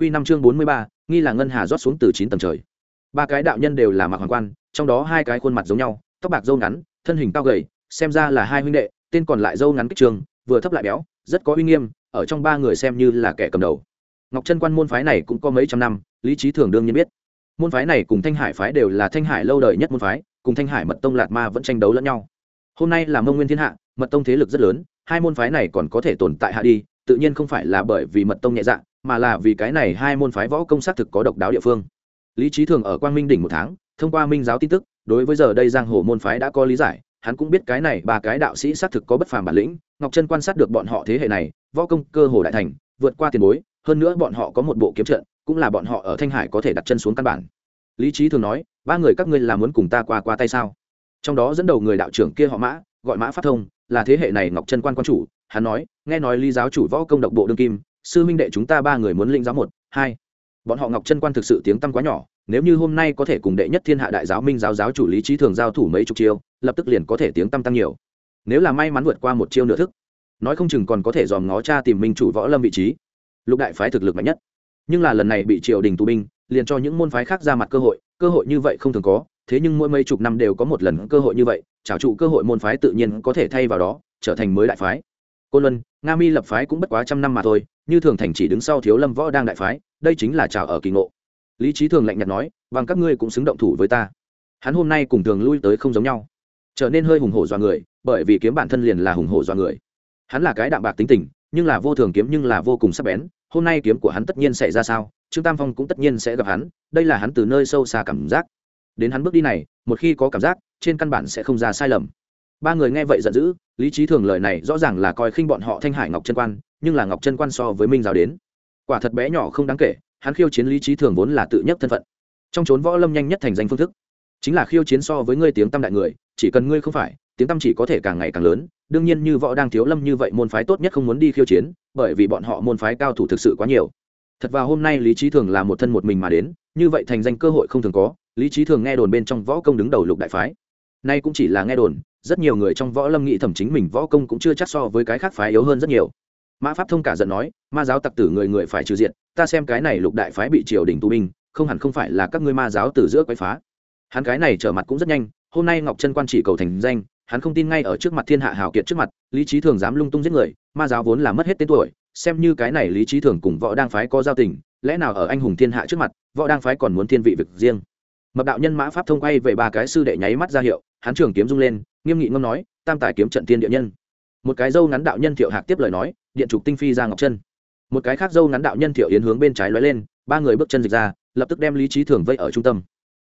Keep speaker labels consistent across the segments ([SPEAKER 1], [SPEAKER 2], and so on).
[SPEAKER 1] Quy năm chương bốn mươi ba, nghi là ngân hà rót xuống từ chín tầng trời. Ba cái đạo nhân đều là mặc hoàng quan, trong đó hai cái khuôn mặt giống nhau, tóc bạc râu ngắn, thân hình cao gầy, xem ra là hai huynh đệ, tên còn lại râu ngắn kích trường, vừa thấp lại béo, rất có uy nghiêm, ở trong ba người xem như là kẻ cầm đầu. Ngọc Chân Quan môn phái này cũng có mấy trăm năm, lý trí thường đương nhiên biết. Môn phái này cùng Thanh Hải phái đều là Thanh Hải lâu đời nhất môn phái, cùng Thanh Hải Mật Tông Lạt Ma vẫn tranh đấu lẫn nhau. Hôm nay là Mông Nguyên Thiên Hạ, Mật Tông thế lực rất lớn, hai môn phái này còn có thể tồn tại hạ đi, tự nhiên không phải là bởi vì Mật Tông nhẹ dạ, mà là vì cái này hai môn phái võ công xác thực có độc đáo địa phương. Lý trí thường ở quang minh đỉnh một tháng, thông qua minh giáo tin tức, đối với giờ đây giang hồ môn phái đã có lý giải, hắn cũng biết cái này ba cái đạo sĩ xác thực có bất phàm bản lĩnh, ngọc chân quan sát được bọn họ thế hệ này, võ công cơ hồ đại thành, vượt qua tiền bối, hơn nữa bọn họ có một bộ kiếm trận, cũng là bọn họ ở thanh hải có thể đặt chân xuống căn bản. Lý trí thường nói, ba người các ngươi là muốn cùng ta qua qua tay sao? Trong đó dẫn đầu người đạo trưởng kia họ mã, gọi mã phát thông, là thế hệ này ngọc chân quan quan chủ, hắn nói, nghe nói lý giáo chủ võ công độc bộ đương kim sư minh đệ chúng ta ba người muốn linh giáo một, hai. Bọn họ ngọc chân quan thực sự tiếng tăm quá nhỏ, nếu như hôm nay có thể cùng đệ nhất thiên hạ đại giáo minh giáo giáo chủ lý trí thường giao thủ mấy chục chiêu, lập tức liền có thể tiếng tăm tăng nhiều. Nếu là may mắn vượt qua một chiêu nửa thức, nói không chừng còn có thể dòm ngó cha tìm minh chủ võ lâm vị trí. Lục đại phái thực lực mạnh nhất. Nhưng là lần này bị triều đình tù binh, liền cho những môn phái khác ra mặt cơ hội cơ hội như vậy không thường có, thế nhưng mỗi mấy chục năm đều có một lần cơ hội như vậy trảo trụ cơ hội môn phái tự nhiên có thể thay vào đó, trở thành mới đại phái. Côn luân, nga mi lập phái cũng bất quá trăm năm mà thôi như thường thành chỉ đứng sau thiếu lâm võ đang đại phái, đây chính là trào ở kỳ ngộ. Lý trí thường lạnh nhạt nói, bằng các ngươi cũng xứng động thủ với ta. Hắn hôm nay cùng thường lui tới không giống nhau. Trở nên hơi hùng hổ do người, bởi vì kiếm bản thân liền là hùng hổ do người. Hắn là cái đạm bạc tính tình, nhưng là vô thường kiếm nhưng là vô cùng sắc bén, hôm nay kiếm của hắn tất nhiên sẽ ra sao, trương tam phong cũng tất nhiên sẽ gặp hắn, đây là hắn từ nơi sâu xa cảm giác. Đến hắn bước đi này, một khi có cảm giác, trên căn bản sẽ không ra sai lầm. Ba người nghe vậy giận dữ, lý trí thường lời này rõ ràng là coi khinh bọn họ thanh hải ngọc chân quan nhưng là ngọc chân quan so với minh giáo đến, quả thật bé nhỏ không đáng kể, hắn khiêu chiến lý trí thường vốn là tự nhất thân phận. Trong trốn võ lâm nhanh nhất thành danh phương thức, chính là khiêu chiến so với ngươi tiếng tâm đại người, chỉ cần ngươi không phải, tiếng tâm chỉ có thể càng ngày càng lớn, đương nhiên như võ đang thiếu lâm như vậy môn phái tốt nhất không muốn đi khiêu chiến, bởi vì bọn họ môn phái cao thủ thực sự quá nhiều. Thật vào hôm nay lý trí thường là một thân một mình mà đến, như vậy thành danh cơ hội không thường có, lý trí thường nghe đồn bên trong võ công đứng đầu lục đại phái. Nay cũng chỉ là nghe đồn, rất nhiều người trong võ lâm nghĩ thẩm chính mình võ công cũng chưa chắc so với cái khác phái yếu hơn rất nhiều mã pháp thông cả giận nói, ma giáo tặc tử người người phải trừ diện ta xem cái này lục đại phái bị triều đình tù binh, không hẳn không phải là các ngươi ma giáo từ giữa quấy phá. Hắn cái này trở mặt cũng rất nhanh, hôm nay ngọc chân quan chỉ cầu thành danh, hắn không tin ngay ở trước mặt thiên hạ hào kiệt trước mặt, lý trí thường dám lung tung giết người, ma giáo vốn là mất hết tên tuổi, xem như cái này lý trí thường cùng võ đang phái có giao tình, lẽ nào ở anh hùng thiên hạ trước mặt, võ đang phái còn muốn thiên vị việc riêng? Mập đạo nhân mã pháp thông quay về ba cái sư đệ nháy mắt ra hiệu, hắn trường kiếm rung lên, nghiêm nghị ngâm nói, tam tài kiếm trận thiên địa nhân một cái dâu ngắn đạo nhân thiệu hạc tiếp lời nói, điện trục tinh phi ra ngọc chân. Một cái khác dâu ngắn đạo nhân thiệu yến hướng bên trái lóe lên, ba người bước chân dịch ra, lập tức đem lý trí thường vây ở trung tâm.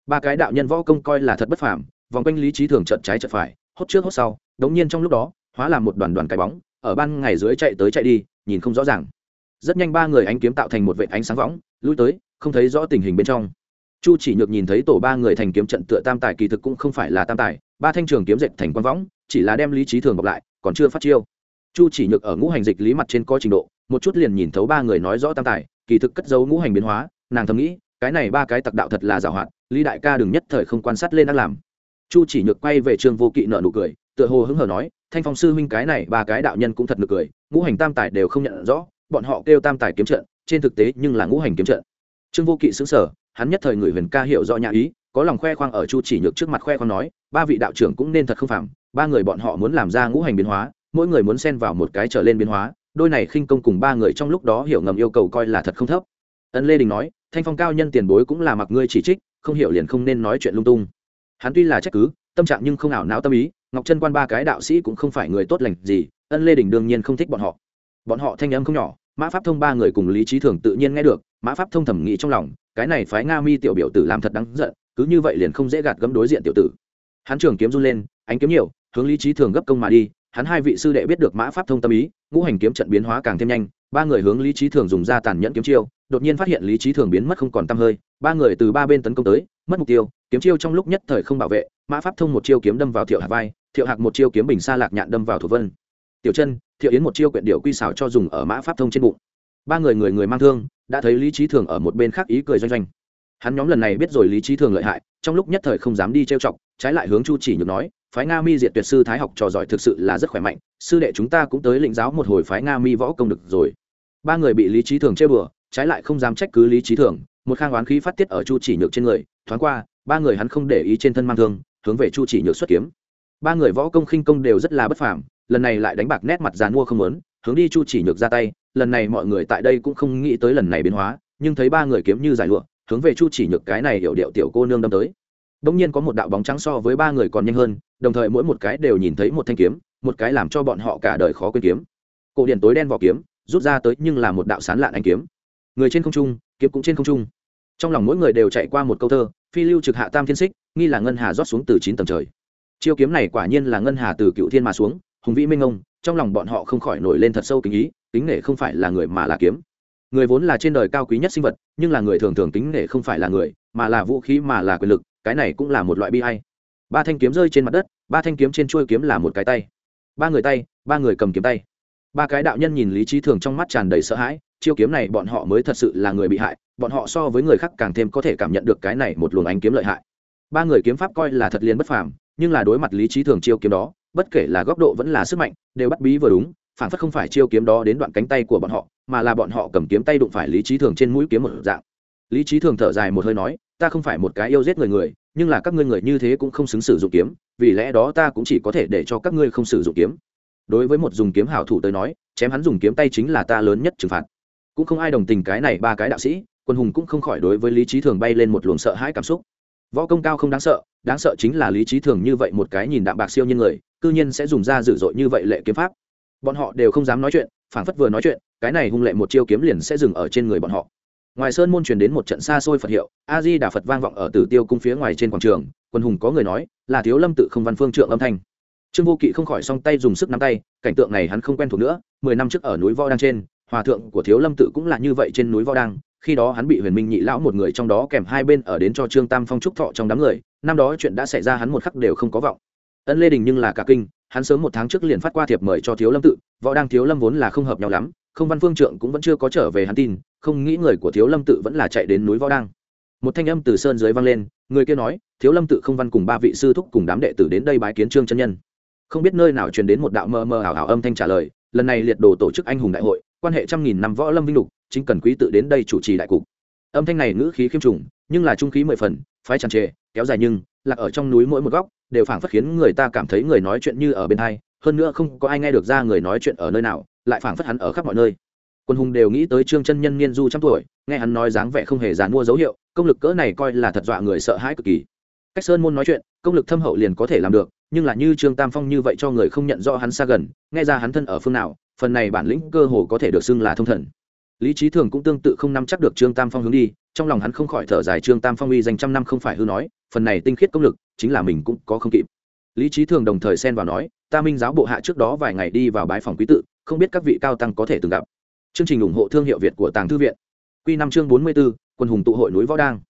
[SPEAKER 1] Ba cái đạo nhân võ công coi là thật bất phàm, vòng quanh lý trí thường trận trái trận phải, hốt trước hốt sau, đống nhiên trong lúc đó, hóa làm một đoàn đoàn cái bóng, ở ban ngày dưới chạy tới chạy đi, nhìn không rõ ràng. Rất nhanh ba người ánh kiếm tạo thành một vệ ánh sáng võng, lui tới, không thấy rõ tình hình bên trong. Chu chỉ nhược nhìn thấy tổ ba người thành kiếm trận tựa tam tài kỳ thực cũng không phải là tam tài, ba thanh trường kiếm dệt thành quang võng, chỉ là đem lý trí thường bọc lại còn chưa phát chiêu. Chu chỉ nhược ở ngũ hành dịch lý mặt trên có trình độ, một chút liền nhìn thấu ba người nói rõ tam tài, kỳ thực cất giấu ngũ hành biến hóa, nàng thầm nghĩ, cái này ba cái tặc đạo thật là giảo hoạt, lý đại ca đừng nhất thời không quan sát lên đang làm. Chu chỉ nhược quay về trương vô kỵ nợ nụ cười, tựa hồ hứng hờ nói, thanh phong sư huynh cái này ba cái đạo nhân cũng thật nực cười, ngũ hành tam tài đều không nhận rõ, bọn họ kêu tam tài kiếm trận, trên thực tế nhưng là ngũ hành kiếm trận. Trương vô kỵ xứng sở hắn nhất thời người huyền ca hiểu rõ nhà ý, có lòng khoe khoang ở chu chỉ nhược trước mặt khoe khoang nói, ba vị đạo trưởng cũng nên thật không phạm ba người bọn họ muốn làm ra ngũ hành biến hóa, mỗi người muốn xen vào một cái trở lên biến hóa, đôi này khinh công cùng ba người trong lúc đó hiểu ngầm yêu cầu coi là thật không thấp. Ân lê đình nói, thanh phong cao nhân tiền bối cũng là mặc ngươi chỉ trích, không hiểu liền không nên nói chuyện lung tung. Hắn tuy là trách cứ, tâm trạng nhưng không ảo não tâm ý, ngọc chân quan ba cái đạo sĩ cũng không phải người tốt lành gì, ân lê đình đương nhiên không thích bọn họ. Bọn họ thanh âm không nhỏ, mã pháp thông ba người cùng lý trí thường tự nhiên nghe được, mã pháp thông thẩm nghĩ trong lòng, cái này phái nga mi tiểu biểu tử làm thật đáng giận, cứ như vậy liền không dễ gạt gấm đối diện tiểu tử. Hắn trường kiếm run lên, ánh kiếm nhiều hướng lý trí thường gấp công mà đi, hắn hai vị sư đệ biết được mã pháp thông tâm ý, ngũ hành kiếm trận biến hóa càng thêm nhanh, ba người hướng lý trí thường dùng ra tàn nhẫn kiếm chiêu, đột nhiên phát hiện lý trí thường biến mất không còn t hơi, ba người từ ba bên tấn công tới, mất mục tiêu, kiếm chiêu trong lúc nhất thời không bảo vệ, mã pháp thông một chiêu kiếm đâm vào thiệu hạc vai, thiệu hạc một chiêu kiếm bình xa lạc nhạn đâm vào thủ vân. Tiểu chân, thiệu yến một chiêu quyện điệu quy xảo cho dùng ở mã pháp thông trên bụng. Ba người người người mang thương, đã thấy lý trí thường ở một bên khác ý cười doanh doanh hắn nhóm lần này biết rồi lý trí thường lợi hại, trong lúc nhất thời không dám đi trêu chọc, trái lại hướng chu chỉ nhược nói, phái nga mi diệt tuyệt sư thái học trò giỏi thực sự là rất khỏe mạnh, sư đệ chúng ta cũng tới lĩnh giáo một hồi phái nga mi võ công được rồi. Ba người bị lý trí thường chơi bừa trái lại không dám trách cứ lý trí thường, một khang oán khí phát tiết ở chu chỉ nhược trên người, thoáng qua, ba người hắn không để ý trên thân mang thương, hướng về chu chỉ nhược xuất kiếm. Ba người võ công khinh công đều rất là bất phàm, lần này lại đánh bạc nét mặt dàn mua không lớn hướng đi chu chỉ nhược ra tay, lần này mọi người tại đây cũng không nghĩ tới lần này biến hóa, nhưng thấy ba người kiếm như giải lụa hướng về chu chỉ nhược cái này hiểu điệu tiểu cô nương đâm tới bỗng nhiên có một đạo bóng trắng so với ba người còn nhanh hơn, đồng thời mỗi một cái đều nhìn thấy một thanh kiếm, một cái làm cho bọn họ cả đời khó quên kiếm. Cổ điển tối đen vỏ kiếm, rút ra tới nhưng là một đạo sán lạn ánh kiếm. Người trên không trung, kiếm cũng trên không trung. Trong lòng mỗi người đều chạy qua một câu thơ, phi lưu trực hạ tam thiên xích, nghi là ngân hà rót xuống từ chín tầng trời. Chiêu kiếm này quả nhiên là ngân hà từ cựu thiên mà xuống, hùng vĩ minh ông, trong lòng bọn họ không khỏi nổi lên thật sâu kính ý, kính nể không phải là người mà là kiếm. Người vốn là trên đời cao quý nhất sinh vật, nhưng là người thường thường tính nể không phải là người, mà là vũ khí mà là quyền lực, cái này cũng là một loại bi hay ba thanh kiếm rơi trên mặt đất ba thanh kiếm trên chuôi kiếm là một cái tay. Ba người tay ba người cầm kiếm tay. Ba cái đạo nhân nhìn lý trí thường trong mắt tràn đầy sợ hãi chiêu kiếm này bọn họ mới thật sự là người bị hại bọn họ so với người khác càng thêm có thể cảm nhận được cái này một luồng ánh kiếm lợi hại. Ba người kiếm pháp coi là thật liền bất phàm nhưng là đối mặt lý trí thường chiêu kiếm đó bất kể là góc độ vẫn là sức mạnh đều bắt bí vừa đúng phản phất không phải chiêu kiếm đó đến đoạn cánh tay của bọn họ, mà là bọn họ cầm kiếm tay đụng phải lý trí thường trên mũi kiếm một dạng. Lý trí thường thở dài một hơi nói, ta không phải một cái yêu giết người người, nhưng là các ngươi người như thế cũng không xứng sử dụng kiếm, vì lẽ đó ta cũng chỉ có thể để cho các ngươi không sử dụng kiếm. Đối với một dùng kiếm hảo thủ tới nói, chém hắn dùng kiếm tay chính là ta lớn nhất trừng phạt. Cũng không ai đồng tình cái này ba cái đạo sĩ, quân hùng cũng không khỏi đối với lý trí thường bay lên một luồng sợ hãi cảm xúc. Võ công cao không đáng sợ đáng sợ chính là lý trí thường như vậy một cái nhìn đạm bạc siêu như người, cư nhiên sẽ dùng ra dữ dội như vậy lệ kiếm pháp bọn họ đều không dám nói chuyện, phảng phất vừa nói chuyện, cái này hung lệ một chiêu kiếm liền sẽ dừng ở trên người bọn họ. Ngoài sơn môn truyền đến một trận xa xôi phật hiệu a di đà phật vang vọng ở tử tiêu cung phía ngoài trên quảng trường, quân hùng có người nói, là thiếu lâm tự không văn phương trượng âm thanh. Trương vô kỵ không khỏi song tay dùng sức nắm tay, cảnh tượng này hắn không quen thuộc nữa, mười năm trước ở núi võ đang trên, hòa thượng của thiếu lâm tự cũng là như vậy trên núi võ đang khi đó hắn bị huyền minh nhị lão một người trong đó kèm hai bên ở đến cho trương tam phong trúc thọ trong đám người, năm đó chuyện đã xảy ra hắn một khắc đều không có vọng ân lê đình nhưng là cả kinh, hắn sớm một tháng trước liền phát qua thiệp mời cho thiếu lâm tự, võ đang thiếu lâm vốn là không hợp nhau lắm, không văn phương trượng cũng vẫn chưa có trở về hắn tin, không nghĩ người của thiếu lâm tự vẫn là chạy đến núi võ Đang. một thanh âm từ sơn dưới vang lên, người kia nói, thiếu lâm tự không văn cùng ba vị sư thúc cùng đám đệ tử đến đây bái kiến trương chân nhân không biết nơi nào truyền đến một đạo mơ mơ ảo ảo âm thanh trả lời, lần này liệt đồ tổ chức anh hùng đại hội, quan hệ trăm nghìn năm võ lâm vinh lục, chính cần quý tự đến đây chủ trì đại cục âm thanh này ngữ khí khiêm trùng, nhưng là trung khí mười phần phái tràn trề, kéo dài nhưng, lạc ở trong núi mỗi một góc, đều phảng phất khiến người ta cảm thấy người nói chuyện như ở bên hai, hơn nữa không có ai nghe được ra người nói chuyện ở nơi nào, lại phảng phất hắn ở khắp mọi nơi. Quân hùng đều nghĩ tới trương chân nhân niên du trăm tuổi, nghe hắn nói dáng vẻ không hề dán mua dấu hiệu, công lực cỡ này coi là thật dọa người sợ hãi cực kỳ. Cách sơn môn nói chuyện, công lực thâm hậu liền có thể làm được, nhưng là như trương tam phong như vậy cho người không nhận rõ hắn xa gần, nghe ra hắn thân ở phương nào, phần này bản lĩnh cơ hồ có thể được xưng là thông thần lý trí thường cũng tương tự không nắm chắc được trương tam phong hướng đi, trong lòng hắn không khỏi thở dài trương tam phong uy dành trăm năm không phải hư nói, phần này tinh khiết công lực, chính là mình cũng có không kịp. Lý trí thường đồng thời xen vào nói, ta minh giáo bộ hạ trước đó vài ngày đi vào bái phòng quý tự, không biết các vị cao tăng có thể từng gặp. Chương trình ủng hộ thương hiệu việt của tàng thư viện. Q năm chương bốn mươi b ố quân hùng tụ hội núi võ đang.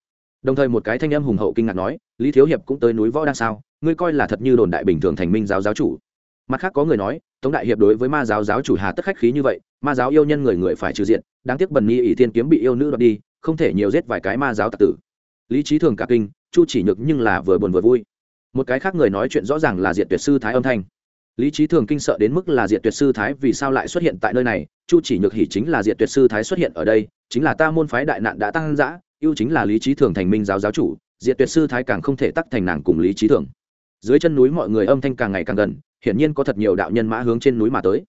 [SPEAKER 1] Đồng thời một cái thanh âm hùng hậu kinh ngạc nói, lý thiếu hiệp cũng tới núi võ đang sao? Ngươi coi là thật như đồn đại bình thường thành minh giáo giáo chủ. Mặt khác có người nói, tống đại hiệp đối với ma giáo giáo chủ hà tất khách khí như vậy, ma giáo yêu nhân người người phải trừ diện đáng tiếc bần nhi ỷ thiên kiếm bị yêu nữ đoạt đi, không thể nhiều giết vài cái ma giáo tạc tử. Lý trí thường cả kinh, chu chỉ nhược nhưng là vừa buồn vừa vui. Một cái khác người nói chuyện rõ ràng là diện tuyệt sư thái âm thanh. Lý trí thường kinh sợ đến mức là diệt tuyệt sư thái vì sao lại xuất hiện tại nơi này, chu chỉ nhược hỉ chính là diệt tuyệt sư thái xuất hiện ở đây, chính là ta môn phái đại nạn đã tăng giã ưu chính là lý trí thường thành minh giáo giáo chủ, diệt tuyệt sư thái càng không thể tắc thành nàng cùng lý trí thường. Dưới chân núi mọi người âm thanh càng ngày càng gần, hiển nhiên có thật nhiều đạo nhân mã hướng trên núi mà tới.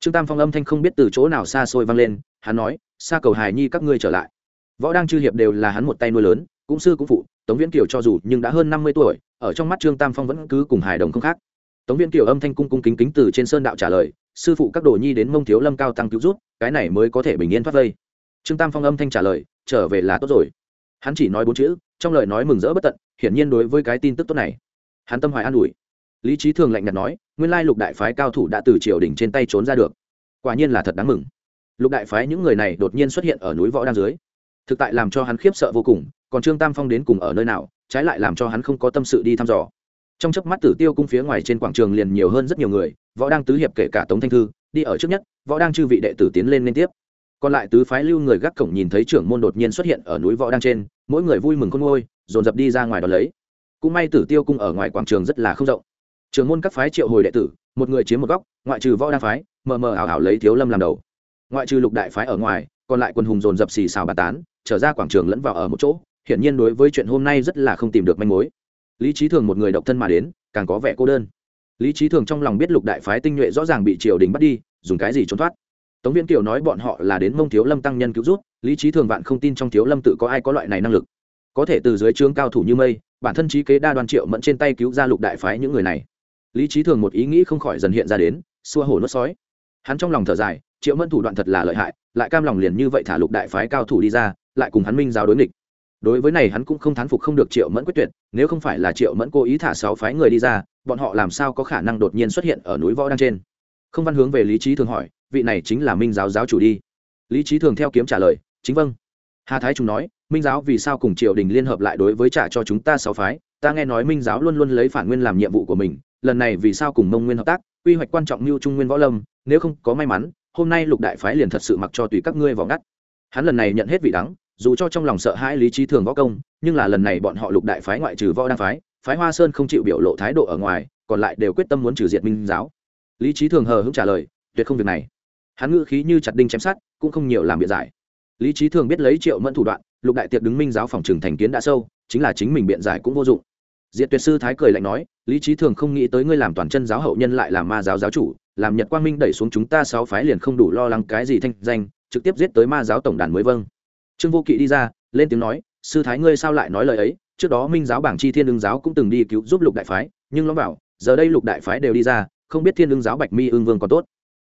[SPEAKER 1] Trương tam phong âm thanh không biết từ chỗ nào xa xôi vang lên hắn nói xa cầu hài nhi các ngươi trở lại. Võ đang chư hiệp đều là hắn một tay nuôi lớn, cũng sư cũng phụ, tống viễn kiều cho dù nhưng đã hơn năm mươi tuổi, ở trong mắt trương tam phong vẫn cứ cùng hài đồng không khác. Tống viễn kiều âm thanh cung cung kính kính từ trên sơn đạo trả lời, sư phụ các đồ nhi đến mông thiếu lâm cao tăng cứu rút cái này mới có thể bình yên thoát vây. Trương tam phong âm thanh trả lời, trở về là tốt rồi. Hắn chỉ nói bốn chữ, trong lời nói mừng rỡ bất tận, hiển nhiên đối với cái tin tức tốt này, hắn tâm hoài an ủi. Lý trí thường lạnh nhạt nói, nguyên lai lục đại phái cao thủ đã từ triều đình trên tay trốn ra được, quả nhiên là thật đáng mừng lục đại phái những người này đột nhiên xuất hiện ở núi võ đan dưới. Thực tại làm cho hắn khiếp sợ vô cùng, còn trương tam phong đến cùng ở nơi nào, trái lại làm cho hắn không có tâm sự đi thăm dò. Trong chớp mắt tử tiêu cung phía ngoài trên quảng trường liền nhiều hơn rất nhiều người, võ đang tứ hiệp kể cả tống thanh thư, đi ở trước nhất, võ đang chư vị đệ tử tiến lên liên tiếp. Còn lại tứ phái lưu người gác cổng nhìn thấy trưởng môn đột nhiên xuất hiện ở núi võ đang trên, mỗi người vui mừng con ngôi dồn dập đi ra ngoài đón lấy. Cũng may tử tiêu cung ở ngoài quảng trường rất là không rộng. Trưởng môn các phái triệu hồi đệ tử, một người chiếm một góc, ngoại trừ võ đang phái, mờ mờ ảo ảo lấy thiếu lâm làm đầu ngoại trừ lục đại phái ở ngoài, còn lại quân hùng dồn dập xì xào bà tán, trở ra quảng trường lẫn vào ở một chỗ, hiển nhiên đối với chuyện hôm nay rất là không tìm được manh mối. Lý trí thường một người độc thân mà đến, càng có vẻ cô đơn. Lý trí thường trong lòng biết lục đại phái tinh nhuệ rõ ràng bị triều đình bắt đi, dùng cái gì trốn thoát. Tống viễn kiều nói bọn họ là đến mông thiếu lâm tăng nhân cứu rút lý trí thường vạn không tin trong thiếu lâm tự có ai có loại này năng lực. Có thể từ dưới trướng cao thủ như mây, bản thân trí kế đa đoan triệu mẫn trên tay cứu ra lục đại phái những người này. Lý trí thường một ý nghĩ không khỏi dần hiện ra đến, xua hổ nuốt sói. Hắn trong lòng thở dài triệu mẫn thủ đoạn thật là lợi hại, lại cam lòng liền như vậy thả lục đại phái cao thủ đi ra, lại cùng hắn minh giáo đối nghịch. Đối với này hắn cũng không thán phục không được triệu mẫn quyết tuyệt, nếu không phải là triệu mẫn cố ý thả sáu phái người đi ra, bọn họ làm sao có khả năng đột nhiên xuất hiện ở núi võ đăng trên? Không văn hướng về lý trí thường hỏi, vị này chính là minh giáo giáo chủ đi. Lý trí thường theo kiếm trả lời, chính vâng. Hà thái trung nói, minh giáo vì sao cùng triều đình liên hợp lại đối với trả cho chúng ta sáu phái? Ta nghe nói minh giáo luôn luôn lấy phản nguyên làm nhiệm vụ của mình, lần này vì sao cùng mông nguyên hợp tác? Quy hoạch quan trọng mưu trung nguyên võ lâm, nếu không có may mắn hôm nay lục đại phái liền thật sự mặc cho tùy các ngươi vào ngắt. Hắn lần này nhận hết vị đắng, dù cho trong lòng sợ hãi lý trí thường võ công, nhưng là lần này bọn họ lục đại phái ngoại trừ võ đăng phái phái hoa sơn không chịu biểu lộ thái độ ở ngoài, còn lại đều quyết tâm muốn trừ diệt minh giáo. Lý trí thường hờ hững trả lời, tuyệt không việc này. Hắn ngữ khí như chặt đinh chém sát cũng không nhiều làm biện giải. Lý trí thường biết lấy triệu mẫn thủ đoạn, lục đại tiệc đứng minh giáo phòng trừng thành kiến đã sâu, chính là chính mình biện giải cũng vô dụng. Diệt tuyệt sư thái cười lạnh nói, lý trí thường không nghĩ tới ngươi làm toàn chân giáo hậu nhân lại làm ma giáo giáo chủ làm nhật quang minh đẩy xuống chúng ta sáu phái liền không đủ lo lắng cái gì thanh danh, trực tiếp giết tới ma giáo tổng đàn mới vâng. Trương vô kỵ đi ra, lên tiếng nói, sư thái ngươi sao lại nói lời ấy? Trước đó minh giáo bảng chi thiên ưng giáo cũng từng đi cứu giúp lục đại phái, nhưng nó bảo giờ đây lục đại phái đều đi ra, không biết thiên ưng giáo bạch mi ưng vương còn tốt.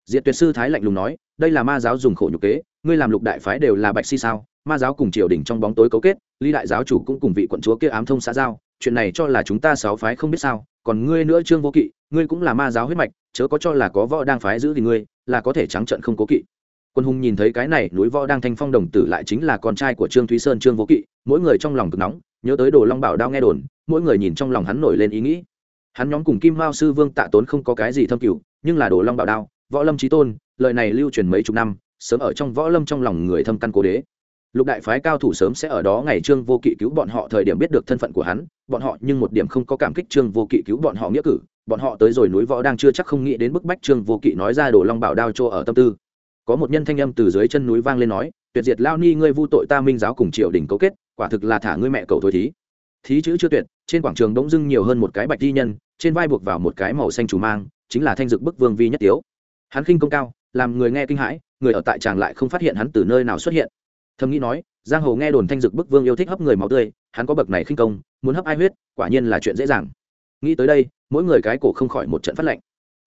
[SPEAKER 1] Diệt tuyệt sư thái lạnh lùng nói, đây là ma giáo dùng khổ nhục kế, ngươi làm lục đại phái đều là bạch si sao? Ma giáo cùng triều đình trong bóng tối cấu kết, lý đại giáo chủ cũng cùng vị quận chúa kia ám thông xã giao, chuyện này cho là chúng ta sáu phái không biết sao còn ngươi nữa trương vô kỵ, ngươi cũng là ma giáo huyết mạch, chớ có cho là có võ đang phái giữ thì ngươi, là có thể trắng trận không cố kỵ. Quân hùng nhìn thấy cái này, núi võ đang thanh phong đồng tử lại chính là con trai của trương thúy sơn, trương vô kỵ, mỗi người trong lòng cực nóng, nhớ tới đồ long bảo đao nghe đồn, mỗi người nhìn trong lòng hắn nổi lên ý nghĩ. Hắn nhóm cùng kim mao sư vương tạ tốn không có cái gì thâm cửu nhưng là đồ long bảo đao, võ lâm trí tôn, lời này lưu truyền mấy chục năm, sớm ở trong võ lâm trong lòng người thâm căn cố đế lục đại phái cao thủ sớm sẽ ở đó ngày trương vô kỵ cứu bọn họ thời điểm biết được thân phận của hắn, bọn họ nhưng một điểm không có cảm kích trương vô kỵ cứu bọn họ nghĩa cử, bọn họ tới rồi núi võ đang chưa chắc không nghĩ đến bức bách trương vô kỵ nói ra đồ long bảo đao chỗ ở tâm tư. Có một nhân thanh âm từ dưới chân núi vang lên nói, tuyệt diệt lao ni, ngươi vu tội ta minh giáo cùng triều đình cấu kết, quả thực là thả ngươi mẹ cầu thôi thí. Thí chữ chưa tuyệt, trên quảng trường đống dưng nhiều hơn một cái bạch thi nhân, trên vai buộc vào một cái màu xanh chủ mang, chính là thanh dực bức vương vi nhất tiếu. Hắn khinh công cao, làm người nghe kinh hãi, người ở tại tràng lại không phát hiện hắn từ nơi nào xuất hiện thầm nghĩ nói, giang hồ nghe đồn thanh dực bức vương yêu thích hấp người máu tươi, hắn có bậc này khinh công, muốn hấp ai huyết, quả nhiên là chuyện dễ dàng. Nghĩ tới đây, mỗi người cái cổ không khỏi một trận phát lệnh.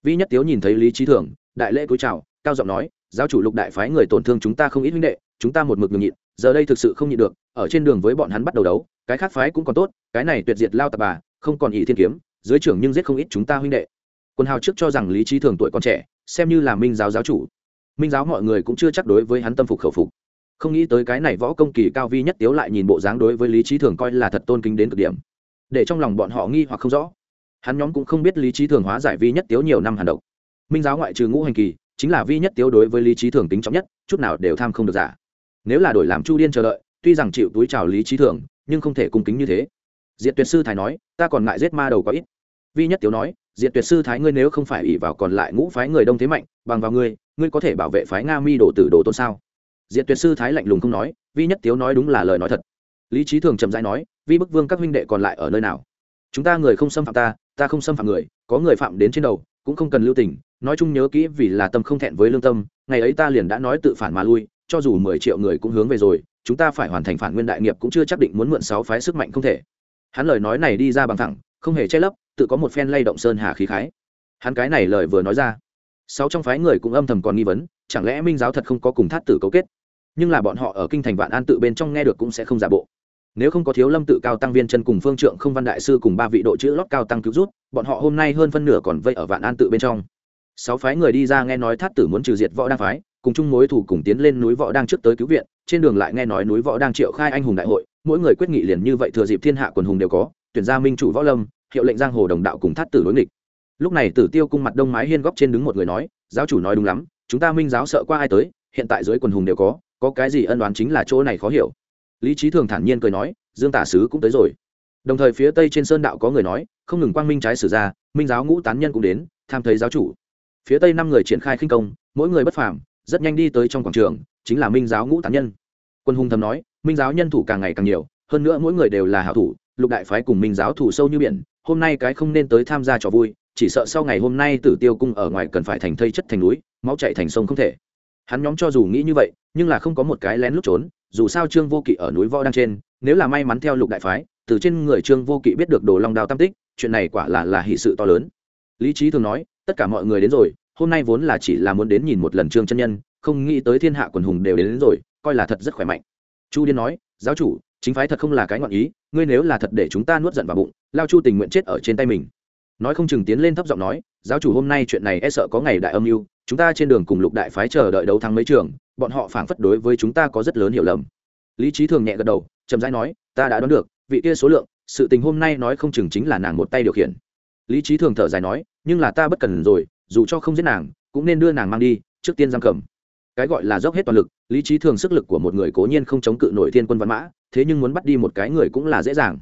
[SPEAKER 1] Vi nhất tiếu nhìn thấy lý trí thường, đại lễ cúi chào, cao giọng nói, giáo chủ lục đại phái người tổn thương chúng ta không ít huynh đệ, chúng ta một mực nhường nhịn, giờ đây thực sự không nhịn được, ở trên đường với bọn hắn bắt đầu đấu, cái khác phái cũng còn tốt, cái này tuyệt diệt lao tà bà, không còn ỷ thiên kiếm, dưới trưởng nhưng giết không ít chúng ta huynh đệ. Quân hào trước cho rằng lý trí thường tuổi còn trẻ, xem như là minh giáo giáo chủ. Minh giáo mọi người cũng chưa chắc đối với hắn tâm phục khẩu phục không nghĩ tới cái này võ công kỳ cao vi nhất tiếu lại nhìn bộ dáng đối với lý trí thường coi là thật tôn kính đến cực điểm. Để trong lòng bọn họ nghi hoặc không rõ. Hắn nhóm cũng không biết lý trí thường hóa giải vi nhất tiếu nhiều năm hàn độc. Minh giáo ngoại trừ ngũ hành kỳ, chính là vi nhất tiếu đối với lý trí thường tính trọng nhất, chút nào đều tham không được giả. Nếu là đổi làm chu điên chờ đợi, tuy rằng chịu túi trào lý trí thường, nhưng không thể cung kính như thế. Diệt tuyệt sư thái nói, ta còn ngại giết ma đầu có ít. Vi nhất tiếu nói, diệt tuyệt sư thái ngươi nếu không phải ỷ vào còn lại ngũ phái người đông thế mạnh, bằng vào ngươi ngươi có thể bảo vệ phái nga mi đổ tử đồ tôn sao? Diệt tuyệt sư thái lạnh lùng không nói, vi nhất tiếu nói đúng là lời nói thật. Lý trí thường trầm dai nói, vi bức vương các huynh đệ còn lại ở nơi nào? Chúng ta người không xâm phạm ta ta không xâm phạm người, có người phạm đến trên đầu, cũng không cần lưu tình, nói chung nhớ kỹ vì là tâm không thẹn với lương tâm, ngày ấy ta liền đã nói tự phản mà lui, cho dù mười triệu người cũng hướng về rồi, chúng ta phải hoàn thành phản nguyên đại nghiệp cũng chưa chắc định muốn mượn sáu phái sức mạnh không thể. Hắn lời nói này đi ra bằng thẳng, không hề che lấp, tự có một phen lay động sơn hà khí khái. Hắn cái này lời vừa nói ra, sáu trong phái người cũng âm thầm còn nghi vấn, chẳng lẽ minh giáo thật không có cùng thát tử cấu kết? Nhưng là bọn họ ở kinh thành vạn an tự bên trong nghe được cũng sẽ không giả bộ. Nếu không có thiếu lâm tự cao tăng viên chân cùng phương trượng không văn đại sư cùng ba vị độ chữ lót cao tăng cứu rút bọn họ hôm nay hơn phân nửa còn vây ở vạn an tự bên trong. Sáu phái người đi ra nghe nói thát tử muốn trừ diệt võ đang phái, cùng chung mối thủ cùng tiến lên núi võ đang trước tới cứu viện, trên đường lại nghe nói núi võ đang triệu khai anh hùng đại hội, mỗi người quyết nghị liền như vậy thừa dịp thiên hạ quần hùng đều có, tuyển ra minh chủ võ lâm, hiệu lệnh giang hồ đồng đạo cùng thát tử đối nghịch. Lúc này tử tiêu cung mặt đông mái hiên góc trên đứng một người nói, giáo chủ nói đúng lắm, chúng ta minh giáo sợ qua ai tới, hiện tại dưới quần hùng đều có có cái gì ân đoán chính là chỗ này khó hiểu. Lý trí thường thản nhiên cười nói, dương tả sứ cũng tới rồi. Đồng thời phía tây trên sơn đạo có người nói, không ngừng quang minh trái sử ra, minh giáo ngũ tán nhân cũng đến, tham thấy giáo chủ. Phía tây năm người triển khai khinh công, mỗi người bất phàm, rất nhanh đi tới trong quảng trường, chính là minh giáo ngũ tán nhân. Quân hùng thầm nói, minh giáo nhân thủ càng ngày càng nhiều, hơn nữa mỗi người đều là hảo thủ, lục đại phái cùng minh giáo thủ sâu như biển, hôm nay cái không nên tới tham gia trò vui, chỉ sợ sau ngày hôm nay tử tiêu cung ở ngoài cần phải thành thây chất thành núi, máu chạy thành sông không thể. Hắn nhóm cho dù nghĩ như vậy nhưng là không có một cái lén lút trốn dù sao trương vô kỵ ở núi võ đang trên nếu là may mắn theo lục đại phái từ trên người trương vô kỵ biết được đồ long đao tam tích chuyện này quả là là hỷ sự to lớn. Lý trí thường nói tất cả mọi người đến rồi hôm nay vốn là chỉ là muốn đến nhìn một lần trương chân nhân không nghĩ tới thiên hạ quần hùng đều đến, đến rồi coi là thật rất khỏe mạnh. Chu điên nói giáo chủ chính phái thật không là cái ngọn ý ngươi nếu là thật để chúng ta nuốt giận vào bụng lao chu tình nguyện chết ở trên tay mình. Nói không chừng tiến lên thấp giọng nói giáo chủ hôm nay chuyện này e sợ có ngày đại âm mưu chúng ta trên đường cùng lục đại phái chờ đợi đấu thắng mấy trường bọn họ phảng phất đối với chúng ta có rất lớn hiểu lầm. Lý trí thường nhẹ gật đầu, chậm rãi nói, ta đã đoán được, vị kia số lượng, sự tình hôm nay nói không chừng chính là nàng một tay điều khiển. Lý trí thường thở dài nói, nhưng là ta bất cần rồi, dù cho không giết nàng, cũng nên đưa nàng mang đi, trước tiên giam cầm. Cái gọi là dốc hết toàn lực, lý trí thường sức lực của một người cố nhiên không chống cự nổi thiên quân văn mã, thế nhưng muốn bắt đi một cái người cũng là dễ dàng.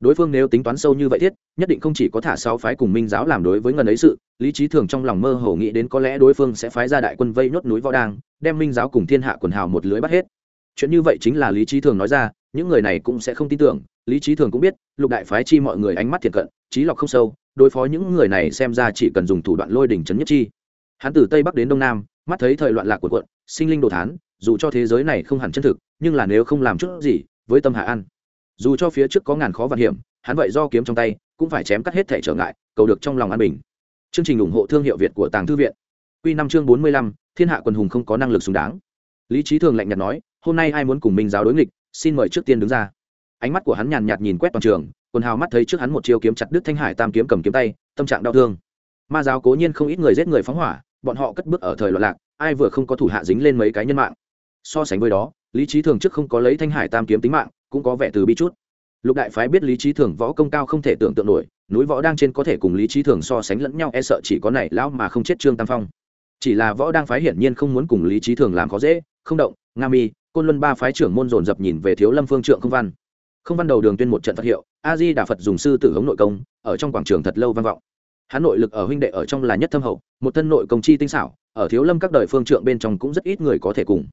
[SPEAKER 1] Đối phương nếu tính toán sâu như vậy thiết, nhất định không chỉ có thả sáu phái cùng minh giáo làm đối với ngần ấy sự, lý trí thường trong lòng mơ hồ nghĩ đến có lẽ đối phương sẽ phái ra đại quân vây nhốt núi võ đang đem minh giáo cùng thiên hạ quần hào một lưới bắt hết. Chuyện như vậy chính là lý trí thường nói ra, những người này cũng sẽ không tin tưởng. Lý trí thường cũng biết, lục đại phái chi mọi người ánh mắt thiện cận, trí lọc không sâu, đối phó những người này xem ra chỉ cần dùng thủ đoạn lôi đỉnh trấn nhất chi. Hắn từ tây bắc đến đông nam, mắt thấy thời loạn lạc của quận, sinh linh đồ thán, dù cho thế giới này không hẳn chân thực, nhưng là nếu không làm chút gì, với tâm hạ ăn dù cho phía trước có ngàn khó vạn hiểm, hắn vậy do kiếm trong tay, cũng phải chém cắt hết thể trở ngại, cầu được trong lòng an bình. Chương trình ủng hộ thương hiệu việt của tàng thư viện. Q năm chương bốn mươi lăm thiên hạ quần hùng không có năng lực xứng đáng. Lý trí thường lạnh nhạt nói, hôm nay ai muốn cùng minh giáo đối nghịch, xin mời trước tiên đứng ra. Ánh mắt của hắn nhàn nhạt nhìn quét toàn trường, quần hào mắt thấy trước hắn một chiêu kiếm chặt đứt thanh hải tam kiếm cầm kiếm tay, tâm trạng đau thương. Ma giáo cố nhiên không ít người giết người phóng hỏa, bọn họ cất bước ở thời loạn lạc, ai vừa không có thủ hạ dính lên mấy cái nhân mạng. So sánh với đó, lý trí thường trước không có lấy thanh hải tam kiếm tính mạng, cũng có vẻ từ bi chút. Lục đại phái biết lý trí thường võ công cao không thể tưởng tượng nổi, núi võ đang trên có thể cùng lý trí thường so sánh lẫn nhau e sợ chỉ có này lão mà không chết trương tam phong chỉ là võ đang phái hiển nhiên không muốn cùng lý trí thường làm khó dễ, không động, nga mi, côn luân ba phái trưởng môn dồn dập nhìn về thiếu lâm phương trượng không văn. Không văn đầu đường tuyên một trận phật hiệu, a di đà phật dùng sư tử hống nội công, ở trong quảng trường thật lâu vang vọng. Hắn nội lực ở huynh đệ ở trong là nhất thâm hậu, một thân nội công chi tinh xảo, ở thiếu lâm các đời phương trượng bên trong cũng rất ít người có thể cùng.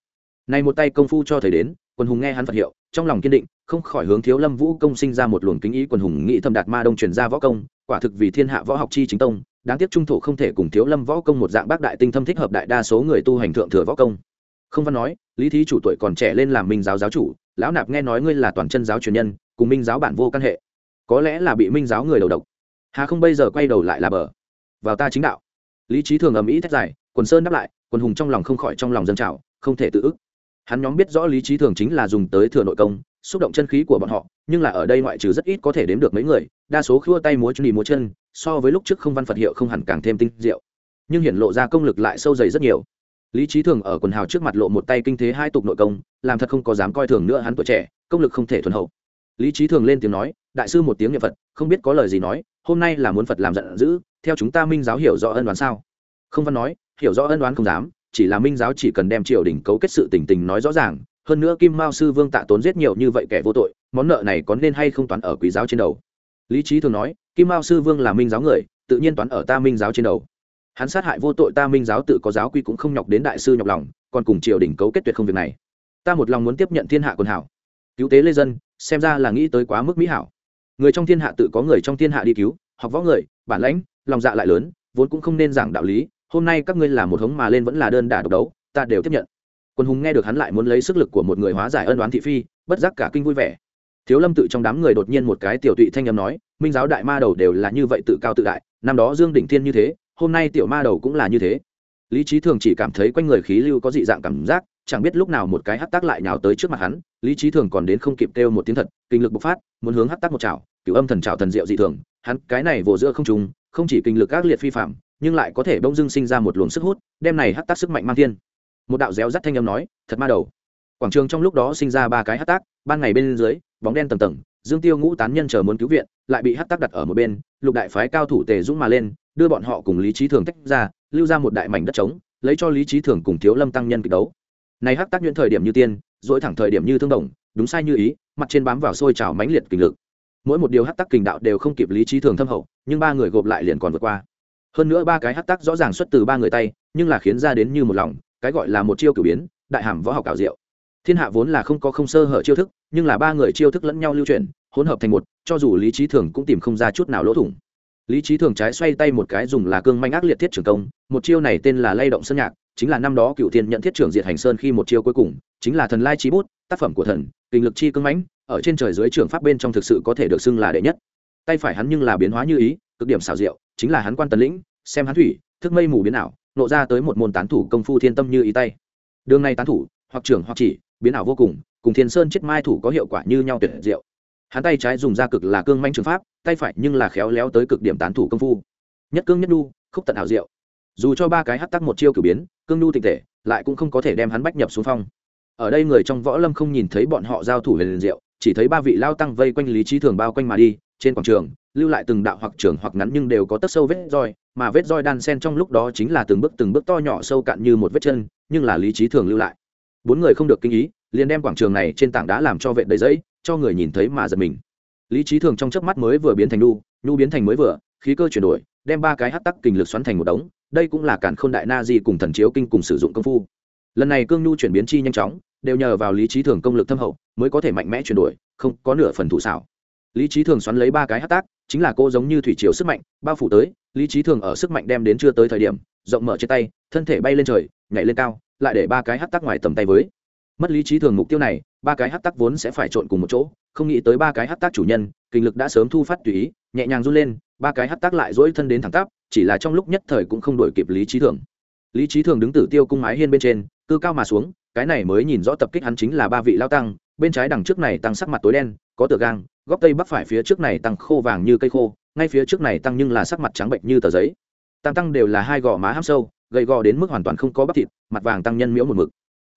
[SPEAKER 1] Này một tay công phu cho thầy đến, quần hùng nghe hắn phật hiệu, trong lòng kiên định, không khỏi hướng thiếu lâm vũ công sinh ra một luồng kính ý quần hùng nghĩ thâm đạt ma đông truyền ra võ công, quả thực vì thiên hạ võ học chi chính tông đáng tiếc trung thổ không thể cùng thiếu lâm võ công một dạng bác đại tinh thâm thích hợp đại đa số người tu hành thượng thừa võ công. Không văn nói, lý thí chủ tuổi còn trẻ lên làm minh giáo giáo chủ, lão nạp nghe nói ngươi là toàn chân giáo truyền nhân, cùng minh giáo bản vô căn hệ. Có lẽ là bị minh giáo người đầu độc. Hà không bây giờ quay đầu lại là bờ. Vào ta chính đạo. Lý trí thường ầm ĩ thét dài, quần sơn đáp lại, quần hùng trong lòng không khỏi trong lòng dân trào, không thể tự ức. Hắn nhóm biết rõ lý trí thường chính là dùng tới thừa nội công xúc động chân khí của bọn họ, nhưng là ở đây ngoại trừ rất ít có thể đếm được mấy người, đa số khua tay múa chân đi múa chân, so với lúc trước không văn phật hiệu không hẳn càng thêm tinh diệu. Nhưng hiển lộ ra công lực lại sâu dày rất nhiều. Lý trí thường ở quần hào trước mặt lộ một tay kinh thế hai tục nội công, làm thật không có dám coi thường nữa hắn tuổi trẻ, công lực không thể thuần hậu. Lý trí thường lên tiếng nói, đại sư một tiếng niệm phật, không biết có lời gì nói, hôm nay là muốn phật làm giận dữ, theo chúng ta minh giáo hiểu rõ ân đoán sao? Không văn nói, hiểu rõ ân đoán không dám, chỉ là minh giáo chỉ cần đem triều đình cấu kết sự tình tình nói rõ ràng hơn nữa kim mao sư vương tạ tốn giết nhiều như vậy kẻ vô tội, món nợ này có nên hay không toán ở quý giáo trên đầu? Lý trí thường nói, kim mao sư vương là minh giáo người, tự nhiên toán ở ta minh giáo trên đầu. Hắn sát hại vô tội ta minh giáo tự có giáo quy cũng không nhọc đến đại sư nhọc lòng, còn cùng triều đình cấu kết tuyệt không việc này. Ta một lòng muốn tiếp nhận thiên hạ quần hảo. Cứu tế lê dân, xem ra là nghĩ tới quá mức mỹ hảo. Người trong thiên hạ tự có người trong thiên hạ đi cứu, học võ người, bản lãnh, lòng dạ lại lớn, vốn cũng không nên giảng đạo lý, hôm nay các ngươi là một hống mà lên vẫn là đơn đả độc đấu, ta đều tiếp nhận quân hùng nghe được hắn lại muốn lấy sức lực của một người hóa giải ân đoán thị phi, bất giác cả kinh vui vẻ. Thiếu lâm tự trong đám người đột nhiên một cái tiểu tụy thanh âm nói, minh giáo đại ma đầu đều là như vậy tự cao tự đại, năm đó dương đỉnh thiên như thế, hôm nay tiểu ma đầu cũng là như thế. Lý trí thường chỉ cảm thấy quanh người khí lưu có dị dạng cảm giác, chẳng biết lúc nào một cái hắt tác lại nhào tới trước mặt hắn, lý trí thường còn đến không kịp kêu một tiếng thật, kinh lực bộc phát, muốn hướng hắt tác một chảo, cửu âm thần chảo thần diệu dị thường, hắn cái này vồ giữa không trùng, không chỉ kinh lực ác liệt phi phạm, nhưng lại có thể bỗng dưng sinh ra một luồng sức hút, đem này hắt tác sức mạnh mang thiên một đạo réo rắt thanh âm nói, thật ma đầu. Quảng trường trong lúc đó sinh ra ba cái hát tác, ban ngày bên dưới, bóng đen tầng tầng, dương tiêu ngũ tán nhân chờ muốn cứu viện, lại bị hát tác đặt ở một bên, lục đại phái cao thủ tề dũng mà lên, đưa bọn họ cùng lý trí thường tách ra, lưu ra một đại mảnh đất trống, lấy cho lý trí thường cùng thiếu lâm tăng nhân kịch đấu. Này hắc tác nhuyễn thời điểm như tiên dỗi thẳng thời điểm như thương đồng, đúng sai như ý, mặt trên bám vào sôi trào mãnh liệt kình lực. Mỗi một điều hắc tác kình đạo đều không kịp lý trí thường thâm hậu, nhưng ba người gộp lại liền còn vượt qua. Hơn nữa ba cái hắc tác rõ ràng xuất từ ba người tay, nhưng là khiến ra đến như một lòng cái gọi là một chiêu cử biến đại hàm võ học ảo diệu. Thiên hạ vốn là không có không sơ hở chiêu thức nhưng là ba người chiêu thức lẫn nhau lưu truyền, hỗn hợp thành một cho dù lý trí thường cũng tìm không ra chút nào lỗ thủng. Lý trí thường trái xoay tay một cái dùng là cương manh ác liệt thiết trưởng công một chiêu này tên là lay động sơn nhạc chính là năm đó cựu thiên nhận thiết trưởng diệt hành sơn khi một chiêu cuối cùng chính là thần lai trí bút tác phẩm của thần kinh lực chi cương mãnh ở trên trời dưới trường pháp bên trong thực sự có thể được xưng là đệ nhất. Tay phải hắn nhưng là biến hóa như ý cực điểm xảo diệu chính là hắn quan tần lĩnh xem hắn thủy thức mây mù biến ảo nộ ra tới một môn tán thủ công phu thiên tâm như ý tay. Đường này tán thủ hoặc trưởng hoặc chỉ biến ảo vô cùng cùng thiên sơn chết mai thủ có hiệu quả như nhau tuyệt diệu. Hắn tay trái dùng ra cực là cương manh trường pháp tay phải nhưng là khéo léo tới cực điểm tán thủ công phu. Nhất cương nhất nhu khúc tận ảo diệu. Dù cho ba cái hát tắc một chiêu cử biến cương nhu tịch thể, lại cũng không có thể đem hắn bách nhập xuống phong. Ở đây người trong võ lâm không nhìn thấy bọn họ giao thủ về liền diệu chỉ thấy ba vị lao tăng vây quanh lý trí thường bao quanh mà đi trên quảng trường lưu lại từng đạo hoặc trường hoặc ngắn nhưng đều có tất sâu vết roi mà vết roi đan sen trong lúc đó chính là từng bước từng bước to nhỏ sâu cạn như một vết chân nhưng là lý trí thường lưu lại. Bốn người không được kinh ý liền đem quảng trường này trên tảng đá làm cho vệ đầy giấy, cho người nhìn thấy mà giật mình. Lý trí thường trong chớp mắt mới vừa biến thành nu, nhu biến thành mới vừa khí cơ chuyển đổi đem ba cái hắc tắc kình lực xoắn thành một đống đây cũng là cản khôn đại na di cùng thần chiếu kinh cùng sử dụng công phu. Lần này cương nhu chuyển biến chi nhanh chóng đều nhờ vào lý trí thường công lực thâm hậu mới có thể mạnh mẽ chuyển đổi không có nửa phần thủ xảo lý trí thường xoắn lấy ba cái hát tác, chính là cô giống như thủy chiều sức mạnh, bao phủ tới, lý trí thường ở sức mạnh đem đến chưa tới thời điểm, rộng mở trên tay, thân thể bay lên trời, nhảy lên cao, lại để ba cái hát tác ngoài tầm tay với. Mất lý trí thường mục tiêu này, ba cái hát tác vốn sẽ phải trộn cùng một chỗ, không nghĩ tới ba cái hát tác chủ nhân, kinh lực đã sớm thu phát tùy ý, nhẹ nhàng run lên, ba cái hát tác lại dỗi thân đến thẳng tắp, chỉ là trong lúc nhất thời cũng không đổi kịp lý trí thường. Lý trí thường đứng tử tiêu cung mái hiên bên trên, cư cao mà xuống, cái này mới nhìn rõ tập kích hắn chính là ba vị lao tăng, bên trái đằng trước này tăng sắc mặt tối đen, có tựa gang góc tây bắc phải phía trước này tăng khô vàng như cây khô, ngay phía trước này tăng nhưng là sắc mặt trắng bệnh như tờ giấy. Tam tăng đều là hai gò má hám sâu, gầy gò đến mức hoàn toàn không có bắp thịt, mặt vàng tăng nhân miễu một mực.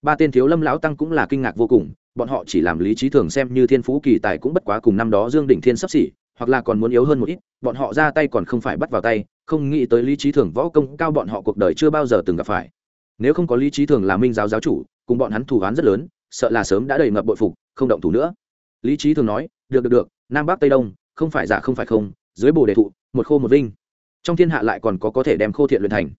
[SPEAKER 1] Ba tên thiếu lâm lão tăng cũng là kinh ngạc vô cùng, bọn họ chỉ làm lý trí thường xem như thiên phú kỳ tài cũng bất quá cùng năm đó dương đỉnh thiên sắp xỉ, hoặc là còn muốn yếu hơn một ít, bọn họ ra tay còn không phải bắt vào tay, không nghĩ tới lý trí thường võ công cao bọn họ cuộc đời chưa bao giờ từng gặp phải. Nếu không có lý trí thường là minh giáo giáo chủ, cùng bọn hắn thù oán rất lớn, sợ là sớm đã đầy ngập bội phục, không động thủ nữa. Lý trí thường nói được được được, nam bắc tây đông, không phải giả, không phải không, dưới bồ đề thụ, một khô một vinh. Trong thiên hạ lại còn có có thể đem khô thiện luyện thành.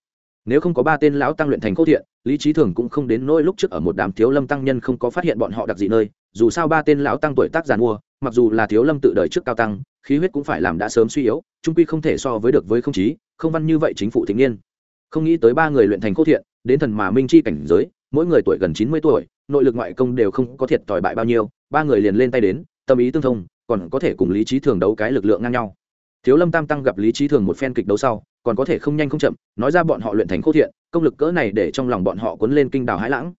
[SPEAKER 1] Nếu không có ba tên lão tăng luyện thành khô thiện, lý trí thường cũng không đến nỗi lúc trước ở một đám thiếu lâm tăng nhân không có phát hiện bọn họ đặc dị nơi, dù sao ba tên lão tăng tuổi tác giàn mua mặc dù là thiếu lâm tự đời trước cao tăng, khí huyết cũng phải làm đã sớm suy yếu, trung quy không thể so với được với không chí, không văn như vậy chính phủ thịnh niên. Không nghĩ tới ba người luyện thành khô thiện, đến thần mà minh chi cảnh giới mỗi người tuổi gần chín mươi tuổi, nội lực ngoại công đều không có thiệt tỏi bại bao nhiêu, ba người liền lên tay đến, tâm ý tương thông, còn có thể cùng lý trí thường đấu cái lực lượng ngang nhau. Thiếu lâm tam tăng gặp lý trí thường một phen kịch đấu sau, còn có thể không nhanh không chậm, nói ra bọn họ luyện thành khô thiện, công lực cỡ này để trong lòng bọn họ cuốn lên kinh đào hãi lãng.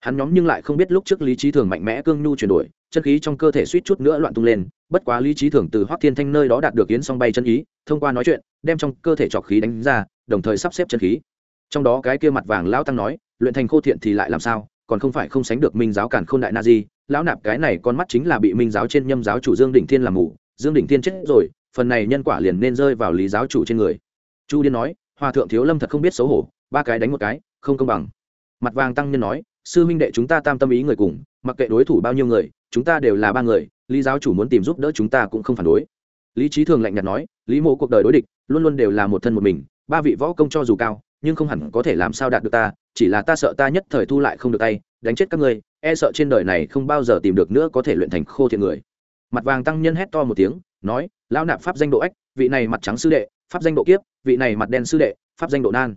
[SPEAKER 1] Hắn nhóm nhưng lại không biết lúc trước lý trí thường mạnh mẽ cương nhu chuyển đổi, chân khí trong cơ thể suýt chút nữa loạn tung lên, bất quá lý trí thường từ hoác thiên thanh nơi đó đạt được yến song bay chân ý, thông qua nói chuyện, đem trong cơ thể trọc khí đánh ra, đồng thời sắp xếp chân khí trong đó cái kia mặt vàng lão tăng nói, luyện thành khô thiện thì lại làm sao? Còn không phải không sánh được minh giáo cản k h ô n đại na di, lão nạp cái này con mắt chính là bị minh giáo trên nhâm giáo chủ dương đỉnh thiên làm mù, dương đỉnh thiên chết rồi, phần này nhân quả liền nên rơi vào lý giáo chủ trên người. Chu điên nói, hòa thượng thiếu lâm thật không biết xấu hổ, ba cái đánh một cái, không công bằng. Mặt vàng tăng nhân nói, sư huynh đệ chúng ta tam tâm ý người cùng, mặc kệ đối thủ bao nhiêu người, chúng ta đều là ba người, lý giáo chủ muốn tìm giúp đỡ chúng ta cũng không phản đối. Lý trí thường lạnh nhạt nói, lý mộ cuộc đời đối địch, luôn luôn đều là một thân một mình, ba vị võ công cho dù cao nhưng không hẳn có thể làm sao đạt được ta, chỉ là ta sợ ta nhất thời thu lại không được tay, đánh chết các ngươi e sợ trên đời này không bao giờ tìm được nữa có thể luyện thành khô thiện người. Mặt vàng tăng nhân hét to một tiếng, nói, lão nạp pháp danh độ ếch vị này mặt trắng sư đệ, pháp danh độ kiếp, vị này mặt đen sư đệ, pháp danh độ nan.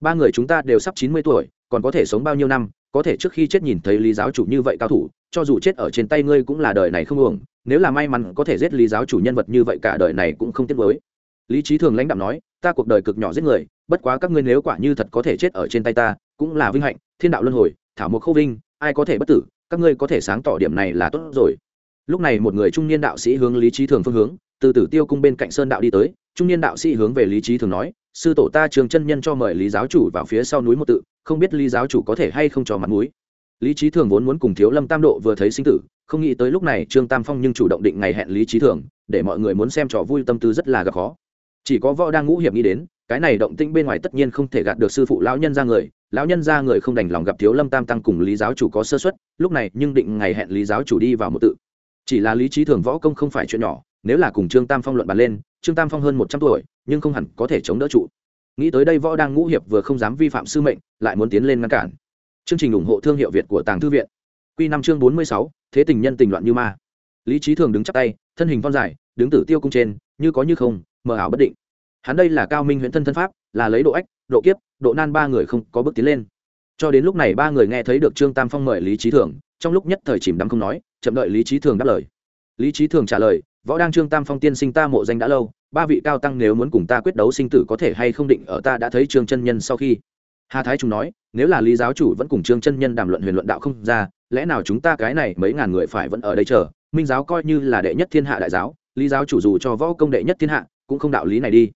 [SPEAKER 1] Ba người chúng ta đều sắp chín mươi tuổi, còn có thể sống bao nhiêu năm, có thể trước khi chết nhìn thấy lý giáo chủ như vậy cao thủ, cho dù chết ở trên tay ngươi cũng là đời này không uổng, nếu là may mắn có thể giết lý giáo chủ nhân vật như vậy cả đời này cũng không tiếc với lý trí thường lãnh đạo nói, ta cuộc đời cực nhỏ giết người bất quá các ngươi nếu quả như thật có thể chết ở trên tay ta, cũng là vinh hạnh, thiên đạo luân hồi, thảo mộc khâu vinh, ai có thể bất tử, các ngươi có thể sáng tỏ điểm này là tốt rồi. Lúc này một người trung niên đạo sĩ hướng lý trí thường phương hướng, từ tử tiêu cung bên cạnh sơn đạo đi tới, trung niên đạo sĩ hướng về lý trí thường nói, sư tổ ta trường chân nhân cho mời lý giáo chủ vào phía sau núi một tự, không biết lý giáo chủ có thể hay không cho mặt núi lý trí thường vốn muốn cùng thiếu lâm tam độ vừa thấy sinh tử, không nghĩ tới lúc này trương tam phong nhưng chủ động định ngày hẹn lý trí thường, để mọi người muốn xem trò vui tâm tư rất là gặp khó chỉ có võ đang ngũ hiệp nghĩ đến, cái này động tĩnh bên ngoài tất nhiên không thể gạt được sư phụ lão nhân ra người, lão nhân ra người không đành lòng gặp thiếu lâm tam tăng cùng lý giáo chủ có sơ xuất lúc này nhưng định ngày hẹn lý giáo chủ đi vào một tự. Chỉ là lý trí thường võ công không phải chuyện nhỏ, nếu là cùng trương tam phong luận bàn lên, trương tam phong hơn một trăm tuổi, nhưng không hẳn có thể chống đỡ trụ. Nghĩ tới đây võ đang ngũ hiệp vừa không dám vi phạm sư mệnh, lại muốn tiến lên ngăn cản. Chương trình ủng hộ thương hiệu việt của tàng thư viện. Q năm chương bốn mươi sáu, thế tình nhân tình loạn như ma. Lý trí thường đứng chắp tay, thân hình con dài, đứng tử tiêu cung trên, như có như không, mờ ảo bất định hắn đây là cao minh huyễn thân thân pháp, là lấy độ ách, độ kiếp, độ nan ba người không có bước tiến lên. Cho đến lúc này ba người nghe thấy được trương tam phong mời lý trí thường, trong lúc nhất thời chìm đắm không nói, chậm đợi lý trí thường đáp lời. Lý trí thường trả lời, võ đang trương tam phong tiên sinh ta mộ danh đã lâu, ba vị cao tăng nếu muốn cùng ta quyết đấu sinh tử có thể hay không định ở ta đã thấy trương chân nhân sau khi? Hà thái trung nói, nếu là lý giáo chủ vẫn cùng trương chân nhân đàm luận huyền luận đạo không ra, lẽ nào chúng ta cái này mấy ngàn người phải vẫn ở đây chờ? Minh giáo coi như là đệ nhất thiên hạ đại giáo, lý giáo chủ dù cho võ công đệ nhất thiên hạ, cũng không đạo lý này đi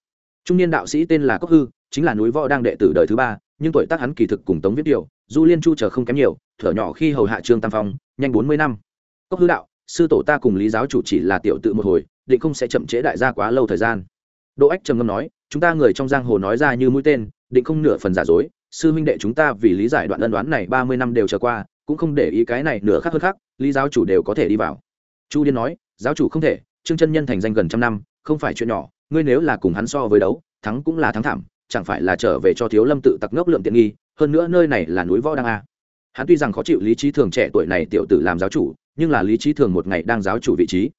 [SPEAKER 1] trung niên đạo sĩ tên là cốc hư, chính là núi võ đang đệ tử đời thứ ba, nhưng tuổi tác hắn kỳ thực cùng tống viết điều du liên chu chờ không kém nhiều, thở nhỏ khi hầu hạ trương tam phong, nhanh bốn mươi năm. Cốc hư đạo, sư tổ ta cùng lý giáo chủ chỉ là tiểu tự một hồi, định không sẽ chậm trễ đại gia quá lâu thời gian. Đỗ ách trầm ngâm nói, chúng ta người trong giang hồ nói ra như mũi tên, định không nửa phần giả dối, sư huynh đệ chúng ta vì lý giải đoạn ân đoán này ba mươi năm đều trở qua, cũng không để ý cái này nửa khác hơn khác lý giáo chủ đều có thể đi vào. Chu điên nói, giáo chủ không thể, trương chân nhân thành danh gần trăm năm, không phải chuyện nhỏ ngươi nếu là cùng hắn so với đấu, thắng cũng là thắng thảm, chẳng phải là trở về cho thiếu lâm tự tặc ngốc lượng tiện nghi, hơn nữa nơi này là núi võ đăng a. Hắn tuy rằng khó chịu lý trí thường trẻ tuổi này tiểu tử làm giáo chủ, nhưng là lý trí thường một ngày đang giáo chủ vị trí.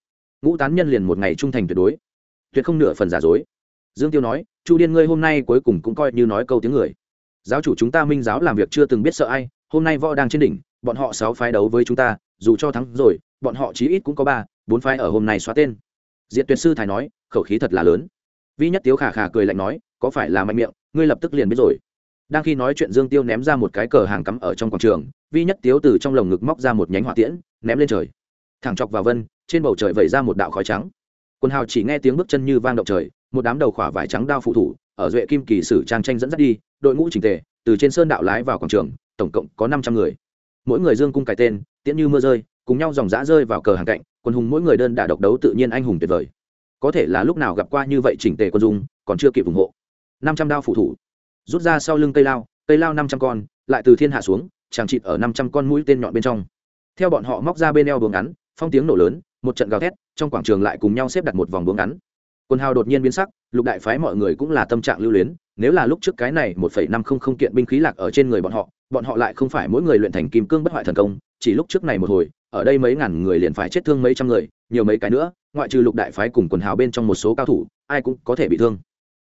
[SPEAKER 1] Ngũ tán nhân liền một ngày trung thành tuyệt đối. Tuyệt không nửa phần giả dối. Dương tiêu nói, chu điên ngươi hôm nay cuối cùng cũng coi như nói câu tiếng người. Giáo chủ chúng ta minh giáo làm việc chưa từng biết sợ ai, hôm nay võ đang trên đỉnh, bọn họ sáu phái đấu với chúng ta, dù cho thắng rồi, bọn họ chí ít cũng có ba, bốn phái ở hôm nay xóa tên. Diện tuyệt sư thái nói khẩu khí thật là lớn. Vi nhất tiếu khả khả cười lạnh nói, có phải là mạnh miệng, ngươi lập tức liền biết rồi. Đang khi nói chuyện dương tiêu ném ra một cái cờ hàng cắm ở trong quảng trường, vi nhất tiếu từ trong lồng ngực móc ra một nhánh hỏa tiễn, ném lên trời. Thẳng chọc vào vân, trên bầu trời vẩy ra một đạo khói trắng. Quần hào chỉ nghe tiếng bước chân như vang động trời, một đám đầu khỏa vải trắng đao phụ thủ, ở duệ kim kỳ sử trang tranh dẫn dắt đi, đội ngũ trình tề, từ trên sơn đạo lái vào quảng trường, tổng cộng có năm trăm người. Mỗi người dương cung cái tên, tiễn như mưa rơi, cùng nhau dòng dã rơi vào cờ hàng cạnh, quân hùng mỗi người đơn đả độc đấu tự nhiên anh hùng tuyệt vời có thể là lúc nào gặp qua như vậy chỉnh tề quân dung, còn chưa kịp ủng hộ. Năm trăm đao phụ thủ, rút ra sau lưng cây lao cây lao năm trăm con, lại từ thiên hạ xuống chàng chịt ở năm trăm con mũi tên nhọn bên trong. Theo bọn họ móc ra bên eo buồng ngắn, phong tiếng nổ lớn, một trận gào thét, trong quảng trường lại cùng nhau xếp đặt một vòng buồng ngắn. Quân hào đột nhiên biến sắc, lục đại phái mọi người cũng là tâm trạng lưu luyến, nếu là lúc trước cái này một phẩy năm không không kiện binh khí lạc ở trên người bọn họ bọn họ lại không phải mỗi người luyện thành kim cương bất hoại thần công, chỉ lúc trước này một hồi ở đây mấy ngàn người liền phải chết thương mấy trăm người, nhiều mấy cái nữa, ngoại trừ lục đại phái cùng quần hào bên trong một số cao thủ, ai cũng có thể bị thương.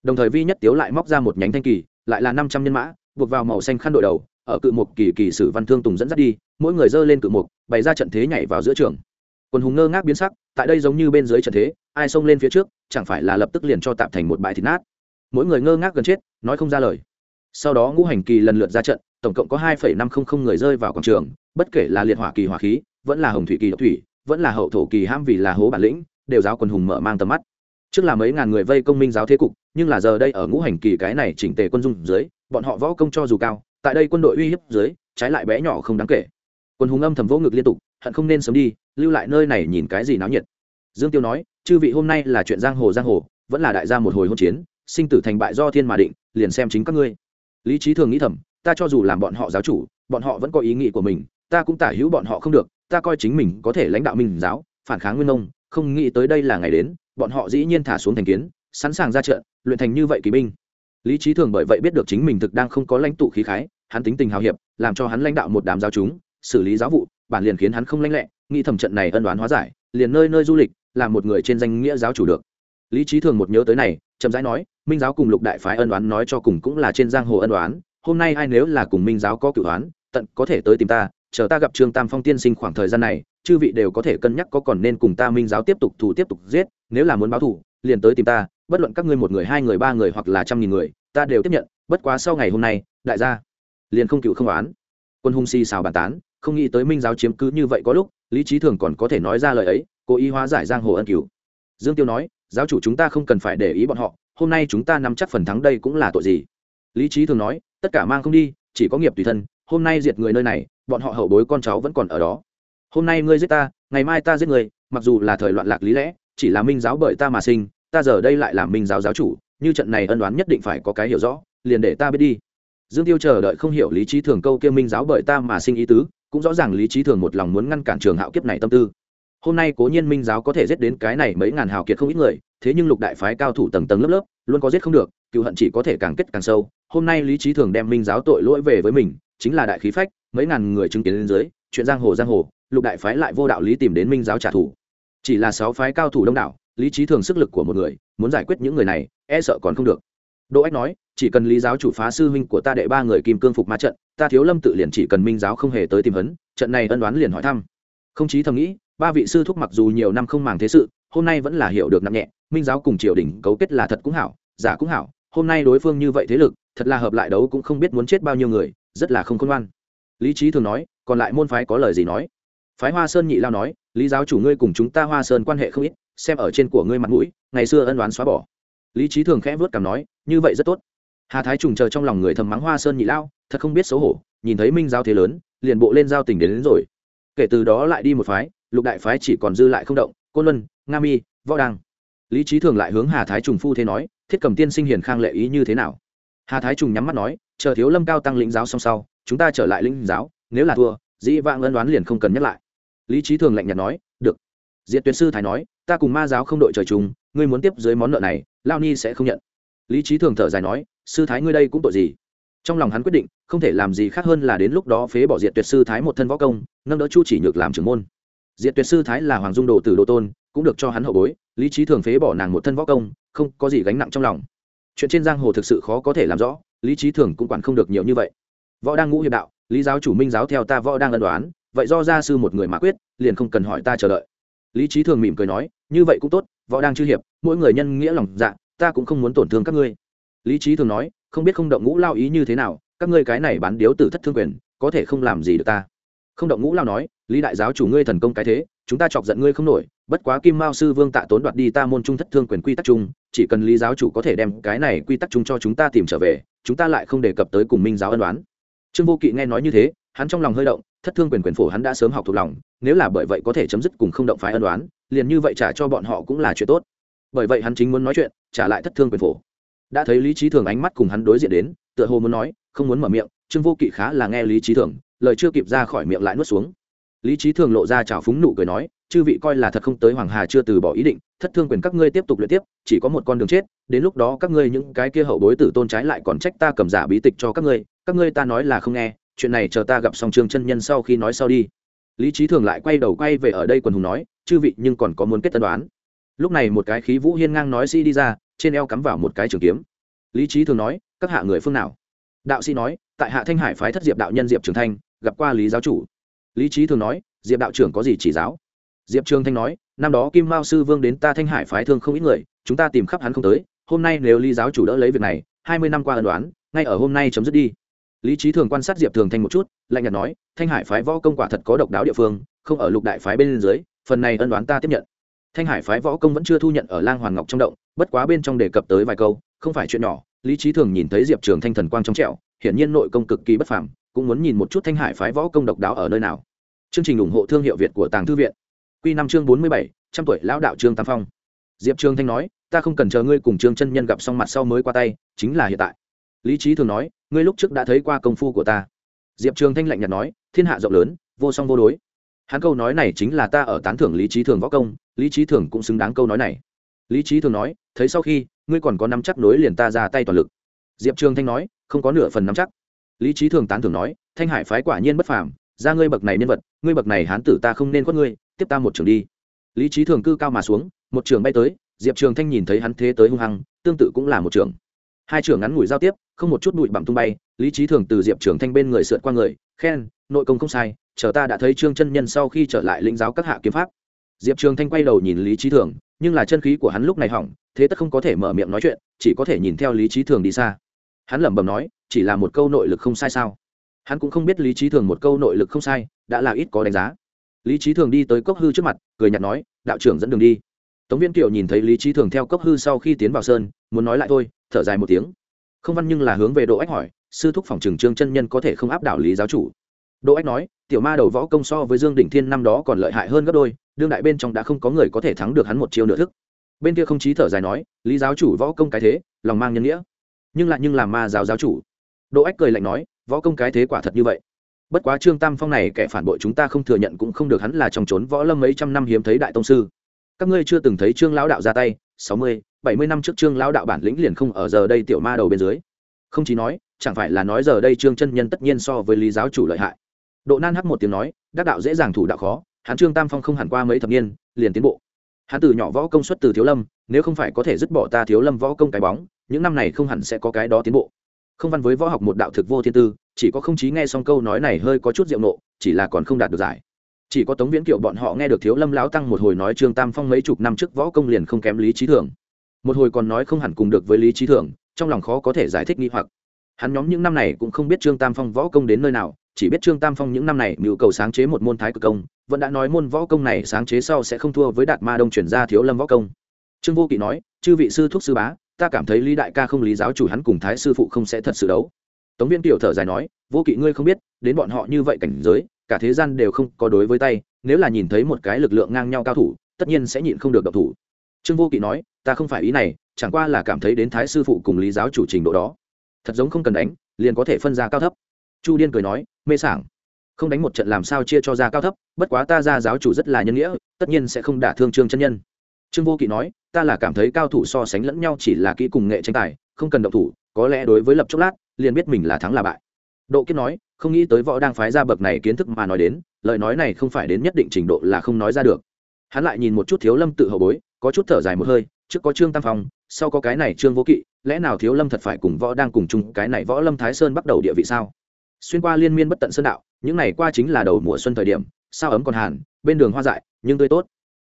[SPEAKER 1] Đồng thời vi nhất tiếu lại móc ra một nhánh thanh kỳ, lại là năm trăm nhân mã, buộc vào màu xanh khăn đội đầu, ở cự mục kỳ kỳ sử văn thương tùng dẫn dắt đi, mỗi người dơ lên cự mục, bày ra trận thế nhảy vào giữa trường. Quần hùng ngơ ngác biến sắc, tại đây giống như bên dưới trận thế, ai xông lên phía trước, chẳng phải là lập tức liền cho tạm thành một bãi thịt nát. Mỗi người ngơ ngác gần chết, nói không ra lời. Sau đó ngũ hành kỳ lần lượt ra trận, tổng cộng có hai năm trăm linh người rơi vào quảng trường, bất kể là liệt hỏa kỳ hỏa khí vẫn là hồng thủy kỳ độc thủy, vẫn là hậu thổ kỳ ham vì là hố bản lĩnh, đều giáo quần hùng mở mang tầm mắt. Trước là mấy ngàn người vây công minh giáo thế cục, nhưng là giờ đây ở ngũ hành kỳ cái này chỉnh tề quân dung dưới, bọn họ võ công cho dù cao, tại đây quân đội uy hiếp dưới, trái lại bé nhỏ không đáng kể. Quân hùng âm thầm vỗ ngực liên tục, hận không nên sớm đi, lưu lại nơi này nhìn cái gì náo nhiệt. Dương tiêu nói, chư vị hôm nay là chuyện giang hồ giang hồ, vẫn là đại gia một hồi hôn chiến, sinh tử thành bại do thiên mà định, liền xem chính các ngươi. Lý trí thường nghĩ thầm, ta cho dù làm bọn họ giáo chủ, bọn họ vẫn có ý nghĩ của mình, ta cũng tả hữu bọn họ không được ta coi chính mình có thể lãnh đạo minh giáo, phản kháng nguyên ông, không nghĩ tới đây là ngày đến, bọn họ dĩ nhiên thả xuống thành kiến, sẵn sàng ra trận, luyện thành như vậy kỳ binh. Lý trí thường bởi vậy biết được chính mình thực đang không có lãnh tụ khí khái, hắn tính tình hào hiệp, làm cho hắn lãnh đạo một đám giáo chúng, xử lý giáo vụ, bản liền khiến hắn không lãnh lẹ, nghĩ thẩm trận này ân đoán hóa giải, liền nơi nơi du lịch, làm một người trên danh nghĩa giáo chủ được. Lý trí thường một nhớ tới này, chậm rãi nói, minh giáo cùng lục đại phái ân đoán nói cho cùng cũng là trên giang hồ ân đoán hôm nay ai nếu là cùng minh giáo có cựu đoán tận có thể tới tìm ta chờ ta gặp trương tam phong tiên sinh khoảng thời gian này, chư vị đều có thể cân nhắc có còn nên cùng ta minh giáo tiếp tục thủ tiếp tục giết, nếu là muốn báo thủ liền tới tìm ta, bất luận các ngươi một người, hai người, ba người hoặc là trăm nghìn người, ta đều tiếp nhận, bất quá sau ngày hôm nay, đại gia liền không cựu không oán. Quân hung si xào bàn tán, không nghĩ tới minh giáo chiếm cứ như vậy có lúc, lý trí thường còn có thể nói ra lời ấy, cố ý hóa giải giang hồ ân cứu dương tiêu nói, giáo chủ chúng ta không cần phải để ý bọn họ, hôm nay chúng ta nắm chắc phần thắng đây cũng là tội gì? Lý trí thường nói, tất cả mang không đi, chỉ có nghiệp tùy thân hôm nay diệt người nơi này, bọn họ hậu bối con cháu vẫn còn ở đó. Hôm nay ngươi giết ta, ngày mai ta giết người, mặc dù là thời loạn lạc lý lẽ, chỉ là minh giáo bởi ta mà sinh, ta giờ đây lại làm minh giáo giáo chủ, như trận này ân đoán nhất định phải có cái hiểu rõ, liền để ta biết đi. Dương tiêu chờ đợi không hiểu lý trí thường câu kia minh giáo bởi ta mà sinh ý tứ, cũng rõ ràng lý trí thường một lòng muốn ngăn cản trường hạo kiếp này tâm tư hôm nay cố nhiên minh giáo có thể giết đến cái này mấy ngàn hào kiệt không ít người, thế nhưng lục đại phái cao thủ tầng tầng lớp lớp, luôn có giết không được, cựu hận chỉ có thể càng kết càng sâu. Hôm nay lý trí thường đem minh giáo tội lỗi về với mình, chính là đại khí phách, mấy ngàn người chứng kiến lên dưới, chuyện giang hồ giang hồ, lục đại phái lại vô đạo lý tìm đến minh giáo trả thù. Chỉ là sáu phái cao thủ đông đảo, lý trí thường sức lực của một người, muốn giải quyết những người này e sợ còn không được. Đỗ ách nói, chỉ cần lý giáo chủ phá sư huynh của ta đệ ba người kim cương phục ma trận, ta thiếu lâm tự liền chỉ cần minh giáo không hề tới tìm hấn, trận này ân đoán liền hỏi thăm. Không chí thầm nghĩ ba vị sư thúc mặc dù nhiều năm không màng thế sự hôm nay vẫn là hiểu được nặng nhẹ minh giáo cùng triều đình cấu kết là thật cũng hảo giả cũng hảo hôm nay đối phương như vậy thế lực thật là hợp lại đấu cũng không biết muốn chết bao nhiêu người rất là không khôn ngoan. Lý trí thường nói còn lại môn phái có lời gì nói? Phái hoa sơn nhị lao nói lý giáo chủ ngươi cùng chúng ta hoa sơn quan hệ không ít xem ở trên của ngươi mặt mũi ngày xưa ân đoán xóa bỏ. Lý trí thường khẽ vớt cảm nói như vậy rất tốt. Hà thái trùng chờ trong lòng người thầm mắng hoa sơn nhị lao thật không biết xấu hổ nhìn thấy minh giao thế lớn liền bộ lên giao tình đến, đến rồi. Kể từ đó lại đi một phái lục đại phái chỉ còn dư lại không động, côn luân, nga mi, võ đăng. Lý trí thường lại hướng hà thái trùng phu thế nói, thiết cầm tiên sinh hiền khang lệ ý như thế nào? Hà thái trùng nhắm mắt nói, chờ thiếu lâm cao tăng lĩnh giáo song sau, chúng ta trở lại lĩnh giáo, nếu là thua, dĩ vãng ân đoán liền không cần nhắc lại. Lý trí thường lạnh nhạt nói, được. Diệt tuyến sư thái nói, ta cùng ma giáo không đội trời chung, ngươi muốn tiếp dưới món nợ này, lao ni sẽ không nhận. Lý trí thường thở dài nói, sư thái ngươi đây cũng tội gì? Trong lòng hắn quyết định, không thể làm gì khác hơn là đến lúc đó phế bỏ diệt tuyệt sư thái một thân võ công, nâng đỡ chu chỉ nhược làm trưởng môn diệt tuyệt sư thái là hoàng dung đồ tử đồ tôn, cũng được cho hắn hậu bối, lý trí thường phế bỏ nàng một thân võ công, không có gì gánh nặng trong lòng. Chuyện trên giang hồ thực sự khó có thể làm rõ, lý trí thường cũng quản không được nhiều như vậy. Võ đang ngũ hiệp đạo, lý giáo chủ minh giáo theo ta võ đang ân đoán, vậy do gia sư một người mà quyết, liền không cần hỏi ta chờ đợi. Lý trí thường mỉm cười nói, như vậy cũng tốt, võ đang chư hiệp, mỗi người nhân nghĩa lòng dạ ta cũng không muốn tổn thương các ngươi. Lý trí thường nói, không biết không động ngũ lao ý như thế nào, các ngươi cái này bán điếu tử thất thương quyền, có thể không làm gì được ta không động ngũ lao nói, lý đại giáo chủ ngươi thần công cái thế, chúng ta chọc giận ngươi không nổi, bất quá kim mao sư vương tạ tốn đoạt đi ta môn trung thất thương quyền quy tắc chung, chỉ cần lý giáo chủ có thể đem cái này quy tắc chung cho chúng ta tìm trở về, chúng ta lại không đề cập tới cùng minh giáo ân đoán trương vô kỵ nghe nói như thế, hắn trong lòng hơi động, thất thương quyền quyền phổ hắn đã sớm học thuộc lòng, nếu là bởi vậy có thể chấm dứt cùng không động phái ân đoán liền như vậy trả cho bọn họ cũng là chuyện tốt. Bởi vậy hắn chính muốn nói chuyện, trả lại thất thương quyền phổ. Đã thấy lý trí thường ánh mắt cùng hắn đối diện đến, tựa hồ muốn nói, không muốn mở miệng, trương vô kỵ khá là nghe lý trí thường lời chưa kịp ra khỏi miệng lại nuốt xuống. Lý trí thường lộ ra trào phúng nụ cười nói, chư vị coi là thật không tới hoàng hà chưa từ bỏ ý định, thất thương quyền các ngươi tiếp tục luyện tiếp, chỉ có một con đường chết, đến lúc đó các ngươi những cái kia hậu bối tử tôn trái lại còn trách ta cầm giả bí tịch cho các ngươi các ngươi ta nói là không nghe, chuyện này chờ ta gặp xong trương chân nhân sau khi nói sau đi. Lý trí thường lại quay đầu quay về ở đây quần hùng nói, chư vị nhưng còn có muốn kết tân đoán. Lúc này một cái khí vũ hiên ngang nói sĩ đi ra, trên eo cắm vào một cái trường kiếm. Lý trí thường nói, các hạ người phương nào? Đạo sĩ nói, tại hạ thanh hải phái thất diệp đạo nhân diệp trường thanh gặp qua lý giáo chủ. Lý trí thường nói, diệp đạo trưởng có gì chỉ giáo? Diệp trường thanh nói, năm đó kim mao sư vương đến ta thanh hải phái thương không ít người, chúng ta tìm khắp hắn không tới, hôm nay nếu lý giáo chủ đỡ lấy việc này, hai mươi năm qua ân đoán ngay ở hôm nay chấm dứt đi. Lý trí thường quan sát diệp thường thanh một chút, lạnh nhạt nói, thanh hải phái võ công quả thật có độc đáo địa phương, không ở lục đại phái bên dưới, phần này ân đoán ta tiếp nhận. Thanh hải phái võ công vẫn chưa thu nhận ở lang hoàn ngọc trong động, bất quá bên trong đề cập tới vài câu, không phải chuyện nhỏ, lý trí thường nhìn thấy diệp trường thanh thần quang trong trẹo hiển nhiên nội công cực kỳ bất phẳng cũng muốn nhìn một chút thanh hải phái võ công độc đáo ở nơi nào. Chương trình ủng hộ thương hiệu việt của tàng thư viện. Q năm chương bốn mươi bảy, trăm tuổi lão đạo trương tam phong. Diệp trương thanh nói, ta không cần chờ ngươi cùng trương chân nhân gặp xong mặt sau mới qua tay, chính là hiện tại. Lý trí thường nói, ngươi lúc trước đã thấy qua công phu của ta. Diệp trương thanh lạnh nhạt nói, thiên hạ rộng lớn, vô song vô đối. Hắn câu nói này chính là ta ở tán thưởng lý trí thường võ công, lý trí thường cũng xứng đáng câu nói này. Lý trí thường nói, thấy sau khi, ngươi còn có nắm chắc nối liền ta ra tay toàn lực. Diệp trương thanh nói, không có nửa phần nắm chắc lý trí thường tán thưởng nói, thanh hải phái quả nhiên bất phàm, ra ngươi bậc này nhân vật, ngươi bậc này hán tử ta không nên quất ngươi, tiếp ta một trường đi. Lý trí thường cư cao mà xuống, một trường bay tới, diệp trường thanh nhìn thấy hắn thế tới hung hăng, tương tự cũng là một trường. Hai trường ngắn ngủi giao tiếp, không một chút bụi bặm tung bay, lý trí thường từ diệp trường thanh bên người sượt qua người, khen, nội công không sai, chờ ta đã thấy trương chân nhân sau khi trở lại lĩnh giáo các hạ kiếm pháp. Diệp trường thanh quay đầu nhìn lý trí thường, nhưng là chân khí của hắn lúc này hỏng, thế tất không có thể mở miệng nói chuyện, chỉ có thể nhìn theo lý trí thường đi xa hắn lẩm bẩm nói, chỉ là một câu nội lực không sai sao? Hắn cũng không biết lý trí thường một câu nội lực không sai, đã là ít có đánh giá. Lý trí thường đi tới cốc hư trước mặt, cười nhạt nói, đạo trưởng dẫn đường đi. Tống viên kiều nhìn thấy lý trí thường theo cốc hư sau khi tiến vào sơn, muốn nói lại thôi, thở dài một tiếng. Không văn nhưng là hướng về độ ách hỏi, sư thúc phòng trường trương chân nhân có thể không áp đảo lý giáo chủ? Đỗ ách nói, tiểu ma đầu võ công so với dương đỉnh thiên năm đó còn lợi hại hơn gấp đôi, đương đại bên trong đã không có người có thể thắng được hắn một chiêu nửa thức. Bên kia không chí thở dài nói, lý giáo chủ võ công cái thế, lòng mang nhân nghĩa nhưng lại nhưng làm ma giáo giáo chủ. Đỗ ách cười lạnh nói, võ công cái thế quả thật như vậy. Bất quá trương tam phong này kẻ phản bội chúng ta không thừa nhận cũng không được hắn là trong trốn võ lâm mấy trăm năm hiếm thấy đại tông sư. Các ngươi chưa từng thấy trương lão đạo ra tay, sáu mươi, bảy mươi năm trước trương lão đạo bản lĩnh liền không ở giờ đây tiểu ma đầu bên dưới. Không chỉ nói, chẳng phải là nói giờ đây trương chân nhân tất nhiên so với lý giáo chủ lợi hại. Độ nan hắc một tiếng nói, đắc đạo dễ dàng thủ đạo khó, hắn trương tam phong không hẳn qua mấy thập niên, liền tiến bộ hắn từ nhỏ võ công xuất từ thiếu lâm, nếu không phải có thể dứt bỏ ta thiếu lâm võ công cái bóng, những năm này không hẳn sẽ có cái đó tiến bộ. Không văn với võ học một đạo thực vô thiên tư, chỉ có không chí nghe xong câu nói này hơi có chút diệu nộ, chỉ là còn không đạt được giải. Chỉ có tống viễn kiệu bọn họ nghe được thiếu lâm lão tăng một hồi nói trương tam phong mấy chục năm trước võ công liền không kém lý trí thường một hồi còn nói không hẳn cùng được với lý trí thường trong lòng khó có thể giải thích nghi hoặc. Hắn nhóm những năm này cũng không biết trương tam phong võ công đến nơi nào chỉ biết trương tam phong những năm này mưu cầu sáng chế một môn thái cực công, vẫn đã nói môn võ công này sáng chế sau sẽ không thua với đạt ma đông chuyển ra thiếu lâm võ công. Trương vô kỵ nói, chư vị sư thúc sư bá, ta cảm thấy lý đại ca không lý giáo chủ hắn cùng thái sư phụ không sẽ thật sự đấu. Tống viên tiểu thở dài nói, vô kỵ ngươi không biết, đến bọn họ như vậy cảnh giới, cả thế gian đều không có đối với tay, nếu là nhìn thấy một cái lực lượng ngang nhau cao thủ, tất nhiên sẽ nhịn không được độc thủ. Trương vô kỵ nói, ta không phải ý này, chẳng qua là cảm thấy đến thái sư phụ cùng lý giáo chủ trình độ đó. Thật giống không cần đánh, liền có thể phân ra cao thấp chu điên cười nói, mê sảng. Không đánh một trận làm sao chia cho ra cao thấp, bất quá ta ra giáo chủ rất là nhân nghĩa, tất nhiên sẽ không đả thương trương chân nhân. Trương vô kỵ nói, ta là cảm thấy cao thủ so sánh lẫn nhau chỉ là kỹ cùng nghệ tranh tài, không cần động thủ, có lẽ đối với lập chốc lát, liền biết mình là thắng là bại. Độ kiếp nói, không nghĩ tới võ đang phái ra bậc này kiến thức mà nói đến, lời nói này không phải đến nhất định trình độ là không nói ra được. Hắn lại nhìn một chút thiếu lâm tự hậu bối, có chút thở dài một hơi, trước có trương tam phong, sau có cái này trương vô kỵ, lẽ nào thiếu lâm thật phải cùng võ đang cùng chung cái này võ lâm thái sơn bắt đầu địa vị sao? Xuyên qua liên miên bất tận sơn đạo, những ngày qua chính là đầu mùa xuân thời điểm, sao ấm còn hàn, bên đường hoa dại, nhưng tươi tốt.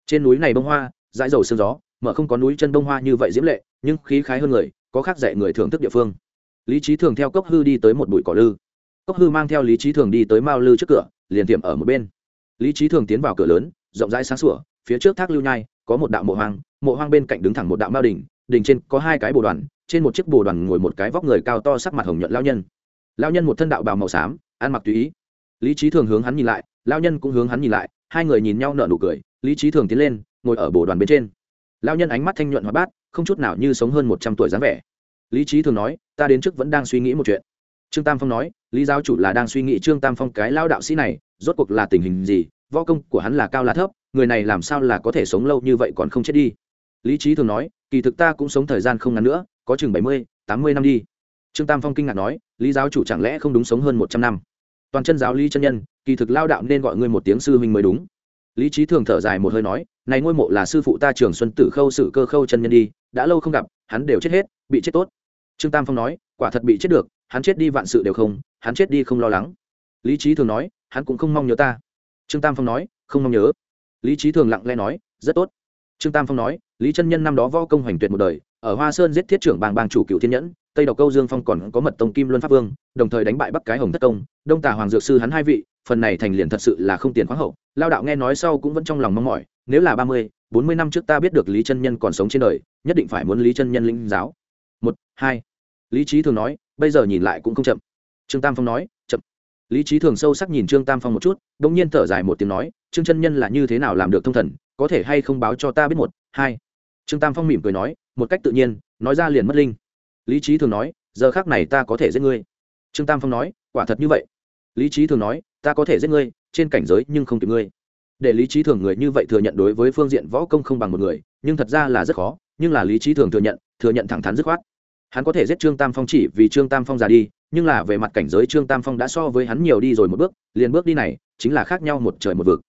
[SPEAKER 1] Trên núi này bông hoa, dãi dầu sương gió mở không có núi chân bông hoa như vậy diễm lệ, nhưng khí khái hơn người, có khác dạy người thưởng thức địa phương. Lý trí thường theo cốc hư đi tới một bụi cỏ lư. Cốc hư mang theo lý trí thường đi tới mao lư trước cửa, liền tiệm ở một bên. Lý trí thường tiến vào cửa lớn, rộng rãi sáng sủa, phía trước thác lưu nhai, có một đạo mộ hoang mộ hoang bên cạnh đứng thẳng một đạo mao đình đình trên có hai cái bồ đoàn, trên một chiếc bồ đoàn ngồi một cái vóc người cao to sắc mặt hồng nhuận lao nhân lao nhân một thân đạo bào màu xám, ăn mặc tùy ý. Lý trí thường hướng hắn nhìn lại lao nhân cũng hướng hắn nhìn lại, hai người nhìn nhau nở nụ cười, lý trí thường tiến lên, ngồi ở bồ đoàn bên trên. Lao nhân ánh mắt thanh nhuận hóa bát, không chút nào như sống hơn một trăm tuổi dáng vẻ. Lý trí thường nói, ta đến trước vẫn đang suy nghĩ một chuyện. Trương tam phong nói, lý giáo chủ là đang suy nghĩ trương tam phong cái lao đạo sĩ này, rốt cuộc là tình hình gì, võ công của hắn là cao là thấp, người này làm sao là có thể sống lâu như vậy còn không chết đi? Lý trí thường nói, kỳ thực ta cũng sống thời gian không ngắn nữa, có chừng bảy mươi, tám mươi năm đi. Trương tam phong kinh ngạc nói lý giáo chủ chẳng lẽ không đúng sống hơn một trăm năm? Toàn chân giáo lý chân nhân, kỳ thực lao đạo nên gọi ngươi một tiếng sư huynh mới đúng. Lý trí thường thở dài một hơi nói, này ngôi mộ là sư phụ ta trường xuân tử khâu sự cơ khâu chân nhân đi, đã lâu không gặp, hắn đều chết hết, bị chết tốt. Trương tam phong nói, quả thật bị chết được, hắn chết đi vạn sự đều không, hắn chết đi không lo lắng. Lý trí thường nói, hắn cũng không mong nhớ ta. Trương tam phong nói, không mong nhớ. Lý trí thường lặng lẽ nói, rất tốt. Trương tam phong nói, lý chân nhân năm đó võ công hoành tuyệt một đời, ở hoa sơn giết thiết trưởng bang bang chủ cựu thiên nhẫn tây độc câu dương phong còn có mật tông kim luân pháp vương, đồng thời đánh bại bắc cái hồng thất công, đông tà hoàng dược sư hắn hai vị, phần này thành liền thật sự là không tiền khoáng hậu. Lao đạo nghe nói sau cũng vẫn trong lòng mong mỏi, nếu là ba mươi, bốn mươi năm trước ta biết được lý chân nhân còn sống trên đời, nhất định phải muốn lý chân nhân linh giáo. Một, hai. Lý trí thường nói, bây giờ nhìn lại cũng không chậm. Trương tam phong nói, chậm. Lý trí thường sâu sắc nhìn trương tam phong một chút đ ỗ n g nhiên thở dài một tiếng nói, trương chân nhân là như thế nào làm được thông thần, có thể hay không báo cho ta biết một, hai. Trương tam phong mỉm cười nói, một cách tự nhiên, nói ra liền mất linh lý trí thường nói, giờ khác này ta có thể giết ngươi. Trương tam phong nói, quả thật như vậy. Lý trí thường nói, ta có thể giết ngươi, trên cảnh giới nhưng không kịp ngươi. Để lý trí thường người như vậy thừa nhận đối với phương diện võ công không bằng một người, nhưng thật ra là rất khó, nhưng là lý trí thường thừa nhận thừa nhận thẳng thắn dứt khoát. Hắn có thể giết trương tam phong chỉ vì trương tam phong già đi, nhưng là về mặt cảnh giới trương tam phong đã so với hắn nhiều đi rồi một bước, liền bước đi này, chính là khác nhau một trời một vực.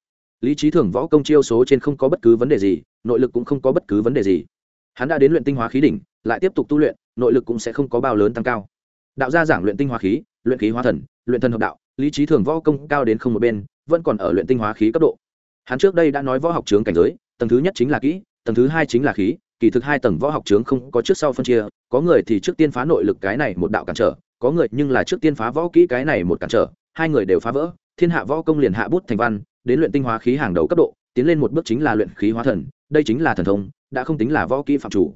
[SPEAKER 1] Lý trí thường võ công chiêu số trên không có bất cứ vấn đề gì, nội lực cũng không có bất cứ vấn đề gì. Hắn đã đến luyện tinh hóa khí đỉnh lại tiếp tục tu luyện, nội lực cũng sẽ không có bao lớn tăng cao. Đạo gia giảng luyện tinh hóa khí, luyện khí hóa thần, luyện thần hợp đạo, lý trí thường võ công cao đến không một bên, vẫn còn ở luyện tinh hóa khí cấp độ. Hắn trước đây đã nói võ học trướng cảnh giới, tầng thứ nhất chính là kỹ, tầng thứ hai chính là khí, kỳ thực hai tầng võ học trướng không có trước sau phân chia, có người thì trước tiên phá nội lực cái này một đạo cản trở, có người nhưng là trước tiên phá võ kỹ cái này một cản trở, hai người đều phá vỡ, thiên hạ võ công liền hạ bút thành văn, đến luyện tinh hóa khí hàng đầu cấp độ, tiến lên một bước chính là luyện khí hóa thần, đây chính là thần thông, đã không tính là võ kỹ phạm chủ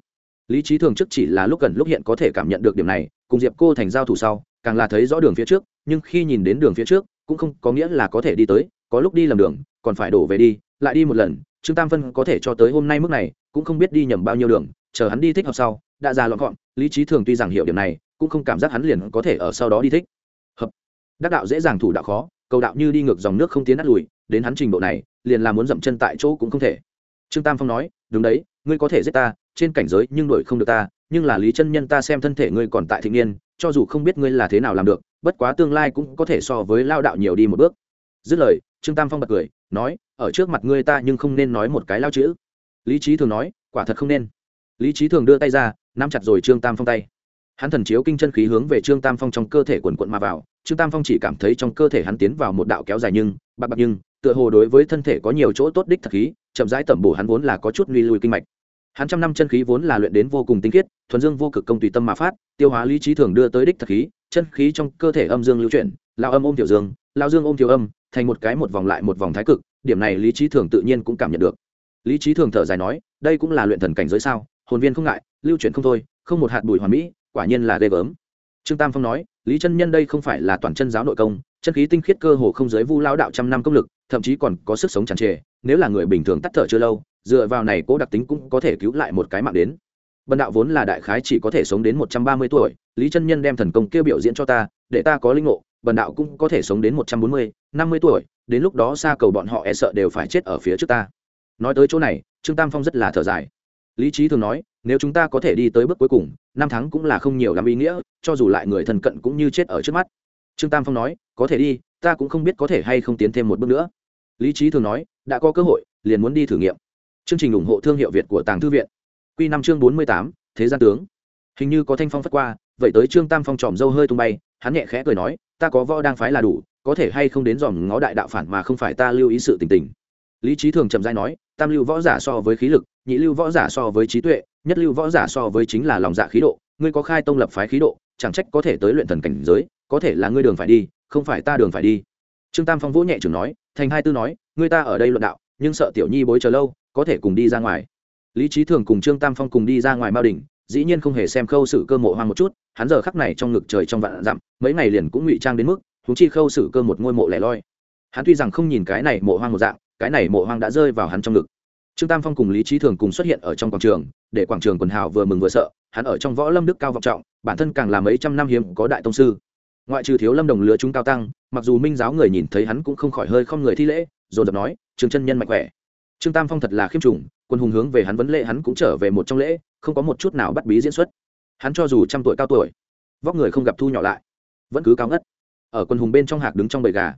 [SPEAKER 1] lý trí thường trước chỉ là lúc gần lúc hiện có thể cảm nhận được điểm này, cùng diệp cô thành giao thủ sau, càng là thấy rõ đường phía trước, nhưng khi nhìn đến đường phía trước, cũng không có nghĩa là có thể đi tới, có lúc đi lầm đường, còn phải đổ về đi, lại đi một lần, trương tam phân có thể cho tới hôm nay mức này, cũng không biết đi nhầm bao nhiêu đường, chờ hắn đi thích hợp sau, đã ra lọn gọn, lý trí thường tuy rằng hiểu điểm này, cũng không cảm giác hắn liền có thể ở sau đó đi thích. Hợp. Đắc đạo dễ dàng thủ đạo khó, cầu đạo như đi ngược dòng nước không tiến đắt lùi, đến hắn trình độ này, liền là muốn dậm chân tại chỗ cũng không thể. Trương tam phong nói, đúng đấy, ngươi có thể giết ta trên cảnh giới nhưng đổi không được ta, nhưng là lý chân nhân ta xem thân thể ngươi còn tại thịnh niên, cho dù không biết ngươi là thế nào làm được, bất quá tương lai cũng có thể so với lao đạo nhiều đi một bước. Dứt lời, trương tam phong bật cười, nói, ở trước mặt ngươi ta nhưng không nên nói một cái lao chữ. Lý trí thường nói, quả thật không nên. Lý trí thường đưa tay ra, nắm chặt rồi trương tam phong tay. Hắn thần chiếu kinh chân khí hướng về trương tam phong trong cơ thể quần quận mà vào, trương tam phong chỉ cảm thấy trong cơ thể hắn tiến vào một đạo kéo dài nhưng, bạc bạc nhưng, tựa hồ đối với thân thể có nhiều chỗ tốt đích thật khí, chậm rãi tẩm bổ hắn vốn là có chút nuy lùi kinh mạch hắn trăm năm chân khí vốn là luyện đến vô cùng tinh khiết, thuần dương vô cực công tùy tâm mà phát, tiêu hóa lý trí thường đưa tới đích thật khí, chân khí trong cơ thể âm dương lưu chuyển, lao âm ôm tiểu dương, lao dương ôm tiểu âm, thành một cái một vòng lại một vòng thái cực, điểm này lý trí thường tự nhiên cũng cảm nhận được. Lý trí thường thở dài nói, đây cũng là luyện thần cảnh giới sao, hồn viên không ngại, lưu chuyển không thôi, không một hạt bụi hoàn mỹ, quả nhiên là ghê gớm. Trương tam phong nói, lý chân nhân đây không phải là toàn chân giáo nội công, chân khí tinh khiết cơ hồ không giới vu lao đạo trăm năm công lực, thậm chí còn có sức sống tràn trề, nếu là người bình thường tắt thở chưa lâu dựa vào này cố đặc tính cũng có thể cứu lại một cái mạng đến. Bần đạo vốn là đại khái chỉ có thể sống đến một trăm ba mươi tuổi, lý chân nhân đem thần công kêu biểu diễn cho ta, để ta có linh ngộ, bần đạo cũng có thể sống đến một trăm bốn mươi, năm mươi tuổi, đến lúc đó xa cầu bọn họ e sợ đều phải chết ở phía trước ta. Nói tới chỗ này, trương tam phong rất là thở dài. Lý trí thường nói, nếu chúng ta có thể đi tới bước cuối cùng, năm tháng cũng là không nhiều lắm ý nghĩa, cho dù lại người thần cận cũng như chết ở trước mắt. Trương tam phong nói, có thể đi, ta cũng không biết có thể hay không tiến thêm một bước nữa. Lý trí thường nói, đã có cơ hội, liền muốn đi thử nghiệm chương trình ủng hộ thương hiệu việt của tàng thư viện. Quy năm chương bốn mươi tám, thế gian tướng. Hình như có thanh phong phất qua, vậy tới trương tam phong trọm dâu hơi tung bay, hắn nhẹ khẽ cười nói, ta có võ đang phái là đủ, có thể hay không đến dòm ngó đại đạo phản mà không phải ta lưu ý sự tình tình. Lý trí thường trầm rãi nói, tam lưu võ giả so với khí lực, nhị lưu võ giả so với trí tuệ, nhất lưu võ giả so với chính là lòng dạ khí độ, ngươi có khai tông lập phái khí độ, chẳng trách có thể tới luyện thần cảnh giới, có thể là ngươi đường phải đi, không phải ta đường phải đi. Trương tam phong vỗ nhẹ trưởng nói, thành hai tư nói, ngươi ta ở đây luận đạo, nhưng sợ tiểu nhi bối chờ lâu có thể cùng đi ra ngoài. Lý trí thường cùng trương tam phong cùng đi ra ngoài mao đình dĩ nhiên không hề xem khâu sự cơ mộ hoang một chút, hắn giờ khắc này trong ngực trời trong vạn dặm, mấy ngày liền cũng ngụy trang đến mức thú chi khâu sự cơ một ngôi mộ lẻ loi. Hắn tuy rằng không nhìn cái này mộ hoang một dạng, cái này mộ hoang đã rơi vào hắn trong ngực. Trương tam phong cùng lý trí thường cùng xuất hiện ở trong quảng trường, để quảng trường quần hào vừa mừng vừa sợ, hắn ở trong võ lâm đức cao vọng trọng, bản thân càng là mấy trăm năm hiếm có đại tông sư. Ngoại trừ thiếu lâm đồng lứa chúng cao tăng, mặc dù minh giáo người nhìn thấy hắn cũng không khỏi hơi không người thi lễ, dồn dập nói, trường chân nhân mạnh khỏe trương tam phong thật là khiêm trùng, quân hùng hướng về hắn vấn lễ hắn cũng trở về một trong lễ, không có một chút nào bắt bí diễn xuất. Hắn cho dù trăm tuổi cao tuổi, vóc người không gặp thu nhỏ lại, vẫn cứ cao ngất. Ở quân hùng bên trong hạc đứng trong bầy gà.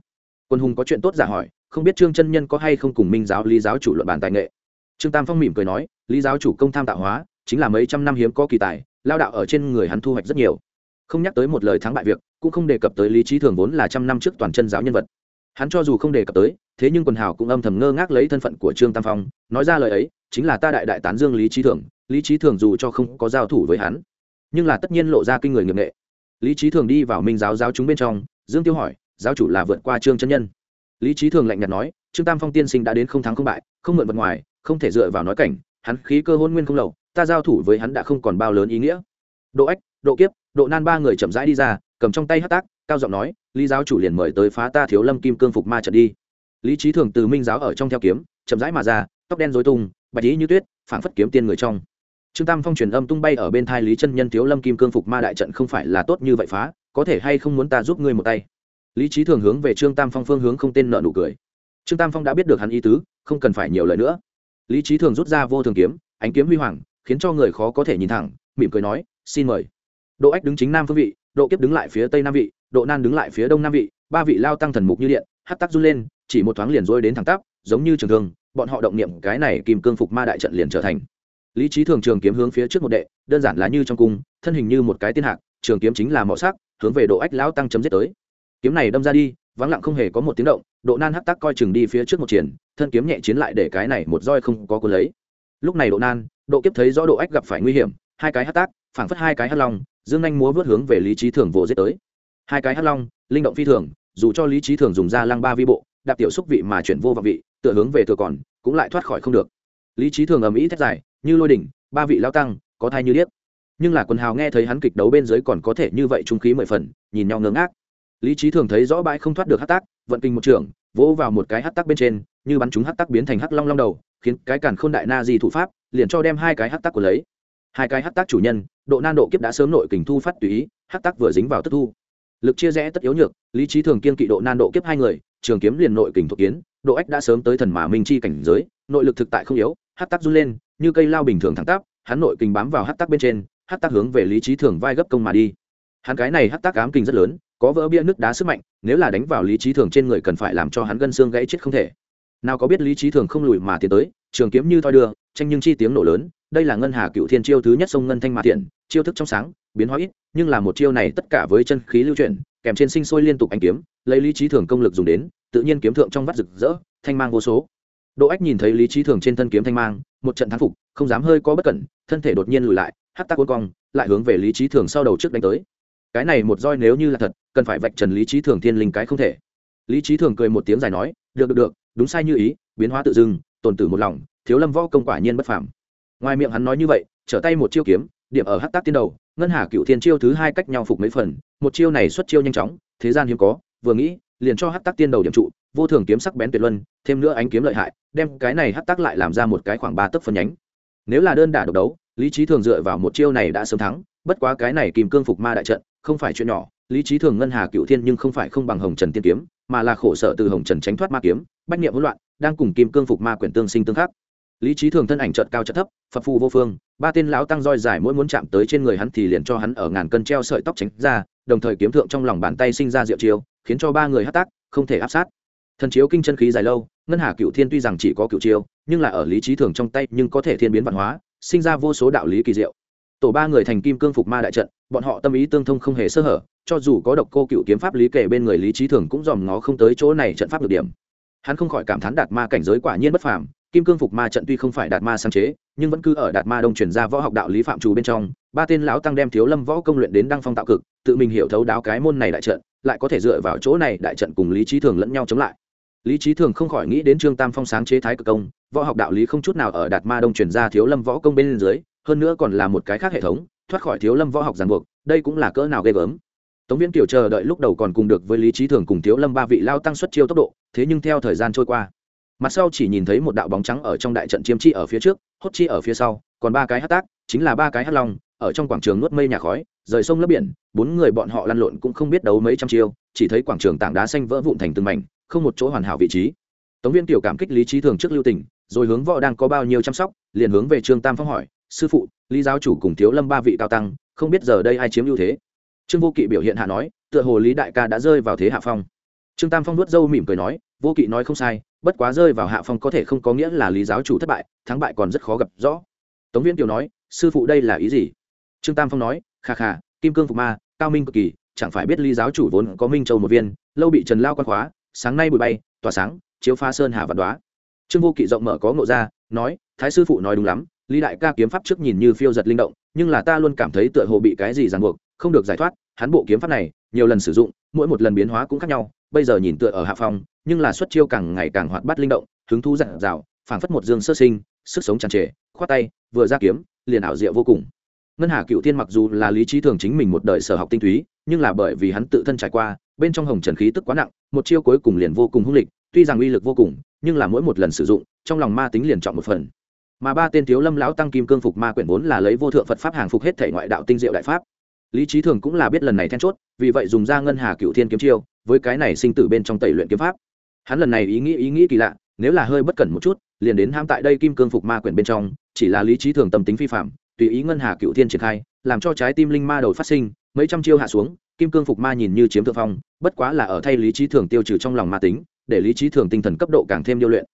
[SPEAKER 1] Quân hùng có chuyện tốt giả hỏi, không biết trương chân nhân có hay không cùng minh giáo, lý giáo chủ luận bàn tài nghệ. Trương tam phong mỉm cười nói, lý giáo chủ công tham tạo hóa, chính là mấy trăm năm hiếm có kỳ tài, lao đạo ở trên người hắn thu hoạch rất nhiều. Không nhắc tới một lời thắng bại việc, cũng không đề cập tới lý trí thường vốn là trăm năm trước toàn chân giáo nhân vật. Hắn cho dù không đề cập tới thế nhưng quần hào cũng âm thầm ngơ ngác lấy thân phận của trương tam phong, nói ra lời ấy, chính là ta đại đại tán dương lý trí thường, lý trí thường dù cho không có giao thủ với hắn, nhưng là tất nhiên lộ ra kinh người nghiệp nghệ. Lý trí thường đi vào minh giáo giáo chúng bên trong, dương tiêu hỏi, giáo chủ là vượt qua trương chân nhân? Lý trí thường lạnh nhạt nói, trương tam phong tiên sinh đã đến không thắng không bại, không mượn vật ngoài, không thể dựa vào nói cảnh, hắn khí cơ hôn nguyên không lậu, ta giao thủ với hắn đã không còn bao lớn ý nghĩa. Độ ách, độ kiếp, độ nan ba người chậm rãi đi ra, cầm trong tay hát tác, cao giọng nói, lý giáo chủ liền mời tới phá ta thiếu lâm kim cương phục ma trận đi lý trí thường từ minh giáo ở trong theo kiếm, chậm rãi mà ra, tóc đen dối tung, bạch ý như tuyết, phảng phất kiếm tiên người trong. Trương tam phong truyền âm tung bay ở bên thai lý chân nhân thiếu lâm kim cương phục ma đại trận không phải là tốt như vậy phá, có thể hay không muốn ta giúp ngươi một tay? Lý trí thường hướng về trương tam phong phương hướng không tên nợ nụ cười. Trương tam phong đã biết được hắn ý tứ, không cần phải nhiều lời nữa. Lý trí thường rút ra vô thường kiếm, ánh kiếm huy hoàng, khiến cho người khó có thể nhìn thẳng, mỉm cười nói, xin mời. Độ ách đứng chính nam phương vị, độ kiếp đứng lại phía tây nam vị, độ nan đứng lại phía đông nam vị, ba vị lao tăng thần mục như điện hắc tắc run lên, chỉ một thoáng liền rối đến thẳng tắp, giống như trường thương, bọn họ động niệm cái này kìm cương phục ma đại trận liền trở thành. Lý trí thường trường kiếm hướng phía trước một đệ, đơn giản là như trong cung, thân hình như một cái tiên hạc, trường kiếm chính là mỏ sắc, hướng về độ ách lão tăng chấm dứt tới. Kiếm này đâm ra đi, vắng lặng không hề có một tiếng động, độ nan hắc tắc coi chừng đi phía trước một triển, thân kiếm nhẹ chiến lại để cái này một roi không có cuốn lấy. Lúc này độ nan, độ kiếp thấy rõ độ ách gặp phải nguy hiểm, hai cái hắc tác phảng phất hai cái hắc long, dương anh múa vớt hướng về lý trí thường vồ giết tới. Hai cái hắc long, linh động phi thường dù cho lý trí thường dùng ra lăng ba vi bộ, đạp tiểu xúc vị mà chuyển vô vọng vị, tựa hướng về thừa còn, cũng lại thoát khỏi không được. Lý trí thường ầm ĩ thét dài, như lôi đỉnh, ba vị lao tăng, có thai như điếc. Nhưng là quần hào nghe thấy hắn kịch đấu bên dưới còn có thể như vậy trung khí mười phần, nhìn nhau ngơ ngác. Lý trí thường thấy rõ bãi không thoát được hát tác, vận kinh một trường, vỗ vào một cái hát tác bên trên, như bắn chúng hát tác biến thành hát long long đầu, khiến cái cản khôn đại na di thủ pháp, liền cho đem hai cái hát tác của lấy. Hai cái hát tác chủ nhân, độ nan độ kiếp đã sớm nội kình thu phát tùy ý hát tác vừa dính vào tức thu lực chia rẽ tất yếu nhược, lý trí thường kiên kỵ độ nan độ kiếp hai người, trường kiếm liền nội kình thuộc kiến, độ ách đã sớm tới thần mà minh chi cảnh giới, nội lực thực tại không yếu hát tác run lên, như cây lao bình thường thẳng tắp, hắn nội kình bám vào hát tác bên trên hát tác hướng về lý trí thường vai gấp công mà đi. Hắn cái này hát tác ám kình rất lớn, có vỡ bia nước đá sức mạnh, nếu là đánh vào lý trí thường trên người cần phải làm cho hắn gân xương gãy chết không thể. Nào có biết lý trí thường không lùi mà tiến tới, trường kiếm như thoi đưa, tranh nhưng chi tiếng nổ lớn đây là ngân hà cựu thiên chiêu thứ nhất sông ngân thanh mạc tiện chiêu thức trong sáng, biến hóa ít, nhưng là một chiêu này tất cả với chân khí lưu chuyển, kèm trên sinh sôi liên tục anh kiếm, lấy lý trí thường công lực dùng đến, tự nhiên kiếm thượng trong vắt rực rỡ, thanh mang vô số. Đỗ ách nhìn thấy lý trí thường trên thân kiếm thanh mang, một trận thắng phục, không dám hơi có bất cẩn, thân thể đột nhiên lùi lại hát tác quân cong, lại hướng về lý trí thường sau đầu trước đánh tới. Cái này một roi nếu như là thật, cần phải vạch trần lý trí thường thiên linh cái không thể. Lý trí thường cười một tiếng dài nói, được được được, đúng sai như ý, biến hóa tự dưng, tồn tử một lòng, thiếu lâm võ công quả nhiên bất phàm ngoài miệng hắn nói như vậy, trở tay một chiêu kiếm, điểm ở hát tác tiên đầu, ngân hà cựu thiên chiêu thứ hai cách nhau phục mấy phần, một chiêu này xuất chiêu nhanh chóng, thế gian hiếm có, vừa nghĩ, liền cho hát tác tiên đầu điểm trụ, vô thường kiếm sắc bén tuyệt luân, thêm nữa ánh kiếm lợi hại, đem cái này hát tác lại làm ra một cái khoảng ba tấc phân nhánh. Nếu là đơn đả độc đấu, lý trí thường dựa vào một chiêu này đã sớm thắng, bất quá cái này kìm cương phục ma đại trận, không phải chuyện nhỏ, lý trí thường ngân hà cựu thiên nhưng không phải không bằng hồng trần tiên kiếm, mà là khổ sở từ hồng trần tránh thoát ma kiếm, bách niệm hỗn loạn, đang cùng kim cương phục ma quyển tương sinh tương khắc lý trí thường thân ảnh trợt cao trợt thấp phật phù vô phương, ba tên lão tăng roi dài mỗi muốn chạm tới trên người hắn thì liền cho hắn ở ngàn cân treo sợi tóc tránh ra, đồng thời kiếm thượng trong lòng bàn tay sinh ra diệu chiêu, khiến cho ba người hát tác, không thể áp sát. Thần chiếu kinh chân khí dài lâu, ngân hà cựu thiên tuy rằng chỉ có cựu chiêu, nhưng là ở lý trí thường trong tay nhưng có thể thiên biến văn hóa, sinh ra vô số đạo lý kỳ diệu. Tổ ba người thành kim cương phục ma đại trận, bọn họ tâm ý tương thông không hề sơ hở, cho dù có độc cô cựu kiếm pháp lý kể bên người lý trí thường cũng dòm ngó không tới chỗ này trận pháp được điểm. Hắn không khỏi cảm thán đạt ma cảnh giới quả nhiên bất phàm kim cương phục ma trận tuy không phải đạt ma sáng chế, nhưng vẫn cứ ở đạt ma đông truyền ra võ học đạo lý phạm trù bên trong. Ba tên lão tăng đem thiếu lâm võ công luyện đến đăng phong tạo cực, tự mình hiểu thấu đáo cái môn này đại trận, lại có thể dựa vào chỗ này đại trận cùng lý trí thường lẫn nhau chống lại. Lý trí thường không khỏi nghĩ đến trương tam phong sáng chế thái cực công, võ học đạo lý không chút nào ở đạt ma đông truyền ra thiếu lâm võ công bên dưới, hơn nữa còn là một cái khác hệ thống, thoát khỏi thiếu lâm võ học ràng buộc, đây cũng là cỡ nào ghê gớm. Tống viễn kiều chờ đợi lúc đầu còn cùng được với lý trí thường cùng thiếu lâm ba vị lao tăng xuất chiêu tốc độ, thế nhưng theo thời gian trôi qua mặt sau chỉ nhìn thấy một đạo bóng trắng ở trong đại trận chiêm chi ở phía trước hốt chi ở phía sau còn ba cái hát tác chính là ba cái hát long ở trong quảng trường nuốt mây nhà khói rời sông lấp biển bốn người bọn họ lăn lộn cũng không biết đấu mấy trăm chiêu chỉ thấy quảng trường tảng đá xanh vỡ vụn thành từng mảnh không một chỗ hoàn hảo vị trí. Tống viên tiểu cảm kích lý trí thường trước lưu tình, rồi hướng võ đang có bao nhiêu chăm sóc liền hướng về trương tam phong hỏi sư phụ lý giáo chủ cùng thiếu lâm ba vị cao tăng không biết giờ đây ai chiếm ưu thế? Trương vô kỵ biểu hiện hạ nói tựa hồ lý đại ca đã rơi vào thế hạ phong trương tam phong nuốt dâu mỉm cười nói, vô kỵ nói không sai, bất quá rơi vào hạ phong có thể không có nghĩa là lý giáo chủ thất bại, thắng bại còn rất khó gặp rõ. Tống viễn kiều nói, sư phụ đây là ý gì? Trương tam phong nói khà khà kim cương phục ma, cao minh cực kỳ, chẳng phải biết lý giáo chủ vốn có minh châu một viên, lâu bị trần lao quan khóa, sáng nay bụi bay, tỏa sáng, chiếu pha sơn hà văn đoá trương vô kỵ rộng mở có ngộ ra, nói, thái sư phụ nói đúng lắm, lý đại ca kiếm pháp trước nhìn như phiêu giật linh động, nhưng là ta luôn cảm thấy tựa hồ bị cái gì ràng buộc, không được giải thoát, hắn bộ kiếm pháp này nhiều lần sử dụng, mỗi một lần biến hóa cũng khác nhau, bây giờ nhìn tựa ở hạ phong, nhưng là xuất chiêu càng ngày càng hoạt bát linh động, hứng thú dặn dào, phảng phất một dương sơ sinh, sức sống tràn trề, khoát tay, vừa ra kiếm, liền ảo diệu vô cùng. Ngân hà cựu thiên mặc dù là lý trí thường chính mình một đời sở học tinh túy, nhưng là bởi vì hắn tự thân trải qua, bên trong hồng trần khí tức quá nặng, một chiêu cuối cùng liền vô cùng hung lịch, tuy rằng uy lực vô cùng, nhưng là mỗi một lần sử dụng, trong lòng ma tính liền chọn một phần. Mà ba tên thiếu lâm lão tăng kim cương phục ma quyển vốn là lấy vô thượng phật pháp hàng phục hết thể ngoại đạo tinh diệu đại pháp lý trí thường cũng là biết lần này then chốt, vì vậy dùng ra ngân hà cựu thiên kiếm chiêu, với cái này sinh tử bên trong tẩy luyện kiếm pháp. Hắn lần này ý nghĩ ý nghĩ kỳ lạ, nếu là hơi bất cẩn một chút, liền đến ham tại đây kim cương phục ma quyển bên trong, chỉ là lý trí thường tâm tính phi phạm, tùy ý ngân hà cựu thiên triển khai, làm cho trái tim linh ma đầu phát sinh, mấy trăm chiêu hạ xuống, kim cương phục ma nhìn như chiếm thượng phong, bất quá là ở thay lý trí thường tiêu trừ trong lòng ma tính, để lý trí thường tinh thần cấp độ càng thêm điêu luyện.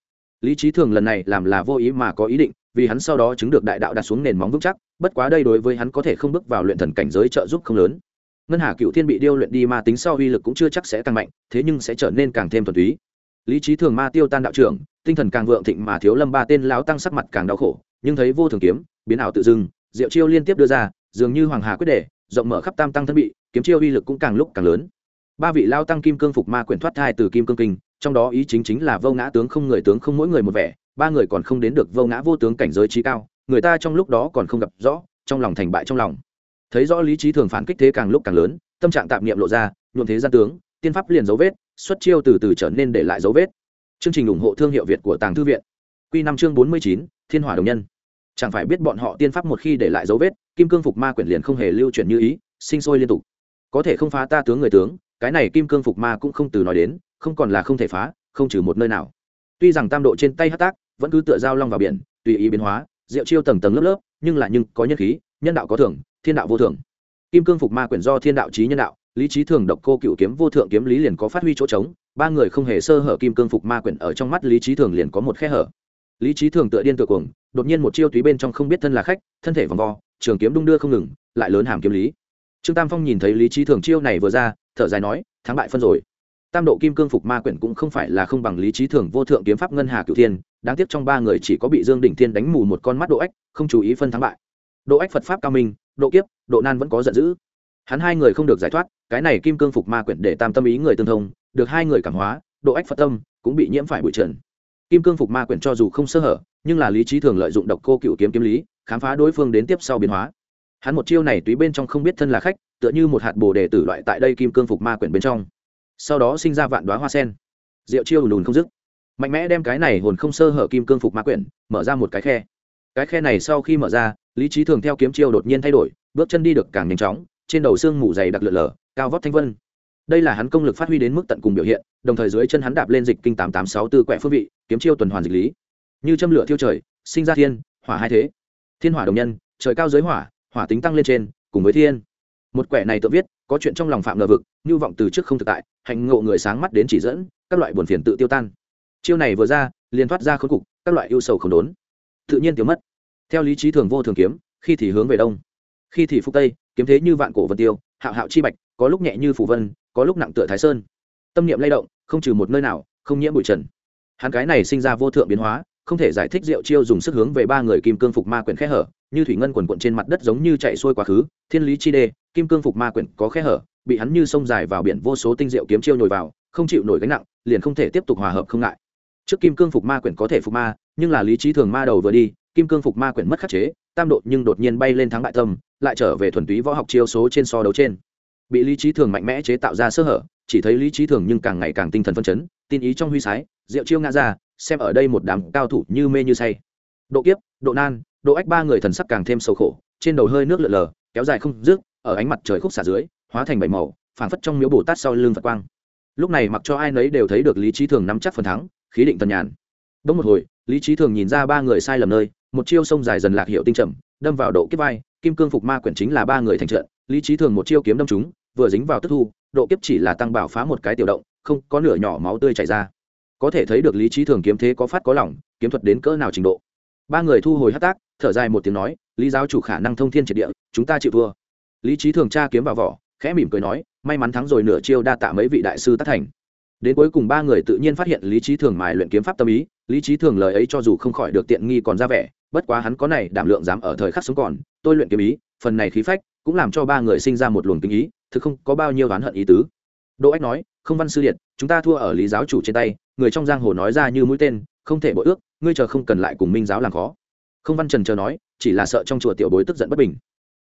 [SPEAKER 1] Lý trí thường lần này làm là vô ý mà có ý định vì hắn sau đó chứng được đại đạo đặt xuống nền móng vững chắc, bất quá đây đối với hắn có thể không bước vào luyện thần cảnh giới trợ giúp không lớn. Ngân hà cựu thiên bị điêu luyện đi ma tính sau uy lực cũng chưa chắc sẽ tăng mạnh, thế nhưng sẽ trở nên càng thêm thuần túy. Lý trí thường ma tiêu tan đạo trưởng, tinh thần càng vượng thịnh mà thiếu lâm ba tên láo tăng sắc mặt càng đau khổ, nhưng thấy vô thường kiếm, biến ảo tự dưng, diệu chiêu liên tiếp đưa ra, dường như hoàng hà quyết đề, rộng mở khắp tam tăng thân bị, kiếm chiêu uy lực cũng càng lúc càng lớn. Ba vị lao tăng kim cương phục ma quyển thoát thai từ kim cương kinh, trong đó ý chính chính là vô ngã tướng không người tướng không mỗi người một vẻ ba người còn không đến được vô ngã vô tướng cảnh giới trí cao, người ta trong lúc đó còn không gặp rõ, trong lòng thành bại trong lòng. Thấy rõ lý trí thường phản kích thế càng lúc càng lớn, tâm trạng tạm niệm lộ ra, nhuộm thế gian tướng, tiên pháp liền dấu vết, xuất chiêu từ từ trở nên để lại dấu vết. Chương trình ủng hộ thương hiệu việt của tàng thư viện. Q năm chương bốn mươi chín, thiên hỏa đồng nhân. Chẳng phải biết bọn họ tiên pháp một khi để lại dấu vết, kim cương phục ma quyển liền không hề lưu chuyển như ý, sinh sôi liên tục. Có thể không phá ta tướng người tướng, cái này kim cương phục ma cũng không từ nói đến, không còn là không thể phá, không trừ một nơi nào tuy rằng tam độ trên tay hát tác vẫn cứ tựa giao long vào biển, tùy ý biến hóa, diệu chiêu tầng tầng lớp lớp, nhưng là nhưng có nhân khí, nhân đạo có thưởng, thiên đạo vô thưởng. Kim cương phục ma quyển do thiên đạo trí nhân đạo, lý trí thường độc cô cựu kiếm vô thượng kiếm lý liền có phát huy chỗ trống, ba người không hề sơ hở kim cương phục ma quyển ở trong mắt lý trí thường liền có một khe hở. Lý trí thường tựa điên tựa cuồng, đột nhiên một chiêu túy bên trong không biết thân là khách, thân thể vòng vo, trường kiếm đung đưa không ngừng, lại lớn hàm kiếm lý. Trương tam phong nhìn thấy lý trí thường chiêu này vừa ra, thở dài nói, thắng bại phân rồi tam độ kim cương phục ma quyển cũng không phải là không bằng lý trí thường vô thượng kiếm pháp ngân hà cửu thiên, đáng tiếc trong ba người chỉ có bị dương đỉnh thiên đánh mù một con mắt độ ếch không chú ý phân thắng bại. Độ ếch phật pháp cao minh, độ kiếp, độ nan vẫn có giận dữ. Hắn hai người không được giải thoát, cái này kim cương phục ma quyển để tam tâm ý người tương thông, được hai người cảm hóa, độ ếch phật tâm cũng bị nhiễm phải bụi trần. Kim cương phục ma quyển cho dù không sơ hở, nhưng là lý trí thường lợi dụng độc cô cựu kiếm kiếm lý, khám phá đối phương đến tiếp sau biến hóa. Hắn một chiêu này túy bên trong không biết thân là khách, tựa như một hạt bồ đề tử loại tại đây kim cương phục ma quyển bên trong sau đó sinh ra vạn đoá hoa sen. Rượu chiêu lùn không dứt. Mạnh mẽ đem cái này hồn không sơ hở kim cương phục ma quyển mở ra một cái khe. Cái khe này sau khi mở ra lý trí thường theo kiếm chiêu đột nhiên thay đổi bước chân đi được càng nhanh chóng trên đầu xương mù dày đặc lượn lở, cao vóc thanh vân. Đây là hắn công lực phát huy đến mức tận cùng biểu hiện đồng thời dưới chân hắn đạp lên dịch kinh tám tám sáu tư quẹ phương vị kiếm chiêu tuần hoàn dịch lý. Như châm lửa thiêu trời sinh ra thiên hỏa hai thế. Thiên hỏa đồng nhân trời cao giới hỏa hỏa tính tăng lên trên cùng với thiên. Một quẻ này tự viết có chuyện trong lòng phạm lờ vực, như vọng từ trước không thực tại hạnh ngộ người sáng mắt đến chỉ dẫn, các loại buồn phiền tự tiêu tan. Chiêu này vừa ra, liền thoát ra khốn cục, các loại ưu sầu không đốn. Tự nhiên tiêu mất. Theo lý trí thường vô thường kiếm, khi thì hướng về đông, khi thì phúc tây, kiếm thế như vạn cổ vân tiêu, hạo hạo chi bạch, có lúc nhẹ như phủ vân, có lúc nặng tựa thái sơn. Tâm niệm lay động, không trừ một nơi nào, không nhiễm bụi trần. Hắn cái này sinh ra vô thượng biến hóa, không thể giải thích diệu chiêu dùng sức hướng về ba người kim cương phục ma quyển khẽ hở, như thủy ngân quần quận trên mặt đất giống như chạy xuôi quá khứ, thiên lý chi đê kim cương phục ma quyển có khe hở, bị hắn như sông dài vào biển vô số tinh diệu kiếm chiêu nhồi vào, không chịu nổi gánh nặng, liền không thể tiếp tục hòa hợp không ngại trước kim cương phục ma quyển có thể phục ma, nhưng là lý trí thường ma đầu vừa đi, kim cương phục ma quyển mất khắc chế, tam độ nhưng đột nhiên bay lên thắng bại tâm lại trở về thuần túy võ học chiêu số trên so đấu trên bị lý trí thường mạnh mẽ chế tạo ra sơ hở, chỉ thấy lý trí thường nhưng càng ngày càng tinh thần phân chấn, tin ý trong huy sái, diệu chiêu ngã ra, xem ở đây một đám cao thủ như mê như say độ kiếp, độ nan, độ ách ba người thần sắc càng thêm sâu khổ, trên đầu hơi nước lượn lờ, kéo dài không dứt ở ánh mặt trời khúc xả dưới, hóa thành bảy màu, phảng phất trong miếu bồ tát sau lưng phật quang. Lúc này mặc cho ai nấy đều thấy được lý trí thường nắm chắc phần thắng, khí định tần nhàn. Bỗng một hồi, lý trí thường nhìn ra ba người sai lầm nơi, một chiêu sông dài dần lạc hiệu tinh trầm, đâm vào độ kiếp vai, kim cương phục ma quyển chính là ba người thành trận, lý trí thường một chiêu kiếm đâm chúng vừa dính vào tức thu, độ kiếp chỉ là tăng bảo phá một cái tiểu động, không có nửa nhỏ máu tươi chảy ra. Có thể thấy được lý trí thường kiếm thế có phát có lỏng, kiếm thuật đến cỡ nào trình độ. Ba người thu hồi hát tác, thở dài một tiếng nói, lý giáo chủ khả năng thông thiên triệt địa, chúng ta chịu thua lý trí thường tra kiếm vào vỏ, khẽ mỉm cười nói, may mắn thắng rồi nửa chiêu đa tạ mấy vị đại sư tác thành. Đến cuối cùng ba người tự nhiên phát hiện lý trí thường mài luyện kiếm pháp tâm ý, lý trí thường lời ấy cho dù không khỏi được tiện nghi còn ra vẻ, bất quá hắn có này đảm lượng dám ở thời khắc sống còn, tôi luyện kiếm ý, phần này khí phách cũng làm cho ba người sinh ra một luồng kinh ý, thực không có bao nhiêu oán hận ý tứ. Đỗ ách nói, không văn sư điện chúng ta thua ở lý giáo chủ trên tay, người trong giang hồ nói ra như mũi tên, không thể bội ước, ngươi chờ không cần lại cùng minh giáo làm khó. Không văn trần chờ nói, chỉ là sợ trong chùa tiểu bối tức giận bất bình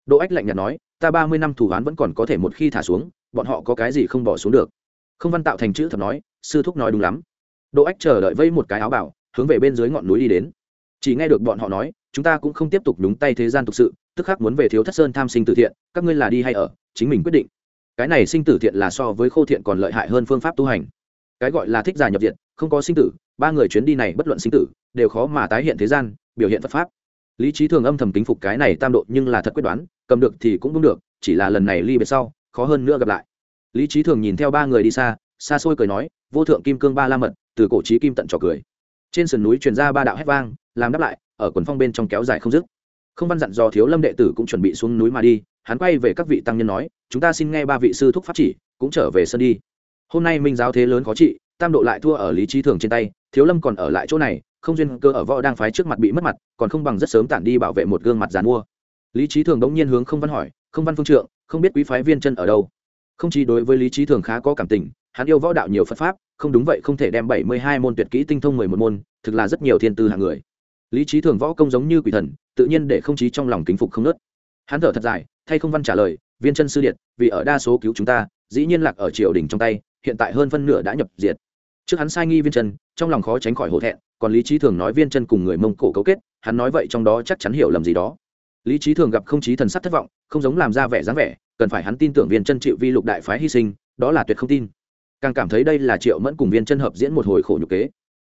[SPEAKER 1] đỗ ách lạnh nhạt nói, ta ba mươi năm thủ án vẫn còn có thể một khi thả xuống, bọn họ có cái gì không bỏ xuống được? Không văn tạo thành chữ thập nói, sư thúc nói đúng lắm. Đỗ ách chờ đợi vây một cái áo bảo, hướng về bên dưới ngọn núi đi đến. Chỉ nghe được bọn họ nói, chúng ta cũng không tiếp tục đúng tay thế gian thực sự, tức khắc muốn về thiếu thất sơn tham sinh tử thiện, các ngươi là đi hay ở, chính mình quyết định. Cái này sinh tử thiện là so với khô thiện còn lợi hại hơn phương pháp tu hành. Cái gọi là thích giả nhập diện không có sinh tử, ba người chuyến đi này bất luận sinh tử, đều khó mà tái hiện thế gian, biểu hiện phật pháp. Lý trí thường âm thầm kính phục cái này tam độ nhưng là thật quyết đoán cầm được thì cũng đúng được, chỉ là lần này ly biệt sau, khó hơn nữa gặp lại. Lý trí thường nhìn theo ba người đi xa xa xôi cười nói, vô thượng kim cương ba la mật, từ cổ trí kim tận trò cười. Trên sườn núi truyền ra ba đạo hét vang, làm đáp lại, ở quần phong bên trong kéo dài không dứt. Không văn dặn dò thiếu lâm đệ tử cũng chuẩn bị xuống núi mà đi, hắn quay về các vị tăng nhân nói, chúng ta xin nghe ba vị sư thúc pháp chỉ, cũng trở về sân đi. Hôm nay minh giáo thế lớn khó trị, tam độ lại thua ở lý trí thường trên tay, thiếu lâm còn ở lại chỗ này, không duyên cơ ở võ đang phái trước mặt bị mất mặt, còn không bằng rất sớm tản đi bảo vệ một gương mặt dàn mua lý trí thường đống nhiên hướng không văn hỏi, không văn phương trượng, không biết quý phái viên chân ở đâu? Không chỉ đối với lý trí thường khá có cảm tình, hắn yêu võ đạo nhiều phật pháp, không đúng vậy không thể đem bảy mươi hai môn tuyệt kỹ tinh thông mười một môn, thực là rất nhiều thiên tư hạng người. Lý trí thường võ công giống như quỷ thần, tự nhiên để không chí trong lòng kính phục không nớt. Hắn thở thật dài, thay không văn trả lời, viên chân sư điện, vì ở đa số cứu chúng ta, dĩ nhiên lạc ở triều đình trong tay, hiện tại hơn phân nửa đã nhập diệt. Trước hắn sai nghi viên chân, trong lòng khó tránh khỏi hổ thẹn, còn lý trí thường nói viên chân cùng người mông cổ cấu kết, hắn nói vậy trong đó chắc chắn hiểu lầm gì đó lý trí thường gặp không chí thần sắc thất vọng, không giống làm ra vẻ dáng vẻ, cần phải hắn tin tưởng viên chân chịu vi lục đại phái hy sinh, đó là tuyệt không tin. Càng cảm thấy đây là triệu mẫn cùng viên chân hợp diễn một hồi khổ nhục kế.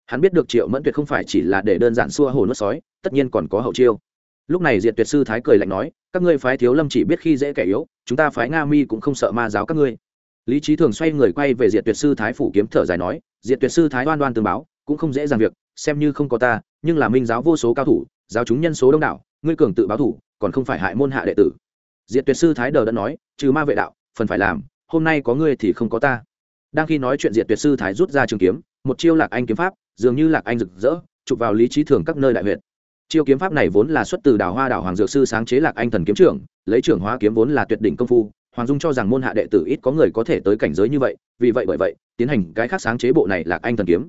[SPEAKER 1] Hắn biết được triệu mẫn tuyệt không phải chỉ là để đơn giản xua hồ nuốt sói, tất nhiên còn có hậu chiêu. Lúc này diệt tuyệt sư thái cười lạnh nói, các ngươi phái thiếu lâm chỉ biết khi dễ kẻ yếu, chúng ta phái nga mi cũng không sợ ma giáo các ngươi. Lý trí thường xoay người quay về diệt tuyệt sư thái phủ kiếm thở dài nói, diệt tuyệt sư thái oan đoan tương báo, cũng không dễ dàng việc, xem như không có ta, nhưng là minh giáo vô số cao thủ, giáo chúng nhân số đông đảo ngươi cường tự báo thủ, còn không phải hại môn hạ đệ tử. Diệt tuyệt sư thái đờ đã nói, trừ ma vệ đạo, phần phải làm, hôm nay có ngươi thì không có ta. Đang khi nói chuyện diệt tuyệt sư thái rút ra trường kiếm, một chiêu lạc anh kiếm pháp, dường như lạc anh rực rỡ, chụp vào lý trí thường các nơi đại huyện chiêu kiếm pháp này vốn là xuất từ đào hoa đảo hoàng dược sư sáng chế lạc anh thần kiếm trưởng, lấy trưởng hóa kiếm vốn là tuyệt đỉnh công phu, hoàng dung cho rằng môn hạ đệ tử ít có người có thể tới cảnh giới như vậy, vì vậy bởi vậy, tiến hành cái khác sáng chế bộ này lạc anh thần kiếm.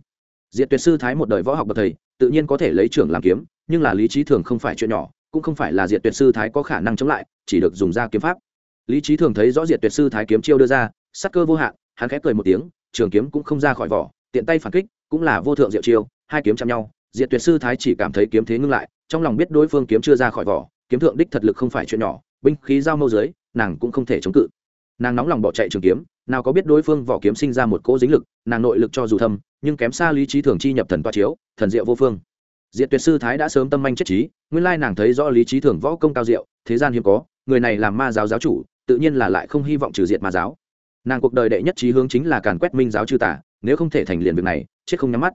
[SPEAKER 1] Diệt tuyệt sư thái một đời võ học bậc thầy, tự nhiên có thể lấy trưởng làm kiếm, nhưng là lý trí thường không phải chuyện nhỏ cũng không phải là diệt tuyệt sư thái có khả năng chống lại, chỉ được dùng ra kiếm pháp. Lý trí thường thấy rõ diệt tuyệt sư thái kiếm chiêu đưa ra, sắc cơ vô hạn, hắn khẽ cười một tiếng, trường kiếm cũng không ra khỏi vỏ, tiện tay phản kích, cũng là vô thượng diệu chiêu, hai kiếm chạm nhau, diệt tuyệt sư thái chỉ cảm thấy kiếm thế ngưng lại, trong lòng biết đối phương kiếm chưa ra khỏi vỏ, kiếm thượng đích thật lực không phải chuyện nhỏ, binh khí giao mâu dưới, nàng cũng không thể chống cự. Nàng nóng lòng bỏ chạy trường kiếm, nào có biết đối phương vỏ kiếm sinh ra một cỗ dính lực, nàng nội lực cho dù thâm, nhưng kém xa lý trí thường chi nhập thần toa chiếu, thần diệu vô phương diệt tuyệt sư thái đã sớm tâm manh chất trí, nguyên lai nàng thấy rõ lý trí thường võ công cao diệu, thế gian hiếm có, người này làm ma giáo giáo chủ, tự nhiên là lại không hy vọng trừ diệt ma giáo. Nàng cuộc đời đệ nhất trí hướng chính là càn quét minh giáo chư tả nếu không thể thành liền việc này, chết không nhắm mắt.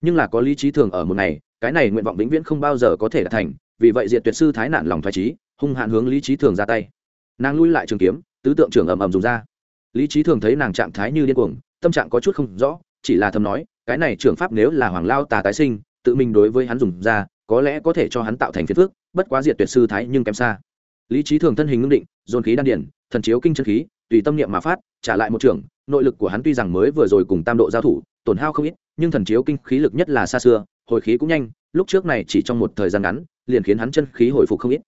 [SPEAKER 1] Nhưng là có lý trí thường ở một ngày, cái này nguyện vọng vĩnh viễn không bao giờ có thể đạt thành, vì vậy diệt tuyệt sư thái nạn lòng thoái trí, hung hạn hướng lý trí thường ra tay. Nàng lui lại trường kiếm, tứ tượng trưởng ầm ầm dùng ra. Lý trí thường thấy nàng trạng thái như điên cuồng, tâm trạng có chút không rõ, chỉ là thầm nói, cái này trưởng pháp nếu là hoàng lao tà tái sinh tự mình đối với hắn dùng ra, có lẽ có thể cho hắn tạo thành phiền phước bất quá diệt tuyệt sư thái nhưng kém xa. Lý trí thường thân hình ngưng định, dồn khí đan điển thần chiếu kinh chân khí, tùy tâm niệm mà phát, trả lại một trưởng nội lực của hắn tuy rằng mới vừa rồi cùng tam độ giao thủ, tổn hao không ít, nhưng thần chiếu kinh khí lực nhất là xa xưa, hồi khí cũng nhanh, lúc trước này chỉ trong một thời gian ngắn, liền khiến hắn chân khí hồi phục không ít.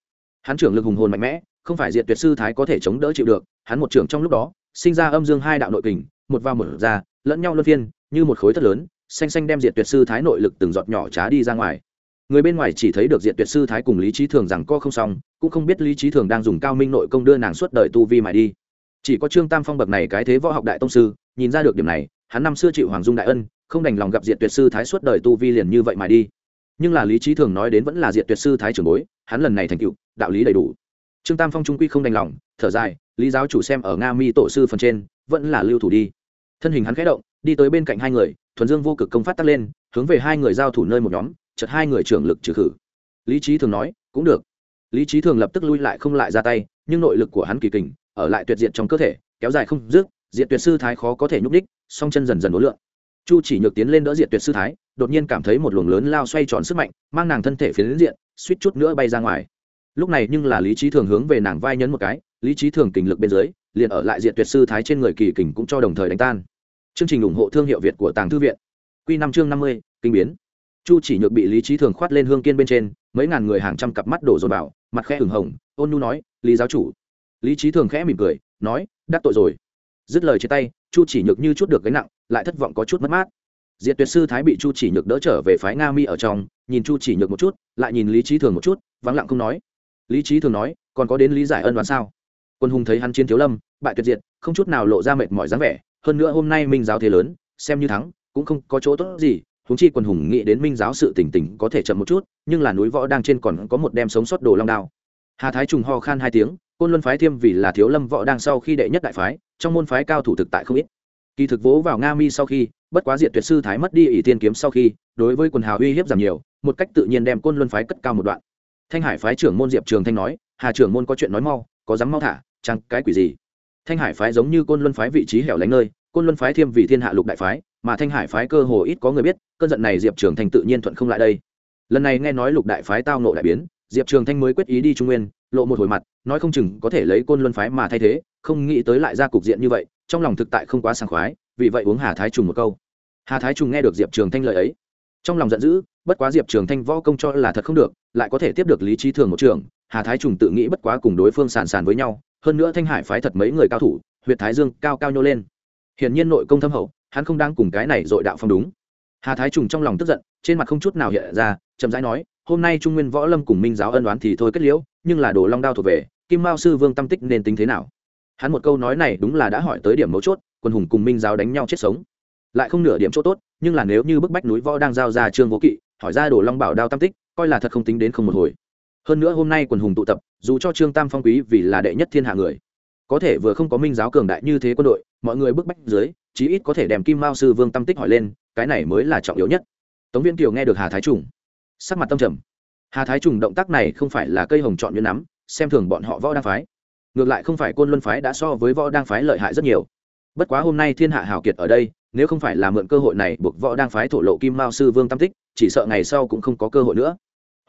[SPEAKER 1] Hắn trưởng lực hùng hồn mạnh mẽ, không phải diệt tuyệt sư thái có thể chống đỡ chịu được, hắn một trưởng trong lúc đó, sinh ra âm dương hai đạo nội kình, một vào một ra, lẫn nhau luân phiên, như một khối thất lớn xanh xanh đem diệt tuyệt sư thái nội lực từng giọt nhỏ trá đi ra ngoài. Người bên ngoài chỉ thấy được diệt tuyệt sư thái cùng lý trí thường rằng co không xong, cũng không biết lý trí thường đang dùng cao minh nội công đưa nàng suốt đời tu vi mãi đi. Chỉ có trương tam phong bậc này cái thế võ học đại tông sư, nhìn ra được điểm này, hắn năm xưa chịu hoàng dung đại ân, không đành lòng gặp diệt tuyệt sư thái suốt đời tu vi liền như vậy mà đi. Nhưng là lý trí thường nói đến vẫn là diệt tuyệt sư thái trưởng bối, hắn lần này thành cựu đạo lý đầy đủ. Trương tam phong trung quy không đành lòng, thở dài, lý giáo chủ xem ở nga mi tổ sư phần trên, vẫn là lưu thủ đi. Thân hình hắn khẽ động đi tới bên cạnh hai người, thuần dương vô cực công phát tắt lên, hướng về hai người giao thủ nơi một nhóm chật hai người trưởng lực trừ khử. Lý trí thường nói, cũng được. Lý trí thường lập tức lui lại không lại ra tay, nhưng nội lực của hắn kỳ kình, ở lại tuyệt diện trong cơ thể, kéo dài không dứt diện tuyệt sư thái khó có thể nhúc đích song chân dần dần đối lượng chu chỉ nhược tiến lên đỡ diện tuyệt sư thái, đột nhiên cảm thấy một luồng lớn lao xoay tròn sức mạnh, mang nàng thân thể phía đến diện, suýt chút nữa bay ra ngoài. Lúc này nhưng là lý trí thường hướng về nàng vai nhấn một cái, lý trí thường kình lực bên dưới, liền ở lại diện tuyệt sư thái trên người kỳ kình cũng cho đồng thời đánh tan chương trình ủng hộ thương hiệu việt của tàng thư viện. Q năm chương năm mươi, kinh biến. Chu chỉ nhược bị lý trí thường khoát lên hương kiên bên trên, mấy ngàn người hàng trăm cặp mắt đổ dồn vào, mặt khẽ hửng hồng, ôn nhu nói, lý giáo chủ. Lý trí thường khẽ mỉm cười, nói, đắc tội rồi. Dứt lời chia tay, chu chỉ nhược như chút được gánh nặng, lại thất vọng có chút mất mát. Diệt tuyệt sư thái bị chu chỉ nhược đỡ trở về phái nga mi ở trong, nhìn chu chỉ nhược một chút, lại nhìn lý trí thường một chút, vắng lặng không nói. Lý trí thường nói, còn có đến lý giải ân đoán sao? Quân hùng thấy hắn chiến thiếu lâm, bại tuyệt diệt, không chút nào lộ ra mệt mỏi dáng vẻ hơn nữa hôm nay minh giáo thế lớn, xem như thắng, cũng không có chỗ tốt gì. Huống chi quân hùng nghĩ đến minh giáo sự tỉnh tỉnh có thể chậm một chút, nhưng là núi võ đang trên còn có một đem sống sót đồ long đao. Hà thái trùng ho khan hai tiếng, côn luân phái thiêm vì là thiếu lâm võ đang sau khi đệ nhất đại phái, trong môn phái cao thủ thực tại không ít. Kỳ thực vỗ vào nga mi sau khi, bất quá diện tuyệt sư thái mất đi ỷ tiên kiếm sau khi, đối với quần hào uy hiếp giảm nhiều, một cách tự nhiên đem côn luân phái cất cao một đoạn. Thanh hải phái trưởng môn diệp trường thanh nói, hà trưởng môn có chuyện nói mau, có dám mau thả chăng cái quỷ gì thanh hải phái giống như côn luân phái vị trí hẻo lánh nơi, côn luân phái thiêm vì thiên hạ lục đại phái, mà thanh hải phái cơ hồ ít có người biết, cơn giận này diệp trường thanh tự nhiên thuận không lại đây. Lần này nghe nói lục đại phái tao nộ đại biến, diệp trường thanh mới quyết ý đi trung nguyên, lộ một hồi mặt, nói không chừng có thể lấy côn luân phái mà thay thế, không nghĩ tới lại ra cục diện như vậy, trong lòng thực tại không quá sảng khoái, vì vậy uống hà thái trùng một câu. Hà thái trùng nghe được diệp trường thanh lời ấy, trong lòng giận dữ, bất quá diệp trường thanh võ công cho là thật không được, lại có thể tiếp được lý trí thường một trường hà thái trùng tự nghĩ bất quá cùng đối phương sàn sàn với nhau, hơn nữa thanh hải phái thật mấy người cao thủ huyện thái dương cao cao nhô lên. Hiển nhiên nội công thâm hậu, hắn không đang cùng cái này dội đạo phong đúng. Hà thái trùng trong lòng tức giận, trên mặt không chút nào hiện ra, chậm rãi nói, hôm nay trung nguyên võ lâm cùng minh giáo ân đoán thì thôi kết liễu, nhưng là đồ long đao thuộc về, kim mao sư vương tâm tích nên tính thế nào? Hắn một câu nói này đúng là đã hỏi tới điểm mấu chốt, quân hùng cùng minh giáo đánh nhau chết sống. Lại không nửa điểm chỗ tốt, nhưng là nếu như bức bách núi võ đang giao ra trương vô kỵ, hỏi ra đồ long bảo đao tam tích, coi là thật không tính đến không một hồi hơn nữa hôm nay quần hùng tụ tập, dù cho trương tam phong quý vì là đệ nhất thiên hạ người, có thể vừa không có minh giáo cường đại như thế quân đội, mọi người bức bách dưới, chí ít có thể đem kim mao sư vương tâm tích hỏi lên, cái này mới là trọng yếu nhất. Tống viên kiều nghe được hà thái trùng, sắc mặt tâm trầm. Hà thái trùng động tác này không phải là cây hồng chọn như nắm, xem thường bọn họ võ đang phái. Ngược lại không phải côn luân phái đã so với võ đang phái lợi hại rất nhiều. Bất quá hôm nay thiên hạ hào kiệt ở đây, nếu không phải là mượn cơ hội này buộc võ đang phái thổ lộ kim mao sư vương tam tích, chỉ sợ ngày sau cũng không có cơ hội nữa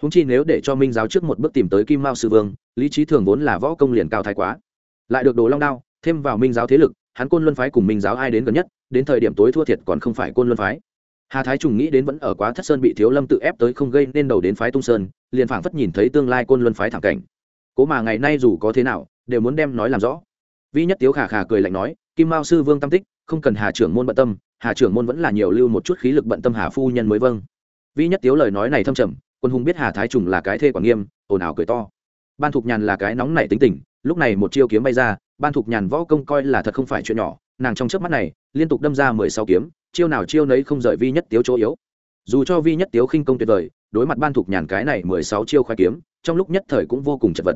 [SPEAKER 1] húng chi nếu để cho minh giáo trước một bước tìm tới kim mao sư vương, lý trí thường vốn là võ công liền cao thái quá. Lại được đồ long đao, thêm vào minh giáo thế lực, hắn côn luân phái cùng minh giáo ai đến gần nhất, đến thời điểm tối thua thiệt còn không phải côn luân phái. Hà thái trùng nghĩ đến vẫn ở quá thất sơn bị thiếu lâm tự ép tới không gây nên đầu đến phái tung sơn, liền phảng phất nhìn thấy tương lai côn luân phái thẳng cảnh. Cố mà ngày nay dù có thế nào, đều muốn đem nói làm rõ. Vi nhất tiếu khả khả cười lạnh nói, kim mao sư vương tam tích, không cần hà trưởng môn bận tâm, hà trưởng môn vẫn là nhiều lưu một chút khí lực bận tâm hà phu nhân mới vâng. Vi nhất tiếu lời nói này thâm trầm quân hùng biết hà thái trùng là cái thê quản nghiêm, ồn ào cười to. Ban thục nhàn là cái nóng nảy tính tình, lúc này một chiêu kiếm bay ra, ban thục nhàn võ công coi là thật không phải chuyện nhỏ, nàng trong trước mắt này, liên tục đâm ra mười sáu kiếm, chiêu nào chiêu nấy không rời vi nhất tiếu chỗ yếu. Dù cho vi nhất tiếu khinh công tuyệt vời, đối mặt ban thục nhàn cái này mười sáu chiêu khoai kiếm, trong lúc nhất thời cũng vô cùng chật vật.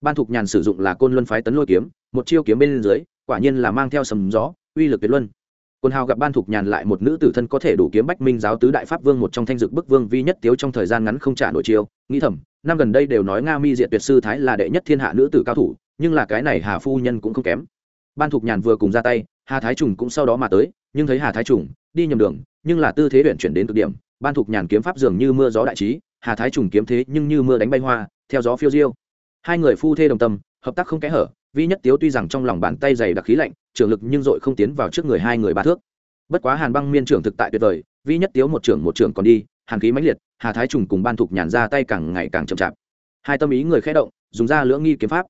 [SPEAKER 1] Ban thục nhàn sử dụng là côn luân phái tấn lôi kiếm, một chiêu kiếm bên dưới, quả nhiên là mang theo sầm gió, uy lực tuyệt luân quân hào gặp ban thục nhàn lại một nữ tử thân có thể đủ kiếm bách minh giáo tứ đại pháp vương một trong thanh dược bức vương vi nhất tiếu trong thời gian ngắn không trả nổi chiêu. Nghĩ thầm, năm gần đây đều nói nga mi diệt tuyệt sư thái là đệ nhất thiên hạ nữ tử cao thủ, nhưng là cái này hà phu nhân cũng không kém. Ban thục nhàn vừa cùng ra tay, hà thái trùng cũng sau đó mà tới, nhưng thấy hà thái trùng đi nhầm đường, nhưng là tư thế luyện chuyển đến cực điểm, ban thục nhàn kiếm pháp dường như mưa gió đại trí, hà thái trùng kiếm thế nhưng như mưa đánh bay hoa, theo gió phiêu diêu. Hai người phu thê đồng tâm, hợp tác không kẽ hở, vi nhất tiếu tuy rằng trong lòng bàn tay dày đặc khí lạnh trưởng lực nhưng dội không tiến vào trước người hai người ba thước. Bất quá hàn băng miên trưởng thực tại tuyệt vời, vi nhất tiếu một trưởng một trưởng còn đi, hàn khí mãnh liệt, hà thái trùng cùng ban thục nhàn ra tay càng ngày càng chậm chạp. Hai tâm ý người khẽ động, dùng ra lưỡng nghi kiếm pháp.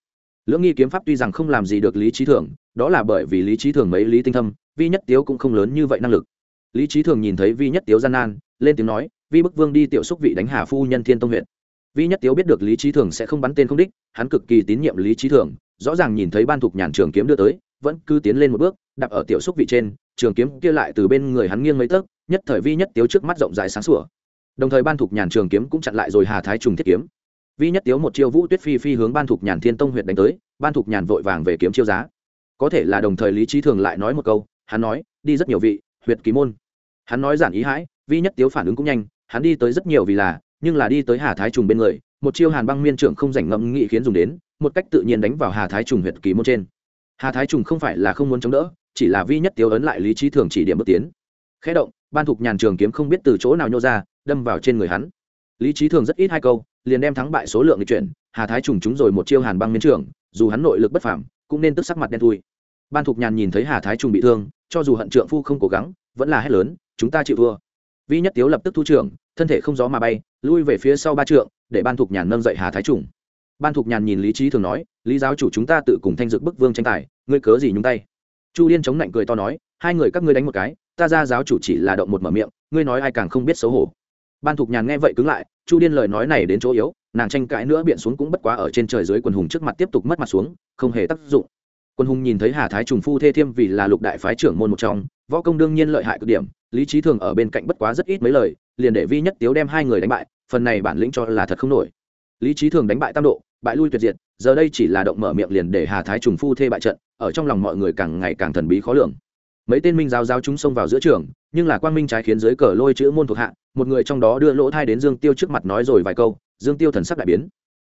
[SPEAKER 1] Lưỡng nghi kiếm pháp tuy rằng không làm gì được lý trí thường, đó là bởi vì lý trí thường mấy lý tinh thâm, vi nhất tiếu cũng không lớn như vậy năng lực. Lý trí thường nhìn thấy vi nhất tiếu gian nan, lên tiếng nói, vi bức vương đi tiểu xúc vị đánh hà phu nhân thiên tông huyện. Vi nhất tiếu biết được lý trí thường sẽ không bắn tên không đích, hắn cực kỳ tín nhiệm lý trí thường, rõ ràng nhìn thấy ban thục nhàn trường kiếm đưa tới vẫn cứ tiến lên một bước, đạp ở tiểu xúc vị trên, trường kiếm kia lại từ bên người hắn nghiêng mấy tấc, nhất thời vi nhất tiếu trước mắt rộng rãi sáng sủa. Đồng thời ban thục nhàn trường kiếm cũng chặn lại rồi hà thái trùng thiết kiếm. Vi nhất tiếu một chiêu vũ tuyết phi phi hướng ban thục nhàn thiên tông huyện đánh tới, ban thục nhàn vội vàng về kiếm chiêu giá. Có thể là đồng thời lý trí thường lại nói một câu, hắn nói, đi rất nhiều vị, huyệt kỳ môn. Hắn nói giản ý hãi, vi nhất tiếu phản ứng cũng nhanh, hắn đi tới rất nhiều vì là, nhưng là đi tới hà thái trùng bên người, một chiêu hàn băng miên trưởng không rảnh ngẫm nghị khiến dùng đến, một cách tự nhiên đánh vào hà thái trùng huyệt kỳ môn trên hà thái trùng không phải là không muốn chống đỡ chỉ là vi nhất Tiêu ấn lại lý trí thường chỉ điểm bước tiến. Khẽ động ban thục nhàn trường kiếm không biết từ chỗ nào nhô ra đâm vào trên người hắn. Lý trí thường rất ít hai câu liền đem thắng bại số lượng người chuyển hà thái trùng trúng rồi một chiêu hàn băng miên trường, dù hắn nội lực bất phảm cũng nên tức sắc mặt đen thui. Ban thục nhàn nhìn thấy hà thái trùng bị thương cho dù hận trượng phu không cố gắng vẫn là hét lớn chúng ta chịu thua. Vi nhất tiếu lập tức thu trưởng thân thể không gió mà bay lui về phía sau ba trượng để ban thục nhàn nâng dậy hà thái trùng ban thục nhàn nhìn lý trí thường nói, lý giáo chủ chúng ta tự cùng thanh dực bức vương tranh tài, ngươi cớ gì nhúng tay? Chu liên chống lạnh cười to nói, hai người các ngươi đánh một cái, ta ra giáo chủ chỉ là động một mở miệng, ngươi nói ai càng không biết xấu hổ. Ban thục nhàn nghe vậy cứng lại, chu liên lời nói này đến chỗ yếu, nàng tranh cãi nữa biện xuống cũng bất quá ở trên trời dưới quần hùng trước mặt tiếp tục mất mặt xuống, không hề tác dụng. Quân hùng nhìn thấy hà thái trùng phu thê thiêm vì là lục đại phái trưởng môn một trong, võ công đương nhiên lợi hại cực điểm, lý trí thường ở bên cạnh bất quá rất ít mấy lời, liền để vi nhất tiếu đem hai người đánh bại, phần này bản lĩnh cho là thật không nổi. Lý trí thường đánh bại tam độ bại lui tuyệt diệt, giờ đây chỉ là động mở miệng liền để hà thái trùng phu thê bại trận, ở trong lòng mọi người càng ngày càng thần bí khó lường. Mấy tên minh giáo giáo chúng xông vào giữa trường, nhưng là quang minh trái khiến dưới cờ lôi chữ môn thuộc hạ, một người trong đó đưa lỗ thai đến dương tiêu trước mặt nói rồi vài câu, dương tiêu thần sắc đại biến.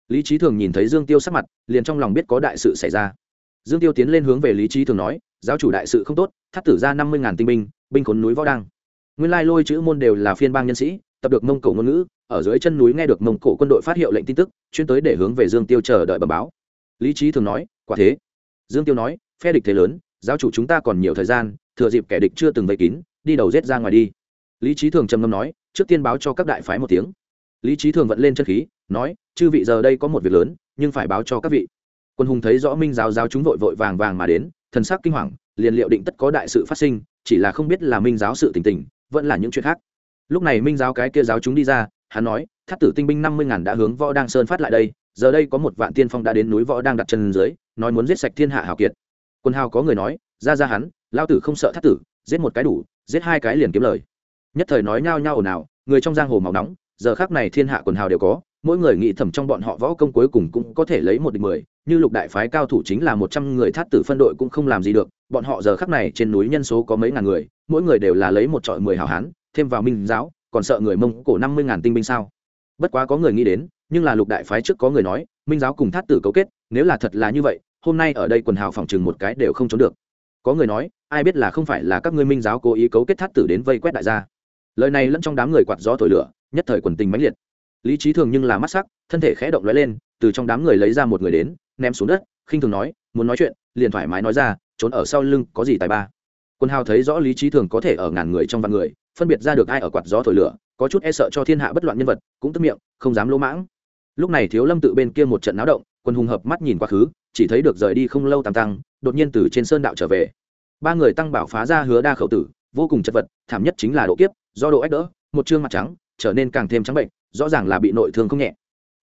[SPEAKER 1] Lý trí thường nhìn thấy dương tiêu sắc mặt, liền trong lòng biết có đại sự xảy ra. Dương tiêu tiến lên hướng về lý trí thường nói, giáo chủ đại sự không tốt, thắt tử ra năm mươi ngàn tinh binh binh khốn núi võ đăng nguyên lai lôi chữ môn đều là phiên bang nhân sĩ, tập được mông cổ ngôn ngữ ở dưới chân núi nghe được mông cổ quân đội phát hiệu lệnh tin tức, chuyên tới để hướng về dương tiêu chờ đợi bờ báo. Lý trí thường nói, quả thế. Dương tiêu nói, phe địch thế lớn, giáo chủ chúng ta còn nhiều thời gian, thừa dịp kẻ địch chưa từng vây kín, đi đầu rết ra ngoài đi. Lý trí thường trầm ngâm nói, trước tiên báo cho các đại phái một tiếng. Lý trí thường vận lên chân khí, nói, chư vị giờ đây có một việc lớn, nhưng phải báo cho các vị. Quân hùng thấy rõ minh giáo giáo chúng vội vội vàng vàng mà đến, thần sắc kinh hoàng, liền liệu định tất có đại sự phát sinh, chỉ là không biết là minh giáo sự tình tình, vẫn là những chuyện khác. Lúc này minh giáo cái kia giáo chúng đi ra hắn nói thắt tử tinh binh năm mươi ngàn đã hướng võ đăng sơn phát lại đây, giờ đây có một vạn tiên phong đã đến núi võ đang đặt chân dưới, nói muốn giết sạch thiên hạ hào kiệt. Quân hào có người nói, ra ra hắn lao tử không sợ thắt tử, giết một cái đủ, giết hai cái liền kiếm lời. Nhất thời nói nhao nhao ồn ào, người trong giang hồ màu nóng, giờ khác này thiên hạ quần hào đều có, mỗi người nghĩ thầm trong bọn họ võ công cuối cùng cũng có thể lấy một địch mười, như lục đại phái cao thủ chính là một trăm người thát tử phân đội cũng không làm gì được, bọn họ giờ khắc này trên núi nhân số có mấy ngàn người, mỗi người đều là lấy một trọi mười hào hán, thêm vào minh giáo còn sợ người mông cổ năm mươi ngàn tinh binh sao? Bất quá có người nghĩ đến, nhưng là lục đại phái trước có người nói, minh giáo cùng thát tử cấu kết, nếu là thật là như vậy, hôm nay ở đây quần hào phòng chừng một cái đều không trốn được. Có người nói, ai biết là không phải là các ngươi minh giáo cố ý cấu kết thát tử đến vây quét đại gia. Lời này lẫn trong đám người quạt gió thổi lửa, nhất thời quần tình mãnh liệt. Lý trí thường nhưng là mắt sắc, thân thể khẽ động lóe lên, từ trong đám người lấy ra một người đến, ném xuống đất, khinh thường nói, muốn nói chuyện, liền thoải mái nói ra, trốn ở sau lưng có gì tài ba? Quân hào thấy rõ lý trí thường có thể ở ngàn người trong vạn người, phân biệt ra được ai ở quạt gió thổi lửa, có chút e sợ cho thiên hạ bất loạn nhân vật, cũng tức miệng, không dám lỗ mãng. Lúc này thiếu lâm tự bên kia một trận náo động, quân hùng hợp mắt nhìn quá khứ, chỉ thấy được rời đi không lâu tam tăng, đột nhiên từ trên sơn đạo trở về. Ba người tăng bảo phá ra hứa đa khẩu tử, vô cùng chật vật, thảm nhất chính là độ kiếp, do độ ách đỡ, một chương mặt trắng, trở nên càng thêm trắng bệnh, rõ ràng là bị nội thương không nhẹ.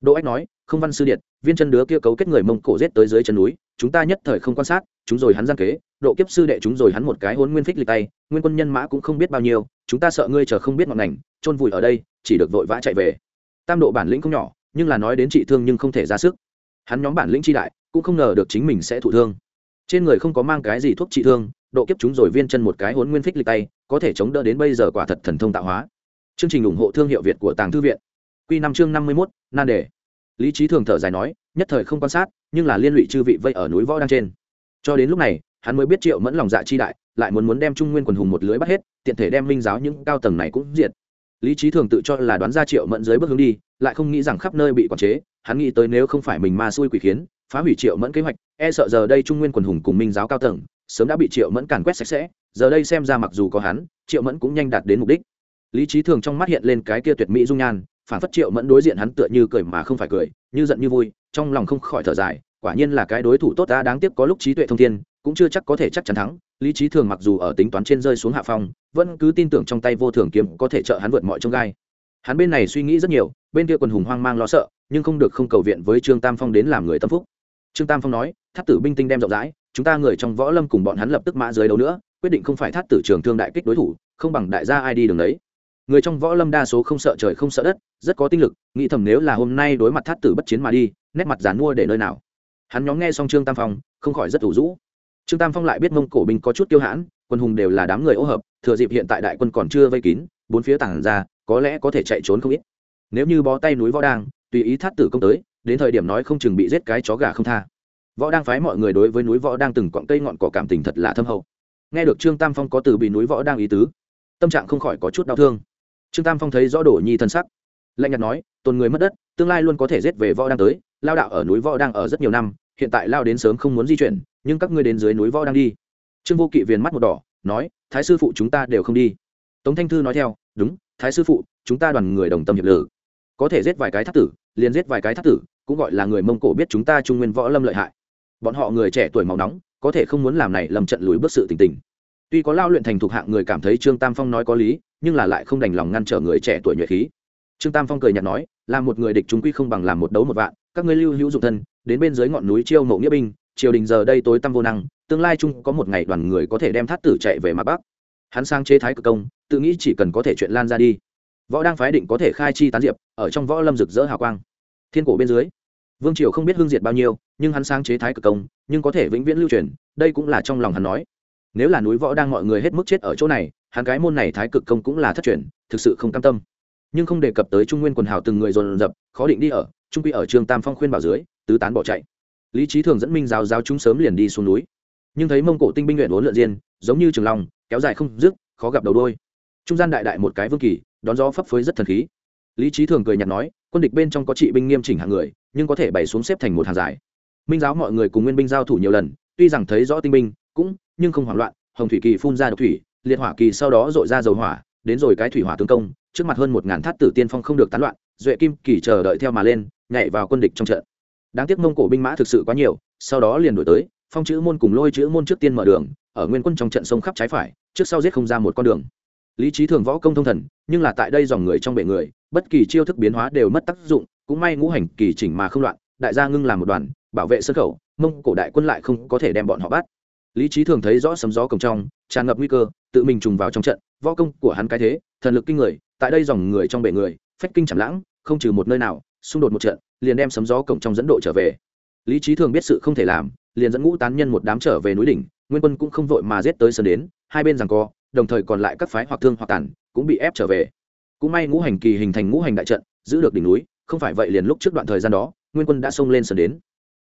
[SPEAKER 1] Độ ách nói không văn sư điện, viên chân đứa kia cấu kết người mông cổ giết tới dưới chân núi, chúng ta nhất thời không quan sát, chúng rồi hắn gian kế, độ kiếp sư đệ chúng rồi hắn một cái hôn nguyên phích lịch tay, nguyên quân nhân mã cũng không biết bao nhiêu, chúng ta sợ ngươi chờ không biết ngọn ngành chôn vùi ở đây, chỉ được vội vã chạy về. Tam độ bản lĩnh không nhỏ, nhưng là nói đến trị thương nhưng không thể ra sức. Hắn nhóm bản lĩnh chi đại, cũng không ngờ được chính mình sẽ thụ thương. Trên người không có mang cái gì thuốc trị thương, độ kiếp chúng rồi viên chân một cái hôn nguyên phích lịch tay, có thể chống đỡ đến bây giờ quả thật thần thông tạo hóa. Chương trình ủng hộ thương hiệu việt của tàng thư viện. Q năm chương năm mươi mốt, nan đề lý trí thường thở dài nói, nhất thời không quan sát, nhưng là liên lụy chư vị vây ở núi võ đang trên. Cho đến lúc này, hắn mới biết triệu mẫn lòng dạ chi đại, lại muốn muốn đem trung nguyên quần hùng một lưới bắt hết, tiện thể đem minh giáo những cao tầng này cũng diệt. Lý trí thường tự cho là đoán ra triệu mẫn dưới bước hướng đi, lại không nghĩ rằng khắp nơi bị quản chế, hắn nghĩ tới nếu không phải mình ma xui quỷ khiến, phá hủy triệu mẫn kế hoạch e sợ giờ đây trung nguyên quần hùng cùng minh giáo cao tầng, sớm đã bị triệu mẫn càn quét sạch sẽ, giờ đây xem ra mặc dù có hắn, triệu mẫn cũng nhanh đạt đến mục đích. Lý trí thường trong mắt hiện lên cái kia tuyệt mỹ dung nhan phản phất triệu mẫn đối diện hắn tựa như cười mà không phải cười, như giận như vui, trong lòng không khỏi thở dài, quả nhiên là cái đối thủ tốt ta đáng tiếc có lúc trí tuệ thông thiên, cũng chưa chắc có thể chắc chắn thắng, lý trí thường mặc dù ở tính toán trên rơi xuống hạ phong, vẫn cứ tin tưởng trong tay vô thường kiếm có thể trợ hắn vượt mọi trông gai. Hắn bên này suy nghĩ rất nhiều, bên kia quần hùng hoang mang lo sợ, nhưng không được không cầu viện với trương tam phong đến làm người tâm phúc. Trương tam phong nói, tháp tử binh tinh đem rộng rãi, chúng ta người trong võ lâm cùng bọn hắn lập tức mã dưới đấu nữa, quyết định không phải tháp tử trường thương đại kích đối thủ, không bằng đại gia ai đi đường đấy người trong võ lâm đa số không sợ trời không sợ đất, rất có tinh lực, nghĩ thầm nếu là hôm nay đối mặt thát tử bất chiến mà đi, nét mặt dán mua để nơi nào. Hắn nhóm nghe xong trương tam phong, không khỏi rất ủ rũ. Trương tam phong lại biết mông cổ binh có chút kiêu hãn, quân hùng đều là đám người ô hợp, thừa dịp hiện tại đại quân còn chưa vây kín, bốn phía tảng ra, có lẽ có thể chạy trốn không ít. Nếu như bó tay núi võ đang, tùy ý thát tử công tới, đến thời điểm nói không chừng bị giết cái chó gà không tha. Võ đang phái mọi người đối với núi võ đang từng cọn cây ngọn cỏ cảm tình thật là thâm hậu. Nghe được trương tam phong có từ bị núi võ đang ý tứ, tâm trạng không khỏi có chút đau thương trương tam phong thấy rõ đổ nhi thân sắc, lạnh nhạt nói tồn người mất đất, tương lai luôn có thể giết về võ đang tới, lao đạo ở núi võ đang ở rất nhiều năm, hiện tại lao đến sớm không muốn di chuyển, nhưng các ngươi đến dưới núi võ đang đi. Trương vô kỵ viền mắt một đỏ, nói, thái sư phụ chúng ta đều không đi. Tống thanh thư nói theo, đúng, thái sư phụ, chúng ta đoàn người đồng tâm hiệp lử. Có thể giết vài cái thác tử, liền giết vài cái thác tử, cũng gọi là người mông cổ biết chúng ta trung nguyên võ lâm lợi hại. Bọn họ người trẻ tuổi máu nóng, có thể không muốn làm này lầm trận lùi bước sự tình tình. Tuy có lao luyện thành thuộc hạng người cảm thấy trương tam phong nói có lý nhưng là lại không đành lòng ngăn trở người trẻ tuổi nhuệ khí. Trương tam phong cười nhạt nói, là một người địch chúng quy không bằng làm một đấu một vạn, các ngươi lưu hữu dụng thân, đến bên dưới ngọn núi chiêu mộ nghĩa binh, triều đình giờ đây tối tăm vô năng, tương lai chung có một ngày đoàn người có thể đem thát tử chạy về mặt bắc. Hắn sang chế thái cực công, tự nghĩ chỉ cần có thể chuyện lan ra đi. Võ đang phái định có thể khai chi tán diệp, ở trong võ lâm rực rỡ hào quang. Thiên cổ bên dưới, vương triều không biết hương diệt bao nhiêu, nhưng hắn sang chế thái cực công, nhưng có thể vĩnh viễn lưu truyền, đây cũng là trong lòng hắn nói. Nếu là núi võ đang mọi người hết mức chết ở chỗ này hắn cái môn này thái cực công cũng là thất truyền, thực sự không cam tâm. Nhưng không đề cập tới trung nguyên quần hào từng người dồn dập, khó định đi ở, trung quy ở trường tam phong khuyên bảo dưới, tứ tán bỏ chạy. Lý trí thường dẫn minh giáo giáo chúng sớm liền đi xuống núi. Nhưng thấy mông cổ tinh binh luyện uốn lượn diên, giống như trường long, kéo dài không dứt, khó gặp đầu đôi trung gian đại đại một cái vương kỳ, đón gió phấp phới rất thần khí. Lý trí thường cười nhạt nói, quân địch bên trong có trị binh nghiêm chỉnh hàng người, nhưng có thể bày xuống xếp thành một hàng dài. Minh giáo mọi người cùng nguyên binh giao thủ nhiều lần, tuy rằng thấy rõ tinh binh, cũng, nhưng không hoảng loạn, hồng thủy kỳ phun ra độc thủy liệt hỏa kỳ sau đó dội ra dầu hỏa, đến rồi cái thủy hỏa tương công, trước mặt hơn một ngàn thát tử tiên phong không được tán loạn, duệ kim kỳ chờ đợi theo mà lên, nhảy vào quân địch trong trận. Đáng tiếc mông cổ binh mã thực sự quá nhiều, sau đó liền đổi tới, phong chữ môn cùng lôi chữ môn trước tiên mở đường, ở nguyên quân trong trận sông khắp trái phải, trước sau giết không ra một con đường. Lý trí thường võ công thông thần, nhưng là tại đây dòng người trong bệ người, bất kỳ chiêu thức biến hóa đều mất tác dụng, cũng may ngũ hành kỳ chỉnh mà không loạn, đại gia ngưng làm một đoàn, bảo vệ sân khẩu, mông cổ đại quân lại không có thể đem bọn họ bắt lý trí thường thấy rõ sấm gió cổng trong, tràn ngập nguy cơ, tự mình trùng vào trong trận, võ công của hắn cái thế, thần lực kinh người, tại đây dòng người trong bể người, phách kinh chẳng lãng, không trừ một nơi nào, xung đột một trận, liền đem sấm gió cổng trong dẫn độ trở về. Lý trí thường biết sự không thể làm, liền dẫn ngũ tán nhân một đám trở về núi đỉnh, nguyên quân cũng không vội mà giết tới sơn đến, hai bên rằng co, đồng thời còn lại các phái hoặc thương hoặc tàn, cũng bị ép trở về. Cũng may ngũ hành kỳ hình thành ngũ hành đại trận, giữ được đỉnh núi, không phải vậy liền lúc trước đoạn thời gian đó, nguyên quân đã xông lên sơn đến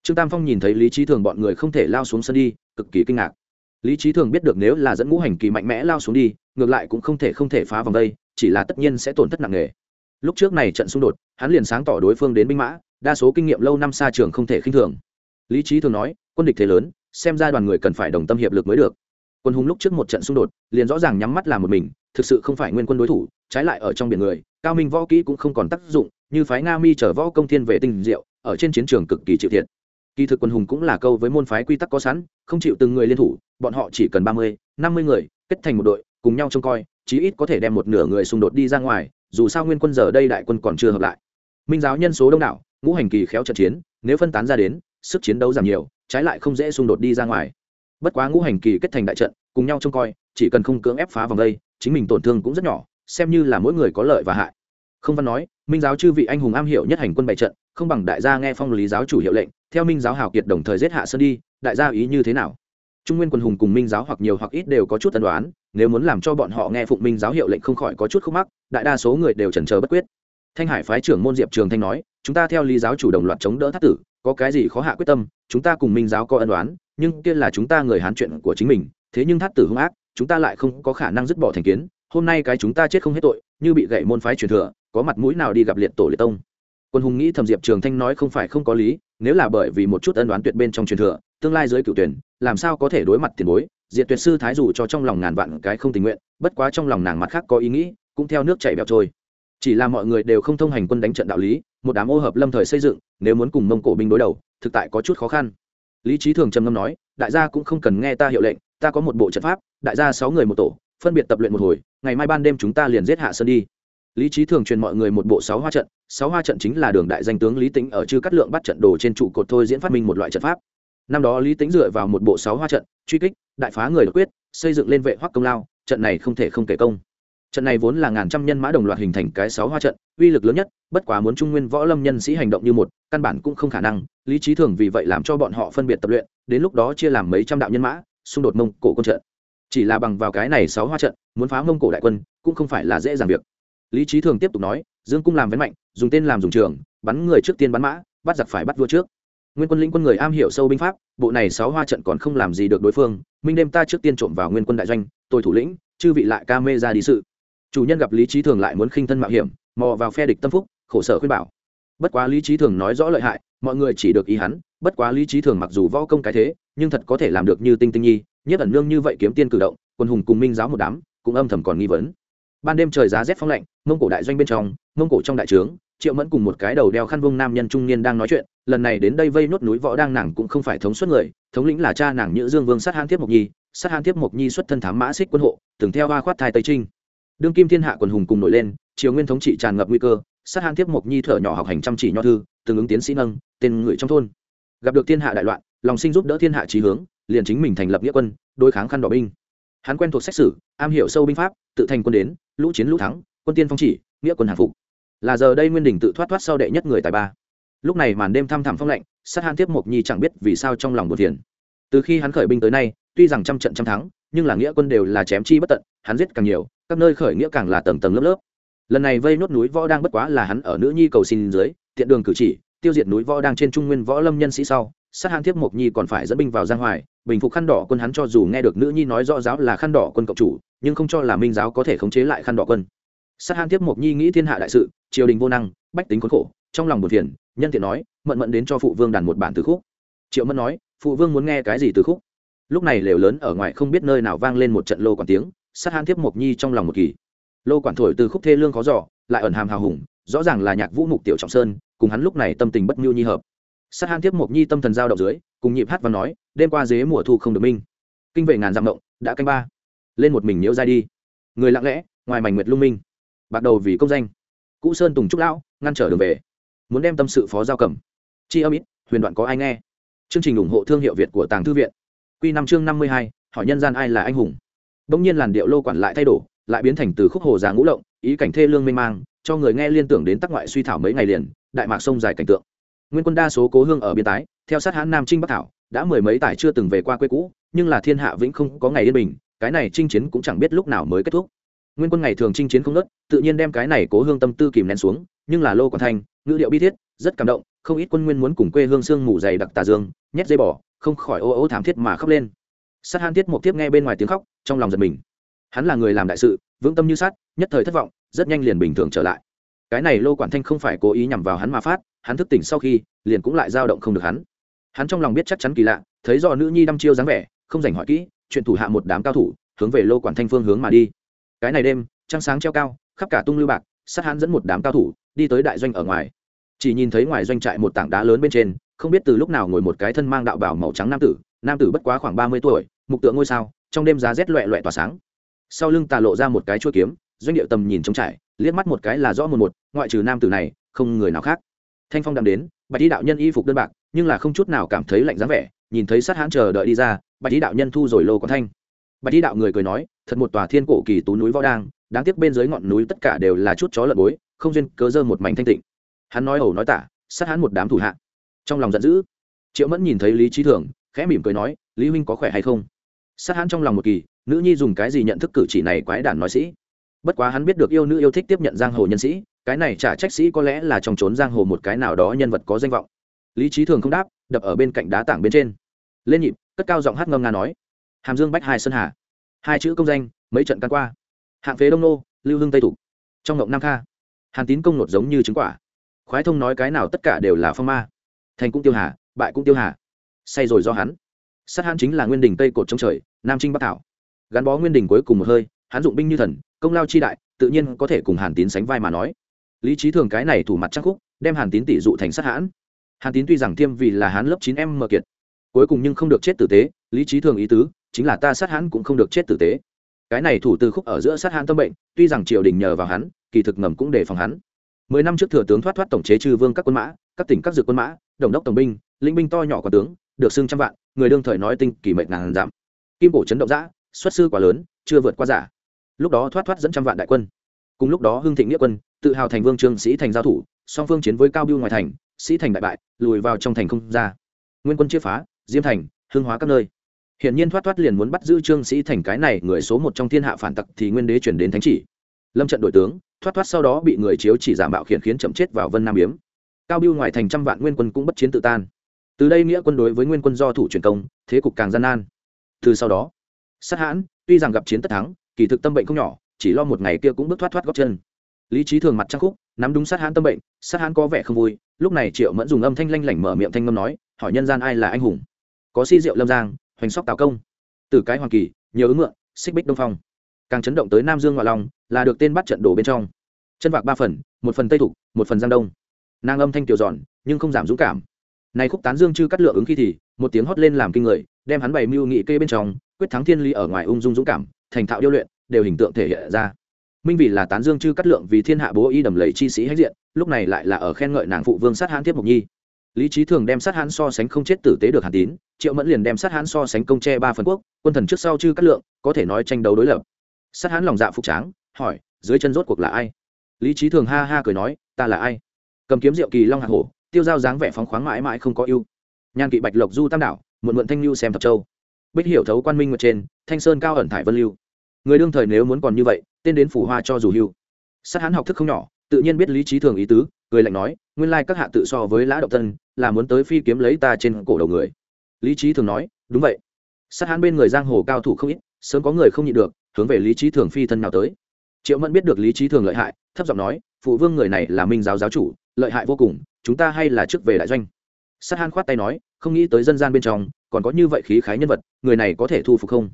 [SPEAKER 1] trương tam phong nhìn thấy lý trí thường bọn người không thể lao xuống sân đi, cực kỳ kinh ngạc. Lý trí thường biết được nếu là dẫn ngũ hành kỳ mạnh mẽ lao xuống đi, ngược lại cũng không thể không thể phá vòng đây, chỉ là tất nhiên sẽ tổn thất nặng nề. Lúc trước này trận xung đột, hắn liền sáng tỏ đối phương đến binh mã, đa số kinh nghiệm lâu năm xa trường không thể khinh thường. Lý trí thường nói, quân địch thế lớn, xem ra đoàn người cần phải đồng tâm hiệp lực mới được. Quân hùng lúc trước một trận xung đột, liền rõ ràng nhắm mắt làm một mình, thực sự không phải nguyên quân đối thủ, trái lại ở trong biển người, cao minh võ kỹ cũng không còn tác dụng, như phái nga mi chở võ công thiên về tinh diệu, ở trên chiến trường cực kỳ chịu thiệt kỳ thực quân hùng cũng là câu với môn phái quy tắc có sẵn, không chịu từng người liên thủ, bọn họ chỉ cần ba mươi, năm mươi người, kết thành một đội, cùng nhau trông coi, chí ít có thể đem một nửa người xung đột đi ra ngoài, dù sao nguyên quân giờ đây đại quân còn chưa hợp lại. Minh giáo nhân số đông đảo, ngũ hành kỳ khéo trận chiến, nếu phân tán ra đến, sức chiến đấu giảm nhiều, trái lại không dễ xung đột đi ra ngoài. Bất quá ngũ hành kỳ kết thành đại trận, cùng nhau trông coi, chỉ cần không cưỡng ép phá vòng đây, chính mình tổn thương cũng rất nhỏ, xem như là mỗi người có lợi và hại. Không văn nói, minh giáo chư vị anh hùng am hiểu nhất hành quân bày trận, không bằng đại gia nghe phong lý giáo chủ hiệu lệnh theo minh giáo hào kiệt đồng thời giết hạ sơn đi, đại gia ý như thế nào? Trung nguyên Quần hùng cùng minh giáo hoặc nhiều hoặc ít đều có chút tân đoán nếu muốn làm cho bọn họ nghe phụng minh giáo hiệu lệnh không khỏi có chút khúc mắc, đại đa số người đều chần chờ bất quyết. Thanh hải phái trưởng môn diệp trường thanh nói, chúng ta theo lý giáo chủ đồng loạt chống đỡ thác tử, có cái gì khó hạ quyết tâm, chúng ta cùng minh giáo có ân đoán nhưng kia là chúng ta người hán chuyện của chính mình, thế nhưng thác tử hung ác, chúng ta lại không có khả năng dứt bỏ thành kiến, hôm nay cái chúng ta chết không hết tội, như bị gậy môn phái truyền thừa, có mặt mũi nào đi gặp liệt tổ liệt tông? Quân hùng nghĩ thầm diệp trường thanh nói không phải không có lý, nếu là bởi vì một chút ân đoán tuyệt bên trong truyền thừa, tương lai dưới cựu tuyển, làm sao có thể đối mặt tiền bối? Diệt tuyệt sư thái dù cho trong lòng ngàn vạn cái không tình nguyện, bất quá trong lòng nàng mặt khác có ý nghĩ, cũng theo nước chảy bẹo trôi. Chỉ là mọi người đều không thông hành quân đánh trận đạo lý, một đám ô hợp lâm thời xây dựng, nếu muốn cùng mông cổ binh đối đầu, thực tại có chút khó khăn. Lý trí thường trầm ngâm nói, đại gia cũng không cần nghe ta hiệu lệnh, ta có một bộ trận pháp, đại gia sáu người một tổ, phân biệt tập luyện một hồi, ngày mai ban đêm chúng ta liền giết hạ sơn đi lý trí thường truyền mọi người một bộ sáu hoa trận, sáu hoa trận chính là đường đại danh tướng lý tính ở chư cắt lượng bắt trận đồ trên trụ cột thôi diễn phát minh một loại trận pháp. Năm đó lý tính dựa vào một bộ sáu hoa trận, truy kích, đại phá người đột quyết, xây dựng lên vệ hoắc công lao, trận này không thể không kể công. Trận này vốn là ngàn trăm nhân mã đồng loạt hình thành cái sáu hoa trận, uy lực lớn nhất, bất quá muốn trung nguyên võ lâm nhân sĩ hành động như một, căn bản cũng không khả năng, lý trí thường vì vậy làm cho bọn họ phân biệt tập luyện, đến lúc đó chia làm mấy trăm đạo nhân mã, xung đột mông cổ quân trận. Chỉ là bằng vào cái này sáu hoa trận, muốn phá mông cổ đại quân, cũng không phải là dễ dàng việc lý trí thường tiếp tục nói, dương cung làm vén mạnh, dùng tên làm dùng trường, bắn người trước tiên bắn mã, bắt giặc phải bắt vua trước. Nguyên quân lĩnh quân người am hiểu sâu binh pháp, bộ này sáu hoa trận còn không làm gì được đối phương, minh đêm ta trước tiên trộm vào nguyên quân đại doanh, tôi thủ lĩnh, chư vị lại ca mê ra đi sự. Chủ nhân gặp lý trí thường lại muốn khinh thân mạo hiểm, mò vào phe địch tâm phúc, khổ sở khuyên bảo. Bất quá lý trí thường nói rõ lợi hại, mọi người chỉ được ý hắn, bất quá lý trí thường mặc dù võ công cái thế, nhưng thật có thể làm được như tinh tinh nhi, nhất ẩn nương như vậy kiếm tiên cử động, quân hùng cùng minh giáo một đám, cũng âm thầm còn nghi vấn ban đêm trời giá rét phong lạnh, mông cổ đại doanh bên trong, mông cổ trong đại trướng, triệu mẫn cùng một cái đầu đeo khăn vông nam nhân trung niên đang nói chuyện, lần này đến đây vây nốt núi võ đang nàng cũng không phải thống suất người, thống lĩnh là cha nàng nhữ dương vương sát hang tiếp mộc nhi, sát hang tiếp mộc nhi xuất thân thám mã xích quân hộ, từng theo hoa khoát thai tây trinh. Đương kim thiên hạ quần hùng cùng nổi lên, triều nguyên thống trị tràn ngập nguy cơ, sát hang tiếp mộc nhi thở nhỏ học hành chăm chỉ nho thư, từng ứng tiến sĩ nâng, tên người trong thôn. Gặp được thiên hạ đại loạn, lòng sinh giúp đỡ thiên hạ trí hướng, liền chính mình thành lập nghĩa quân, đối kháng khăn đỏ binh. Hắn quen thuộc xét xử, am hiểu sâu binh pháp tự thành quân đến, lũ chiến lũ thắng, quân tiên phong chỉ, nghĩa quân hàng phục. Là giờ đây nguyên đình tự thoát thoát sau đệ nhất người tài ba. Lúc này màn đêm thăm thẳm phong lạnh, sát han tiếp mộc nhi chẳng biết vì sao trong lòng buồn phiền. Từ khi hắn khởi binh tới nay, tuy rằng trăm trận trăm thắng, nhưng là nghĩa quân đều là chém chi bất tận, hắn giết càng nhiều, các nơi khởi nghĩa càng là tầng tầng lớp lớp. Lần này vây nốt núi võ đang bất quá là hắn ở nữ nhi cầu xin dưới, tiện đường cử chỉ, tiêu diệt núi võ đang trên trung nguyên võ lâm nhân sĩ sau sát hàn thiếp mộc nhi còn phải dẫn binh vào giang hoài, bình phục khăn đỏ quân hắn cho dù nghe được nữ nhi nói rõ giáo là khăn đỏ quân cộng chủ, nhưng không cho là minh giáo có thể khống chế lại khăn đỏ quân. Sát hàn thiếp mộc nhi nghĩ thiên hạ đại sự, triều đình vô năng, bách tính khốn khổ, trong lòng buồn phiền, nhân tiện nói, mận mận đến cho phụ vương đàn một bản từ khúc. Triệu mẫn nói, phụ vương muốn nghe cái gì từ khúc? Lúc này lều lớn ở ngoài không biết nơi nào vang lên một trận lô quản tiếng, sát hàn thiếp mộc nhi trong lòng một kỳ. Lô quản thổi từ khúc thê lương khó giỏ lại ẩn hàm hào hùng, rõ ràng là nhạc vũ mục tiểu trọng sơn, cùng hắn lúc này tâm tình bất nhu nhi hợp sát hàn tiếp mộc nhi tâm thần giao động dưới, cùng nhịp hát và nói, đêm qua dế mùa thu không được minh. Kinh vệ ngàn dặm động, đã canh ba. Lên một mình nếu ra đi. Người lặng lẽ, ngoài mảnh nguyệt lung minh. Bạc đầu vì công danh. Cũ sơn tùng trúc lão, ngăn trở đường về. Muốn đem tâm sự phó giao cầm chi âm ít, huyền đoạn có ai nghe? Chương trình ủng hộ thương hiệu việt của tàng thư viện. Q năm chương năm mươi hai, hỏi nhân gian ai là anh hùng? Bỗng nhiên làn điệu lô quản lại thay đổi, lại biến thành từ khúc hồ già ngũ lộng, ý cảnh thê lương mênh mang, cho người nghe liên tưởng đến tắc ngoại suy thảo mấy ngày liền, đại mạc sông dài cảnh tượng nguyên quân đa số cố hương ở biên tái, theo sát hãn nam trinh bắc thảo, đã mười mấy tải chưa từng về qua quê cũ, nhưng là thiên hạ vĩnh không có ngày yên bình, cái này chinh chiến cũng chẳng biết lúc nào mới kết thúc. Nguyên quân ngày thường chinh chiến không nớt tự nhiên đem cái này cố hương tâm tư kìm nén xuống, nhưng là lô còn thanh ngữ điệu bi thiết, rất cảm động, không ít quân nguyên muốn cùng quê hương sương mù dày đặc tà dương, nhét dây bỏ không khỏi ô ô thảm thiết mà khóc lên. Sát Han thiết một tiếp nghe bên ngoài tiếng khóc, trong lòng giật mình. Hắn là người làm đại sự, vững tâm như sát nhất thời thất vọng, rất nhanh liền bình thường trở lại. Cái này lô quản thanh không phải cố ý nhằm vào hắn mà phát hắn thức tỉnh sau khi, liền cũng lại dao động không được hắn. Hắn trong lòng biết chắc chắn kỳ lạ, thấy do nữ nhi đăm chiêu dáng vẻ, không dành hỏi kỹ, chuyện thủ hạ một đám cao thủ, hướng về lô quản thanh phương hướng mà đi. Cái này đêm, trăng sáng treo cao, khắp cả tung lưu bạc, sát hắn dẫn một đám cao thủ, đi tới đại doanh ở ngoài. Chỉ nhìn thấy ngoài doanh trại một tảng đá lớn bên trên, không biết từ lúc nào ngồi một cái thân mang đạo bảo màu trắng nam tử nam tử bất quá khoảng ba mươi tuổi, mục tượng ngôi sao, trong đêm giá rét loẹ loẹ tỏa sáng. Sau lưng tà lộ ra một cái chuôi kiếm, doanh điệu tầm nhìn trống trải, liếc mắt một cái là rõ một một, ngoại trừ nam tử này, không người nào khác thanh phong đang đến, bạch y đạo nhân y phục đơn bạc, nhưng là không chút nào cảm thấy lạnh dáng vẻ, nhìn thấy sát hãn chờ đợi đi ra, bạch y đạo nhân thu rồi lô có thanh. Bạch y đạo người cười nói, thật một tòa thiên cổ kỳ tú núi võ đang, đáng tiếc bên dưới ngọn núi tất cả đều là chút chó lợn bối, không duyên cớ dơ một mảnh thanh tịnh. Hắn nói ẩu nói tả, sát hãn một đám thủ hạ. Trong lòng giận dữ, triệu mẫn nhìn thấy lý trí thường, khẽ mỉm cười nói, lý huynh có khỏe hay không? Sát hãn trong lòng một kỳ, nữ nhi dùng cái gì nhận thức cử chỉ này quái đản nói sĩ? Bất quá hắn biết được yêu nữ yêu thích tiếp nhận giang hồ nhân sĩ, cái này trả trách sĩ có lẽ là trong trốn giang hồ một cái nào đó nhân vật có danh vọng. Lý trí thường không đáp, đập ở bên cạnh đá tảng bên trên. Lên nhịp, cất cao giọng hát ngâm nga nói, hàm dương bách hai sơn hà, hai chữ công danh, mấy trận căn qua. Hạng phế đông nô, lưu hưng tây thủ trong ngộng nam kha. Hàn tín công nột giống như trứng quả. Khoái thông nói cái nào tất cả đều là phong ma. Thành cũng tiêu hà, bại cũng tiêu hà. Say rồi do hắn. Sát hắn chính là nguyên đình tây cột trong trời, nam trinh bắc thảo. Gắn bó nguyên đình cuối cùng một hơi, hắn dụng binh như thần công lao chi đại, tự nhiên có thể cùng hàn tín sánh vai mà nói. Lý trí thường cái này thủ mặt chắc khúc, đem hàn tín tỷ dụ thành sát hãn. Hàn tín tuy rằng tiêm vì là hán lớp chín em mờ kiệt, cuối cùng nhưng không được chết tử tế, lý trí thường ý tứ, chính là ta sát hãn cũng không được chết tử tế. Cái này thủ từ khúc ở giữa sát hãn tâm bệnh, tuy rằng triều đình nhờ vào hắn, kỳ thực ngầm cũng để phòng hắn. Mười năm trước thừa tướng thoát thoát tổng chế trừ vương các quân mã, các tỉnh các dược quân mã, đồng đốc tổng binh linh binh to nhỏ quả tướng, được xưng trăm vạn, người đương thời nói tinh kỳ mệnh ngàn giảm. Kim cổ chấn động giã xuất sư quá lớn, chưa vượt qua giả lúc đó thoát thoát dẫn trăm vạn đại quân. Cùng lúc đó hưng thịnh nghĩa quân, tự hào thành vương trương sĩ thành giao thủ, song phương chiến với cao biêu ngoài thành, sĩ thành đại bại, lùi vào trong thành không ra. Nguyên quân chia phá, diêm thành hương hóa các nơi. Hiện nhiên thoát thoát liền muốn bắt giữ trương sĩ thành cái này, người số một trong thiên hạ phản tặc thì nguyên đế chuyển đến thánh chỉ. Lâm trận đội tướng, thoát thoát sau đó bị người chiếu chỉ giả mạo khiển khiến chậm chết vào vân nam yếm. Cao biêu ngoài thành trăm vạn nguyên quân cũng bất chiến tự tan. Từ đây nghĩa quân đối với nguyên quân do thủ truyền công, thế cục càng gian nan. Từ sau đó, sát hãn, tuy rằng gặp chiến tất thắng kỳ thực tâm bệnh không nhỏ chỉ lo một ngày kia cũng bước thoát thoát góp chân. Lý trí thường mặt trang khúc nắm đúng sát hãn tâm bệnh sát hãn có vẻ không vui lúc này triệu mẫn dùng âm thanh lanh lảnh mở miệng thanh ngâm nói hỏi nhân gian ai là anh hùng? Có si diệu lâm giang hoành sóc tào công. Từ cái hoàng kỳ nhiều ứng ngựa, xích bích đông phong. Càng chấn động tới nam dương ngoại long là được tên bắt trận đổ bên trong. Chân vạc ba phần một phần tây thục một phần giang đông. Nàng âm thanh tiểu giòn nhưng không giảm dũng cảm. Này khúc tán dương chư cắt lượng ứng khi thì một tiếng hót lên làm kinh người đem hắn bày mưu nghị kê bên trong quyết thắng thiên ly ở ngoài ung dung dũng cảm thành thạo điêu luyện, đều hình tượng thể hiện ra. Minh vì là tán dương chư cắt lượng vì thiên hạ bố y đầm lầy chi sĩ hãnh diện, lúc này lại là ở khen ngợi nàng phụ vương sát hãn tiếp mục nhi. Lý trí thường đem sát hãn so sánh không chết tử tế được hàn tín, triệu mẫn liền đem sát hãn so sánh công tre ba phần quốc, quân thần trước sau chư cắt lượng, có thể nói tranh đấu đối lập. Sát hãn lòng dạ phục tráng, hỏi, dưới chân rốt cuộc là ai? Lý trí thường ha ha cười nói, ta là ai? Cầm kiếm diệu kỳ long hạc hổ, tiêu dao dáng vẻ phóng khoáng mãi mãi không có ưu. Nhan kỵ bạch lộc du tam đảo, muộn muộn thanh lưu xem thập châu bích hiểu thấu quan minh nguyệt trên, thanh sơn cao ẩn thải vân lưu. Người đương thời nếu muốn còn như vậy, tên đến phủ hoa cho dù hưu. Sát hán học thức không nhỏ, tự nhiên biết lý trí thường ý tứ người lạnh nói, nguyên lai các hạ tự so với lã động tân, là muốn tới phi kiếm lấy ta trên cổ đầu người. Lý trí thường nói, đúng vậy. Sát hán bên người giang hồ cao thủ không ít, sớm có người không nhịn được, hướng về lý trí thường phi thân nào tới. Triệu mẫn biết được lý trí thường lợi hại, thấp giọng nói, phụ vương người này là minh giáo giáo chủ, lợi hại vô cùng, chúng ta hay là trước về đại doanh. Sát hán khoát tay nói không nghĩ tới dân gian bên trong còn có như vậy khí khái nhân vật, người này có thể thu phục không?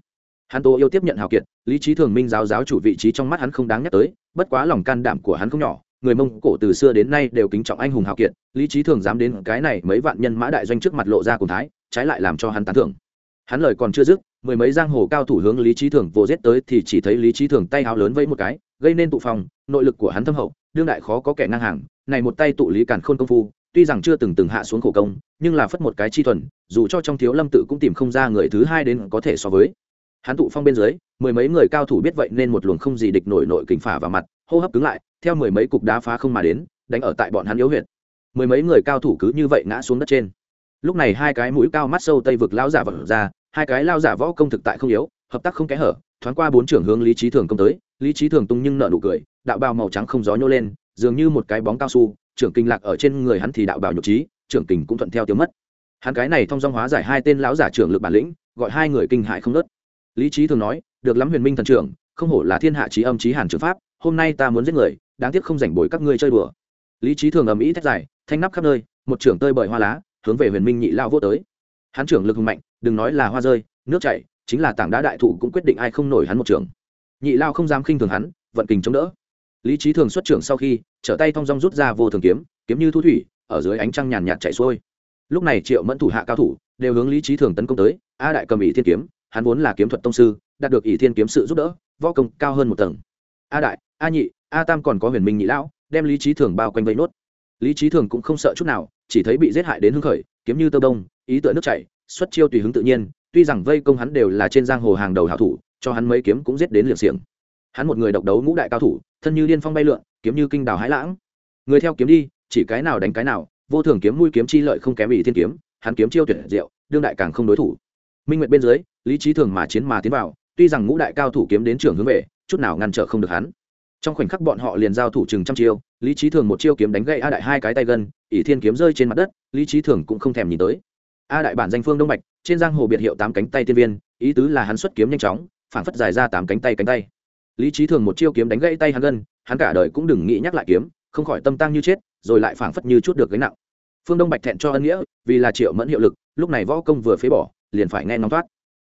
[SPEAKER 1] Hắn tô yêu tiếp nhận hào kiệt, lý trí thường minh giáo giáo chủ vị trí trong mắt hắn không đáng nhắc tới, bất quá lòng can đảm của hắn không nhỏ, người mông cổ từ xưa đến nay đều kính trọng anh hùng hào kiệt, lý trí thường dám đến cái này mấy vạn nhân mã đại doanh trước mặt lộ ra cùng thái, trái lại làm cho hắn tán thưởng. Hắn lời còn chưa dứt, mười mấy giang hồ cao thủ hướng lý trí thường vô giết tới thì chỉ thấy lý trí thường tay háo lớn vẫy một cái, gây nên tụ phòng nội lực của hắn thâm hậu, đương đại khó có kẻ ngang hàng, này một tay tụ lý càn khôn công phu tuy rằng chưa từng từng hạ xuống khổ công, nhưng là phất một cái chi thuần, dù cho trong thiếu lâm tự cũng tìm không ra người thứ hai đến có thể so với. Hắn tụ phong bên dưới, mười mấy người cao thủ biết vậy nên một luồng không gì địch nổi nội kình phả vào mặt, hô hấp cứng lại, theo mười mấy cục đá phá không mà đến, đánh ở tại bọn hắn yếu huyệt. Mười mấy người cao thủ cứ như vậy ngã xuống đất trên. Lúc này hai cái mũi cao mắt sâu tây vực lao giả vật ra, hai cái lao giả võ công thực tại không yếu, hợp tác không kẽ hở, thoáng qua bốn trưởng hướng lý trí thường công tới, lý trí thường tung nhưng nợ nụ cười, đạo bào màu trắng không gió nhô lên dường như một cái bóng cao su, trưởng kinh lạc ở trên người hắn thì đạo bảo nhục trí, trưởng kinh cũng thuận theo tiếng mất. Hắn cái này thông dong hóa giải hai tên lão giả trưởng lực bản lĩnh, gọi hai người kinh hại không nớt lý trí thường nói, được lắm huyền minh thần trưởng, không hổ là thiên hạ trí âm trí hàn trường pháp, hôm nay ta muốn giết người, đáng tiếc không rảnh bồi các ngươi chơi đùa. Lý trí thường ầm ĩ thét dài, thanh nắp khắp nơi, một trưởng tơi bời hoa lá, hướng về huyền minh nhị lao vô tới. Hắn trưởng lực hùng mạnh, đừng nói là hoa rơi, nước chảy, chính là tảng đá đại thụ cũng quyết định ai không nổi hắn một trưởng. Nhị lao không dám khinh thường hắn, vận kình chống đỡ lý trí thường xuất trưởng sau khi, trở tay thong dong rút ra vô thường kiếm kiếm như thu thủy, ở dưới ánh trăng nhàn nhạt chạy xuôi. Lúc này triệu mẫn thủ hạ cao thủ đều hướng lý trí thường tấn công tới, a đại cầm ỷ thiên kiếm, hắn vốn là kiếm thuật tông sư, đạt được ỷ thiên kiếm sự giúp đỡ, võ công cao hơn một tầng. A đại, a nhị, a tam còn có huyền minh nhị lão, đem lý trí thường bao quanh vây nốt. Lý trí thường cũng không sợ chút nào, chỉ thấy bị giết hại đến hưng khởi, kiếm như tơ đông ý tựa nước chảy, xuất chiêu tùy hứng tự nhiên, tuy rằng vây công hắn đều là trên giang hồ hàng đầu hảo thủ, cho hắn mấy kiếm cũng giết đến liệt xiềng. Hắn một người độc đấu ngũ đại cao thủ thân như điên phong bay lượn, kiếm như kinh đào hãi lãng. Người theo kiếm đi, chỉ cái nào đánh cái nào, vô thường kiếm mũi kiếm chi lợi không kém ỷ thiên kiếm, hắn kiếm chiêu tuyệt diệu, đương đại càng không đối thủ. Minh nguyệt bên dưới, lý trí thường mà chiến mà tiến vào, tuy rằng ngũ đại cao thủ kiếm đến trường hướng về, chút nào ngăn trở không được hắn. Trong khoảnh khắc bọn họ liền giao thủ chừng trăm chiêu, lý trí thường một chiêu kiếm đánh gậy a đại hai cái tay gân, ỷ thiên kiếm rơi trên mặt đất, lý trí thường cũng không thèm nhìn tới. A đại bản danh phương đông bạch, trên giang hồ biệt hiệu tám cánh tay tiên viên, ý tứ là hắn xuất kiếm nhanh chóng phản phất dài ra tám cánh tay cánh tay lý trí thường một chiêu kiếm đánh gãy tay hắn gân, hắn cả đời cũng đừng nghĩ nhắc lại kiếm, không khỏi tâm tăng như chết, rồi lại phảng phất như chút được gánh nặng. Phương đông bạch thẹn cho ân nghĩa, vì là triệu mẫn hiệu lực, lúc này võ công vừa phế bỏ, liền phải nghe ngóng thoát.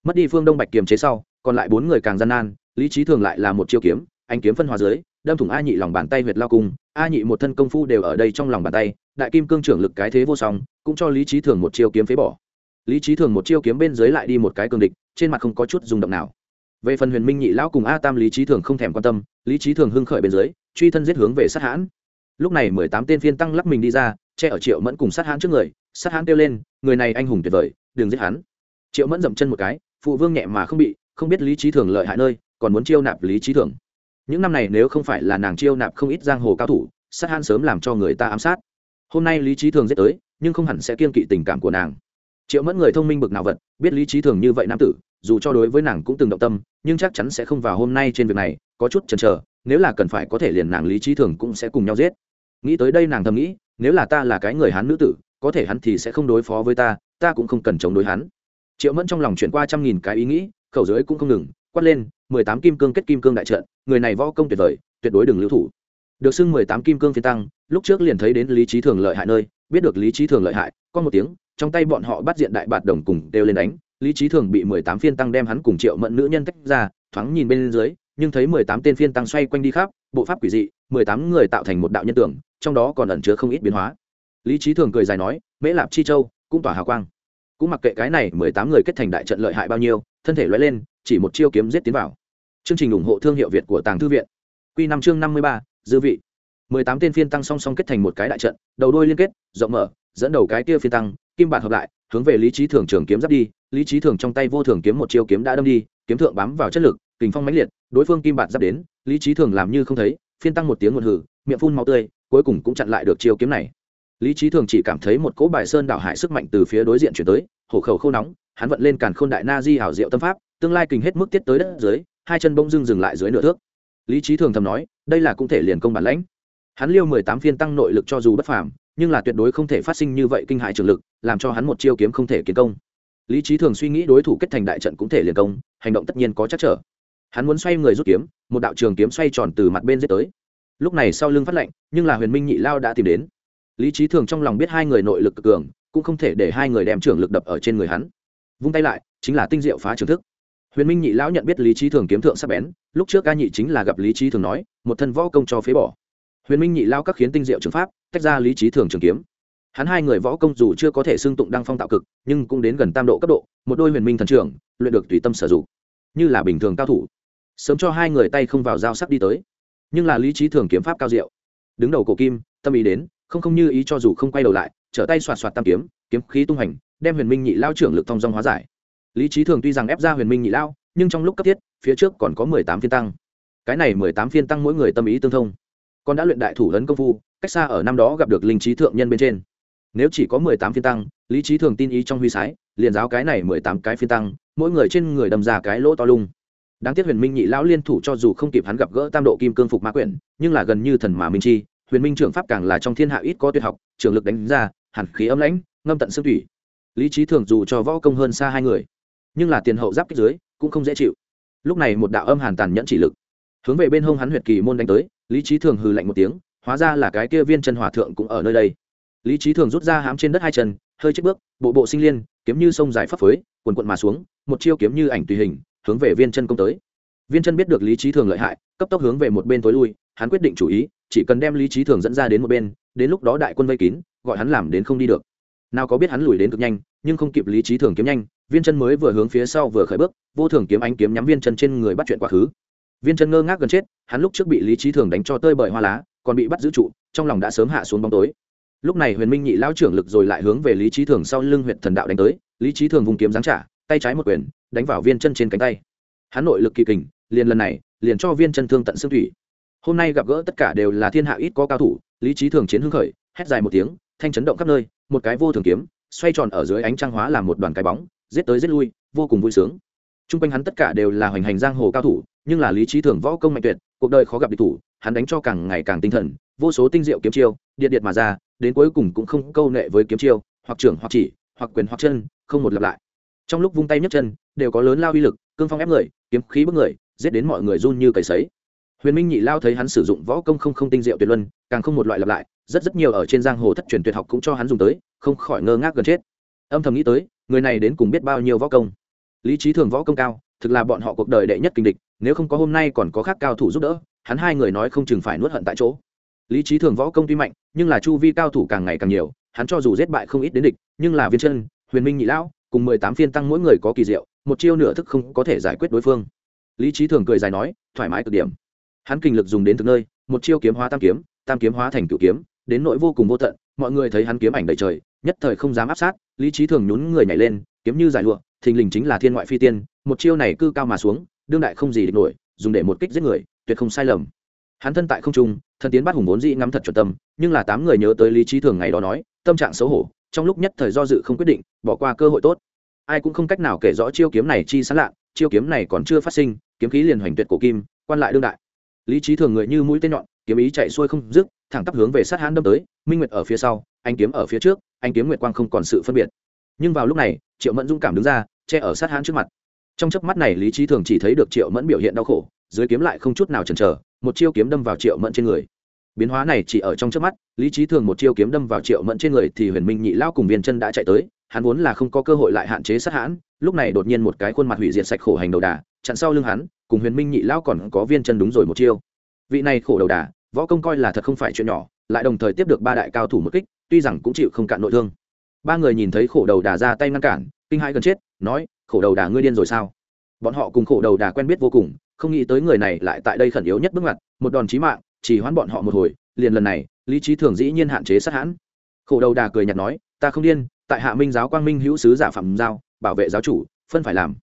[SPEAKER 1] Mất đi phương đông bạch kiềm chế sau, còn lại bốn người càng gian nan, lý trí thường lại là một chiêu kiếm, anh kiếm phân hòa dưới, đâm thủng a nhị lòng bàn tay huyệt lao cung, a nhị một thân công phu đều ở đây trong lòng bàn tay, đại kim cương trưởng lực cái thế vô song, cũng cho lý trí thường một chiêu kiếm phế bỏ. Lý trí thường một chiêu kiếm bên dưới lại đi một cái cường địch, trên mặt không có chút rung động nào về phần huyền minh nhị lão cùng a tam lý trí thường không thèm quan tâm, lý trí thường hưng khởi bên dưới, truy thân giết hướng về sát hãn. Lúc này mười tám tên phiên tăng lắc mình đi ra, che ở triệu mẫn cùng sát hãn trước người, sát hãn kêu lên, người này anh hùng tuyệt vời, đừng giết hắn. Triệu mẫn dậm chân một cái, phụ vương nhẹ mà không bị, không biết lý trí thường lợi hại nơi, còn muốn chiêu nạp lý trí thường. Những năm này nếu không phải là nàng chiêu nạp không ít giang hồ cao thủ, sát hãn sớm làm cho người ta ám sát. Hôm nay lý trí thường giết tới, nhưng không hẳn sẽ kiên kỵ tình cảm của nàng. Triệu mẫn người thông minh bực nào vật, biết lý trí thường như vậy nam tử dù cho đối với nàng cũng từng động tâm, nhưng chắc chắn sẽ không vào hôm nay trên việc này, có chút chần chờ, nếu là cần phải có thể liền nàng lý trí thường cũng sẽ cùng nhau giết. Nghĩ tới đây nàng thầm nghĩ, nếu là ta là cái người hắn nữ tử, có thể hắn thì sẽ không đối phó với ta ta cũng không cần chống đối hắn. Triệu mẫn trong lòng chuyển qua trăm nghìn cái ý nghĩ, khẩu dưới cũng không ngừng, quát lên, mười tám kim cương kết kim cương đại trận, người này võ công tuyệt vời, tuyệt đối đừng lưu thủ. Được xưng mười tám kim cương phiên tăng, lúc trước liền thấy đến lý trí thường lợi hại nơi, biết được lý trí thường lợi hại, có một tiếng, trong tay bọn họ bắt diện đại bạt đồng cùng đều lên đánh lý trí thường bị mười tám phiên tăng đem hắn cùng triệu mẫn nữ nhân tách ra, thoáng nhìn bên dưới, nhưng thấy mười tám tên phiên tăng xoay quanh đi khắp, bộ pháp quỷ dị, mười tám người tạo thành một đạo nhân tưởng, trong đó còn ẩn chứa không ít biến hóa. Lý trí thường cười dài nói, mễ lạp chi châu, cũng tỏa hào quang. Cũng mặc kệ cái này mười tám người kết thành đại trận lợi hại bao nhiêu, thân thể loay lên, chỉ một chiêu kiếm giết tiến vào. Chương trình ủng hộ thương hiệu việt của tàng thư viện. Q năm chương năm mươi ba, dư vị. mười tám tên phiên tăng song song kết thành một cái đại trận, đầu đôi liên kết, rộng mở, dẫn đầu cái kia phiên tăng, kim bản hợp lại, hướng về lý trí thường trường kiếm giáp đi lý trí thường trong tay vô thường kiếm một chiêu kiếm đã đâm đi, kiếm thượng bám vào chất lực, kình phong mãnh liệt, đối phương kim bạt giáp đến, lý trí thường làm như không thấy, phiên tăng một tiếng một hử, miệng phun máu tươi, cuối cùng cũng chặn lại được chiêu kiếm này. Lý trí thường chỉ cảm thấy một cỗ bài sơn đảo hải sức mạnh từ phía đối diện chuyển tới, hổ khẩu khô nóng, hắn vận lên càn khôn đại na di hảo diệu tâm pháp, tương lai kình hết mức tiết tới đất dưới, hai chân bông dưng dừng lại dưới nửa thước. Lý trí thường thầm nói, đây là cũng thể liền công bản lãnh. Hắn liêu mười tám phiên tăng nội lực cho dù bất phàm, nhưng là tuyệt đối không thể phát sinh như vậy kinh hại trường lực, làm cho hắn một chiêu kiếm không thể kiến công lý trí thường suy nghĩ đối thủ kết thành đại trận cũng thể liền công, hành động tất nhiên có chắc trở. Hắn muốn xoay người rút kiếm, một đạo trường kiếm xoay tròn từ mặt bên giết tới. Lúc này sau lưng phát lệnh, nhưng là huyền minh nhị lao đã tìm đến. Lý trí thường trong lòng biết hai người nội lực cực cường, cũng không thể để hai người đem trường lực đập ở trên người hắn. Vung tay lại, chính là tinh diệu phá trường thức. Huyền minh nhị lão nhận biết lý trí thường kiếm thượng sắp bén, lúc trước ca nhị chính là gặp lý trí thường nói, một thân võ công cho phế bỏ. Huyền minh nhị lao các khiến tinh diệu trường pháp, tách ra lý trí thường trường kiếm hắn hai người võ công dù chưa có thể xưng tụng đăng phong tạo cực, nhưng cũng đến gần tam độ cấp độ, một đôi huyền minh thần trưởng, luyện được tùy tâm sử dụng. Như là bình thường cao thủ. Sớm cho hai người tay không vào giao sắc đi tới. Nhưng là lý trí thường kiếm pháp cao diệu. Đứng đầu cổ kim, tâm ý đến, không không như ý cho dù không quay đầu lại, trở tay xoạt xoạt tam kiếm kiếm khí tung hành, đem huyền minh nhị lao trưởng lực thông dong hóa giải. Lý trí thường tuy rằng ép ra huyền minh nhị lao, nhưng trong lúc cấp thiết, phía trước còn có mười tám phiên tăng. Cái này mười tám phiên tăng mỗi người tâm ý tương thông. Còn đã luyện đại thủ lớn công phu, cách xa ở năm đó gặp được linh trí thượng nhân bên trên nếu chỉ có mười tám phiên tăng, lý trí thường tin ý trong huy sái, liền giáo cái này mười tám cái phiên tăng, mỗi người trên người đâm ra cái lỗ to lung. Đáng tiếc huyền minh nhị lão liên thủ cho dù không kịp hắn gặp gỡ tam độ kim cương phục ma quyển, nhưng là gần như thần mà minh chi, huyền minh trưởng pháp càng là trong thiên hạ ít có tuyệt học, trường lực đánh ra hẳn khí ấm lãnh, ngâm tận xương thủy lý trí thường dù cho võ công hơn xa hai người, nhưng là tiền hậu giáp kích dưới, cũng không dễ chịu. Lúc này một đạo âm hàn tàn nhẫn chỉ lực, hướng về bên hông hắn huyệt kỳ môn đánh tới, lý trí thường hừ lạnh một tiếng, hóa ra là cái kia viên chân hỏa thượng cũng ở nơi đây lý trí thường rút ra hám trên đất hai chân, hơi chết bước, bộ bộ sinh liên, kiếm như sông dài phấp phới, quần quận mà xuống, một chiêu kiếm như ảnh tùy hình, hướng về viên chân công tới. Viên chân biết được lý trí thường lợi hại, cấp tốc hướng về một bên tối lui, hắn quyết định chủ ý, chỉ cần đem lý trí thường dẫn ra đến một bên, đến lúc đó đại quân vây kín, gọi hắn làm đến không đi được. Nào có biết hắn lùi đến cực nhanh, nhưng không kịp lý trí thường kiếm nhanh, viên chân mới vừa hướng phía sau vừa khởi bước, vô thường kiếm ánh kiếm nhắm viên chân trên người bắt chuyện quá khứ. Viên chân ngơ ngác gần chết, hắn lúc trước bị lý trí thường đánh cho tơi bởi hoa lá, còn bị bắt giữ trụ, trong lòng đã sớm hạ xuống bóng tối lúc này huyền minh nhị lao trưởng lực rồi lại hướng về lý trí thường sau lưng huyện thần đạo đánh tới. Lý trí thường vùng kiếm giáng trả, tay trái một quyền, đánh vào viên chân trên cánh tay. Hắn nội lực kỳ kình, liền lần này, liền cho viên chân thương tận xương thủy. Hôm nay gặp gỡ tất cả đều là thiên hạ ít có cao thủ, lý trí thường chiến hưng khởi, hét dài một tiếng, thanh chấn động khắp nơi, một cái vô thường kiếm, xoay tròn ở dưới ánh trăng hóa làm một đoàn cái bóng, giết tới giết lui, vô cùng vui sướng. T r u n g quanh hắn tất cả đều là hoành hành giang hồ cao thủ, nhưng là lý trí thường võ công mạnh tuyệt, cuộc đời khó gặp địch thủ, hắn đánh cho càng ngày càng tinh thần, vô số tinh diệu kiếm chiêu, điện điện mà ra đến cuối cùng cũng không câu nệ với kiếm chiêu, hoặc trưởng hoặc chỉ, hoặc quyền hoặc chân, không một lặp lại. Trong lúc vung tay nhấc chân, đều có lớn lao uy lực, cương phong ép người, kiếm khí bức người, giết đến mọi người run như cầy sấy. Huyền minh nhị lao thấy hắn sử dụng võ công không không tinh diệu tuyệt luân, càng không một loại lặp lại, rất rất nhiều ở trên giang hồ thất truyền tuyệt học cũng cho hắn dùng tới, không khỏi ngơ ngác gần chết. Âm thầm nghĩ tới, người này đến cùng biết bao nhiêu võ công. Lý trí thường võ công cao, thực là bọn họ cuộc đời đệ nhất kinh địch, nếu không có hôm nay còn có khác cao thủ giúp đỡ, hắn hai người nói không chừng phải nuốt hận tại chỗ. Lý trí thường võ công tuy mạnh nhưng là chu vi cao thủ càng ngày càng nhiều, hắn cho dù giết bại không ít đến địch, nhưng là viên chân, huyền minh nhị lão, cùng mười tám phiên tăng mỗi người có kỳ diệu, một chiêu nửa thức không có thể giải quyết đối phương. Lý trí thường cười dài nói, thoải mái cực điểm. Hắn kinh lực dùng đến từ nơi, một chiêu kiếm hóa tam kiếm tam kiếm hóa thành cựu kiếm, đến nỗi vô cùng vô tận, mọi người thấy hắn kiếm ảnh đầy trời, nhất thời không dám áp sát, lý trí thường nhún người nhảy lên, kiếm như giải lụa, thình lình chính là thiên ngoại phi tiên, một chiêu này cư cao mà xuống, đương đại không gì địch nổi, dùng để một kích giết người, tuyệt không sai lầm hắn thân tại không trung thân tiến bắt hùng vốn dĩ ngắm thật chuẩn tâm, nhưng là tám người nhớ tới lý trí thường ngày đó nói, tâm trạng xấu hổ, trong lúc nhất thời do dự không quyết định, bỏ qua cơ hội tốt. Ai cũng không cách nào kể rõ chiêu kiếm này chi sán lạ, chiêu kiếm này còn chưa phát sinh, kiếm khí liền hoành tuyệt cổ kim, quan lại đương đại. Lý trí thường người như mũi tên nhọn, kiếm ý chạy xuôi không dứt, thẳng tắp hướng về sát hãn đâm tới, minh nguyệt ở phía sau, anh kiếm ở phía trước, anh kiếm nguyệt quang không còn sự phân biệt. Nhưng vào lúc này, triệu mẫn dũng cảm đứng ra, che ở sát hãn trước mặt. Trong chớp mắt này, lý trí thường chỉ thấy được triệu mẫn biểu hiện đau khổ, dưới kiếm lại không chút nào chần chờ một chiêu kiếm đâm vào triệu mẫn trên người. Biến hóa này chỉ ở trong trước mắt, lý trí thường một chiêu kiếm đâm vào triệu mẫn trên người thì huyền minh nhị lao cùng viên chân đã chạy tới, hắn vốn là không có cơ hội lại hạn chế sát hãn, lúc này đột nhiên một cái khuôn mặt hủy diệt sạch khổ hành đầu đà, chặn sau lưng hắn, cùng huyền minh nhị lao còn có viên chân đúng rồi một chiêu. Vị này khổ đầu đà, võ công coi là thật không phải chuyện nhỏ, lại đồng thời tiếp được ba đại cao thủ một kích, tuy rằng cũng chịu không cạn nội thương. Ba người nhìn thấy khổ đầu đà ra tay ngăn cản, kinh hãi gần chết, nói, khổ đầu đà ngươi điên rồi sao? Bọn họ cùng khổ đầu đà quen biết vô cùng không nghĩ tới người này lại tại đây khẩn yếu nhất bước ngoặt, một đòn chí mạng, chỉ hoãn bọn họ một hồi, liền lần này, lý trí thường dĩ nhiên hạn chế sát hãn. Khổ đầu đà cười nhạt nói, ta không điên, tại hạ minh giáo quang minh hữu sứ giả phạm giao, bảo vệ giáo chủ, phân phải làm.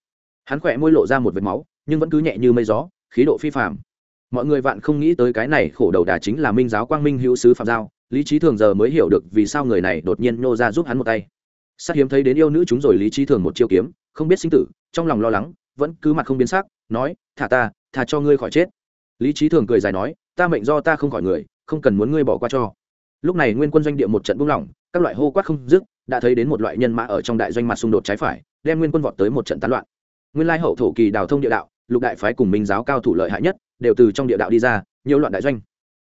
[SPEAKER 1] Hắn khỏe môi lộ ra một vệt máu, nhưng vẫn cứ nhẹ như mây gió, khí độ phi phạm mọi người vạn không nghĩ tới cái này khổ đầu đà chính là minh giáo quang minh hữu sứ phạm giao, lý trí thường giờ mới hiểu được vì sao người này đột nhiên nô ra giúp hắn một tay. Sát hiếm thấy đến yêu nữ chúng rồi lý trí thường một chiêu kiếm, không biết sinh tử, trong lòng lo lắng, vẫn cứ mặt không biến sắc nói, thả ta, thả cho ngươi khỏi chết. Lý trí thường cười dài nói, ta mệnh do ta không khỏi người, không cần muốn ngươi bỏ qua cho. Lúc này nguyên quân doanh địa một trận buông lỏng các loại hô quát không dứt, đã thấy đến một loại nhân mã ở trong đại doanh mặt xung đột trái phải, đem nguyên quân vọt tới một trận tán loạn. Nguyên lai hậu thổ kỳ đào thông địa đạo, lục đại phái cùng minh giáo cao thủ lợi hại nhất, đều từ trong địa đạo đi ra nhiều loạn đại doanh.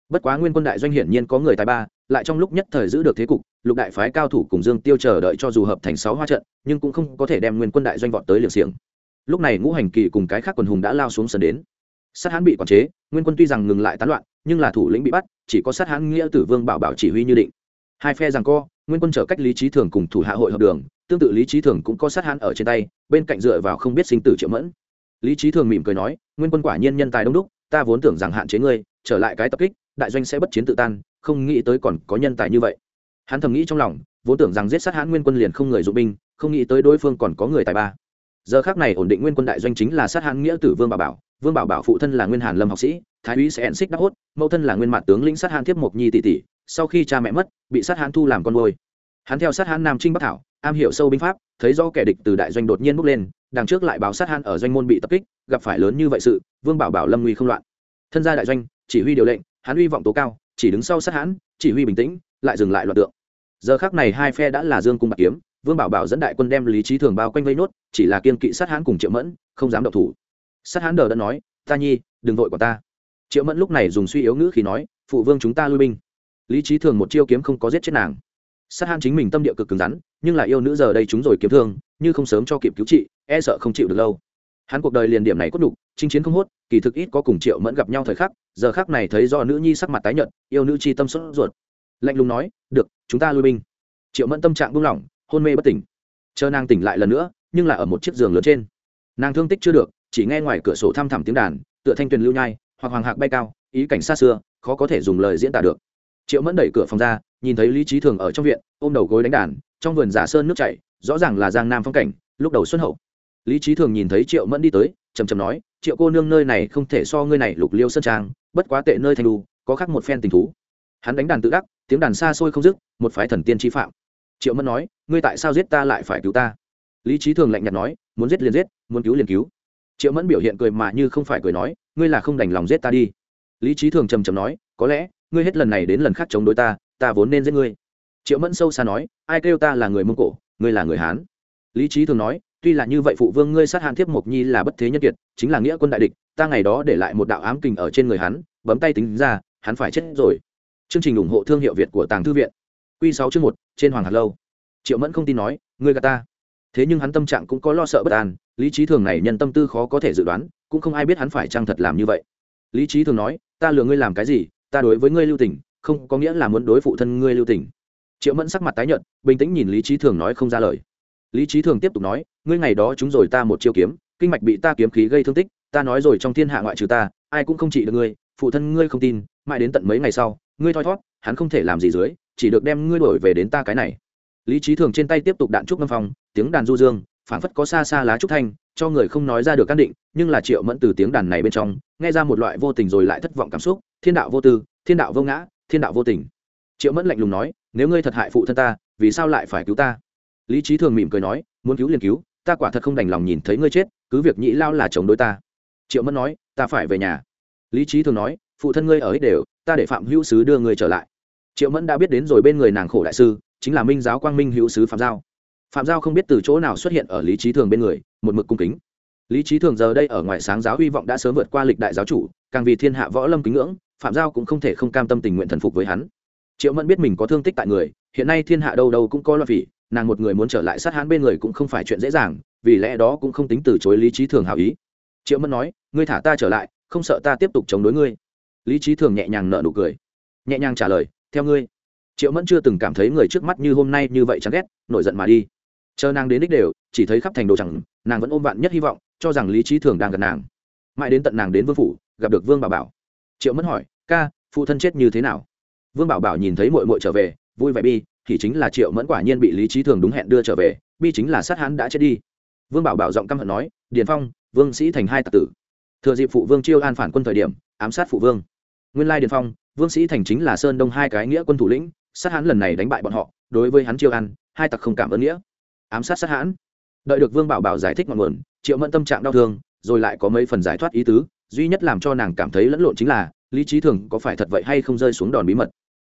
[SPEAKER 1] Bất quá nguyên quân đại doanh hiển nhiên có người tài ba, lại trong lúc nhất thời giữ được thế cục, lục đại phái cao thủ cùng dương tiêu chờ đợi cho dù hợp thành sáu hoa trận, nhưng cũng không có thể đem nguyên quân đại doanh vọt tới liều xiềng lúc này ngũ hành kỳ cùng cái khác quần hùng đã lao xuống sân đến. Sát hãn bị quản chế, nguyên quân tuy rằng ngừng lại tán loạn, nhưng là thủ lĩnh bị bắt, chỉ có sát hãn nghĩa tử vương bảo bảo chỉ huy như định. Hai phe rằng co, nguyên quân trở cách lý trí thường cùng thủ hạ hội hợp đường, tương tự lý trí thường cũng có sát hãn ở trên tay, bên cạnh dựa vào không biết sinh tử triệu mẫn. Lý trí thường mỉm cười nói, nguyên quân quả nhiên nhân tài đông đúc, ta vốn tưởng rằng hạn chế ngươi, trở lại cái tập kích, đại doanh sẽ bất chiến tự tan, không nghĩ tới còn có nhân tài như vậy. Hắn thầm nghĩ trong lòng, vốn tưởng rằng giết sát hãn nguyên quân liền không người dụng binh, không nghĩ tới đối phương còn có người tài ba giờ khác này ổn định nguyên quân đại doanh chính là sát hãn nghĩa tử vương bảo bảo. Vương bảo bảo phụ thân là nguyên hàn lâm học sĩ, thái úy sẽ ẩn xích đắc hốt, mẫu thân là nguyên mặt tướng lĩnh sát hãn tiếp mộc nhi tỷ tỷ. Sau khi cha mẹ mất, bị sát hãn thu làm con nuôi. Hắn theo sát hãn nam trinh bắc thảo, am hiểu sâu binh pháp, thấy do kẻ địch từ đại doanh đột nhiên bốc lên, đằng trước lại báo sát hãn ở doanh môn bị tập kích, gặp phải lớn như vậy sự, vương bảo bảo lâm nguy không loạn. Thân gia đại doanh, chỉ huy điều lệnh, hắn uy vọng tố cao, chỉ đứng sau sát hãn, chỉ huy bình tĩnh, lại dừng lại loạt tượng. Giờ khác này hai phe đã là dương cung bạc kiếm vương bảo bảo dẫn đại quân đem lý trí thường bao quanh vây nốt, chỉ là kiên kỵ sát hãn cùng triệu mẫn, không dám động thủ. Sát hãn đờ đã nói, ta nhi, đừng vội của ta. Triệu mẫn lúc này dùng suy yếu ngữ khi nói, phụ vương chúng ta lui binh. Lý trí thường một chiêu kiếm không có giết chết nàng. Sát hãn chính mình tâm địa cực cứng rắn, nhưng lại yêu nữ giờ đây chúng rồi kiếm thương, như không sớm cho kịp cứu trị e sợ không chịu được lâu. Hắn cuộc đời liền điểm này cốt đục chinh chiến không hốt, kỳ thực ít có cùng triệu mẫn gặp nhau thời khắc, giờ khắc này thấy do nữ nhi sắc mặt tái nhợt, yêu nữ chi tâm sốt ruột. Lạnh lùng nói, được, chúng ta lui binh. Triệu mẫn tâm trạng buông lỏng hôn mê bất tỉnh. Chờ nàng tỉnh lại lần nữa, nhưng là ở một chiếc giường lớn trên. Nàng thương tích chưa được, chỉ nghe ngoài cửa sổ thăm thẳm tiếng đàn, tựa thanh tuyền lưu nhai, hoặc hoàng hạc bay cao, ý cảnh xa xưa, khó có thể dùng lời diễn tả được. Triệu mẫn đẩy cửa phòng ra, nhìn thấy lý trí thường ở trong viện, ôm đầu gối đánh đàn, trong vườn giả sơn nước chảy, rõ ràng là giang nam phong cảnh, lúc đầu xuân hậu. Lý trí thường nhìn thấy triệu mẫn đi tới chầm chầm nói, triệu cô nương nơi này không thể so ngươi này lục liêu sơn trang, bất quá tệ nơi thành đu, có khác một phen tình thú. Hắn đánh đàn tự đắc, tiếng đàn xa xôi không dứt, một phái thần tiên chi phạm triệu mẫn nói, ngươi tại sao giết ta lại phải cứu ta? Lý trí thường lạnh nhạt nói, muốn giết liền giết, muốn cứu liền cứu. Triệu mẫn biểu hiện cười mà như không phải cười nói, ngươi là không đành lòng giết ta đi. Lý trí thường trầm trầm nói, có lẽ, ngươi hết lần này đến lần khác chống đối ta ta vốn nên giết ngươi. Triệu mẫn sâu xa nói, ai kêu ta là người mông cổ, ngươi là người hán? Lý trí thường nói, tuy là như vậy phụ vương ngươi sát hàn thiếp mộc nhi là bất thế nhân kiệt, chính là nghĩa quân đại địch, ta ngày đó để lại một đạo ám kình ở trên người hắn, bấm tay tính ra, hắn phải chết rồi. Chương trình ủng hộ thương hiệu việt của tàng thư viện. Q sáu chương một trên hoàng hạt lâu. Triệu mẫn không tin nói, ngươi gà ta. Thế nhưng hắn tâm trạng cũng có lo sợ bất an, lý trí thường này nhân tâm tư khó có thể dự đoán, cũng không ai biết hắn phải chăng thật làm như vậy. Lý trí thường nói, ta lừa ngươi làm cái gì? Ta đối với ngươi lưu tình, không có nghĩa là muốn đối phụ thân ngươi lưu tình. Triệu mẫn sắc mặt tái nhợt, bình tĩnh nhìn lý trí thường nói không ra lời. Lý trí thường tiếp tục nói, ngươi ngày đó chúng rồi ta một chiêu kiếm, kinh mạch bị ta kiếm khí gây thương tích, ta nói rồi trong thiên hạ ngoại trừ ta, ai cũng không trị được ngươi, phụ thân ngươi không tin, mãi đến tận mấy ngày sau, ngươi thoi thót, hắn không thể làm gì dưới chỉ được đem ngươi đổi về đến ta cái này. Lý trí thường trên tay tiếp tục đạn trúc ngâm phong, tiếng đàn du dương, phảng phất có xa xa lá trúc thanh, cho người không nói ra được căn định, nhưng là triệu mẫn từ tiếng đàn này bên trong, nghe ra một loại vô tình rồi lại thất vọng cảm xúc, thiên đạo vô tư, thiên đạo vô ngã, thiên đạo vô tình. Triệu mẫn lạnh lùng nói, nếu ngươi thật hại phụ thân ta, vì sao lại phải cứu ta? Lý trí thường mỉm cười nói, muốn cứu liền cứu, ta quả thật không đành lòng nhìn thấy ngươi chết, cứ việc nhĩ lao là chống đối ta. Triệu mẫn nói, ta phải về nhà. Lý trí thường nói, phụ thân ngươi ở ích đều, ta để phạm hữu sứ đưa ngươi trở lại triệu mẫn đã biết đến rồi bên người nàng khổ đại sư, chính là minh giáo quang minh hữu sứ phạm giao. Phạm giao không biết từ chỗ nào xuất hiện ở lý trí thường bên người, một mực cung kính. Lý trí thường giờ đây ở ngoài sáng giáo hy vọng đã sớm vượt qua lịch đại giáo chủ, càng vì thiên hạ võ lâm kính ngưỡng, phạm giao cũng không thể không cam tâm tình nguyện thần phục với hắn. Triệu mẫn biết mình có thương tích tại người, hiện nay thiên hạ đâu đâu cũng có loại vị, nàng một người muốn trở lại sát hãn bên người cũng không phải chuyện dễ dàng, vì lẽ đó cũng không tính từ chối lý trí thường hào ý. Triệu mẫn nói, ngươi thả ta trở lại, không sợ ta tiếp tục chống đối ngươi. Lý trí thường nhẹ nhàng nợ nụ cười. Nhẹ nhàng trả lời theo ngươi. Triệu mẫn chưa từng cảm thấy người trước mắt như hôm nay như vậy chán ghét, nổi giận mà đi. Chờ nàng đến đích đều, chỉ thấy khắp thành đồ chẳng, nàng vẫn ôm vạn nhất hy vọng, cho rằng lý trí thường đang gần nàng. Mãi đến tận nàng đến vương phủ, gặp được vương bảo bảo. Triệu mẫn hỏi, ca, phụ thân chết như thế nào? Vương bảo bảo nhìn thấy mội mội trở về, vui vẻ bi, thì chính là triệu mẫn quả nhiên bị lý trí thường đúng hẹn đưa trở về, bi chính là sát hán đã chết đi. Vương bảo bảo giọng căm hận nói, điền phong, vương sĩ thành hai tạc tử. Thừa dịp phụ vương chiêu an phản quân thời điểm, ám sát phụ vương nguyên lai điền phong, vương sĩ thành chính là sơn đông hai cái nghĩa quân thủ lĩnh, sát hán lần này đánh bại bọn họ, đối với hắn chiêu an hai tặc không cảm ơn nghĩa. Ám sát sát hãn. Đợi được vương bảo bảo giải thích ngọn nguồn, triệu mẫn tâm trạng đau thương, rồi lại có mấy phần giải thoát ý tứ, duy nhất làm cho nàng cảm thấy lẫn lộn chính là, lý trí thường có phải thật vậy hay không rơi xuống đòn bí mật.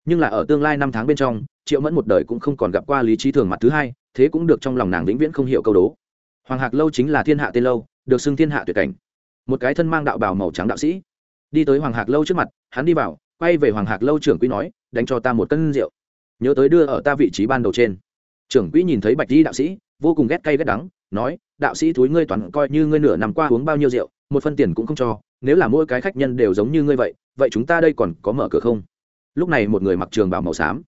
[SPEAKER 1] Nhưng là ở tương lai năm tháng bên trong, triệu mẫn một đời cũng không còn gặp qua lý trí thường mặt thứ hai, thế cũng được trong lòng nàng vĩnh viễn không hiểu câu đố. Hoàng hạc lâu chính là thiên hạ tên lâu, được xưng thiên hạ tuyệt cảnh. Một cái thân mang đạo bào màu trắng đạo sĩ đi tới hoàng hạc lâu trước mặt, hắn đi vào, quay về hoàng hạc lâu trưởng quỹ nói, đánh cho ta một cân rượu. Nhớ tới đưa ở ta vị trí ban đầu trên. Trưởng quỹ nhìn thấy bạch di đạo sĩ, vô cùng ghét cay ghét đắng, nói, đạo sĩ thúi ngươi toàn coi như ngươi nửa năm qua uống bao nhiêu rượu, một phân tiền cũng không cho, nếu là mỗi cái khách nhân đều giống như ngươi vậy vậy chúng ta đây còn có mở cửa không? Lúc này một người mặc trường bảo màu xám,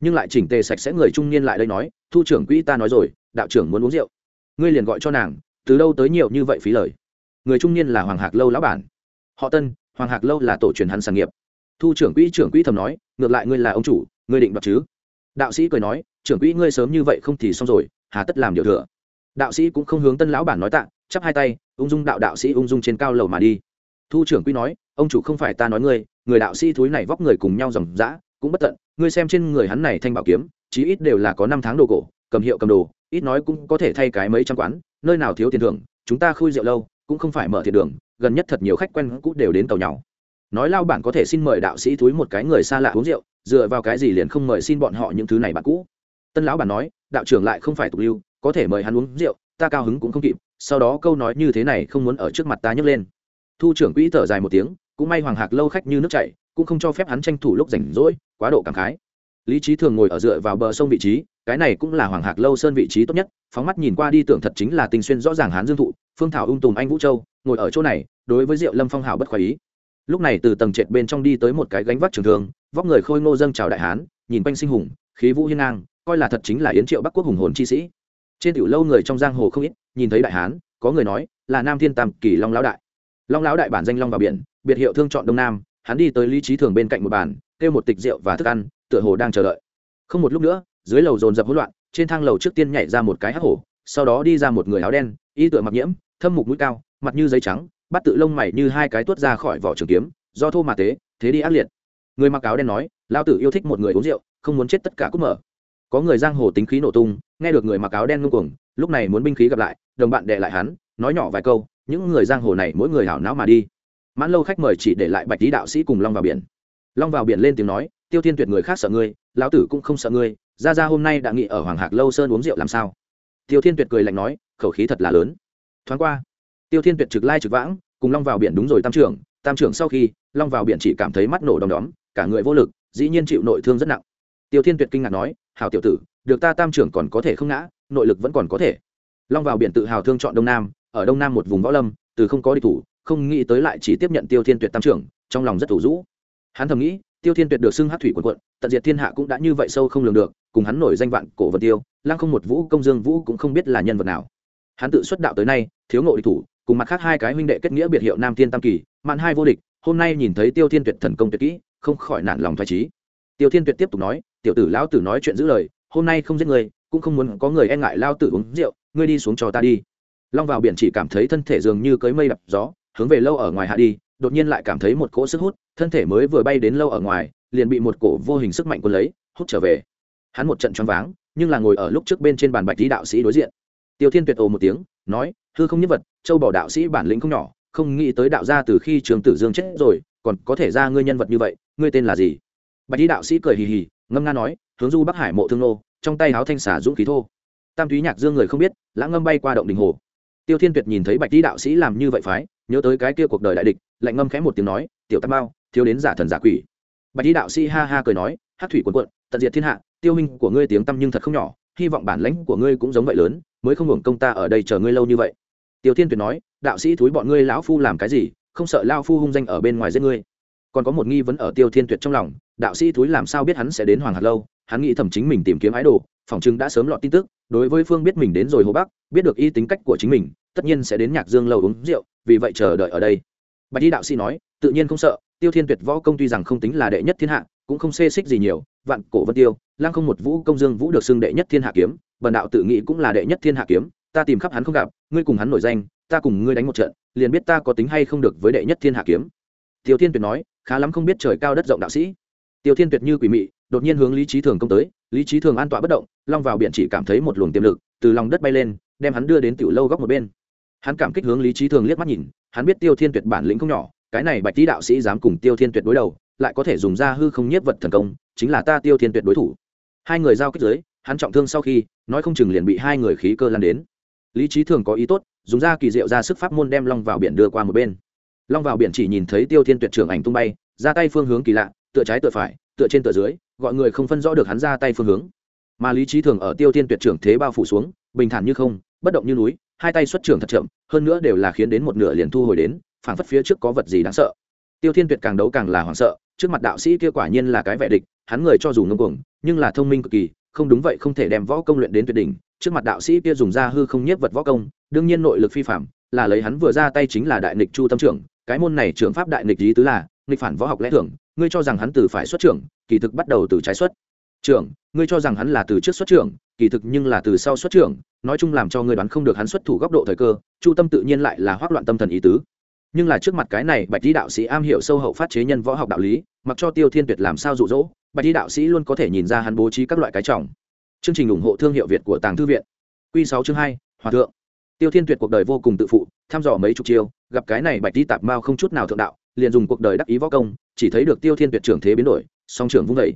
[SPEAKER 1] nhưng lại chỉnh tề sạch sẽ người trung niên lại đây nói, thu trưởng quỹ ta nói rồi, đạo trưởng muốn uống rượu. Ngươi liền gọi cho nàng, từ đâu tới nhiều như vậy phí lời? Người trung niên là hoàng hạc lâu lão bản. Họ tân hoàng hạc lâu là tổ truyền hắn sản nghiệp. Thu trưởng quỹ trưởng quỹ thầm nói, ngược lại ngươi là ông chủ, ngươi định đoạt chứ? Đạo sĩ cười nói, trưởng quỹ ngươi sớm như vậy không thì xong rồi, hà tất làm điều thừa. Đạo sĩ cũng không hướng tân lão bản nói tạ, chắp hai tay, ung dung đạo đạo sĩ ung dung trên cao lầu mà đi. Thu trưởng quỹ nói, ông chủ không phải ta nói ngươi, người đạo sĩ thúi này vóc người cùng nhau dòng dã, cũng bất tận, ngươi xem trên người hắn này thanh bảo kiếm, chí ít đều là có năm tháng đồ cổ, cầm hiệu cầm đồ, ít nói cũng có thể thay cái mấy trăm quán, nơi nào thiếu tiền thưởng, chúng ta khui rượu lâu, cũng không phải mở thiệt đường gần nhất thật nhiều khách quen cũ đều đến tàu nhau. Nói lao bản có thể xin mời đạo sĩ túi một cái người xa lạ uống rượu, dựa vào cái gì liền không mời xin bọn họ những thứ này bạn cũ? Tân lão bản nói, đạo trưởng lại không phải tục lưu, có thể mời hắn uống rượu, ta cao hứng cũng không kịp, sau đó câu nói như thế này không muốn ở trước mặt ta nhấc lên. Thu trưởng quỹ thở dài một tiếng, cũng may hoàng hạc lâu khách như nước chảy, cũng không cho phép hắn tranh thủ lúc rảnh rỗi, quá độ cảm khái. Lý trí thường ngồi ở dựa vào bờ sông vị trí, cái này cũng là hoàng hạc lâu sơn vị trí tốt nhất, phóng mắt nhìn qua đi tưởng thật chính là tình xuyên rõ ràng hán dương thụ, phương thảo ung tùm anh vũ châu ngồi ở chỗ này, đối với diệu lâm phong hào bất khoái ý. Lúc này từ tầng trệt bên trong đi tới một cái gánh vác trường thường vóc người khôi ngô dâng chào đại hán, nhìn quanh sinh hùng, khí vũ hiên ngang, coi là thật chính là yến triệu bắc quốc hùng hồn chi sĩ. Trên tiểu lâu người trong giang hồ không ít, nhìn thấy đại hán, có người nói, là nam thiên tam kỳ long lão đại. Long lão đại bản danh long vào biển, biệt hiệu thương chọn đông nam, hắn đi tới lý trí thường bên cạnh một bàn, kêu một tịch rượu và thức ăn, tựa hồ đang chờ đợi. Không một lúc nữa, dưới lầu dồn dập hỗn loạn, trên thang lầu trước tiên nhảy ra một cái hắc hổ, sau đó đi ra một người áo đen, y tựa mặc nhiễm, thâm mục mũi cao mặt như giấy trắng, bắt tự lông mày như hai cái tuốt ra khỏi vỏ trường kiếm, do thô mà tế, thế đi ác liệt. Người mặc áo đen nói lao tử yêu thích một người uống rượu, không muốn chết tất cả cúc mở. Có người giang hồ tính khí nổ tung, nghe được người mặc áo đen ngưng cuồng, lúc này muốn binh khí gặp lại, đồng bạn đệ lại hắn, nói nhỏ vài câu, những người giang hồ này mỗi người hảo não mà đi. Mãn lâu khách mời chỉ để lại bạch lý đạo sĩ cùng long vào biển. Long vào biển lên tiếng nói, tiêu thiên tuyệt người khác sợ ngươi, lão tử cũng không sợ ngươi, ra ra hôm nay đã nghị ở hoàng hạc lâu sơn uống rượu làm sao? Tiêu thiên tuyệt cười lạnh nói, khẩu khí thật là lớn. Thoáng qua tiêu thiên tuyệt trực lai trực vãng, cùng long vào biển đúng rồi tam trưởng tam trưởng sau khi, long vào biển chỉ cảm thấy mắt nổ đom đóm, cả người vô lực, dĩ nhiên chịu nội thương rất nặng. Tiêu thiên tuyệt kinh ngạc nói, hảo tiểu tử, được ta tam trưởng còn có thể không ngã, nội lực vẫn còn có thể. Long vào biển tự hào thương chọn đông nam, ở đông nam một vùng võ lâm, từ không có đi thủ, không nghĩ tới lại chỉ tiếp nhận tiêu thiên tuyệt tam trưởng, trong lòng rất thủ rũ. Hắn thầm nghĩ, tiêu thiên tuyệt được xưng hát thủy quần quận, tận diệt thiên hạ cũng đã như vậy sâu không lường được, cùng hắn nổi danh vạn cổ vật tiêu lang không một vũ, công dương vũ cũng không biết là nhân vật nào. Hắn tự xuất đạo tới nay, thiếu ngộ địch thủ cùng mặt khác hai cái huynh đệ kết nghĩa biệt hiệu nam thiên tam kỳ, mạn hai vô địch, hôm nay nhìn thấy tiêu thiên tuyệt thần công tuyệt kỹ, không khỏi nản lòng thoải trí tiêu thiên tuyệt tiếp tục nói, tiểu tử lão tử nói chuyện giữ lời, hôm nay không giết người, cũng không muốn có người e ngại lao tử uống rượu, ngươi đi xuống cho ta đi. Long vào biển chỉ cảm thấy thân thể dường như cưới mây đập gió, hướng về lâu ở ngoài hạ đi, đột nhiên lại cảm thấy một cỗ sức hút, thân thể mới vừa bay đến lâu ở ngoài, liền bị một cổ vô hình sức mạnh quân lấy, hút trở về. Hắn một trận choáng váng, nhưng là ngồi ở lúc trước bên trên bàn bạch lý đạo sĩ đối diện. Tiêu thiên tuyệt ồ một tiếng nói, hư không nhất vật, châu bỏ đạo sĩ bản lĩnh không nhỏ, không nghĩ tới đạo gia từ khi trường tử dương chết rồi, còn có thể ra ngươi nhân vật như vậy, ngươi tên là gì? Bạch y đạo sĩ cười hì hì, ngâm nga nói, hướng du bắc hải mộ thương nô, trong tay áo thanh xả dũng khí thô. Tam túy nhạc dương người không biết, lãng ngâm bay qua động đình hồ. Tiêu thiên tuyệt nhìn thấy bạch y đạo sĩ làm như vậy phái, nhớ tới cái kia cuộc đời đại địch, lạnh ngâm khẽ một tiếng nói, tiểu tam bao thiếu đến giả thần giả quỷ. Bạch y đạo sĩ ha ha cười nói hát thủy quần quận, tận diệt thiên hạ, tiêu minh của ngươi tiếng tâm nhưng thật không nhỏ hy vọng bản lãnh của ngươi cũng giống vậy lớn, mới không hưởng công ta ở đây chờ ngươi lâu như vậy. Tiêu thiên tuyệt nói, đạo sĩ thúi bọn ngươi lão phu làm cái gì, không sợ lao phu hung danh ở bên ngoài giết ngươi. Còn có một nghi vấn ở tiêu thiên tuyệt trong lòng, đạo sĩ thúi làm sao biết hắn sẽ đến hoàng hạt lâu, hắn nghĩ thầm chính mình tìm kiếm ái đồ, phòng chứng đã sớm lọt tin tức, đối với phương biết mình đến rồi hồ bắc, biết được y tính cách của chính mình, tất nhiên sẽ đến nhạc dương lâu uống rượu, vì vậy chờ đợi ở đây. Bạch y đạo sĩ nói, tự nhiên không sợ, tiêu thiên tuyệt võ công tuy rằng không tính là đệ nhất thiên hạ cũng không xê xích gì nhiều, vạn cổ vân tiêu lang không một vũ công dương vũ được xưng đệ nhất thiên hạ kiếm, bần đạo tự nghĩ cũng là đệ nhất thiên hạ kiếm, ta tìm khắp hắn không gặp, ngươi cùng hắn nổi danh, ta cùng ngươi đánh một trận, liền biết ta có tính hay không được với đệ nhất thiên hạ kiếm. Tiêu thiên tuyệt nói, khá lắm không biết trời cao đất rộng đạo sĩ. Tiêu thiên tuyệt như quỷ mị, đột nhiên hướng lý trí thường công tới, lý trí thường an tọa bất động, long vào biển chỉ cảm thấy một luồng tiềm lực từ lòng đất bay lên, đem hắn đưa đến tiểu lâu góc một bên. Hắn cảm kích hướng lý trí thường liếc mắt nhìn, hắn biết tiêu thiên tuyệt bản lĩnh không nhỏ, cái này bạch tý đạo sĩ dám cùng tiêu thiên tuyệt đối đầu lại có thể dùng ra hư không nhiếp vật thần công, chính là ta tiêu thiên tuyệt đối thủ. Hai người giao kích giới hắn trọng thương sau khi, nói không chừng liền bị hai người khí cơ lan đến. Lý trí thường có ý tốt, dùng ra kỳ diệu ra sức pháp môn đem long vào biển đưa qua một bên. Long vào biển chỉ nhìn thấy tiêu thiên tuyệt trưởng ảnh tung bay, ra tay phương hướng kỳ lạ, tựa trái tựa phải, tựa trên tựa dưới, gọi người không phân rõ được hắn ra tay phương hướng. Mà lý trí thường ở tiêu thiên tuyệt trưởng thế bao phủ xuống, bình thản như không, bất động như núi, hai tay xuất trưởng thật chậm, hơn nữa đều là khiến đến một nửa liền thu hồi đến, phảng phất phía trước có vật gì đáng sợ tiêu thiên tuyệt càng đấu càng là hoảng sợ, trước mặt đạo sĩ kia quả nhiên là cái vẻ địch, hắn người cho dù ngông cuồng, nhưng là thông minh cực kỳ, không đúng vậy không thể đem võ công luyện đến tuyệt đỉnh, trước mặt đạo sĩ kia dùng ra hư không nhiếp vật võ công, đương nhiên nội lực phi phạm, là lấy hắn vừa ra tay chính là đại nghịch chu tâm trưởng, cái môn này trưởng pháp đại nghịch lý tứ là, nghịch phản võ học lẽ thường, ngươi cho rằng hắn từ phải xuất trưởng, kỳ thực bắt đầu từ trái xuất. Trưởng, ngươi cho rằng hắn là từ trước xuất trưởng, kỳ thực nhưng là từ sau xuất trưởng, nói chung làm cho ngươi đoán không được hắn xuất thủ góc độ thời cơ, chu tâm tự nhiên lại là hoác loạn tâm thần ý tứ nhưng là trước mặt cái này bạch lý đạo sĩ am hiểu sâu hậu phát chế nhân võ học đạo lý, mặc cho tiêu thiên tuyệt làm sao rụ rỗ bạch lý đạo sĩ luôn có thể nhìn ra hắn bố trí các loại cái trọng. Chương trình ủng hộ thương hiệu việt của tàng thư viện. Q sáu chương hai, hòa thượng. Tiêu thiên tuyệt cuộc đời vô cùng tự phụ, thăm dò mấy chục chiêu, gặp cái này bạch đi tạp mao không chút nào thượng đạo, liền dùng cuộc đời đắc ý võ công, chỉ thấy được tiêu thiên tuyệt trưởng thế biến đổi, song trưởng vung vẩy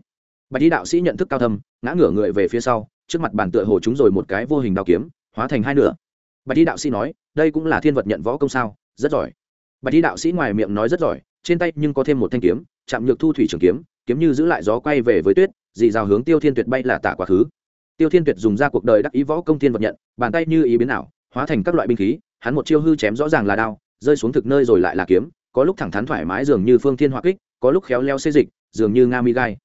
[SPEAKER 1] bạch đi đạo sĩ nhận thức cao thâm, ngã ngửa người về phía sau, trước mặt bàn tựa hồ chúng rồi một cái vô hình đao kiếm, hóa thành hai nửa. Bạch đi đạo sĩ nói, đây cũng là thiên vật nhận võ công sao, rất giỏi bạch đi đạo sĩ ngoài miệng nói rất giỏi, trên tay nhưng có thêm một thanh kiếm, chạm nhược thu thủy trường kiếm kiếm như giữ lại gió quay về với tuyết dị rào hướng tiêu thiên tuyệt bay là tả quá khứ. Tiêu thiên tuyệt dùng ra cuộc đời đắc ý võ công thiên vật nhận, bàn tay như ý biến ảo, hóa thành các loại binh khí, hắn một chiêu hư chém rõ ràng là đao, rơi xuống thực nơi rồi lại là kiếm, có lúc thẳng thắn thoải mái dường như phương thiên hỏa kích, có lúc khéo leo xê dịch, dường như nga mi gai.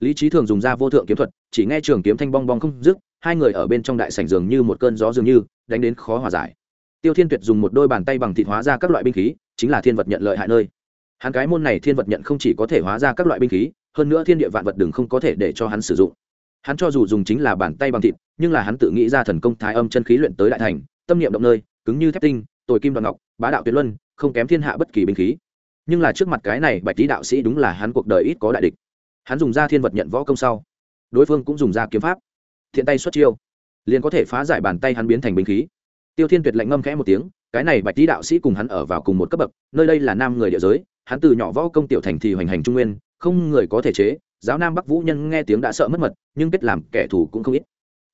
[SPEAKER 1] Lý trí thường dùng ra vô thượng kiếm thuật, chỉ nghe trường kiếm thanh bong bong không dứt, hai người ở bên trong đại sảnh dường như một cơn gió dường như, đánh đến khó hòa giải. Tiêu thiên tuyệt dùng một đôi bàn tay bằng thịt hóa ra các loại binh khí chính là thiên vật nhận lợi hại nơi. Hắn cái môn này thiên vật nhận không chỉ có thể hóa ra các loại binh khí, hơn nữa thiên địa vạn vật đừng không có thể để cho hắn sử dụng. Hắn cho dù dùng chính là bàn tay bằng thịt, nhưng là hắn tự nghĩ ra thần công thái âm chân khí luyện tới đại thành, tâm niệm động nơi, cứng như thép tinh, tồi kim đoạn ngọc, bá đạo tuyệt luân, không kém thiên hạ bất kỳ binh khí. Nhưng là trước mặt cái này bạch tý đạo sĩ đúng là hắn cuộc đời ít có đại địch. Hắn dùng ra thiên vật nhận võ công sau, đối phương cũng dùng ra kiếm pháp. Thiện tay xuất chiêu, liền có thể phá giải bàn tay hắn biến thành binh khí. Tiêu thiên tuyệt lạnh ngâm khẽ một tiếng cái này bạch tý đạo sĩ cùng hắn ở vào cùng một cấp bậc, nơi đây là nam người địa giới, hắn từ nhỏ võ công tiểu thành thì hoành hành trung nguyên, không người có thể chế, giáo nam bắc vũ nhân nghe tiếng đã sợ mất mật, nhưng kết làm kẻ thù cũng không ít.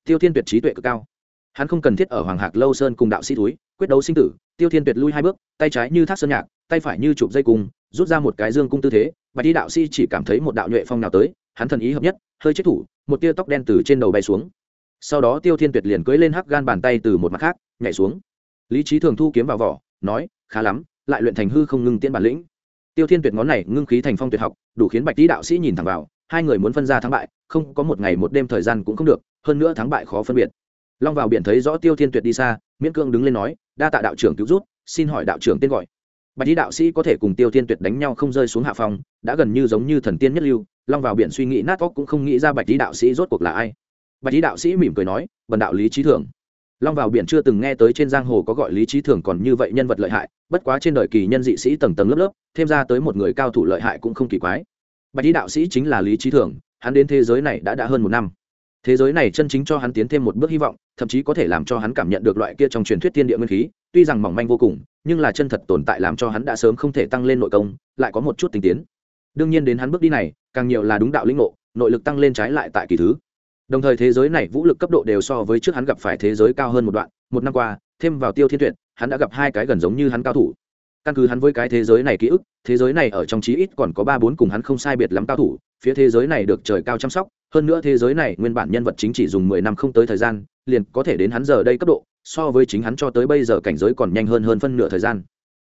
[SPEAKER 1] Tiêu thiên tuyệt trí tuệ cực cao. Hắn không cần thiết ở hoàng hạc lâu sơn cùng đạo sĩ túi, quyết đấu sinh tử, tiêu thiên tuyệt lui hai bước, tay trái như thác sơn nhạc, tay phải như chụp dây cung, rút ra một cái dương cung tư thế, bạch tý đạo sĩ chỉ cảm thấy một đạo nhuệ phong nào tới, hắn thần ý hợp nhất, hơi chết thủ, một tia tóc đen từ trên đầu bay xuống. Sau đó tiêu thiên tuyệt liền cưỡi lên hắc gan bàn tay từ một mặt khác, nhảy xuống lý trí thường thu kiếm vào vỏ, nói, khá lắm, lại luyện thành hư không ngưng tiễn bản lĩnh. Tiêu thiên tuyệt ngón này ngưng khí thành phong tuyệt học, đủ khiến bạch tý đạo sĩ nhìn thẳng vào, hai người muốn phân ra thắng bại, không có một ngày một đêm thời gian cũng không được, hơn nữa thắng bại khó phân biệt. Long vào biển thấy rõ tiêu thiên tuyệt đi xa, miễn cương đứng lên nói, đa tạ đạo trưởng cứu rút xin hỏi đạo trưởng tên gọi. Bạch tý đạo sĩ có thể cùng tiêu thiên tuyệt đánh nhau không rơi xuống hạ phòng đã gần như giống như thần tiên nhất lưu, long vào biển suy nghĩ nát óc cũng không nghĩ ra bạch tý đạo sĩ rốt cuộc là ai. Bạch tý đạo sĩ mỉm cười nói, bần đạo lý trí thường long vào biển chưa từng nghe tới trên giang hồ có gọi lý trí thường còn như vậy nhân vật lợi hại, bất quá trên đời kỳ nhân dị sĩ tầng tầng lớp lớp, thêm ra tới một người cao thủ lợi hại cũng không kỳ quái. Bạch lý đạo sĩ chính là lý trí thường, hắn đến thế giới này đã đã hơn một năm. Thế giới này chân chính cho hắn tiến thêm một bước hy vọng, thậm chí có thể làm cho hắn cảm nhận được loại kia trong truyền thuyết thiên địa nguyên khí, tuy rằng mỏng manh vô cùng, nhưng là chân thật tồn tại làm cho hắn đã sớm không thể tăng lên nội công, lại có một chút tinh tiến. Đương nhiên đến hắn bước đi này, càng nhiều là đúng đạo lĩnh ngộ, nội lực tăng lên trái lại tại kỳ thứ đồng thời thế giới này vũ lực cấp độ đều so với trước hắn gặp phải thế giới cao hơn một đoạn, một năm qua, thêm vào tiêu thiên tuyệt, hắn đã gặp hai cái gần giống như hắn cao thủ. Căn cứ hắn với cái thế giới này ký ức, thế giới này ở trong trí ít còn có ba bốn cùng hắn không sai biệt lắm cao thủ, phía thế giới này được trời cao chăm sóc, hơn nữa thế giới này nguyên bản nhân vật chính chỉ dùng mười năm không tới thời gian, liền có thể đến hắn giờ đây cấp độ, so với chính hắn cho tới bây giờ cảnh giới còn nhanh hơn hơn phân nửa thời gian.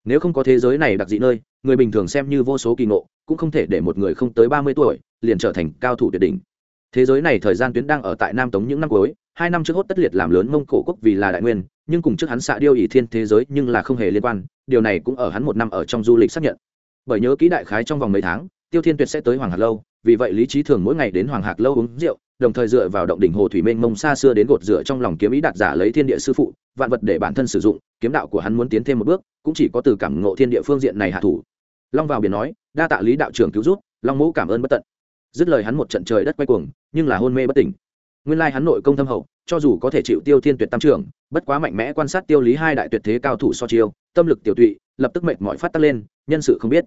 [SPEAKER 1] Nếu không có thế giới này đặc dị nơi, người bình thường xem như vô số kỳ ngộ, cũng không thể để một người không tới ba mươi tuổi, liền trở thành cao thủ tuyệt đỉnh thế giới này thời gian tuyến đang ở tại nam tống những năm cuối, hai năm trước hốt tất liệt làm lớn mông cổ quốc vì là đại nguyên, nhưng cùng trước hắn xạ điêu ỷ thiên thế giới nhưng là không hề liên quan, điều này cũng ở hắn một năm ở trong du lịch xác nhận. Bởi nhớ kỹ đại khái trong vòng mấy tháng, tiêu thiên tuyệt sẽ tới hoàng hạc lâu, vì vậy lý trí thường mỗi ngày đến hoàng hạc lâu uống rượu, đồng thời dựa vào động đỉnh hồ thủy mênh mông xa xưa đến gột rửa trong lòng kiếm ý đạt giả lấy thiên địa sư phụ, vạn vật để bản thân sử dụng, kiếm đạo của hắn muốn tiến thêm một bước, cũng chỉ có từ cảm ngộ thiên địa phương diện này hạ thủ. Long vào biển nói, đa tạ lý đạo trưởng cứu rút long mũ cảm ơn bất tận dứt lời hắn một trận trời đất quay cuồng, nhưng là hôn mê bất tỉnh. Nguyên lai hắn nội công thâm hậu, cho dù có thể chịu tiêu thiên tuyệt tam trưởng, bất quá mạnh mẽ quan sát tiêu lý hai đại tuyệt thế cao thủ so chiêu, tâm lực tiểu tụy, lập tức mệnh mọi phát tắc lên, nhân sự không biết.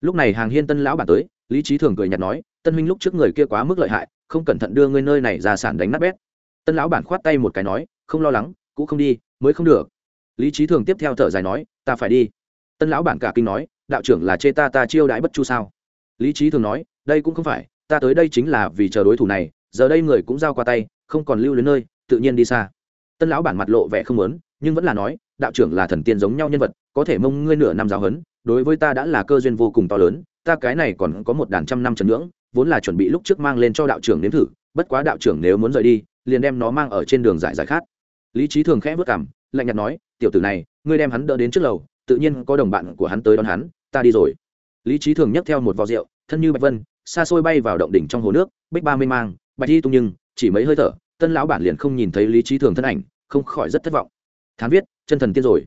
[SPEAKER 1] Lúc này hàng hiên tân lão bản tới, lý trí thường cười nhạt nói, tân huynh lúc trước người kia quá mức lợi hại, không cẩn thận đưa ngươi nơi này ra sản đánh nát bét. Tân lão bản khoát tay một cái nói, không lo lắng cũng không đi, mới không được. Lý trí thường tiếp theo thở dài nói, ta phải đi. Tân lão bản cả kinh nói, đạo trưởng là chê ta ta chiêu đãi bất chu sao? Lý trí thường nói, đây cũng không phải ta tới đây chính là vì chờ đối thủ này, giờ đây người cũng giao qua tay, không còn lưu đến nơi, tự nhiên đi xa. Tân lão bản mặt lộ vẻ không lớn nhưng vẫn là nói, đạo trưởng là thần tiên giống nhau nhân vật, có thể mông ngươi nửa năm giáo hấn đối với ta đã là cơ duyên vô cùng to lớn, ta cái này còn có một đàn trăm năm trần ngưỡng, vốn là chuẩn bị lúc trước mang lên cho đạo trưởng nếm thử, bất quá đạo trưởng nếu muốn rời đi, liền đem nó mang ở trên đường giải giải khát. Lý trí thường khẽ vất cảm, lạnh nhạt nói, tiểu tử này, ngươi đem hắn đỡ đến trước lầu, tự nhiên có đồng bạn của hắn tới đón hắn, ta đi rồi. Lý trí thường nhấc theo một vò rượu, thân như bạch vân xa xôi bay vào động đỉnh trong hồ nước, bích ba mê mang, bạch thi tung nhưng, chỉ mấy hơi thở, tân lão bản liền không nhìn thấy lý trí thường thân ảnh, không khỏi rất thất vọng. Thán viết, chân thần tiên rồi.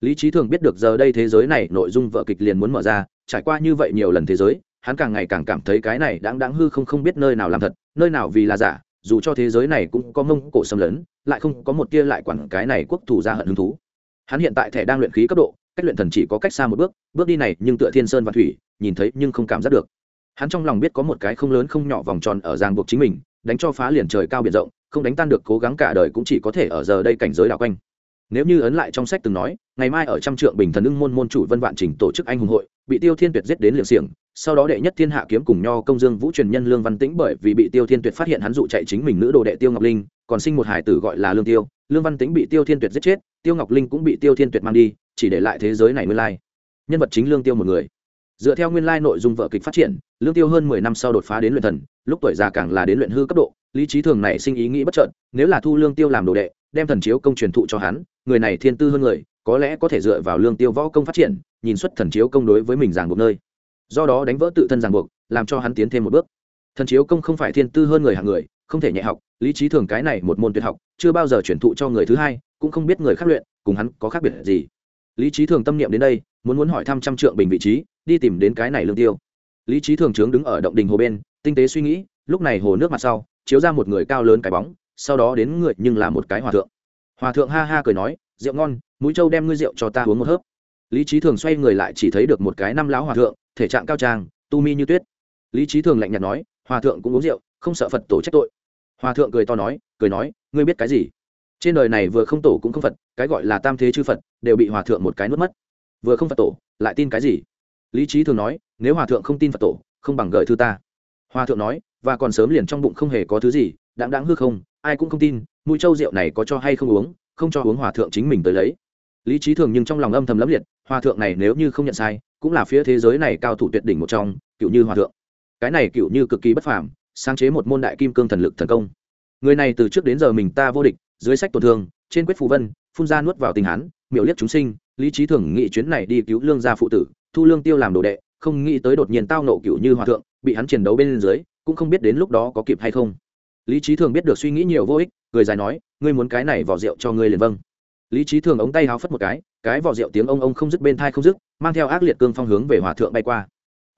[SPEAKER 1] Lý trí thường biết được giờ đây thế giới này nội dung vợ kịch liền muốn mở ra, trải qua như vậy nhiều lần thế giới, hắn càng ngày càng cảm thấy cái này đáng đáng hư không không biết nơi nào làm thật, nơi nào vì là giả, dù cho thế giới này cũng có mông cổ xâm lấn, lại không có một tia lại quản cái này quốc thủ ra hận hứng thú. Hắn hiện tại thẻ đang luyện khí cấp độ, cách luyện thần chỉ có cách xa một bước bước đi này nhưng tựa thiên sơn và thủy, nhìn thấy nhưng không cảm giác được hắn trong lòng biết có một cái không lớn không nhỏ vòng tròn ở ràng buộc chính mình, đánh cho phá liền trời cao biển rộng, không đánh tan được cố gắng cả đời cũng chỉ có thể ở giờ đây cảnh giới đảo quanh. Nếu như ấn lại trong sách từng nói, ngày mai ở trăm trượng bình thần ưng môn môn chủ vân vạn trình tổ chức anh hùng hội, bị tiêu thiên tuyệt giết đến liệng xiềng, sau đó đệ nhất thiên hạ kiếm cùng nho công dương vũ truyền nhân lương văn tĩnh bởi vì bị tiêu thiên tuyệt phát hiện hắn dụ chạy chính mình nữ đồ đệ tiêu ngọc linh, còn sinh một hải tử gọi là lương tiêu, lương văn tĩnh bị tiêu thiên tuyệt giết chết, tiêu ngọc linh cũng bị tiêu thiên tuyệt mang đi, chỉ để lại thế giới này nguyên lai. Nhân vật chính lương tiêu một người dựa theo nguyên lai nội dung vợ kịch phát triển, lương tiêu hơn mười năm sau đột phá đến luyện thần, lúc tuổi già càng là đến luyện hư cấp độ, lý trí thường này sinh ý nghĩ bất trợn nếu là thu lương tiêu làm đồ đệ, đem thần chiếu công truyền thụ cho hắn, người này thiên tư hơn người, có lẽ có thể dựa vào lương tiêu võ công phát triển, nhìn xuất thần chiếu công đối với mình ràng buộc nơi. Do đó đánh vỡ tự thân ràng buộc, làm cho hắn tiến thêm một bước. Thần chiếu công không phải thiên tư hơn người hạng người, không thể nhẹ học, lý trí thường cái này một môn tuyệt học, chưa bao giờ truyền thụ cho người thứ hai, cũng không biết người khác luyện, cùng hắn có khác biệt gì. Lý trí thường tâm niệm đến đây, muốn muốn hỏi thăm trăm trượng bình vị trí đi tìm đến cái này lương tiêu. Lý trí thường trướng đứng ở động đình hồ bên, tinh tế suy nghĩ, lúc này hồ nước mặt sau, chiếu ra một người cao lớn cái bóng, sau đó đến người nhưng là một cái hòa thượng. Hòa thượng ha ha cười nói, rượu ngon, mũi trâu đem ngươi rượu cho ta uống một hớp. Lý trí thường xoay người lại chỉ thấy được một cái năm lão hòa thượng, thể trạng cao tràng tu mi như tuyết. Lý trí thường lạnh nhạt nói, hòa thượng cũng uống rượu, không sợ phật tổ trách tội. Hòa thượng cười to nói, cười nói, ngươi biết cái gì? Trên đời này vừa không tổ cũng không phật, cái gọi là tam thế chư phật, đều bị hòa thượng một cái nuốt mất. Vừa không phật tổ, lại tin cái gì? Lý trí thường nói, nếu hòa thượng không tin phật tổ, không bằng gợi thư ta. Hòa thượng nói, và còn sớm liền trong bụng không hề có thứ gì đáng đáng hư không, ai cũng không tin mũi trâu rượu này có cho hay không uống, không cho uống hòa thượng chính mình tới lấy. Lý trí thường nhưng trong lòng âm thầm lẫm liệt, hòa thượng này nếu như không nhận sai, cũng là phía thế giới này cao thủ tuyệt đỉnh một trong cựu như hòa thượng. Cái này cựu như cực kỳ bất phàm, sáng chế một môn đại kim cương thần lực thần công. Người này từ trước đến giờ mình ta vô địch, dưới sách tổn thương, trên quyết phù vân, phun ra nuốt vào tình hán, miểu liếc chúng sinh, lý trí thường nghĩ chuyến này đi cứu lương gia phụ tử thu lương tiêu làm đồ đệ, không nghĩ tới đột nhiên tao nộ cựu như hòa thượng, bị hắn chiến đấu bên dưới, cũng không biết đến lúc đó có kịp hay không. Lý trí thường biết được suy nghĩ nhiều vô ích người dài nói, ngươi muốn cái này vỏ rượu cho ngươi liền vâng. Lý trí thường ống tay háo phất một cái cái vỏ rượu tiếng ông ông không dứt bên thai không dứt, mang theo ác liệt cương phong hướng về hòa thượng bay qua.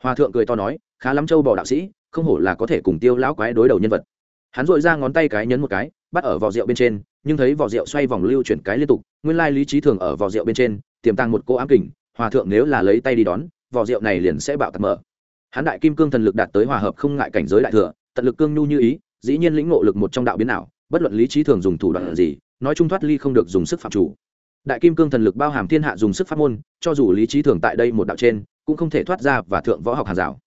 [SPEAKER 1] Hòa thượng cười to nói, khá lắm châu bỏ đạo sĩ, không hổ là có thể cùng tiêu lão quái đối đầu nhân vật. Hắn dội ra ngón tay cái nhấn một cái, bắt ở vỏ rượu bên trên, nhưng thấy vỏ rượu xoay vòng lưu chuyển cái liên tục, nguyên lai lý trí thường ở vỏ rượu bên trên, tiềm tàng một cô ám kình hòa thượng nếu là lấy tay đi đón vỏ rượu này liền sẽ bạo tạc mở. Hắn đại kim cương thần lực đạt tới hòa hợp không ngại cảnh giới đại thừa, tận lực cương nhu như ý, dĩ nhiên lĩnh ngộ lực một trong đạo biến nào bất luận lý trí thường dùng thủ đoạn gì, nói chung thoát ly không được dùng sức phạm chủ. Đại kim cương thần lực bao hàm thiên hạ dùng sức pháp môn, cho dù lý trí thường tại đây một đạo trên, cũng không thể thoát ra và thượng võ học hàng rào.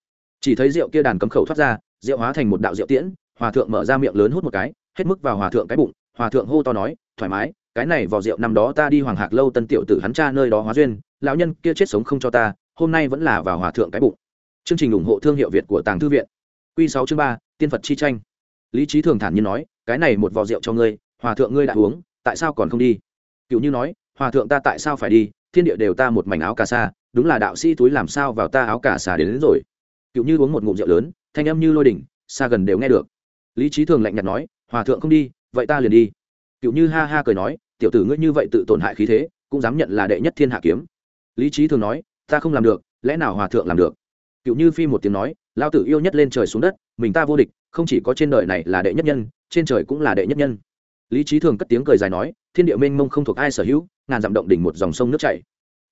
[SPEAKER 1] Chỉ thấy rượu kia đàn cấm khẩu thoát ra, rượu hóa thành một đạo rượu tiễn, hòa thượng mở ra miệng lớn hút một cái, hết mức vào hòa thượng cái bụng, hòa thượng hô to nói, thoải mái, cái này vào rượu năm đó ta đi hoàng hạc lâu tân tiểu tử hắn cha nơi đó hóa duyên lão nhân kia chết sống không cho ta hôm nay vẫn là vào hòa thượng cái bụng. Chương trình ủng hộ thương hiệu việt của tàng thư viện. Q sáu chương ba tiên phật chi tranh. Lý trí thường thản nhiên nói cái này một vò rượu cho ngươi hòa thượng ngươi đã uống tại sao còn không đi? Cựu như nói hòa thượng ta tại sao phải đi? Thiên địa đều ta một mảnh áo cà sa đúng là đạo sĩ túi làm sao vào ta áo cà sa đến, đến rồi. Cựu như uống một ngụm rượu lớn thanh âm như lôi đỉnh xa gần đều nghe được. Lý trí thường lạnh nhạt nói hòa thượng không đi vậy ta liền đi. Cựu như ha ha cười nói tiểu tử ngươi như vậy tự tổn hại khí thế cũng dám nhận là đệ nhất thiên hạ kiếm lý trí thường nói, ta không làm được, lẽ nào hòa thượng làm được? Cựu như phi một tiếng nói lao tử yêu nhất lên trời xuống đất, mình ta vô địch, không chỉ có trên đời này là đệ nhất nhân, trên trời cũng là đệ nhất nhân. Lý trí thường cất tiếng cười dài nói, thiên địa mênh mông không thuộc ai sở hữu, ngàn dặm động đỉnh một dòng sông nước chảy.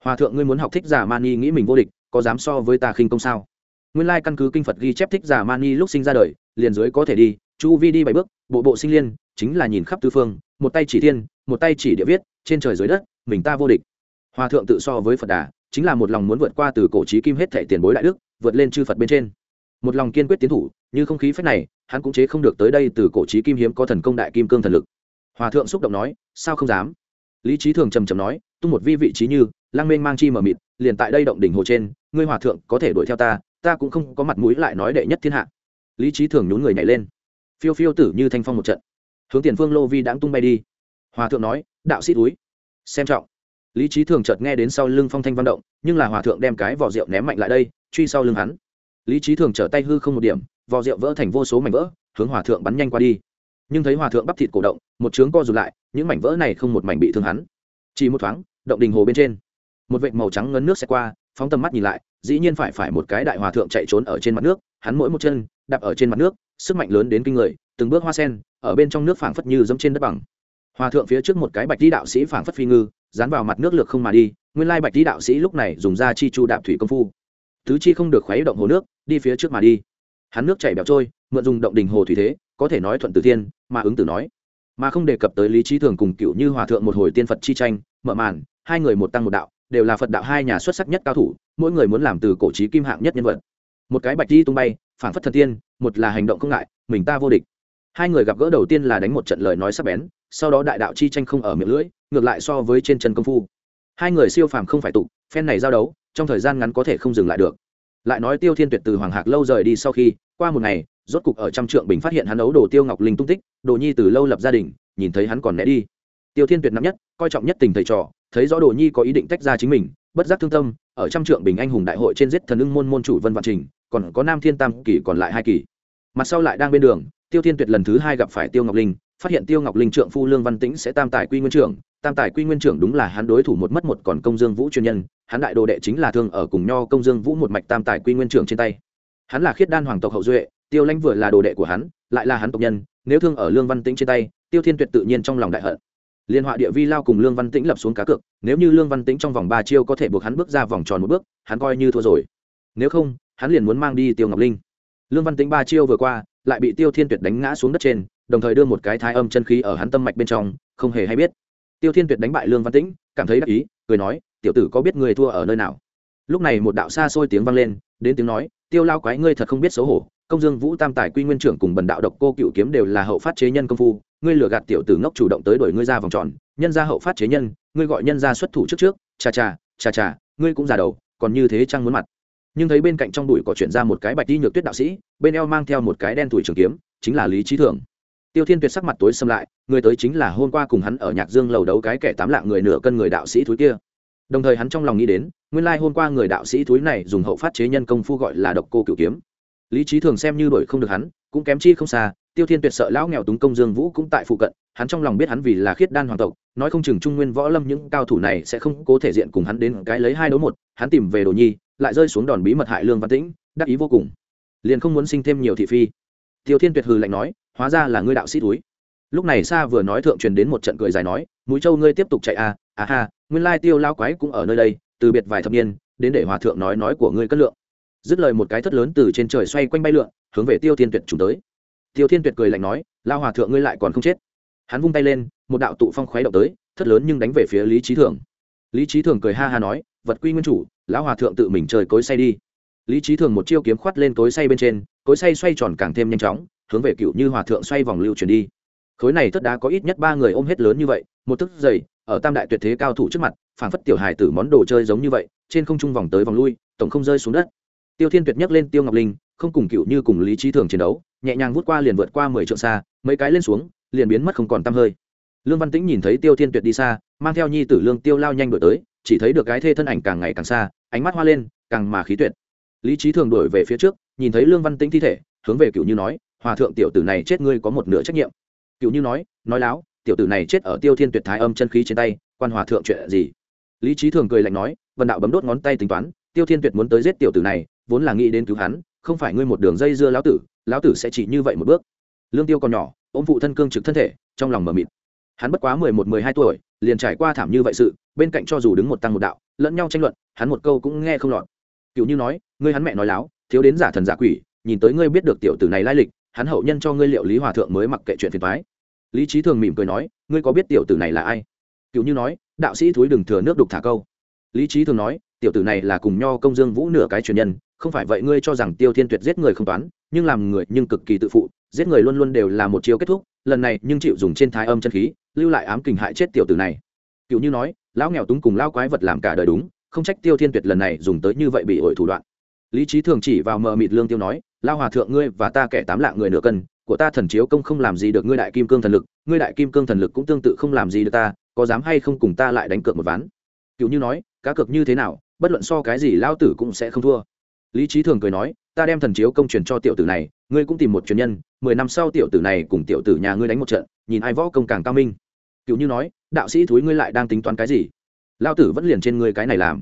[SPEAKER 1] Hòa thượng ngươi muốn học thích giả mani nghĩ mình vô địch, có dám so với ta khinh công sao? Nguyên lai căn cứ kinh phật ghi chép thích giả mani lúc sinh ra đời, liền dưới có thể đi, chu vi đi bảy bước, bộ bộ sinh liên, chính là nhìn khắp tư phương, một tay chỉ thiên, một tay chỉ địa viết, trên trời dưới đất, mình ta vô địch hòa thượng tự so với phật đà, chính là một lòng muốn vượt qua từ cổ trí kim hết thẻ tiền bối đại đức, vượt lên chư phật bên trên. Một lòng kiên quyết tiến thủ, như không khí phép này, hắn cũng chế không được tới đây từ cổ trí kim hiếm có thần công đại kim cương thần lực. Hòa thượng xúc động nói, sao không dám? Lý trí thường trầm trầm nói, tung một vi vị trí như lang mênh mang chi mờ mịt, liền tại đây động đỉnh hồ trên, ngươi hòa thượng có thể đuổi theo ta ta cũng không có mặt mũi lại nói đệ nhất thiên hạ. Lý trí thường nhún người nhảy lên. Phiêu phiêu tử như thanh phong một trận. Hướng tiền phương lô vi đáng tung bay đi. Hòa thượng nói, đạo sĩ túi, xem trọng lý trí thường chợt nghe đến sau lưng phong thanh văn động, nhưng là hòa thượng đem cái vỏ rượu ném mạnh lại đây, truy sau lưng hắn. Lý trí thường trở tay hư không một điểm vỏ rượu vỡ thành vô số mảnh vỡ, hướng hòa thượng bắn nhanh qua đi. Nhưng thấy hòa thượng bắp thịt cổ động, một trướng co rụt lại, những mảnh vỡ này không một mảnh bị thương hắn. Chỉ một thoáng, động đình hồ bên trên, một vệt màu trắng ngấn nước sẽ qua, phóng tầm mắt nhìn lại, dĩ nhiên phải phải một cái đại hòa thượng chạy trốn ở trên mặt nước, hắn mỗi một chân, đạp ở trên mặt nước, sức mạnh lớn đến kinh người, từng bước hoa sen, ở bên trong nước phảng phất như dẫm trên đất bằng. Hòa thượng phía trước một cái bạch đi đạo sĩ phảng phất phi ngư dán vào mặt nước lược không mà đi, nguyên lai bạch đi đạo sĩ lúc này dùng ra chi chu đạp thủy công phu. Tứ chi không được khuấy động hồ nước, đi phía trước mà đi. Hắn nước chảy bẹo trôi, mượn dùng động đình hồ thủy thế, có thể nói thuận từ thiên, mà ứng tử nói. Mà không đề cập tới lý trí thường cùng cựu như hòa thượng một hồi tiên phật chi tranh, mở màn, hai người một tăng một đạo, đều là phật đạo hai nhà xuất sắc nhất cao thủ, mỗi người muốn làm từ cổ trí kim hạng nhất nhân vật. Một cái bạch di tung bay, phản phất thần tiên, một là hành động không ngại, mình ta vô địch. Hai người gặp gỡ đầu tiên là đánh một trận lời nói sắc bén, sau đó đại đạo chi tranh không ở miệng lưỡi ngược lại so với trên chân công phu. Hai người siêu phàm không phải tụ phen này giao đấu, trong thời gian ngắn có thể không dừng lại được. Lại nói tiêu thiên tuyệt từ hoàng hạc lâu rời đi sau khi, qua một ngày, rốt cục ở trăm trượng bình phát hiện hắn ấu đồ tiêu ngọc linh tung tích, đồ nhi từ lâu lập gia đình, nhìn thấy hắn còn né đi. Tiêu thiên tuyệt nắm nhất, coi trọng nhất tình thầy trò, thấy rõ đồ nhi có ý định tách ra chính mình, bất giác thương tâm, ở trăm trượng bình anh hùng đại hội trên giết thần ưng môn môn chủ vân văn trình, còn có nam thiên tam kỳ còn lại hai kỳ mặt sau lại đang bên đường, tiêu thiên tuyệt lần thứ hai gặp phải tiêu ngọc linh, phát hiện tiêu ngọc linh trượng phu lương văn tĩnh sẽ tam tài quy nguyên trưởng tam tài quy nguyên trưởng đúng là hắn đối thủ một mất một còn công dương vũ chuyên nhân, hắn đại đồ đệ chính là thương ở cùng nho công dương vũ một mạch tam tài quy nguyên trưởng trên tay. Hắn là khiết đan hoàng tộc hậu duệ, tiêu lãnh vừa là đồ đệ của hắn, lại là hắn tộc nhân, nếu thương ở lương văn tĩnh trên tay, tiêu thiên tuyệt tự nhiên trong lòng đại hận. Liên họa địa vi lao cùng lương văn tĩnh lập xuống cá cược, nếu như lương văn tĩnh trong vòng ba chiêu có thể buộc hắn bước ra vòng tròn một bước, hắn coi như thua rồi. Nếu không, hắn liền muốn mang đi tiêu ngọc linh. Lương văn tĩnh ba chiêu vừa qua, lại bị tiêu thiên tuyệt đánh ngã xuống đất trên, đồng thời đưa một cái thái âm chân khí ở hắn tâm mạch bên trong, không hề hay biết tiêu thiên tuyệt đánh bại lương văn tĩnh, cảm thấy đắc ý, cười nói, tiểu tử có biết người thua ở nơi nào? Lúc này một đạo xa xôi tiếng vang lên, đến tiếng nói, tiêu lao quái ngươi thật không biết xấu hổ, công dương vũ tam tài quy nguyên trưởng cùng bần đạo độc cô cựu kiếm đều là hậu phát chế nhân công phu, ngươi lừa gạt tiểu tử ngốc chủ động tới đuổi ngươi ra vòng tròn, nhân ra hậu phát chế nhân, ngươi gọi nhân ra xuất thủ trước trước cha cha cha cha ngươi cũng già đầu, còn như thế chăng muốn mặt? Nhưng thấy bên cạnh trong đùi có chuyển ra một cái bạch đi nhược tuyết đạo sĩ, bên eo mang theo một cái đen tuổi trường kiếm, chính là lý trí thường tiêu thiên tuyệt sắc mặt tối xâm lại, người tới chính là hôm qua cùng hắn ở nhạc dương lầu đấu cái kẻ tám lạng người nửa cân người đạo sĩ thúi kia. Đồng thời hắn trong lòng nghĩ đến, nguyên lai hôm qua người đạo sĩ thúi này dùng hậu phát chế nhân công phu gọi là độc cô cửu kiếm. Lý trí thường xem như đổi không được hắn, cũng kém chi không xa, tiêu thiên tuyệt sợ lão nghèo túng công dương vũ cũng tại phụ cận, hắn trong lòng biết hắn vì là khiết đan hoàng tộc, nói không chừng trung nguyên võ lâm những cao thủ này sẽ không cố thể diện cùng hắn đến cái lấy hai đấu một, hắn tìm về đồ nhi, lại rơi xuống đòn bí mật hại lương văn tĩnh, đắc ý vô cùng. Liền không muốn sinh thêm nhiều thị phi. Tiêu thiên tuyệt hừ lạnh nói hóa ra là ngươi đạo sĩ túi lúc này xa vừa nói thượng truyền đến một trận cười dài nói, mũi châu ngươi tiếp tục chạy à à ha, nguyên lai tiêu lao quái cũng ở nơi đây, từ biệt vài thập niên, đến để hòa thượng nói nói của ngươi cất lượng. Dứt lời một cái thất lớn từ trên trời xoay quanh bay lượn, hướng về tiêu thiên tuyệt trùng tới. Tiêu thiên tuyệt cười lạnh nói, lao hòa thượng ngươi lại còn không chết. Hắn vung tay lên, một đạo tụ phong khoái động tới, thất lớn nhưng đánh về phía lý trí thường. Lý trí thường cười ha ha nói, vật quy nguyên chủ, lão hòa thượng tự mình trời cối say đi. Lý trí thường một chiêu kiếm khoát lên cối say bên trên, cối say xoay tròn càng thêm nhanh chóng hướng về cựu như hòa thượng xoay vòng lưu chuyển đi. Khối này thất đá có ít nhất ba người ôm hết lớn như vậy, một thức dày, ở tam đại tuyệt thế cao thủ trước mặt, phảng phất tiểu hài tử món đồ chơi giống như vậy, trên không trung vòng tới vòng lui, tổng không rơi xuống đất. Tiêu thiên tuyệt nhắc lên tiêu ngọc linh, không cùng cựu như cùng lý trí thường chiến đấu, nhẹ nhàng vút qua liền vượt qua mười trượng xa, mấy cái lên xuống, liền biến mất không còn tăm hơi. Lương văn tĩnh nhìn thấy tiêu thiên tuyệt đi xa, mang theo nhi tử lương tiêu lao nhanh đổi tới, chỉ thấy được cái thê thân ảnh càng ngày càng xa, ánh mắt hoa lên, càng mà khí tuyệt. Lý trí thường đổi về phía trước, nhìn thấy lương văn tĩnh thi thể, hướng về cựu như nói hòa thượng tiểu tử này chết ngươi có một nửa trách nhiệm. Cựu như nói nói láo, tiểu tử này chết ở tiêu thiên tuyệt thái âm chân khí trên tay, quan hòa thượng chuyện gì? Lý trí thường cười lạnh nói vần đạo bấm đốt ngón tay tính toán, tiêu thiên tuyệt muốn tới giết tiểu tử này, vốn là nghĩ đến cứu hắn, không phải ngươi một đường dây dưa lão tử lão tử sẽ chỉ như vậy một bước. Lương tiêu còn nhỏ, ôm phụ thân cương trực thân thể, trong lòng mờ mịt. Hắn bất quá mười một, mười hai tuổi, liền trải qua thảm như vậy sự, bên cạnh cho dù đứng một tăng một đạo, lẫn nhau tranh luận, hắn một câu cũng nghe không lọt. Cựu như nói, ngươi hắn mẹ nói láo, thiếu đến giả thần giả quỷ, nhìn tới ngươi biết được tiểu tử này lai lịch hắn hậu nhân cho ngươi liệu lý hòa thượng mới mặc kệ chuyện phiền toái lý trí thường mỉm cười nói, ngươi có biết tiểu tử này là ai? Cựu như nói, đạo sĩ thúi đừng thừa nước đục thả câu. Lý trí thường nói, tiểu tử này là cùng nho công dương vũ nửa cái truyền nhân, không phải vậy ngươi cho rằng tiêu thiên tuyệt giết người không toán, nhưng làm người nhưng cực kỳ tự phụ, giết người luôn luôn đều là một chiêu kết thúc, lần này nhưng chịu dùng trên thái âm chân khí, lưu lại ám kình hại chết tiểu tử này. Cựu như nói, lão nghèo túng cùng lão quái vật làm cả đời đúng, không trách tiêu thiên tuyệt lần này dùng tới như vậy bị ổi thủ đoạn. Lý trí thường chỉ vào mờ mịt lương tiêu nói lao hòa thượng ngươi và ta kẻ tám lạng người nửa cân, của ta thần chiếu công không làm gì được ngươi đại kim cương thần lực, ngươi đại kim cương thần lực cũng tương tự không làm gì được ta, có dám hay không cùng ta lại đánh cược một ván? Cựu như nói, cá cược như thế nào, bất luận so cái gì lao tử cũng sẽ không thua. Lý trí thường cười nói, ta đem thần chiếu công truyền cho tiểu tử này, ngươi cũng tìm một truyền nhân, mười năm sau tiểu tử này cùng tiểu tử nhà ngươi đánh một trận, nhìn ai võ công càng cao minh. Cựu như nói, đạo sĩ thúi ngươi lại đang tính toán cái gì? Lao tử vẫn liền trên ngươi cái này làm.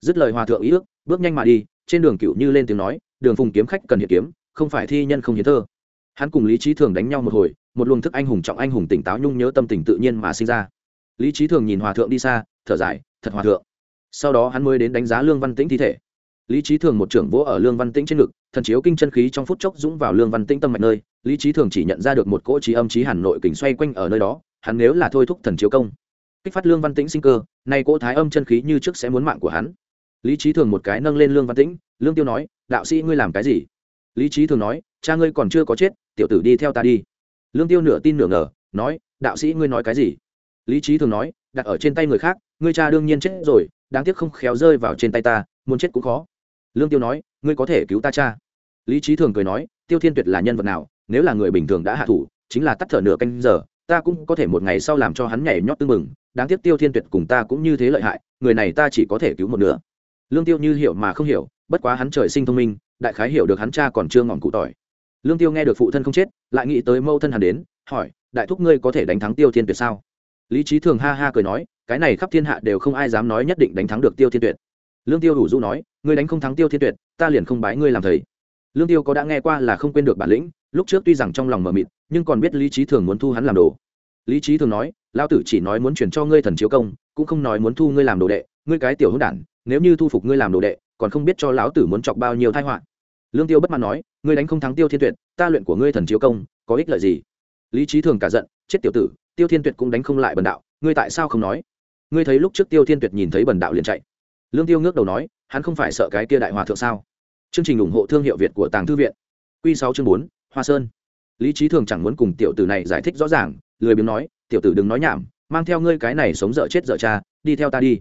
[SPEAKER 1] Dứt lời hòa thượng ý ước, bước nhanh mà đi, trên đường cựu như lên tiếng nói đường phùng kiếm khách cần hiện kiếm, không phải thi nhân không hiến thơ. Hắn cùng lý trí thường đánh nhau một hồi, một luồng thức anh hùng trọng anh hùng tỉnh táo nhung nhớ tâm tình tự nhiên mà sinh ra. Lý trí thường nhìn hòa thượng đi xa, thở dài, thật hòa thượng. Sau đó hắn mới đến đánh giá lương văn tĩnh thi thể. Lý trí thường một trưởng vỗ ở lương văn tĩnh trên ngực, thần chiếu kinh chân khí trong phút chốc dũng vào lương văn tĩnh tâm mạch nơi. Lý trí thường chỉ nhận ra được một cỗ trí âm trí hàn nội kình xoay quanh ở nơi đó, hắn nếu là thôi thúc thần chiếu công, kích phát lương văn tĩnh sinh cơ, nay cỗ thái âm chân khí như trước sẽ muốn mạng của hắn lý trí thường một cái nâng lên lương văn tĩnh, lương tiêu nói, đạo sĩ ngươi làm cái gì? Lý trí thường nói, cha ngươi còn chưa có chết, tiểu tử đi theo ta đi. Lương tiêu nửa tin nửa ngờ, nói, đạo sĩ ngươi nói cái gì? Lý trí thường nói, đặt ở trên tay người khác, ngươi cha đương nhiên chết rồi, đáng tiếc không khéo rơi vào trên tay ta, muốn chết cũng khó. Lương tiêu nói, ngươi có thể cứu ta cha. Lý trí thường cười nói, tiêu thiên tuyệt là nhân vật nào, nếu là người bình thường đã hạ thủ, chính là tắt thở nửa canh giờ, ta cũng có thể một ngày sau làm cho hắn nhảy nhót tư mừng đáng tiếc tiêu thiên tuyệt cùng ta cũng như thế lợi hại, người này ta chỉ có thể cứu một nửa lương tiêu như hiểu mà không hiểu, bất quá hắn trời sinh thông minh, đại khái hiểu được hắn cha còn chưa ngọn cụ tỏi. Lương tiêu nghe được phụ thân không chết, lại nghĩ tới mâu thân hắn đến, hỏi, đại thúc ngươi có thể đánh thắng tiêu thiên tuyệt sao? Lý trí thường ha ha cười nói, cái này khắp thiên hạ đều không ai dám nói nhất định đánh thắng được tiêu thiên tuyệt. Lương tiêu đủ du nói, ngươi đánh không thắng tiêu thiên tuyệt, ta liền không bái ngươi làm thầy. Lương tiêu có đã nghe qua là không quên được bản lĩnh, lúc trước tuy rằng trong lòng mờ mịt, nhưng còn biết lý trí thường muốn thu hắn làm đồ. Lý trí thường nói lao tử chỉ nói muốn chuyển cho ngươi thần chiếu công, cũng không nói muốn thu ngươi làm đồ đệ, ngươi cái tiểu hữu đản nếu như thu phục ngươi làm đồ đệ, còn không biết cho lão tử muốn chọc bao nhiêu tai họa. Lương tiêu bất mãn nói, ngươi đánh không thắng tiêu thiên tuyệt, ta luyện của ngươi thần chiếu công, có ích lợi gì? Lý trí thường cả giận, chết tiểu tử, tiêu thiên tuyệt cũng đánh không lại bần đạo, ngươi tại sao không nói? Ngươi thấy lúc trước tiêu thiên tuyệt nhìn thấy bần đạo liền chạy. Lương tiêu ngước đầu nói, hắn không phải sợ cái kia đại hòa thượng sao? Chương trình ủng hộ thương hiệu việt của tàng thư viện. Q sáu chương bốn, hoa sơn. Lý trí thường chẳng muốn cùng tiểu tử này giải thích rõ ràng, lười biếng nói, tiểu tử đừng nói nhảm, mang theo ngươi cái này sống dở chết dở cha, đi theo ta đi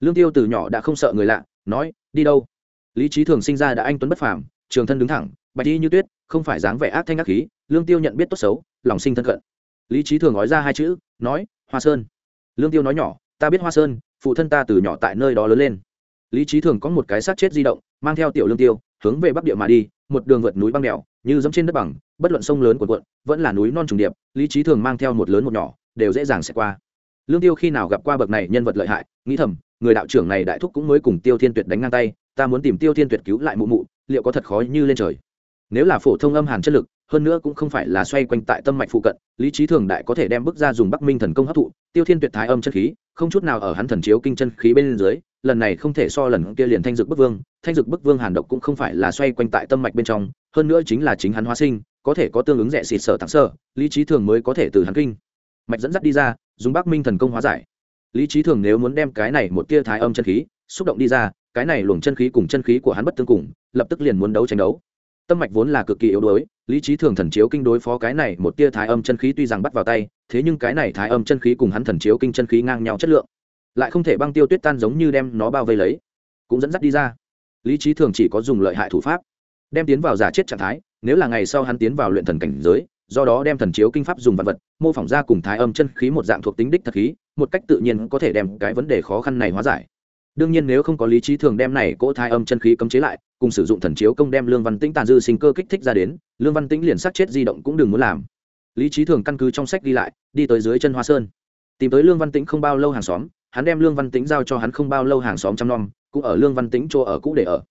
[SPEAKER 1] lương tiêu từ nhỏ đã không sợ người lạ, nói, đi đâu? Lý trí thường sinh ra đã anh tuấn bất phàm, trường thân đứng thẳng, bạch đi như tuyết, không phải dáng vẻ ác thanh ác khí, lương tiêu nhận biết tốt xấu, lòng sinh thân cận. Lý trí thường nói ra hai chữ, nói, hoa sơn. Lương tiêu nói nhỏ, ta biết hoa sơn, phụ thân ta từ nhỏ tại nơi đó lớn lên. Lý trí thường có một cái xác chết di động, mang theo tiểu lương tiêu, hướng về bắc địa mà đi, một đường vượt núi băng đèo, như giống trên đất bằng, bất luận sông lớn của quận vẫn là núi non trùng điệp, lý trí thường mang theo một lớn một nhỏ, đều dễ dàng sẽ qua. Lương tiêu khi nào gặp qua bậc này nhân vật lợi hại, nghĩ thầm người đạo trưởng này đại thúc cũng mới cùng tiêu thiên tuyệt đánh ngang tay ta muốn tìm tiêu thiên tuyệt cứu lại mụ mụ liệu có thật khó như lên trời? Nếu là phổ thông âm hàn chất lực hơn nữa cũng không phải là xoay quanh tại tâm mạch phụ cận lý trí thường đại có thể đem bước ra dùng bắc minh thần công hấp thụ tiêu thiên tuyệt thái âm chân khí không chút nào ở hắn thần chiếu kinh chân khí bên dưới lần này không thể so lần kia liền thanh dực bức vương thanh dực bức vương hàn độc cũng không phải là xoay quanh tại tâm mạch bên trong hơn nữa chính là chính hắn hóa sinh có thể có tương ứng rẻ xịt sở thẳng sở, lý trí thường mới có thể từ hắn kinh. Mạch dẫn dắt đi ra dùng bắc minh thần công hóa giải lý trí thường nếu muốn đem cái này một tia thái âm chân khí, xúc động đi ra, cái này luồng chân khí cùng chân khí của hắn bất tương cùng, lập tức liền muốn đấu tranh đấu. Tâm mạch vốn là cực kỳ yếu đuối, lý trí thường thần chiếu kinh đối phó cái này một tia thái âm chân khí tuy rằng bắt vào tay, thế nhưng cái này thái âm chân khí cùng hắn thần chiếu kinh chân khí ngang nhau chất lượng, lại không thể băng tiêu tuyết tan giống như đem nó bao vây lấy, cũng dẫn dắt đi ra. Lý trí thường chỉ có dùng lợi hại thủ pháp, đem tiến vào giả chết trạng thái, nếu là ngày sau hắn tiến vào luyện thần cảnh giới do đó đem thần chiếu kinh pháp dùng vật vật, mô phỏng ra cùng thái âm chân khí một dạng thuộc tính đích thật khí, một cách tự nhiên có thể đem cái vấn đề khó khăn này hóa giải. Đương nhiên nếu không có lý trí thường đem này cỗ thái âm chân khí cấm chế lại, cùng sử dụng thần chiếu công đem lương văn tĩnh tàn dư sinh cơ kích thích ra đến, lương văn tĩnh liền sát chết di động cũng đừng muốn làm. Lý trí thường căn cứ trong sách đi lại, đi tới dưới chân hoa sơn. Tìm tới lương văn tĩnh không bao lâu hàng xóm, hắn đem lương văn tĩnh giao cho hắn không bao lâu hàng xóm chăm nom, cũng ở lương văn tĩnh chỗ ở cũ để ở.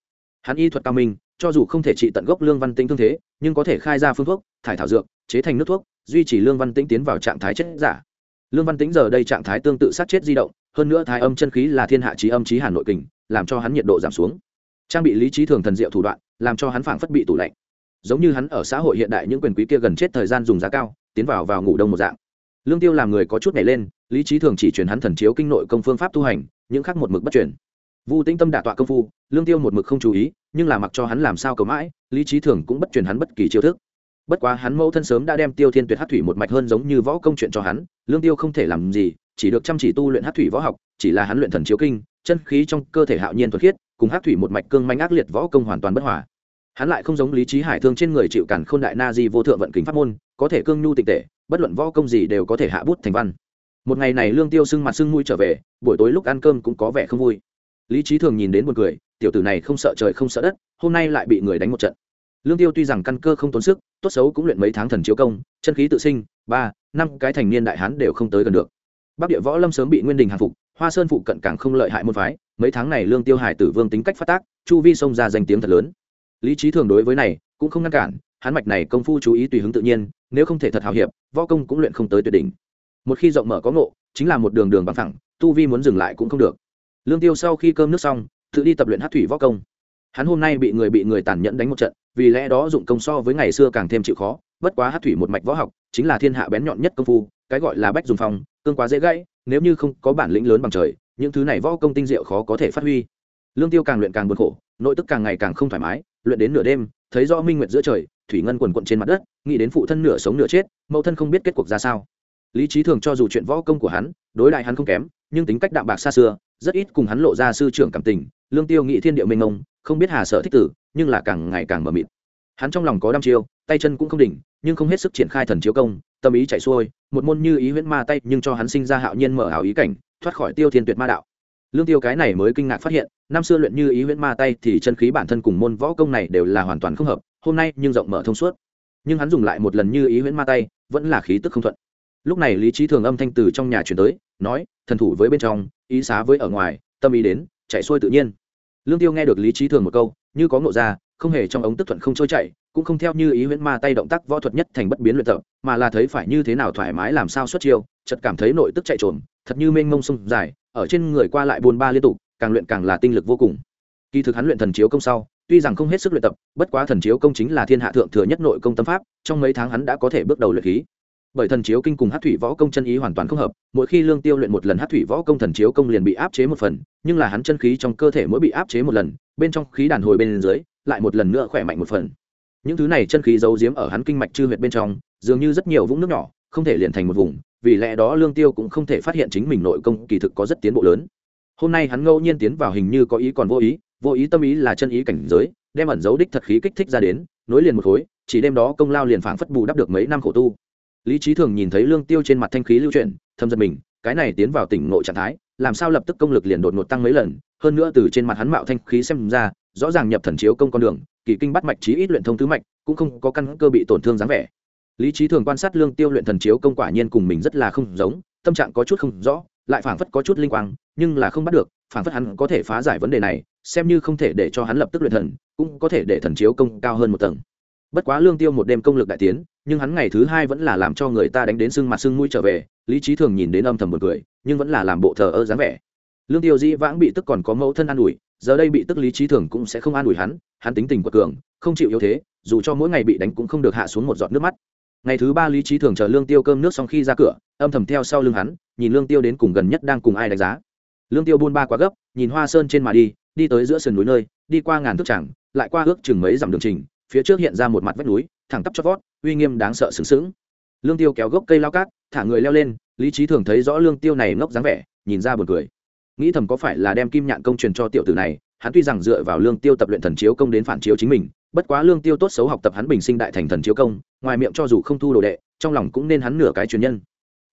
[SPEAKER 1] Hắn y thuật cao minh, cho dù không thể trị tận gốc lương văn tĩnh thương thế, nhưng có thể khai ra phương thuốc, thải thảo dược chế thành nước thuốc, duy trì lương văn tĩnh tiến vào trạng thái chết giả. Lương văn tĩnh giờ đây trạng thái tương tự sát chết di động, hơn nữa thái âm chân khí là thiên hạ trí âm trí hàn nội kình, làm cho hắn nhiệt độ giảm xuống. Trang bị lý trí thường thần diệu thủ đoạn, làm cho hắn phảng phất bị tủ lạnh. Giống như hắn ở xã hội hiện đại những quyền quý kia gần chết thời gian dùng giá cao, tiến vào vào ngủ đông một dạng. Lương tiêu làm người có chút nhảy lên, lý trí thường chỉ truyền hắn thần chiếu kinh nội công phương pháp tu hành, những khác một mực bất truyền. Vu tĩnh tâm đả tọa công phu, lương tiêu một mực không chú ý, nhưng là mặc cho hắn làm sao cầu mãi, lý trí thường cũng bất truyền hắn bất kỳ chiêu thức bất quá hắn mẫu thân sớm đã đem tiêu thiên tuyệt hát thủy một mạch hơn giống như võ công chuyện cho hắn, lương tiêu không thể làm gì, chỉ được chăm chỉ tu luyện hát thủy võ học, chỉ là hắn luyện thần chiếu kinh, chân khí trong cơ thể hạo nhiên thuật khiết, cùng hát thủy một mạch cương manh ác liệt võ công hoàn toàn bất hòa. Hắn lại không giống lý trí hải thương trên người chịu cản khôn đại na di vô thượng vận kính pháp môn, có thể cương nhu tịch tệ, bất luận võ công gì đều có thể hạ bút thành văn. Một ngày này lương tiêu sưng mặt sưng mũi trở về, buổi tối lúc ăn cơm cũng có vẻ không vui. Lý trí thường nhìn đến một người tiểu tử này không sợ trời không sợ đất, hôm nay lại bị người đánh một trận lương tiêu tuy rằng căn cơ không tốn sức, tốt xấu cũng luyện mấy tháng thần chiếu công, chân khí tự sinh, ba, năm cái thành niên đại hán đều không tới gần được. Bắc địa võ lâm sớm bị nguyên đình hàng phục, hoa sơn phụ cận càng không lợi hại môn phái, mấy tháng này lương tiêu hải tử vương tính cách phát tác, chu vi xông ra danh tiếng thật lớn. Lý trí thường đối với này cũng không ngăn cản, hắn mạch này công phu chú ý tùy hứng tự nhiên, nếu không thể thật hào hiệp, võ công cũng luyện không tới tuyệt đỉnh. Một khi rộng mở có ngộ, chính là một đường đường bằng thẳng, tu vi muốn dừng lại cũng không được. Lương tiêu sau khi cơm nước xong, tự đi tập luyện hát thủy võ công. Hắn hôm nay bị người bị người tàn nhẫn đánh một trận vì lẽ đó dụng công so với ngày xưa càng thêm chịu khó bất quá hát thủy một mạch võ học chính là thiên hạ bén nhọn nhất công phu cái gọi là bách dùng phong, cương quá dễ gãy nếu như không có bản lĩnh lớn bằng trời những thứ này võ công tinh diệu khó có thể phát huy. Lương tiêu càng luyện càng buồn khổ nội tức càng ngày càng không thoải mái luyện đến nửa đêm thấy rõ minh nguyệt giữa trời thủy ngân quần quận trên mặt đất nghĩ đến phụ thân nửa sống nửa chết mẫu thân không biết kết cuộc ra sao. Lý trí thường cho dù chuyện võ công của hắn đối đại hắn không kém nhưng tính cách đạm bạc xa xưa rất ít cùng hắn lộ ra sư trưởng cảm tình lương tiêu nghĩ thiên địa mênh mông, không biết hà sở thích tử, nhưng là càng ngày càng mờ mịt. Hắn trong lòng có đăm chiêu, tay chân cũng không đỉnh, nhưng không hết sức triển khai thần chiếu công, tâm ý chạy xuôi, một môn như ý huyễn ma tay nhưng cho hắn sinh ra hạo nhiên mở ảo ý cảnh, thoát khỏi tiêu thiên tuyệt ma đạo. Lương tiêu cái này mới kinh ngạc phát hiện, năm xưa luyện như ý huyễn ma tay thì chân khí bản thân cùng môn võ công này đều là hoàn toàn không hợp, hôm nay nhưng rộng mở thông suốt. Nhưng hắn dùng lại một lần như ý huyễn ma tay, vẫn là khí tức không thuận. Lúc này lý trí thường âm thanh từ trong nhà chuyển tới, nói, thần thủ với bên trong, ý xá với ở ngoài, tâm ý đến chạy xuôi tự nhiên. Lương tiêu nghe được lý trí thường một câu, như có ngộ ra, không hề trong ống tức thuận không trôi chạy cũng không theo như ý huyễn ma tay động tác võ thuật nhất thành bất biến luyện tập, mà là thấy phải như thế nào thoải mái làm sao xuất chiêu, chợt cảm thấy nội tức chạy trồn thật như mênh mông sông dài, ở trên người qua lại buôn ba liên tục, càng luyện càng là tinh lực vô cùng. Kỳ thực hắn luyện thần chiếu công sau, tuy rằng không hết sức luyện tập, bất quá thần chiếu công chính là thiên hạ thượng thừa nhất nội công tâm pháp, trong mấy tháng hắn đã có thể bước đầu luyện khí bởi thần chiếu kinh cùng hát thủy võ công chân ý hoàn toàn không hợp, mỗi khi lương tiêu luyện một lần hát thủy võ công thần chiếu công liền bị áp chế một phần, nhưng là hắn chân khí trong cơ thể mỗi bị áp chế một lần, bên trong khí đàn hồi bên dưới, lại một lần nữa khỏe mạnh một phần. Những thứ này chân khí giấu giếm ở hắn kinh mạch chư huyệt bên trong, dường như rất nhiều vũng nước nhỏ, không thể liền thành một vùng, vì lẽ đó lương tiêu cũng không thể phát hiện chính mình nội công kỳ thực có rất tiến bộ lớn. Hôm nay hắn ngẫu nhiên tiến vào hình như có ý còn vô ý vô ý tâm ý là chân ý cảnh giới, đem ẩn dấu đích thật khí kích thích ra đến, nối liền một khối, chỉ đêm đó công lao liền phảng phất bù đắp được mấy năm khổ tu lý trí thường nhìn thấy lương tiêu trên mặt thanh khí lưu chuyển thâm giật mình, cái này tiến vào tỉnh nội trạng thái, làm sao lập tức công lực liền đột ngột tăng mấy lần, hơn nữa từ trên mặt hắn mạo thanh khí xem ra, rõ ràng nhập thần chiếu công con đường, kỳ kinh bắt mạch chí ít luyện thông tứ mạch, cũng không có căn cơ bị tổn thương dáng vẻ. Lý trí thường quan sát lương tiêu luyện thần chiếu công quả nhiên cùng mình rất là không giống, tâm trạng có chút không rõ, lại phảng phất có chút linh quang, nhưng là không bắt được, phảng phất hắn có thể phá giải vấn đề này, xem như không thể để cho hắn lập tức luyện thần, cũng có thể để thần chiếu công cao hơn một tầng. Bất quá lương tiêu một đêm công lực đại tiến nhưng hắn ngày thứ hai vẫn là làm cho người ta đánh đến sưng mặt sưng mũi trở về, lý trí thường nhìn đến âm thầm một cười, nhưng vẫn là làm bộ thờ ơ dáng vẻ. Lương tiêu dĩ vãng bị tức còn có mẫu thân an ủi, giờ đây bị tức lý trí thường cũng sẽ không an ủi hắn hắn tính tình của cường, không chịu yếu thế, dù cho mỗi ngày bị đánh cũng không được hạ xuống một giọt nước mắt. Ngày thứ ba lý trí thường chờ lương tiêu cơm nước xong khi ra cửa, âm thầm theo sau lưng hắn, nhìn lương tiêu đến cùng gần nhất đang cùng ai đánh giá. Lương tiêu buôn ba quá gấp, nhìn hoa sơn trên mà đi đi tới giữa sườn núi nơi, đi qua ngàn thước chẳng lại qua ước chừng mấy dặm đường trình, phía trước hiện ra một mặt vách núi, thẳng tắp chót vót uy nghiêm đáng sợ sừng sững. Lương tiêu kéo gốc cây lao cát, thả người leo lên, lý trí thường thấy rõ lương tiêu này ngốc dáng vẻ, nhìn ra buồn cười. Nghĩ thầm có phải là đem kim nhạn công truyền cho tiểu tử này, hắn tuy rằng dựa vào lương tiêu tập luyện thần chiếu công đến phản chiếu chính mình, bất quá lương tiêu tốt xấu học tập hắn bình sinh đại thành thần chiếu công, ngoài miệng cho dù không thu đồ đệ, trong lòng cũng nên hắn nửa cái truyền nhân.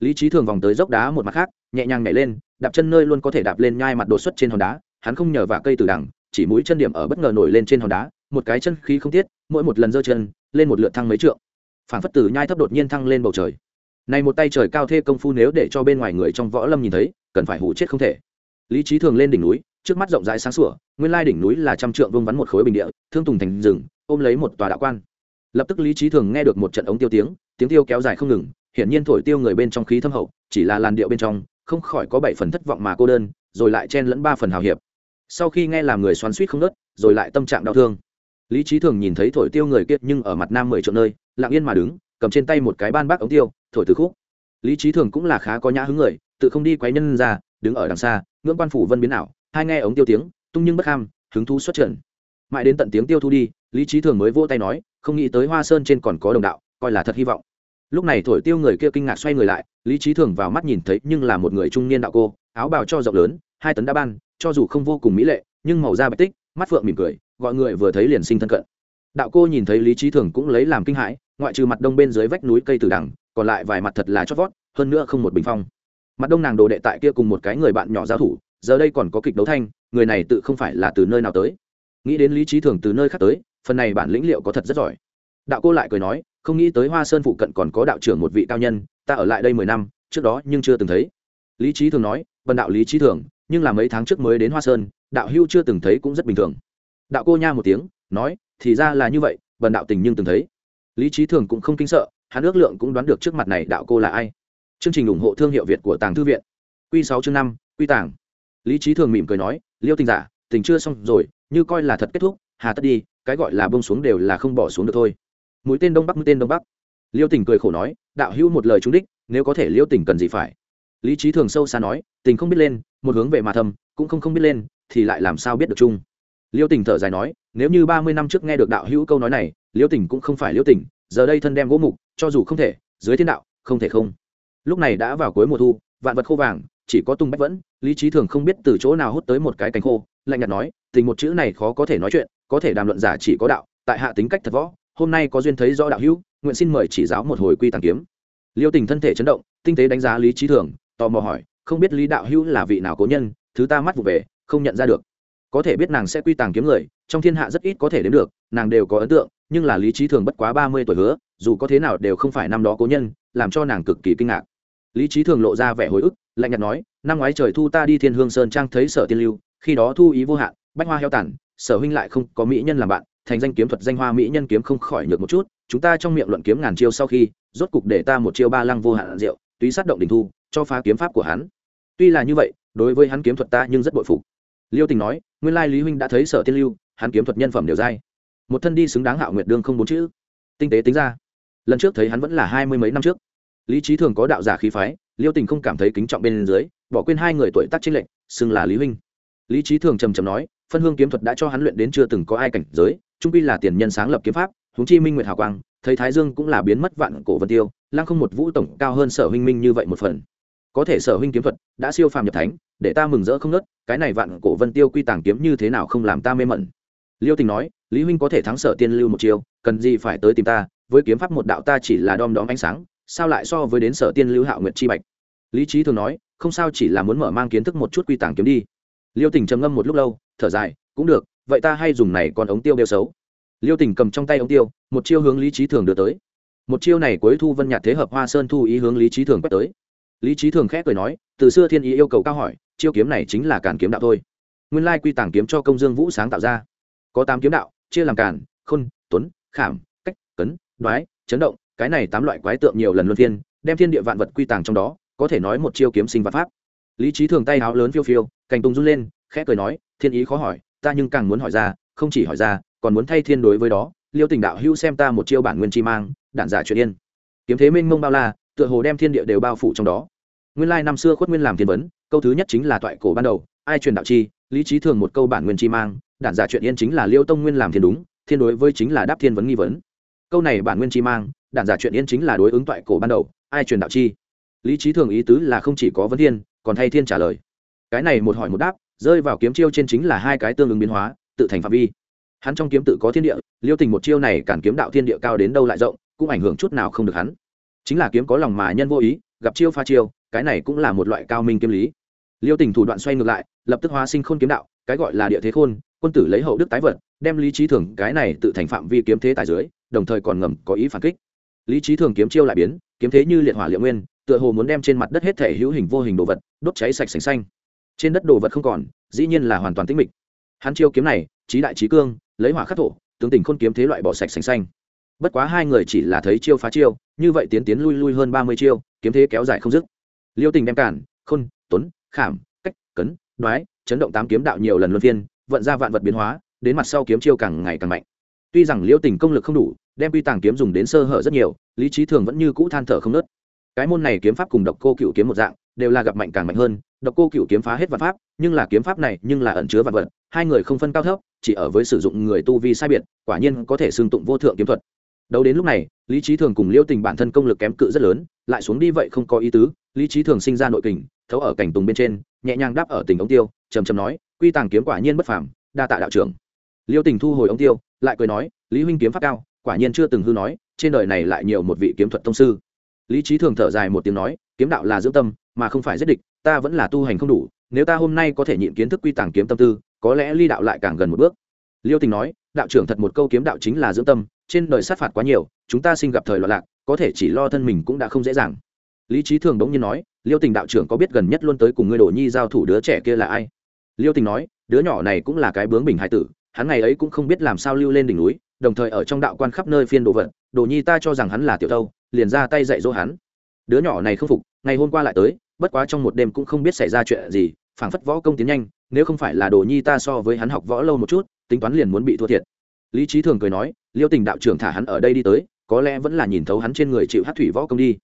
[SPEAKER 1] Lý trí thường vòng tới dốc đá một mặt khác, nhẹ nhàng nhảy lên, đạp chân nơi luôn có thể đạp lên nhai mặt đột xuất trên hòn đá, hắn không nhờ vả cây từ đằng, chỉ mũi chân điểm ở bất ngờ nổi lên trên hòn đá, một cái chân khí không tiết, mỗi một lần giơ chân, lên một lượt thăng mấy trượng phản phất tử nhai thấp đột nhiên thăng lên bầu trời. Này một tay trời cao thê công phu nếu để cho bên ngoài người trong võ lâm nhìn thấy, cần phải hủ chết không thể. Lý trí thường lên đỉnh núi, trước mắt rộng rãi sáng sủa, nguyên lai đỉnh núi là trăm trượng vương vắn một khối bình địa, thương tùng thành rừng, ôm lấy một tòa đạo quan. Lập tức lý trí thường nghe được một trận ống tiêu tiếng tiếng tiêu kéo dài không ngừng, hiển nhiên thổi tiêu người bên trong khí thâm hậu, chỉ là làn điệu bên trong, không khỏi có bảy phần thất vọng mà cô đơn, rồi lại chen lẫn ba phần hào hiệp. Sau khi nghe làm người xoắn suýt không nớt rồi lại tâm trạng đau thương lý trí thường nhìn thấy thổi tiêu người kiệt nhưng ở mặt nam mười chỗ nơi, lặng yên mà đứng, cầm trên tay một cái ban bác ống tiêu, thổi từ khúc. Lý trí thường cũng là khá có nhã hứng người, tự không đi quấy nhân ra, đứng ở đằng xa, ngưỡng quan phủ vân biến ảo, hai nghe ống tiêu tiếng, tung nhưng bất ham, hứng thú xuất trận mãi đến tận tiếng tiêu thu đi, lý trí thường mới vỗ tay nói, không nghĩ tới hoa sơn trên còn có đồng đạo, coi là thật hy vọng. Lúc này thổi tiêu người kia kinh ngạc xoay người lại, lý trí thường vào mắt nhìn thấy nhưng là một người trung niên đạo cô, áo bào cho rộng lớn, hai tấn đa ban, cho dù không vô cùng mỹ lệ, nhưng màu da bạch tích, mắt phượng mỉm cười gọi người vừa thấy liền sinh thân cận. Đạo cô nhìn thấy lý trí thường cũng lấy làm kinh hãi, ngoại trừ mặt đông bên dưới vách núi cây tử đằng, còn lại vài mặt thật là chót vót, hơn nữa không một bình phong. Mặt đông nàng đồ đệ tại kia cùng một cái người bạn nhỏ giao thủ, giờ đây còn có kịch đấu thanh, người này tự không phải là từ nơi nào tới. Nghĩ đến lý trí thường từ nơi khác tới, phần này bản lĩnh liệu có thật rất giỏi. Đạo cô lại cười nói, không nghĩ tới hoa sơn phụ cận còn có đạo trưởng một vị cao nhân, ta ở lại đây mười năm, trước đó nhưng chưa từng thấy. Lý trí thường nói vần đạo lý trí thường, nhưng là mấy tháng trước mới đến hoa sơn, đạo hưu chưa từng thấy cũng rất bình thường đạo cô nha một tiếng, nói, thì ra là như vậy, bần đạo tình nhưng từng thấy. Lý trí thường cũng không kinh sợ, hắn ước lượng cũng đoán được trước mặt này đạo cô là ai. Chương trình ủng hộ thương hiệu việt của tàng thư viện. Q sáu chương năm, quy tàng. Lý trí thường mỉm cười nói, liêu tình giả, tình chưa xong rồi, như coi là thật kết thúc, hà tất đi, cái gọi là bông xuống đều là không bỏ xuống được thôi. Mũi tên đông bắc, mũi tên đông bắc. Liêu tình cười khổ nói, đạo hữu một lời trúng đích, nếu có thể liêu tình cần gì phải? Lý trí thường sâu xa nói, tình không biết lên, một hướng về mà thầm, cũng không không biết lên, thì lại làm sao biết được chung? Liêu tình thở dài nói, nếu như ba mươi năm trước nghe được đạo hữu câu nói này, liêu tình cũng không phải liêu tình, giờ đây thân đem gỗ mục, cho dù không thể, dưới thiên đạo, không thể không. Lúc này đã vào cuối mùa thu, vạn vật khô vàng, chỉ có tung bách vẫn, lý trí thường không biết từ chỗ nào hút tới một cái cánh khô, lạnh nhạt nói, tình một chữ này khó có thể nói chuyện, có thể đàm luận giả chỉ có đạo, tại hạ tính cách thật võ, hôm nay có duyên thấy rõ đạo hữu, nguyện xin mời chỉ giáo một hồi quy tàng kiếm. Liêu tình thân thể chấn động, tinh tế đánh giá lý trí thường, tò mò hỏi, không biết lý đạo hữu là vị nào cố nhân, thứ ta mắt vụ về, không nhận ra được có thể biết nàng sẽ quy tàng kiếm người, trong thiên hạ rất ít có thể đến được, nàng đều có ấn tượng, nhưng là lý trí thường bất quá ba mươi tuổi hứa, dù có thế nào đều không phải năm đó cố nhân, làm cho nàng cực kỳ kinh ngạc. Lý trí thường lộ ra vẻ hồi ức, lạnh nhạt nói, năm ngoái trời thu ta đi thiên hương sơn trang thấy sở tiên lưu, khi đó thu ý vô hạn, bách hoa heo tản, sở huynh lại không có mỹ nhân làm bạn, thành danh kiếm thuật danh hoa mỹ nhân kiếm không khỏi nhược một chút, chúng ta trong miệng luận kiếm ngàn chiêu sau khi, rốt cục để ta một chiêu ba lăng vô hạn rượu túy sát động đình thu, cho phá kiếm pháp của hắn. Tuy là như vậy, đối với hắn kiếm thuật ta nhưng rất bội phục. Liêu tình nói nguyên lai lý huynh đã thấy sở tiên lưu, hắn kiếm thuật nhân phẩm đều dai. Một thân đi xứng đáng hạo nguyệt đương không bốn chữ. Tinh tế tính ra, lần trước thấy hắn vẫn là hai mươi mấy năm trước. Lý trí thường có đạo giả khí phái, liêu tình không cảm thấy kính trọng bên dưới, bỏ quên hai người tuổi tác trinh lệnh xưng là lý huynh. Lý trí thường trầm trầm nói, phân hương kiếm thuật đã cho hắn luyện đến chưa từng có ai cảnh giới, trung pi là tiền nhân sáng lập kiếm pháp húng chi minh nguyệt hào quang, thấy thái dương cũng là biến mất vạn cổ vân tiêu lan không một vũ tổng cao hơn sở huynh minh như vậy một phần có thể sở huynh kiếm thuật, đã siêu phàm nhập thánh, để ta mừng rỡ không nớt cái này vạn cổ vân tiêu quy tàng kiếm như thế nào không làm ta mê mẩn. Liêu tình nói, lý huynh có thể thắng sở tiên lưu một chiêu, cần gì phải tới tìm ta, với kiếm pháp một đạo ta chỉ là đom đóm ánh sáng, sao lại so với đến sở tiên lưu hạo nguyệt chi bạch? Lý trí thường nói, không sao chỉ là muốn mở mang kiến thức một chút quy tàng kiếm đi. Liêu tình trầm ngâm một lúc lâu, thở dài, cũng được, vậy ta hay dùng này còn ống tiêu đeo xấu. Liêu tình cầm trong tay ống tiêu, một chiêu hướng lý trí thường đưa tới. Một chiêu này cuối thu vân nhạt thế hợp hoa sơn thu ý hướng lý trí thường quét tới lý trí thường khẽ cười nói từ xưa thiên ý yêu cầu cao hỏi chiêu kiếm này chính là càn kiếm đạo thôi. Nguyên lai quy tàng kiếm cho công dương vũ sáng tạo ra. Có tám kiếm đạo chia làm càn, khôn tuấn khảm cách cấn đoái chấn động cái này tám loại quái tượng nhiều lần luân phiên đem thiên địa vạn vật quy tàng trong đó có thể nói một chiêu kiếm sinh vật pháp. Lý trí thường tay áo lớn phiêu phiêu cành tung run lên khẽ cười nói thiên ý khó hỏi ta nhưng càng muốn hỏi ra không chỉ hỏi ra còn muốn thay thiên đối với đó. Liêu tình đạo hữu xem ta một chiêu bản nguyên chi mang đạn giả chuyện yên. Kiếm thế minh mông bao la tựa hồ đem thiên địa đều bao phủ trong đó. Nguyên lai năm xưa khuất nguyên làm thiên vấn, câu thứ nhất chính là toại cổ ban đầu, ai truyền đạo chi, lý trí thường một câu bản nguyên chi mang, đản giả chuyện yên chính là liêu tông nguyên làm thiên đúng, thiên đối với chính là đáp thiên vấn nghi vấn. Câu này bản nguyên chi mang, đản giả chuyện yên chính là đối ứng toại cổ ban đầu, ai truyền đạo chi. Lý trí thường ý tứ là không chỉ có vấn thiên, còn thay thiên trả lời. Cái này một hỏi một đáp, rơi vào kiếm chiêu trên chính là hai cái tương ứng biến hóa, tự thành phạm vi. Hắn trong kiếm tự có thiên địa, liêu tình một chiêu này cản kiếm đạo thiên địa cao đến đâu lại rộng, cũng ảnh hưởng chút nào không được hắn chính là kiếm có lòng mà nhân vô ý, gặp chiêu pha chiêu, cái này cũng là một loại cao minh kiếm lý. Liêu tình thủ đoạn xoay ngược lại, lập tức hóa sinh khôn kiếm đạo, cái gọi là địa thế khôn, quân tử lấy hậu đức tái vật, đem lý trí thường cái này tự thành phạm vi kiếm thế tài dưới, đồng thời còn ngầm có ý phản kích. Lý trí thường kiếm chiêu lại biến, kiếm thế như liệt hỏa liệu nguyên, tựa hồ muốn đem trên mặt đất hết thể hữu hình vô hình đồ vật, đốt cháy sạch sành xanh. Trên đất đồ vật không còn, dĩ nhiên là hoàn toàn tĩnh mịch. Hắn chiêu kiếm này trí đại trí cương, lấy hỏa khắc thổ, tướng tình khôn kiếm thế loại bỏ sạch sành xanh bất quá hai người chỉ là thấy chiêu phá chiêu, như vậy tiến tiến lui lui hơn ba mươi chiêu, kiếm thế kéo dài không dứt. Liêu tình đem cản, khôn, tuấn, khảm, cách, cấn, đoái, chấn động tám kiếm đạo nhiều lần luân phiên, vận ra vạn vật biến hóa, đến mặt sau kiếm chiêu càng ngày càng mạnh. Tuy rằng liêu tình công lực không đủ, đem quy tàng kiếm dùng đến sơ hở rất nhiều, lý trí thường vẫn như cũ than thở không nớt. Cái môn này kiếm pháp cùng độc cô cựu kiếm một dạng, đều là gặp mạnh càng mạnh hơn, độc cô cựu kiếm phá hết vật pháp, nhưng là kiếm pháp này nhưng là ẩn chứa vật vật, hai người không phân cao thấp, chỉ ở với sử dụng người tu vi sai biệt, quả nhiên có thể xương tụng vô thượng kiếm thuật đấu đến lúc này, lý trí thường cùng liêu tình bản thân công lực kém cự rất lớn, lại xuống đi vậy không có ý tứ. Lý trí thường sinh ra nội kình, thấu ở cảnh tùng bên trên, nhẹ nhàng đáp ở tỉnh ống tiêu, trầm trầm nói, quy tàng kiếm quả nhiên bất phàm, đa tạ đạo trưởng. Liêu tình thu hồi ống tiêu, lại cười nói, lý huynh kiếm pháp cao, quả nhiên chưa từng hư nói, trên đời này lại nhiều một vị kiếm thuật thông sư. Lý trí thường thở dài một tiếng nói, kiếm đạo là dưỡng tâm, mà không phải giết địch, ta vẫn là tu hành không đủ, nếu ta hôm nay có thể nhịn kiến thức quy tàng kiếm tâm tư, có lẽ ly đạo lại càng gần một bước. Liêu tình nói, đạo trưởng thật một câu kiếm đạo chính là dưỡng tâm trên đời sát phạt quá nhiều, chúng ta sinh gặp thời loạn lạc, có thể chỉ lo thân mình cũng đã không dễ dàng. Lý trí thường đống nhiên nói, liêu tình đạo trưởng có biết gần nhất luôn tới cùng ngươi đồ nhi giao thủ đứa trẻ kia là ai? Liêu tình nói, đứa nhỏ này cũng là cái bướng bình hải tử, hắn ngày ấy cũng không biết làm sao lưu lên đỉnh núi, đồng thời ở trong đạo quan khắp nơi phiên đồ vật đồ nhi ta cho rằng hắn là tiểu thâu, liền ra tay dạy dỗ hắn. Đứa nhỏ này không phục, ngày hôm qua lại tới, bất quá trong một đêm cũng không biết xảy ra chuyện gì, phảng phất võ công tiến nhanh, nếu không phải là đồ nhi ta so với hắn học võ lâu một chút, tính toán liền muốn bị thua thiệt lý trí thường cười nói, liêu tình đạo trưởng thả hắn ở đây đi tới, có lẽ vẫn là nhìn thấu hắn trên người chịu hát thủy võ công đi.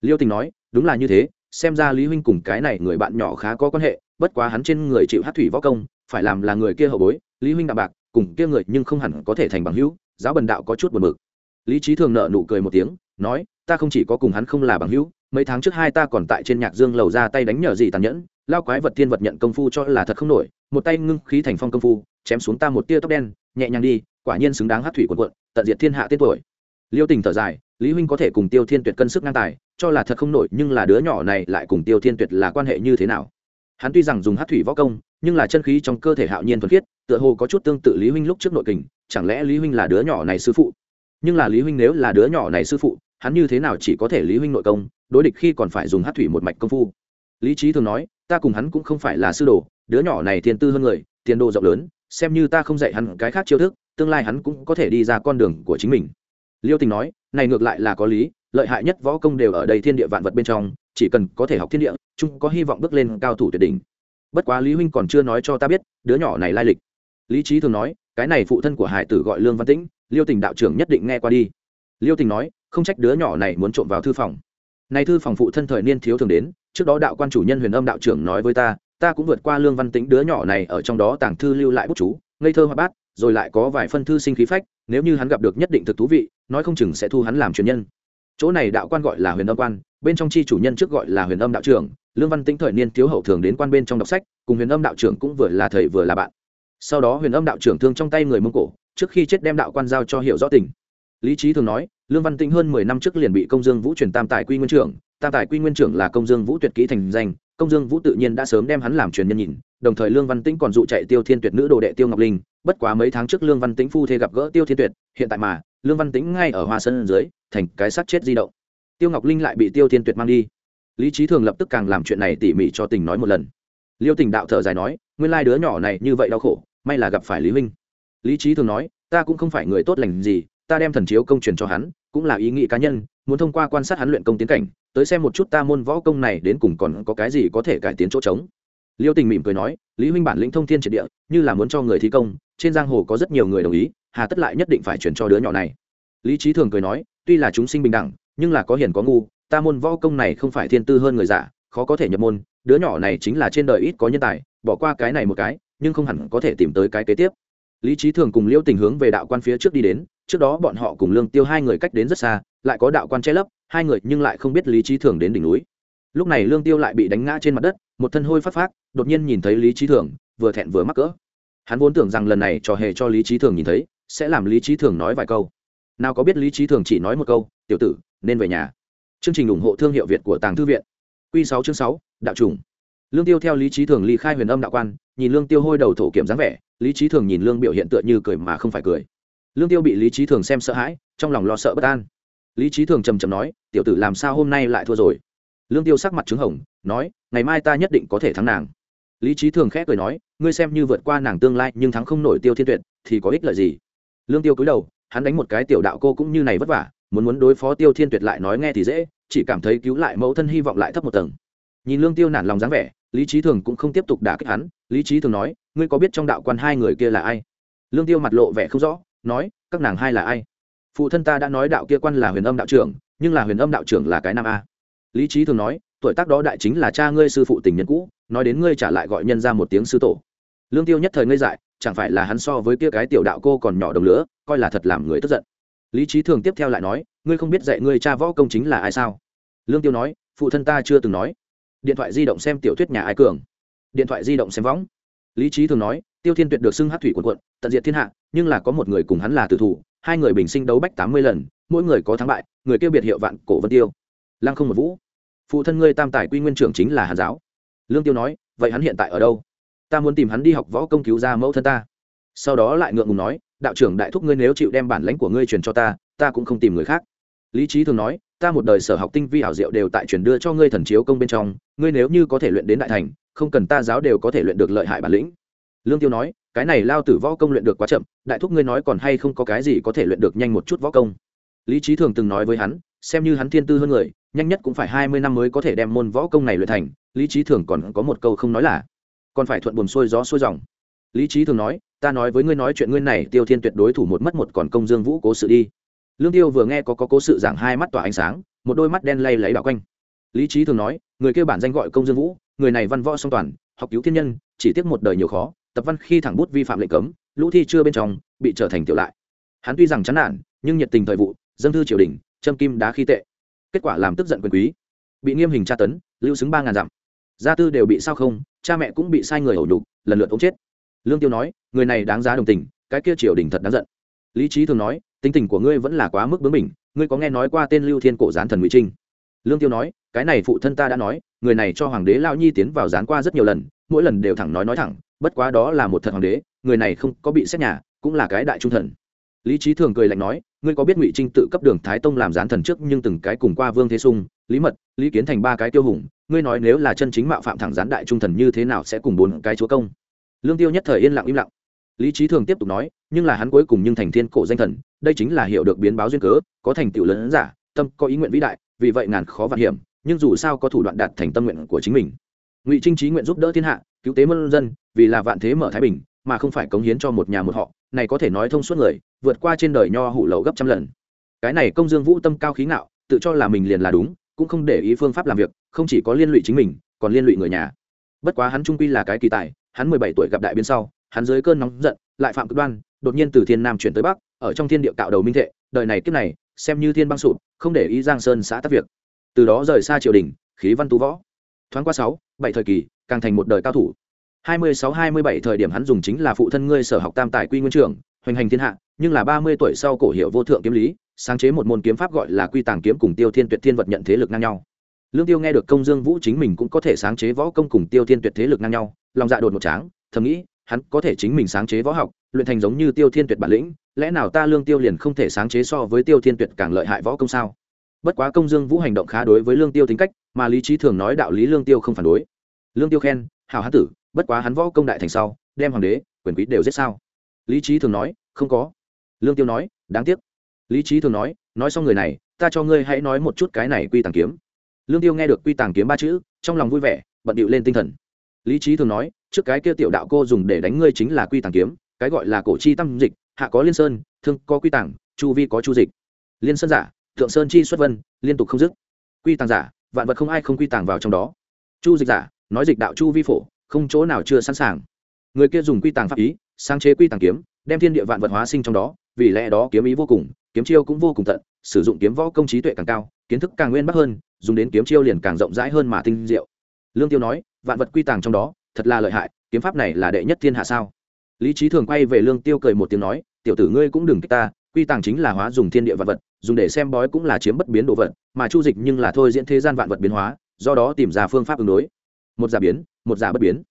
[SPEAKER 1] Liêu tình nói, đúng là như thế, xem ra lý huynh cùng cái này người bạn nhỏ khá có quan hệ, bất quá hắn trên người chịu hát thủy võ công, phải làm là người kia hậu bối, lý huynh đạm bạc, cùng kia người nhưng không hẳn có thể thành bằng hữu, giáo bần đạo có chút buồn bực. Lý trí thường nợ nụ cười một tiếng, nói, ta không chỉ có cùng hắn không là bằng hữu, mấy tháng trước hai ta còn tại trên nhạc dương lầu ra tay đánh nhờ gì tàn nhẫn, lao quái vật thiên vật nhận công phu cho là thật không nổi, một tay ngưng khí thành phong công phu chém xuống ta một tia tóc đen, nhẹ nhàng đi, quả nhiên xứng đáng hát thủy quần quận, tận diệt thiên hạ tên tuổi. Liêu tình thở dài, lý huynh có thể cùng tiêu thiên tuyệt cân sức ngang tài, cho là thật không nổi, nhưng là đứa nhỏ này lại cùng tiêu thiên tuyệt là quan hệ như thế nào? Hắn tuy rằng dùng hát thủy võ công, nhưng là chân khí trong cơ thể hạo nhiên thuần khiết, tựa hồ có chút tương tự lý huynh lúc trước nội kình, chẳng lẽ lý huynh là đứa nhỏ này sư phụ? Nhưng là lý huynh nếu là đứa nhỏ này sư phụ, hắn như thế nào chỉ có thể lý huynh nội công, đối địch khi còn phải dùng hát thủy một mạch công phu? Lý trí thường nói, ta cùng hắn cũng không phải là sư đồ, đứa nhỏ này thiên tư hơn người, tiền đồ rộng lớn xem như ta không dạy hắn cái khác chiêu thức, tương lai hắn cũng có thể đi ra con đường của chính mình. Liêu tình nói, này ngược lại là có lý, lợi hại nhất võ công đều ở đây thiên địa vạn vật bên trong, chỉ cần có thể học thiên địa, chúng có hy vọng bước lên cao thủ tuyệt đỉnh. Bất quá lý huynh còn chưa nói cho ta biết, đứa nhỏ này lai lịch. Lý trí thường nói, cái này phụ thân của hải tử gọi lương văn tĩnh, liêu tình đạo trưởng nhất định nghe qua đi. Liêu tình nói, không trách đứa nhỏ này muốn trộm vào thư phòng. Này thư phòng phụ thân thời niên thiếu thường đến, trước đó đạo quan chủ nhân huyền âm đạo trưởng nói với ta ta cũng vượt qua lương văn tĩnh đứa nhỏ này ở trong đó tàng thư lưu lại bút chú, ngây thơ hoa bát, rồi lại có vài phân thư sinh khí phách, nếu như hắn gặp được nhất định thực thú vị, nói không chừng sẽ thu hắn làm truyền nhân. Chỗ này đạo quan gọi là huyền âm quan, bên trong chi chủ nhân trước gọi là huyền âm đạo trưởng, lương văn tĩnh thời niên thiếu hậu thường đến quan bên trong đọc sách, cùng huyền âm đạo trưởng cũng vừa là thầy vừa là bạn. Sau đó huyền âm đạo trưởng thương trong tay người mông cổ, trước khi chết đem đạo quan giao cho hiểu rõ tình. Lý trí thường nói lương văn tĩnh hơn mười năm trước liền bị công dương vũ truyền tam tài quy nguyên trưởng, tam tài quy nguyên trưởng là công dương vũ tuyệt kỹ thành danh, công dương vũ tự nhiên đã sớm đem hắn làm truyền nhân nhìn, đồng thời lương văn tĩnh còn dụ chạy tiêu thiên tuyệt nữ đồ đệ tiêu ngọc linh, bất quá mấy tháng trước lương văn tĩnh phu thê gặp gỡ tiêu thiên tuyệt, hiện tại mà, lương văn tĩnh ngay ở hoa sơn dưới, thành cái xác chết di động. Tiêu ngọc linh lại bị tiêu thiên tuyệt mang đi. Lý trí thường lập tức càng làm chuyện này tỉ mỉ cho tình nói một lần. Liêu tình đạo thở dài nói, nguyên lai đứa nhỏ này như vậy đau khổ, may là gặp phải lý huynh. Lý trí thường nói, ta cũng không phải người tốt lành gì, ta đem thần chiếu công truyền cho hắn cũng là ý nghĩ cá nhân, muốn thông qua quan sát hắn luyện công tiến cảnh, tới xem một chút ta môn võ công này đến cùng còn có cái gì có thể cải tiến chỗ trống. Liêu tình mỉm cười nói, lý huynh bản lĩnh thông thiên triệt địa, như là muốn cho người thi công, trên giang hồ có rất nhiều người đồng ý, hà tất lại nhất định phải chuyển cho đứa nhỏ này. Lý trí thường cười nói, tuy là chúng sinh bình đẳng, nhưng là có hiền có ngu, ta môn võ công này không phải thiên tư hơn người giả khó có thể nhập môn, đứa nhỏ này chính là trên đời ít có nhân tài, bỏ qua cái này một cái, nhưng không hẳn có thể tìm tới cái kế tiếp lý trí thường cùng liêu tình hướng về đạo quan phía trước đi đến, trước đó bọn họ cùng lương tiêu hai người cách đến rất xa, lại có đạo quan che lấp, hai người nhưng lại không biết lý trí thường đến đỉnh núi. Lúc này lương tiêu lại bị đánh ngã trên mặt đất, một thân hôi phát phát, đột nhiên nhìn thấy lý trí thường, vừa thẹn vừa mắc cỡ. Hắn vốn tưởng rằng lần này trò hề cho lý trí thường nhìn thấy, sẽ làm lý trí thường nói vài câu. Nào có biết lý trí thường chỉ nói một câu, tiểu tử, nên về nhà. Chương trình ủng hộ thương hiệu việt của tàng thư viện. Q sáu chương sáu, đạo trùng. Lương tiêu theo lý trí thường ly khai huyền âm đạo quan, nhìn lương tiêu hôi đầu thổ kiểm dáng vẻ lý trí thường nhìn lương biểu hiện tựa như cười mà không phải cười. Lương tiêu bị lý trí thường xem sợ hãi, trong lòng lo sợ bất an. Lý trí thường trầm trầm nói, tiểu tử làm sao hôm nay lại thua rồi? Lương tiêu sắc mặt trứng hồng, nói, ngày mai ta nhất định có thể thắng nàng. Lý trí thường khẽ cười nói, ngươi xem như vượt qua nàng tương lai nhưng thắng không nổi tiêu thiên tuyệt, thì có ích lợi gì? Lương tiêu cúi đầu, hắn đánh một cái tiểu đạo cô cũng như này vất vả, muốn muốn đối phó tiêu thiên tuyệt lại nói nghe thì dễ, chỉ cảm thấy cứu lại mẫu thân hy vọng lại thấp một tầng. Nhìn lương tiêu nản lòng dáng vẻ, lý trí thường cũng không tiếp tục đả kích hắn, lý trí thường nói ngươi có biết trong đạo quan hai người kia là ai? Lương tiêu mặt lộ vẻ không rõ, nói, các nàng hai là ai? Phụ thân ta đã nói đạo kia quan là huyền âm đạo trưởng, nhưng là huyền âm đạo trưởng là cái nam a. Lý trí thường nói, tuổi tác đó đại chính là cha ngươi sư phụ tình nhân cũ, nói đến ngươi trả lại gọi nhân ra một tiếng sư tổ. Lương tiêu nhất thời ngây dại, chẳng phải là hắn so với kia cái tiểu đạo cô còn nhỏ đồng lửa, coi là thật làm người tức giận. Lý trí thường tiếp theo lại nói, ngươi không biết dạy ngươi cha võ công chính là ai sao? Lương tiêu nói, phụ thân ta chưa từng nói. Điện thoại di động xem tiểu thuyết nhà ai cường. Điện thoại di động xem võng lý trí thường nói, tiêu thiên tuyệt được xưng hát thủy quần quận, tận diệt thiên hạ, nhưng là có một người cùng hắn là tử thủ, hai người bình sinh đấu bách tám mươi lần, mỗi người có thắng bại, người kêu biệt hiệu vạn cổ vân tiêu. Lăng không một vũ, phụ thân ngươi tam tài quy nguyên trưởng chính là hàn giáo. Lương tiêu nói, vậy hắn hiện tại ở đâu? Ta muốn tìm hắn đi học võ công cứu ra mẫu thân ta. Sau đó lại ngượng ngùng nói, đạo trưởng đại thúc ngươi nếu chịu đem bản lãnh của ngươi truyền cho ta ta cũng không tìm người khác. Lý trí thường nói, ta một đời sở học tinh vi ảo diệu đều tại truyền đưa cho ngươi thần chiếu công bên trong, ngươi nếu như có thể luyện đến đại thành không cần ta giáo đều có thể luyện được lợi hại bản lĩnh. Lương tiêu nói, cái này lao tử võ công luyện được quá chậm, đại thúc ngươi nói còn hay không có cái gì có thể luyện được nhanh một chút võ công. Lý trí thường từng nói với hắn, xem như hắn thiên tư hơn người, nhanh nhất cũng phải hai mươi năm mới có thể đem môn võ công này luyện thành, lý trí thường còn có một câu không nói là, còn phải thuận buồm xuôi gió xuôi dòng. Lý trí thường nói, ta nói với ngươi nói chuyện ngươi này, tiêu thiên tuyệt đối thủ một mất một còn công dương vũ cố sự đi. Lương tiêu vừa nghe có có cố sự giảng hai mắt tỏa ánh sáng, một đôi mắt đen lay lấy đảo quanh. Lý trí thường nói, người kêu bản danh gọi công dương vũ người này văn võ song toàn, học cứu thiên nhân, chỉ tiếc một đời nhiều khó, tập văn khi thẳng bút vi phạm lệnh cấm, lũ thi chưa bên trong, bị trở thành tiểu lại. Hắn tuy rằng chán nản, nhưng nhiệt tình thời vụ, dâng thư triều đình, châm kim đá khi tệ. Kết quả làm tức giận quyền quý. Bị nghiêm hình tra tấn, lưu xứng ba ngàn dặm. Gia tư đều bị sao không, cha mẹ cũng bị sai người ẩu đục, lần lượt ống chết. Lương tiêu nói, người này đáng giá đồng tình, cái kia triều đình thật đáng giận. Lý trí thường nói, tính tình của ngươi vẫn là quá mức bướng bỉnh, ngươi có nghe nói qua tên lưu thiên cổ gián thần ngụy trinh? Lương tiêu nói cái này phụ thân ta đã nói, người này cho hoàng đế lao nhi tiến vào dán qua rất nhiều lần, mỗi lần đều thẳng nói nói thẳng, bất quá đó là một thật hoàng đế, người này không có bị xét nhà, cũng là cái đại trung thần. Lý trí thường cười lạnh nói, ngươi có biết ngụy trinh tự cấp đường thái tông làm gián thần trước nhưng từng cái cùng qua vương thế sung, lý mật, lý kiến thành ba cái tiêu hùng, ngươi nói nếu là chân chính mạo phạm thẳng gián đại trung thần như thế nào sẽ cùng bốn cái chúa công? Lương tiêu nhất thời yên lặng im lặng. Lý trí thường tiếp tục nói, nhưng là hắn cuối cùng nhưng thành thiên cổ danh thần, đây chính là hiểu được biến báo duyên cớ, có thành tựu lớn giả, tâm có ý nguyện vĩ đại, vì vậy ngàn khó vạn hiểm nhưng dù sao có thủ đoạn đạt thành tâm nguyện của chính mình. Ngụy trinh trí nguyện giúp đỡ thiên hạ, cứu tế mân dân, vì là vạn thế mở thái bình, mà không phải cống hiến cho một nhà một họ, này có thể nói thông suốt người, vượt qua trên đời nho hủ lậu gấp trăm lần. Cái này công dương vũ tâm cao khí ngạo, tự cho là mình liền là đúng, cũng không để ý phương pháp làm việc, không chỉ có liên lụy chính mình, còn liên lụy người nhà. Bất quá hắn trung quy là cái kỳ tài, hắn mười bảy tuổi gặp đại biến sau, hắn dưới cơn nóng giận, lại phạm cực đoan, đột nhiên từ thiên nam chuyển tới bắc, ở trong thiên địa cạo đầu minh thệ, đời này kiếp này, xem như thiên băng sụp, không để ý giang sơn xã tác việc từ đó rời xa triều đình, khí văn tú võ. Thoáng qua sáu, bảy thời kỳ, càng thành một đời cao thủ. Hai mươi sáu, hai mươi bảy thời điểm hắn dùng chính là phụ thân ngươi sở học tam tài quy nguyên trưởng, hoành hành thiên hạ, nhưng là ba mươi tuổi sau cổ hiệu vô thượng kiếm lý, sáng chế một môn kiếm pháp gọi là quy tàng kiếm cùng tiêu thiên tuyệt thiên vật nhận thế lực ngang nhau. Lương tiêu nghe được công dương vũ chính mình cũng có thể sáng chế võ công cùng tiêu thiên tuyệt thế lực ngang nhau, lòng dạ đột một tráng, thầm nghĩ, hắn có thể chính mình sáng chế võ học, luyện thành giống như tiêu thiên tuyệt bản lĩnh, lẽ nào ta lương tiêu liền không thể sáng chế so với tiêu thiên tuyệt càng lợi hại võ công sao? Bất quá công dương vũ hành động khá đối với lương tiêu tính cách, mà lý trí thường nói đạo lý lương tiêu không phản đối. Lương tiêu khen hào hán tử, bất quá hắn võ công đại thành sau, đem hoàng đế, quyền quý đều giết sao? Lý trí thường nói, không có. Lương tiêu nói, đáng tiếc. Lý trí thường nói nói xong người này, ta cho ngươi hãy nói một chút cái này quy tàng kiếm. Lương tiêu nghe được quy tàng kiếm ba chữ, trong lòng vui vẻ, bận điệu lên tinh thần. Lý trí thường nói, trước cái kia tiểu đạo cô dùng để đánh ngươi chính là quy tàng kiếm, cái gọi là cổ chi tâm dịch, hạ có liên sơn, thương có quy tàng, chu vi có chu dịch. Liên sơn giả thượng sơn chi xuất vân, liên tục không dứt. Quy tàng giả, vạn vật không ai không quy tàng vào trong đó. Chu dịch giả, nói dịch đạo chu vi phổ, không chỗ nào chưa sẵn sàng. Người kia dùng quy tàng pháp ý, sáng chế quy tàng kiếm, đem thiên địa vạn vật hóa sinh trong đó, vì lẽ đó kiếm ý vô cùng, kiếm chiêu cũng vô cùng tận, sử dụng kiếm võ công trí tuệ càng cao, kiến thức càng nguyên bắc hơn, dùng đến kiếm chiêu liền càng rộng rãi hơn mà tinh diệu. Lương tiêu nói, vạn vật quy tàng trong đó, thật là lợi hại, kiếm pháp này là đệ nhất thiên hạ sao? Lý trí thường quay về lương tiêu cười một tiếng nói, tiểu tử ngươi cũng đừng kích ta quy tàng chính là hóa dùng thiên địa vạn vật, dùng để xem bói cũng là chiếm bất biến độ vật, mà chu dịch nhưng là thôi diễn thế gian vạn vật biến hóa, do đó tìm ra phương pháp ứng đối. Một giả biến, một giả bất biến.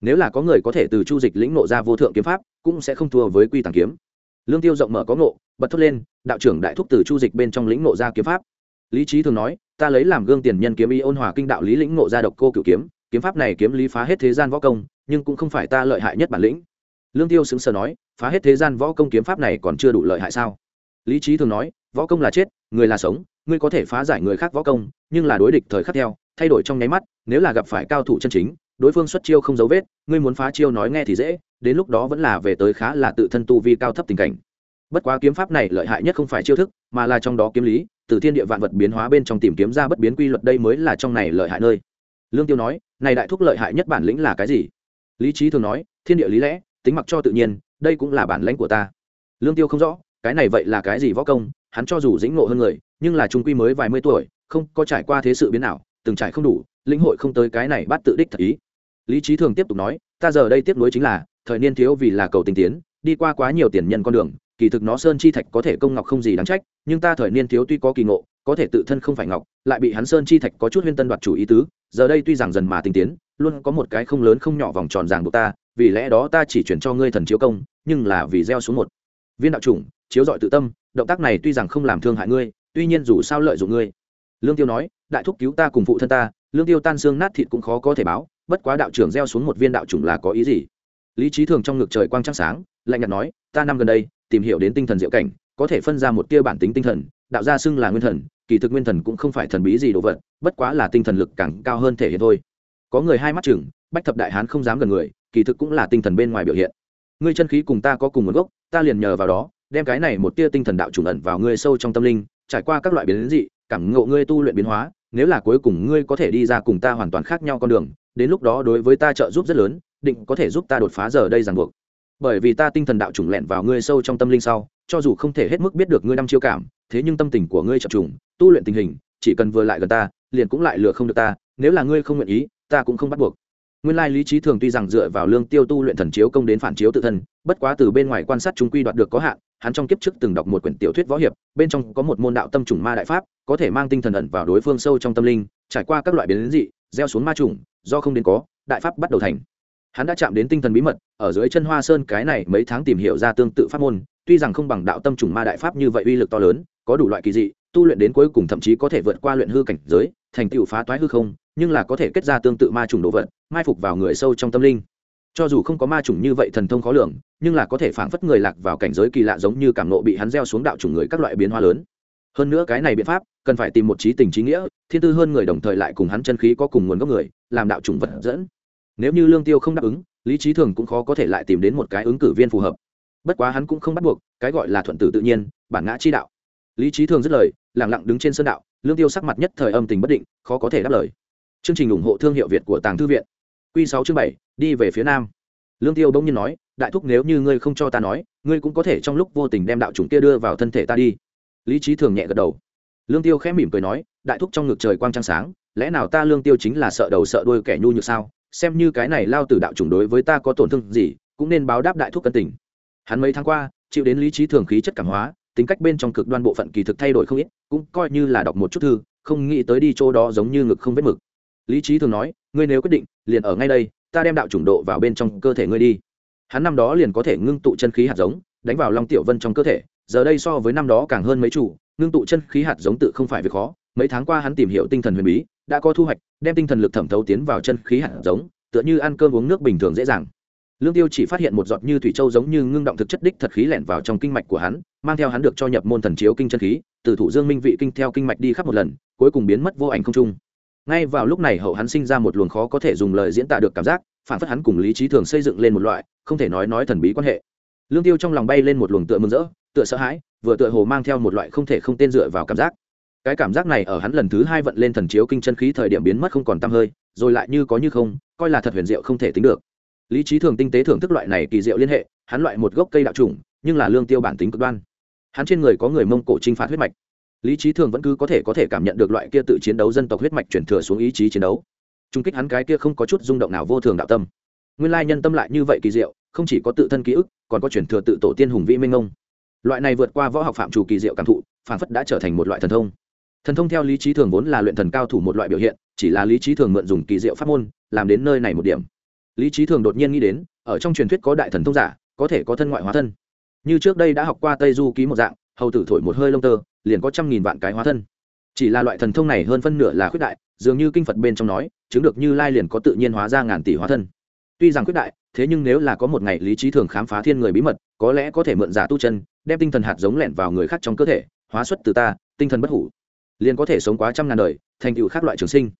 [SPEAKER 1] Nếu là có người có thể từ chu dịch lĩnh nộ ra vô thượng kiếm pháp, cũng sẽ không thua với quy tàng kiếm. Lương tiêu rộng mở có ngộ, bật thốt lên, đạo trưởng đại thúc từ chu dịch bên trong lĩnh nộ ra kiếm pháp. Lý trí thường nói, ta lấy làm gương tiền nhân kiếm y ôn hòa kinh đạo lý lĩnh nộ ra độc cô cửu kiếm kiếm pháp này kiếm lý phá hết thế gian võ công, nhưng cũng không phải ta lợi hại nhất bản lĩnh lương tiêu sững sờ nói, phá hết thế gian võ công kiếm pháp này còn chưa đủ lợi hại sao? Lý trí thường nói, võ công là chết, người là sống, ngươi có thể phá giải người khác võ công, nhưng là đối địch thời khắc theo, thay đổi trong nháy mắt, nếu là gặp phải cao thủ chân chính, đối phương xuất chiêu không dấu vết, ngươi muốn phá chiêu nói nghe thì dễ, đến lúc đó vẫn là về tới khá là tự thân tu vi cao thấp tình cảnh. Bất quá kiếm pháp này lợi hại nhất không phải chiêu thức, mà là trong đó kiếm lý, từ thiên địa vạn vật biến hóa bên trong tìm kiếm ra bất biến quy luật đây mới là trong này lợi hại nơi. Lương tiêu nói, này đại thúc lợi hại nhất bản lĩnh là cái gì? Lý trí thường nói, thiên địa lý lẽ tính mặc cho tự nhiên, đây cũng là bản lãnh của ta. Lương tiêu không rõ, cái này vậy là cái gì võ công, hắn cho dù dĩnh ngộ hơn người, nhưng là trung quy mới vài mươi tuổi, không có trải qua thế sự biến nào từng trải không đủ, lĩnh hội không tới cái này bắt tự đích thật ý. Lý trí thường tiếp tục nói, ta giờ đây tiếp nối chính là, thời niên thiếu vì là cầu tình tiến, đi qua quá nhiều tiền nhân con đường, kỳ thực nó sơn chi thạch có thể công ngọc không gì đáng trách, nhưng ta thời niên thiếu tuy có kỳ ngộ, có thể tự thân không phải ngọc, lại bị hắn sơn chi thạch có chút huyên tân đoạt chủ ý tứ, giờ đây tuy rằng dần mà tình tiến, luôn có một cái không lớn không nhỏ vòng tròn ràng buộc ta vì lẽ đó ta chỉ chuyển cho ngươi thần chiếu công, nhưng là vì gieo xuống một viên đạo chủng, chiếu dọi tự tâm, động tác này tuy rằng không làm thương hại ngươi, tuy nhiên dù sao lợi dụng ngươi. Lương tiêu nói, đại thúc cứu ta cùng phụ thân ta, lương tiêu tan xương nát thịt cũng khó có thể báo, bất quá đạo trưởng gieo xuống một viên đạo chủng là có ý gì? Lý trí thường trong ngực trời quang trăng sáng, lạnh nhạt nói, ta năm gần đây, tìm hiểu đến tinh thần diệu cảnh, có thể phân ra một tia bản tính tinh thần, đạo gia xưng là nguyên thần, kỳ thực nguyên thần cũng không phải thần bí gì đồ vật, bất quá là tinh thần lực càng cao hơn thể hiện thôi. Có người hai mắt chừng bách thập đại hán không dám gần người kỳ thực cũng là tinh thần bên ngoài biểu hiện. Ngươi chân khí cùng ta có cùng nguồn gốc, ta liền nhờ vào đó, đem cái này một tia tinh thần đạo trùng ẩn vào ngươi sâu trong tâm linh, trải qua các loại biến dị, cảm ngộ ngươi tu luyện biến hóa, nếu là cuối cùng ngươi có thể đi ra cùng ta hoàn toàn khác nhau con đường, đến lúc đó đối với ta trợ giúp rất lớn, định có thể giúp ta đột phá giờ đây ràng buộc. Bởi vì ta tinh thần đạo trùng lẹn vào ngươi sâu trong tâm linh sau, cho dù không thể hết mức biết được ngươi năm chiêu cảm, thế nhưng tâm tình của ngươi chập trùng, tu luyện tình hình, chỉ cần vừa lại gần ta, liền cũng lại lừa không được ta, nếu là ngươi không nguyện ý, ta cũng không bắt buộc nguyên lai lý trí thường tuy rằng dựa vào lương tiêu tu luyện thần chiếu công đến phản chiếu tự thân, bất quá từ bên ngoài quan sát chúng quy đoạt được có hạn, hắn trong kiếp trước từng đọc một quyển tiểu thuyết võ hiệp, bên trong có một môn đạo tâm trùng ma đại pháp, có thể mang tinh thần ẩn vào đối phương sâu trong tâm linh, trải qua các loại biến dị, gieo xuống ma trùng, do không đến có, đại pháp bắt đầu thành. Hắn đã chạm đến tinh thần bí mật, ở dưới chân hoa sơn cái này mấy tháng tìm hiểu ra tương tự pháp môn, tuy rằng không bằng đạo tâm trùng ma đại pháp như vậy uy lực to lớn, có đủ loại kỳ dị, tu luyện đến cuối cùng thậm chí có thể vượt qua luyện hư cảnh giới, thành tựu phá toái hư không nhưng là có thể kết ra tương tự ma trùng đồ vật, mai phục vào người sâu trong tâm linh. Cho dù không có ma trùng như vậy thần thông khó lường, nhưng là có thể phảng phất người lạc vào cảnh giới kỳ lạ giống như cảm nộ bị hắn gieo xuống đạo chủng người các loại biến hóa lớn. Hơn nữa cái này biện pháp, cần phải tìm một trí tình trí nghĩa, thiên tư hơn người đồng thời lại cùng hắn chân khí có cùng nguồn gốc người, làm đạo chủng vật dẫn. Nếu như lương tiêu không đáp ứng, lý trí thường cũng khó có thể lại tìm đến một cái ứng cử viên phù hợp. Bất quá hắn cũng không bắt buộc, cái gọi là thuận tử tự nhiên, bản ngã chi đạo. Lý trí thường dứt lời lẳng lặng đứng trên sơn đạo, lương tiêu sắc mặt nhất thời âm tình bất định, khó có thể đáp lời chương trình ủng hộ thương hiệu việt của tàng thư viện. Q sáu chương bảy, đi về phía nam. Lương tiêu bỗng nhiên nói, đại thúc nếu như ngươi không cho ta nói, ngươi cũng có thể trong lúc vô tình đem đạo chủng kia đưa vào thân thể ta đi. Lý trí thường nhẹ gật đầu. Lương tiêu khẽ mỉm cười nói, đại thúc trong ngực trời quang trăng sáng, lẽ nào ta lương tiêu chính là sợ đầu sợ đuôi kẻ nhu nhược sao? Xem như cái này lao từ đạo chủng đối với ta có tổn thương gì, cũng nên báo đáp đại thúc cân tình. Hắn mấy tháng qua, chịu đến lý trí thường khí chất cảm hóa, tính cách bên trong cực đoan bộ phận kỳ thực thay đổi không ít, cũng coi như là đọc một chút thư, không nghĩ tới đi chỗ đó giống như ngực không vết mực lý trí thường nói, ngươi nếu quyết định, liền ở ngay đây, ta đem đạo chủng độ vào bên trong cơ thể ngươi đi. Hắn năm đó liền có thể ngưng tụ chân khí hạt giống, đánh vào long tiểu vân trong cơ thể, giờ đây so với năm đó càng hơn mấy chủ, ngưng tụ chân khí hạt giống tự không phải việc khó. Mấy tháng qua hắn tìm hiểu tinh thần huyền bí, đã có thu hoạch, đem tinh thần lực thẩm thấu tiến vào chân khí hạt giống, tựa như ăn cơm uống nước bình thường dễ dàng. Lương tiêu chỉ phát hiện một giọt như thủy châu giống như ngưng động thực chất đích thật khí lẻn vào trong kinh mạch của hắn, mang theo hắn được cho nhập môn thần chiếu kinh chân khí, từ thủ dương minh vị kinh theo kinh mạch đi khắp một lần, cuối cùng biến mất vô ảnh không trung ngay vào lúc này hậu hắn sinh ra một luồng khó có thể dùng lời diễn tả được cảm giác, phản phất hắn cùng lý trí thường xây dựng lên một loại, không thể nói nói thần bí quan hệ. Lương tiêu trong lòng bay lên một luồng tựa mừng rỡ, tựa sợ hãi, vừa tựa hồ mang theo một loại không thể không tên dựa vào cảm giác. Cái cảm giác này ở hắn lần thứ hai vận lên thần chiếu kinh chân khí thời điểm biến mất không còn tăm hơi, rồi lại như có như không, coi là thật huyền diệu không thể tính được. Lý trí thường tinh tế thưởng thức loại này kỳ diệu liên hệ, hắn loại một gốc cây đạo trùng, nhưng là lương tiêu bản tính cực đoan. Hắn trên người có người mông cổ trinh phạt huyết mạch lý trí thường vẫn cứ có thể có thể cảm nhận được loại kia tự chiến đấu dân tộc huyết mạch chuyển thừa xuống ý chí chiến đấu. Trung kích hắn cái kia không có chút rung động nào vô thường đạo tâm. Nguyên lai nhân tâm lại như vậy kỳ diệu, không chỉ có tự thân ký ức, còn có chuyển thừa tự tổ tiên hùng vĩ minh ông loại này vượt qua võ học phạm chủ kỳ diệu cảm thụ, phản phất đã trở thành một loại thần thông. Thần thông theo lý trí thường vốn là luyện thần cao thủ một loại biểu hiện, chỉ là lý trí thường mượn dùng kỳ diệu pháp môn, làm đến nơi này một điểm. Lý trí thường đột nhiên nghĩ đến, ở trong truyền thuyết có đại thần thông giả, có thể có thân ngoại hóa thân. Như trước đây đã học qua tây du ký một dạng, hầu tử thổi một hơi lông tơ liền có trăm nghìn vạn cái hóa thân. Chỉ là loại thần thông này hơn phân nửa là khuyết đại, dường như kinh phật bên trong nói, chứng được như lai liền có tự nhiên hóa ra ngàn tỷ hóa thân. Tuy rằng khuyết đại, thế nhưng nếu là có một ngày lý trí thường khám phá thiên người bí mật, có lẽ có thể mượn giả tu chân, đem tinh thần hạt giống lẹn vào người khác trong cơ thể, hóa xuất từ ta, tinh thần bất hủ. Liền có thể sống quá trăm ngàn đời, thành tựu khác loại trường sinh.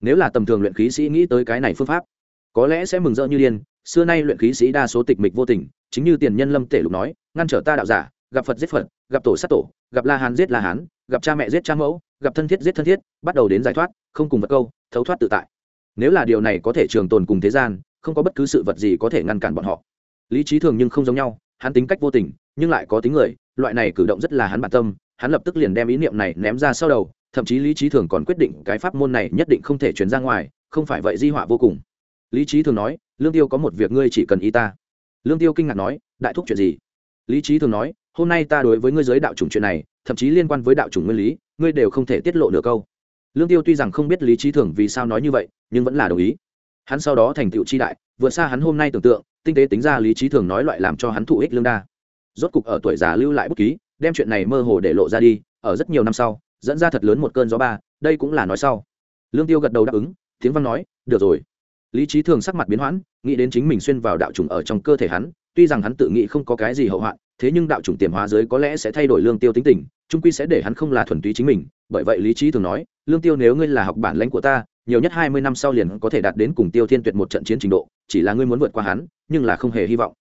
[SPEAKER 1] Nếu là tầm thường luyện khí sĩ nghĩ tới cái này phương pháp, có lẽ sẽ mừng rỡ như điên, xưa nay luyện khí sĩ đa số tịch mịch vô tình, chính như tiền nhân lâm tể lục nói, ngăn trở ta đạo giả, gặp phật giết phật gặp tổ sát tổ, gặp la hán giết la hán, gặp cha mẹ giết cha mẫu, gặp thân thiết giết thân thiết, bắt đầu đến giải thoát, không cùng vật câu, thấu thoát tự tại. Nếu là điều này có thể trường tồn cùng thế gian, không có bất cứ sự vật gì có thể ngăn cản bọn họ. Lý trí thường nhưng không giống nhau, hắn tính cách vô tình, nhưng lại có tính người, loại này cử động rất là hắn bản tâm, hắn lập tức liền đem ý niệm này ném ra sau đầu, thậm chí lý trí thường còn quyết định cái pháp môn này nhất định không thể chuyển ra ngoài, không phải vậy di họa vô cùng. Lý trí thường nói, lương tiêu có một việc ngươi chỉ cần ý ta. Lương tiêu kinh ngạc nói, đại thúc chuyện gì? Lý trí thường nói hôm nay ta đối với ngươi giới đạo chủng chuyện này, thậm chí liên quan với đạo chủng nguyên lý, ngươi đều không thể tiết lộ nửa câu. Lương tiêu tuy rằng không biết lý trí thường vì sao nói như vậy, nhưng vẫn là đồng ý. Hắn sau đó thành tựu chi đại, vượt xa hắn hôm nay tưởng tượng, tinh tế tính ra lý trí thường nói loại làm cho hắn thụ ích lương đa. Rốt cục ở tuổi già lưu lại bút ký, đem chuyện này mơ hồ để lộ ra đi, ở rất nhiều năm sau, dẫn ra thật lớn một cơn gió ba, đây cũng là nói sau. Lương tiêu gật đầu đáp ứng, tiếng văn nói, được rồi. Lý trí thường sắc mặt biến hoãn, nghĩ đến chính mình xuyên vào đạo trùng ở trong cơ thể hắn, tuy rằng hắn tự nghĩ không có cái gì hậu hoạn thế nhưng đạo trùng tiềm hóa giới có lẽ sẽ thay đổi lương tiêu tính tình, trung quy sẽ để hắn không là thuần túy chính mình, bởi vậy lý trí thường nói, lương tiêu nếu ngươi là học bản lãnh của ta, nhiều nhất hai mươi năm sau liền có thể đạt đến cùng tiêu thiên tuyệt một trận chiến trình độ, chỉ là ngươi muốn vượt qua hắn, nhưng là không hề hy vọng.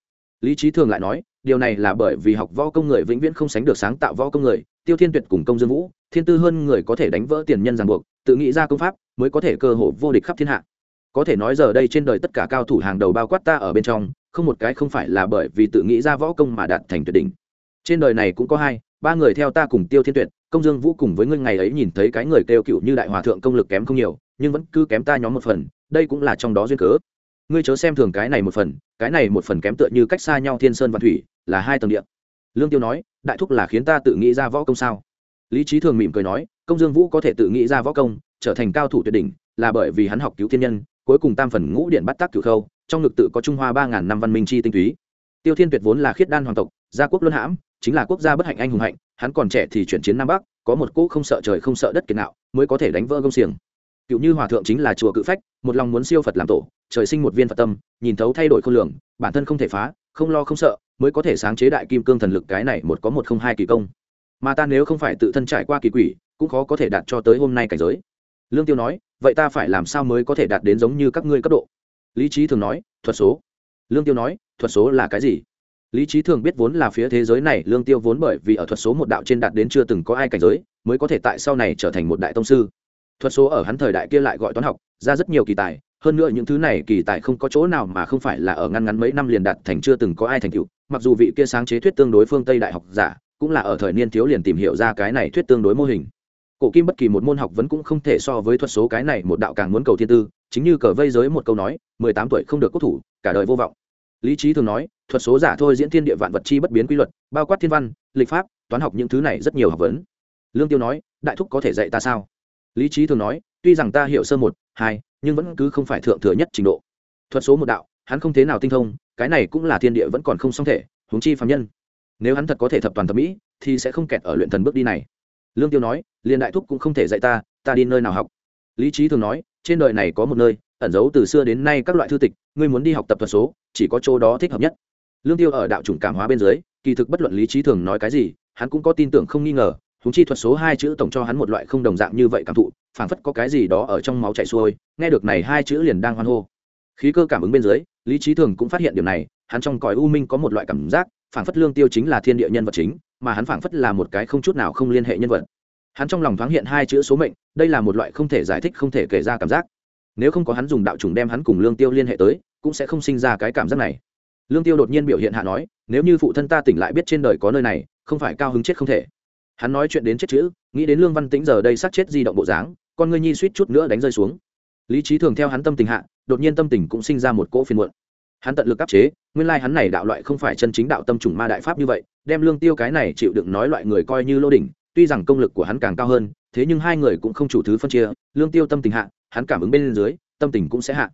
[SPEAKER 1] Lý trí thường lại nói, điều này là bởi vì học võ công người vĩnh viễn không sánh được sáng tạo võ công người, tiêu thiên tuyệt cùng công dương vũ, thiên tư hơn người có thể đánh vỡ tiền nhân ràng buộc, tự nghĩ ra công pháp mới có thể cơ hội vô địch khắp thiên hạ. Có thể nói giờ đây trên đời tất cả cao thủ hàng đầu bao quát ta ở bên trong không một cái không phải là bởi vì tự nghĩ ra võ công mà đạt thành tuyệt đỉnh. Trên đời này cũng có hai, ba người theo ta cùng tiêu thiên tuyệt, công dương vũ cùng với ngươi ngày ấy nhìn thấy cái người kêu cựu như đại hòa thượng công lực kém không nhiều, nhưng vẫn cứ kém ta nhóm một phần, đây cũng là trong đó duyên cớ. Ngươi chớ xem thường cái này một phần, cái này một phần kém tựa như cách xa nhau thiên sơn và thủy, là hai tầng địa. Lương tiêu nói, đại thúc là khiến ta tự nghĩ ra võ công sao? Lý trí thường mỉm cười nói, công dương vũ có thể tự nghĩ ra võ công, trở thành cao thủ tuyệt đỉnh, là bởi vì hắn học cứu thiên nhân, cuối cùng tam phần ngũ điện bắt tác cửu khâu trong ngực tự có trung hoa ba ngàn năm văn minh chi tinh túy. Tiêu thiên tuyệt vốn là khiết đan hoàng tộc, gia quốc luân hãm, chính là quốc gia bất hạnh anh hùng hạnh, hắn còn trẻ thì chuyển chiến nam bắc, có một cỗ không sợ trời không sợ đất kiệt nạo mới có thể đánh vỡ gông xiềng. Cựu như hòa thượng chính là chùa cự phách, một lòng muốn siêu phật làm tổ, trời sinh một viên phật tâm, nhìn thấu thay đổi khôn lường, bản thân không thể phá, không lo không sợ, mới có thể sáng chế đại kim cương thần lực cái này một có một không hai kỳ công. Mà ta nếu không phải tự thân trải qua kỳ quỷ, cũng khó có thể đạt cho tới hôm nay cảnh giới. Lương tiêu nói, vậy ta phải làm sao mới có thể đạt đến giống như các ngươi cấp độ? Lý trí thường nói, thuật số. Lương tiêu nói, thuật số là cái gì? Lý trí thường biết vốn là phía thế giới này, lương tiêu vốn bởi vì ở thuật số một đạo trên đạt đến chưa từng có ai cảnh giới, mới có thể tại sau này trở thành một đại tông sư. Thuật số ở hắn thời đại kia lại gọi toán học, ra rất nhiều kỳ tài, hơn nữa những thứ này kỳ tài không có chỗ nào mà không phải là ở ngăn ngắn mấy năm liền đạt thành chưa từng có ai thành tựu. Mặc dù vị kia sáng chế thuyết tương đối phương tây đại học giả, cũng là ở thời niên thiếu liền tìm hiểu ra cái này thuyết tương đối mô hình. Cổ kim bất kỳ một môn học vẫn cũng không thể so với thuật số cái này một đạo càng muốn cầu thiên tư chính như cờ vây giới một câu nói, mười tám tuổi không được quốc thủ, cả đời vô vọng. Lý trí thường nói, thuật số giả thôi diễn thiên địa vạn vật chi bất biến quy luật, bao quát thiên văn, lịch pháp, toán học những thứ này rất nhiều học vấn. Lương tiêu nói, đại thúc có thể dạy ta sao? Lý trí thường nói, tuy rằng ta hiểu sơ một, hai, nhưng vẫn cứ không phải thượng thừa nhất trình độ. Thuật số một đạo, hắn không thế nào tinh thông, cái này cũng là thiên địa vẫn còn không song thể, huống chi phạm nhân. Nếu hắn thật có thể thập toàn thập mỹ, thì sẽ không kẹt ở luyện thần bước đi này. Lương tiêu nói, liền đại thúc cũng không thể dạy ta ta đi nơi nào học? Lý trí thường nói, trên đời này có một nơi, ẩn giấu từ xưa đến nay các loại thư tịch, ngươi muốn đi học tập thuật số, chỉ có chỗ đó thích hợp nhất. Lương tiêu ở đạo chủng cảm hóa bên dưới, kỳ thực bất luận lý trí thường nói cái gì, hắn cũng có tin tưởng không nghi ngờ húng chi thuật số hai chữ tổng cho hắn một loại không đồng dạng như vậy cảm thụ, phảng phất có cái gì đó ở trong máu chảy xuôi, nghe được này hai chữ liền đang hoan hô. Khí cơ cảm ứng bên dưới, lý trí thường cũng phát hiện điều này, hắn trong cõi u minh có một loại cảm giác, phảng phất lương tiêu chính là thiên địa nhân vật chính, mà hắn phảng phất là một cái không chút nào không liên hệ nhân vật. Hắn trong lòng thoáng hiện hai chữ số mệnh đây là một loại không thể giải thích, không thể kể ra cảm giác. Nếu không có hắn dùng đạo trùng đem hắn cùng lương tiêu liên hệ tới, cũng sẽ không sinh ra cái cảm giác này. Lương tiêu đột nhiên biểu hiện hạ nói, nếu như phụ thân ta tỉnh lại biết trên đời có nơi này, không phải cao hứng chết không thể. Hắn nói chuyện đến chết chữ, nghĩ đến lương văn tĩnh giờ đây sát chết di động bộ dáng, con ngươi nhi suýt chút nữa đánh rơi xuống. Lý trí thường theo hắn tâm tình hạ, đột nhiên tâm tình cũng sinh ra một cỗ phiền muộn. Hắn tận lực áp chế, nguyên lai hắn này đạo loại không phải chân chính đạo tâm trùng ma đại pháp như vậy, đem lương tiêu cái này chịu đựng nói loại người coi như lô đỉnh tuy rằng công lực của hắn càng cao hơn, thế nhưng hai người cũng không chủ thứ phân chia, lương tiêu tâm tình hạ, hắn cảm ứng bên dưới, tâm tình cũng sẽ hạ.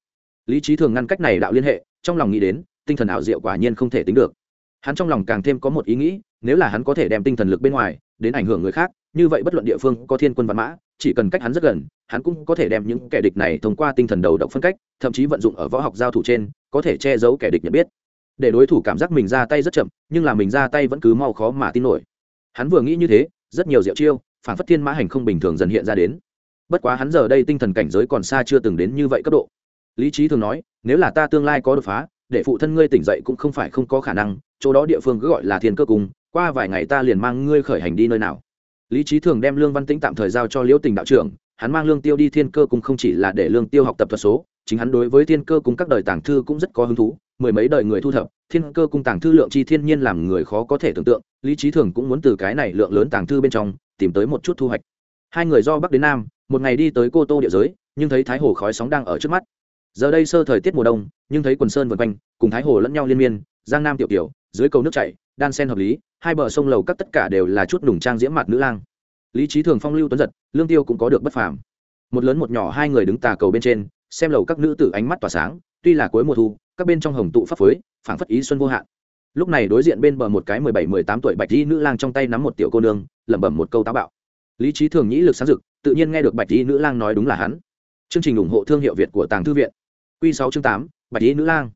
[SPEAKER 1] Lý trí thường ngăn cách này đạo liên hệ, trong lòng nghĩ đến, tinh thần ảo diệu quả nhiên không thể tính được. Hắn trong lòng càng thêm có một ý nghĩ, nếu là hắn có thể đem tinh thần lực bên ngoài, đến ảnh hưởng người khác, như vậy bất luận địa phương có thiên quân văn mã, chỉ cần cách hắn rất gần, hắn cũng có thể đem những kẻ địch này thông qua tinh thần đầu độc phân cách, thậm chí vận dụng ở võ học giao thủ trên, có thể che giấu kẻ địch nhận biết. Để đối thủ cảm giác mình ra tay rất chậm, nhưng là mình ra tay vẫn cứ mau khó mà tin nổi. Hắn vừa nghĩ như thế rất nhiều diệu chiêu phản phất thiên mã hành không bình thường dần hiện ra đến. Bất quá hắn giờ đây tinh thần cảnh giới còn xa chưa từng đến như vậy cấp độ. Lý trí thường nói, nếu là ta tương lai có đột phá, để phụ thân ngươi tỉnh dậy cũng không phải không có khả năng, chỗ đó địa phương cứ gọi là thiên cơ cung, qua vài ngày ta liền mang ngươi khởi hành đi nơi nào. Lý trí thường đem lương văn tĩnh tạm thời giao cho liễu tình đạo trưởng, hắn mang lương tiêu đi thiên cơ cung không chỉ là để lương tiêu học tập thuật số, chính hắn đối với thiên cơ cung các đời tàng thư cũng rất có hứng thú mười mấy đời người thu thập, thiên cơ cung tàng thư lượng chi thiên nhiên làm người khó có thể tưởng tượng, lý trí thường cũng muốn từ cái này lượng lớn tàng thư bên trong tìm tới một chút thu hoạch. Hai người do bắc đến nam, một ngày đi tới cô tô địa giới, nhưng thấy thái hồ khói sóng đang ở trước mắt. Giờ đây sơ thời tiết mùa đông, nhưng thấy quần sơn vượt quanh, cùng thái hồ lẫn nhau liên miên, giang nam tiểu tiểu dưới cầu nước chảy, đan sen hợp lý, hai bờ sông lầu các tất cả đều là chút nùng trang diễm mặt nữ lang. Lý trí thường phong lưu tuấn giật, lương tiêu cũng có được bất phàm. Một lớn một nhỏ hai người đứng tà cầu bên trên, xem lầu các nữ tử ánh mắt tỏa sáng, tuy là cuối mùa thu các bên trong hồng tụ pháp phối, phảng phất ý xuân vô hạn. Lúc này đối diện bên bờ một cái mười bảy, mười tám tuổi bạch y nữ lang trong tay nắm một tiểu cô nương, lẩm bẩm một câu táo bạo. Lý trí thường nhĩ lực sáng dực tự nhiên nghe được bạch y nữ lang nói đúng là hắn. Chương trình ủng hộ thương hiệu việt của tàng thư viện. Q sáu chương tám, bạch y nữ lang.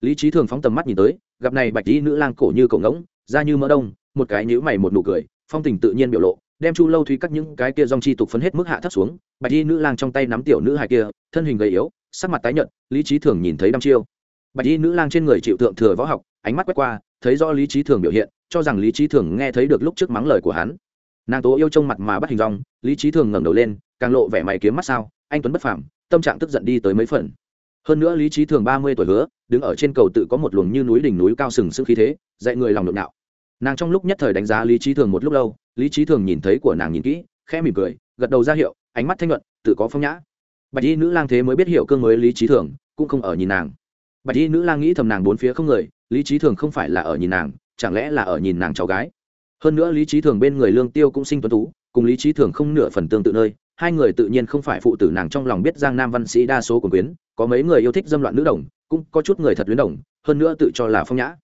[SPEAKER 1] Lý trí thường phóng tầm mắt nhìn tới, gặp này bạch y nữ lang cổ như cổ ngỗng, da như mỡ đông, một cái nhíu mày một nụ cười, phong tình tự nhiên biểu lộ, đem chu lâu thúy cắt những cái kia dòng chi tục phấn hết mức hạ thấp xuống, bạch y nữ lang trong tay nắm tiểu nữ hài kia, thân hình gầy yếu, sắc mặt tái nhợt, lý trí thường nhìn thấy đăm chiêu bạch y nữ lang trên người chịu thượng thừa võ học, ánh mắt quét qua, thấy rõ lý trí thường biểu hiện, cho rằng lý trí thường nghe thấy được lúc trước mắng lời của hắn. Nàng tố yêu trông mặt mà bắt hình rong lý trí thường ngẩng đầu lên, càng lộ vẻ mày kiếm mắt sao, anh tuấn bất phàm, tâm trạng tức giận đi tới mấy phần. Hơn nữa lý trí thường ba mươi tuổi hứa, đứng ở trên cầu tự có một luồng như núi đỉnh núi cao sừng sững khí thế, dạy người lòng nhộn nạo. Nàng trong lúc nhất thời đánh giá lý trí thường một lúc lâu, lý trí thường nhìn thấy của nàng nhìn kỹ, khẽ mỉm cười, gật đầu ra hiệu, ánh mắt thanh luận tự có phong nhã. Bạch y nữ lang thế mới biết hiểu cương mới lý trí thường, cũng không ở nhìn nàng bạch y nữ lang nghĩ thầm nàng bốn phía không người, lý trí thường không phải là ở nhìn nàng, chẳng lẽ là ở nhìn nàng cháu gái? Hơn nữa lý trí thường bên người lương tiêu cũng sinh tuấn tú, cùng lý trí thường không nửa phần tương tự nơi, hai người tự nhiên không phải phụ tử nàng trong lòng biết giang nam văn sĩ đa số của quyến, có mấy người yêu thích dâm loạn nữ đồng, cũng có chút người thật luyến đồng, hơn nữa tự cho là phong nhã.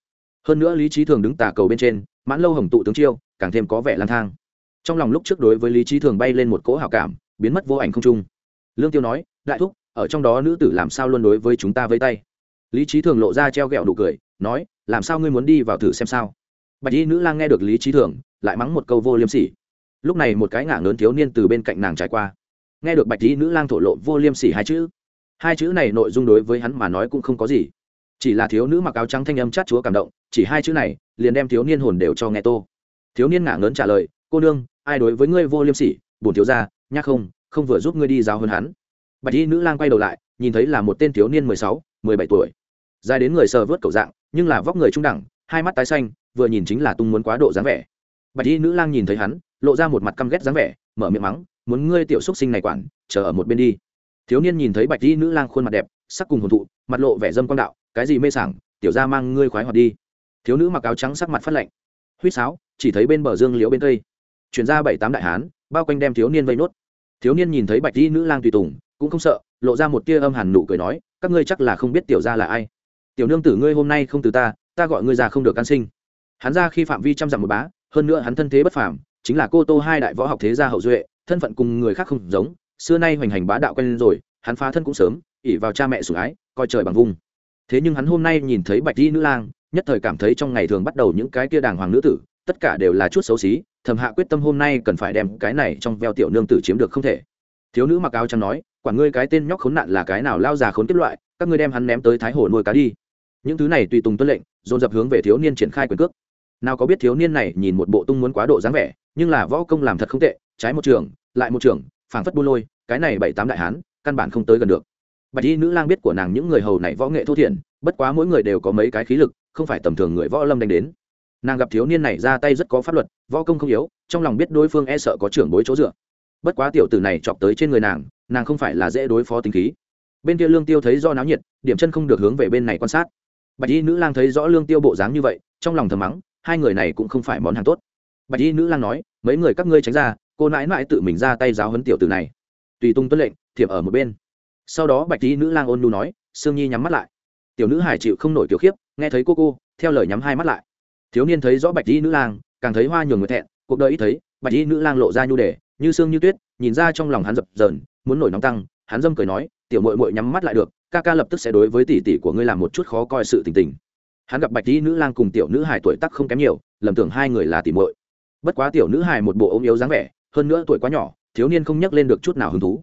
[SPEAKER 1] Hơn nữa lý trí thường đứng tà cầu bên trên, mãn lâu hồng tụ tướng chiêu, càng thêm có vẻ lang thang. Trong lòng lúc trước đối với lý trí thường bay lên một cỗ hào cảm, biến mất vô ảnh không trung. Lương tiêu nói, đại thúc, ở trong đó nữ tử làm sao luôn đối với chúng ta với tay? Lý trí thường lộ ra treo ghẹo nụ cười, nói, làm sao ngươi muốn đi vào thử xem sao? Bạch y nữ lang nghe được lý trí thường, lại mắng một câu vô liêm sỉ. Lúc này một cái ngả lớn thiếu niên từ bên cạnh nàng trải qua. Nghe được bạch y nữ lang thổ lộ vô liêm sỉ hai chữ hai chữ này nội dung đối với hắn mà nói cũng không có gì. Chỉ là thiếu nữ mặc áo trắng thanh âm chát chúa cảm động, chỉ hai chữ này liền đem thiếu niên hồn đều cho nghe tô. Thiếu niên ngả ngớn trả lời, cô nương, ai đối với ngươi vô liêm sỉ? Bổn thiếu ra nhắc không không vừa giúp ngươi đi giáo hơn hắn. Bạch y nữ lang quay đầu lại, nhìn thấy là một tên thiếu niên mười sáu, mười bảy tuổi dài đến người sờ vớt cầu dạng, nhưng là vóc người trung đẳng, hai mắt tái xanh, vừa nhìn chính là tung muốn quá độ dáng vẻ. Bạch y nữ lang nhìn thấy hắn, lộ ra một mặt căm ghét dáng vẻ, mở miệng mắng, muốn ngươi tiểu xúc sinh này quản, chờ ở một bên đi. Thiếu niên nhìn thấy bạch y nữ lang khuôn mặt đẹp, sắc cùng hồn thụ, mặt lộ vẻ dâm quang đạo, cái gì mê sảng, tiểu ra mang ngươi khoái hoạt đi. Thiếu nữ mặc áo trắng sắc mặt phát lạnh. Huýt sáo, chỉ thấy bên bờ dương liễu bên tây. Chuyển ra bảy tám đại hán, bao quanh đem thiếu niên vây nốt. Thiếu niên nhìn thấy bạch y nữ lang tùy tùng, cũng không sợ, lộ ra một tia âm hàn nụ cười nói, các ngươi chắc là không biết tiểu ra là ai tiểu nương tử ngươi hôm nay không từ ta ta gọi ngươi ra không được can sinh. Hắn ra khi phạm vi trăm dặm một bá, hơn nữa hắn thân thế bất phàm, chính là cô tô hai đại võ học thế gia hậu duệ, thân phận cùng người khác không giống, xưa nay hoành hành bá đạo quen rồi, hắn phá thân cũng sớm ỉ vào cha mẹ sủng ái, coi trời bằng vung. Thế nhưng hắn hôm nay nhìn thấy bạch di nữ lang, nhất thời cảm thấy trong ngày thường bắt đầu những cái kia đàng hoàng nữ tử, tất cả đều là chút xấu xí, thầm hạ quyết tâm hôm nay cần phải đem cái này trong veo tiểu nương tử chiếm được không thể. Thiếu nữ mặc áo trắng nói, quản ngươi cái tên nhóc khốn nạn là cái nào, lao già khốn kết loại, các ngươi đem hắn ném tới thái hồ nuôi cá đi những thứ này tùy tùng tuân lệnh, dồn dập hướng về thiếu niên triển khai quyền cước. Nào có biết thiếu niên này nhìn một bộ tung muốn quá độ dáng vẻ, nhưng là võ công làm thật không tệ, trái một trường, lại một trường, phảng phất buôn lôi, cái này bảy tám đại hán, căn bản không tới gần được. Bạch y nữ lang biết của nàng những người hầu này võ nghệ thô thiển, bất quá mỗi người đều có mấy cái khí lực, không phải tầm thường người võ lâm đánh đến. Nàng gặp thiếu niên này ra tay rất có pháp luật, võ công không yếu, trong lòng biết đối phương e sợ có trưởng bối chỗ dựa. Bất quá tiểu tử này chọc tới trên người nàng nàng không phải là dễ đối phó tính khí. Bên kia lương tiêu thấy do náo nhiệt, điểm chân không được hướng về bên này quan sát bạch y nữ lang thấy rõ lương tiêu bộ dáng như vậy, trong lòng thầm mắng, hai người này cũng không phải món hàng tốt. Bạch y nữ lang nói, mấy người các ngươi tránh ra, cô nãi nãi tự mình ra tay giáo huấn tiểu tử này. Tùy tung tuân lệnh, thiệp ở một bên. Sau đó bạch y nữ lang ôn nu nói, sương nhi nhắm mắt lại. Tiểu nữ hải chịu không nổi kiểu khiếp, nghe thấy cô cô, theo lời nhắm hai mắt lại. Thiếu niên thấy rõ bạch y nữ lang, càng thấy hoa nhường người thẹn, cuộc đời ít thấy, bạch y nữ lang lộ ra nhu đề, như sương như tuyết, nhìn ra trong lòng hắn dập dờn, muốn nổi nóng tăng hắn dâm cười nói, tiểu mội mội nhắm mắt lại được, ca ca lập tức sẽ đối với tỷ tỷ của ngươi làm một chút khó coi sự tình tình. Hắn gặp bạch tỷ nữ lang cùng tiểu nữ hải tuổi tắc không kém nhiều, lầm tưởng hai người là tỷ mội bất quá tiểu nữ hải một bộ ốm yếu dáng vẻ, hơn nữa tuổi quá nhỏ, thiếu niên không nhắc lên được chút nào hứng thú.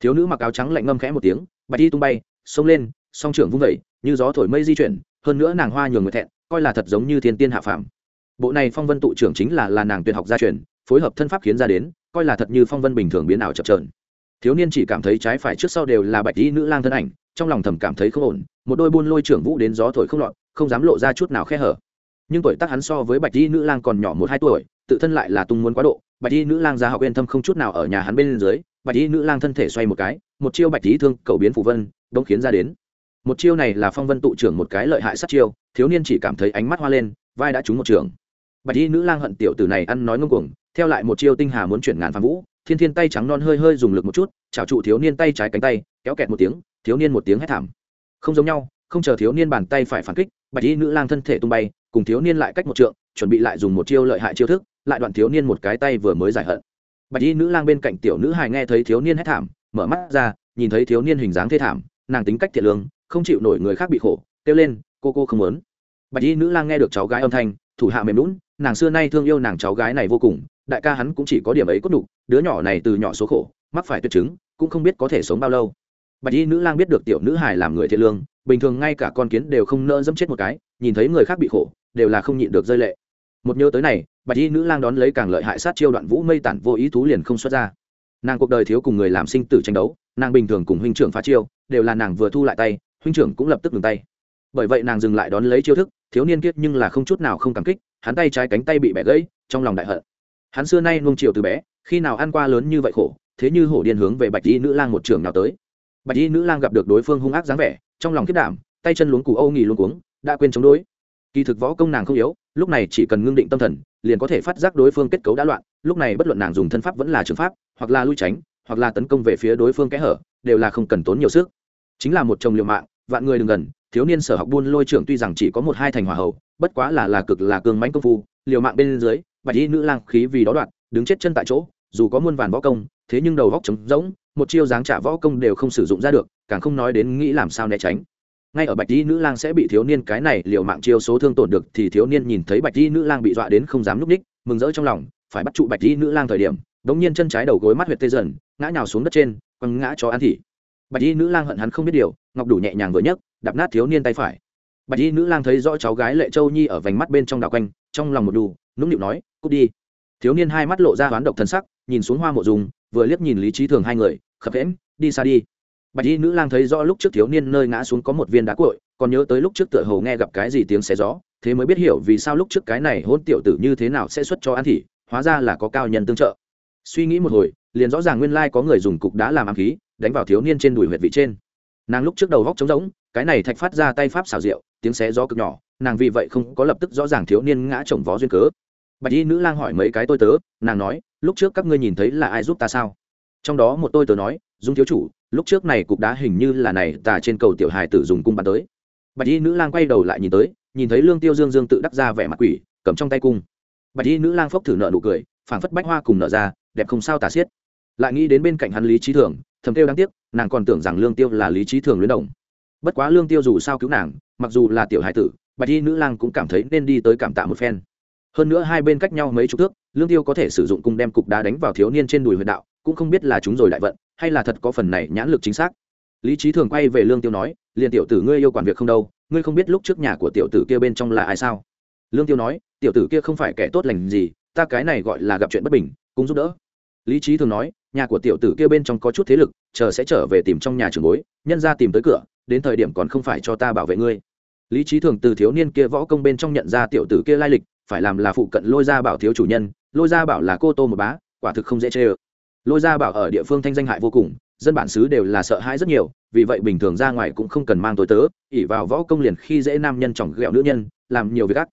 [SPEAKER 1] Thiếu nữ mặc áo trắng lạnh ngâm khẽ một tiếng, bạch y tung bay, xông lên, song trưởng vung vẩy như gió thổi mây di chuyển, hơn nữa nàng hoa nhường người thẹn, coi là thật giống như thiên tiên hạ phàm. Bộ này phong vân tụ trưởng chính là là nàng tuyệt học gia truyền, phối hợp thân pháp khiến ra đến, coi là thật như phong vân bình thường biến ảo chập trờn thiếu niên chỉ cảm thấy trái phải trước sau đều là bạch y nữ lang thân ảnh, trong lòng thầm cảm thấy không ổn, một đôi buôn lôi trưởng vũ đến gió thổi không lọt, không dám lộ ra chút nào khe hở. Nhưng tuổi tác hắn so với bạch y nữ lang còn nhỏ một hai tuổi, tự thân lại là tung muốn quá độ, bạch y nữ lang ra học yên thâm không chút nào ở nhà hắn bên dưới, bạch y nữ lang thân thể xoay một cái, một chiêu bạch y thương, cầu biến phù vân, bỗng khiến ra đến. Một chiêu này là phong vân tụ trưởng một cái lợi hại sát chiêu, thiếu niên chỉ cảm thấy ánh mắt hoa lên, vai đã trúng một trường. Bạch y nữ lang hận tiểu tử này ăn nói ngông cuồng, theo lại một chiêu tinh hà muốn chuyển ngàn phàm vũ thiên thiên tay trắng non hơi hơi dùng lực một chút, chảo trụ thiếu niên tay trái cánh tay, kéo kẹt một tiếng, thiếu niên một tiếng hét thảm. Không giống nhau, không chờ thiếu niên bàn tay phải phản kích, bạch y nữ lang thân thể tung bay, cùng thiếu niên lại cách một trượng, chuẩn bị lại dùng một chiêu lợi hại chiêu thức, lại đoạn thiếu niên một cái tay vừa mới giải hận. Bạch y nữ lang bên cạnh tiểu nữ hài nghe thấy thiếu niên hét thảm, mở mắt ra, nhìn thấy thiếu niên hình dáng thê thảm, nàng tính cách thiện lương, không chịu nổi người khác bị khổ, kêu lên, cô cô không muốn. Bạch y nữ lang nghe được cháu gái âm thanh, thủ hạ mềm lún nàng xưa nay thương yêu nàng cháu gái này vô cùng đại ca hắn cũng chỉ có điểm ấy cốt đục đứa nhỏ này từ nhỏ số khổ, mắc phải tuyệt chứng, cũng không biết có thể sống bao lâu. Bạch y nữ lang biết được tiểu nữ hài làm người thiện lương, bình thường ngay cả con kiến đều không nỡ dẫm chết một cái, nhìn thấy người khác bị khổ, đều là không nhịn được rơi lệ. Một nhớ tới này, bạch y nữ lang đón lấy càng lợi hại sát chiêu đoạn vũ mây tản vô ý thú liền không xuất ra. Nàng cuộc đời thiếu cùng người làm sinh tử tranh đấu, nàng bình thường cùng huynh trưởng phá chiêu, đều là nàng vừa thu lại tay, huynh trưởng cũng lập tức ngừng tay. Bởi vậy nàng dừng lại đón lấy chiêu thức, thiếu niên kiết nhưng là không chút nào không cảm kích, hắn tay trái cánh tay bị bẻ gãy, trong lòng đại hận hắn xưa nay nuông chiều từ bé, khi nào ăn qua lớn như vậy khổ, thế như hổ điên hướng về bạch y nữ lang một trường nào tới. Bạch y nữ lang gặp được đối phương hung ác dáng vẻ, trong lòng kết đảm, tay chân luống cù âu nghỉ luống cuống, đã quên chống đối. Kỳ thực võ công nàng không yếu, lúc này chỉ cần ngưng định tâm thần, liền có thể phát giác đối phương kết cấu đã loạn, lúc này bất luận nàng dùng thân pháp vẫn là trường pháp, hoặc là lui tránh, hoặc là tấn công về phía đối phương kẽ hở, đều là không cần tốn nhiều sức. Chính là một chồng liều mạng, vạn người đừng gần, thiếu niên sở học buôn lôi trưởng tuy rằng chỉ có một hai thành hòa hậu bất quá là là cực là cường mãnh công phu, liều mạng bên dưới bạch y nữ lang khí vì đó đoạn đứng chết chân tại chỗ, dù có muôn vàn võ công, thế nhưng đầu góc trống rỗng, một chiêu dáng trả võ công đều không sử dụng ra được, càng không nói đến nghĩ làm sao né tránh. Ngay ở bạch y nữ lang sẽ bị thiếu niên cái này liều mạng chiêu số thương tổn được thì thiếu niên nhìn thấy bạch y nữ lang bị dọa đến không dám núp ních mừng rỡ trong lòng, phải bắt trụ bạch y nữ lang thời điểm, đống nhiên chân trái đầu gối mắt huyệt tê dần, ngã nhào xuống đất trên, quăng ngã cho ăn thị. Bạch y nữ lang hận hắn không biết điều, ngọc đủ nhẹ nhàng vừa nhấc, đạp nát thiếu niên tay phải bạch y nữ lang thấy rõ cháu gái lệ châu nhi ở vành mắt bên trong đảo quanh, trong lòng một đù, nũng nịu nói, cút đi. Thiếu niên hai mắt lộ ra hoán độc thân sắc, nhìn xuống hoa mộ dùng, vừa liếc nhìn lý trí thường hai người, khập hễm đi xa đi. Bạch y nữ lang thấy rõ lúc trước thiếu niên nơi ngã xuống có một viên đá cội còn nhớ tới lúc trước tựa hồ nghe gặp cái gì tiếng xé gió, thế mới biết hiểu vì sao lúc trước cái này hôn tiểu tử như thế nào sẽ xuất cho ăn thị, hóa ra là có cao nhân tương trợ. Suy nghĩ một hồi, liền rõ ràng nguyên lai có người dùng cục đá làm ám khí, đánh vào thiếu niên trên đùi huyệt vị trên. Nàng lúc trước đầu góc trống rỗng, cái này thạch phát ra tay pháp xào rượu tiếng xé gió cực nhỏ, nàng vì vậy không có lập tức rõ ràng thiếu niên ngã chồng vó duyên cớ. Bạch y nữ lang hỏi mấy cái tôi tớ, nàng nói, lúc trước các ngươi nhìn thấy là ai giúp ta sao? Trong đó một tôi tớ nói, dung thiếu chủ, lúc trước này cục đá hình như là này tà trên cầu tiểu hài tử dùng cung bắn tới. Bạch y nữ lang quay đầu lại nhìn tới, nhìn thấy lương tiêu dương dương tự đắc ra vẻ mặt quỷ, cầm trong tay cung. Bạch y nữ lang phốc thử nợ nụ cười, phảng phất bách hoa cùng nợ ra, đẹp không sao tà xiết. Lại nghĩ đến bên cạnh hắn lý trí thường, thầm tiêu đáng tiếc, nàng còn tưởng rằng lương tiêu là lý trí thường luyến động bất quá lương tiêu dù sao cứu nàng, mặc dù là tiểu hải tử, bạch y nữ lang cũng cảm thấy nên đi tới cảm tạ một phen. Hơn nữa hai bên cách nhau mấy chục thước, lương tiêu có thể sử dụng cung đem cục đá đánh vào thiếu niên trên đùi huyệt đạo, cũng không biết là chúng rồi đại vận, hay là thật có phần này nhãn lực chính xác. Lý trí thường quay về lương tiêu nói, liền tiểu tử ngươi yêu quản việc không đâu, ngươi không biết lúc trước nhà của tiểu tử kia bên trong là ai sao? Lương tiêu nói, tiểu tử kia không phải kẻ tốt lành gì, ta cái này gọi là gặp chuyện bất bình, cũng giúp đỡ. Lý trí thường nói, nhà của tiểu tử kia bên trong có chút thế lực, chờ sẽ trở về tìm trong nhà trường bối, nhân ra tìm tới cửa đến thời điểm còn không phải cho ta bảo vệ ngươi. Lý trí thường từ thiếu niên kia võ công bên trong nhận ra tiểu tử kia lai lịch, phải làm là phụ cận lôi ra bảo thiếu chủ nhân, lôi ra bảo là cô tô một bá, quả thực không dễ chê ơ. Lôi ra bảo ở địa phương thanh danh hại vô cùng, dân bản xứ đều là sợ hãi rất nhiều, vì vậy bình thường ra ngoài cũng không cần mang tối tớ ỉ vào võ công liền khi dễ nam nhân chỏng ghẹo nữ nhân, làm nhiều việc gắt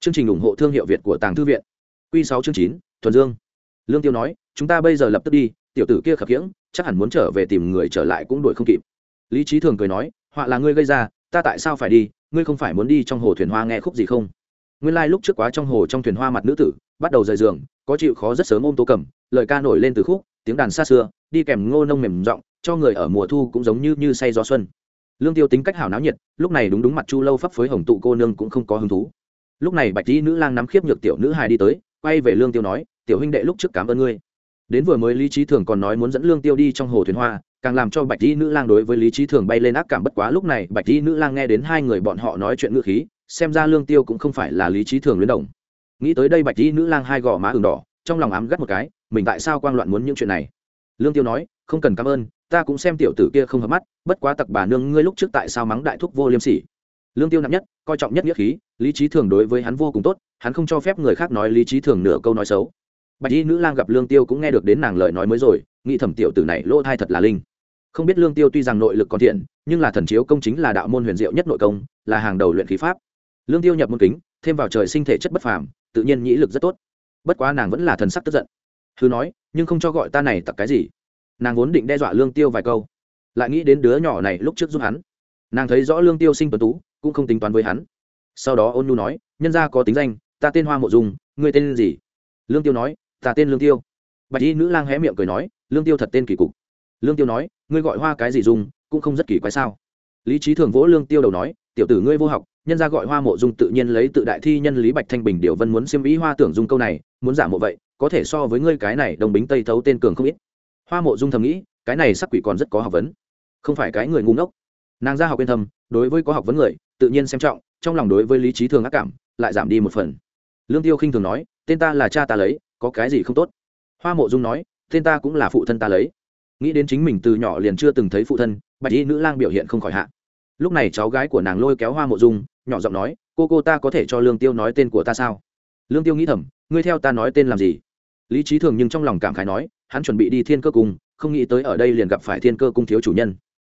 [SPEAKER 1] chương trình ủng hộ thương hiệu việt của tàng thư viện. Q sáu chương chín, thuần dương. Lương tiêu nói, chúng ta bây giờ lập tức đi, tiểu tử kia khập khiễng, chắc hẳn muốn trở về tìm người trở lại cũng đuổi không kịp. Lý trí thường cười nói họa là ngươi gây ra, ta tại sao phải đi, ngươi không phải muốn đi trong hồ thuyền hoa nghe khúc gì không? Nguyên lai、like、lúc trước quá trong hồ trong thuyền hoa mặt nữ tử, bắt đầu rời giường, có chịu khó rất sớm ôm tô cầm, lời ca nổi lên từ khúc, tiếng đàn xa xưa, đi kèm ngô nông mềm r ộ n g cho người ở mùa thu cũng giống như như say gió xuân. Lương tiêu tính cách hảo náo nhiệt, lúc này đúng đúng mặt chu lâu phấp phới hồng tụ cô nương cũng không có hứng thú. Lúc này bạch tý nữ lang nắm khiếp nhược tiểu nữ hài đi tới, quay về lương tiêu nói, tiểu huynh đệ lúc trước cảm ơn ngươi. Đến vừa mới lý trí thường còn nói muốn dẫn lương tiêu đi trong hồ thuyền hoa càng làm cho bạch y nữ lang đối với lý trí thường bay lên ác cảm bất quá lúc này bạch y nữ lang nghe đến hai người bọn họ nói chuyện ngữ khí, xem ra lương tiêu cũng không phải là lý trí thường luyến đồng. Nghĩ tới đây bạch y nữ lang hai gò má ừng đỏ, trong lòng ám gắt một cái, mình tại sao quang loạn muốn những chuyện này? Lương tiêu nói, không cần cảm ơn, ta cũng xem tiểu tử kia không hợp mắt, bất quá tặc bà nương ngươi lúc trước tại sao mắng đại thúc vô liêm sỉ? Lương tiêu nặng nhất, coi trọng nhất nghĩa khí, lý trí thường đối với hắn vô cùng tốt, hắn không cho phép người khác nói lý trí thường nửa câu nói xấu. Bạch y nữ lang gặp lương tiêu cũng nghe được đến nàng lời nói mới rồi, nghĩ thẩm tiểu tử này lỗ thai thật là linh không biết lương tiêu tuy rằng nội lực còn thiện, nhưng là thần chiếu công chính là đạo môn huyền diệu nhất nội công, là hàng đầu luyện khí pháp. Lương tiêu nhập môn kính, thêm vào trời sinh thể chất bất phàm, tự nhiên nhĩ lực rất tốt. Bất quá nàng vẫn là thần sắc tức giận. Thứ nói, nhưng không cho gọi ta này tặc cái gì. Nàng vốn định đe dọa lương tiêu vài câu. Lại nghĩ đến đứa nhỏ này lúc trước giúp hắn. Nàng thấy rõ lương tiêu sinh tuấn tú, cũng không tính toán với hắn. Sau đó ôn nhu nói, nhân gia có tính danh, ta tên hoa mộ dung, ngươi tên gì? Lương tiêu nói, ta tên lương tiêu. Bạch y nữ lang hé miệng cười nói, lương tiêu thật tên kỳ cục lương tiêu nói ngươi gọi hoa cái gì dùng cũng không rất kỳ quái sao? Lý trí thường vỗ lương tiêu đầu nói tiểu tử ngươi vô học nhân ra gọi hoa mộ dung tự nhiên lấy tự đại thi nhân lý bạch thanh bình điều vân muốn xiêm ý hoa tưởng dung câu này muốn giả mộ vậy có thể so với ngươi cái này đồng bính tây thấu tên cường không ít. Hoa mộ dung thầm nghĩ cái này sắc quỷ còn rất có học vấn. Không phải cái người ngu ngốc. Nàng ra học yên thầm, đối với có học vấn người tự nhiên xem trọng trong lòng đối với lý trí thường ác cảm lại giảm đi một phần. Lương tiêu khinh thường nói tên ta là cha ta lấy có cái gì không tốt? Hoa mộ dung nói tên ta cũng là phụ thân ta lấy nghĩ đến chính mình từ nhỏ liền chưa từng thấy phụ thân, bạch y nữ lang biểu hiện không khỏi hạ. Lúc này cháu gái của nàng lôi kéo hoa mộ dung, nhỏ giọng nói, cô cô ta có thể cho lương tiêu nói tên của ta sao? Lương tiêu nghĩ thầm, ngươi theo ta nói tên làm gì? Lý trí thường nhưng trong lòng cảm khái nói, hắn chuẩn bị đi thiên cơ cung, không nghĩ tới ở đây liền gặp phải thiên cơ cung thiếu chủ nhân.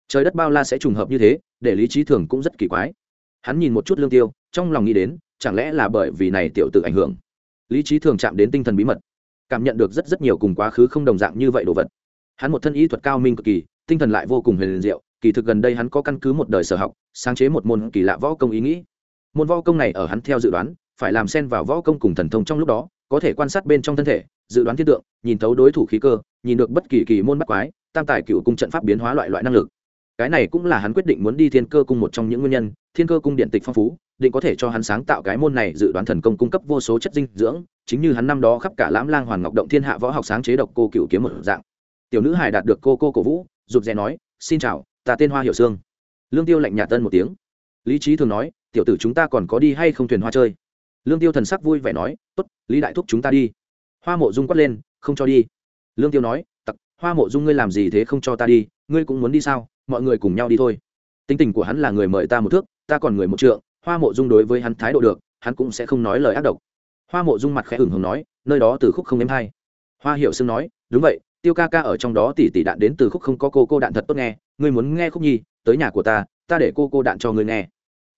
[SPEAKER 1] Trời đất bao la sẽ trùng hợp như thế, để lý trí thường cũng rất kỳ quái. Hắn nhìn một chút lương tiêu, trong lòng nghĩ đến, chẳng lẽ là bởi vì này tiểu tự ảnh hưởng? Lý trí thường chạm đến tinh thần bí mật, cảm nhận được rất rất nhiều cùng quá khứ không đồng dạng như vậy đồ vật hắn một thân y thuật cao minh cực kỳ, tinh thần lại vô cùng huyền diệu, kỳ thực gần đây hắn có căn cứ một đời sở học, sáng chế một môn kỳ lạ võ công ý nghĩ. Môn võ công này ở hắn theo dự đoán, phải làm xen vào võ công cùng thần thông trong lúc đó, có thể quan sát bên trong thân thể, dự đoán thiên tượng, nhìn thấu đối thủ khí cơ, nhìn được bất kỳ kỳ môn bắt quái, tam tài cựu cung trận pháp biến hóa loại loại năng lực. Cái này cũng là hắn quyết định muốn đi thiên cơ cung một trong những nguyên nhân, thiên cơ cung điện tịch phong phú, định có thể cho hắn sáng tạo cái môn này dự đoán thần công cung cấp vô số chất dinh dưỡng, chính như hắn năm đó khắp cả lãm lang hoàn ngọc động thiên hạ võ học sáng chế độc cô cựu kiếm một dạng tiểu nữ hải đạt được cô cô cổ vũ, rụt rè nói, xin chào, ta tên hoa Hiểu sương. Lương tiêu lạnh nhạt tân một tiếng. Lý trí thường nói, tiểu tử chúng ta còn có đi hay không thuyền hoa chơi? Lương tiêu thần sắc vui vẻ nói, tốt, lý đại thúc chúng ta đi. Hoa mộ dung quát lên, không cho đi. Lương tiêu nói, tặc, hoa mộ dung ngươi làm gì thế không cho ta đi, ngươi cũng muốn đi sao? Mọi người cùng nhau đi thôi. Tính tình của hắn là người mời ta một thước, ta còn người một trượng, hoa mộ dung đối với hắn thái độ được, hắn cũng sẽ không nói lời ác độc. Hoa mộ dung mặt khẽ hửng hồng nói, nơi đó từ khúc không em hay. Hoa hiệu sương nói, đúng vậy tiêu ca ca ở trong đó tỉ tỉ đạn đến từ khúc không có cô cô đạn thật tốt nghe, ngươi muốn nghe khúc nhi, tới nhà của ta ta để cô cô đạn cho ngươi nghe.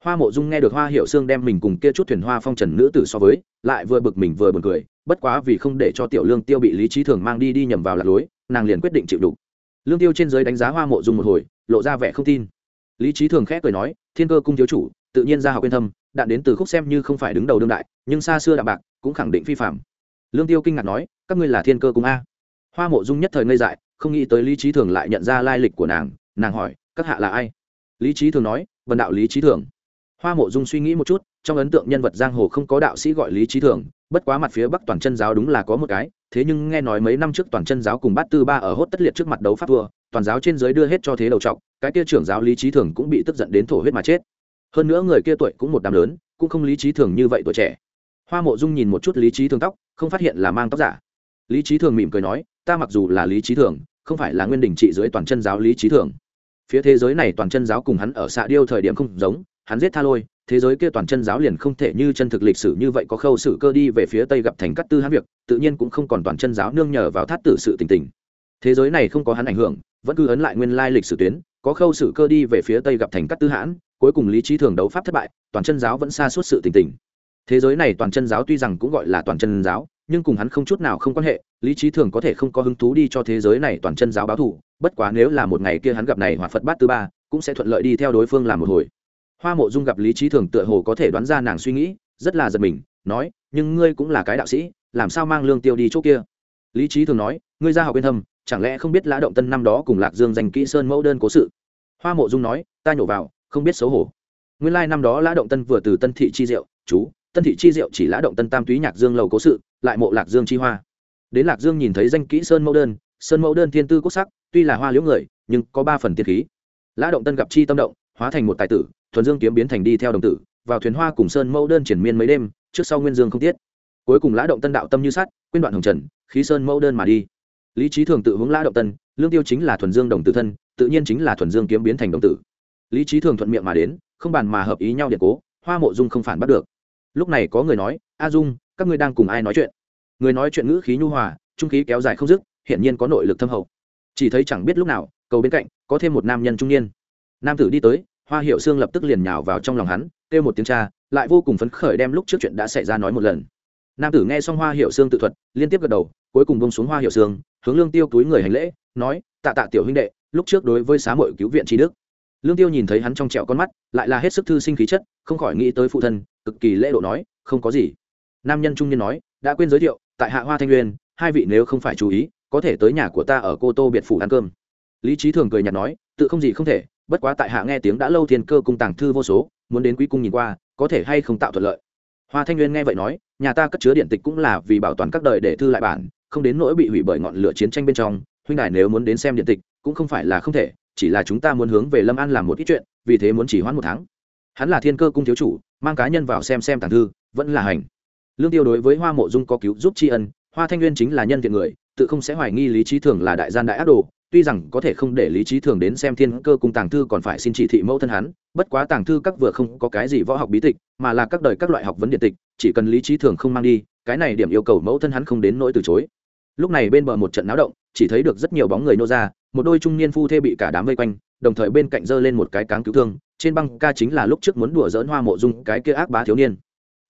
[SPEAKER 1] Hoa mộ dung nghe được hoa hiệu sương đem mình cùng kia chút thuyền hoa phong trần nữ tử so với, lại vừa bực mình vừa buồn cười, bất quá vì không để cho tiểu lương tiêu bị lý trí thường mang đi đi nhầm vào lạc lối, nàng liền quyết định chịu đủ lương tiêu trên giới đánh giá hoa mộ dung một hồi, lộ ra vẻ không tin. Lý trí thường khẽ cười nói, thiên cơ cung thiếu chủ, tự nhiên ra học yên thâm, đạn đến từ khúc xem như không phải đứng đầu đương đại, nhưng xa xưa đạm bạc, cũng khẳng định phi phạm. Lương tiêu kinh ngạc nói, các ngươi là thiên cơ cung a? Hoa mộ dung nhất thời ngây dại, không nghĩ tới lý trí thường lại nhận ra lai lịch của nàng. Nàng hỏi, các hạ là ai? Lý trí thường nói vần đạo lý trí thường. Hoa mộ dung suy nghĩ một chút, trong ấn tượng nhân vật giang hồ không có đạo sĩ gọi lý trí thường, bất quá mặt phía bắc toàn chân giáo đúng là có một cái, thế nhưng nghe nói mấy năm trước toàn chân giáo cùng bát tư ba ở hốt tất liệt trước mặt đấu pháp vua, toàn giáo trên giới đưa hết cho thế đầu trọc, cái kia trưởng giáo lý trí thường cũng bị tức giận đến thổ huyết mà chết. Hơn nữa người kia tuổi cũng một đám lớn, cũng không lý trí thường như vậy tuổi trẻ. Hoa mộ dung nhìn một chút lý trí thường tóc, không phát hiện là mang tóc giả. Lý trí thường mỉm cười nói ta mặc dù là lý trí thường, không phải là nguyên đình trị dưới toàn chân giáo lý trí thường. Phía thế giới này toàn chân giáo cùng hắn ở xạ điêu thời điểm không giống, hắn giết tha lôi, thế giới kia toàn chân giáo liền không thể như chân thực lịch sử như vậy có khâu sử cơ đi về phía tây gặp thành cắt tư hắn việc, tự nhiên cũng không còn toàn chân giáo nương nhờ vào thát tử sự tình tình. Thế giới này không có hắn ảnh hưởng, vẫn cứ ấn lại nguyên lai lịch sử tuyến, có khâu sử cơ đi về phía tây gặp thành cắt tư hãn cuối cùng lý trí thường đấu pháp thất bại, toàn chân giáo vẫn xa suốt sự tình tình. Thế giới này toàn chân giáo tuy rằng cũng gọi là toàn chân giáo nhưng cùng hắn không chút nào không quan hệ, lý trí thường có thể không có hứng thú đi cho thế giới này toàn chân giáo báo thủ. bất quá nếu là một ngày kia hắn gặp này hoặc phật bát thứ ba, cũng sẽ thuận lợi đi theo đối phương làm một hồi. Hoa mộ dung gặp lý trí thường tựa hồ có thể đoán ra nàng suy nghĩ, rất là giật mình, nói, nhưng ngươi cũng là cái đạo sĩ, làm sao mang lương tiêu đi chỗ kia? Lý trí thường nói, ngươi ra học yên thâm, chẳng lẽ không biết lã động tân năm đó cùng lạc dương dành kỹ sơn mẫu đơn cố sự? Hoa mộ dung nói, ta nhổ vào, không biết xấu hổ. Nguyên lai năm đó lã động tân vừa từ tân thị chi diệu, chú, tân thị chi diệu chỉ lã động tân tam túy nhạc dương lầu cố sự lại mộ lạc dương chi hoa. Đến lạc dương nhìn thấy danh kỹ sơn mẫu đơn, sơn mẫu đơn thiên tư quốc sắc, tuy là hoa liễu người, nhưng có ba phần tiên khí. Lã động tân gặp chi tâm động, hóa thành một tài tử, thuần dương kiếm biến thành đi theo đồng tử, vào thuyền hoa cùng sơn mẫu đơn triển miên mấy đêm, trước sau nguyên dương không tiết. Cuối cùng lã động tân đạo tâm như sát quyên đoạn hồng trần, khí sơn mẫu đơn mà đi. Lý trí thường tự hướng lã động tân, lương tiêu chính là thuần dương đồng tử thân, tự nhiên chính là thuần dương kiếm biến thành đồng tử. Lý trí thường thuận miệng mà đến, không bàn mà hợp ý nhau điện cố, hoa mộ dung không phản bắt được. Lúc này có người nói, a dung các ngươi đang cùng ai nói chuyện? Người nói chuyện ngữ khí nhu hòa, trung khí kéo dài không dứt, hiển nhiên có nội lực thâm hậu. Chỉ thấy chẳng biết lúc nào, cầu bên cạnh, có thêm một nam nhân trung niên. Nam tử đi tới, hoa hiệu xương lập tức liền nhào vào trong lòng hắn, kêu một tiếng cha, lại vô cùng phấn khởi đem lúc trước chuyện đã xảy ra nói một lần. Nam tử nghe xong hoa hiệu xương tự thuật, liên tiếp gật đầu, cuối cùng bông xuống hoa hiệu xương, hướng lương tiêu túi người hành lễ, nói, tạ tạ tiểu huynh đệ, lúc trước đối với xá mội cứu viện trí đức. Lương tiêu nhìn thấy hắn trong trẹo con mắt, lại là hết sức thư sinh khí chất, không khỏi nghĩ tới phụ thân, cực kỳ lễ độ nói, không có gì nam nhân trung niên nói, đã quên giới thiệu, tại hạ hoa thanh nguyên, hai vị nếu không phải chú ý, có thể tới nhà của ta ở cô tô biệt phủ ăn cơm. Lý trí thường cười nhạt nói, tự không gì không thể, bất quá tại hạ nghe tiếng đã lâu thiên cơ cung tàng thư vô số, muốn đến quý cung nhìn qua, có thể hay không tạo thuận lợi. Hoa thanh nguyên nghe vậy nói, nhà ta cất chứa điện tịch cũng là vì bảo toàn các đời để thư lại bản, không đến nỗi bị hủy bởi ngọn lửa chiến tranh bên trong. Huynh đài nếu muốn đến xem điện tịch, cũng không phải là không thể, chỉ là chúng ta muốn hướng về lâm an làm một ít chuyện, vì thế muốn chỉ hoãn một tháng. Hắn là thiên cơ cung thiếu chủ, mang cá nhân vào xem xem tàng thư, vẫn là hành lương tiêu đối với hoa mộ dung có cứu giúp tri ân, hoa thanh nguyên chính là nhân thiện người, tự không sẽ hoài nghi lý trí thường là đại gian đại ác đồ, tuy rằng có thể không để lý trí thường đến xem thiên cơ cùng tàng thư còn phải xin chỉ thị mẫu thân hắn, bất quá tàng thư các vừa không có cái gì võ học bí tịch, mà là các đời các loại học vấn điện tịch, chỉ cần lý trí thường không mang đi, cái này điểm yêu cầu mẫu thân hắn không đến nỗi từ chối. Lúc này bên bờ một trận náo động, chỉ thấy được rất nhiều bóng người nô ra, một đôi trung niên phu thê bị cả đám vây quanh, đồng thời bên cạnh giơ lên một cái cáng cứu thương, trên băng ca chính là lúc trước muốn đùa dỡn hoa mộ dung cái kia ác bá thiếu niên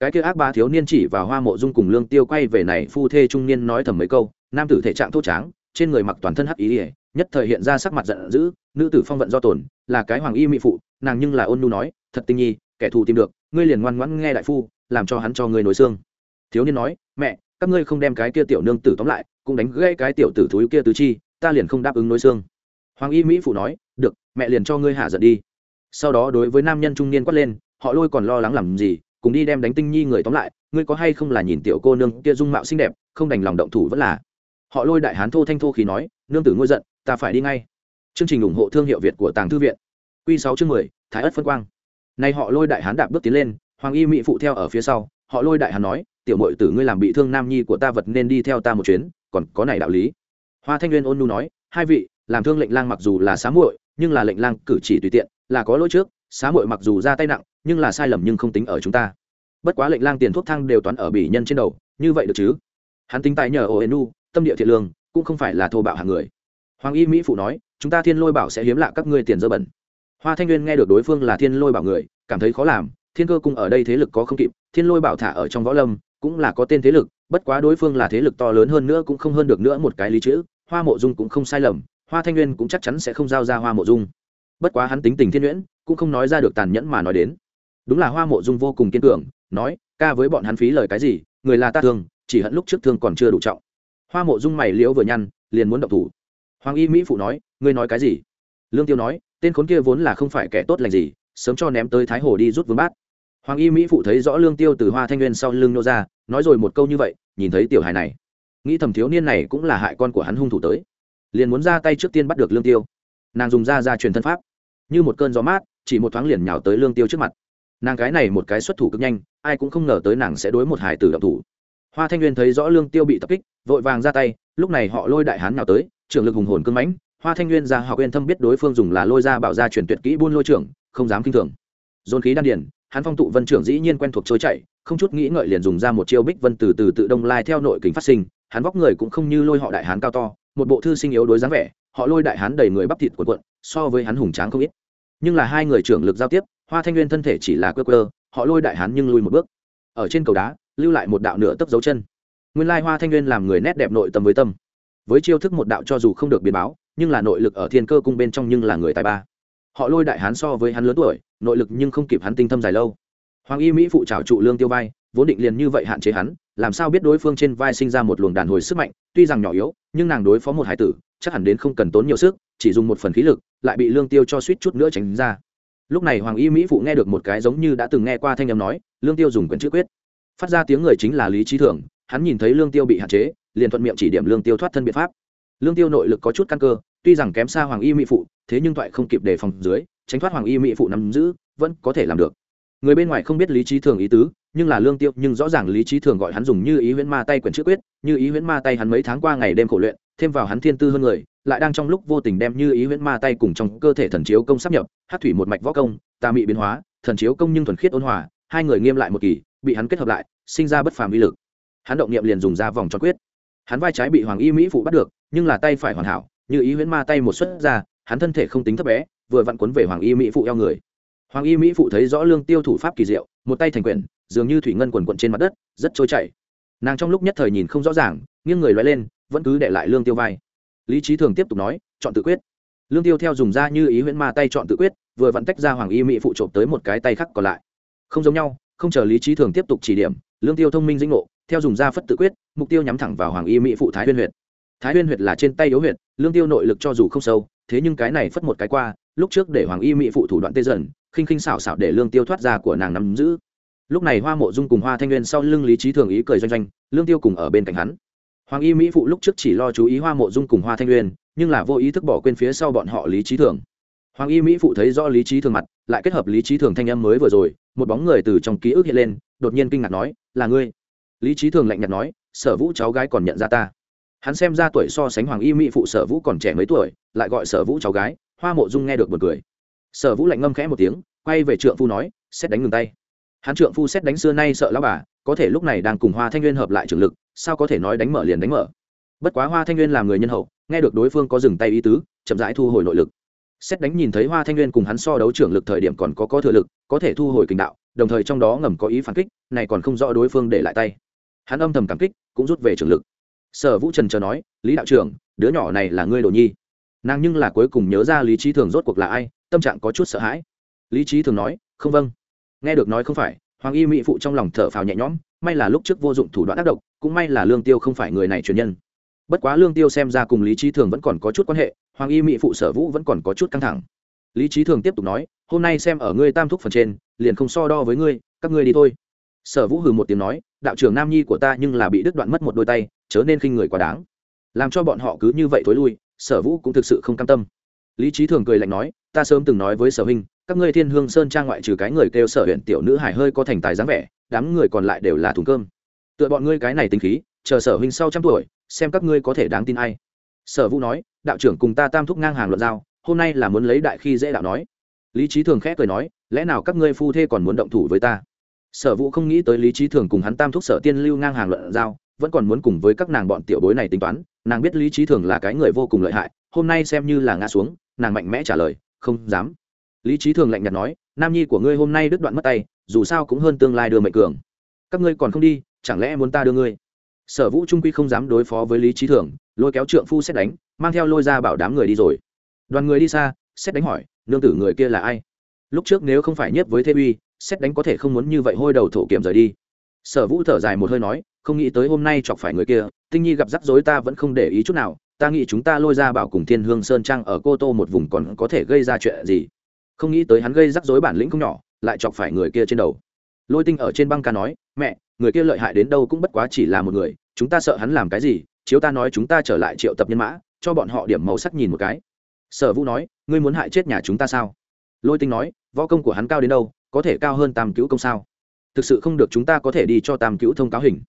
[SPEAKER 1] cái kia ác ba thiếu niên chỉ vào hoa mộ dung cùng lương tiêu quay về này phu thê trung niên nói thầm mấy câu, nam tử thể trạng thô tráng, trên người mặc toàn thân hắc ý ỉa nhất thời hiện ra sắc mặt giận dữ, nữ tử phong vận do tổn, là cái hoàng y mỹ phụ, nàng nhưng là ôn nu nói, thật tinh nhi, kẻ thù tìm được, ngươi liền ngoan ngoãn nghe đại phu, làm cho hắn cho ngươi nối xương. Thiếu niên nói, mẹ, các ngươi không đem cái kia tiểu nương tử tóm lại, cũng đánh gãy cái tiểu tử thúi kia tứ chi, ta liền không đáp ứng nối xương. Hoàng y mỹ phụ nói, được, mẹ liền cho ngươi hạ giận đi. Sau đó đối với nam nhân trung niên quát lên, họ lôi còn lo lắng làm gì cùng đi đem đánh tinh nhi người tóm lại, ngươi có hay không là nhìn tiểu cô nương kia dung mạo xinh đẹp, không đành lòng động thủ vẫn là. Họ lôi đại hán thô thanh thô khí nói, nương tử ngôi giận, ta phải đi ngay. Chương trình ủng hộ thương hiệu việt của tàng thư viện. Q sáu chương mười, thái ất phân quang. Nay họ lôi đại hán đạp bước tiến lên, hoàng y mỹ phụ theo ở phía sau, họ lôi đại hán nói, tiểu mội tử ngươi làm bị thương nam nhi của ta vật nên đi theo ta một chuyến, còn có này đạo lý. Hoa thanh nguyên ôn nu nói, hai vị, làm thương lệnh lang mặc dù là xá muội, nhưng là lệnh lang cử chỉ tùy tiện, là có lỗi trước xá muội mặc dù ra tay nặng nhưng là sai lầm nhưng không tính ở chúng ta. Bất quá lệnh lang tiền thuốc thang đều toán ở bỉ nhân trên đầu như vậy được chứ? Hắn tính tại nhờ Oenu, tâm địa thiện lương cũng không phải là thô bạo hàng người. Hoàng y mỹ phụ nói chúng ta thiên lôi bảo sẽ hiếm lạ các ngươi tiền dơ bẩn. Hoa thanh nguyên nghe được đối phương là thiên lôi bảo người cảm thấy khó làm thiên cơ cung ở đây thế lực có không kịp thiên lôi bảo thả ở trong võ lâm cũng là có tên thế lực bất quá đối phương là thế lực to lớn hơn nữa cũng không hơn được nữa một cái lý chữ hoa mộ dung cũng không sai lầm hoa thanh nguyên cũng chắc chắn sẽ không giao ra hoa mộ dung bất quá hắn tính tình thiên nhuyễn, cũng không nói ra được tàn nhẫn mà nói đến. Đúng là hoa mộ dung vô cùng kiên cường, nói, ca với bọn hắn phí lời cái gì, người là ta thương, chỉ hận lúc trước thương còn chưa đủ trọng. Hoa mộ dung mày liễu vừa nhăn, liền muốn động thủ. Hoàng y mỹ phụ nói, ngươi nói cái gì? Lương tiêu nói, tên khốn kia vốn là không phải kẻ tốt lành gì, sớm cho ném tới thái hồ đi rút vương bát. Hoàng y mỹ phụ thấy rõ lương tiêu từ hoa thanh nguyên sau lưng nô ra, nói rồi một câu như vậy, nhìn thấy tiểu hài này. Nghĩ thầm thiếu niên này cũng là hại con của hắn hung thủ tới. Liền muốn ra tay trước tiên bắt được lương tiêu. Nàng dùng ra ra truyền thân pháp như một cơn gió mát, chỉ một thoáng liền nhào tới lương tiêu trước mặt. Nàng cái này một cái xuất thủ cực nhanh, ai cũng không ngờ tới nàng sẽ đối một hải tử động thủ. Hoa thanh nguyên thấy rõ lương tiêu bị tập kích, vội vàng ra tay, lúc này họ lôi đại hán nhào tới, trưởng lực hùng hồn cưng mãnh, hoa thanh nguyên ra học yên thâm biết đối phương dùng là lôi ra bảo ra truyền tuyệt kỹ buôn lôi trưởng, không dám kinh thường. Dồn khí đan điển hắn phong tụ vân trưởng dĩ nhiên quen thuộc trôi chạy không chút nghĩ ngợi liền dùng ra một chiêu bích vân từ từ tự đông lai theo nội kính phát sinh, hắn vóc người cũng không như lôi họ đại hán cao to, một bộ thư sinh yếu đối dáng vẻ, họ lôi đại hán đầy người bắp thịt quần quận so với hắn hùng tráng không ít. Nhưng là hai người trưởng lực giao tiếp, hoa thanh nguyên thân thể chỉ là quơ quơ, họ lôi đại hán nhưng lùi một bước. Ở trên cầu đá, lưu lại một đạo nửa tấp dấu chân. Nguyên lai hoa thanh nguyên làm người nét đẹp nội tâm với tâm. Với chiêu thức một đạo cho dù không được biến báo, nhưng là nội lực ở thiên cơ cung bên trong nhưng là người tài ba. Họ lôi đại hán so với hắn lớn tuổi, nội lực nhưng không kịp hắn tinh thâm dài lâu. Hoàng y mỹ phụ trào trụ lương tiêu vai vốn định liền như vậy hạn chế hắn, làm sao biết đối phương trên vai sinh ra một luồng đàn hồi sức mạnh, tuy rằng nhỏ yếu, nhưng nàng đối phó một hải tử, chắc hẳn đến không cần tốn nhiều sức, chỉ dùng một phần khí lực, lại bị lương tiêu cho suýt chút nữa tránh ra. Lúc này hoàng y mỹ phụ nghe được một cái giống như đã từng nghe qua thanh âm nói, lương tiêu dùng quyền chữ quyết. Phát ra tiếng người chính là lý trí thường hắn nhìn thấy lương tiêu bị hạn chế, liền thuận miệng chỉ điểm lương tiêu thoát thân biện pháp. Lương tiêu nội lực có chút căn cơ, tuy rằng kém xa hoàng y mỹ phụ, thế nhưng thoại không kịp đề phòng dưới, tránh thoát hoàng y mỹ phụ nắm giữ, vẫn có thể làm được người bên ngoài không biết lý trí thường ý tứ, nhưng là lương tiêu, nhưng rõ ràng lý trí thường gọi hắn dùng như ý huyễn ma tay quyển chữ quyết, như ý huyễn ma tay hắn mấy tháng qua ngày đêm khổ luyện, thêm vào hắn thiên tư hơn người, lại đang trong lúc vô tình đem như ý huyễn ma tay cùng trong cơ thể thần chiếu công sắp nhập hát thủy một mạch võ công, tà mị biến hóa, thần chiếu công nhưng thuần khiết ôn hòa, hai người nghiêm lại một kỳ, bị hắn kết hợp lại, sinh ra bất phàm uy lực. Hắn động niệm liền dùng ra vòng cho quyết. Hắn vai trái bị hoàng y mỹ phụ bắt được, nhưng là tay phải hoàn hảo, như ý huyễn ma tay một xuất ra, hắn thân thể không tính thấp bé, vừa vặn quấn về hoàng y mỹ phụ eo người hoàng y mỹ phụ thấy rõ lương tiêu thủ pháp kỳ diệu một tay thành quyền, dường như thủy ngân quần quận trên mặt đất rất trôi chảy. Nàng trong lúc nhất thời nhìn không rõ ràng nghiêng người loay lên vẫn cứ để lại lương tiêu vai. Lý trí thường tiếp tục nói chọn tự quyết. Lương tiêu theo dùng ra như ý huyễn ma tay chọn tự quyết vừa vặn tách ra hoàng y mỹ phụ trộm tới một cái tay khác còn lại. Không giống nhau không chờ lý trí thường tiếp tục chỉ điểm lương tiêu thông minh dĩnh ngộ theo dùng ra phất tự quyết mục tiêu nhắm thẳng vào hoàng y mỹ phụ thái huyên huyệt. Thái huyên huyệt là trên tay yếu huyệt lương tiêu nội lực cho dù không sâu thế nhưng cái này phất một cái qua lúc trước để hoàng y mỹ phụ thủ đoạn tê dần khinh khinh xảo xảo để lương tiêu thoát ra của nàng nắm giữ. Lúc này hoa mộ dung cùng hoa thanh nguyên sau lưng lý trí thường ý cười doanh doanh, lương tiêu cùng ở bên cạnh hắn. Hoàng y mỹ phụ lúc trước chỉ lo chú ý hoa mộ dung cùng hoa thanh nguyên, nhưng là vô ý thức bỏ quên phía sau bọn họ lý trí thường. Hoàng y mỹ phụ thấy rõ lý trí thường mặt, lại kết hợp lý trí thường thanh âm mới vừa rồi, một bóng người từ trong ký ức hiện lên, đột nhiên kinh ngạc nói, là ngươi? Lý trí thường lạnh nhạt nói, sở vũ cháu gái còn nhận ra ta. Hắn xem ra tuổi so sánh hoàng y mỹ phụ sở vũ còn trẻ mấy tuổi, lại gọi sở vũ cháu gái. Hoa mộ dung nghe được một cười sở vũ lạnh ngâm khẽ một tiếng, quay về trượng phu nói, xét đánh ngừng tay. Hắn trượng phu xét đánh xưa nay sợ lão bà, có thể lúc này đang cùng hoa thanh nguyên hợp lại trường lực, sao có thể nói đánh mở liền đánh mở? Bất quá hoa thanh nguyên là người nhân hậu, nghe được đối phương có dừng tay ý tứ, chậm rãi thu hồi nội lực. Xét đánh nhìn thấy hoa thanh nguyên cùng hắn so đấu trưởng lực thời điểm còn có có thừa lực, có thể thu hồi kinh đạo, đồng thời trong đó ngầm có ý phản kích, này còn không rõ đối phương để lại tay. Hắn âm thầm cảm kích, cũng rút về trưởng lực. Sở vũ trần chờ nói, lý đạo trưởng, đứa nhỏ này là ngươi đồ nhi. Nàng nhưng là cuối cùng nhớ ra lý trí thường rốt cuộc là ai tâm trạng có chút sợ hãi. Lý trí thường nói, không vâng. Nghe được nói không phải, hoàng y mỹ phụ trong lòng thở phào nhẹ nhõm, may là lúc trước vô dụng thủ đoạn tác độc, cũng may là lương tiêu không phải người này truyền nhân. Bất quá lương tiêu xem ra cùng lý trí thường vẫn còn có chút quan hệ, hoàng y mỹ phụ sở vũ vẫn còn có chút căng thẳng. Lý trí thường tiếp tục nói, hôm nay xem ở ngươi tam thúc phần trên, liền không so đo với ngươi, các ngươi đi thôi. Sở vũ hừ một tiếng nói, đạo trưởng nam nhi của ta nhưng là bị đứt đoạn mất một đôi tay, chớ nên khinh người quá đáng. Làm cho bọn họ cứ như vậy thối lui, sở vũ cũng thực sự không cam tâm lý trí thường cười lạnh nói, ta sớm từng nói với sở huynh, các ngươi thiên hương sơn trang ngoại trừ cái người kêu sở huyện tiểu nữ hải hơi có thành tài dáng vẻ, đám người còn lại đều là thùng cơm. Tựa bọn ngươi cái này tính khí, chờ sở huynh sau trăm tuổi, xem các ngươi có thể đáng tin ai. Sở vũ nói, đạo trưởng cùng ta tam thúc ngang hàng luận giao, hôm nay là muốn lấy đại khi dễ đạo nói. Lý trí thường khẽ cười nói, lẽ nào các ngươi phu thê còn muốn động thủ với ta? Sở vũ không nghĩ tới lý trí thường cùng hắn tam thúc sở tiên lưu ngang hàng luận giao, vẫn còn muốn cùng với các nàng bọn tiểu bối này tính toán, nàng biết lý trí thường là cái người vô cùng lợi hại, hôm nay xem như là ngã xuống nàng mạnh mẽ trả lời, không dám. Lý trí thường lạnh nhạt nói, nam nhi của ngươi hôm nay đứt đoạn mất tay, dù sao cũng hơn tương lai đưa mệnh cường. Các ngươi còn không đi, chẳng lẽ muốn ta đưa ngươi? Sở vũ trung quy không dám đối phó với lý trí thường, lôi kéo trượng phu xét đánh, mang theo lôi ra bảo đám người đi rồi. Đoàn người đi xa, xét đánh hỏi, nương tử người kia là ai? Lúc trước nếu không phải nhất với thế uy, xét đánh có thể không muốn như vậy hôi đầu thổ kiểm rời đi. Sở vũ thở dài một hơi nói, không nghĩ tới hôm nay chọc phải người kia, tinh nhi gặp rắc rối ta vẫn không để ý chút nào ta nghĩ chúng ta lôi ra bảo cùng thiên hương sơn trang ở cô tô một vùng còn có thể gây ra chuyện gì? Không nghĩ tới hắn gây rắc rối bản lĩnh không nhỏ, lại chọc phải người kia trên đầu. Lôi tinh ở trên băng ca nói, mẹ, người kia lợi hại đến đâu cũng bất quá chỉ là một người, chúng ta sợ hắn làm cái gì? Chiếu ta nói chúng ta trở lại triệu tập nhân mã, cho bọn họ điểm màu sắc nhìn một cái. Sở vũ nói, ngươi muốn hại chết nhà chúng ta sao? Lôi tinh nói, võ công của hắn cao đến đâu, có thể cao hơn tam cứu công sao? Thực sự không được chúng ta có thể đi cho tam cứu thông cáo hình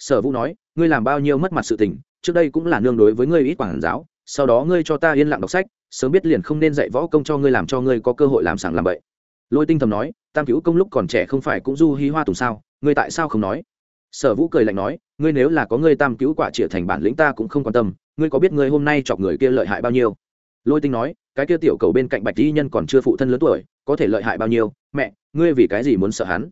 [SPEAKER 1] sở vũ nói, ngươi làm bao nhiêu mất mặt sự tình, trước đây cũng là nương đối với ngươi ít quản giáo, sau đó ngươi cho ta yên lặng đọc sách, sớm biết liền không nên dạy võ công cho ngươi làm cho ngươi có cơ hội làm sảng làm bậy. Lôi tinh thầm nói, tam cứu công lúc còn trẻ không phải cũng du hí hoa tùng sao, ngươi tại sao không nói? Sở vũ cười lạnh nói, ngươi nếu là có ngươi tam cứu quả trịa thành bản lĩnh ta cũng không quan tâm, ngươi có biết ngươi hôm nay chọc người kia lợi hại bao nhiêu? Lôi tinh nói, cái kia tiểu cầu bên cạnh bạch y nhân còn chưa phụ thân lớn tuổi, có thể lợi hại bao nhiêu? Mẹ, ngươi vì cái gì muốn sợ hắn?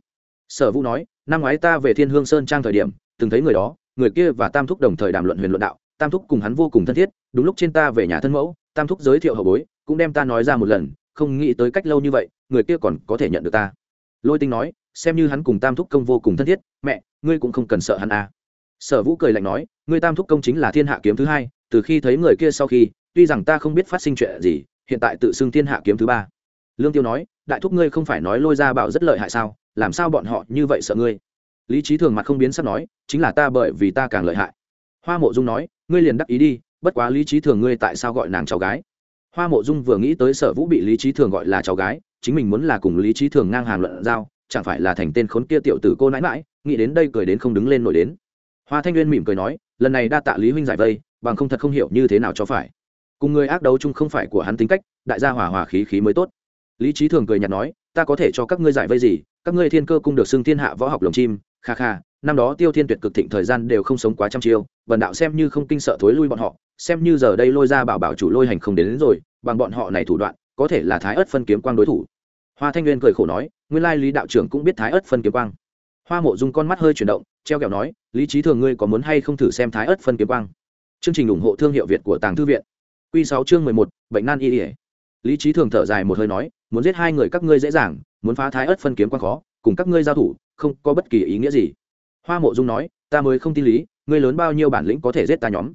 [SPEAKER 1] Sở vũ nói, năm ngoái ta về thiên hương sơn trang thời điểm từng thấy người đó, người kia và tam thúc đồng thời đàm luận huyền luận đạo, tam thúc cùng hắn vô cùng thân thiết, đúng lúc trên ta về nhà thân mẫu, tam thúc giới thiệu hậu bối, cũng đem ta nói ra một lần, không nghĩ tới cách lâu như vậy, người kia còn có thể nhận được ta. Lôi tinh nói, xem như hắn cùng tam thúc công vô cùng thân thiết, mẹ, ngươi cũng không cần sợ hắn à. sở vũ cười lạnh nói, ngươi tam thúc công chính là thiên hạ kiếm thứ hai, từ khi thấy người kia sau khi, tuy rằng ta không biết phát sinh chuyện gì, hiện tại tự xưng thiên hạ kiếm thứ ba. Lương tiêu nói, đại thúc ngươi không phải nói lôi ra bảo rất lợi hại sao, làm sao bọn họ như vậy sợ ngươi? Lý trí thường mặt không biến sắp nói, chính là ta bởi vì ta càng lợi hại. Hoa mộ dung nói, ngươi liền đắc ý đi, bất quá lý trí thường ngươi tại sao gọi nàng cháu gái? Hoa mộ dung vừa nghĩ tới sở vũ bị lý trí thường gọi là cháu gái, chính mình muốn là cùng lý trí thường ngang hàng luận giao, chẳng phải là thành tên khốn kia tiểu tử cô nãi mãi nghĩ đến đây cười đến không đứng lên nổi đến. Hoa thanh nguyên mỉm cười nói, lần này đa tạ lý huynh giải vây, bằng không thật không hiểu như thế nào cho phải. Cùng người ác đấu chung không phải của hắn tính cách, đại gia hòa hòa khí khí mới tốt. Lý trí thường cười nhạt nói, ta có thể cho các ngươi giải vây gì, các ngươi thiên cơ cung được xưng thiên hạ võ học lồng chim kha kha năm đó tiêu thiên tuyệt cực thịnh thời gian đều không sống quá trăm chiêu vần đạo xem như không kinh sợ thối lui bọn họ xem như giờ đây lôi ra bảo bảo chủ lôi hành không đến, đến rồi bằng bọn họ này thủ đoạn có thể là thái ớt phân kiếm quang đối thủ. Hoa thanh nguyên cười khổ nói nguyên lai lý đạo trưởng cũng biết thái ớt phân kiếm quang. Hoa mộ dung con mắt hơi chuyển động treo kẹo nói lý trí thường ngươi có muốn hay không thử xem thái ớt phân kiếm quang? Chương trình ủng hộ thương hiệu việt của tàng thư viện. Q sáu chương mười một bệnh nan y ỉa lý trí thường thở dài một hơi nói muốn giết hai người các ngươi dễ dàng muốn phá thái ớt phân kiếm quang khó cùng các ngươi giao thủ không có bất kỳ ý nghĩa gì. Hoa mộ dung nói, ta mới không tin lý, ngươi lớn bao nhiêu bản lĩnh có thể giết ta nhóm?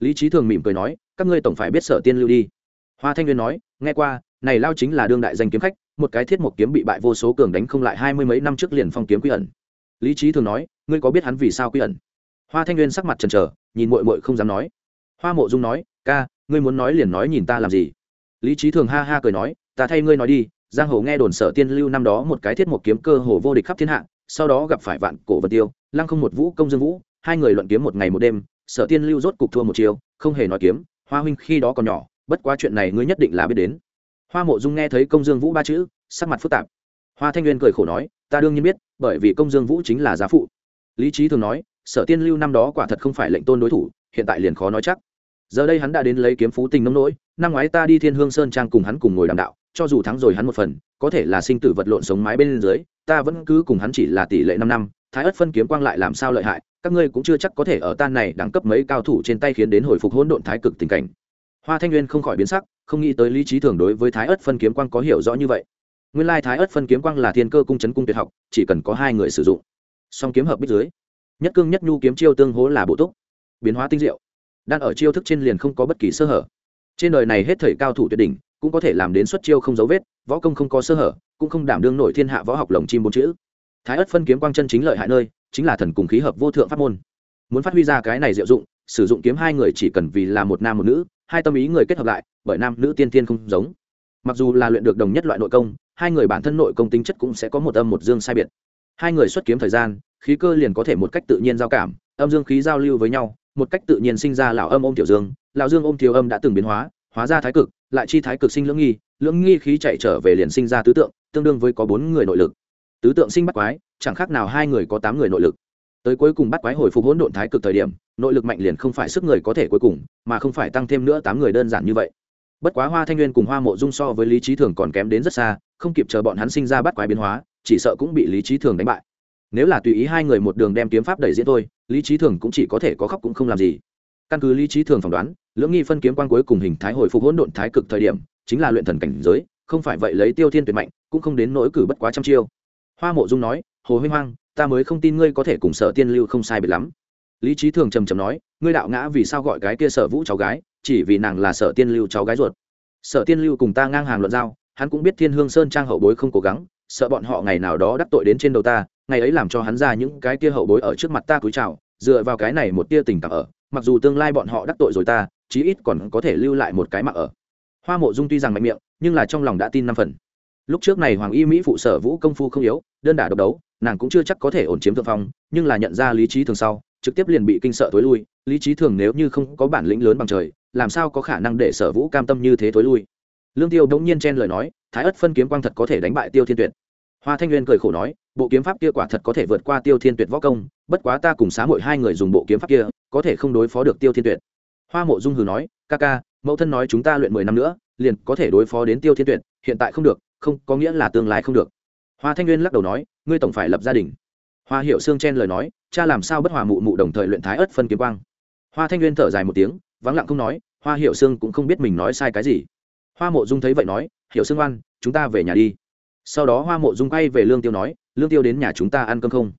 [SPEAKER 1] Lý trí thường mỉm cười nói, các ngươi tổng phải biết sở tiên lưu đi. Hoa thanh nguyên nói, nghe qua, này lao chính là đương đại danh kiếm khách, một cái thiết một kiếm bị bại vô số cường đánh không lại hai mươi mấy năm trước liền phong kiếm quy ẩn. Lý trí thường nói, ngươi có biết hắn vì sao quy ẩn? Hoa thanh nguyên sắc mặt trần trờ nhìn mội mội không dám nói. Hoa mộ dung nói, ca, ngươi muốn nói liền nói nhìn ta làm gì? Lý trí thường ha ha cười nói, ta thay ngươi nói đi, giang hồ nghe đồn sở tiên lưu năm đó một cái thiết một kiếm cơ hồ vô địch khắp thiên hạ sau đó gặp phải vạn cổ vật tiêu, lăng không một vũ, công dương vũ, hai người luận kiếm một ngày một đêm, sở tiên lưu rốt cục thua một chiều không hề nói kiếm, hoa huynh khi đó còn nhỏ, bất quá chuyện này ngươi nhất định là biết đến. Hoa mộ dung nghe thấy công dương vũ ba chữ, sắc mặt phức tạp. Hoa thanh nguyên cười khổ nói, ta đương nhiên biết, bởi vì công dương vũ chính là giá phụ. Lý trí thường nói, sở tiên lưu năm đó quả thật không phải lệnh tôn đối thủ, hiện tại liền khó nói chắc. Giờ đây hắn đã đến lấy kiếm phú tình nông nỗi, năm ngoái ta đi thiên hương sơn trang cùng hắn cùng ngồi đàm đạo cho dù thắng rồi hắn một phần, có thể là sinh tử vật lộn sống mái bên dưới, ta vẫn cứ cùng hắn chỉ là tỷ lệ năm năm, thái ất phân kiếm quang lại làm sao lợi hại, các ngươi cũng chưa chắc có thể ở tan này đẳng cấp mấy cao thủ trên tay khiến đến hồi phục hỗn độn thái cực tình cảnh. Hoa thanh nguyên không khỏi biến sắc, không nghĩ tới lý trí thường đối với thái ất phân kiếm quang có hiểu rõ như vậy. Nguyên lai thái ất phân kiếm quang là thiên cơ cung chấn cung tuyệt học, chỉ cần có hai người sử dụng. Song kiếm hợp bích dưới, nhất cương nhất nhu kiếm chiêu tương hố là bổ túc, biến hóa tinh diệu. Đang ở chiêu thức trên liền không có bất kỳ sơ hở. Trên đời này hết thầy cao thủ tuyệt đỉnh cũng có thể làm đến xuất chiêu không dấu vết, võ công không có sơ hở, cũng không đảm đương nổi thiên hạ võ học lồng chim bốn chữ. Thái ất phân kiếm quang chân chính lợi hại nơi, chính là thần cùng khí hợp vô thượng pháp môn. Muốn phát huy ra cái này diệu dụng, sử dụng kiếm hai người chỉ cần vì là một nam một nữ, hai tâm ý người kết hợp lại, bởi nam nữ tiên tiên không giống. Mặc dù là luyện được đồng nhất loại nội công, hai người bản thân nội công tính chất cũng sẽ có một âm một dương sai biệt. Hai người xuất kiếm thời gian, khí cơ liền có thể một cách tự nhiên giao cảm, âm dương khí giao lưu với nhau, một cách tự nhiên sinh ra lão âm ôm tiểu dương, lão dương ôm tiểu âm đã từng biến hóa hóa ra thái cực lại chi thái cực sinh lưỡng nghi lưỡng nghi khí chạy trở về liền sinh ra tứ tượng, tương đương với có bốn người nội lực. Tứ tượng sinh bắt quái, chẳng khác nào hai người có tám người nội lực. Tới cuối cùng bắt quái hồi phục hỗn độn thái cực thời điểm, nội lực mạnh liền không phải sức người có thể cuối cùng, mà không phải tăng thêm nữa tám người đơn giản như vậy. Bất quá hoa thanh nguyên cùng hoa mộ dung so với lý trí thường còn kém đến rất xa, không kịp chờ bọn hắn sinh ra bắt quái biến hóa, chỉ sợ cũng bị lý trí thường đánh bại. Nếu là tùy ý hai người một đường đem kiếm pháp đẩy diễn thôi, lý trí thường cũng chỉ có thể có khóc cũng không làm gì căn cứ lý trí thường phỏng đoán, lưỡng nghi phân kiếm quan cuối cùng hình thái hồi phục hỗn độn thái cực thời điểm, chính là luyện thần cảnh giới, không phải vậy lấy tiêu thiên tuyệt mạnh, cũng không đến nỗi cử bất quá trăm chiêu. Hoa mộ dung nói, hồ huy hoang, ta mới không tin ngươi có thể cùng sở tiên lưu không sai biệt lắm. Lý trí thường trầm trầm nói, ngươi đạo ngã vì sao gọi cái kia sở vũ cháu gái, chỉ vì nàng là sở tiên lưu cháu gái ruột. Sở tiên lưu cùng ta ngang hàng luận giao, hắn cũng biết thiên hương sơn trang hậu bối không cố gắng, sợ bọn họ ngày nào đó đắc tội đến trên đầu ta, ngày ấy làm cho hắn ra những cái kia hậu bối ở trước mặt ta cúi chào, dựa vào cái này một tia tình cảm ở mặc dù tương lai bọn họ đắc tội rồi ta, chí ít còn có thể lưu lại một cái mạng ở. Hoa mộ dung tuy rằng mạnh miệng, nhưng là trong lòng đã tin năm phần. Lúc trước này hoàng y mỹ phụ sở vũ công phu không yếu, đơn đả độc đấu, nàng cũng chưa chắc có thể ổn chiếm thượng phong, nhưng là nhận ra lý trí thường sau, trực tiếp liền bị kinh sợ thối lui. Lý trí thường nếu như không có bản lĩnh lớn bằng trời, làm sao có khả năng để sở vũ cam tâm như thế thối lui? Lương tiêu đống nhiên chen lời nói, thái ất phân kiếm quang thật có thể đánh bại tiêu thiên tuyệt hoa thanh nguyên cười khổ nói, bộ kiếm pháp kia quả thật có thể vượt qua tiêu thiên tuyệt võ công, bất quá ta cùng xá mội hai người dùng bộ kiếm pháp kia, có thể không đối phó được tiêu thiên tuyệt. Hoa mộ dung hừ nói, ca ca, mẫu thân nói chúng ta luyện mười năm nữa, liền có thể đối phó đến tiêu thiên tuyệt, hiện tại không được, không, có nghĩa là tương lai không được. Hoa thanh nguyên lắc đầu nói, ngươi tổng phải lập gia đình. Hoa hiệu sương chen lời nói, cha làm sao bất hòa mụ mụ đồng thời luyện thái ớt phân kiếm quang? Hoa thanh nguyên thở dài một tiếng, vắng lặng không nói, hoa hiệu sương cũng không biết mình nói sai cái gì. Hoa mộ dung thấy vậy nói hiệu sương oan, chúng ta về nhà đi sau đó hoa mộ dung quay về lương tiêu nói, lương tiêu đến nhà chúng ta ăn cơm không?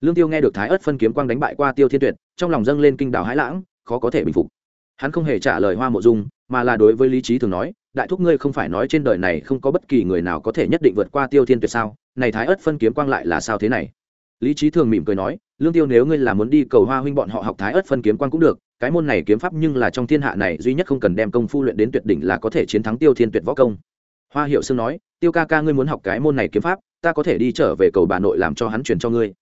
[SPEAKER 1] Lương tiêu nghe được thái ớt phân kiếm quang đánh bại qua tiêu thiên tuyệt, trong lòng dâng lên kinh đảo hãi lãng, khó có thể bình phục. Hắn không hề trả lời hoa mộ dung, mà là đối với lý trí thường nói, đại thúc ngươi không phải nói trên đời này không có bất kỳ người nào có thể nhất định vượt qua tiêu thiên tuyệt sao? Này thái ớt phân kiếm quang lại là sao thế này? Lý trí thường mỉm cười nói, lương tiêu nếu ngươi là muốn đi cầu hoa huynh bọn họ học thái ớt phân kiếm quang cũng được, cái môn này kiếm pháp nhưng là trong thiên hạ này duy nhất không cần đem công phu luyện đến tuyệt đỉnh là có thể chiến thắng tiêu thiên tuyệt võ công hoa hiệu sương nói, tiêu ca ca ngươi muốn học cái môn này kiếm pháp, ta có thể đi trở về cầu bà nội làm cho hắn truyền cho ngươi.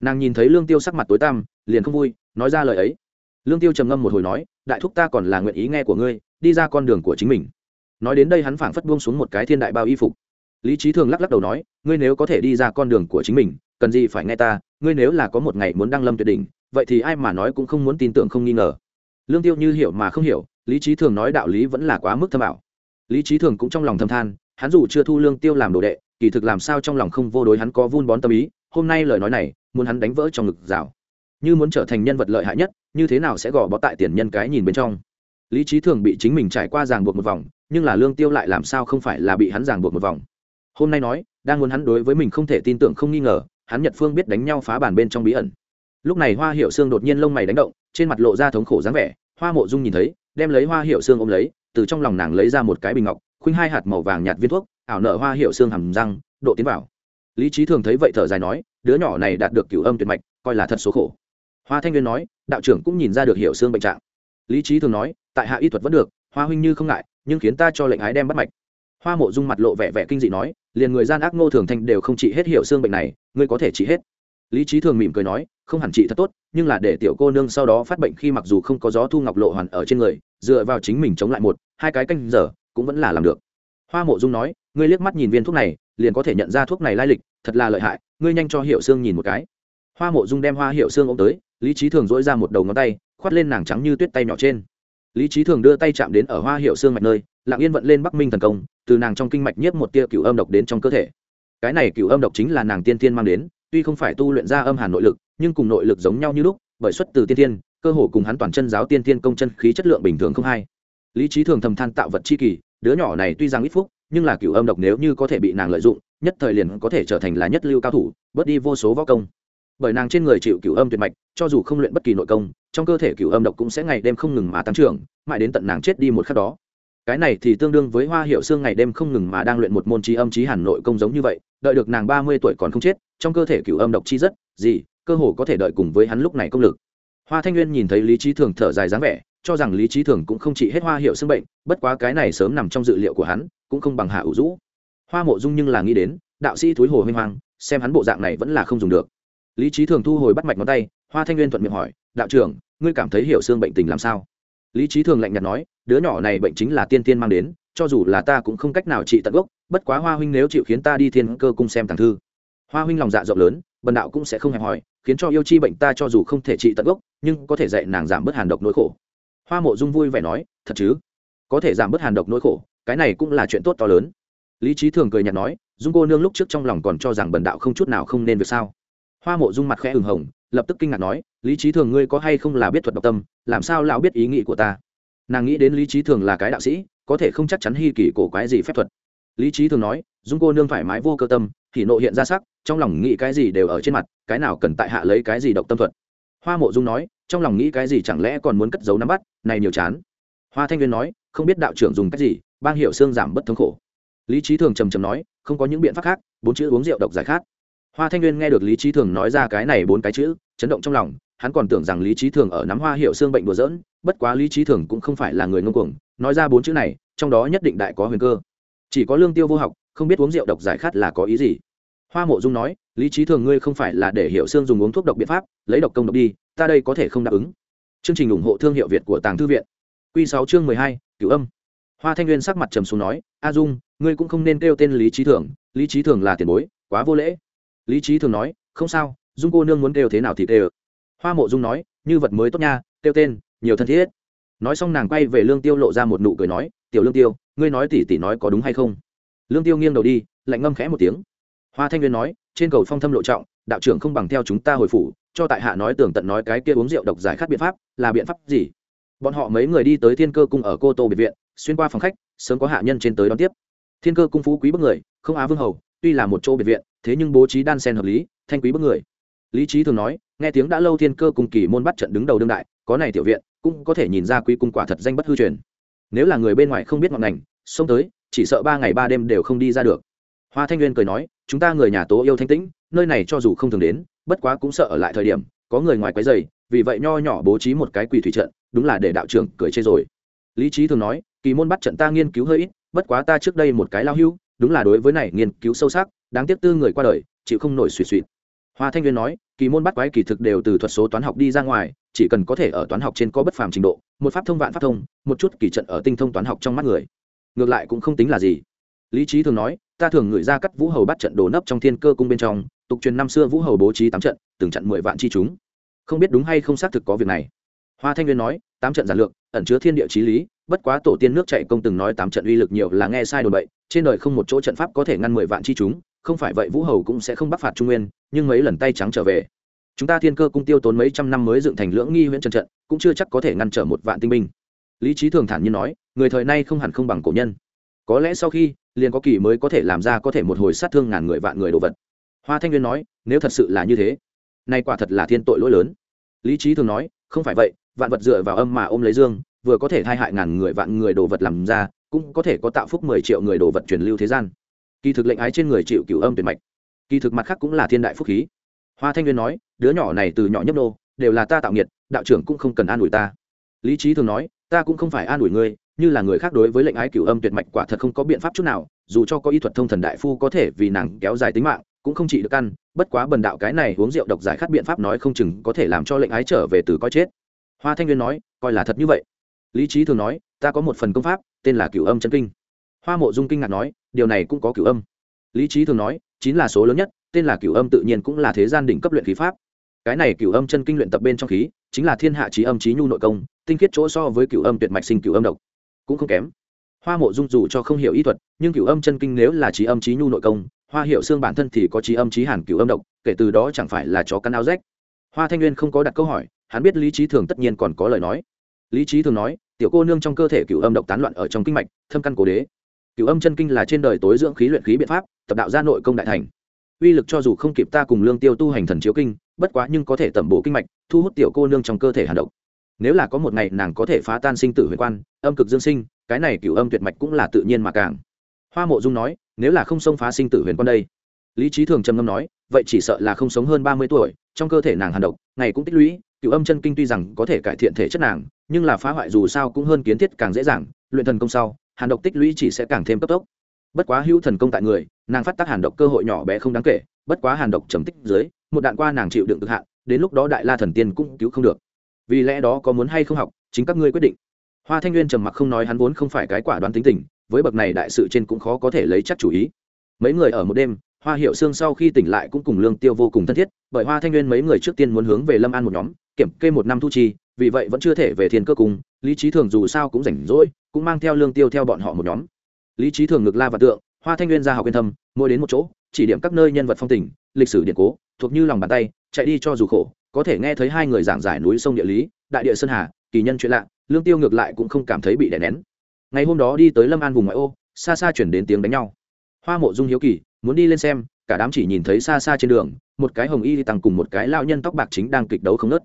[SPEAKER 1] Nàng nhìn thấy lương tiêu sắc mặt tối tăm, liền không vui, nói ra lời ấy. Lương tiêu trầm ngâm một hồi nói, đại thúc ta còn là nguyện ý nghe của ngươi, đi ra con đường của chính mình. Nói đến đây hắn phảng phất buông xuống một cái thiên đại bao y phục. Lý trí thường lắc lắc đầu nói, ngươi nếu có thể đi ra con đường của chính mình, cần gì phải nghe ta, ngươi nếu là có một ngày muốn đăng lâm tuyệt đỉnh, vậy thì ai mà nói cũng không muốn tin tưởng không nghi ngờ. Lương tiêu như hiểu mà không hiểu, lý trí thường nói đạo lý vẫn là quá mức thâm ảo lý trí thường cũng trong lòng thâm than, hắn dù chưa thu lương tiêu làm đồ đệ, kỳ thực làm sao trong lòng không vô đối hắn có vun bón tâm ý, hôm nay lời nói này, muốn hắn đánh vỡ trong ngực rào. Như muốn trở thành nhân vật lợi hại nhất, như thế nào sẽ gò bó tại tiền nhân cái nhìn bên trong? Lý trí thường bị chính mình trải qua ràng buộc một vòng, nhưng là lương tiêu lại làm sao không phải là bị hắn ràng buộc một vòng? Hôm nay nói, đang muốn hắn đối với mình không thể tin tưởng không nghi ngờ, hắn nhật phương biết đánh nhau phá bàn bên trong bí ẩn. Lúc này hoa hiệu xương đột nhiên lông mày đánh động, trên mặt lộ ra thống khổ dáng vẻ, hoa mộ dung nhìn thấy, đem lấy hoa hiệu xương ôm lấy từ trong lòng nàng lấy ra một cái bình ngọc, khuynh hai hạt màu vàng nhạt viên thuốc, ảo nở hoa hiệu xương hầm răng, độ tiến vào. Lý trí thường thấy vậy thở dài nói, đứa nhỏ này đạt được cửu âm tuyệt mạch, coi là thật số khổ. Hoa thanh nguyên nói, đạo trưởng cũng nhìn ra được hiệu xương bệnh trạng. Lý trí thường nói, tại hạ y thuật vẫn được, hoa huynh như không ngại, nhưng khiến ta cho lệnh ái đem bắt mạch. Hoa mộ dung mặt lộ vẻ vẻ kinh dị nói, liền người gian ác ngô thường thanh đều không trị hết hiệu xương bệnh này, ngươi có thể trị hết. Lý trí thường mỉm cười nói, không hẳn trị thật tốt, nhưng là để tiểu cô nương sau đó phát bệnh khi mặc dù không có gió thu ngọc lộ hoàn ở trên người dựa vào chính mình chống lại một, hai cái canh giờ, cũng vẫn là làm được. Hoa mộ dung nói, ngươi liếc mắt nhìn viên thuốc này, liền có thể nhận ra thuốc này lai lịch, thật là lợi hại, ngươi nhanh cho hiệu xương nhìn một cái. Hoa mộ dung đem hoa hiệu xương ôm tới, lý trí thường dỗi ra một đầu ngón tay, khoát lên nàng trắng như tuyết tay nhỏ trên. Lý trí thường đưa tay chạm đến ở hoa hiệu xương mạch nơi, lặng yên vận lên bắc minh thần công, từ nàng trong kinh mạch nhiếp một tia cựu âm độc đến trong cơ thể. Cái này cựu âm độc chính là nàng tiên tiên mang đến, tuy không phải tu luyện ra âm hàn nội lực, nhưng cùng nội lực giống nhau như lúc, bởi xuất từ tiên tiên cơ hồ cùng hắn toàn chân giáo tiên tiên công chân khí chất lượng bình thường không hay lý trí thường thầm than tạo vật chi kỳ, đứa nhỏ này tuy rằng ít phúc, nhưng là cựu âm độc nếu như có thể bị nàng lợi dụng, nhất thời liền có thể trở thành là nhất lưu cao thủ, bớt đi vô số võ công. Bởi nàng trên người chịu cựu âm tuyệt mạch, cho dù không luyện bất kỳ nội công, trong cơ thể cựu âm độc cũng sẽ ngày đêm không ngừng mà tăng trưởng, mãi đến tận nàng chết đi một khắc đó. Cái này thì tương đương với hoa hiệu xương ngày đêm không ngừng mà đang luyện một môn trí âm trí hàn nội công giống như vậy, đợi được nàng ba mươi tuổi còn không chết, trong cơ thể cựu âm độc chi rất, gì, cơ hồ có thể đợi cùng với hắn lúc này công lực hoa thanh nguyên nhìn thấy lý trí thường thở dài dáng vẻ, cho rằng lý trí thường cũng không trị hết hoa hiệu xương bệnh, bất quá cái này sớm nằm trong dự liệu của hắn, cũng không bằng hạ ủ rũ hoa mộ dung nhưng là nghĩ đến, đạo sĩ thúi hồ huy hoang, xem hắn bộ dạng này vẫn là không dùng được. Lý trí thường thu hồi bắt mạch ngón tay, hoa thanh nguyên thuận miệng hỏi, đạo trưởng, ngươi cảm thấy hiểu xương bệnh tình làm sao? Lý trí thường lạnh nhạt nói, đứa nhỏ này bệnh chính là tiên tiên mang đến, cho dù là ta cũng không cách nào trị tận gốc, bất quá hoa huynh nếu chịu khiến ta đi thiên cơ cung xem tàng thư. Hoa huynh lòng dạ rộng lớn, bần đạo cũng sẽ không hẹp hòi khiến cho yêu chi bệnh ta cho dù không thể trị tận gốc, nhưng có thể dạy nàng giảm bớt hàn độc nỗi khổ. Hoa mộ dung vui vẻ nói, thật chứ? Có thể giảm bớt hàn độc nỗi khổ, cái này cũng là chuyện tốt to lớn. Lý trí thường cười nhạt nói, dung cô nương lúc trước trong lòng còn cho rằng bần đạo không chút nào không nên việc sao? Hoa mộ dung mặt khẽ hừng hồng, lập tức kinh ngạc nói, lý trí thường ngươi có hay không là biết thuật độc tâm, làm sao lão biết ý nghĩ của ta? Nàng nghĩ đến lý trí thường là cái đạo sĩ, có thể không chắc chắn hy kỳ cổ quái gì phép thuật. Lý trí thường nói, dung cô nương thoải mái vô cơ tâm thì nộ hiện ra sắc, trong lòng nghĩ cái gì đều ở trên mặt, cái nào cần tại hạ lấy cái gì độc tâm thuật. Hoa mộ dung nói, trong lòng nghĩ cái gì chẳng lẽ còn muốn cất giấu nắm bắt, này nhiều chán. Hoa thanh viên nói, không biết đạo trưởng dùng cách gì, bang hiệu xương giảm bất thống khổ. Lý trí thường trầm trầm nói, không có những biện pháp khác, bốn chữ uống rượu độc giải khát. Hoa thanh nguyên nghe được lý trí thường nói ra cái này bốn cái chữ, chấn động trong lòng, hắn còn tưởng rằng lý trí thường ở nắm hoa hiệu xương bệnh đùa dỡn bất quá lý trí thường cũng không phải là người ngông cuồng, nói ra bốn chữ này, trong đó nhất định đại có huyền cơ. Chỉ có lương tiêu vô học không biết uống rượu độc giải khát là có ý gì. Hoa mộ dung nói, lý trí thường ngươi không phải là để hiệu xương dùng uống thuốc độc biện pháp, lấy độc công độc đi, ta đây có thể không đáp ứng. Chương trình ủng hộ thương hiệu việt của tàng thư viện. Q sáu chương mười hai, cửu âm. Hoa thanh nguyên sắc mặt trầm xuống nói, a dung, ngươi cũng không nên kêu tên lý trí thường, lý trí thường là tiền bối, quá vô lễ. Lý trí thường nói, không sao, dung cô nương muốn kêu thế nào thì kêu. Hoa mộ dung nói, như vật mới tốt nha, kêu tên, nhiều thân thiết. Nói xong nàng quay về lương tiêu lộ ra một nụ cười nói, tiểu lương tiêu, ngươi nói tỉ tỉ nói có đúng hay không? Lương tiêu nghiêng đầu đi, lạnh ngâm khẽ một tiếng. Hoa thanh nguyên nói, trên cầu phong thâm lộ trọng, đạo trưởng không bằng theo chúng ta hồi phủ, cho tại hạ nói tưởng tận nói cái kia uống rượu độc giải khát biện pháp, là biện pháp gì? Bọn họ mấy người đi tới thiên cơ cung ở cô tô biệt viện, xuyên qua phòng khách, sớm có hạ nhân trên tới đón tiếp. Thiên cơ cung phú quý bức người, không á vương hầu, tuy là một chỗ biệt viện, thế nhưng bố trí đan sen hợp lý, thanh quý bức người. Lý trí thường nói, nghe tiếng đã lâu thiên cơ cung kỳ môn bắt trận đứng đầu đương đại, có này tiểu viện, cũng có thể nhìn ra quý cung quả thật danh bất hư truyền. Nếu là người bên ngoài không biết ngọn ngành, xông tới chỉ sợ ba ngày ba đêm đều không đi ra được. Hoa thanh nguyên cười nói, chúng ta người nhà tố yêu thanh tĩnh, nơi này cho dù không thường đến, bất quá cũng sợ ở lại thời điểm, có người ngoài quấy dày vì vậy nho nhỏ bố trí một cái quỳ thủy trận, đúng là để đạo trưởng cười chê rồi. Lý trí thường nói, kỳ môn bắt trận ta nghiên cứu hơi ít, bất quá ta trước đây một cái lao hưu, đúng là đối với này nghiên cứu sâu sắc, đáng tiếc tư người qua đời, chịu không nổi suy suy hoa thanh nguyên nói, kỳ môn bắt quái kỳ thực đều từ thuật số toán học đi ra ngoài, chỉ cần có thể ở toán học trên có bất phàm trình độ, một pháp thông vạn pháp thông, một chút kỳ trận ở tinh thông toán học trong mắt người ngược lại cũng không tính là gì. Lý trí thường nói, ta thường ngửi ra cắt vũ hầu bắt trận đồ nấp trong thiên cơ cung bên trong, tục truyền năm xưa vũ hầu bố trí tám trận, từng trận mười vạn chi chúng. Không biết đúng hay không xác thực có việc này. Hoa thanh nguyên nói, tám trận giản lược, ẩn chứa thiên địa trí lý, bất quá tổ tiên nước chạy công từng nói tám trận uy lực nhiều là nghe sai đồn bậy, trên đời không một chỗ trận pháp có thể ngăn mười vạn chi chúng, không phải vậy vũ hầu cũng sẽ không bắc phạt trung nguyên, nhưng mấy lần tay trắng trở về. Chúng ta thiên cơ cung tiêu tốn mấy trăm năm mới dựng thành lưỡng nghi huyện trần trận, cũng chưa chắc có thể ngăn trở một vạn tinh binh. Lý trí thường thản nhiên nói người thời nay không hẳn không bằng cổ nhân. Có lẽ sau khi, liền có kỳ mới có thể làm ra có thể một hồi sát thương ngàn người vạn người đồ vật. Hoa thanh nguyên nói, nếu thật sự là như thế, nay quả thật là thiên tội lỗi lớn. Lý trí thường nói, không phải vậy, vạn vật dựa vào âm mà ôm lấy dương, vừa có thể thay hại ngàn người vạn người đồ vật làm ra, cũng có thể có tạo phúc mười triệu người đồ vật truyền lưu thế gian. Kỳ thực lệnh ái trên người chịu cửu âm tuyệt mạch. Kỳ thực mặt khác cũng là thiên đại phúc khí. Hoa thanh nguyên nói, đứa nhỏ này từ nhỏ nhấp nô, đều là ta tạo nghiệt, đạo trưởng cũng không cần an ủi ta. Lý trí thường nói, ta cũng không phải an ủi ngươi như là người khác đối với lệnh ái cửu âm tuyệt mạch quả thật không có biện pháp chút nào, dù cho có y thuật thông thần đại phu có thể vì nàng kéo dài tính mạng, cũng không trị được ăn bất quá bần đạo cái này uống rượu độc giải khát biện pháp nói không chừng có thể làm cho lệnh ái trở về từ coi chết. Hoa thanh nguyên nói, coi là thật như vậy. Lý trí thường nói, ta có một phần công pháp, tên là cửu âm chân kinh. Hoa mộ dung kinh ngạc nói, điều này cũng có cửu âm. Lý trí thường nói, chín là số lớn nhất, tên là cửu âm tự nhiên cũng là thế gian đỉnh cấp luyện khí pháp. Cái này cửu âm chân kinh luyện tập bên trong khí, chính là thiên hạ trí âm trí nhu nội công, tinh khiết chỗ so với cửu âm tuyệt mạch sinh cửu âm độc cũng không kém. Hoa mộ dung dù cho không hiểu y thuật, nhưng cửu âm chân kinh nếu là trí âm trí nhu nội công, hoa hiệu xương bản thân thì có trí âm trí hàn cửu âm độc, kể từ đó chẳng phải là chó cắn áo rách. Hoa thanh nguyên không có đặt câu hỏi, hắn biết lý trí thường tất nhiên còn có lời nói. Lý trí thường nói, tiểu cô nương trong cơ thể cửu âm độc tán loạn ở trong kinh mạch, thâm căn cố đế. Cửu âm chân kinh là trên đời tối dưỡng khí luyện khí biện pháp, tập đạo gia nội công đại thành. Uy lực cho dù không kịp ta cùng lương tiêu tu hành thần chiếu kinh, bất quá nhưng có thể tẩm bổ kinh mạch, thu hút tiểu cô nương trong cơ thể hàn độc nếu là có một ngày nàng có thể phá tan sinh tử huyền quan, âm cực dương sinh, cái này cửu âm tuyệt mạch cũng là tự nhiên mà càng. Hoa mộ dung nói, nếu là không xông phá sinh tử huyền quan đây. Lý trí thường trầm ngâm nói, vậy chỉ sợ là không sống hơn ba mươi tuổi, trong cơ thể nàng hàn độc, ngày cũng tích lũy, cửu âm chân kinh tuy rằng có thể cải thiện thể chất nàng, nhưng là phá hoại dù sao cũng hơn kiến thiết càng dễ dàng, luyện thần công sau, hàn độc tích lũy chỉ sẽ càng thêm cấp tốc. Bất quá hữu thần công tại người, nàng phát tác hàn độc cơ hội nhỏ bé không đáng kể, bất quá hàn độc trầm tích dưới, một đạn qua nàng chịu đựng cực hạn, đến lúc đó đại la thần tiên cũng cứu không được vì lẽ đó có muốn hay không học, chính các ngươi quyết định. Hoa thanh nguyên trầm mặc không nói hắn vốn không phải cái quả đoán tính tình, với bậc này đại sự trên cũng khó có thể lấy chắc chủ ý. Mấy người ở một đêm, hoa hiệu sương sau khi tỉnh lại cũng cùng lương tiêu vô cùng thân thiết, bởi hoa thanh nguyên mấy người trước tiên muốn hướng về lâm an một nhóm, kiểm kê một năm thu chi, vì vậy vẫn chưa thể về thiên cơ cùng lý trí thường dù sao cũng rảnh rỗi, cũng mang theo lương tiêu theo bọn họ một nhóm. Lý trí thường ngực la và tượng, hoa thanh nguyên ra học yên thâm mỗi đến một chỗ, chỉ điểm các nơi nhân vật phong tình, lịch sử điện cố, thuộc như lòng bàn tay, chạy đi cho dù khổ có thể nghe thấy hai người giảng giải núi sông địa lý, đại địa sơn hà, kỳ nhân chuyện lạ, lương tiêu ngược lại cũng không cảm thấy bị đè nén. Ngày hôm đó đi tới lâm an vùng ngoại ô, xa xa chuyển đến tiếng đánh nhau. Hoa mộ dung hiếu kỳ, muốn đi lên xem, cả đám chỉ nhìn thấy xa xa trên đường, một cái hồng y tăng cùng một cái lao nhân tóc bạc chính đang kịch đấu không nớt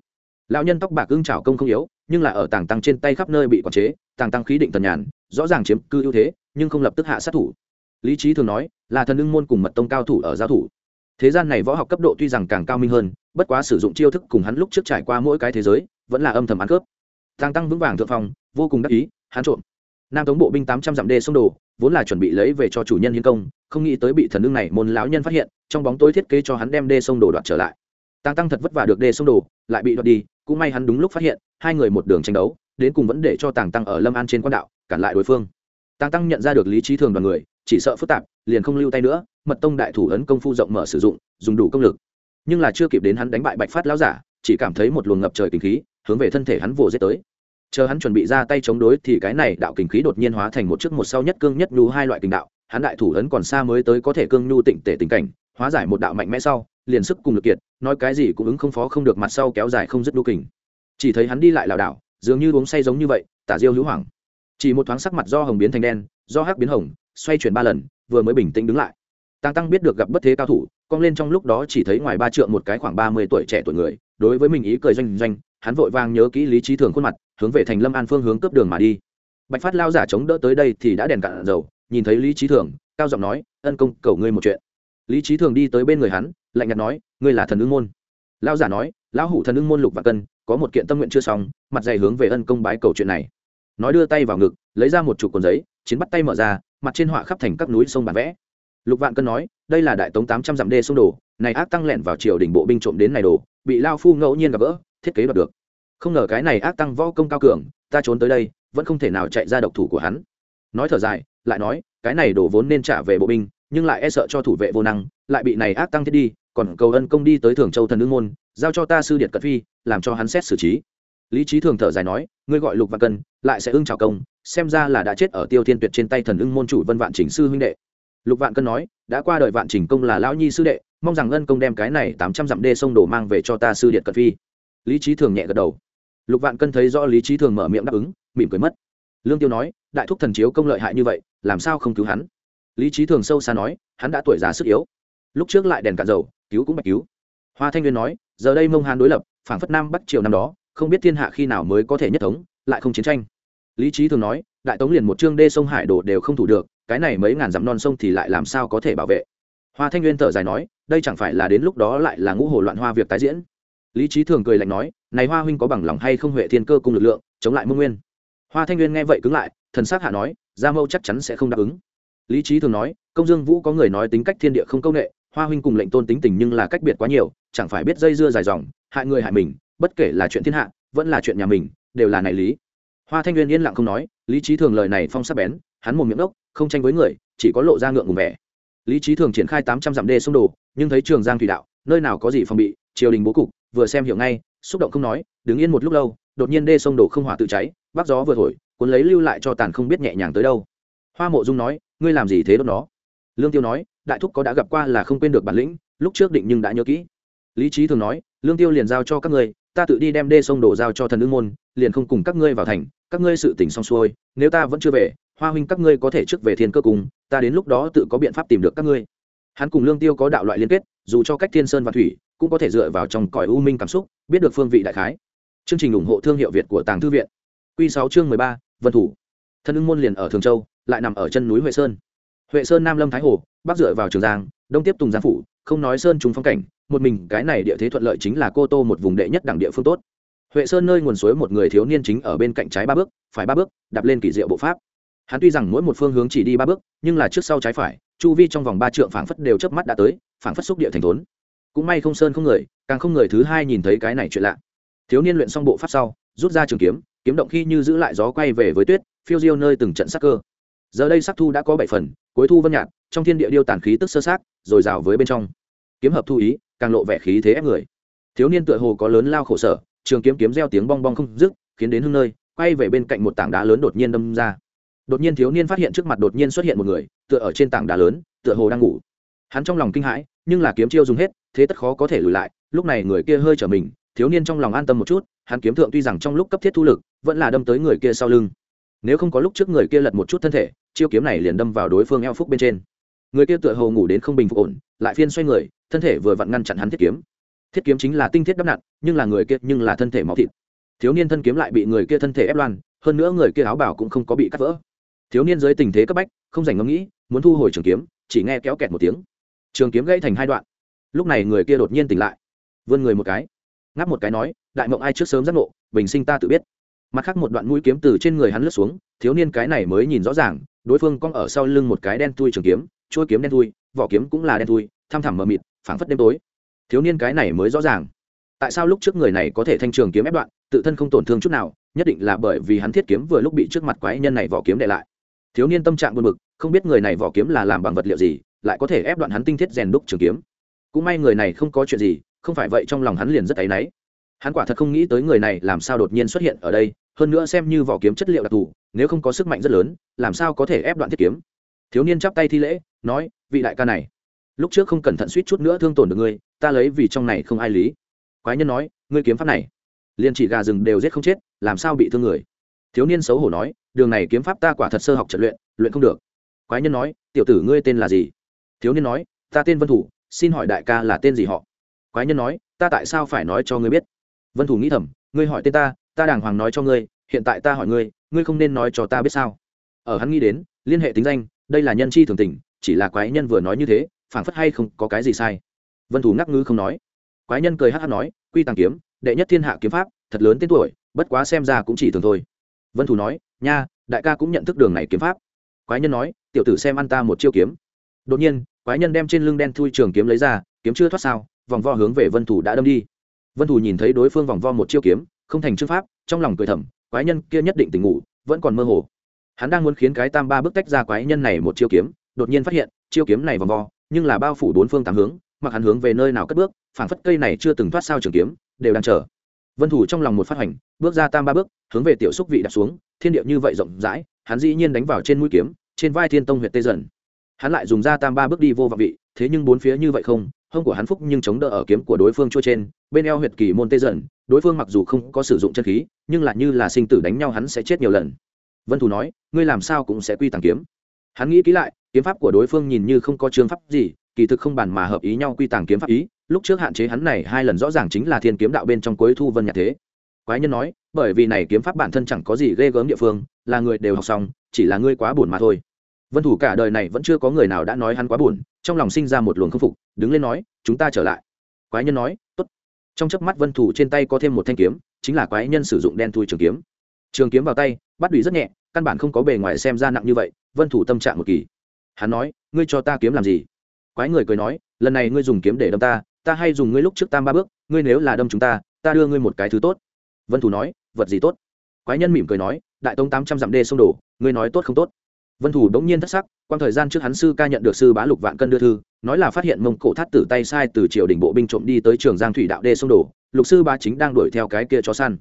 [SPEAKER 1] lao nhân tóc bạc ưng trào công không yếu, nhưng là ở tàng tăng trên tay khắp nơi bị quản chế, tàng tăng khí định tần nhàn, rõ ràng chiếm cư ưu thế, nhưng không lập tức hạ sát thủ. Lý trí thường nói, là thần ưng môn cùng mật tông cao thủ ở giao thủ thế gian này võ học cấp độ tuy rằng càng cao minh hơn, bất quá sử dụng chiêu thức cùng hắn lúc trước trải qua mỗi cái thế giới, vẫn là âm thầm ăn cướp. Tăng tăng vững vàng thượng phong, vô cùng đắc ý, hắn trộm. Nam tống bộ binh tám trăm dặm đê sông đồ, vốn là chuẩn bị lấy về cho chủ nhân hiến công, không nghĩ tới bị thần lương này môn lão nhân phát hiện, trong bóng tối thiết kế cho hắn đem đê sông đồ đoạt trở lại. Tăng tăng thật vất vả được đê sông đồ, lại bị đoạt đi, cũng may hắn đúng lúc phát hiện, hai người một đường tranh đấu, đến cùng vẫn để cho tàng tăng ở lâm an trên quan đạo, cản lại đối phương. Tàng tăng nhận ra được lý trí thường đoàn người chỉ sợ phức tạp, liền không lưu tay nữa, mật tông đại thủ ấn công phu rộng mở sử dụng, dùng đủ công lực. Nhưng là chưa kịp đến hắn đánh bại bạch phát lão giả, chỉ cảm thấy một luồng ngập trời kinh khí, hướng về thân thể hắn vồ giết tới. Chờ hắn chuẩn bị ra tay chống đối thì cái này đạo kinh khí đột nhiên hóa thành một chiếc một sau nhất cương nhất nhu hai loại kinh đạo, hắn đại thủ ấn còn xa mới tới có thể cương nhu tịnh tể tình cảnh, hóa giải một đạo mạnh mẽ sau, liền sức cùng lực kiệt, nói cái gì cũng ứng không phó không được mặt sau kéo dài không dứt đu kình. Chỉ thấy hắn đi lại lảo đảo, dường như uống say giống như vậy, tả diêu hữu hoàng chỉ một thoáng sắc mặt do hồng biến thành đen, do hắc biến hồng xoay chuyển ba lần, vừa mới bình tĩnh đứng lại. Tăng tăng biết được gặp bất thế cao thủ, cong lên trong lúc đó chỉ thấy ngoài ba trượng một cái khoảng ba mươi tuổi trẻ tuổi người, đối với mình ý cười doanh doanh, hắn vội vàng nhớ kỹ lý trí thường khuôn mặt, hướng về thành lâm an phương hướng cướp đường mà đi. Bạch phát lao giả chống đỡ tới đây thì đã đèn cạn dầu, nhìn thấy lý trí thường, cao giọng nói, ân công, cầu ngươi một chuyện. Lý trí thường đi tới bên người hắn, lạnh nhạt nói, ngươi là thần ưng môn. Lao giả nói, lão hủ thần ưng môn lục và cân, có một kiện tâm nguyện chưa xong, mặt dày hướng về ân công bái cầu chuyện này. Nói đưa tay vào ngực, lấy ra một chục cuốn giấy, chiến bắt tay mở ra mặt trên họa khắp thành các núi sông bản vẽ. Lục vạn cân nói, đây là đại tống tám trăm dặm đê sông đồ này ác tăng lẹn vào triều đình bộ binh trộm đến này đồ bị lao phu ngẫu nhiên gặp gỡ, thiết kế đoạt được. Không ngờ cái này ác tăng võ công cao cường, ta trốn tới đây, vẫn không thể nào chạy ra độc thủ của hắn. Nói thở dài, lại nói, cái này đổ vốn nên trả về bộ binh, nhưng lại e sợ cho thủ vệ vô năng, lại bị này ác tăng thiết đi, còn cầu ân công đi tới thường châu thần ương môn, giao cho ta sư điện cận phi, làm cho hắn xét xử trí lý trí thường thở dài nói, ngươi gọi lục văn cân, lại sẽ ưng trào công, xem ra là đã chết ở tiêu thiên tuyệt trên tay thần ưng môn chủ vân vạn chỉnh sư huynh đệ. Lục vạn cân nói, đã qua đời vạn chỉnh công là lão nhi sư đệ, mong rằng ân công đem cái này tám trăm dặm đê sông đổ mang về cho ta sư điện cận phi. Lý trí thường nhẹ gật đầu. Lục vạn cân thấy rõ lý trí thường mở miệng đáp ứng, mỉm cười mất. Lương tiêu nói, đại thúc thần chiếu công lợi hại như vậy, làm sao không cứu hắn? Lý trí thường sâu xa nói, hắn đã tuổi già sức yếu. Lúc trước lại đèn cạn dầu, cứu cũng bạch cứu. Hoa thanh nguyên nói, giờ đây mông hán đối lập, phảng phất nam bắc triều năm đó không biết thiên hạ khi nào mới có thể nhất thống, lại không chiến tranh. Lý trí thường nói, đại tống liền một chương đê sông hải đồ đều không thủ được, cái này mấy ngàn dặm non sông thì lại làm sao có thể bảo vệ? Hoa thanh nguyên thở dài nói, đây chẳng phải là đến lúc đó lại là ngũ hồ loạn hoa việc tái diễn. Lý trí thường cười lạnh nói, này hoa huynh có bằng lòng hay không huệ thiên cơ cùng lực lượng, chống lại mông nguyên? Hoa thanh nguyên nghe vậy cứng lại, thần s á c hạ nói, gia mâu chắc chắn sẽ không đáp ứng. Lý trí thường nói, công dương vũ có người nói tính cách thiên địa không công nghệ, hoa huynh cùng lệnh tôn tính tình nhưng là cách biệt quá nhiều, chẳng phải biết dây dưa dài dòng, hại người hại mình bất kể là chuyện thiên hạ, vẫn là chuyện nhà mình, đều là này lý. Hoa thanh nguyên yên lặng không nói, lý trí thường lời này phong sắc bén, hắn một miệng ốc, không tranh với người, chỉ có lộ ra ngượng ngùng vẻ. Lý trí thường triển khai tám trăm dặm đê sông đồ, nhưng thấy trường giang thủy đạo, nơi nào có gì phòng bị, triều đình bố cục, vừa xem hiểu ngay, xúc động không nói, đứng yên một lúc lâu, đột nhiên đê sông đổ không hỏa tự cháy, bắc gió vừa thổi, cuốn lấy lưu lại cho tàn không biết nhẹ nhàng tới đâu. Hoa mộ dung nói, ngươi làm gì thế đốt nó? Lương tiêu nói, đại thúc có đã gặp qua là không quên được bản lĩnh, lúc trước định nhưng đã nhớ kỹ. Lý trí thường nói, lương tiêu liền giao cho các ngươi ta tự đi đem đê sông đổ giao cho thần ưng môn, liền không cùng các ngươi vào thành, các ngươi sự tỉnh xong xuôi, nếu ta vẫn chưa về, hoa huynh các ngươi có thể trước về thiên cơ cùng, ta đến lúc đó tự có biện pháp tìm được các ngươi. Hắn cùng lương tiêu có đạo loại liên kết, dù cho cách thiên sơn và thủy, cũng có thể dựa vào trong cõi u minh cảm xúc, biết được phương vị đại khái. Chương trình ủng hộ thương hiệu việt của tàng thư viện. Q sáu chương mười ba, vân thủ. Thân ưng môn liền ở thường châu, lại nằm ở chân núi huệ sơn. Huệ sơn nam lâm thái hồ, bắc dựa vào trường giang đông tiếp tùng giang phủ, không nói sơn trùng phong cảnh, một mình cái này địa thế thuận lợi chính là cô tô một vùng đệ nhất đẳng địa phương tốt. Huệ sơn nơi nguồn suối một người thiếu niên chính ở bên cạnh trái ba bước, phải ba bước, đạp lên kỳ diệu bộ pháp. Hắn tuy rằng mỗi một phương hướng chỉ đi ba bước, nhưng là trước sau trái phải, chu vi trong vòng ba trượng phảng phất đều chớp mắt đã tới, phảng phất xúc địa thành thốn. Cũng may không sơn không người, càng không người thứ hai nhìn thấy cái này chuyện lạ. Thiếu niên luyện xong bộ pháp sau, rút ra trường kiếm kiếm động khi như giữ lại gió quay về với tuyết, phiêu diêu nơi từng trận sắc cơ. Giờ đây sắc thu đã có bảy phần, cuối thu vân nhạt trong thiên địa điêu tàn khí tức sơ sát rồi rào với bên trong. Kiếm hợp thu ý, càng lộ vẻ khí thế ép người. Thiếu niên tựa hồ có lớn lao khổ sở, trường kiếm kiếm reo tiếng bong bong không dứt, khiến đến hưng nơi, quay về bên cạnh một tảng đá lớn đột nhiên đâm ra. Đột nhiên thiếu niên phát hiện trước mặt đột nhiên xuất hiện một người, tựa ở trên tảng đá lớn, tựa hồ đang ngủ. Hắn trong lòng kinh hãi, nhưng là kiếm chiêu dùng hết, thế tất khó có thể lùi lại, lúc này người kia hơi trở mình, thiếu niên trong lòng an tâm một chút, hắn kiếm thượng tuy rằng trong lúc cấp thiết thu lực, vẫn là đâm tới người kia sau lưng. Nếu không có lúc trước người kia lật một chút thân thể, chiêu kiếm này liền đâm vào đối phương eo phúc bên trên người kia tựa hồ ngủ đến không bình phục ổn, lại phiên xoay người, thân thể vừa vặn ngăn chặn hắn thiết kiếm. Thiết kiếm chính là tinh thiết đắp nặn, nhưng là người kia nhưng là thân thể máu thịt. Thiếu niên thân kiếm lại bị người kia thân thể ép loan, hơn nữa người kia áo bảo cũng không có bị cắt vỡ. Thiếu niên dưới tình thế cấp bách, không dành ngẫm nghĩ, muốn thu hồi trường kiếm, chỉ nghe kéo kẹt một tiếng. Trường kiếm gãy thành hai đoạn. Lúc này người kia đột nhiên tỉnh lại. Vươn người một cái. Ngáp một cái nói, đại mộng ai trước sớm giác ngộ, bình sinh ta tự biết. Mặt khác một đoạn mũi kiếm từ trên người hắn lướt xuống, thiếu niên cái này mới nhìn rõ ràng, đối phương cong ở sau lưng một cái đen tui trường kiếm chuôi kiếm đen thui, vỏ kiếm cũng là đen thui, thăm thẳm mờ mịt, phảng phất đêm tối. Thiếu niên cái này mới rõ ràng. Tại sao lúc trước người này có thể thanh trường kiếm ép đoạn, tự thân không tổn thương chút nào, nhất định là bởi vì hắn thiết kiếm vừa lúc bị trước mặt quái nhân này vỏ kiếm để lại. Thiếu niên tâm trạng buồn bực, không biết người này vỏ kiếm là làm bằng vật liệu gì, lại có thể ép đoạn hắn tinh thiết rèn đúc trường kiếm. Cũng may người này không có chuyện gì, không phải vậy trong lòng hắn liền rất áy náy. Hắn quả thật không nghĩ tới người này làm sao đột nhiên xuất hiện ở đây, hơn nữa xem như vỏ kiếm chất liệu đặc thù, nếu không có sức mạnh rất lớn, làm sao có thể ép đoạn thiết kiếm? Thiếu niên chắp tay thi lễ, nói, vị đại ca này, lúc trước không cẩn thận suýt chút nữa thương tổn được ngươi, ta lấy vì trong này không ai lý. Quái nhân nói, ngươi kiếm pháp này, liền chỉ gà rừng đều giết không chết, làm sao bị thương người? Thiếu niên xấu hổ nói, đường này kiếm pháp ta quả thật sơ học trật luyện luyện không được. Quái nhân nói, tiểu tử ngươi tên là gì? Thiếu niên nói, ta tên vân thủ, xin hỏi đại ca là tên gì họ? Quái nhân nói, ta tại sao phải nói cho ngươi biết? Vân thủ nghĩ thầm, ngươi hỏi tên ta ta đàng hoàng nói cho ngươi, hiện tại ta hỏi ngươi ngươi không nên nói cho ta biết sao? Ở hắn nghĩ đến, liên hệ tính danh đây là nhân chi thường tình, chỉ là quái nhân vừa nói như thế, phảng phất hay không có cái gì sai. Vân thủ ngắc ngư không nói. Quái nhân cười hát hát nói, quy tàng kiếm, đệ nhất thiên hạ kiếm pháp, thật lớn tên tuổi, bất quá xem ra cũng chỉ thường thôi. Vân thủ nói, nha, đại ca cũng nhận thức đường này kiếm pháp. Quái nhân nói, tiểu tử xem ăn ta một chiêu kiếm. Đột nhiên, quái nhân đem trên lưng đen thui trường kiếm lấy ra, kiếm chưa thoát sao, vòng vo hướng về vân thủ đã đâm đi. Vân thủ nhìn thấy đối phương vòng vo một chiêu kiếm, không thành chương pháp, trong lòng cười thầm, quái nhân kia nhất định tỉnh ngủ, vẫn còn mơ hồ hắn đang muốn khiến cái tam ba bước tách ra quái nhân này một chiêu kiếm, đột nhiên phát hiện, chiêu kiếm này vòng vo, nhưng là bao phủ bốn phương tám hướng, mặc hắn hướng về nơi nào cất bước, phảng phất cây này chưa từng thoát sao trường kiếm, đều đang chờ. Vân thủ trong lòng một phát hành bước ra tam ba bước, hướng về tiểu xúc vị đặt xuống, thiên địa như vậy rộng rãi, hắn dĩ nhiên đánh vào trên mũi kiếm, trên vai thiên tông huyện tê dần. Hắn lại dùng ra tam ba bước đi vô vọng vị, thế nhưng bốn phía như vậy không, hông của hắn phúc nhưng chống đỡ ở kiếm của đối phương chua trên, bên eo huyệt kỳ môn tê dần, đối phương mặc dù không có sử dụng chân khí, nhưng lại như là sinh tử đánh nhau hắn sẽ chết nhiều lần vân thủ nói, ngươi làm sao cũng sẽ quy tàng kiếm. Hắn nghĩ kỹ lại, kiếm pháp của đối phương nhìn như không có trường pháp gì, kỳ thực không bàn mà hợp ý nhau quy tàng kiếm pháp ý, lúc trước hạn chế hắn này hai lần rõ ràng chính là thiên kiếm đạo bên trong cuối thu vân nhạc thế. Quái nhân nói, bởi vì này kiếm pháp bản thân chẳng có gì ghê gớm địa phương, là người đều học xong, chỉ là ngươi quá buồn mà thôi. Vân thủ cả đời này vẫn chưa có người nào đã nói hắn quá buồn, trong lòng sinh ra một luồng k phục, đứng lên nói, chúng ta trở lại. Quái nhân nói, tốt. Trong chớp mắt vân thủ trên tay có thêm một thanh kiếm, chính là quái nhân sử dụng đen thui trường kiếm trường kiếm vào tay, bắt đùi rất nhẹ, căn bản không có bề ngoài xem ra nặng như vậy, vân thủ tâm trạng một kỳ. Hắn nói, ngươi cho ta kiếm làm gì? Quái người cười nói, lần này ngươi dùng kiếm để đâm ta ta hay dùng ngươi lúc trước tam ba bước, ngươi nếu là đâm chúng ta ta đưa ngươi một cái thứ tốt. Vân thủ nói, vật gì tốt? Quái nhân mỉm cười nói, đại tông tám trăm dặm đê sông đổ, ngươi nói tốt không tốt? Vân thủ đống nhiên thất sắc, Quang thời gian trước hắn sư ca nhận được sư bá lục vạn cân đưa thư, nói là phát hiện mông cổ thắt tử tay sai từ triều đình bộ binh trộm đi tới trường giang thủy đạo đê sông đổ, lục sư bá chính đang đuổi theo cái kia chó săn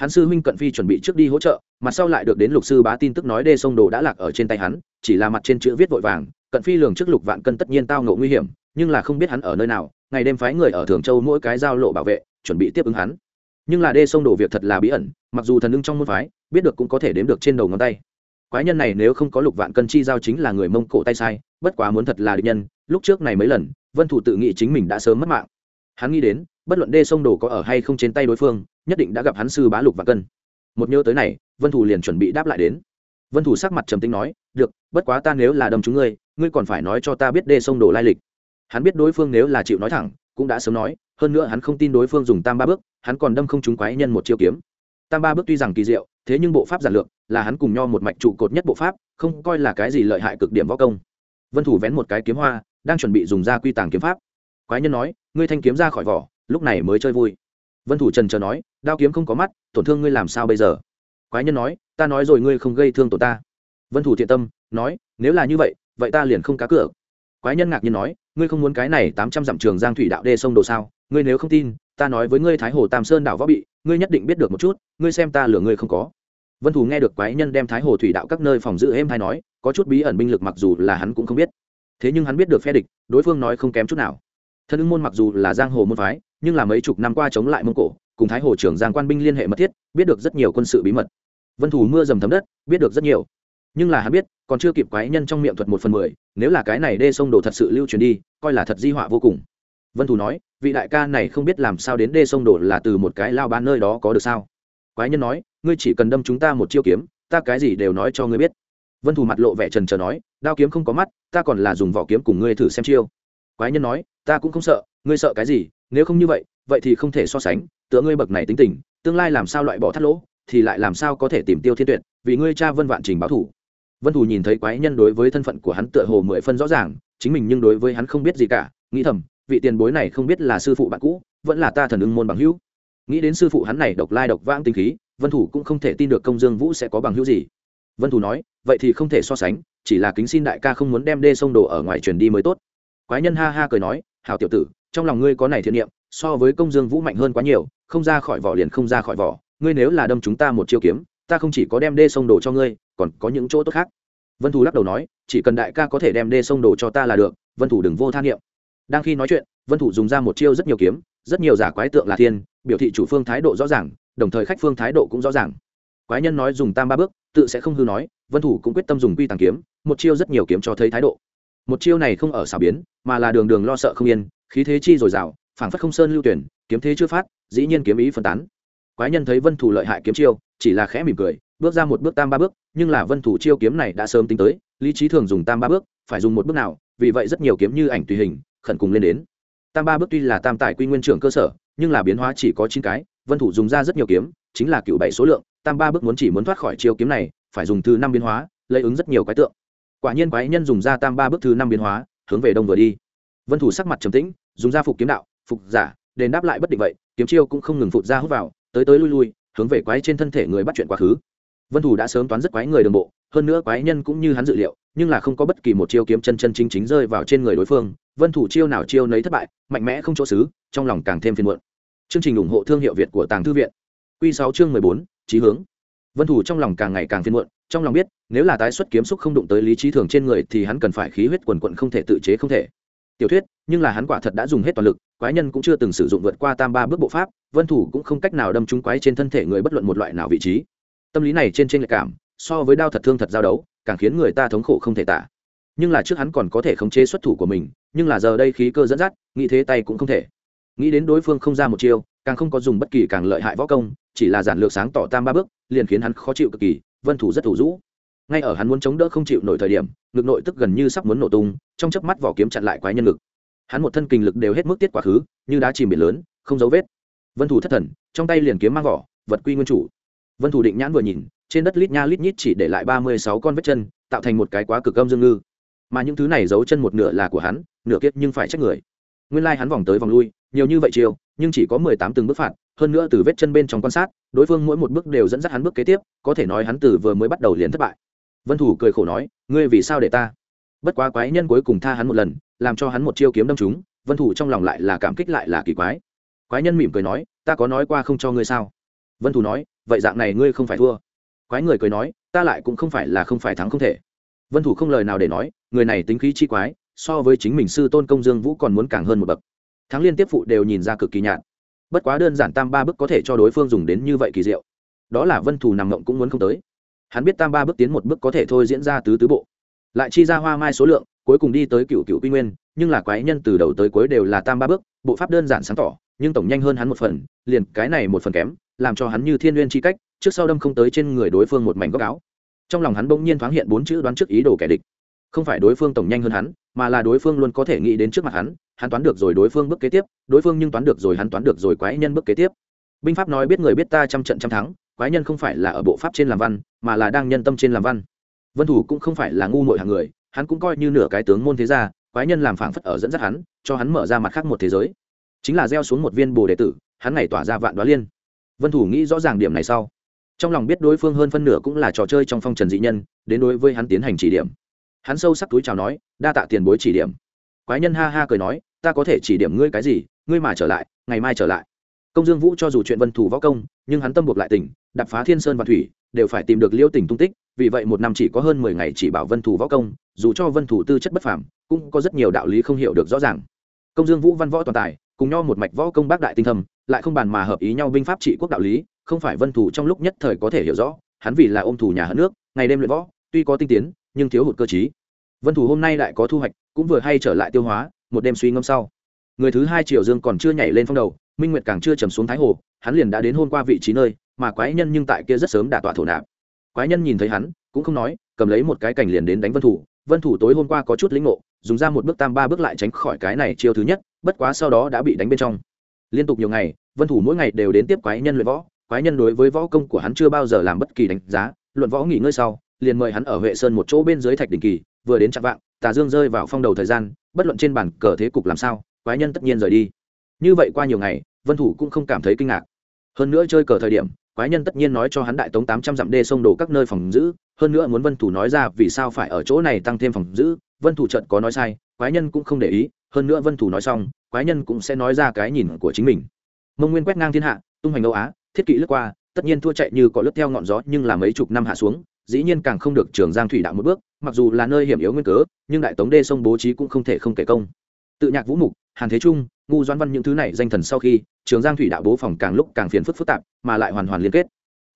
[SPEAKER 1] hắn sư huynh cận phi chuẩn bị trước đi hỗ trợ mặt sau lại được đến lục sư bá tin tức nói đê sông đồ đã lạc ở trên tay hắn, chỉ là mặt trên chữ viết vội vàng, cận phi lường trước lục vạn cân tất nhiên tao ngộ nguy hiểm, nhưng là không biết hắn ở nơi nào, ngày đêm phái người ở thường châu mỗi cái giao lộ bảo vệ, chuẩn bị tiếp ứng hắn. Nhưng là đê sông đổ việc thật là bí ẩn, mặc dù thần ưng trong môn phái, biết được cũng có thể đếm được trên đầu ngón tay. Quái nhân này nếu không có lục vạn cân chi giao chính là người mông cổ tay sai, bất quá muốn thật là địch nhân, lúc trước này mấy lần, vân thủ tự nghĩ chính mình đã sớm mất mạng. Hắn nghĩ đến bất luận đê sông đổ có ở hay không trên tay đối phương, nhất định đã gặp hắn sư bá lục và cân. Một nhớ tới này, vân thủ liền chuẩn bị đáp lại đến. Vân thủ sắc mặt trầm tính nói, được, bất quá ta nếu là đâm chúng ngươi ngươi còn phải nói cho ta biết đê sông đổ lai lịch. Hắn biết đối phương nếu là chịu nói thẳng, cũng đã sớm nói, hơn nữa hắn không tin đối phương dùng tam ba bước, hắn còn đâm không chúng quái nhân một chiêu kiếm. Tam ba bước tuy rằng kỳ diệu, thế nhưng bộ pháp giản lược, là hắn cùng nho một mạch trụ cột nhất bộ pháp, không coi là cái gì lợi hại cực điểm võ công. Vân thủ vén một cái kiếm hoa, đang chuẩn bị dùng ra quy tàng kiếm pháp. Quái nhân nói, ngươi thanh kiếm ra khỏi vỏ lúc này mới chơi vui. Vân thủ trần chờ nói, đao kiếm không có mắt, tổn thương ngươi làm sao bây giờ? Quái nhân nói, ta nói rồi ngươi không gây thương tổn ta. Vân thủ thiện tâm, nói, nếu là như vậy vậy ta liền không cá cửa quái nhân ngạc nhiên nói, ngươi không muốn cái này tám trăm dặm trường giang thủy đạo đê sông đồ sao? Ngươi nếu không tin, ta nói với ngươi thái hồ tam sơn đảo võ bị, ngươi nhất định biết được một chút, ngươi xem ta lừa ngươi không có. Vân thủ nghe được quái nhân đem thái hồ thủy đạo các nơi phòng giữ êm hay nói, có chút bí ẩn binh lực mặc dù là hắn cũng không biết. Thế nhưng hắn biết được phe địch, đối phương nói không kém chút nào. Thân ưng môn mặc dù là giang hồ môn phái nhưng là mấy chục năm qua chống lại mông cổ, cùng thái hồ trưởng giang quan binh liên hệ mật thiết, biết được rất nhiều quân sự bí mật. Vân thủ mưa dầm thấm đất, biết được rất nhiều. Nhưng là hắn biết, còn chưa kịp quái nhân trong miệng thuật một phần mười, nếu là cái này đê sông đồ thật sự lưu truyền đi, coi là thật di họa vô cùng. Vân thủ nói, vị đại ca này không biết làm sao đến đê sông đồ là từ một cái lao bán nơi đó có được sao? Quái nhân nói, ngươi chỉ cần đâm chúng ta một chiêu kiếm, ta cái gì đều nói cho ngươi biết. Vân thủ mặt lộ vẻ trần trờ nói, đao kiếm không có mắt, ta còn là dùng vỏ kiếm cùng ngươi thử xem chiêu. Quái nhân nói, ta cũng không sợ ngươi sợ cái gì, nếu không như vậy vậy thì không thể so sánh, tựa ngươi bậc này tính tình, tương lai làm sao loại bỏ thắt lỗ, thì lại làm sao có thể tìm tiêu thiên tuyệt, vì ngươi cha vân vạn trình báo thủ. Vân thủ nhìn thấy quái nhân đối với thân phận của hắn tựa hồ mười phân rõ ràng, chính mình nhưng đối với hắn không biết gì cả, nghĩ thầm, vị tiền bối này không biết là sư phụ bạn cũ, vẫn là ta thần ưng môn bằng hữu. Nghĩ đến sư phụ hắn này độc lai độc vãng tinh khí, vân thủ cũng không thể tin được công dương vũ sẽ có bằng hữu gì. Vân thủ nói, vậy thì không thể so sánh, chỉ là kính xin đại ca không muốn đem đê sông đồ ở ngoài truyền đi mới tốt. Quái nhân ha ha cười nói, hảo tiểu tử trong lòng ngươi có này thiện niệm, so với công dương vũ mạnh hơn quá nhiều, không ra khỏi vỏ liền không ra khỏi vỏ, ngươi nếu là đâm chúng ta một chiêu kiếm, ta không chỉ có đem đê sông đồ cho ngươi, còn có những chỗ tốt khác. Vân thủ lắc đầu nói, chỉ cần đại ca có thể đem đê sông đồ cho ta là được, vân thủ đừng vô than niệm. Đang khi nói chuyện, vân thủ dùng ra một chiêu rất nhiều kiếm, rất nhiều giả quái tượng là thiên, biểu thị chủ phương thái độ rõ ràng, đồng thời khách phương thái độ cũng rõ ràng. Quái nhân nói dùng tam ba bước, tự sẽ không hư nói, vân thủ cũng quyết tâm dùng quy tàng kiếm, một chiêu rất nhiều kiếm cho thấy thái độ. Một chiêu này không ở xảo biến, mà là đường đường lo sợ không yên khí thế chi dồi dào, phảng phất không sơn lưu tuyển, kiếm thế chưa phát, dĩ nhiên kiếm ý phân tán. Quái nhân thấy vân thủ lợi hại kiếm chiêu, chỉ là khẽ mỉm cười, bước ra một bước tam ba bước, nhưng là vân thủ chiêu kiếm này đã sớm tính tới, lý trí thường dùng tam ba bước, phải dùng một bước nào, vì vậy rất nhiều kiếm như ảnh tùy hình, khẩn cùng lên đến. Tam ba bước tuy là tam tài quy nguyên trưởng cơ sở, nhưng là biến hóa chỉ có chín cái, vân thủ dùng ra rất nhiều kiếm, chính là cựu bảy số lượng, tam ba bước muốn chỉ muốn thoát khỏi chiêu kiếm này, phải dùng thứ năm biến hóa, lấy ứng rất nhiều quái tượng. Quả nhiên quái nhân dùng ra tam ba bước thứ năm biến hóa, hướng về đông vừa đi. Vân thủ sắc mặt trầm tĩnh dùng ra phục kiếm đạo, phục giả, đền đáp lại bất định vậy, kiếm chiêu cũng không ngừng phụt ra hút vào, tới tới lui lui, hướng về quái trên thân thể người bắt chuyện quá khứ. Vân thủ đã sớm toán rất quái người đường bộ, hơn nữa quái nhân cũng như hắn dự liệu, nhưng là không có bất kỳ một chiêu kiếm chân chân chính chính rơi vào trên người đối phương. Vân thủ chiêu nào chiêu nấy thất bại, mạnh mẽ không chỗ xứ, trong lòng càng thêm phiền muộn. Chương trình ủng hộ thương hiệu việt của tàng thư viện. Q sáu chương mười bốn trí hướng. Vân thủ trong lòng càng ngày càng phiền muộn, trong lòng biết, nếu là tái xuất kiếm xúc không đụng tới lý trí thường trên người thì hắn cần phải khí huyết quần quận không thể tự chế không thể tiểu thuyết, nhưng là hắn quả thật đã dùng hết toàn lực, quái nhân cũng chưa từng sử dụng vượt qua tam ba bước bộ pháp, vân thủ cũng không cách nào đâm trúng quái trên thân thể người bất luận một loại nào vị trí. Tâm lý này trên trên lệ cảm, so với đao thật thương thật giao đấu, càng khiến người ta thống khổ không thể tả. Nhưng là trước hắn còn có thể khống chế xuất thủ của mình, nhưng là giờ đây khí cơ dẫn dắt, nghĩ thế tay cũng không thể. Nghĩ đến đối phương không ra một chiêu, càng không có dùng bất kỳ càng lợi hại võ công, chỉ là giản lược sáng tỏ tam ba bước, liền khiến hắn khó chịu cực kỳ, vân thủ rất thủ rũ ngay ở hắn muốn chống đỡ không chịu nổi thời điểm, ngực nội tức gần như sắp muốn nổ tung, trong chớp mắt vỏ kiếm chặn lại quái nhân ngực. Hắn một thân kinh lực đều hết mức tiết quá khứ, như đá chìm biển lớn, không dấu vết. Vân thủ thất thần, trong tay liền kiếm mang vỏ, vật quy nguyên chủ. Vân thủ định nhãn vừa nhìn, trên đất lít nha lít nhít chỉ để lại ba mươi sáu con vết chân, tạo thành một cái quá cực âm dương ngư. Mà những thứ này giấu chân một nửa là của hắn, nửa kiết nhưng phải trách người. Nguyên lai hắn vòng tới vòng lui, nhiều như vậy chiều nhưng chỉ có mười tám từng bước phạt, hơn nữa từ vết chân bên trong quan sát, đối phương mỗi một bước đều dẫn dắt hắn bước kế tiếp, có thể nói hắn từ vừa mới bắt đầu liền thất bại vân thủ cười khổ nói, ngươi vì sao để ta? Bất quá quái nhân cuối cùng tha hắn một lần, làm cho hắn một chiêu kiếm đâm chúng vân thủ trong lòng lại là cảm kích lại là kỳ quái. Quái nhân mỉm cười nói, ta có nói qua không cho ngươi sao? Vân thủ nói, vậy dạng này ngươi không phải thua. Quái người cười nói, ta lại cũng không phải là không phải thắng không thể. Vân thủ không lời nào để nói, người này tính khí chi quái, so với chính mình sư tôn công dương vũ còn muốn càng hơn một bậc. Thắng liên tiếp phụ đều nhìn ra cực kỳ nhạt. Bất quá đơn giản tam ba bước có thể cho đối phương dùng đến như vậy kỳ diệu. Đó là vân thủ nằm ngộng cũng muốn không tới hắn biết tam ba bước tiến một bước có thể thôi diễn ra tứ tứ bộ. Lại chi ra hoa mai số lượng, cuối cùng đi tới cựu cựu quy nguyên, nhưng là quái nhân từ đầu tới cuối đều là tam ba bước, bộ pháp đơn giản sáng tỏ, nhưng tổng nhanh hơn hắn một phần, liền cái này một phần kém, làm cho hắn như thiên n chi cách, trước sau đâm không tới trên người đối phương một mảnh góc áo. Trong lòng hắn bỗng nhiên thoáng hiện bốn chữ đoán trước ý đồ kẻ địch. Không phải đối phương tổng nhanh hơn hắn, mà là đối phương luôn có thể nghĩ đến trước mặt hắn hắn toán được rồi đối phương bước kế tiếp, đối phương nhưng toán được rồi hắn toán được rồi quái nhân bước kế tiếp. Binh pháp nói biết người biết ta trăm trận trăm thắng quái nhân không phải là ở bộ pháp trên làm văn, mà là đang nhân tâm trên làm văn. Vân thủ cũng không phải là ngu mội hàng người, hắn cũng coi như nửa cái tướng môn thế gia, quái nhân làm phảng phất ở dẫn dắt hắn, cho hắn mở ra mặt khác một thế giới. Chính là gieo xuống một viên bồ đệ tử, hắn ngày tỏa ra vạn đoá liên. Vân thủ nghĩ rõ ràng điểm này sau. Trong lòng biết đối phương hơn phân nửa cũng là trò chơi trong phong trần dị nhân, đến đối với hắn tiến hành chỉ điểm. Hắn sâu sắc túi chào nói, đa tạ tiền bối chỉ điểm. Quái nhân ha ha cười nói, ta có thể chỉ điểm ngươi cái gì, ngươi mà trở lại, ngày mai trở lại công dương vũ cho dù chuyện vân thủ võ công, nhưng hắn tâm buộc lại tỉnh đập phá thiên sơn và thủy, đều phải tìm được liêu tỉnh tung tích, vì vậy một năm chỉ có hơn mười ngày chỉ bảo vân thủ võ công, dù cho vân thủ tư chất bất phàm, cũng có rất nhiều đạo lý không hiểu được rõ ràng. Công dương vũ văn võ toàn tài, cùng nho một mạch võ công bác đại tinh thầm lại không bàn mà hợp ý nhau binh pháp trị quốc đạo lý, không phải vân thủ trong lúc nhất thời có thể hiểu rõ, hắn vì là ôm thủ nhà hận nước, ngày đêm luyện võ, tuy có tinh tiến, nhưng thiếu hụt cơ chí vân thủ hôm nay lại có thu hoạch, cũng vừa hay trở lại tiêu hóa, một đêm suy ngâm sau. Người thứ hai Triệu dương còn chưa nhảy lên phong đầu minh nguyệt càng chưa trầm xuống thái hồ, hắn liền đã đến hôn qua vị trí nơi, mà quái nhân nhưng tại kia rất sớm đả tọa thổ nạp. Quái nhân nhìn thấy hắn, cũng không nói, cầm lấy một cái cảnh liền đến đánh vân thủ. Vân thủ tối hôm qua có chút lĩnh ngộ, dùng ra một bước tam ba bước lại tránh khỏi cái này chiêu thứ nhất, bất quá sau đó đã bị đánh bên trong. Liên tục nhiều ngày, vân thủ mỗi ngày đều đến tiếp quái nhân luyện võ. Quái nhân đối với võ công của hắn chưa bao giờ làm bất kỳ đánh giá, luận võ nghỉ ngơi sau, liền mời hắn ở huệ sơn một chỗ bên dưới thạch đình kỳ, vừa đến chạm vạng, tà dương rơi vào phong đầu thời gian, bất luận trên bản cờ thế cục làm sao, quái nhân tất nhiên rời đi. Như vậy qua nhiều ngày vân thủ cũng không cảm thấy kinh ngạc. Hơn nữa chơi cờ thời điểm, quái nhân tất nhiên nói cho hắn đại tống tám trăm dặm đê sông đổ các nơi phòng giữ, hơn nữa muốn vân thủ nói ra vì sao phải ở chỗ này tăng thêm phòng giữ, vân thủ trận có nói sai, quái nhân cũng không để ý, hơn nữa vân thủ nói xong, quái nhân cũng sẽ nói ra cái nhìn của chính mình. Mông nguyên quét ngang thiên hạ, tung hoành âu á, thiết kỵ lướt qua, tất nhiên thua chạy như có lướt theo ngọn gió nhưng là mấy chục năm hạ xuống, dĩ nhiên càng không được trường giang thủy đạo một bước, mặc dù là nơi hiểm yếu nguyên cớ, nhưng đại tống đê sông bố trí cũng không thể không kể công. Tự nhạc vũ mục, hàn thế trung ngu doãn văn những thứ này danh thần sau khi, trường giang thủy đạo bố phòng càng lúc càng phiền phức phức tạp, mà lại hoàn hoàn liên kết.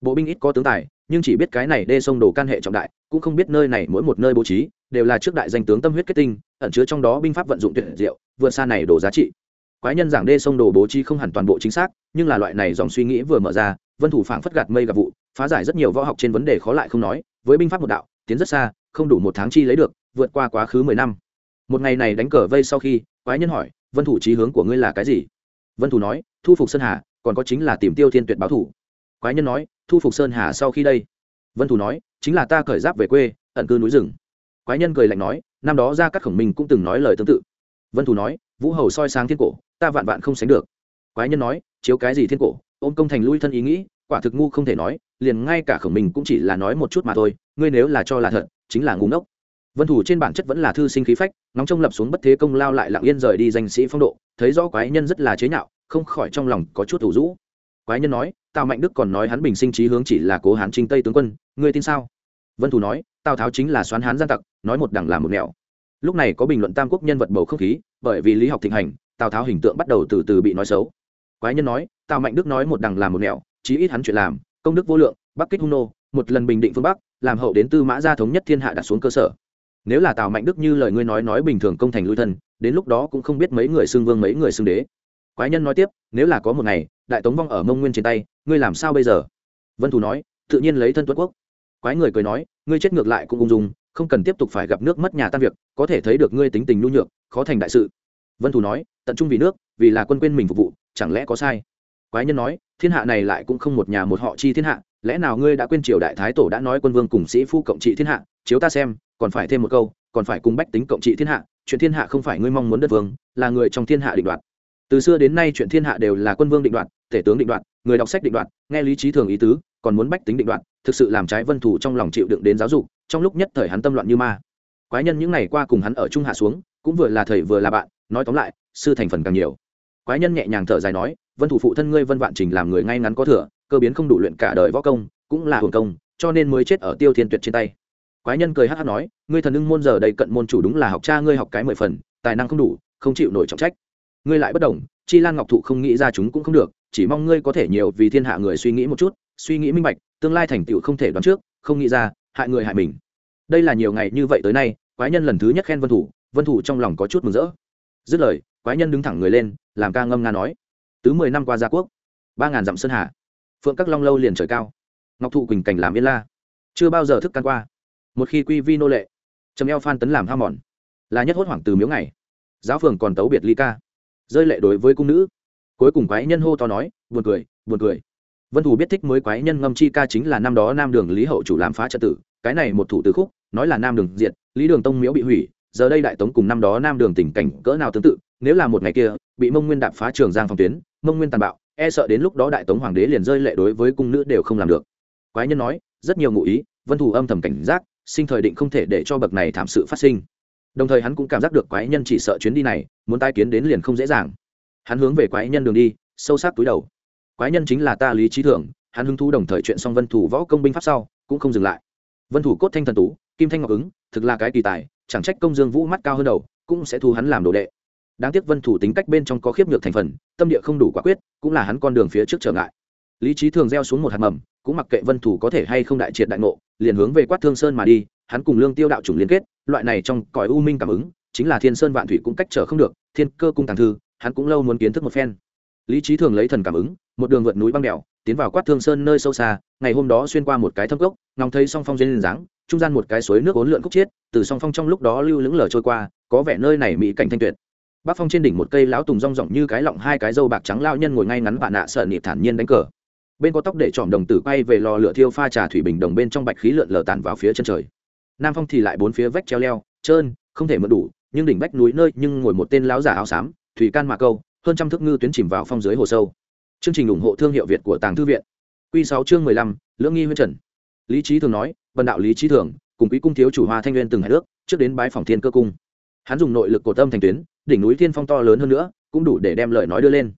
[SPEAKER 1] Bộ binh ít có tướng tài, nhưng chỉ biết cái này đê sông đồ can hệ trọng đại, cũng không biết nơi này mỗi một nơi bố trí, đều là trước đại danh tướng tâm huyết kết tinh, ẩn chứa trong đó binh pháp vận dụng tuyệt diệu vượt xa này đồ giá trị. Quái nhân giảng đê sông đồ bố trí không hẳn toàn bộ chính xác, nhưng là loại này dòng suy nghĩ vừa mở ra, vân thủ phảng phất gạt mây gặp vụ, phá giải rất nhiều võ học trên vấn đề khó lại không nói, với binh pháp một đạo, tiến rất xa, không đủ một tháng chi lấy được, vượt qua quá khứ mười năm. Một ngày này đánh cờ vây sau khi, quái nhân hỏi vân thủ trí hướng của ngươi là cái gì? Vân thủ nói, thu phục sơn hà, còn có chính là tìm tiêu thiên tuyệt báo thủ. Quái nhân nói, thu phục sơn hà sau khi đây? Vân thủ nói, chính là ta cởi giáp về quê, ẩn cư núi rừng. Quái nhân cười lạnh nói, năm đó ra các khổng minh cũng từng nói lời tương tự. Vân thủ nói, vũ hầu soi sáng thiên cổ, ta vạn vạn không sánh được. Quái nhân nói, chiếu cái gì thiên cổ? Ôm công thành lui thân ý nghĩ, quả thực ngu không thể nói, liền ngay cả khổng minh cũng chỉ là nói một chút mà thôi, ngươi nếu là cho là thật, chính là ngu ngốc vân thủ trên bản chất vẫn là thư sinh khí phách nóng trông lập xuống bất thế công lao lại lặng yên rời đi danh sĩ phong độ, thấy rõ quái nhân rất là chế nhạo, không khỏi trong lòng có chút thủ rũ. Quái nhân nói, tào mạnh đức còn nói hắn bình sinh trí hướng chỉ là cố hán trinh tây tướng quân, ngươi tin sao? Vân thủ nói, tào tháo chính là xoán hán gian tặc, nói một đằng làm một nẻo. Lúc này có bình luận tam quốc nhân vật bầu không khí, bởi vì lý học thịnh hành, tào tháo hình tượng bắt đầu từ từ bị nói xấu. Quái nhân nói, tào mạnh đức nói một đằng làm một nẻo, chí ít hắn chuyện làm, công đức vô lượng, bắc kích hung nô, một lần bình định phương bắc, làm hậu đến tư mã gia thống nhất thiên hạ đặt xuống cơ sở nếu là tào mạnh đức như lời ngươi nói nói bình thường công thành lui thân, đến lúc đó cũng không biết mấy người xưng vương, mấy người xưng đế. Quái nhân nói tiếp, nếu là có một ngày, đại tống vong ở mông nguyên trên tay, ngươi làm sao bây giờ? Vân thủ nói, tự nhiên lấy thân tuất quốc. Quái người cười nói, ngươi chết ngược lại cũng ung dung, không cần tiếp tục phải gặp nước mất nhà tan việc, có thể thấy được ngươi tính tình nhu nhược, khó thành đại sự. Vân thủ nói, tận trung vì nước, vì là quân quên mình phục vụ, chẳng lẽ có sai? Quái nhân nói, thiên hạ này lại cũng không một nhà một họ chi thiên hạ, lẽ nào ngươi đã quên triều đại thái tổ đã nói quân vương cùng sĩ phu cộng trị thiên hạ, chiếu ta xem còn phải thêm một câu, còn phải cùng bách tính cộng trị thiên hạ, chuyện thiên hạ không phải ngươi mong muốn đất vương, là người trong thiên hạ định đoạt. Từ xưa đến nay chuyện thiên hạ đều là quân vương định đoạt, tể tướng định đoạt, người đọc sách định đoạt, nghe lý trí thường ý tứ, còn muốn bách tính định đoạt, thực sự làm trái vân thủ trong lòng chịu đựng đến giáo dục, trong lúc nhất thời hắn tâm loạn như ma. Quái nhân những ngày qua cùng hắn ở trung hạ xuống, cũng vừa là thầy vừa là bạn, nói tóm lại, sư thành phần càng nhiều. Quái nhân nhẹ nhàng thở dài nói, vân thủ phụ thân ngươi vân vạn trình làm người ngay ngắn có thừa, cơ biến không đủ luyện cả đời võ công, cũng là hồn công, cho nên mới chết ở tiêu thiên tuyệt trên tay quái nhân cười hắc hắc nói, ngươi thần ưng môn giờ đây cận môn chủ đúng là học cha ngươi học cái mười phần, tài năng không đủ, không chịu nổi trọng trách. Ngươi lại bất đồng, chi lan ngọc thụ không nghĩ ra chúng cũng không được, chỉ mong ngươi có thể nhiều vì thiên hạ người suy nghĩ một chút, suy nghĩ minh bạch, tương lai thành tựu không thể đoán trước, không nghĩ ra, hại người hại mình. Đây là nhiều ngày như vậy tới nay, quái nhân lần thứ nhất khen vân thủ vân thủ trong lòng có chút mừng rỡ. Dứt lời, quái nhân đứng thẳng người lên, làm ca ngâm nga nói, tứ mười năm qua gia quốc, ba ngàn dặm sơn hà, phượng các long lâu liền trời cao, ngọc thụ quỳnh cảnh làm yên la, chưa bao giờ thức can qua một khi quy vi nô lệ, trầm eo phan tấn làm ham mòn, là nhất hốt hoảng từ miếu ngày. Giáo phường còn tấu biệt ly ca, rơi lệ đối với cung nữ. Cuối cùng quái nhân hô to nói, buồn cười buồn cười. Vân thủ biết thích mới quái nhân ngâm chi ca chính là năm đó nam đường lý hậu chủ làm phá trật tự cái này một thủ từ khúc, nói là nam đường diệt, lý đường tông miếu bị hủy, giờ đây đại tống cùng năm đó nam đường tình cảnh cỡ nào tương tự, nếu là một ngày kia, bị mông nguyên đạp phá trường giang phòng tuyến, mông nguyên tàn bạo e sợ đến lúc đó đại tống hoàng đế liền rơi lệ đối với cung nữ đều không làm được. Quái nhân nói, rất nhiều ngụ ý, vân thủ âm thầm cảnh giác sinh thời định không thể để cho bậc này thảm sự phát sinh. Đồng thời hắn cũng cảm giác được quái nhân chỉ sợ chuyến đi này, muốn tai kiến đến liền không dễ dàng. Hắn hướng về quái nhân đường đi, sâu sắc túi đầu. Quái nhân chính là ta lý trí thưởng, hắn hứng thú đồng thời chuyện xong vân thủ võ công binh pháp sau, cũng không dừng lại. Vân thủ cốt thanh thần tú, kim thanh ngọc ứng, thực là cái kỳ tài, chẳng trách công dương vũ mắt cao hơn đầu, cũng sẽ thu hắn làm đồ đệ. Đáng tiếc vân thủ tính cách bên trong có khiếp nhược thành phần, tâm địa không đủ quả quyết, cũng là hắn con đường phía trước trở ngại. Lý trí thường gieo xuống một hạt mầm cũng mặc kệ vân thủ có thể hay không đại triệt đại ngộ, liền hướng về quát thương sơn mà đi, hắn cùng lương tiêu đạo chủng liên kết, loại này trong cõi u minh cảm ứng, chính là thiên sơn vạn thủy cũng cách trở không được, thiên cơ cung tàng thư, hắn cũng lâu muốn kiến thức một phen. Lý trí thường lấy thần cảm ứng, một đường vượt núi băng đèo, tiến vào quát thương sơn nơi sâu xa, ngày hôm đó xuyên qua một cái thâm cốc, ngóng thấy song phong duyên dáng, trung gian một cái suối nước ốn lượn khúc chiết, từ song phong trong lúc đó lưu lững lờ trôi qua, có vẻ nơi này mỹ cảnh thanh tuyệt. Bắc phong trên đỉnh một cây lão tùng rong rộng như cái lọng hai cái dâu bạc trắng lao nhân ngồi ngay ngắn bạn nạ sợ nịp thản nhiên đánh cờ bên có tóc để trọm đồng tử quay về lò lửa thiêu pha trà thủy bình đồng bên trong bạch khí lượn lờ tàn vào phía chân trời. Nam phong thì lại bốn phía vách treo leo, trơn, không thể mượn đủ, nhưng đỉnh vách núi nơi nhưng ngồi một tên láo giả áo xám, thủy can mà câu, hơn trăm thước ngư tuyến chìm vào phong dưới hồ sâu. Chương trình ủng hộ thương hiệu việt của tàng thư viện. Q sáu chương mười lăm, lưỡng nghi huyết trần. Lý trí thường nói vận đạo lý trí thường, cùng quý cung thiếu chủ hoa thanh nguyên từng hải nước trước đến bái phòng thiên cơ cung. Hắn dùng nội lực cổ tâm thành tuyến, đỉnh núi thiên phong to lớn hơn nữa, cũng đủ để đem lời nói đưa lên.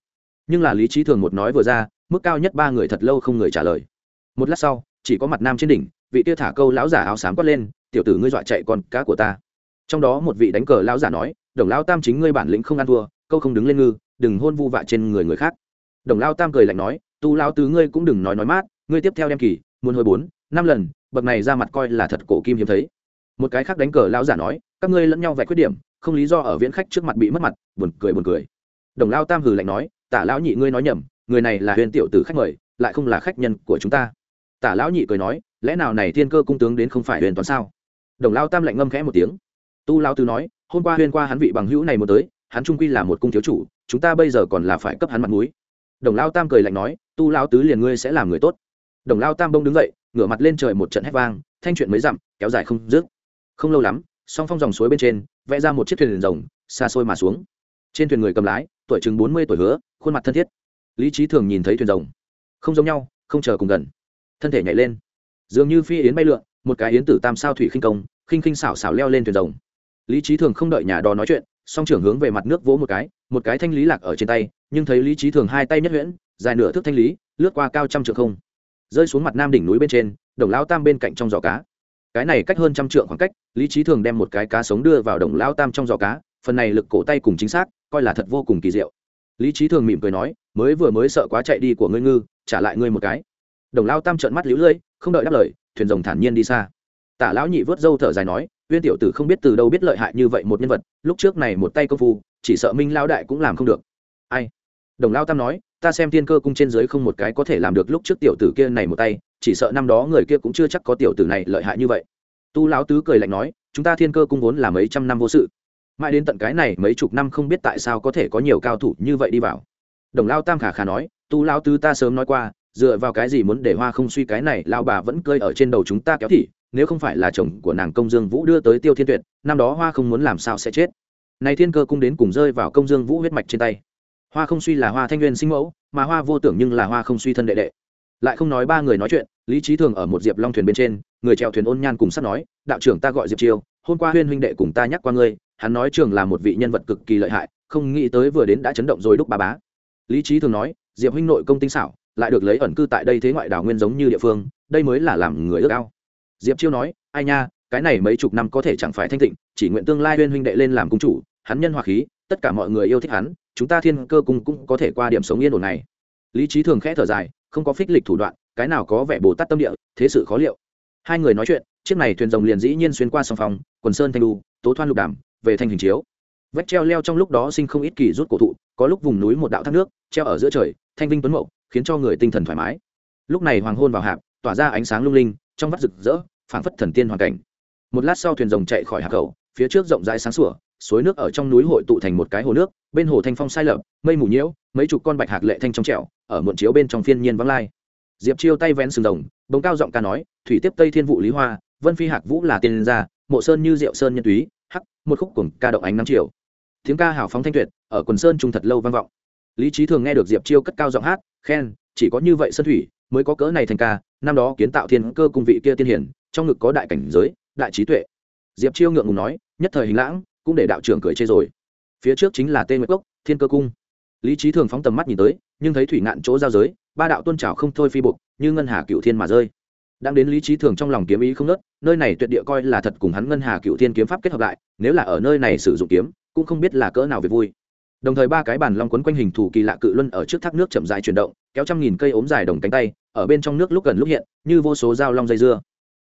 [SPEAKER 1] Nhưng là lý trí thường một nói vừa ra mức cao nhất ba người thật lâu không người trả lời. Một lát sau, chỉ có mặt nam trên đỉnh, vị tia thả câu lão giả áo xám quát lên, tiểu tử ngươi dọa chạy con cá của ta. Trong đó một vị đánh cờ lão giả nói, đồng lão tam chính ngươi bản lĩnh không ăn thua, câu không đứng lên ngư, đừng hôn vu vạ trên người người khác. Đồng lao tam cười lạnh nói, tu lao tứ ngươi cũng đừng nói nói mát, ngươi tiếp theo đem kỳ, muốn hồi bốn, năm lần, bậc này ra mặt coi là thật cổ kim hiếm thấy. Một cái khác đánh cờ lão giả nói, các ngươi lẫn nhau vạch khuyết điểm, không lý do ở viễn khách trước mặt bị mất mặt, buồn cười buồn cười. Đồng lao tam hừ lạnh nói, tả lão nhị ngươi nói nhầm người này là huyền tiểu tử khách mời, lại không là khách nhân của chúng ta. Tả lão nhị cười nói, lẽ nào này thiên cơ cung tướng đến không phải huyền toán sao? Đồng lao tam lạnh ngâm khẽ một tiếng. Tu lao tứ nói, hôm qua huyền qua hắn vị bằng hữu này một tới, hắn trung quy là một cung thiếu chủ, chúng ta bây giờ còn là phải cấp hắn mặt mũi. Đồng lao tam cười lạnh nói, tu lao tứ liền ngươi sẽ làm người tốt. Đồng lao tam bông đứng dậy, ngửa mặt lên trời một trận hét vang, thanh chuyện mới dặm, kéo dài không dứt. Không lâu lắm, song phong dòng suối bên trên, vẽ ra một chiếc thuyền rồng, xa xôi mà xuống. Trên thuyền người cầm lái, tuổi chừng bốn mươi tuổi hứa, khuôn mặt thân thiết lý trí thường nhìn thấy thuyền rồng. Không giống nhau, không chờ cùng gần. Thân thể nhảy lên. Dường như phi yến bay lượn, một cái yến tử tam sao thủy khinh công, khinh khinh xảo xảo leo lên thuyền rồng. Lý trí thường không đợi nhà đò nói chuyện, song trưởng hướng về mặt nước vỗ một cái một cái thanh lý lạc ở trên tay, nhưng thấy lý trí thường hai tay nhất huyễn, dài nửa thước thanh lý, lướt qua cao trăm trượng không. Rơi xuống mặt nam đỉnh núi bên trên, đồng lao tam bên cạnh trong giỏ cá. Cái này cách hơn trăm trượng khoảng cách, lý trí thường đem một cái cá sống đưa vào đồng lao tam trong giỏ cá, phần này lực cổ tay cùng chính xác, coi là thật vô cùng kỳ diệu. Lý trí thường mỉm cười nói mới vừa mới sợ quá chạy đi của ngươi ngư, trả lại ngươi một cái. Đồng lao tam trợn mắt lũ lưỡi không đợi đáp lời, thuyền rồng thản nhiên đi xa. Tả lão nhị vớt dâu thở dài nói, uyên tiểu tử không biết từ đâu biết lợi hại như vậy một nhân vật, lúc trước này một tay công phu, chỉ sợ minh lao đại cũng làm không được. Ai? Đồng lao tam nói, ta xem thiên cơ cung trên dưới không một cái có thể làm được lúc trước tiểu tử kia này một tay, chỉ sợ năm đó người kia cũng chưa chắc có tiểu tử này lợi hại như vậy. Tu lão tứ cười lạnh nói, chúng ta thiên cơ cung vốn là mấy trăm năm vô sự. Mãi đến tận cái này mấy chục năm không biết tại sao có thể có nhiều cao thủ như vậy đi vào đồng lao tam khả khả nói, tu lao tứ ta sớm nói qua, dựa vào cái gì muốn để hoa không suy cái này lao bà vẫn cơi ở trên đầu chúng ta kéo thị, nếu không phải là chồng của nàng công dương vũ đưa tới tiêu thiên tuyệt, năm đó hoa không muốn làm sao sẽ chết. Này thiên cơ cung đến cùng rơi vào công dương vũ huyết mạch trên tay. Hoa không suy là hoa thanh nguyên sinh mẫu, mà hoa vô tưởng nhưng là hoa không suy thân đệ đệ. Lại không nói ba người nói chuyện, lý trí thường ở một diệp long thuyền bên trên, người chèo thuyền ôn nhan cùng sắp nói, đạo trưởng ta gọi diệp chiêu hôm qua huyên huynh đệ cùng ta nhắc qua ngươi, hắn nói trường là một vị nhân vật cực kỳ lợi hại, không nghĩ tới vừa đến đã chấn động rồi đúc ba bá lý trí thường nói, diệp huynh nội công tinh xảo, lại được lấy ẩn cư tại đây thế ngoại đảo nguyên giống như địa phương, đây mới là làm người ước ao. Diệp chiêu nói, ai nha, cái này mấy chục năm có thể chẳng phải thanh tịnh, chỉ nguyện tương lai huyên huynh đệ lên làm cung chủ, hắn nhân hòa khí, tất cả mọi người yêu thích hắn, chúng ta thiên cơ cung cũng có thể qua điểm sống yên ổn này. Lý trí thường khẽ thở dài, không có phích lịch thủ đoạn, cái nào có vẻ bồ tát tâm địa, thế sự khó liệu. Hai người nói chuyện, chiếc này thuyền rồng liền dĩ nhiên xuyên qua sòng phòng, quần sơn thanh lu tố thoan lục đàm, về thanh hình chiếu. Vách treo leo trong lúc đó sinh không ít kỳ rút cổ thụ có lúc vùng núi một đạo thác nước, treo ở giữa trời, thanh vinh tuấn mậu, khiến cho người tinh thần thoải mái. Lúc này hoàng hôn vào hạp, tỏa ra ánh sáng lung linh, trong vắt rực rỡ, phảng phất thần tiên hoàn cảnh. Một lát sau thuyền rồng chạy khỏi hạp cầu, phía trước rộng rãi sáng sủa, suối nước ở trong núi hội tụ thành một cái hồ nước, bên hồ thanh phong sai lợp mây mù nhiễu, mấy chục con bạch hạc lệ thanh trong trẻo, ở muộn chiếu bên trong phiên nhiên vắng lai. Diệp chiêu tay vén sừng rồng bồng cao giọng ca nói, thủy tiếp tây thiên vụ lý hoa, vân phi hạc vũ là tiên gia, mộ sơn như diệu sơn nhân túy, hắc, một khúc cùng ca động ánh năm chiều tiếng ca hào phóng thanh tuyệt, ở quần sơn trung thật lâu vang vọng. Lý trí thường nghe được diệp chiêu cất cao giọng hát, khen, chỉ có như vậy sơn thủy, mới có cỡ này thành ca, năm đó kiến tạo thiên cơ cung vị kia tiên hiển, trong ngực có đại cảnh giới, đại trí tuệ. Diệp chiêu ngượng ngùng nói, nhất thời hình lãng, cũng để đạo trưởng cười chê rồi. Phía trước chính là tên nguyệt cốc, thiên cơ cung. Lý trí thường phóng tầm mắt nhìn tới, nhưng thấy thủy ngạn chỗ giao giới, ba đạo tôn trào không thôi phi bục như ngân hà cựu thiên mà rơi. Đang đến lý trí thường trong lòng kiếm ý không nớt nơi này tuyệt địa coi là thật cùng hắn ngân hà cựu thiên kiếm pháp kết hợp lại, nếu là ở nơi này sử dụng kiếm cũng không biết là cỡ nào về vui. Đồng thời ba cái bàn long quấn quanh hình thủ kỳ lạ cự luân ở trước thác nước chậm dài chuyển động, kéo trăm nghìn cây ốm dài đồng cánh tay, ở bên trong nước lúc gần lúc hiện, như vô số dao long dây dưa.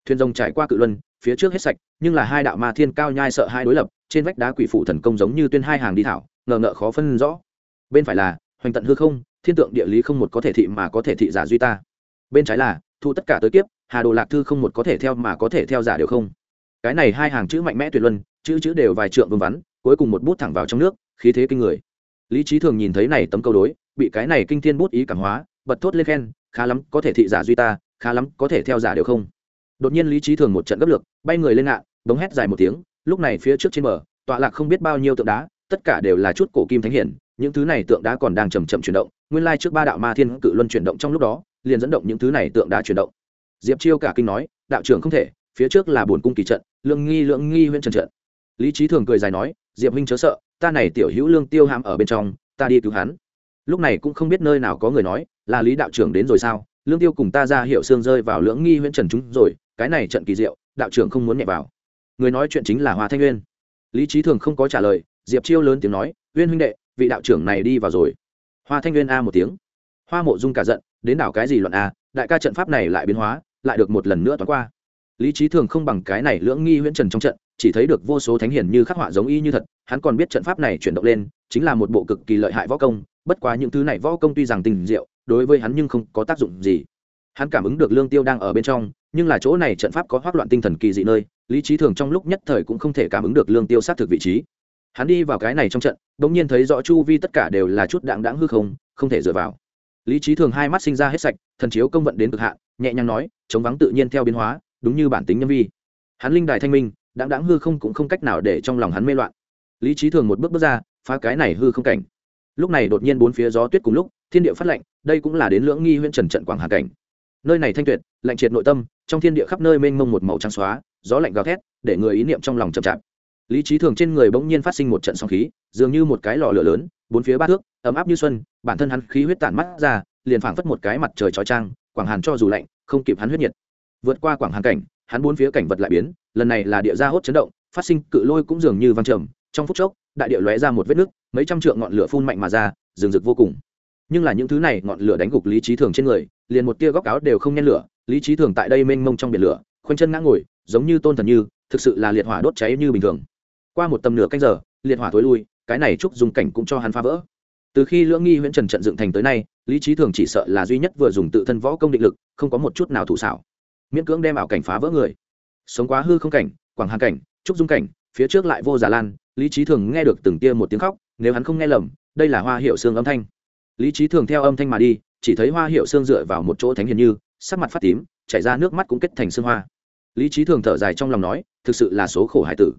[SPEAKER 1] Thuyền rồng trải qua cự luân, phía trước hết sạch, nhưng là hai đạo ma thiên cao nhai sợ hai đối lập, trên vách đá quỷ phụ thần công giống như tuyên hai hàng đi thảo, ngờ ngợ khó phân rõ. Bên phải là, hoành tận hư không, thiên tượng địa lý không một có thể thị mà có thể thị giả duy ta. Bên trái là, thu tất cả tới kiếp, hà đồ lạc thư không một có thể theo mà có thể theo giả đều không. Cái này hai hàng chữ mạnh mẽ tuyệt luân, chữ chữ đều vài trượng vương vắn cuối cùng một bút thẳng vào trong nước khí thế kinh người. Lý trí thường nhìn thấy này tấm câu đối bị cái này kinh thiên bút ý cảm hóa bật thốt lên khen khá lắm có thể thị giả duy ta khá lắm có thể theo giả đều không. Đột nhiên lý trí thường một trận gấp lực, bay người lên ngạn bóng hét dài một tiếng lúc này phía trước trên bờ tọa lạc không biết bao nhiêu tượng đá tất cả đều là chút cổ kim thánh hiển những thứ này tượng đá còn đang chầm chậm chuyển động nguyên lai trước ba đạo ma thiên cự luân chuyển động trong lúc đó liền dẫn động những thứ này tượng đá chuyển động. Diệp chiêu cả kinh nói đạo trưởng không thể phía trước là bổn cung kỳ trận lượng nghi lượng nghi huyện trần trận lý trí thường cười dài nói, diệp huynh chớ sợ, ta này tiểu hữu lương tiêu hãm ở bên trong, ta đi cứu hắn. Lúc này cũng không biết nơi nào có người nói, là lý đạo trưởng đến rồi sao? Lương tiêu cùng ta ra hiệu xương rơi vào lưỡng nghi huyễn trần chúng rồi, cái này trận kỳ diệu, đạo trưởng không muốn nhẹ vào. Người nói chuyện chính là hoa thanh nguyên lý trí thường không có trả lời, diệp chiêu lớn tiếng nói, uyên huynh đệ, vị đạo trưởng này đi vào rồi. Hoa thanh nguyên a một tiếng. Hoa mộ dung cả giận, đến đảo cái gì luận a, đại ca trận pháp này lại biến hóa, lại được một lần nữa toán qua. Lý trí thường không bằng cái này lưỡng nghi huyễn trần trong trận chỉ thấy được vô số thánh hiển như khắc họa giống y như thật, hắn còn biết trận pháp này chuyển động lên, chính là một bộ cực kỳ lợi hại võ công, bất quá những thứ này võ công tuy rằng tình diệu, đối với hắn nhưng không có tác dụng gì. Hắn cảm ứng được lương tiêu đang ở bên trong, nhưng là chỗ này trận pháp có hoác loạn tinh thần kỳ dị nơi, lý trí thường trong lúc nhất thời cũng không thể cảm ứng được lương tiêu xác thực vị trí. Hắn đi vào cái này trong trận đ ỗ n g nhiên thấy rõ chu vi tất cả đều là chút đạng đáng hư không không thể dựa vào. Lý trí thường hai mắt sinh ra hết sạch, thần chiếu công vận đến cực hạn, nhẹ nhàng nói, chống vắng tự nhiên theo biến hóa, đúng như bản tính nhân vi. Hắn linh đài thanh minh đáng đáng hư không cũng không cách nào để trong lòng hắn mê loạn. Lý trí thường một bước bước ra, phá cái này hư không cảnh. Lúc này đột nhiên bốn phía gió tuyết cùng lúc, thiên địa phát lệnh đây cũng là đến lưỡng nghi huyện trần trận quảng hà cảnh. Nơi này thanh tuyệt, lạnh triệt nội tâm, trong thiên địa khắp nơi mênh mông một màu trắng xóa, gió lạnh gào thét, để người ý niệm trong lòng chậm chạp. Lý trí thường trên người bỗng nhiên phát sinh một trận sóng khí, dường như một cái lò lửa lớn, bốn phía ba thước, ấm áp như xuân, bản thân hắn khí huyết tản mắt ra, liền phảng phất một cái mặt trời trói trang quảng hàn cho dù lạnh, không kịp hắn huyết nhiệt. Vượt qua quảng hàn cảnh hắn bốn phía cảnh vật lại biến, lần này là địa gia hốt chấn động, phát sinh cự lôi cũng dường như văng trầm. Trong phút chốc, đại địa lóe ra một vết nứt, mấy trăm trượng ngọn lửa phun mạnh mà ra, rừng rực vô cùng. Nhưng là những thứ này ngọn lửa đánh gục lý trí thường trên người, liền một tia góc áo đều không nhen lửa, lý trí thường tại đây mênh mông trong biển lửa, khoanh chân ngã ngồi, giống như tôn thần như, thực sự là liệt hỏa đốt cháy như bình thường. Qua một tầm nửa canh giờ, liệt hỏa tối lui, cái này trúc dùng cảnh cũng cho hắn phá vỡ. Từ khi lưỡng nghi huyễn trần trận dựng thành tới nay, lý trí thường chỉ sợ là duy nhất vừa dùng tự thân võ công định lực, không có một chút nào thủ xảo miễn cưỡng đem ảo cảnh phá vỡ người. Sống quá hư không cảnh, quảng hà cảnh, trúc dung cảnh, phía trước lại vô giả lan, lý trí thường nghe được từng tia một tiếng khóc, nếu hắn không nghe lầm, đây là hoa hiệu xương âm thanh. Lý trí thường theo âm thanh mà đi, chỉ thấy hoa hiệu xương dựa vào một chỗ thánh hiền như, sắc mặt phát tím, chảy ra nước mắt cũng kết thành xương hoa. Lý trí thường thở dài trong lòng nói, thực sự là số khổ hải tử.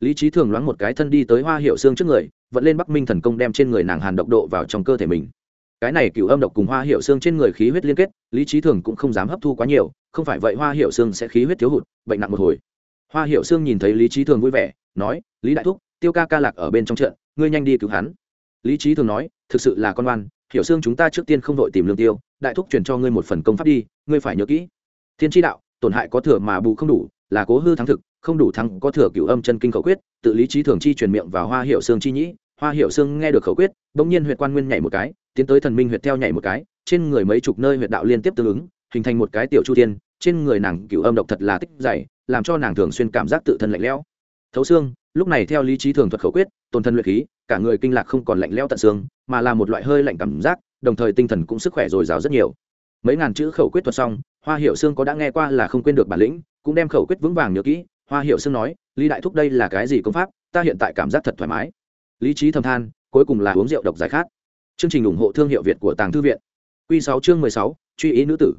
[SPEAKER 1] Lý trí thường loáng một cái thân đi tới hoa hiệu xương trước người vẫn lên bắc minh thần công đem trên người nàng hàn độc độ vào trong cơ thể mình cái này cựu âm độc cùng hoa hiệu xương trên người khí huyết liên kết, lý trí thường cũng không dám hấp thu quá nhiều, không phải vậy hoa hiệu xương sẽ khí huyết thiếu hụt, bệnh nặng một hồi. Hoa hiệu xương nhìn thấy lý trí thường vui vẻ, nói, lý đại thúc, tiêu ca ca lạc ở bên trong trận, ngươi nhanh đi cứu hắn. Lý trí thường nói, thực sự là con oan hiểu xương chúng ta trước tiên không đội tìm lương tiêu, đại thúc truyền cho ngươi một phần công pháp đi, ngươi phải nhớ kỹ. Thiên tri đạo, tổn hại có thừa mà bù không đủ, là cố hư thắng thực, không đủ thắng có thừa cửu âm chân kinh khẩu quyết, tự lý trí thường chi truyền miệng vào hoa hiệu xương chi nhĩ hoa hiệu Sương nghe được khẩu quyết, bỗng nhiên huyện quan nguyên nhảy một cái, tiến tới thần minh huyệt theo nhảy một cái, trên người mấy chục nơi huyệt đạo liên tiếp tương ứng, hình thành một cái tiểu chu thiên, trên người nàng cửu âm độc thật là tích dày, làm cho nàng thường xuyên cảm giác tự thân lạnh lẽo. Thấu xương, lúc này theo lý trí thường thuật khẩu quyết, tồn thân luyện khí, cả người kinh lạc không còn lạnh lẽo tận xương, mà là một loại hơi lạnh cảm giác, đồng thời tinh thần cũng sức khỏe dồi dào rất nhiều. Mấy ngàn chữ khẩu quyết thuật xong, hoa hiệu xương có đã nghe qua là không quên được bản lĩnh, cũng đem khẩu quyết vững vàng nhớ kỹ. Hoa hiệu xương nói, lý đại thúc đây là cái gì công pháp? Ta hiện tại cảm giác thật thoải mái lý trí thầm than, cuối cùng là uống rượu độc giải khát. Chương trình ủng hộ thương hiệu việt của tàng thư viện. Q sáu chương mười sáu, truy ý nữ tử.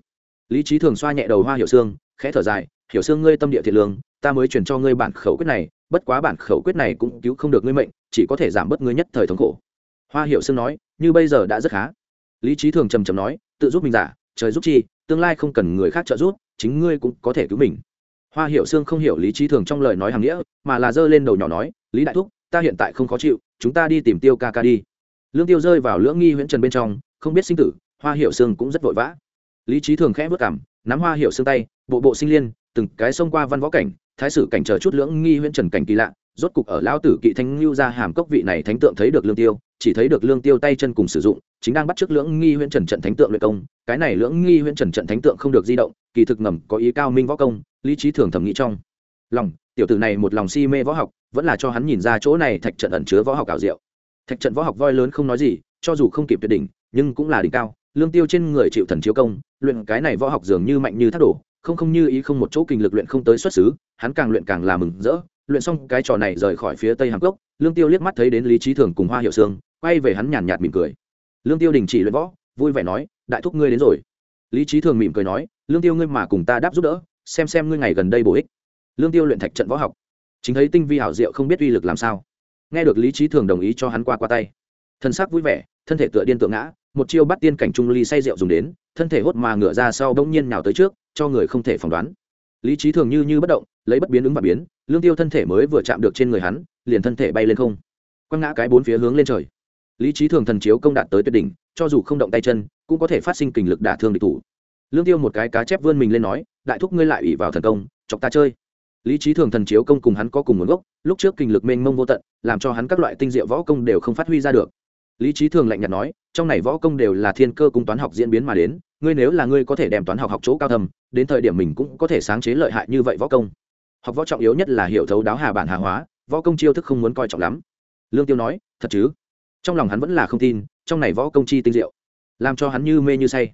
[SPEAKER 1] Lý trí thường xoa nhẹ đầu hoa hiệu xương, khẽ thở dài, hiểu xương ngươi tâm địa thiện lương, ta mới chuyển cho ngươi bản khẩu quyết này, bất quá bản khẩu quyết này cũng cứu không được ngươi mệnh, chỉ có thể giảm bớt ngươi nhất thời thống khổ. Hoa hiệu xương nói, như bây giờ đã rất khá. Lý trí thường trầm trầm nói, tự giúp mình giả, trời giúp chi, tương lai không cần người khác trợ giúp, chính ngươi cũng có thể cứu mình. Hoa hiệu xương không hiểu lý trí thường trong lời nói hàng nghĩa, mà là giơ lên đầu nhỏ nói, lý đại thúc ta hiện tại không khó chịu, chúng ta đi tìm tiêu ca ca đi. Lương tiêu rơi vào lưỡng nghi huyễn trần bên trong, không biết sinh tử, hoa hiệu sương cũng rất vội vã. Lý trí thường khẽ vất cảm, nắm hoa hiệu sương tay, bộ bộ sinh liên, từng cái xông qua văn võ cảnh, thái sử cảnh chờ chút lưỡng nghi huyễn trần cảnh kỳ lạ, rốt cục ở lão tử kỵ thanh lưu ra hàm cốc vị này thánh tượng thấy được lương tiêu, chỉ thấy được lương tiêu tay chân cùng sử dụng, chính đang bắt trước lưỡng nghi huyễn trần trận thánh tượng luyện công. Cái này lưỡng nghi huyễn trần trận thánh tượng không được di động, kỳ thực ngầm có ý cao minh võ công, lý trí thường thẩm nghĩ trong lòng, tiểu tử này một lòng si mê võ học vẫn là cho hắn nhìn ra chỗ này thạch trận ẩn chứa võ học ảo diệu. Thạch trận võ học voi lớn không nói gì, cho dù không kịp tuyệt đỉnh, nhưng cũng là đỉnh cao, lương tiêu trên người chịu thần chiếu công, luyện cái này võ học dường như mạnh như thác đổ, không không như ý không một chỗ kinh lực luyện không tới xuất xứ, hắn càng luyện càng là mừng rỡ. Luyện xong cái trò này rời khỏi phía tây hàm cốc, lương tiêu liếc mắt thấy đến lý trí thường cùng hoa hiệu sương quay về hắn nhàn nhạt mỉm cười. Lương tiêu đình chỉ luyện võ, vui vẻ nói, đại thúc ngươi đến rồi. Lý trí thường mỉm cười nói, lương tiêu ngươi mà cùng ta đáp giúp đỡ, xem xem ngươi ngày gần đây bổ ích. Lương tiêu luyện thạch trận võ học chính thấy tinh vi hảo diệu không biết uy lực làm sao. Nghe được lý trí thường đồng ý cho hắn qua qua tay. Thân xác vui vẻ, thân thể tựa điên tựa ngã, một chiêu bắt tiên cảnh trung ly say rượu dùng đến, thân thể hốt mà ngửa ra sau bỗng nhiên nào tới trước, cho người không thể phỏng đoán. Lý trí thường như như bất động, lấy bất biến ứng và biến, lương tiêu thân thể mới vừa chạm được trên người hắn, liền thân thể bay lên không. Quăng ngã cái bốn phía hướng lên trời. Lý trí thường thần chiếu công đạt tới tuyệt đỉnh, cho dù không động tay chân, cũng có thể phát sinh kình lực đả thương địch thủ. Lương tiêu một cái cá chép vươn mình lên nói, đại thúc ngươi lại ủy vào thần công, chọc ta chơi lý trí thường thần chiếu công cùng hắn có cùng nguồn gốc, lúc trước kinh lực mênh mông vô tận, làm cho hắn các loại tinh diệu võ công đều không phát huy ra được. Lý trí thường lạnh nhạt nói, trong này võ công đều là thiên cơ cung toán học diễn biến mà đến, ngươi nếu là ngươi có thể đem toán học học chỗ cao thầm đến thời điểm mình cũng có thể sáng chế lợi hại như vậy võ công. Học võ trọng yếu nhất là hiểu thấu đáo hà bản hà hóa, võ công chiêu thức không muốn coi trọng lắm. Lương tiêu nói, thật chứ? Trong lòng hắn vẫn là không tin, trong này võ công chi tinh diệu, làm cho hắn như mê như say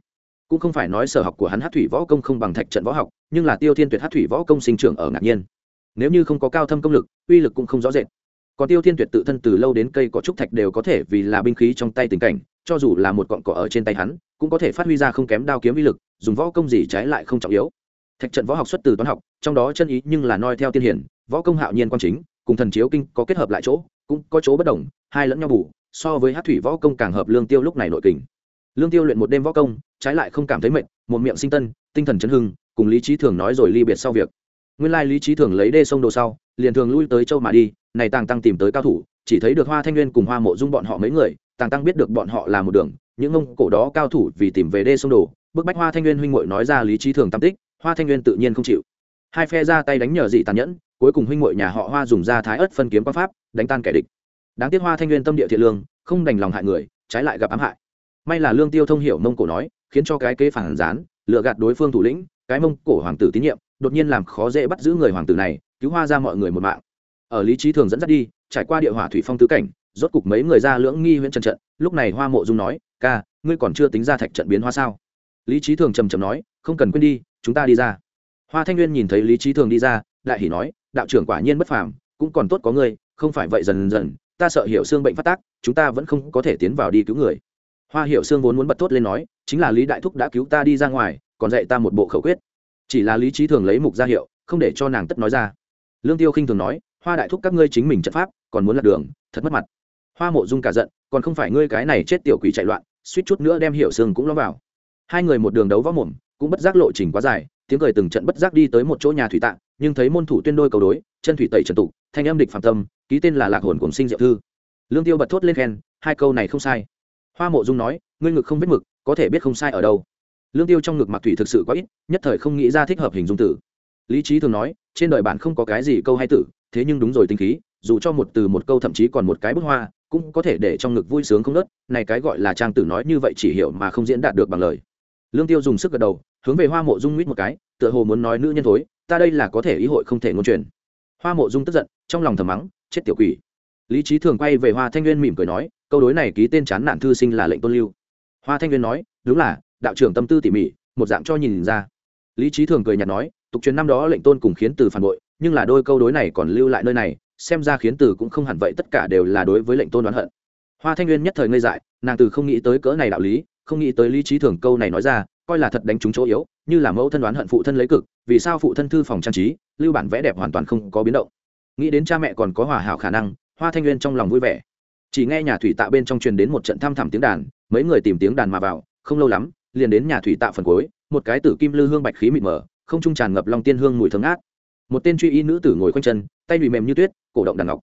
[SPEAKER 1] cũng không phải nói sở học của hắn hát thủy võ công không bằng thạch trận võ học, nhưng là tiêu thiên tuyệt hát thủy võ công sinh trưởng ở ngạc nhiên. Nếu như không có cao thâm công lực, uy lực cũng không rõ rệt. Còn tiêu thiên tuyệt tự thân từ lâu đến cây có trúc thạch đều có thể vì là binh khí trong tay tình cảnh, cho dù là một cọn cỏ ở trên tay hắn, cũng có thể phát huy ra không kém đao kiếm uy lực, dùng võ công gì trái lại không trọng yếu. Thạch trận võ học xuất từ toán học, trong đó chân ý nhưng là noi theo tiên hiển, võ công hạo nhiên quan chính, cùng thần chiếu kinh có kết hợp lại chỗ, cũng có chỗ bất đồng, hai lẫn nhau bù, so với hát thủy võ công càng hợp lương tiêu lúc này nội kình lương tiêu luyện một đêm võ công, trái lại không cảm thấy mệt, một miệng sinh tân, tinh thần chấn hưng, cùng lý trí thường nói rồi ly biệt sau việc. Nguyên lai lý trí thường lấy đê sông đồ sau, liền thường lui tới châu mà đi, này tàng tăng tìm tới cao thủ, chỉ thấy được hoa thanh nguyên cùng hoa mộ dung bọn họ mấy người, tàng tăng biết được bọn họ là một đường, những ông cổ đó cao thủ vì tìm về đê sông đồ, bức bách hoa thanh nguyên huynh muội nói ra lý trí thường tam tích, hoa thanh nguyên tự nhiên không chịu. Hai phe ra tay đánh nhờ dị tàn nhẫn, cuối cùng huynh muội nhà họ hoa dùng ra thái ớt phân kiếm quan pháp, đánh tan kẻ địch. Đáng tiếc hoa thanh nguyên tâm địa thiện lương, không đành lòng hại người, trái lại gặp ám hại may là lương tiêu thông hiểu mông cổ nói, khiến cho cái kế phản gián lựa gạt đối phương thủ lĩnh, cái mông cổ hoàng tử tín nhiệm, đột nhiên làm khó dễ bắt giữ người hoàng tử này, cứu hoa ra mọi người một mạng. Ở lý trí thường dẫn dắt đi, trải qua địa hỏa thủy phong tứ cảnh, rốt cục mấy người ra lưỡng nghi huyện trần trận, lúc này hoa mộ dung nói, ca, ngươi còn chưa tính ra thạch trận biến hoa sao? Lý trí thường trầm trầm nói, không cần quên đi, chúng ta đi ra. Hoa thanh nguyên nhìn thấy lý trí thường đi ra, đại hỉ nói, đạo trưởng quả nhiên bất phàm, cũng còn tốt có ngươi, không phải vậy dần dần, ta sợ hiểu xương bệnh phát tác, chúng ta vẫn không có thể tiến vào đi cứu người hoa hiểu Sương vốn muốn bật tốt lên nói, chính là lý đại thúc đã cứu ta đi ra ngoài, còn dạy ta một bộ khẩu quyết. Chỉ là lý trí thường lấy mục ra hiệu, không để cho nàng tất nói ra. Lương tiêu khinh thường nói, hoa đại thúc các ngươi chính mình trận pháp, còn muốn lật đường, thật mất mặt. Hoa mộ dung cả giận, còn không phải ngươi cái này chết tiểu quỷ chạy loạn, suýt chút nữa đem hiểu Sương cũng lo vào. Hai người một đường đấu võ mồm, cũng bất giác lộ trình quá dài, tiếng cười từng trận bất giác đi tới một chỗ nhà thủy tạng, nhưng thấy môn thủ tuyên đôi cầu đối, chân thủy tẩy trần tụ thanh âm địch phạm tâm, ký tên là lạc hồn cùng sinh diệu thư. Lương tiêu bật thốt lên khen, hai câu này không sai hoa mộ dung nói, ngươi ngực không biết mực, có thể biết không sai ở đâu. Lương tiêu trong ngực mặc thủy thực sự quá ít, nhất thời không nghĩ ra thích hợp hình dung tử. Lý trí thường nói, trên đời bạn không có cái gì câu hay tử, thế nhưng đúng rồi tinh khí, dù cho một từ một câu thậm chí còn một cái bút hoa, cũng có thể để trong ngực vui sướng không nớt, này cái gọi là trang tử nói như vậy chỉ hiểu mà không diễn đạt được bằng lời. Lương tiêu dùng sức gật đầu, hướng về hoa mộ dung mít một cái, tựa hồ muốn nói nữ nhân thối, ta đây là có thể ý hội không thể ngôn truyền. Hoa mộ dung tức giận, trong lòng thầm mắng, chết tiểu quỷ. Lý trí thường quay về hoa thanh nguyên mỉm cười nói câu đối này ký tên chán nạn thư sinh là lệnh tôn lưu. Hoa thanh nguyên nói, đúng là, đạo trưởng tâm tư tỉ mỉ, một dạng cho nhìn ra. Lý trí thường cười nhạt nói, tục truyền năm đó lệnh tôn cùng khiến từ phản bội, nhưng là đôi câu đối này còn lưu lại nơi này, xem ra khiến từ cũng không hẳn vậy, tất cả đều là đối với lệnh tôn đoán hận. Hoa thanh nguyên nhất thời ngây dại, nàng từ không nghĩ tới cỡ này đạo lý, không nghĩ tới lý trí thường câu này nói ra, coi là thật đánh trúng chỗ yếu, như là mẫu thân đoán hận phụ thân lấy cực, vì sao phụ thân thư phòng trang trí, lưu bản vẽ đẹp hoàn toàn không có biến động. Nghĩ đến cha mẹ còn có hòa hảo khả năng, hoa thanh nguyên trong lòng vui vẻ chỉ nghe nhà thủy tạ bên trong truyền đến một trận thăm thẳm tiếng đàn, mấy người tìm tiếng đàn mà vào, không lâu lắm, liền đến nhà thủy tạ phần cuối, một cái tử kim lư hương bạch khí mịt mờ, không trung tràn ngập long tiên hương mùi thơm ngát. Một tên truy y nữ tử ngồi quanh chân, tay bị mềm như tuyết, cổ động đàn ngọc.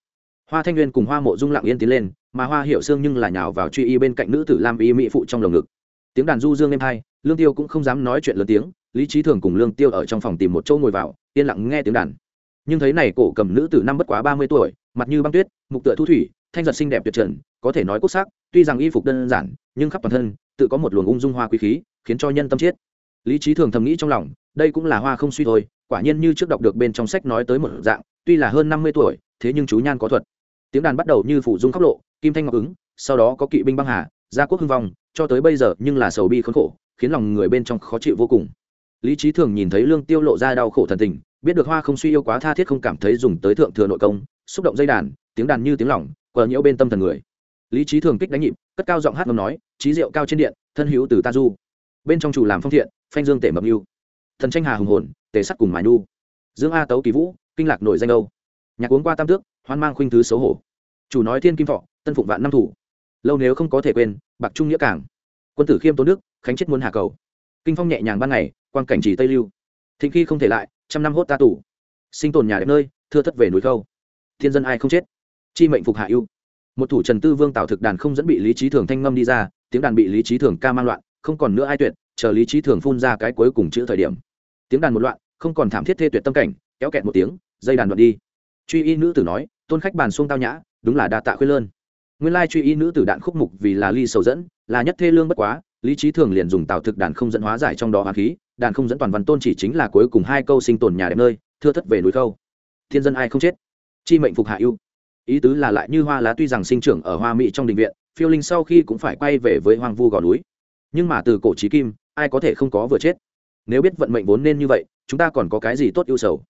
[SPEAKER 1] Hoa thanh nguyên cùng hoa mộ dung lặng yên tiến lên, mà hoa hiểu xương nhưng là nhào vào truy y bên cạnh nữ tử lam y mỹ phụ trong lồng ngực. Tiếng đàn du dương êm hai lương tiêu cũng không dám nói chuyện lớn tiếng, lý trí thường cùng lương tiêu ở trong phòng tìm một chỗ ngồi vào, yên lặng nghe tiếng đàn nhưng thấy này cổ cầm nữ tử năm bất quá ba mươi tuổi, mặt như băng tuyết, mục tựa thu thủy, thanh giật xinh đẹp tuyệt trần, có thể nói cốt sắc, tuy rằng y phục đơn giản, nhưng khắp toàn thân, tự có một luồng ung dung hoa quý khí, khiến cho nhân tâm chết. Lý trí thường thầm nghĩ trong lòng, đây cũng là hoa không suy thôi, quả nhiên như trước đọc được bên trong sách nói tới một dạng, tuy là hơn năm mươi tuổi, thế nhưng chú nhan có thuật. Tiếng đàn bắt đầu như phủ dung khóc lộ, kim thanh ngọc ứng, sau đó có kỵ binh băng hà, gia quốc hưng vong, cho tới bây giờ nhưng là sầu bi khốn khổ, khiến lòng người bên trong khó chịu vô cùng. Lý trí thường nhìn thấy lương tiêu lộ ra đau khổ thần tình biết được hoa không suy yêu quá tha thiết không cảm thấy dùng tới thượng thừa nội công, xúc động dây đàn, tiếng đàn như tiếng lỏng, quờ nhiễu bên tâm thần người. Lý trí thường kích đánh nhịp, cất cao giọng hát ngầm nói trí rượu cao trên điện, thân hữu từ ta du. Bên trong chủ làm phong thiện, phanh dương tể mập mưu thần tranh hà hùng hồn tề sắt cùng mài nu dương a tấu kỳ vũ, kinh lạc nội danh âu. Nhạc uống qua tam tước, hoan mang khuynh thứ xấu hổ. Chủ nói thiên kim thọ, tân phụng vạn năm thủ. Lâu nếu không có thể quên, bạc trung nghĩa cảng. Quân tử khiêm tốn đức, khánh chết muốn hà cầu. Kinh phong nhẹ nhàng ban ngày quan cảnh chỉ tây lưu. Thịnh khi không thể lại trăm năm hốt ta tủ sinh tồn nhà đẹp nơi, thưa thất về núi khâu. Thiên dân ai không chết? Chi mệnh phục hạ ưu. Một thủ trần tư vương tạo thực đàn không dẫn bị lý trí thường thanh ngâm đi ra, tiếng đàn bị lý trí thường ca mang loạn, không còn nữa ai tuyệt, chờ lý trí thường phun ra cái cuối cùng chữ thời điểm. Tiếng đàn một loạn, không còn thảm thiết thê tuyệt tâm cảnh, kéo kẹt một tiếng, dây đàn đoạn đi. Truy y nữ tử nói, tôn khách bàn xuông tao nhã, đúng là đa tạ khuyên lơn. Nguyên lai truy y nữ tử đạn khúc mục vì là ly sầu dẫn, là nhất thê lương bất quá, lý trí thường liền dùng tạo thực đàn không dẫn hóa giải trong đó hoa khí đàn không dẫn toàn văn tôn chỉ chính là cuối cùng hai câu sinh tồn nhà đẹp nơi, thưa thất về núi khâu. Thiên dân ai không chết? Chi mệnh phục hạ ưu. Ý tứ là lại như hoa lá tuy rằng sinh trưởng ở hoa mỹ trong đình viện, phiêu linh sau khi cũng phải quay về với hoang vu gò núi. Nhưng mà từ cổ trí kim, ai có thể không có vừa chết? Nếu biết vận mệnh vốn nên như vậy, chúng ta còn có cái gì tốt ưu sầu?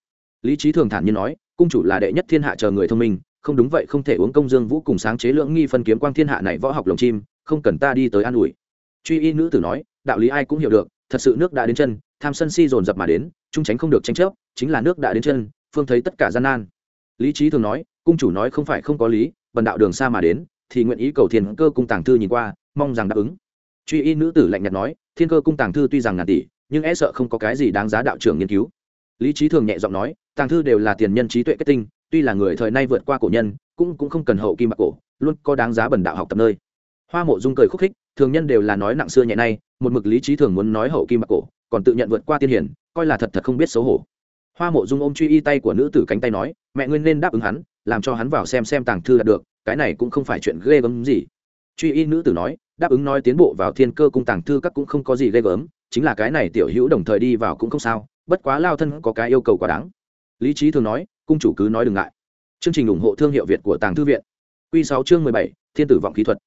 [SPEAKER 1] Lý trí thường thản như nói, cung chủ là đệ nhất thiên hạ chờ người thông minh, không đúng vậy không thể uống công dương vũ cùng sáng chế lượng nghi phân kiếm quang thiên hạ này võ học lồng chim, không cần ta đi tới an ủi. Truy y nữ tử nói, đạo lý ai cũng hiểu được thật sự nước đã đến chân, tham sân si dồn dập mà đến, trung tránh không được tranh chấp, chính là nước đã đến chân, phương thấy tất cả gian nan. Lý trí thường nói, cung chủ nói không phải không có lý, bần đạo đường xa mà đến, thì nguyện ý cầu thiên cơ cung tàng thư nhìn qua, mong rằng đáp ứng. Truy y nữ tử lạnh nhạt nói, thiên cơ cung tàng thư tuy rằng ngàn tỷ, nhưng e sợ không có cái gì đáng giá đạo trưởng nghiên cứu. Lý trí thường nhẹ giọng nói, tàng thư đều là tiền nhân trí tuệ kết tinh, tuy là người thời nay vượt qua cổ nhân, cũng cũng không cần hậu kim bạc cổ, luôn có đáng giá bần đạo học tập nơi. Hoa mộ dung cười khúc khích thường nhân đều là nói nặng xưa nhẹ nay, một mực lý trí thường muốn nói hậu kim bạc cổ, còn tự nhận vượt qua tiên hiển, coi là thật thật không biết xấu hổ. Hoa mộ dung ôm truy y tay của nữ tử cánh tay nói, mẹ ngươi nên đáp ứng hắn, làm cho hắn vào xem xem tàng thư đạt được, cái này cũng không phải chuyện ghê gớm gì. Truy y nữ tử nói, đáp ứng nói tiến bộ vào thiên cơ cung tàng thư các cũng không có gì ghê gớm, chính là cái này tiểu hữu đồng thời đi vào cũng không sao, bất quá lao thân có cái yêu cầu quá đáng. Lý trí thường nói, cung chủ cứ nói đừng ngại. Chương trình ủng hộ thương hiệu việt của tàng thư viện. Q sáu chương mười bảy, thiên tử vọng kỹ thuật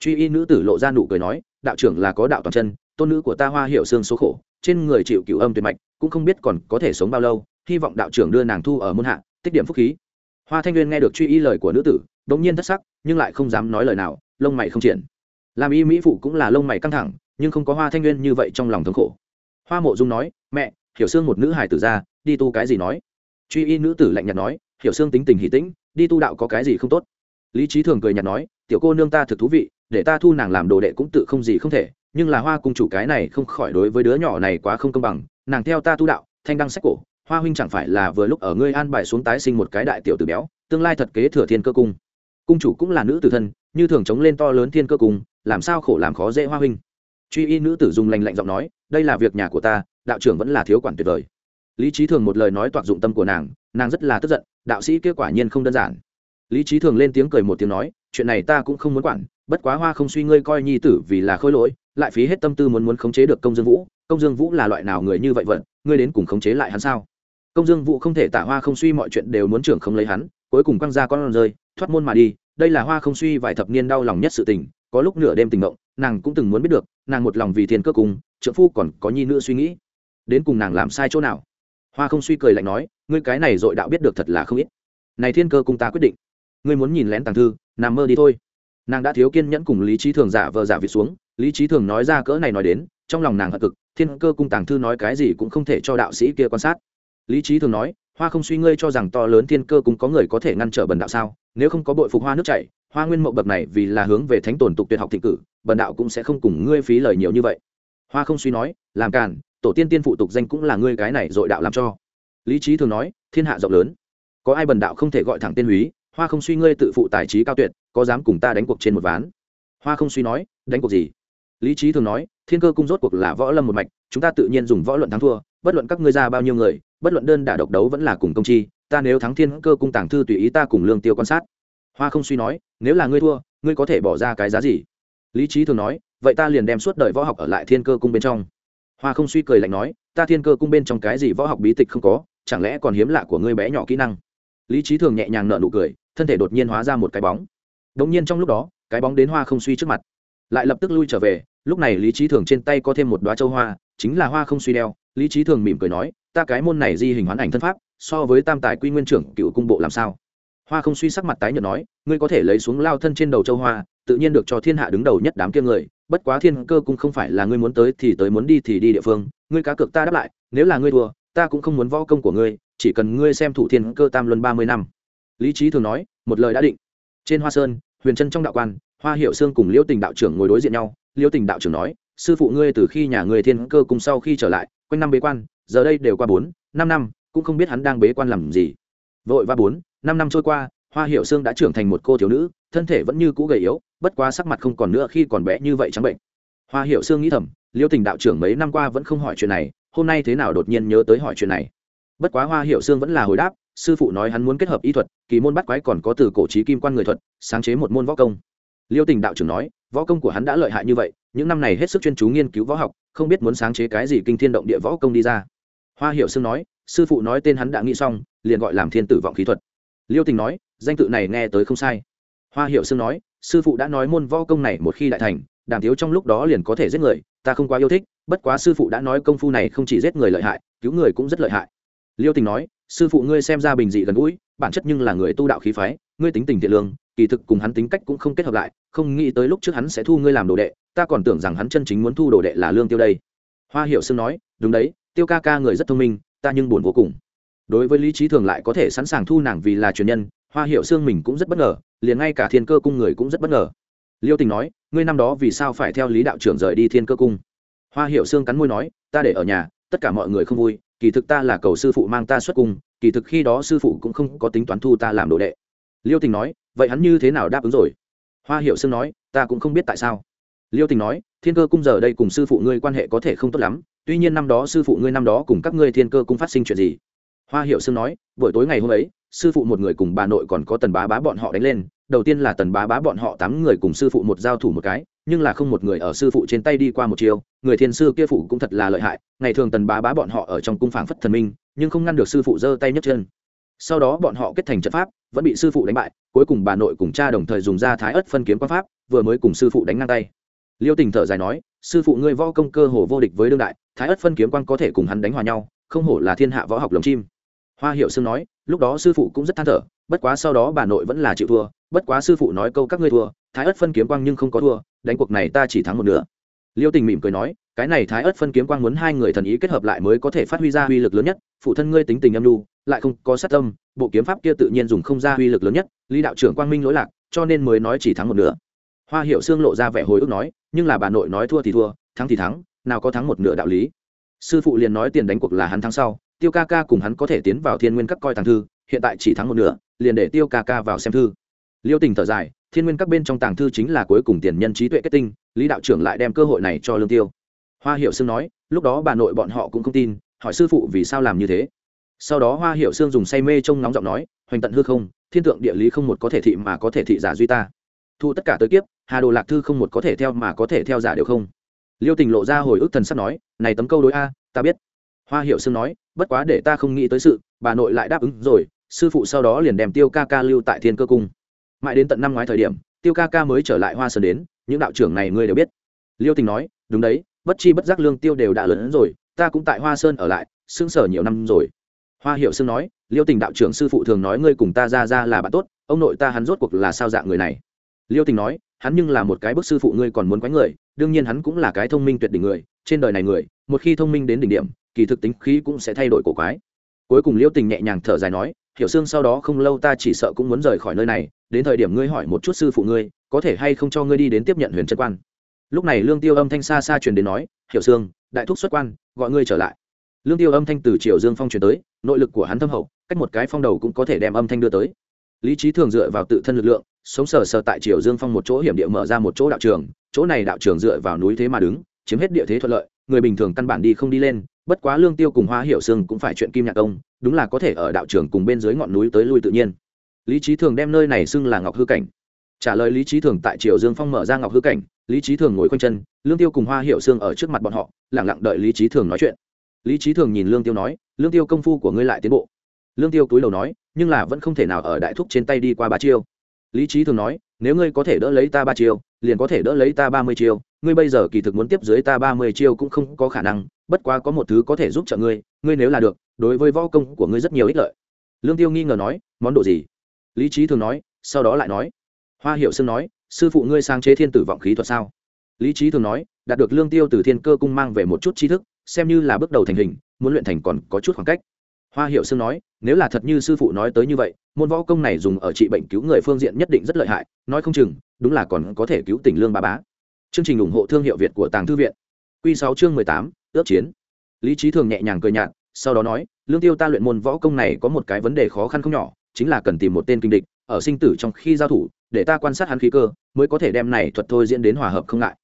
[SPEAKER 1] truy y nữ tử lộ ra nụ cười nói, đạo trưởng là có đạo toàn chân, tôn nữ của ta hoa hiệu xương số khổ, trên người chịu cửu âm tuyệt mạch, cũng không biết còn có thể sống bao lâu, hy vọng đạo trưởng đưa nàng thu ở môn hạ, tích điểm phúc khí. Hoa thanh nguyên nghe được truy y lời của nữ tử đ ỗ n g nhiên thất sắc, nhưng lại không dám nói lời nào, lông mày không triển. Làm y mỹ phụ cũng là lông mày căng thẳng, nhưng không có hoa thanh nguyên như vậy trong lòng thống khổ. Hoa mộ dung nói, mẹ, hiểu xương một nữ hải tử ra, đi tu cái gì nói? Truy y nữ tử lạnh nhạt nói, hiểu xương tính tình hỷ tĩnh, đi tu đạo có cái gì không tốt? Lý trí thường cười nhạt nói, tiểu cô nương ta thực thú vị để ta thu nàng làm đồ đệ cũng tự không gì không thể, nhưng là hoa cung chủ cái này không khỏi đối với đứa nhỏ này quá không công bằng, nàng theo ta tu đạo, thanh đăng sách cổ, hoa huynh chẳng phải là vừa lúc ở ngươi an bài xuống tái sinh một cái đại tiểu tử béo, tương lai thật kế thừa thiên cơ cung. Cung chủ cũng là nữ tử thân, như thường chống lên to lớn thiên cơ cung, làm sao khổ làm khó dễ hoa huynh. Truy y nữ tử dùng lành lạnh giọng nói, đây là việc nhà của ta, đạo trưởng vẫn là thiếu quản tuyệt vời. Lý trí thường một lời nói toạc dụng tâm của nàng nàng rất là tức giận, đạo sĩ kết quả nhiên không đơn giản. Lý trí thường lên tiếng cười một tiếng nói, chuyện này ta cũng không muốn quản bất quá hoa không suy ngươi coi nhi tử vì là khôi lỗi, lại phí hết tâm tư muốn muốn khống chế được công dương vũ. Công dương vũ là loại nào người như vậy vận ngươi đến cùng khống chế lại hắn sao? Công dương vũ không thể tả hoa không suy mọi chuyện đều muốn trưởng không lấy hắn, cuối cùng quăng ra con rơi, thoát môn mà đi. Đây là hoa không suy vài thập niên đau lòng nhất sự tình, có lúc nửa đêm tình mộng, nàng cũng từng muốn biết được, nàng một lòng vì thiên cơ cùng trợ phu còn có nhi nữ suy nghĩ. Đến cùng nàng làm sai chỗ nào? Hoa không suy cười lạnh nói, ngươi cái này dội đạo biết được thật là không ít. Này thiên cơ cung ta quyết định. Ngươi muốn nhìn lén tàng thư, nằm mơ đi thôi nàng đã thiếu kiên nhẫn cùng lý trí thường giả vờ giả vị xuống, lý trí thường nói ra cỡ này nói đến, trong lòng nàng hận cực, thiên cơ cung tàng thư nói cái gì cũng không thể cho đạo sĩ kia quan sát. Lý trí thường nói, hoa không suy ngươi cho rằng to lớn thiên cơ cung có người có thể ngăn trở bần đạo sao? Nếu không có bội phục hoa nước chảy, hoa nguyên mậu bậc này vì là hướng về thánh tồn tục tuyệt học thị cử, bần đạo cũng sẽ không cùng ngươi phí lời nhiều như vậy. Hoa không suy nói, làm càn, tổ tiên tiên phụ tục danh cũng là ngươi cái này dội đạo làm cho. Lý trí thường nói, thiên hạ rộng lớn, có ai bần đạo không thể gọi thẳng tên húy hoa không suy ngươi tự phụ tài trí cao tuyệt, có dám cùng ta đánh cuộc trên một ván? Hoa không suy nói, đánh cuộc gì? Lý trí thường nói, thiên cơ cung rốt cuộc là võ lâm một mạch, chúng ta tự nhiên dùng võ luận thắng thua, bất luận các ngươi ra bao nhiêu người, bất luận đơn đả độc đấu vẫn là cùng công chi, ta nếu thắng thiên cơ cung tàng thư tùy ý ta cùng lương tiêu quan sát. Hoa không suy nói, nếu là ngươi thua, ngươi có thể bỏ ra cái giá gì? Lý trí thường nói, vậy ta liền đem suốt đời võ học ở lại thiên cơ cung bên trong. Hoa không suy cười lạnh nói, ta thiên cơ cung bên trong cái gì võ học bí tịch không có, chẳng lẽ còn hiếm lạ của ngươi bé nhỏ kỹ năng? Lý trí thường nhẹ nhàng nợ nụ cười thân thể đột nhiên hóa ra một cái bóng. Đ ỗ n g nhiên trong lúc đó, cái bóng đến hoa không suy trước mặt. Lại lập tức lui trở về, lúc này lý trí thường trên tay có thêm một đoá châu hoa, chính là hoa không suy đeo. Lý trí thường mỉm cười nói, ta cái môn này di hình hoán ảnh thân pháp, so với tam tài quy nguyên trưởng cựu cung bộ làm sao? Hoa không suy sắc mặt tái nhợt nói, ngươi có thể lấy xuống lao thân trên đầu châu hoa, tự nhiên được cho thiên hạ đứng đầu nhất đám kia người. Bất quá thiên cơ cung không phải là ngươi muốn tới thì tới muốn đi thì đi địa phương. Ngươi cá cược ta đáp lại, nếu là ngươi thua, ta cũng không muốn võ công của ngươi, chỉ cần ngươi xem thủ thiên cơ tam luân ba mươi năm lý trí thường nói, một lời đã định. Trên hoa sơn, huyền Trân trong đạo quan, hoa hiệu sương cùng liễu tình đạo trưởng ngồi đối diện nhau. Liễu tình đạo trưởng nói, sư phụ ngươi từ khi nhà ngươi thiên cơ cùng sau khi trở lại, quanh năm bế quan, giờ đây đều qua bốn, năm năm, cũng không biết hắn đang bế quan làm gì. Vội va bốn, năm năm trôi qua, hoa hiệu sương đã trưởng thành một cô thiếu nữ, thân thể vẫn như cũ gầy yếu, bất quá sắc mặt không còn nữa khi còn bé như vậy trắng bệnh. Hoa hiệu sương nghĩ thầm, liễu tình đạo trưởng mấy năm qua vẫn không hỏi chuyện này, hôm nay thế nào đột nhiên nhớ tới hỏi chuyện này? Bất quá hoa hiệu sương vẫn là hồi đáp sư phụ nói hắn muốn kết hợp y thuật, kỳ môn bắt quái còn có từ cổ trí kim quan người thuật, sáng chế một môn võ công. Liêu tình đạo trưởng nói, võ công của hắn đã lợi hại như vậy, những năm này hết sức chuyên chú nghiên cứu võ học, không biết muốn sáng chế cái gì kinh thiên động địa võ công đi ra. Hoa hiệu sương nói, sư phụ nói tên hắn đã nghĩ xong, liền gọi làm thiên tử vọng khí thuật. Liêu tình nói, danh tự này nghe tới không sai. Hoa hiệu sương nói, sư phụ đã nói môn võ công này một khi đại thành, đàm thiếu trong lúc đó liền có thể giết người, ta không quá yêu thích, bất quá sư phụ đã nói công phu này không chỉ giết người lợi hại, cứu người cũng rất lợi hại. Liêu tình nói sư phụ ngươi xem ra bình dị gần gũi, bản chất nhưng là người tu đạo khí phái, ngươi tính tình thiện lương, kỳ thực cùng hắn tính cách cũng không kết hợp lại, không nghĩ tới lúc trước hắn sẽ thu ngươi làm đồ đệ, ta còn tưởng rằng hắn chân chính muốn thu đồ đệ là lương tiêu đây. Hoa hiệu sương nói, đúng đấy, tiêu ca ca người rất thông minh, ta nhưng buồn vô cùng. Đối với lý trí thường lại có thể sẵn sàng thu nàng vì là truyền nhân, hoa hiệu sương mình cũng rất bất ngờ, liền ngay cả thiên cơ cung người cũng rất bất ngờ. Liêu tình nói, ngươi năm đó vì sao phải theo lý đạo trưởng rời đi thiên cơ cung? Hoa hiệu sương cắn môi nói, ta để ở nhà, tất cả mọi người không vui kỳ thực ta là cầu sư phụ mang ta xuất cung, kỳ thực khi đó sư phụ cũng không có tính toán thu ta làm đồ đệ. Liêu tình nói, vậy hắn như thế nào đáp ứng rồi? Hoa hiệu sương nói, ta cũng không biết tại sao. Liêu tình nói, thiên cơ cung giờ đây cùng sư phụ ngươi quan hệ có thể không tốt lắm, tuy nhiên năm đó sư phụ ngươi năm đó cùng các ngươi thiên cơ cung phát sinh chuyện gì? Hoa hiệu sương nói, buổi tối ngày hôm ấy, sư phụ một người cùng bà nội còn có tần bá bá bọn họ đánh lên, đầu tiên là tần bá bá bọn họ tám người cùng sư phụ một giao thủ một cái nhưng là không một người ở sư phụ trên tay đi qua một chiều người thiên sư kia phụ cũng thật là lợi hại, ngày thường tần bá bá bọn họ ở trong cung phảng phất thần minh, nhưng không ngăn được sư phụ giơ tay nhấc chân. Sau đó bọn họ kết thành trận pháp, vẫn bị sư phụ đánh bại, cuối cùng bà nội cùng cha đồng thời dùng ra thái ớt phân kiếm quan pháp, vừa mới cùng sư phụ đánh ngang tay. Liêu tình thở dài nói, sư phụ ngươi võ công cơ hồ vô địch với đương đại, thái ớt phân kiếm quan có thể cùng hắn đánh hòa nhau, không hổ là thiên hạ võ học lồng chim. Hoa hiệu sương nói, lúc đó sư phụ cũng rất than thở, bất quá sau đó bà nội vẫn là chịu thua bất quá sư phụ nói câu các ngươi thua, thái ớt phân kiếm quang nhưng không có thua, đánh cuộc này ta chỉ thắng một nửa. Liêu tình mỉm cười nói, cái này thái ớt phân kiếm quang muốn hai người thần ý kết hợp lại mới có thể phát huy ra uy lực lớn nhất, phụ thân ngươi tính tình âm lưu lại không có sát tâm, bộ kiếm pháp kia tự nhiên dùng không ra uy lực lớn nhất, lý đạo trưởng quang minh lỗi lạc, cho nên mới nói chỉ thắng một nửa. Hoa hiệu xương lộ ra vẻ hồi ức nói, nhưng là bà nội nói thua thì thua, thắng thì thắng, nào có thắng một nửa đạo lý. Sư phụ liền nói tiền đánh cuộc là hắn thắng sau, tiêu ca ca cùng hắn có thể tiến vào thiên nguyên các coi thằng thư, hiện tại chỉ thắng một nửa, liền để tiêu ca ca vào xem thư liêu tình thở dài, thiên nguyên các bên trong tàng thư chính là cuối cùng tiền nhân trí tuệ kết tinh, lý đạo trưởng lại đem cơ hội này cho lương tiêu. Hoa hiệu sương nói, lúc đó bà nội bọn họ cũng không tin, hỏi sư phụ vì sao làm như thế. Sau đó hoa hiệu sương dùng say mê trông nóng giọng nói, hoành tận hư không, thiên tượng địa lý không một có thể thị mà có thể thị giả duy ta. Thu tất cả tới kiếp, hà đồ lạc thư không một có thể theo mà có thể theo giả đều không. Liêu tình lộ ra hồi ức thần sắp nói, này tấm câu đối a, ta biết. Hoa hiệu sương nói, bất quá để ta không nghĩ tới sự, bà nội lại đáp ứng rồi, sư phụ sau đó liền đem tiêu ca ca lưu tại thiên cơ cung mãi đến tận năm ngoái thời điểm, tiêu ca ca mới trở lại hoa sơn đến, những đạo trưởng này ngươi đều biết. Liêu tình nói, đúng đấy, bất chi bất giác lương tiêu đều đã lớn hơn rồi, ta cũng tại hoa sơn ở lại xương sở nhiều năm rồi. Hoa hiệu sương nói, liêu tình đạo trưởng sư phụ thường nói ngươi cùng ta ra ra là bạn tốt, ông nội ta hắn rốt cuộc là sao dạng người này? Liêu tình nói, hắn nhưng là một cái bức sư phụ ngươi còn muốn quánh người, đương nhiên hắn cũng là cái thông minh tuyệt đỉnh người, trên đời này người, một khi thông minh đến đỉnh điểm, kỳ thực tính khí cũng sẽ thay đổi cổ quái. Cuối cùng liêu tình nhẹ nhàng thở dài nói hiểu xương sau đó không lâu ta chỉ sợ cũng muốn rời khỏi nơi này, đến thời điểm ngươi hỏi một chút sư phụ ngươi, có thể hay không cho ngươi đi đến tiếp nhận huyền trân quan. Lúc này lương tiêu âm thanh xa xa truyền đến nói, hiểu xương đại thúc xuất quan, gọi ngươi trở lại. Lương tiêu âm thanh từ triều dương phong truyền tới, nội lực của hắn thâm hậu, cách một cái phong đầu cũng có thể đem âm thanh đưa tới. Lý trí thường dựa vào tự thân lực lượng, sống sờ sờ tại triều dương phong một chỗ hiểm địa mở ra một chỗ đạo trường, chỗ này đạo trường dựa vào núi thế mà đứng, chiếm hết địa thế thuận lợi, người bình thường căn bản đi không đi lên bất quá lương tiêu cùng hoa hiệu sương cũng phải chuyện kim nhạc công đúng là có thể ở đạo trường cùng bên dưới ngọn núi tới lui tự nhiên. Lý trí thường đem nơi này xưng là ngọc hư cảnh. Trả lời lý trí thường tại triều dương phong mở ra ngọc hư cảnh, lý trí thường ngồi quanh chân, lương tiêu cùng hoa hiệu sương ở trước mặt bọn họ lẳng lặng đợi lý trí thường nói chuyện. Lý trí thường nhìn lương tiêu nói, lương tiêu công phu của ngươi lại tiến bộ. Lương tiêu cúi đầu nói, nhưng là vẫn không thể nào ở đại thúc trên tay đi qua ba chiêu. Lý trí thường nói, nếu ngươi có thể đỡ lấy ta ba chiêu, liền có thể đỡ lấy ta ba mươi chiêu ngươi bây giờ kỳ thực muốn tiếp dưới ta ba mươi chiêu cũng không có khả năng, bất quá có một thứ có thể giúp trợ ngươi ngươi nếu là được, đối với võ công của ngươi rất nhiều ích lợi. Lương tiêu nghi ngờ nói, món đồ gì? Lý trí thường nói, sau đó lại nói, hoa hiệu sương nói, sư phụ ngươi sáng chế thiên tử vọng khí thuật sao? Lý trí thường nói, đạt được lương tiêu từ thiên cơ cung mang về một chút tri thức, xem như là bước đầu thành hình, muốn luyện thành còn có chút khoảng cách. Hoa hiệu sương nói, nếu là thật như sư phụ nói tới như vậy, môn võ công này dùng ở trị bệnh cứu người phương diện nhất định rất lợi hại, nói không chừng, đúng là còn có thể cứu tỉnh lương ba bá chương trình ủng hộ thương hiệu việt của tàng thư viện. Quy sáu chương mười tám, ước chiến. Lý Chí thường nhẹ nhàng cười nhạt, sau đó nói, lương tiêu ta luyện môn võ công này có một cái vấn đề khó khăn không nhỏ, chính là cần tìm một tên kinh địch, ở sinh tử trong khi giao thủ, để ta quan sát hắn khí cơ, mới có thể đem này thuật thôi diễn đến hòa hợp không ngại.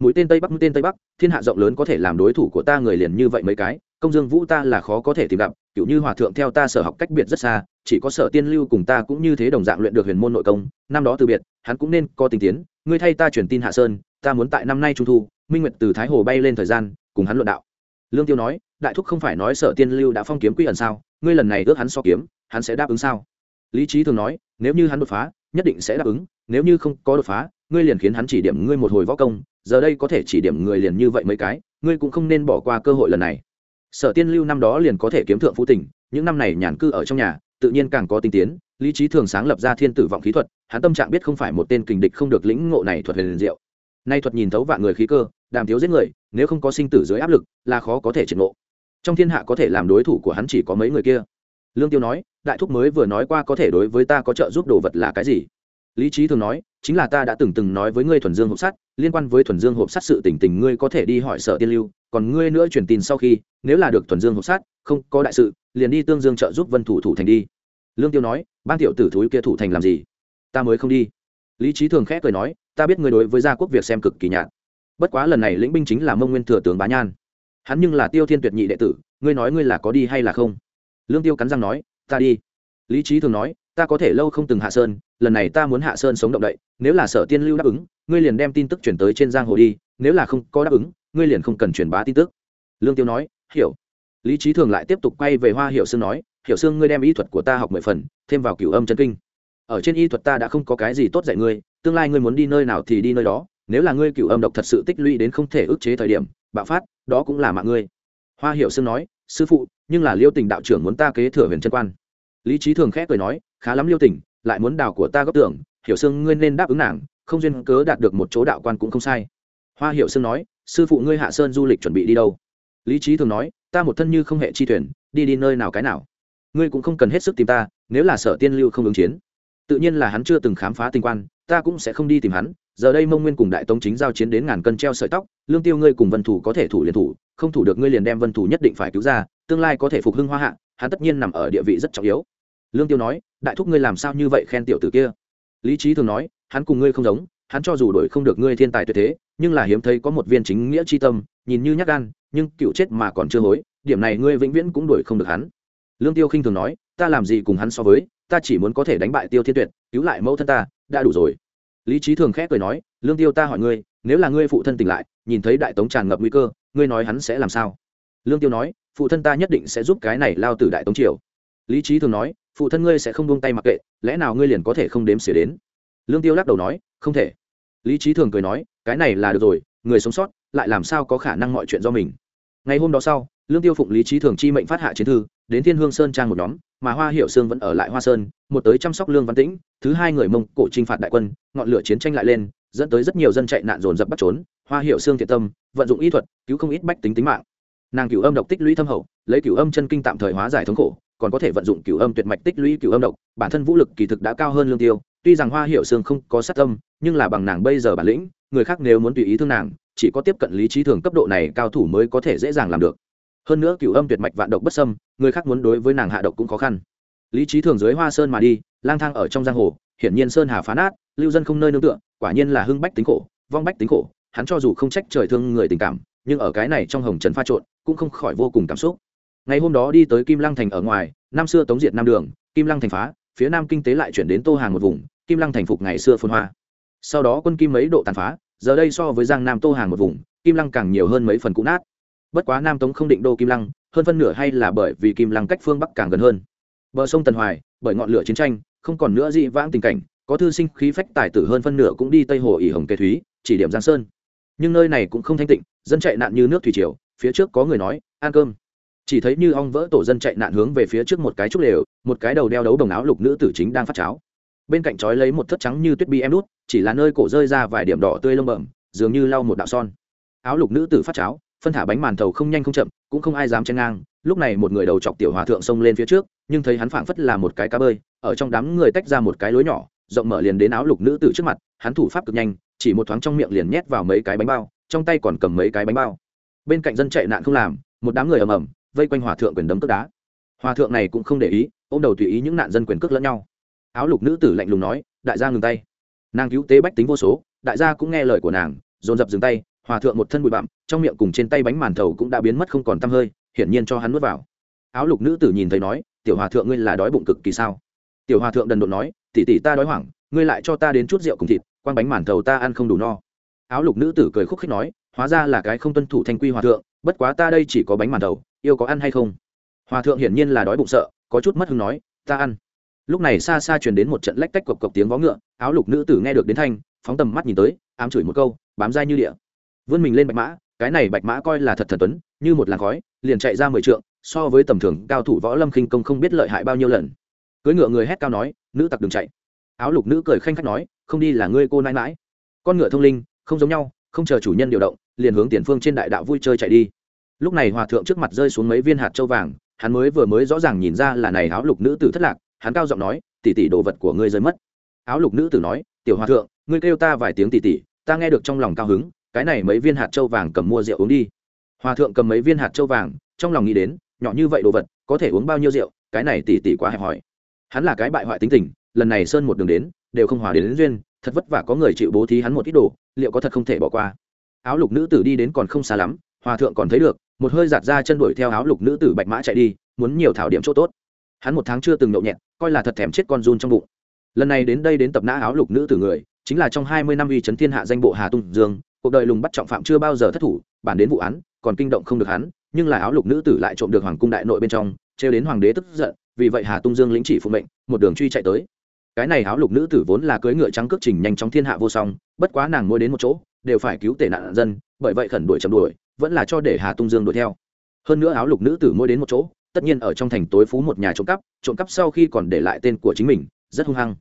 [SPEAKER 1] Mũi tên tây bắc, mũi tên tây bắc, thiên hạ rộng lớn có thể làm đối thủ của ta người liền như vậy mấy cái, công dương vũ ta là khó có thể tìm gặp, kiểu như hòa thượng theo ta sở học cách biệt rất xa, chỉ có sở tiên lưu cùng ta cũng như thế đồng dạng luyện được huyền môn nội công, năm đó từ biệt, hắn cũng nên có tình tiến, ngươi thay ta truyền tin hạ sơn ta muốn tại năm nay trung thu, minh nguyệt từ thái hồ bay lên thời gian, cùng hắn luận đạo. Lương tiêu nói, đại thúc không phải nói sở tiên lưu đã phong kiếm quy ẩn sao, ngươi lần này ước hắn so kiếm, hắn sẽ đáp ứng sao? Lý trí thường nói, nếu như hắn đột phá, nhất định sẽ đáp ứng, nếu như không có đột phá, ngươi liền khiến hắn chỉ điểm ngươi một hồi võ công, giờ đây có thể chỉ điểm người liền như vậy mấy cái, ngươi cũng không nên bỏ qua cơ hội lần này. Sở tiên lưu năm đó liền có thể kiếm thượng phú tỉnh, những năm này nhàn cư ở trong nhà, tự nhiên càng có tinh tiến, lý trí thường sáng lập ra thiên tử vọng khí thuật, hắn tâm trạng biết không phải một tên kình địch không được lĩnh ngộ này thuật huyền diệu nay thuật nhìn thấu vạn người khí cơ, đàm thiếu giết người, nếu không có sinh tử dưới áp lực, là khó có thể triển ngộ. Trong thiên hạ có thể làm đối thủ của hắn chỉ có mấy người kia. Lương tiêu nói, đại thúc mới vừa nói qua có thể đối với ta có trợ giúp đồ vật là cái gì? Lý trí thường nói, chính là ta đã từng từng nói với ngươi thuần dương hộp sắt, liên quan với thuần dương hộp sắt sự tình tình ngươi có thể đi hỏi sở tiên lưu, còn ngươi nữa truyền tin sau khi, nếu là được thuần dương hộp sắt, không có đại sự, liền đi tương dương trợ giúp vân thủ thủ thành đi. Lương tiêu nói ban tiểu tử thúi kia thủ thành làm gì? Ta mới không đi. Lý trí thường khẽ cười nói ta biết ngươi đối với gia quốc việc xem cực kỳ nhạt. Bất quá lần này lĩnh binh chính là mông nguyên thừa tướng bá nhan. Hắn nhưng là tiêu thiên tuyệt nhị đệ tử, ngươi nói ngươi là có đi hay là không? Lương tiêu cắn răng nói, ta đi. Lý trí thường nói, ta có thể lâu không từng hạ sơn, lần này ta muốn hạ sơn sống động đậy, nếu là sở tiên lưu đáp ứng, ngươi liền đem tin tức chuyển tới trên giang hồ đi, nếu là không có đáp ứng, ngươi liền không cần truyền bá tin tức. Lương tiêu nói, hiểu. Lý trí thường lại tiếp tục quay về hoa hiệu sương nói hiệu sương, ngươi đem ý thuật của ta học mười phần, thêm vào cửu âm chân kinh ở trên y thuật ta đã không có cái gì tốt dạy ngươi, tương lai ngươi muốn đi nơi nào thì đi nơi đó, nếu là ngươi cửu âm độc thật sự tích lũy đến không thể ức chế thời điểm, bạo phát, đó cũng là mạng ngươi. Hoa hiệu sương nói, sư phụ, nhưng là liêu tình đạo trưởng muốn ta kế thừa huyền chân quan. Lý trí thường khẽ cười nói, khá lắm liêu tình, lại muốn đào của ta góp tưởng, hiểu sương ngươi nên đáp ứng nàng, không duyên cớ đạt được một chỗ đạo quan cũng không sai. Hoa hiệu sương nói, sư phụ ngươi hạ sơn du lịch chuẩn bị đi đâu? Lý trí thường nói, ta một thân như không hệ chi thuyền, đi đi nơi nào cái nào? Ngươi cũng không cần hết sức tìm ta, nếu là sở tiên lưu không ứng chiến tự nhiên là hắn chưa từng khám phá tình quan, ta cũng sẽ không đi tìm hắn, giờ đây mông nguyên cùng đại tống chính giao chiến đến ngàn cân treo sợi tóc, lương tiêu ngươi cùng vân thủ có thể thủ liền thủ, không thủ được ngươi liền đem vân thủ nhất định phải cứu ra, tương lai có thể phục hưng hoa hạ, hắn tất nhiên nằm ở địa vị rất trọng yếu. Lương tiêu nói, đại thúc ngươi làm sao như vậy khen tiểu tử kia? Lý trí thường nói, hắn cùng ngươi không giống, hắn cho dù đổi không được ngươi thiên tài tuyệt thế, nhưng là hiếm thấy có một viên chính nghĩa chi tâm, nhìn như nhắc gan, nhưng cựu chết mà còn chưa hối, điểm này ngươi vĩnh viễn cũng đuổi không được hắn. Lương tiêu khinh thường nói, ta làm gì cùng hắn so với? Ta chỉ muốn có thể đánh bại tiêu thiên tuyệt, cứu lại mẫu thân ta, đã đủ rồi. Lý trí thường khẽ cười nói, lương tiêu ta hỏi ngươi, nếu là ngươi phụ thân tỉnh lại, nhìn thấy đại tống tràn ngập nguy cơ, ngươi nói hắn sẽ làm sao? Lương tiêu nói, phụ thân ta nhất định sẽ giúp cái này lao từ đại tống triều. Lý trí thường nói, phụ thân ngươi sẽ không buông tay mặc kệ, lẽ nào ngươi liền có thể không đếm xỉa đến? Lương tiêu lắc đầu nói, không thể. Lý trí thường cười nói, cái này là được rồi, người sống sót, lại làm sao có khả năng mọi chuyện do mình? Ngày hôm đó sau, lương tiêu phụng lý trí thường chi mệnh phát hạ chiến thư, đến thiên hương sơn trang một nhóm mà hoa hiệu sương vẫn ở lại hoa sơn, một tới chăm sóc lương văn tĩnh, thứ hai người mông cổ t phạt đại quân, ngọn lửa chiến tranh lại lên, dẫn tới rất nhiều dân chạy nạn dồn dập bắt trốn, hoa hiệu sương thiện tâm, vận dụng y thuật, cứu không ít bách tính tính mạng. Nàng cửu âm độc tích lũy thâm hậu, lấy cửu âm chân kinh tạm thời hóa giải thống khổ, còn có thể vận dụng cửu âm tuyệt mạch tích lũy cửu âm độc, bản thân vũ lực kỳ thực đã cao hơn lương tiêu, tuy rằng hoa hiệu sương không có sát tâm, nhưng là bằng nàng bây giờ bản lĩnh, người khác nếu muốn tùy ý thương nàng, chỉ có tiếp cận lý trí thường cấp độ này cao thủ mới có thể dễ dàng làm được hơn nữa cửu âm tuyệt mạch vạn độc bất sâm người khác muốn đối với nàng hạ độc cũng khó khăn. Lý trí thường dưới hoa sơn mà đi, lang thang ở trong giang hồ, hiển nhiên sơn hà phá nát, lưu dân không nơi nương tựa, quả nhiên là hưng bách tính khổ, vong bách tính khổ, hắn cho dù không trách trời thương người tình cảm, nhưng ở cái này trong hồng trần pha trộn, cũng không khỏi vô cùng cảm xúc. Ngày hôm đó đi tới kim lăng thành ở ngoài, năm xưa tống diệt nam đường, kim lăng thành phá, phía nam kinh tế lại chuyển đến tô hàng một vùng, kim lăng thành phục ngày xưa phồn hoa. Sau đó quân kim mấy độ tàn phá, giờ đây so với giang nam tô hàng một vùng, kim lăng càng nhiều hơn mấy phần cũ nát bất quá nam tống không định đô kim lăng, hơn phân nửa hay là bởi vì kim lăng cách phương bắc càng gần hơn. Bờ sông tần hoài, bởi ngọn lửa chiến tranh, không còn nữa dị vãng tình cảnh, có thư sinh khí phách tài tử hơn phân nửa cũng đi tây hồ ỉ hồng kê thúy, chỉ điểm giang sơn. Nhưng nơi này cũng không thanh tịnh, dân chạy nạn như nước thủy triều, phía trước có người nói, ăn cơm. Chỉ thấy như ong vỡ tổ dân chạy nạn hướng về phía trước một cái trúc lều, một cái đầu đeo đấu đồng áo lục nữ tử chính đang phát cháo. Bên cạnh trói lấy một thất trắng như tuyết bi em đút, chỉ là nơi cổ rơi ra vài điểm đỏ tươi lông bẩm, dường như lau một đạo son. Áo lục nữ tử phát cháo phân thả bánh màn thầu không nhanh không chậm, cũng không ai dám chen ngang. Lúc này một người đầu chọc tiểu hòa thượng xông lên phía trước, nhưng thấy hắn phảng phất là một cái cá bơi, ở trong đám người tách ra một cái lối nhỏ, rộng mở liền đến áo lục nữ tử trước mặt, hắn thủ pháp cực nhanh, chỉ một thoáng trong miệng liền nhét vào mấy cái bánh bao, trong tay còn cầm mấy cái bánh bao. Bên cạnh dân chạy nạn không làm, một đám người ầm ầm, vây quanh hòa thượng quyền đấm cước đá. Hòa thượng này cũng không để ý ô m đầu tùy ý những nạn dân quyền cước lẫn nhau. Áo lục nữ tử lạnh lùng nói, đại gia ngừng tay. Nàng cứu tế bách tính vô số, đại gia cũng nghe lời của nàng, dồn dập dừng tay, hòa thượng một thân bụi bặm trong miệng cùng trên tay bánh màn thầu cũng đã biến mất không còn tăm hơi, hiển nhiên cho hắn nuốt vào. Áo lục nữ tử nhìn thấy nói, tiểu hòa thượng ngươi là đói bụng cực kỳ sao? Tiểu hòa thượng đần độn nói tỉ tỉ ta đói hoảng, ngươi lại cho ta đến chút rượu cùng thịt quan bánh màn thầu ta ăn không đủ no. Áo lục nữ tử cười khúc khích nói, hóa ra là cái không tuân thủ thanh quy hòa thượng, bất quá ta đây chỉ có bánh màn thầu, yêu có ăn hay không? Hòa thượng hiển nhiên là đói bụng sợ, có chút mất hứng nói, ta ăn. Lúc này xa xa truyền đến một trận lách tách cộc cộc tiếng vó ngựa, áo lục nữ tử nghe được đến thanh, phóng tầm mắt nhìn tới, ám chửi một câu, bám dai như địa. Vươn mình lên bạch mã cái này bạch mã coi là thật thần tuấn, như một làn khói, liền chạy ra mười trượng, so với tầm thường cao thủ võ lâm khinh công không biết lợi hại bao nhiêu lần. Cưỡi ngựa người hét cao nói, nữ tặc đừng chạy. Áo lục nữ cười khanh khách nói, không đi là ngươi cô nãi mãi con ngựa thông linh, không giống nhau, không chờ chủ nhân điều động, liền hướng tiền phương trên đại đạo vui chơi chạy đi. Lúc này hòa thượng trước mặt rơi xuống mấy viên hạt châu vàng, hắn mới vừa mới rõ ràng nhìn ra là này áo lục nữ tử thất lạc, hắn cao giọng nói, tỷ tỷ đồ vật của ngươi rơi mất. Áo lục nữ tử nói, tiểu hòa thượng, ngươi kêu ta vài tiếng tỷ tỷ, ta nghe được trong lòng cao hứng cái này mấy viên hạt châu vàng cầm mua rượu uống đi. Hòa thượng cầm mấy viên hạt châu vàng trong lòng nghĩ đến nhỏ như vậy đồ vật có thể uống bao nhiêu rượu cái này tỷ tỷ quá hẹp hòi. Hắn là cái bại hoại tính tình lần này sơn một đường đến đều không hòa đến, đến duyên thật vất vả có người chịu bố thí hắn một ít đồ liệu có thật không thể bỏ qua. Áo lục nữ tử đi đến còn không xa lắm hòa thượng còn thấy được một hơi giạt ra chân đuổi theo áo lục nữ tử bạch mã chạy đi muốn nhiều thảo điểm chỗ tốt. Hắn một tháng chưa từng nhậu nhẹt coi là thật thèm chết con run trong bụng. Lần này đến đây đến tập nã áo lục nữ tử người chính là trong hai mươi năm uy chấn thiên hạ danh bộ hà tung dương cuộc đời lùng bắt trọng phạm chưa bao giờ thất thủ, bản đến vụ án, còn kinh động không được hắn, nhưng là áo lục nữ tử lại trộm được hoàng cung đại nội bên trong, trêu đến hoàng đế tức giận, vì vậy hà tung dương lĩnh chỉ phụ mệnh, một đường truy chạy tới. Cái này áo lục nữ tử vốn là cưỡi ngựa trắng cước trình nhanh chóng thiên hạ vô song, bất quá nàng ngồi đến một chỗ, đều phải cứu tể nạn dân, bởi vậy khẩn đuổi chậm đuổi, vẫn là cho để hà tung dương đuổi theo. Hơn nữa áo lục nữ tử ngồi đến một chỗ, tất nhiên ở trong thành tối phú một nhà trộm cắp trộm cắp sau khi còn để lại tên của chính mình, rất hung hăng.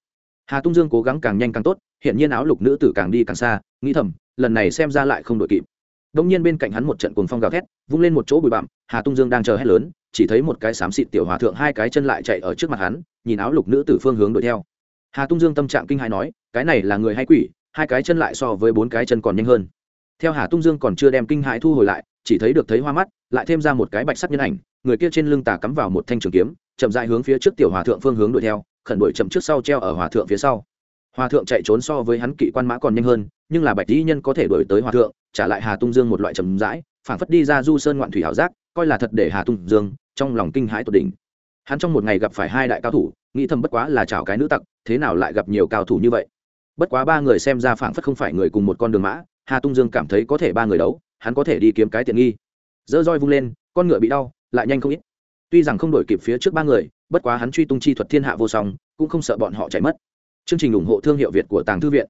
[SPEAKER 1] Hà tung dương cố gắng càng nhanh càng tốt hiện nhiên áo lục nữ tử càng đi càng xa, nghĩ thầm lần này xem ra lại không đội kịp. Đông nhiên bên cạnh hắn một trận cuồng phong gào thét, vung lên một chỗ bụi bặm, hà tung dương đang chờ hét lớn, chỉ thấy một cái xám xịt tiểu hòa thượng hai cái chân lại chạy ở trước mặt hắn, nhìn áo lục nữ tử phương hướng đuổi theo. Hà tung dương tâm trạng kinh hãi nói, cái này là người hay quỷ, hai cái chân lại so với bốn cái chân còn nhanh hơn. Theo hà tung dương còn chưa đem kinh hãi thu hồi lại, chỉ thấy được thấy hoa mắt, lại thêm ra một cái bạch sắc nhân ảnh, người kia trên lưng tà cắm vào một thanh trường kiếm, chậm dại hướng phía trước tiểu hòa thượng phương hướng đuổi theo, khẩn đuổi chậm trước sau treo ở hòa thượng phía sau hòa thượng chạy trốn so với hắn kỵ quan mã còn nhanh hơn, nhưng là bạch dĩ nhân có thể đuổi tới hòa thượng, trả lại hà tung dương một loại trầm rãi, phảng phất đi ra du sơn ngoạn thủy hảo giác, coi là thật để hà tung dương trong lòng kinh hãi tột đỉnh. Hắn trong một ngày gặp phải hai đại cao thủ, nghĩ thầm bất quá là chào cái nữ tặc, thế nào lại gặp nhiều cao thủ như vậy? Bất quá ba người xem ra phảng phất không phải người cùng một con đường mã, hà tung dương cảm thấy có thể ba người đấu, hắn có thể đi kiếm cái tiện nghi. Dơ roi vung lên, con ngựa bị đau, lại nhanh không ít. Tuy rằng không đổi kịp phía trước ba người, bất quá hắn truy tung chi thuật thiên hạ vô song, cũng không sợ bọn họ chạy mất chương trình ủng hộ thương hiệu việt của tàng thư viện.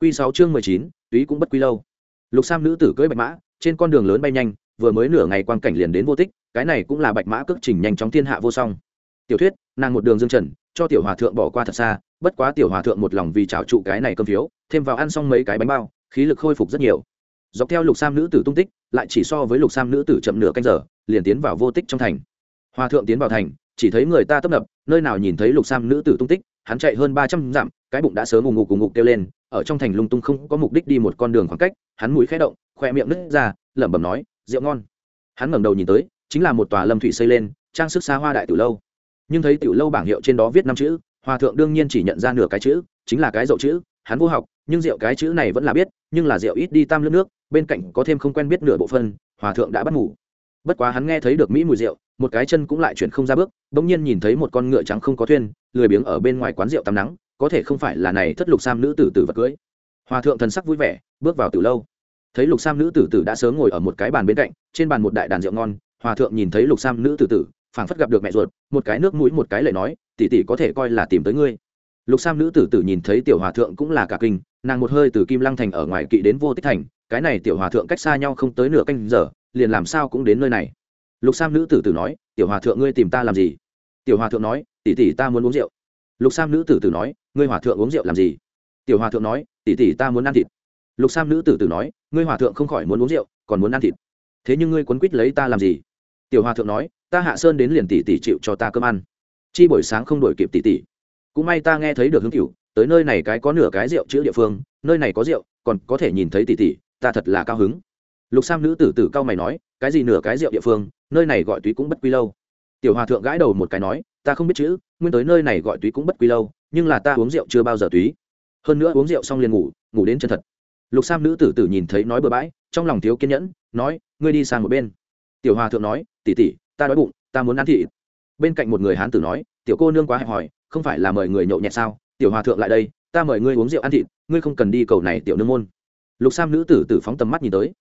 [SPEAKER 1] Quy sáu chương mười chín, túy cũng bất quy lâu. Lục sam nữ tử cưỡi bạch mã, trên con đường lớn bay nhanh, vừa mới nửa ngày quang cảnh liền đến vô tích, cái này cũng là bạch mã cước trình nhanh chóng thiên hạ vô song. Tiểu thuyết, nàng một đường dương trần, cho tiểu hòa thượng bỏ qua thật xa, bất quá tiểu hòa thượng một lòng vì trảo trụ cái này cơm phiếu, thêm vào ăn xong mấy cái bánh bao, khí lực khôi phục rất nhiều. Dọc theo lục sam nữ tử tung tích, lại chỉ so với lục sam nữ tử chậm nửa canh giờ, liền tiến vào vô tích trong thành. Hòa thượng tiến vào thành, chỉ thấy người ta tấp nập, nơi nào nhìn thấy lục sam nữ tử tung tích, hắn chạy hơn ba trăm dặm cái bụng đã sớm ngủ ngục cùng ngục kêu lên, ở trong thành lung tung không có mục đích đi một con đường khoảng cách, hắn mũi khẽ động, khoe miệng nứt ra, lẩm bẩm nói, rượu ngon. Hắn ngẩng đầu nhìn tới, chính là một tòa lâm thủy xây lên, trang sức xa hoa đại tiểu lâu. Nhưng thấy tiểu lâu bảng hiệu trên đó viết năm chữ, hòa thượng đương nhiên chỉ nhận ra nửa cái chữ, chính là cái dậu chữ, hắn vô học, nhưng rượu cái chữ này vẫn là biết, nhưng là rượu ít đi tam lướt nước, bên cạnh có thêm không quen biết nửa bộ phân, hòa thượng đã bắt ngủ. Bất quá hắn nghe thấy được mỹ mùi rượu, một cái chân cũng lại chuyển không ra bước, bỗng nhiên nhìn thấy một con ngựa trắng không có thuyền, lười biếng ở bên ngoài quán rượu tắm nắng có thể không phải là này thất lục sam nữ tử tử vật cưới. Hòa thượng thần sắc vui vẻ, bước vào từ lâu. Thấy lục sam nữ tử tử đã sớm ngồi ở một cái bàn bên cạnh, trên bàn một đại đàn rượu ngon, hòa thượng nhìn thấy lục sam nữ tử tử, phảng phất gặp được mẹ ruột, một cái nước mũi một cái lời nói, tỷ tỷ có thể coi là tìm tới ngươi. Lục sam nữ tử tử nhìn thấy tiểu hòa thượng cũng là cả kinh, nàng một hơi từ kim lăng thành ở ngoài kỵ đến vô tích thành, cái này tiểu hòa thượng cách xa nhau không tới nửa canh giờ, liền làm sao cũng đến nơi này. Lục sam nữ tử tử nói, tiểu hòa thượng ngươi tìm ta làm gì? Tiểu hòa thượng nói, tỷ tỷ ta muốn uống rượu lục sam nữ tử tử nói, ngươi hòa thượng uống rượu làm gì? Tiểu hòa thượng nói, tỷ tỷ ta muốn ăn thịt. Lục sam nữ tử tử nói, ngươi hòa thượng không khỏi muốn uống rượu, còn muốn ăn thịt. Thế nhưng ngươi quấn quýt lấy ta làm gì? Tiểu hòa thượng nói, ta hạ sơn đến liền tỷ tỷ chịu cho ta cơm ăn. Chi buổi sáng không đổi kịp tỷ tỷ. Cũng may ta nghe thấy được hứng cửu, tới nơi này cái có nửa cái rượu chữ địa phương, nơi này có rượu, còn có thể nhìn thấy tỷ tỷ, ta thật là cao hứng. Lục sam nữ tử tử cao mày nói, cái gì nửa cái rượu địa phương, nơi này gọi túy cũng bất quy lâu. Tiểu hòa thượng gãi đầu một cái nói ta không biết chữ, nguyên tới nơi này gọi túy cũng bất quý lâu, nhưng là ta uống rượu chưa bao giờ túy. Hơn nữa uống rượu xong liền ngủ ngủ đến chân thật. Lục sam nữ tử tử nhìn thấy nói bừa bãi, trong lòng thiếu kiên nhẫn, nói, ngươi đi sang một bên. Tiểu hòa thượng nói tỉ tỉ ta đói bụng, ta muốn ăn thịt. Bên cạnh một người hán tử nói, tiểu cô nương quá hẹp hòi, không phải là mời người nhậu nhẹt sao? Tiểu hòa thượng lại đây, ta mời ngươi uống rượu ăn thịt, ngươi không cần đi cầu này tiểu nương môn. Lục sam nữ tử tử phóng tầm mắt nhìn tới.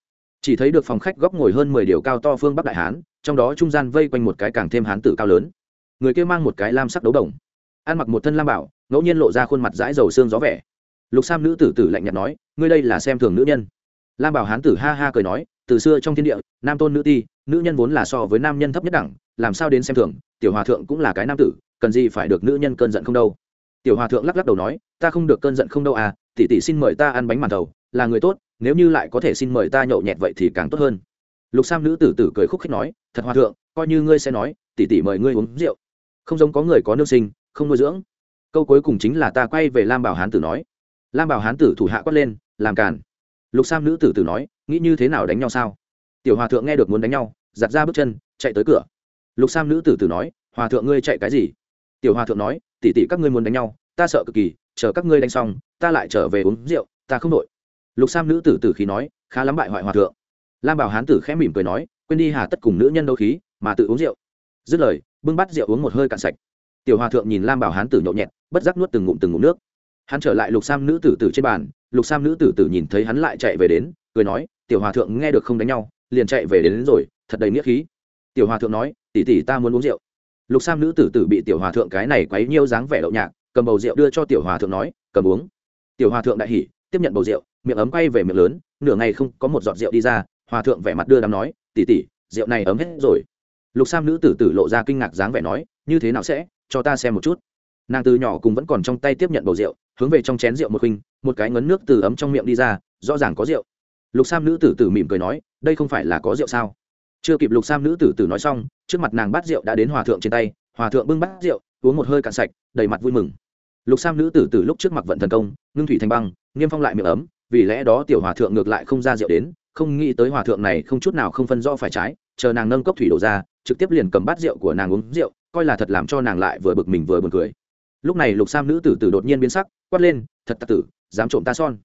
[SPEAKER 1] Chỉ thấy được phòng khách góc ngồi hơn mười điều cao to phương bắc đại hán, trong đó trung gian vây quanh một cái càng thêm hán tử cao lớn người kia mang một cái lam sắc đấu đồng. Ăn mặc một thân lam bảo, ngẫu nhiên lộ ra khuôn mặt dãi dầu xương gió vẻ. Lục sam nữ tử tử lạnh nhạt nói, ngươi đây là xem thường nữ nhân. Lam bảo hán tử ha ha cười nói, từ xưa trong thiên địa, nam tôn nữ ti, nữ nhân vốn là so với nam nhân thấp nhất đẳng, làm sao đến xem thường, tiểu hòa thượng cũng là cái nam tử, cần gì phải được nữ nhân cơn giận không đâu. Tiểu hòa thượng lắc lắc đầu nói, ta không được cơn giận không đâu à tỷ tỷ xin mời ta ăn bánh màn thầu, là người tốt, nếu như lại có thể xin mời ta nhậu nhẹt vậy thì càng tốt hơn. Lục sam nữ tử tử cười khúc khích nói, thật hòa thượng, coi như ngươi sẽ nói, tỷ tỷ mời ngươi uống rượu không giống có người có nương sinh, không nuôi dưỡng. Câu cuối cùng chính là ta quay về lam bảo hán tử nói. Lam bảo hán tử thủ hạ quát lên, làm càn. Lục sam nữ tử tử nói, nghĩ như thế nào đánh nhau sao? Tiểu hòa thượng nghe được muốn đánh nhau giặt ra bước chân, chạy tới cửa. Lục sam nữ tử tử nói, hòa thượng ngươi chạy cái gì? Tiểu hòa thượng nói tỉ tỉ các ngươi muốn đánh nhau, ta sợ cực kỳ, chờ các ngươi đánh xong, ta lại trở về uống rượu, ta không đội lục sam nữ tử tử khí nói, khá lắm bại hoại hòa thượng. Lam bảo hán tử khẽ mỉm cười nói, quên đi hà tất cùng nữ nhân đấu khí, mà tự uống rượu. Dứt lời bưng bát rượu uống một hơi cạn sạch. Tiểu hòa thượng nhìn lam bảo hán tử nhộn nhẹt bất giác nuốt từng ngụm từng ngụm nước. Hắn trở lại lục sam nữ tử tử trên bàn lục sam nữ tử tử nhìn thấy hắn lại chạy về đến cười nói tiểu hòa thượng nghe được không đánh nhau liền chạy về đến, đến rồi thật đầy nghĩa khí. Tiểu hòa thượng nói tỷ tỷ ta muốn uống rượu. Lục sam nữ tử tử bị tiểu hòa thượng cái này quấy nhiêu dáng vẻ đậu nhạc cầm bầu rượu đưa cho tiểu hòa thượng nói cầm uống. Tiểu hòa thượng đại hỉ tiếp nhận bầu rượu miệng ấm quay về miệng lớn nửa ngày không có một giọt rượu đi ra hòa thượng vẻ mặt đưa đám nói tỉ tỉ rượu này ấm hết rồi lục sam nữ tử tử lộ ra kinh ngạc dáng vẻ nói, như thế nào sẽ? Cho ta xem một chút. Nàng từ nhỏ cùng vẫn còn trong tay tiếp nhận bầu rượu, hướng về trong chén rượu một khinh, một cái ngấn nước từ ấm trong miệng đi ra, rõ ràng có rượu. Lục sam nữ tử tử mỉm cười nói, đây không phải là có rượu sao? Chưa kịp lục sam nữ tử tử nói xong, trước mặt nàng bát rượu đã đến hòa thượng trên tay, hòa thượng bưng bát rượu, uống một hơi cạn sạch, đầy mặt vui mừng. Lục sam nữ tử tử lúc trước mặt vận thần công, ngưng thủy thành băng nghiêm phong lại miệng ấm, vì lẽ đó tiểu hòa thượng ngược lại không ra rượu đến không nghĩ tới hòa thượng này không chút nào không phân rõ phải trái, chờ nàng nâng cốc thủy đổ ra, trực tiếp liền cầm bát rượu của nàng uống rượu, coi là thật làm cho nàng lại vừa bực mình vừa buồn cười. Lúc này lục sam nữ tử tử đột nhiên biến sắc, quát lên, thật tặc tử, dám trộm ta son.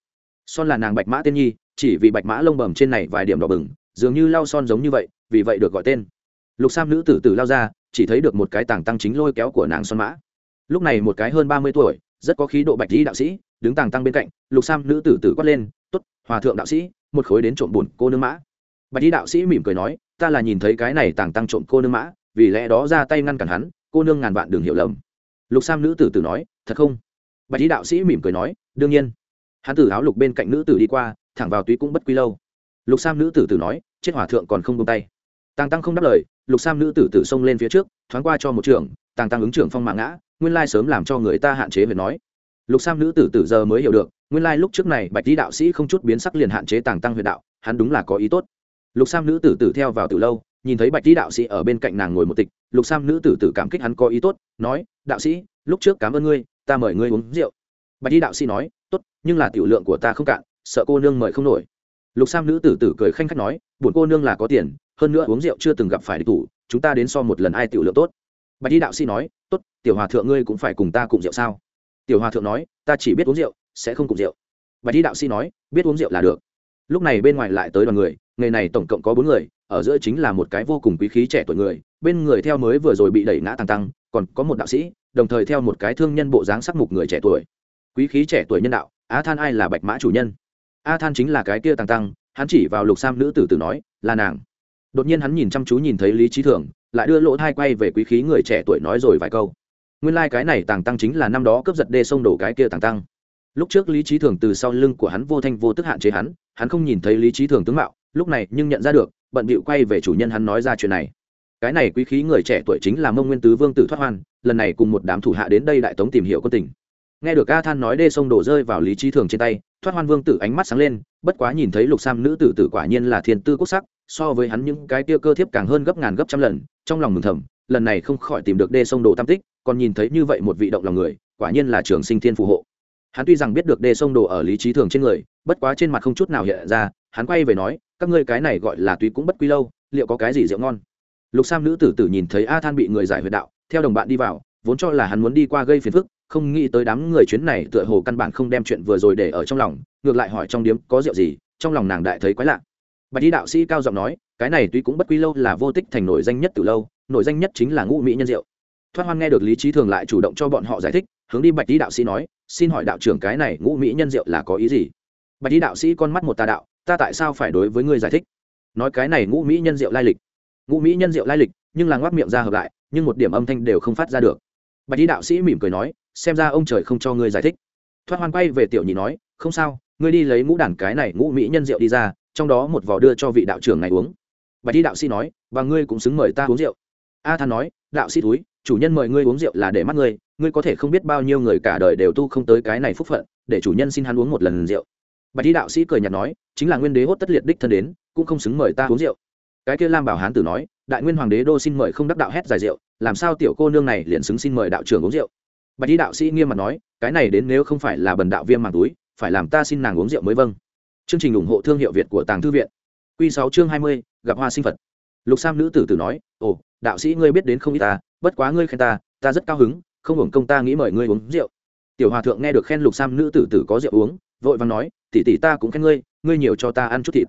[SPEAKER 1] Son là nàng bạch mã tiên nhi, chỉ vì bạch mã lông bầm trên này vài điểm đỏ bừng, dường như lau son giống như vậy, vì vậy được gọi tên. Lục sam nữ tử tử lao ra, chỉ thấy được một cái tàng tăng chính lôi kéo của nàng son mã. Lúc này một cái hơn ba mươi tuổi, rất có khí độ bạch lý đạo sĩ, đứng tàng tăng bên cạnh, lục sam nữ tử tử quát lên hòa thượng đạo sĩ, một khối đến trộm bùn cô nương mã. Bạch y đạo sĩ mỉm cười nói, ta là nhìn thấy cái này tàng tăng trộm cô nương mã, vì lẽ đó ra tay ngăn cản hắn, cô nương ngàn vạn đường hiểu lầm. Lục sam nữ tử tử nói, thật không? Bạch y đạo sĩ mỉm cười nói, đương nhiên. Hắn tử áo lục bên cạnh nữ tử đi qua, thẳng vào túy cũng bất quy lâu. Lục sam nữ tử tử nói, chết hòa thượng còn không tung tay. Tàng tăng không đáp lời, lục sam nữ tử tử xông lên phía trước, thoáng qua cho một trưởng, tàng tăng ứng trưởng phong mạng ngã, nguyên lai sớm làm cho người ta hạn chế về nói. Lục sam nữ tử tử giờ mới hiểu được nguyên lai lúc trước này, bạch lý đạo sĩ không chút biến sắc liền hạn chế tàng tăng huyền đạo, hắn đúng là có ý tốt. Lục sam nữ tử tử theo vào từ lâu, nhìn thấy bạch lý đạo sĩ ở bên cạnh nàng ngồi một tịch, lục sam nữ tử tử cảm kích hắn có ý tốt, nói, đạo sĩ, lúc trước cảm ơn ngươi, ta mời ngươi uống rượu. Bạch lý đạo sĩ nói, tốt, nhưng là tiểu lượng của ta không cạn, sợ cô nương mời không nổi. Lục sam nữ tử tử cười khanh khách nói, buồn cô nương là có tiền, hơn nữa uống rượu chưa từng gặp phải địch thủ, chúng ta đến so một lần ai tiểu lượng tốt. Bạch lý đạo sĩ nói, tốt, tiểu hòa thượng ngươi cũng phải cùng ta cùng rượu sao? Tiểu hòa thượng nói, ta chỉ biết uống rượu, sẽ không cùng rượu. Bạch đi đạo sĩ nói, biết uống rượu là được. Lúc này bên ngoài lại tới đoàn người người này tổng cộng có bốn người, ở giữa chính là một cái vô cùng quý khí trẻ tuổi người, bên người theo mới vừa rồi bị đẩy ngã tăng tăng, còn có một đạo sĩ, đồng thời theo một cái thương nhân bộ dáng sắc mục người trẻ tuổi. Quý khí trẻ tuổi nhân đạo, a than ai là bạch mã chủ nhân? A than chính là cái kia tăng tăng, hắn chỉ vào lục sam nữ tử tử nói, là nàng. Đột nhiên hắn nhìn chăm chú nhìn thấy lý trí thường lại đưa lỗ thai quay về quý khí người trẻ tuổi nói rồi vài câu nguyên lai、like、cái này tàng tăng chính là năm đó cướp giật đê sông đổ cái kia tàng tăng. Lúc trước lý trí thường từ sau lưng của hắn vô thanh vô tức hạn chế hắn hắn không nhìn thấy lý trí thường tướng mạo, lúc này nhưng nhận ra được, bận bịu quay về chủ nhân hắn nói ra chuyện này. Cái này quý khí người trẻ tuổi chính là mông nguyên tứ vương tử thoát hoan, lần này cùng một đám thủ hạ đến đây đại tống tìm hiểu quân tình. Nghe được a than nói đê sông đổ rơi vào lý trí thường trên tay, thoát hoan vương tử ánh mắt sáng lên, bất quá nhìn thấy lục sam nữ tử tử quả nhiên là thiên tư quốc sắc, so với hắn những cái tia cơ thiếp càng hơn gấp ngàn gấp trăm lần, trong lòng mừng thầm, lần này không khỏi tìm được đê sông đổ tam tích còn nhìn thấy như vậy một vị động lòng người, quả nhiên là trường sinh thiên phù hộ. Hắn tuy rằng biết được đê sông đồ ở lý trí thường trên người, bất quá trên mặt không chút nào hiện ra, hắn quay về nói, các ngươi cái này gọi là túy cũng bất quy lâu, liệu có cái gì rượu ngon? Lục sam nữ tử tử nhìn thấy a than bị người giải huyệt đạo, theo đồng bạn đi vào, vốn cho là hắn muốn đi qua gây phiền phức, không nghĩ tới đám người chuyến này tựa hồ căn bản không đem chuyện vừa rồi để ở trong lòng, ngược lại hỏi trong điếm có rượu gì, trong lòng nàng đại thấy quái lạ. Bạch đi đạo sĩ cao giọng nói, cái này tuy cũng bất quy lâu là vô tích thành nổi danh nhất từ lâu, nổi danh nhất chính là ngũ mỹ nhân rượu thoát hoan nghe được lý trí thường lại chủ động cho bọn họ giải thích, hướng đi bạch đi đạo sĩ nói, xin hỏi đạo trưởng cái này ngũ mỹ nhân diệu là có ý gì? Bạch đi đạo sĩ con mắt một tà đạo, ta tại sao phải đối với ngươi giải thích? Nói cái này ngũ mỹ nhân diệu lai lịch. Ngũ mỹ nhân diệu lai lịch, nhưng là ngoác miệng ra hợp lại, nhưng một điểm âm thanh đều không phát ra được. Bạch đi đạo sĩ mỉm cười nói, xem ra ông trời không cho ngươi giải thích. Thoát hoan quay về tiểu nhị nói, không sao, ngươi đi lấy ngũ đàn cái này ngũ mỹ nhân rượu đi ra, trong đó một vỏ đưa cho vị đạo trưởng này uống. Bạch đi đạo sĩ nói, và ngươi cũng xứng mời ta uống rượu. A than nói, đạo sĩ túi chủ nhân mời ngươi uống rượu là để mắt ngươi ngươi có thể không biết bao nhiêu người cả đời đều tu không tới cái này phúc phận, để chủ nhân xin hắn uống một lần rượu. Bạch đi đạo sĩ cười nhạt nói, chính là nguyên đế hốt tất liệt đích thân đến, cũng không xứng mời ta uống rượu. Cái kia lam bảo hán tử nói, đại nguyên hoàng đế đô xin mời không đắc đạo hét dài rượu, làm sao tiểu cô nương này liền xứng xin mời đạo trưởng uống rượu? Bạch đi đạo sĩ nghiêm mặt nói, cái này đến nếu không phải là bần đạo viêm màng túi, phải làm ta xin nàng uống rượu mới vâng. Chương trình ủng hộ thương hiệu việt của tàng thư viện. Q sáu chương hai mươi, gặp hoa sinh phật. Lục sam nữ tử tử nói, ồ, đạo sĩ ngươi biết đến không ít ta bất quá ngươi khen ta ta rất cao hứng, không hưởng công ta nghĩ mời ngươi uống rượu. Tiểu hòa thượng nghe được khen lục sam nữ tử tử có rượu uống, vội vàng nói, tỷ tỷ ta cũng khen ngươi ngươi nhiều cho ta ăn chút thịt.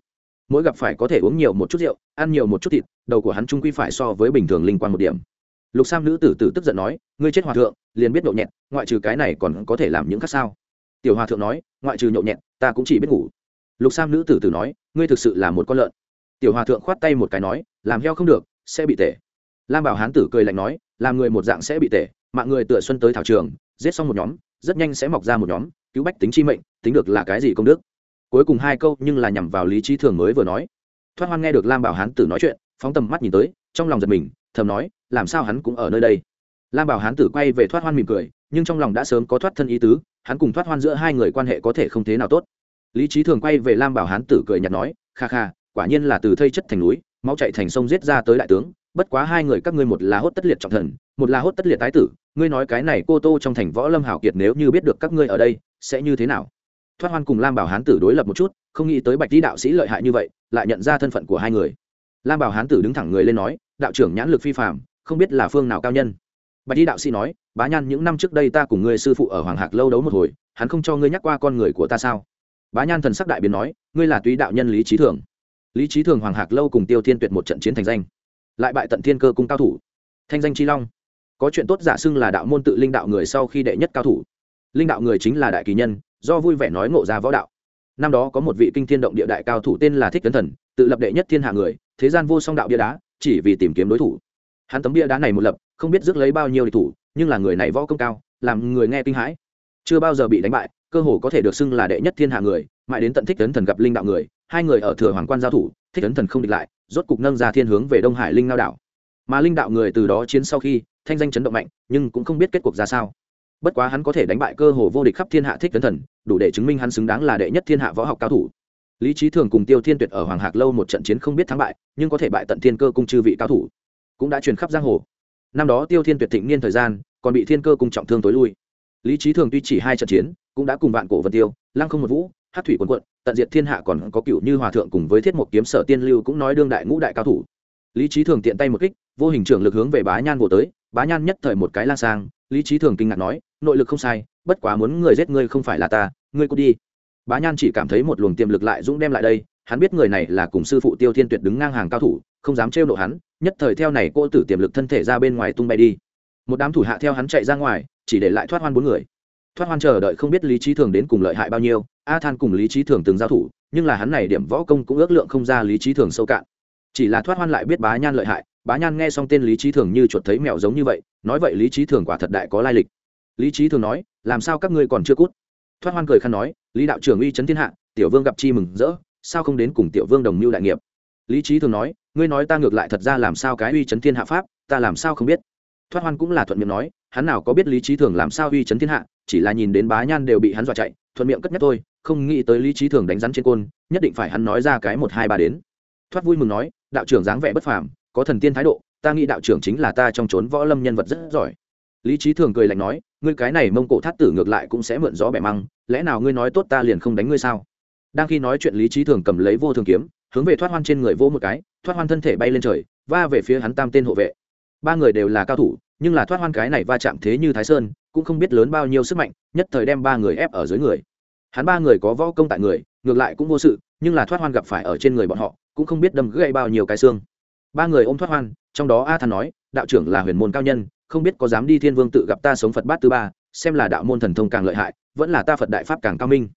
[SPEAKER 1] Mỗi gặp phải có thể uống nhiều một chút rượu, ăn nhiều một chút thịt, đầu của hắn trung quy phải so với bình thường linh quan một điểm. Lục sam nữ tử tử tức giận nói, ngươi chết hòa thượng, liền biết nhậu nhẹt, ngoại trừ cái này còn có thể làm những khác sao? Tiểu hòa thượng nói, ngoại trừ nhậu nhẹt, ta cũng chỉ biết ngủ. Lục sam nữ tử tử nói, ngươi thực sự là một con lợn. Tiểu hòa thượng khoát tay một cái nói, làm heo không được, sẽ bị tể lam bảo hán tử cười lạnh nói, làm người một dạng sẽ bị tể, mạng người tựa xuân tới thảo trường, giết xong một nhóm, rất nhanh sẽ mọc ra một nhóm, cứu bách tính chi mệnh, tính được là cái gì công đức? Cuối cùng hai câu nhưng là nhằm vào lý trí thường mới vừa nói. Thoát hoan nghe được lam bảo hán tử nói chuyện, phóng tầm mắt nhìn tới, trong lòng giật mình, thầm nói, làm sao hắn cũng ở nơi đây? Lam bảo hán tử quay về thoát hoan mỉm cười, nhưng trong lòng đã sớm có thoát thân ý tứ, hắn cùng thoát hoan giữa hai người quan hệ có thể không thế nào tốt. Lý trí thường quay về lam bảo hán tử cười nhạt nói, kha kha, quả nhiên là từ thây chất thành núi máu chạy thành sông giết ra tới đại tướng bất quá hai người các ngươi một là hốt tất liệt trọng thần, một là hốt tất liệt tái tử, ngươi nói cái này cô tô trong thành võ lâm hảo kiệt nếu như biết được các ngươi ở đây, sẽ như thế nào? Thoát hoan cùng lam bảo hán tử đối lập một chút, không nghĩ tới bạch lý đạo sĩ lợi hại như vậy, lại nhận ra thân phận của hai người. Lam bảo hán tử đứng thẳng người lên nói, đạo trưởng nhãn lực phi phạm không biết là phương nào cao nhân. Bạch lý đạo sĩ nói, bá nhan, những năm trước đây ta cùng ngươi sư phụ ở hoàng hạc lâu đấu một hồi, hắn không cho ngươi nhắc qua con người của ta sao? Bá nhan thần sắc đại biến nói, ngươi là túy đạo nhân lý trí thường. Lý trí thường hoàng hạc lâu cùng tiêu thiên tuyệt một trận chiến thành danh lại bại tận thiên cơ cung cao thủ. Thanh danh chi long. Có chuyện tốt giả xưng là đạo môn tự linh đạo người sau khi đệ nhất cao thủ. Linh đạo người chính là đại kỳ nhân, do vui vẻ nói ngộ ra võ đạo. Năm đó có một vị kinh thiên động địa đại cao thủ tên là thích tấn thần, tự lập đệ nhất thiên hạ người, thế gian vô song đạo bia đá, chỉ vì tìm kiếm đối thủ. Hắn tấm bia đá này một lập, không biết rước lấy bao nhiêu địch thủ, nhưng là người này võ công cao, làm người nghe kinh hãi. Chưa bao giờ bị đánh bại, cơ hồ có thể được xưng là đệ nhất thiên hạ người, mãi đến tận thích tấn thần gặp linh đạo người, hai người ở thừa hoàng quan giao thủ, thích tấn thần không địch lại rốt cục nâng ra thiên hướng về đông hải linh lao đảo. Mà linh đạo người từ đó chiến sau khi, thanh danh chấn động mạnh, nhưng cũng không biết kết cuộc ra sao. Bất quá hắn có thể đánh bại cơ hồ vô địch khắp thiên hạ thích tấn thần, đủ để chứng minh hắn xứng đáng là đệ nhất thiên hạ võ học cao thủ. Lý trí thường cùng tiêu thiên tuyệt ở hoàng hạc lâu một trận chiến không biết thắng bại, nhưng có thể bại tận thiên cơ cung chư vị cao thủ, cũng đã truyền khắp giang hồ. Năm đó tiêu thiên tuyệt thịnh niên thời gian, còn bị thiên cơ cung trọng thương tối lui. Lý trí thường tuy chỉ hai trận chiến, cũng đã cùng vạn cổ vân tiêu, lăng không một vũ hát thủy quần quận, tận diệt thiên hạ còn có cựu như hòa thượng cùng với thiết một kiếm sở tiên lưu cũng nói đương đại ngũ đại cao thủ. Lý trí thường tiện tay một kích, vô hình trưởng lực hướng về bá nhan vô tới, bá nhan nhất thời một cái lang sang, lý trí thường kinh ngạc nói, nội lực không sai, bất quá muốn người giết ngươi không phải là ta, ngươi cút đi. Bá nhan chỉ cảm thấy một luồng tiềm lực lại dũng đem lại đây, hắn biết người này là cùng sư phụ tiêu thiên tuyệt đứng ngang hàng cao thủ, không dám trêu nộ hắn, nhất thời theo này cô tử tiềm lực thân thể ra bên ngoài tung bay đi. Một đám thủ hạ theo hắn chạy ra ngoài, chỉ để lại thoát hoan bốn người. Thoát hoan chờ đợi không biết lý trí thường đến cùng lợi hại bao nhiêu a than cùng lý trí thường từng giao thủ, nhưng là hắn này điểm võ công cũng ước lượng không ra lý trí thường sâu cạn. Chỉ là thoát hoan lại biết bá nhan lợi hại, bá nhan nghe xong tên lý trí thường như chuột thấy mèo giống như vậy, nói vậy lý trí thường quả thật đại có lai lịch. Lý trí thường nói, làm sao các ngươi còn chưa cút? Thoát hoan cười khăn nói, lý đạo trưởng uy chấn thiên hạ, tiểu vương gặp chi mừng rỡ, sao không đến cùng tiểu vương đồng mưu đại nghiệp? Lý trí thường nói, ngươi nói ta ngược lại thật ra làm sao cái uy chấn thiên hạ pháp, ta làm sao không biết? Thoát hoan cũng là thuận miệng nói, hắn nào có biết lý trí thường làm sao uy chấn thiên hạ, chỉ là nhìn đến bá nhan đều bị hắn dọa chạy, thuận miệng cất nhắc thôi không nghĩ tới lý trí thường đánh rắn trên côn, nhất định phải hắn nói ra cái một hai ba đến. Thoát vui mừng nói, đạo trưởng dáng vẻ bất phàm, có thần tiên thái độ, ta nghĩ đạo trưởng chính là ta trong trốn võ lâm nhân vật rất giỏi. Lý trí thường cười lạnh nói, ngươi cái này mông cổ thắt tử ngược lại cũng sẽ mượn gió bẻ măng, lẽ nào ngươi nói tốt ta liền không đánh ngươi sao? Đang khi nói chuyện lý trí thường cầm lấy vô thường kiếm, hướng về thoát hoan trên người vô một cái, thoát hoan thân thể bay lên trời, va về phía hắn tam tên hộ vệ. Ba người đều là cao thủ, nhưng là thoát hoan cái này va chạm thế như thái sơn, cũng không biết lớn bao nhiêu sức mạnh, nhất thời đem ba người ép ở dưới người hắn ba người có võ công tại người, ngược lại cũng vô sự, nhưng là thoát hoan gặp phải ở trên người bọn họ, cũng không biết đâm gãy bao nhiêu cái xương. Ba người ôm thoát hoan, trong đó a than nói, đạo trưởng là huyền môn cao nhân, không biết có dám đi thiên vương tự gặp ta sống phật bát thứ ba, xem là đạo môn thần thông càng lợi hại, vẫn là ta phật đại pháp càng cao minh.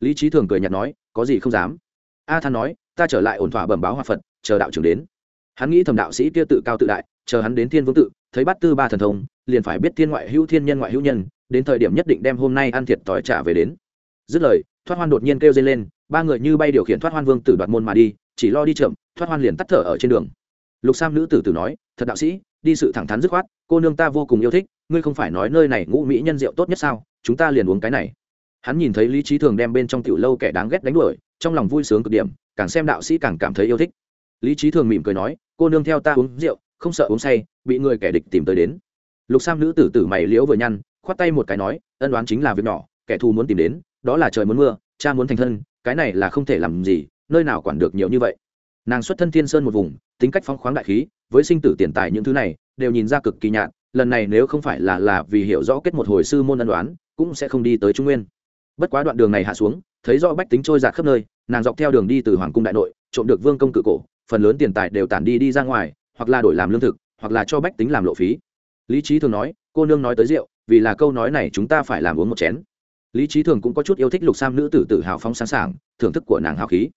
[SPEAKER 1] Lý trí thường cười nhạt nói, có gì không dám. A than nói, ta trở lại ổn thỏa bẩm báo hòa phật, chờ đạo trưởng đến. Hắn nghĩ thầm đạo sĩ kia tự cao tự đại, chờ hắn đến thiên vương tự, thấy bát tư ba thần thông, liền phải biết thiên ngoại hữu thiên nhân ngoại hữu nhân, đến thời điểm nhất định đem hôm nay ăn thiệt tỏi trả về đến dứt lời, thoát hoan đột nhiên kêu dây lên, ba người như bay điều khiển thoát hoan vương tử đoạt môn mà đi, chỉ lo đi chậm, thoát hoan liền tắt thở ở trên đường. Lục sam nữ tử tử nói, thật đạo sĩ, đi sự thẳng thắn dứt khoát, cô nương ta vô cùng yêu thích, ngươi không phải nói nơi này ngũ mỹ nhân rượu tốt nhất sao, chúng ta liền uống cái này. Hắn nhìn thấy lý trí thường đem bên trong tiểu lâu kẻ đáng ghét đánh đuổi, trong lòng vui sướng cực điểm, càng xem đạo sĩ càng cảm thấy yêu thích. Lý trí thường mỉm cười nói, cô nương theo ta uống rượu, không sợ uống say, bị người kẻ địch tìm tới đến. Lục sam nữ tử tử mày liễu vừa nhăn, khoát tay một cái nói, ân đoán chính là việc nhỏ, kẻ thù muốn tìm đến đó là trời muốn mưa, cha muốn thành thân, cái này là không thể làm gì, nơi nào quản được nhiều như vậy. Nàng xuất thân thiên sơn một vùng, tính cách phóng khoáng đại khí, với sinh tử tiền tài những thứ này, đều nhìn ra cực kỳ nhạt, lần này nếu không phải là là vì hiểu rõ kết một hồi sư môn ân đoán cũng sẽ không đi tới trung nguyên. Bất quá đoạn đường này hạ xuống, thấy rõ bách tính trôi giạt khắp nơi, nàng dọc theo đường đi từ hoàng cung đại nội, trộm được vương công cự cổ, phần lớn tiền tài đều tản đi đi ra ngoài, hoặc là đổi làm lương thực, hoặc là cho bách tính làm lộ phí. Lý trí thường nói, cô nương nói tới rượu, vì là câu nói này chúng ta phải làm uống một chén lý trí thường cũng có chút yêu thích lục sam nữ tử tử hào phong sáng sảng, thưởng thức của nàng hào khí.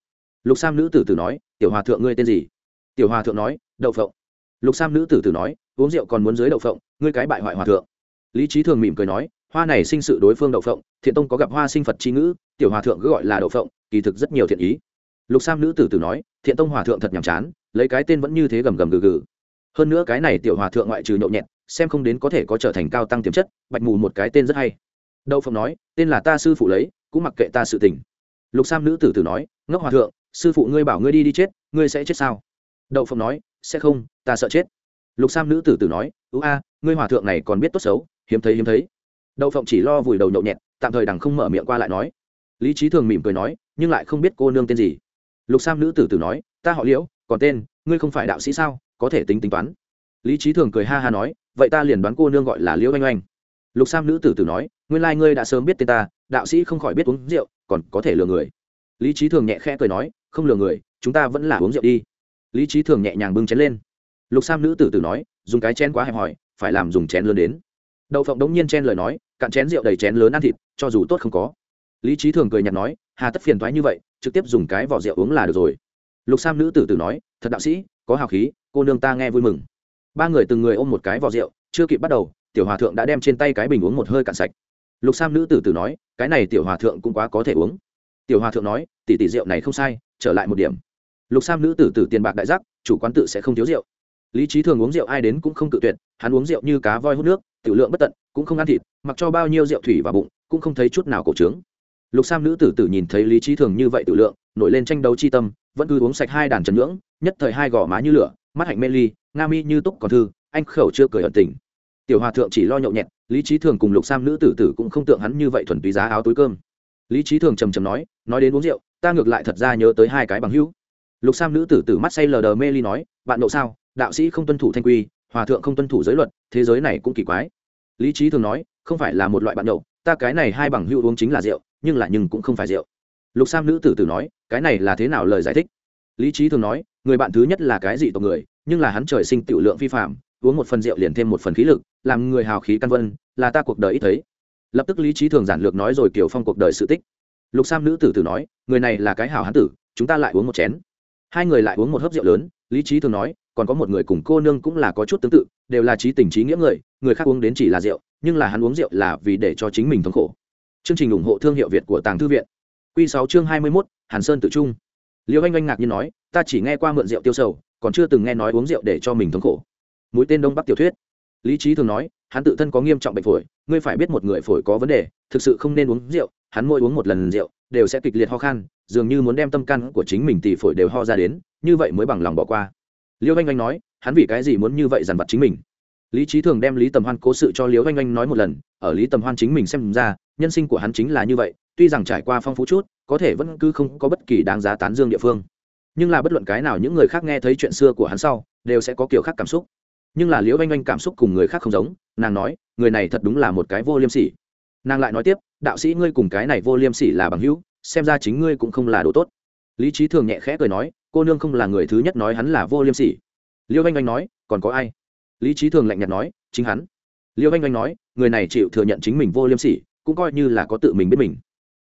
[SPEAKER 1] Lục sam nữ tử tử nói, tiểu hòa thượng ngươi tên gì? Tiểu hòa thượng nói, đậu phộng. Lục sam nữ tử tử nói, uống rượu còn muốn dưới đậu phộng, ngươi cái bại hoại hòa thượng. Lý trí thường mỉm cười nói, hoa này sinh sự đối phương đậu phộng, thiện tông có gặp hoa sinh phật c ngữ, tiểu hòa thượng cứ gọi là đậu phộng, kỳ thực rất nhiều thiện ý. Lục sam nữ tử tử nói, thiện tông hòa thượng thật nhàm chán, lấy cái tên vẫn như thế gầm gầm gừ gừ. Hơn nữa cái này tiểu hòa thượng ngoại trừ nhậu nhẹt, xem không đến có thể có trở thành cao tăng tiềm chất, bạch mù một cái tên rất hay đậu phộng nói, tên là ta sư phụ lấy, cũng mặc kệ ta sự tình. Lục sam nữ tử tử nói, ngốc hòa thượng, sư phụ ngươi bảo ngươi đi đi chết, ngươi sẽ chết sao? Đậu phộng nói, sẽ không, ta sợ chết. Lục sam nữ tử tử nói ưu a, ngươi hòa thượng này còn biết tốt xấu, hiếm thấy hiếm thấy. Đậu phộng chỉ lo vùi đầu nhậu nhẹt, tạm thời đằng không mở miệng qua lại nói. Lý trí thường mỉm cười nói, nhưng lại không biết cô nương tên gì. Lục sam nữ tử tử nói, ta họ liễu, còn tên, ngươi không phải đạo sĩ sao, có thể tính tính toán. Lý trí thường cười ha ha nói, vậy ta liền đoán cô nương gọi là liễu oanh oanh lục sam nữ tử tử nói, nguyên lai、like、ngươi đã sớm biết tên ta, đạo sĩ không khỏi biết uống rượu, còn có thể lừa người. Lý trí thường nhẹ khẽ cười nói, không lừa người, chúng ta vẫn là uống rượu đi. Lý trí thường nhẹ nhàng bưng chén lên. Lục sam nữ tử tử nói, dùng cái chén quá hẹp hòi, phải làm dùng chén lớn đến. Đậu phộng đống nhiên chen lời nói, cạn chén rượu đầy chén lớn ăn thịt, cho dù tốt không có. Lý trí thường cười nhạt nói, hà tất phiền thoái như vậy, trực tiếp dùng cái vỏ rượu uống là được rồi. Lục sam nữ tử tử nói, thật đạo sĩ, có hào khí, cô nương ta nghe vui mừng. Ba người từng người ôm một cái vỏ rượu, chưa kịp bắt đầu tiểu hòa thượng đã đem trên tay cái bình uống một hơi cạn sạch. Lục sam nữ tử tử nói, cái này tiểu hòa thượng cũng quá có thể uống. Tiểu hòa thượng nói, tỷ tỷ rượu này không sai, trở lại một điểm. Lục sam nữ tử tử tiền bạc đại giác, chủ quán tự sẽ không thiếu rượu. Lý trí thường uống rượu ai đến cũng không cự tuyệt, hắn uống rượu như cá voi hút nước, tiểu lượng bất tận, cũng không ăn thịt, mặc cho bao nhiêu rượu thủy vào bụng, cũng không thấy chút nào cổ trướng. Lục sam nữ tử tử nhìn thấy lý trí thường như vậy tự lượng, nổi lên tranh đấu chi tâm, vẫn cứ uống sạch hai đàn trần nhưỡng, nhất thời hai gò má như lửa, mắt hạnh mê ly, nga mi như túc còn thư, anh khẩu chưa cười ẩn tình tiểu hòa thượng chỉ lo nhậu nhẹt, lý trí thường cùng lục sam nữ tử tử cũng không tượng hắn như vậy thuần túy giá áo túi cơm. Lý trí thường trầm trầm nói nói đến uống rượu, ta ngược lại thật ra nhớ tới hai cái bằng hữu. Lục sam nữ tử tử mắt say lờ đờ mê ly nói, bạn nộ sao? Đạo sĩ không tuân thủ thanh quy, hòa thượng không tuân thủ giới luật, thế giới này cũng kỳ quái. Lý trí thường nói, không phải là một loại bạn nhậu ta cái này hai bằng hữu uống chính là rượu, nhưng là nhưng cũng không phải rượu. Lục sam nữ tử tử nói, cái này là thế nào lời giải thích? Lý trí thường nói, người bạn thứ nhất là cái gì tộc người, nhưng là hắn trời sinh tiểu lượng phi phạm uống một phần rượu liền thêm một phần khí lực, làm người hào khí căn vân, là ta cuộc đời ít thấy. Lập tức lý trí thường giản lược nói rồi kiều phong cuộc đời sự tích. Lục sam nữ tử tử nói, người này là cái hào hán tử, chúng ta lại uống một chén. Hai người lại uống một hớp rượu lớn, lý trí thường nói, còn có một người cùng cô nương cũng là có chút tương tự, đều là trí tình trí nghĩa người người khác uống đến chỉ là rượu, nhưng là hắn uống rượu là vì để cho chính mình thống khổ. Chương trình ủng hộ thương hiệu việt của tàng thư viện. Q sáu chương hai mươi mốt, hàn sơn tự trung. Liêu anh anh ngạc nhiên nói, ta chỉ nghe qua mượn rượu tiêu sầu, còn chưa từng nghe nói uống rượu để cho mình thống khổ mũi tên đông bắc tiểu thuyết. Lý trí thường nói, hắn tự thân có nghiêm trọng bệnh phổi, ngươi phải biết một người phổi có vấn đề, thực sự không nên uống rượu, hắn mỗi uống một lần rượu, đều sẽ kịch liệt ho khan, dường như muốn đem tâm căn của chính mình tỉ phổi đều ho ra đến, như vậy mới bằng lòng bỏ qua. Liêu anh anh nói, hắn vì cái gì muốn như vậy dằn vặt chính mình? Lý trí thường đem lý tầm hoan cố sự cho liêu anh anh nói một lần, ở lý tầm hoan chính mình xem ra, nhân sinh của hắn chính là như vậy, tuy rằng trải qua phong phú chút, có thể vẫn cứ không có bất kỳ đáng giá tán dương địa phương. Nhưng là bất luận cái nào những người khác nghe thấy chuyện xưa của hắn sau, đều sẽ có kiểu khác cảm xúc nhưng là liễu oanh oanh cảm xúc cùng người khác không giống, nàng nói, người này thật đúng là một cái vô liêm sỉ. Nàng lại nói tiếp, đạo sĩ ngươi cùng cái này vô liêm sỉ là bằng hữu, xem ra chính ngươi cũng không là đồ tốt. Lý trí thường nhẹ khẽ cười nói, cô nương không là người thứ nhất nói hắn là vô liêm sỉ. Liễu oanh oanh nói, còn có ai? Lý trí thường lạnh nhạt nói, chính hắn. Liễu oanh oanh nói, người này chịu thừa nhận chính mình vô liêm sỉ, cũng coi như là có tự mình biết mình.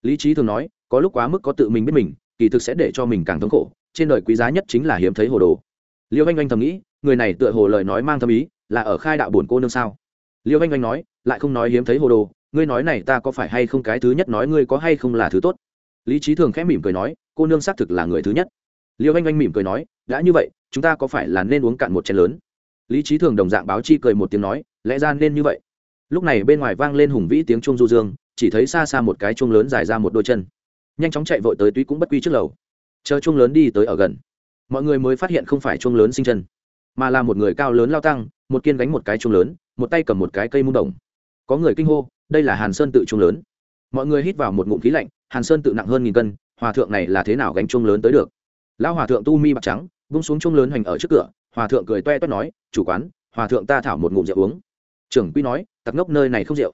[SPEAKER 1] Lý trí thường nói, có lúc quá mức có tự mình biết mình, kỳ thực sẽ để cho mình càng thống khổ, trên đời quý giá nhất chính là hiếm thấy hồ đồ. Liễu anh anh thầm nghĩ người này tựa hồ lời nói mang thâm ý, là ở khai đạo bổn cô nương sao? Liêu anh anh nói, lại không nói hiếm thấy hồ đồ, ngươi nói này ta có phải hay không cái thứ nhất nói ngươi có hay không là thứ tốt? Lý trí thường khẽ mỉm cười nói, cô nương xác thực là người thứ nhất. Liêu anh anh mỉm cười nói, đã như vậy, chúng ta có phải là nên uống cạn một chén lớn? Lý trí thường đồng dạng báo chi cười một tiếng nói, lẽ ra nên như vậy. Lúc này bên ngoài vang lên hùng vĩ tiếng chuông du dương, chỉ thấy xa xa một cái chuông lớn dài ra một đôi chân. Nhanh chóng chạy vội tới tuy cũng bất quy trước lầu. Chờ chuông lớn đi tới ở gần. Mọi người mới phát hiện không phải chuông lớn sinh chân mà là một người cao lớn lao tăng, một kiên gánh một cái chuông lớn, một tay cầm một cái cây mung đồng. Có người kinh hô, đây là hàn sơn tự chuông lớn. Mọi người hít vào một ngụm khí lạnh, hàn sơn tự nặng hơn nghìn cân, hòa thượng này là thế nào gánh chuông lớn tới được? Lão hòa thượng tu mi bạc trắng bung xuống chuông lớn hoành ở trước cửa, hòa thượng cười toe toét nói, chủ quán, hòa thượng ta thảo một ngụm rượu uống. Trưởng quy nói, tặc ngốc nơi này không rượu.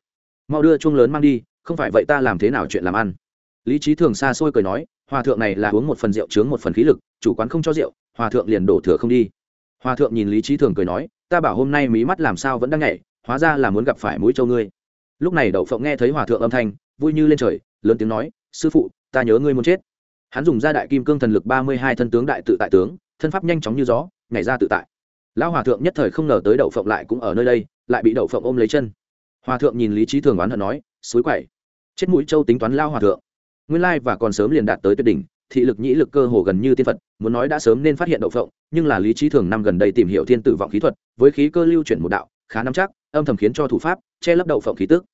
[SPEAKER 1] Mau đưa chuông lớn mang đi, không phải vậy ta làm thế nào chuyện làm ăn? Lý trí thường xa xôi cười nói, hòa thượng này là uống một phần rượu chướng một phần khí lực, chủ quán không cho rượu, hòa thượng liền đổ thừa không đi hòa thượng nhìn lý trí thường cười nói, ta bảo hôm nay mí mắt làm sao vẫn đang nhảy, hóa ra là muốn gặp phải mũi châu ngươi. Lúc này đậu phộng nghe thấy hòa thượng âm thanh, vui như lên trời, lớn tiếng nói, sư phụ, ta nhớ ngươi muốn chết. Hắn dùng ra đại kim cương thần lực ba mươi hai thân tướng đại tự tại tướng, thân pháp nhanh chóng như gió, nhảy ra tự tại. Lão hòa thượng nhất thời không ngờ tới đậu phộng lại cũng ở nơi đây, lại bị đậu phộng ôm lấy chân. Hòa thượng nhìn lý trí thường oán hận nói, suối quậy, chết mũi châu tính toán lao hòa thượng. Nguyên lai và còn sớm liền đạt tới tuyết đỉnh thị lực nhĩ lực cơ hồ gần như tiên phật, muốn nói đã sớm nên phát hiện đậu phộng, nhưng là lý trí thường năm gần đây tìm hiểu thiên tử vọng khí thuật, với khí cơ lưu chuyển một đạo, khá nắm chắc, âm thầm khiến cho thủ pháp che lấp đậu phộng khí tức.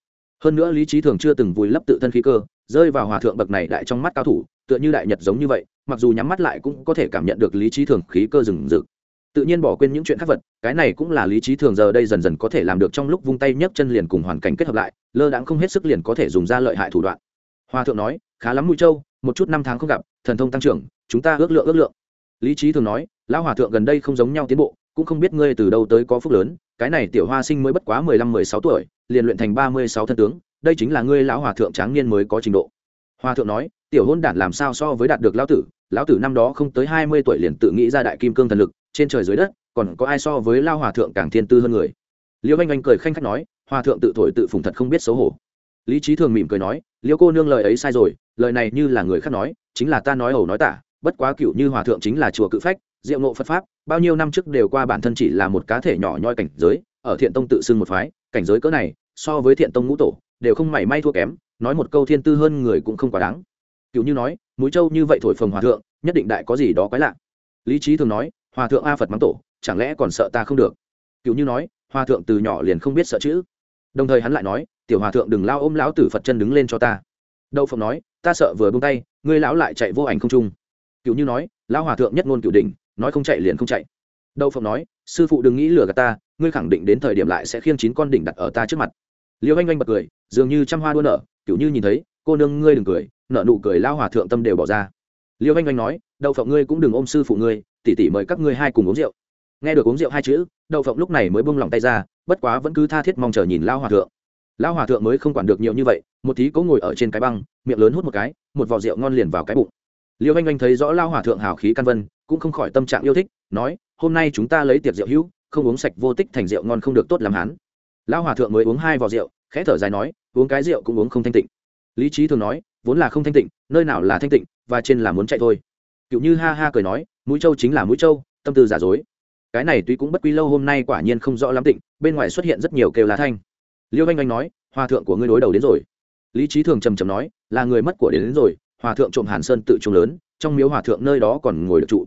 [SPEAKER 1] Hơn nữa lý trí thường chưa từng vùi lấp tự thân khí cơ, rơi vào hòa thượng bậc này đại trong mắt cao thủ, tựa như đại nhật giống như vậy, mặc dù nhắm mắt lại cũng có thể cảm nhận được lý trí thường khí cơ rừng rực. Tự nhiên bỏ quên những chuyện khác vật, cái này cũng là lý trí thường giờ đây dần dần có thể làm được trong lúc vung tay nhấc chân liền cùng hoàn cảnh kết hợp lại, lơ đãng không hết sức liền có thể dùng ra lợi hại thủ đoạn. Hòa thượng nói, khá lắm mũi châu một chút năm tháng không gặp, thần thông tăng trưởng, chúng ta ước lượng ước lượng. Lý trí thường nói, lão hòa thượng gần đây không giống nhau tiến bộ, cũng không biết ngươi từ đâu tới có phúc lớn, cái này tiểu hoa sinh mới bất quá mười lăm, mười sáu tuổi, liền luyện thành ba mươi sáu thân tướng, đây chính là ngươi lão hòa thượng tráng niên mới có trình độ. Hòa thượng nói, tiểu hôn đản làm sao so với đạt được lão tử lão tử năm đó không tới hai mươi tuổi liền tự nghĩ ra đại kim cương thần lực, trên trời dưới đất, còn có ai so với lao hòa thượng càng thiên tư hơn người? Liễu anh anh cười khanh khách nói, hòa thượng tự thổi tự phùng thật không biết xấu hổ lý trí thường mỉm cười nói, liêu cô nương lời ấy sai rồi, lời này như là người khác nói, chính là ta nói ẩu nói tả, bất quá cựu như hòa thượng chính là chùa cự phách, diệu ngộ phật pháp, bao nhiêu năm trước đều qua bản thân chỉ là một cá thể nhỏ nhoi cảnh giới, ở thiện tông tự xưng một phái, cảnh giới cỡ này, so với thiện tông ngũ tổ, đều không mảy may thua kém, nói một câu thiên tư hơn người cũng không quá đáng. Cựu như nói, mũi châu như vậy thổi phồng hòa thượng, nhất định đại có gì đó quái lạ. Lý trí thường nói, hòa thượng a phật mắng tổ, chẳng lẽ còn sợ ta không được? Cựu như nói, hòa thượng từ nhỏ liền không biết sợ chữ. Đồng thời hắn lại nói tiểu hòa thượng đừng lao ôm lão tử phật chân đứng lên cho ta. Đậu phộng nói, ta sợ vừa bung tay, ngươi lão lại chạy vô ảnh không trung. Cựu như nói, lão hòa thượng nhất ngôn cựu đỉnh, nói không chạy liền không chạy. Đậu phộng nói, sư phụ đừng nghĩ lừa gạt ta, ngươi khẳng định đến thời điểm lại sẽ khiêng chín con đỉnh đặt ở ta trước mặt. Liêu anh anh bật cười, dường như trăm hoa đua nở cựu như nhìn thấy, cô nương ngươi đừng cười, nở nụ cười lao hòa thượng tâm đều bỏ ra. Liêu anh anh nói, đậu phộng ngươi cũng đừng ôm sư phụ ngươi, tỉ tỉ mời các ngươi hai cùng uống rượu. Nghe được uống rượu hai chữ, đậu phộng lúc này mới bung lòng tay ra, bất quá vẫn cứ tha thiết mong chờ nhìn lao hòa thượng lao hòa thượng mới không quản được nhiều như vậy, một tí cố ngồi ở trên cái băng, miệng lớn hút một cái, một vò rượu ngon liền vào cái bụng. Liêu anh anh thấy rõ lao hòa thượng hào khí căn vân, cũng không khỏi tâm trạng yêu thích, nói, hôm nay chúng ta lấy tiệc rượu hữu, không uống sạch vô tích thành rượu ngon không được tốt làm hán lao hòa thượng mới uống hai vò rượu, khẽ thở dài nói, uống cái rượu cũng uống không thanh tịnh. Lý trí thường nói, vốn là không thanh tịnh, nơi nào là thanh tịnh, và trên là muốn chạy thôi. Cựu như ha ha cười nói, mũi châu chính là mũi châu, tâm tư giả dối. Cái này tuy cũng bất quy lâu hôm nay quả nhiên không rõ lắm tịnh, bên ngoài xuất hiện rất nhiều kêu lá thanh liêu anh anh nói hòa thượng của ngươi đối đầu đến rồi. Lý trí thường trầm trầm nói là người mất của đến, đến rồi hòa thượng trộm hàn sơn tự trung lớn trong miếu hòa thượng nơi đó còn ngồi được trụ.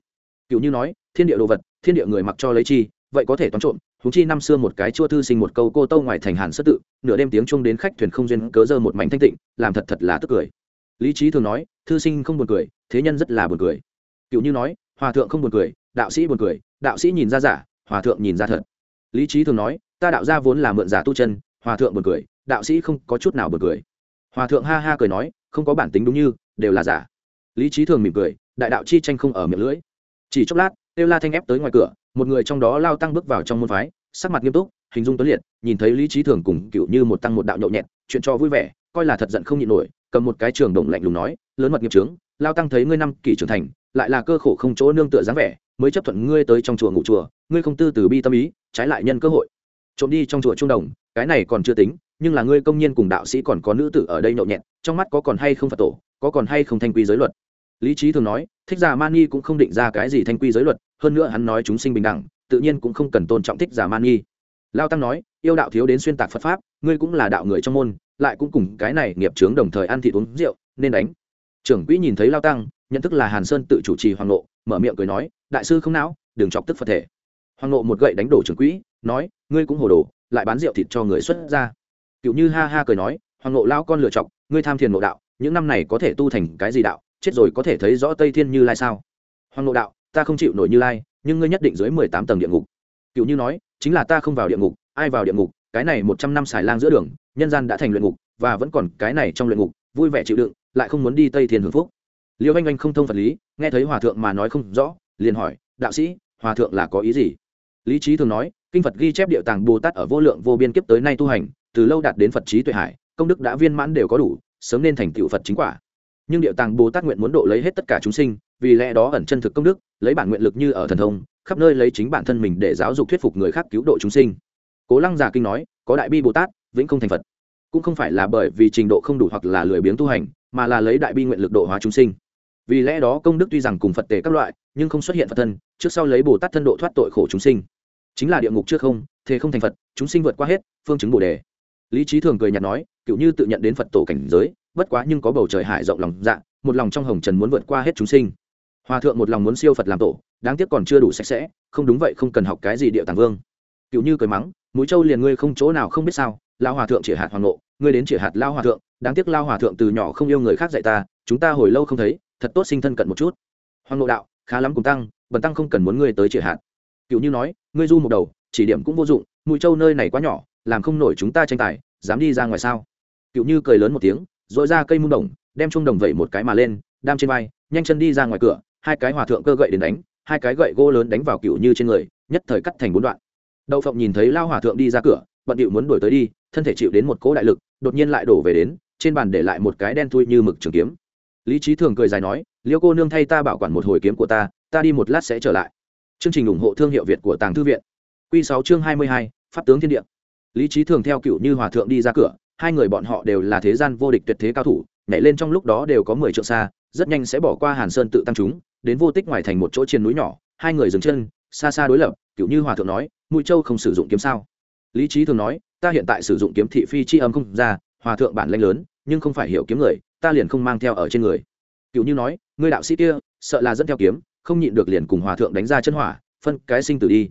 [SPEAKER 1] Cựu như nói thiên địa đồ vật thiên địa người mặc cho lấy chi vậy có thể toán trộm húng chi năm xưa một cái chua thư sinh một câu cô tâu ngoài thành hàn sất tự nửa đêm tiếng chung đến khách thuyền không duyên cớ dơ một mảnh thanh tịnh làm thật thật là tức cười. Lý trí thường nói thư sinh không buồn cười thế nhân rất là buồn cười. Cựu như nói hòa thượng không buồn cười đạo sĩ buồn cười đạo sĩ nhìn ra giả hòa thượng nhìn ra thật. Lý trí thường nói ta đạo ra vốn là mượn giả tu chân hòa thượng buồn cười, đạo sĩ không có chút nào buồn cười. Hòa thượng ha ha cười nói, không có bản tính đúng như, đều là giả. Lý trí thường mỉm cười, đại đạo chi tranh không ở miệng lưỡi. Chỉ chốc lát kêu la thanh ép tới ngoài cửa, một người trong đó lao tăng bước vào trong môn phái, sắc mặt nghiêm túc, hình dung tuấn liệt, nhìn thấy lý trí thường cùng cựu như một tăng một đạo nhậu nhẹt, chuyện cho vui vẻ, coi là thật giận không nhịn nổi, cầm một cái trường đồng lạnh lùng nói, lớn mật nghiệp trướng, lao tăng thấy ngươi năm kỷ trưởng thành, lại là cơ khổ không chỗ nương tựa dáng vẻ, mới chấp thuận ngươi tới trong chùa ngủ chùa, ngươi không tư từ bi tâm ý, trái lại nhân cơ hội. Trộm đi trong chùa trung đồng cái này còn chưa tính, nhưng là ngươi công nhân cùng đạo sĩ còn có nữ tử ở đây nhậu nhẹt, trong mắt có còn hay không phật tổ, có còn hay không thanh quy giới luật. Lý trí thường nói, thích giả mani cũng không định ra cái gì thanh quy giới luật, hơn nữa hắn nói chúng sinh bình đẳng, tự nhiên cũng không cần tôn trọng thích giả mani lao tăng nói, yêu đạo thiếu đến xuyên tạc phật pháp, ngươi cũng là đạo người trong môn, lại cũng cùng cái này nghiệp trướng đồng thời ăn thịt uống rượu, nên đánh. Trưởng quỹ nhìn thấy lao tăng, nhận thức là hàn sơn tự chủ trì hoàng nộ mở miệng cười nói, đại sư không não, đừng chọc tức phật thể. Hoàng nộ một gậy đánh đổ trưởng quỹ, nói, ngươi cũng hồ đồ lại bán rượu thịt cho người xuất ra cựu như ha ha cười nói, hoàng Ngộ lao con lựa chọc, ngươi tham thiền nộ đạo, những năm này có thể tu thành cái gì đạo, chết rồi có thể thấy rõ tây thiên như lai sao? Hoàng Ngộ đạo, ta không chịu nổi như lai, nhưng ngươi nhất định dưới mười tám tầng địa ngục. Cựu như nói, chính là ta không vào địa ngục, ai vào địa ngục, cái này một trăm năm xài lang giữa đường, nhân gian đã thành luyện ngục, và vẫn còn cái này trong luyện ngục, vui vẻ chịu đựng, lại không muốn đi tây thiên hưởng phúc. Liêu anh anh không thông phật lý, nghe thấy hòa thượng mà nói không rõ, liền hỏi, đạo sĩ, hòa thượng là có ý gì? Lý trí thường nói, kinh phật ghi chép địa tàng bồ tát ở vô lượng vô biên kiếp tới nay tu hành, từ lâu đạt đến phật trí tuệ hải, công đức đã viên mãn đều có đủ, sớm nên thành tựu phật chính quả. Nhưng địa tàng bồ tát nguyện muốn độ lấy hết tất cả chúng sinh, vì lẽ đó ẩn chân thực công đức, lấy bản nguyện lực như ở thần thông, khắp nơi lấy chính bản thân mình để giáo dục thuyết phục người khác cứu độ chúng sinh. Cố lăng giả kinh nói, có đại bi bồ tát, vĩnh không thành phật. Cũng không phải là bởi vì trình độ không đủ hoặc là lười biếng tu hành, mà là lấy đại bi nguyện lực độ hóa chúng sinh. Vì lẽ đó công đức tuy rằng cùng phật tề các loại, nhưng không xuất hiện phật thân, trước sau lấy bồ tát thân độ thoát tội khổ chúng sinh chính là địa ngục trước không, thế không thành phật, chúng sinh vượt qua hết, phương chứng bồ đề. Lý trí thường cười nhạt nói cựu như tự nhận đến phật tổ cảnh giới, bất quá nhưng có bầu trời hải rộng lòng dạ một lòng trong hồng trần muốn vượt qua hết chúng sinh. Hòa thượng một lòng muốn siêu phật làm tổ, đáng tiếc còn chưa đủ sạch sẽ, không đúng vậy không cần học cái gì địa tàng vương. Cựu như cười mắng, mũi châu liền ngươi không chỗ nào không biết sao, lao hòa thượng chỉ hạt hoàng ngộ, ngươi đến chỉ hạt lao hòa thượng, đáng tiếc lao hòa thượng từ nhỏ không yêu người khác dạy ta, chúng ta hồi lâu không thấy, thật tốt sinh thân cận một chút. Hoàng ngộ đạo, khá lắm cùng tăng, bần tăng không cần muốn ngươi tới chỉ hạt cựu như nói, ngươi du một đầu, chỉ điểm cũng vô dụng mũi châu nơi này quá nhỏ, làm không nổi chúng ta tranh tài, dám đi ra ngoài sao? Cựu như cười lớn một tiếng dội ra cây mung đồng, đem chung đồng vẩy một cái mà lên, đam trên vai, nhanh chân đi ra ngoài cửa, hai cái hòa thượng cơ gậy đến đánh, hai cái gậy gỗ lớn đánh vào cựu như trên người, nhất thời cắt thành bốn đoạn. Đậu phộng nhìn thấy lao hòa thượng đi ra cửa, bận điệu muốn đuổi tới đi, thân thể chịu đến một cỗ đại lực, đột nhiên lại đổ về đến, trên bàn để lại một cái đen thui như mực trường kiếm. Lý trí thường cười dài nói, liêu cô nương thay ta bảo quản một hồi kiếm của ta ta đi một lát sẽ trở lại chương trình ủng hộ thương hiệu việt của tàng thư viện. Quy 6 chương hai mươi hai, pháp tướng thiên địa. Lý trí thường theo cựu như hòa thượng đi ra cửa, hai người bọn họ đều là thế gian vô địch tuyệt thế cao thủ, nhảy lên trong lúc đó đều có mười trượng xa, rất nhanh sẽ bỏ qua hàn sơn tự tăng chúng, đến vô tích ngoài thành một chỗ trên núi nhỏ, hai người dừng chân, xa xa đối lập cựu như hòa thượng nói, mũi châu không sử dụng kiếm sao? Lý trí thường nói, ta hiện tại sử dụng kiếm thị phi chi âm không ra, hòa thượng bản lĩnh lớn, nhưng không phải hiểu kiếm người, ta liền không mang theo ở trên người. Cựu như nói, ngươi đạo sĩ kia, sợ là dẫn theo kiếm không nhịn được liền cùng hòa thượng đánh ra chân hỏa, phân cái sinh tử đi.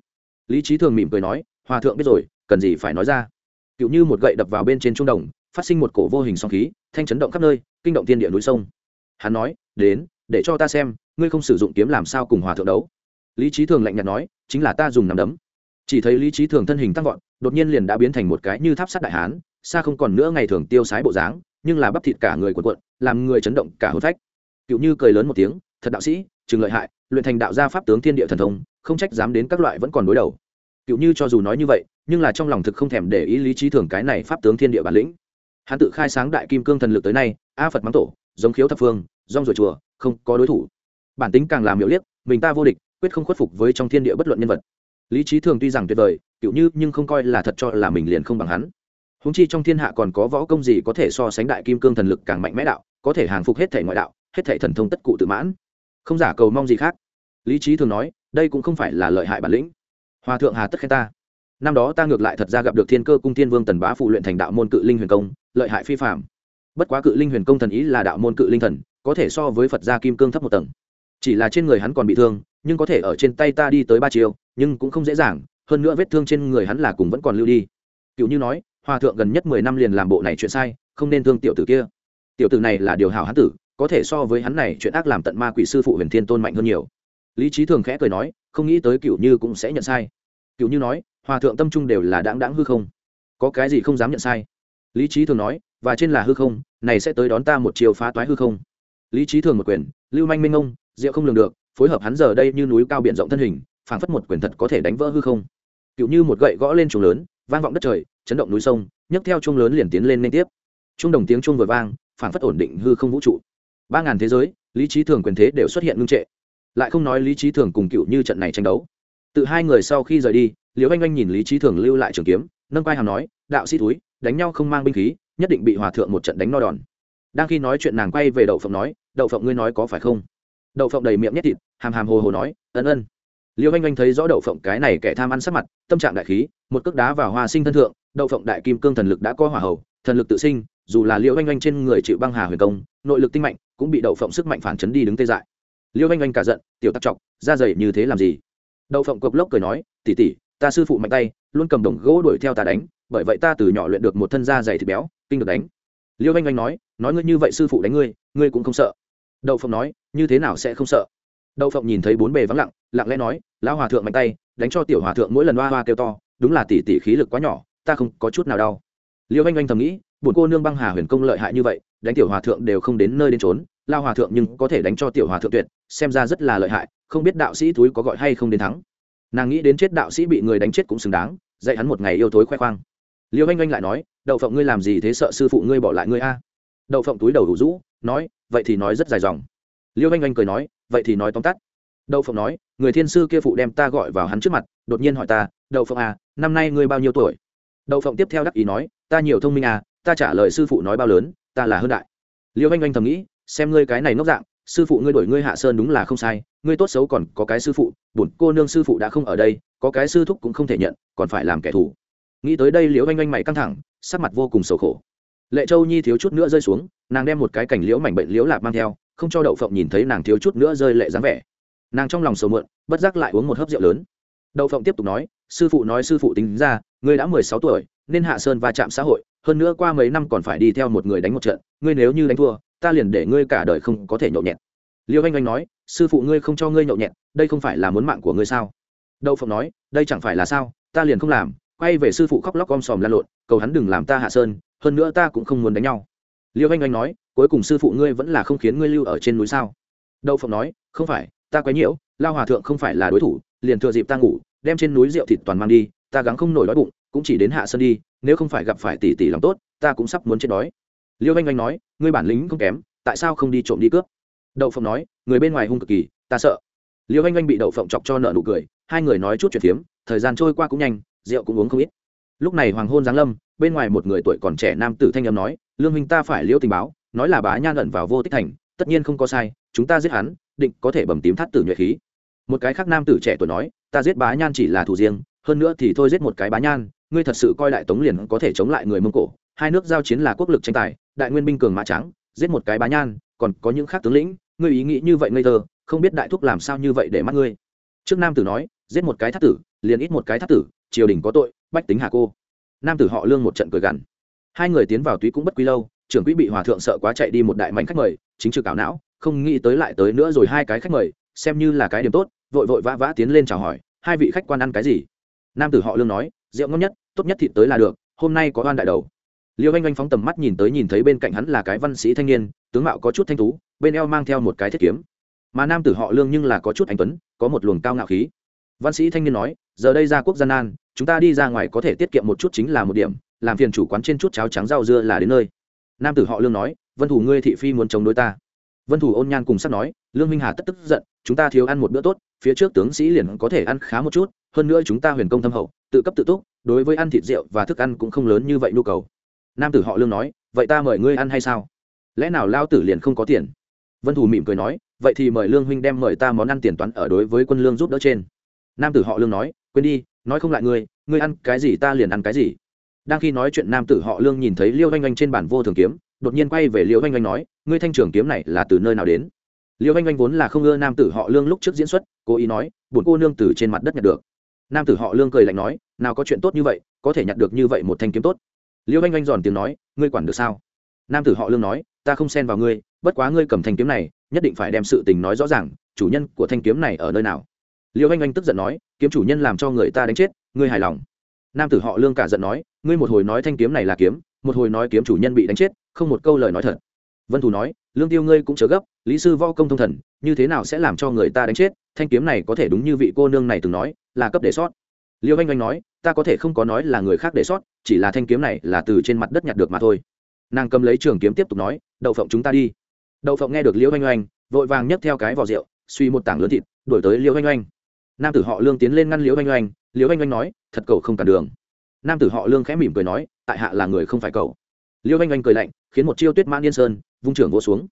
[SPEAKER 1] Lý trí thường mỉm cười nói, hòa thượng biết rồi, cần gì phải nói ra. Cựu như một gậy đập vào bên trên trung đồng, phát sinh một cổ vô hình song khí, thanh chấn động khắp nơi, kinh động thiên địa núi sông. Hắn nói, đến, để cho ta xem, ngươi không sử dụng kiếm làm sao cùng hòa thượng đấu. Lý trí thường lạnh nhạt nói, chính là ta dùng nằm đấm. Chỉ thấy lý trí thường thân hình tăng vọt, đột nhiên liền đã biến thành một cái như tháp sắt đại hán, xa không còn nữa ngày thường tiêu sái bộ dáng, nhưng là bắp thịt cả người quần quận làm người chấn động cả hôn phách. Cựu như cười lớn một tiếng, thật đạo sĩ, chừng lợi hại luyện thành đạo gia pháp tướng thiên địa thần thông, không trách dám đến các loại vẫn còn đối đầu. Cựu như cho dù nói như vậy, nhưng là trong lòng thực không thèm để ý lý trí thường cái này pháp tướng thiên địa bản lĩnh. Hắn tự khai sáng đại kim cương thần lực tới nay, a phật mắng tổ, giống khiếu thập phương, rong rồi chùa, không có đối thủ. Bản tính càng làm miệu liếc, mình ta vô địch, quyết không khuất phục với trong thiên địa bất luận nhân vật. Lý trí thường tuy rằng tuyệt vời cựu như, nhưng không coi là thật cho là mình liền không bằng hắn. Húng chi trong thiên hạ còn có võ công gì có thể so sánh đại kim cương thần lực càng mạnh mẽ đạo, có thể hàng phục hết thể ngoại đạo, hết thể thần thông tất cụ tự mãn không giả cầu mong gì khác. Lý trí thường nói, đây cũng không phải là lợi hại bản lĩnh. Hòa thượng hà tất khen ta. Năm đó ta ngược lại thật ra gặp được thiên cơ cung thiên vương tần bá phụ luyện thành đạo môn cự linh huyền công, lợi hại phi phạm bất quá cự linh huyền công thần ý là đạo môn cự linh thần, có thể so với phật gia kim cương thấp một tầng. Chỉ là trên người hắn còn bị thương, nhưng có thể ở trên tay ta đi tới ba chiều nhưng cũng không dễ dàng, hơn nữa vết thương trên người hắn là cùng vẫn còn lưu đi. Cựu như nói, hòa thượng gần nhất mười năm liền làm bộ này chuyện sai, không nên thương tiểu tử kia. Tiểu tử này là điều hảo hắn tử có thể so với hắn này chuyện ác làm tận ma quỷ sư phụ huyền thiên tôn mạnh hơn nhiều. Lý trí thường khẽ cười nói, không nghĩ tới cựu như cũng sẽ nhận sai. Cựu như nói, hòa thượng tâm trung đều là đáng đáng hư không. Có cái gì không dám nhận sai? Lý trí thường nói, và trên là hư không, này sẽ tới đón ta một chiều phá toái hư không. Lý trí thường một quyền, lưu manh minh ông diệu không lường được, phối hợp hắn giờ đây như núi cao biển rộng thân hình, phảng phất một quyền thật có thể đánh vỡ hư không. Cựu như một gậy gõ lên chuồng lớn, vang vọng đất trời, chấn động núi sông, nhấc theo chuông lớn liền tiến lên liên tiếp. Chuông đồng tiếng chuông vừa vang, phảng phất ổn định hư không vũ trụ ba ngàn thế giới, lý trí thường quyền thế đều xuất hiện ngưng trệ. Lại không nói lý trí thường cùng cựu như trận này tranh đấu. Tự hai người sau khi rời đi, liễu anh anh nhìn lý trí thường lưu lại trường kiếm, nâng quai hàm nói, đạo sĩ túi đánh nhau không mang binh khí, nhất định bị hòa thượng một trận đánh no đòn. Đang khi nói chuyện nàng quay về đậu phộng nói, đậu phộng ngươi nói có phải không? Đậu phộng đầy miệng nhét thịt, hàm hàm hồ hồ nói, ân ân. Liễu anh anh thấy rõ đậu phộng cái này kẻ tham ăn sắc mặt, tâm trạng đại khí, một cước đá vào hoa sinh thân thượng, đậu phộng đại kim cương thần lực đã có hỏa hầu, thần lực tự sinh dù là liêu anh anh trên người chịu băng hà huyền công, nội lực tinh mạnh, cũng bị đậu phộng sức mạnh phản chấn đi đứng tê dại. Liêu anh anh cả giận, tiểu tắc trọc, ra dày như thế làm gì? Đậu phộng cộc lốc cười nói tỉ tỉ ta sư phụ mạnh tay, luôn cầm đồng gỗ đuổi theo ta đánh, bởi vậy ta từ nhỏ luyện được một thân da dày thịt béo, kinh được đánh. Liêu anh anh nói nói ngươi như vậy sư phụ đánh ngươi ngươi cũng không sợ. Đậu phộng nói, như thế nào sẽ không sợ? Đậu phộng nhìn thấy bốn bề vắng lặng lặng lẽ nói, lão hòa thượng mạnh tay, đánh cho tiểu hòa thượng mỗi lần hoa hoa kêu to, đúng là tỷ tỷ khí lực quá nhỏ, ta không có chút nào đau. Liêu anh anh thầm nghĩ bổn cô nương băng hà huyền công lợi hại như vậy, đánh tiểu hòa thượng đều không đến nơi đến trốn lao hòa thượng nhưng có thể đánh cho tiểu hòa thượng tuyệt, xem ra rất là lợi hại, không biết đạo sĩ túi có gọi hay không đến thắng. Nàng nghĩ đến chết đạo sĩ bị người đánh chết cũng xứng đáng, dạy hắn một ngày yêu thối khoe khoang. Liêu anh anh lại nói, đậu phộng ngươi làm gì thế sợ sư phụ ngươi bỏ lại ngươi a? Đậu phộng túi đầu đủ rũ, nói, vậy thì nói rất dài dòng. Liêu anh anh cười nói, vậy thì nói tóm tắt. Đậu phộng nói, người thiên sư kia phụ đem ta gọi vào hắn trước mặt, đột nhiên hỏi ta, đậu phộng à năm nay ngươi bao nhiêu tuổi? Đậu phộng tiếp theo đắc ý nói, ta nhiều thông minh à ta trả lời sư phụ nói bao lớn, ta là hơn đại. Liêu anh anh thầm nghĩ, xem ngươi cái này ngốc dạng, sư phụ ngươi đổi ngươi hạ sơn đúng là không sai, ngươi tốt xấu còn có cái sư phụ, bổn cô nương sư phụ đã không ở đây, có cái sư thúc cũng không thể nhận, còn phải làm kẻ thù. Nghĩ tới đây liễu anh anh mày căng thẳng, sắc mặt vô cùng sầu khổ. Lệ châu nhi thiếu chút nữa rơi xuống, nàng đem một cái cảnh liễu mảnh bệnh liễu lạp mang theo, không cho đậu phộng nhìn thấy nàng thiếu chút nữa rơi lệ dáng vẻ. Nàng trong lòng sầu mượn, bất giác lại uống một hớp rượu lớn. Đậu phộng tiếp tục nói, sư phụ nói sư phụ tính ra, ngươi đã mười sáu tuổi, nên hạ sơn va chạm xã hội hơn nữa qua mấy năm còn phải đi theo một người đánh một trận, ngươi nếu như đánh thua, ta liền để ngươi cả đời không có thể nhậu nhẹt. Liêu anh anh nói, sư phụ ngươi không cho ngươi nhậu nhẹt, đây không phải là muốn mạng của ngươi sao? Đậu phộng nói, đây chẳng phải là sao, ta liền không làm, quay về sư phụ khóc lóc om sòm lan lộn, cầu hắn đừng làm ta hạ sơn, hơn nữa ta cũng không muốn đánh nhau. Liêu anh anh nói, cuối cùng sư phụ ngươi vẫn là không khiến ngươi lưu ở trên núi sao? Đậu phộng nói, không phải, ta quấy nhiễu, lao hòa thượng không phải là đối thủ, liền thừa dịp ta ngủ, đem trên núi rượu thịt toàn mang đi, ta gắng không nổi đói bụng cũng chỉ đến hạ sơn đi, nếu không phải gặp phải tỷ tỷ lòng tốt, ta cũng sắp muốn chết đói. Liêu anh anh nói, ngươi bản lĩnh không kém, tại sao không đi trộm đi cướp? Đậu phộng nói, người bên ngoài hung cực kỳ, ta sợ. Liêu anh anh bị đậu phộng chọc cho nợ nụ cười, hai người nói chút chuyện phiếm, thời gian trôi qua cũng nhanh, rượu cũng uống không ít. Lúc này hoàng hôn giáng lâm, bên ngoài một người tuổi còn trẻ nam tử thanh âm nói, lương minh ta phải liêu tình báo, nói là bá nhan ẩn vào vô tích thành, tất nhiên không có sai, chúng ta giết hắn, định có thể bầm tím thắt tử nhuệ khí. Một cái khác nam tử trẻ tuổi nói, ta giết bá nhan chỉ là thủ riêng, hơn nữa thì thôi giết một cái bá nhan ngươi thật sự coi đại tống liền có thể chống lại người mông cổ, hai nước giao chiến là quốc lực tranh tài, đại nguyên binh cường mã trắng, giết một cái bá nhan, còn có những khác tướng lĩnh, ngươi ý nghĩ như vậy ngây thơ, không biết đại thúc làm sao như vậy để mắt ngươi. Trước nam tử nói, giết một cái thác tử, liền ít một cái thác tử, triều đình có tội, bách tính hạ cô. Nam tử họ lương một trận cười gằn. Hai người tiến vào túy cũng bất quý lâu, trưởng quỹ bị hòa thượng sợ quá chạy đi một đại mạnh khách mời, chính trực ảo não, không nghĩ tới lại tới nữa rồi hai cái khách mời, xem như là cái điểm tốt, vội vội vã vã tiến lên chào hỏi, hai vị khách quan ăn cái gì? Nam tử họ lương nói, rượu ngon nhất, tốt nhất thịt tới là được, hôm nay có oan đại đầu. Liêu anh anh phóng tầm mắt nhìn tới nhìn thấy bên cạnh hắn là cái văn sĩ thanh niên, tướng mạo có chút thanh tú, bên eo mang theo một cái thiết kiếm. Mà nam tử họ lương nhưng là có chút anh tuấn, có một luồng cao ngạo khí. Văn sĩ thanh niên nói, giờ đây ra quốc gian nan, chúng ta đi ra ngoài có thể tiết kiệm một chút chính là một điểm, làm phiền chủ quán trên chút cháo trắng rau dưa là đến nơi. Nam tử họ lương nói, vân thủ ngươi thị phi muốn chống đối ta. Vân thủ ôn nhan cùng sắp nói, lương minh hà tất tức giận, chúng ta thiếu ăn một bữa tốt, phía trước tướng sĩ liền có thể ăn khá một chút hơn nữa chúng ta huyền công thâm hậu, tự cấp tự túc, đối với ăn thịt rượu và thức ăn cũng không lớn như vậy nhu cầu. Nam tử họ lương nói, vậy ta mời ngươi ăn hay sao? Lẽ nào lao tử liền không có tiền? Vân thủ mỉm cười nói, vậy thì mời lương huynh đem mời ta món ăn tiền toán ở đối với quân lương giúp đỡ trên. Nam tử họ lương nói, quên đi, nói không lại ngươi ngươi ăn cái gì ta liền ăn cái gì. Đang khi nói chuyện nam tử họ lương nhìn thấy liêu oanh oanh trên bản vô thường kiếm, đột nhiên quay về liêu oanh oanh nói, ngươi thanh trưởng kiếm này là từ nơi nào đến? Liêu oanh oanh vốn là không ưa nam tử họ lương lúc trước diễn xuất, cố ý nói buồn cô nương từ trên mặt đất nhặt được nam tử họ lương cười lạnh nói, nào có chuyện tốt như vậy, có thể nhặt được như vậy một thanh kiếm tốt. Liêu anh anh giòn tiếng nói, ngươi quản được sao? Nam tử họ lương nói, ta không xen vào ngươi, bất quá ngươi cầm thanh kiếm này, nhất định phải đem sự tình nói rõ ràng, chủ nhân của thanh kiếm này ở nơi nào? Liêu anh anh tức giận nói, kiếm chủ nhân làm cho người ta đánh chết, ngươi hài lòng? Nam tử họ lương cả giận nói, ngươi một hồi nói thanh kiếm này là kiếm, một hồi nói kiếm chủ nhân bị đánh chết, không một câu lời nói thật. Vân thù nói lương tiêu ngươi cũng chớ gấp, lý sư võ công thông thần, như thế nào sẽ làm cho người ta đánh chết? Thanh kiếm này có thể đúng như vị cô nương này từng nói, là cấp để sót. Liêu anh anh nói, ta có thể không có nói là người khác để sót, chỉ là thanh kiếm này là từ trên mặt đất nhặt được mà thôi. Nàng cầm lấy trường kiếm tiếp tục nói, đậu phộng chúng ta đi. Đậu phộng nghe được liêu anh anh, vội vàng nhấc theo cái vỏ rượu, suy một tảng lớn thịt, đuổi tới liêu anh anh. Nam tử họ lương tiến lên ngăn liễu Anh oanh liễu Anh oanh nói, thật cầu không cản đường. Nam tử họ lương khẽ mỉm cười nói, tại hạ là người không phải cầu liễu Anh oanh cười lạnh, khiến một chiêu tuyết mãn yên sơn vung trưởng vỗ xuống.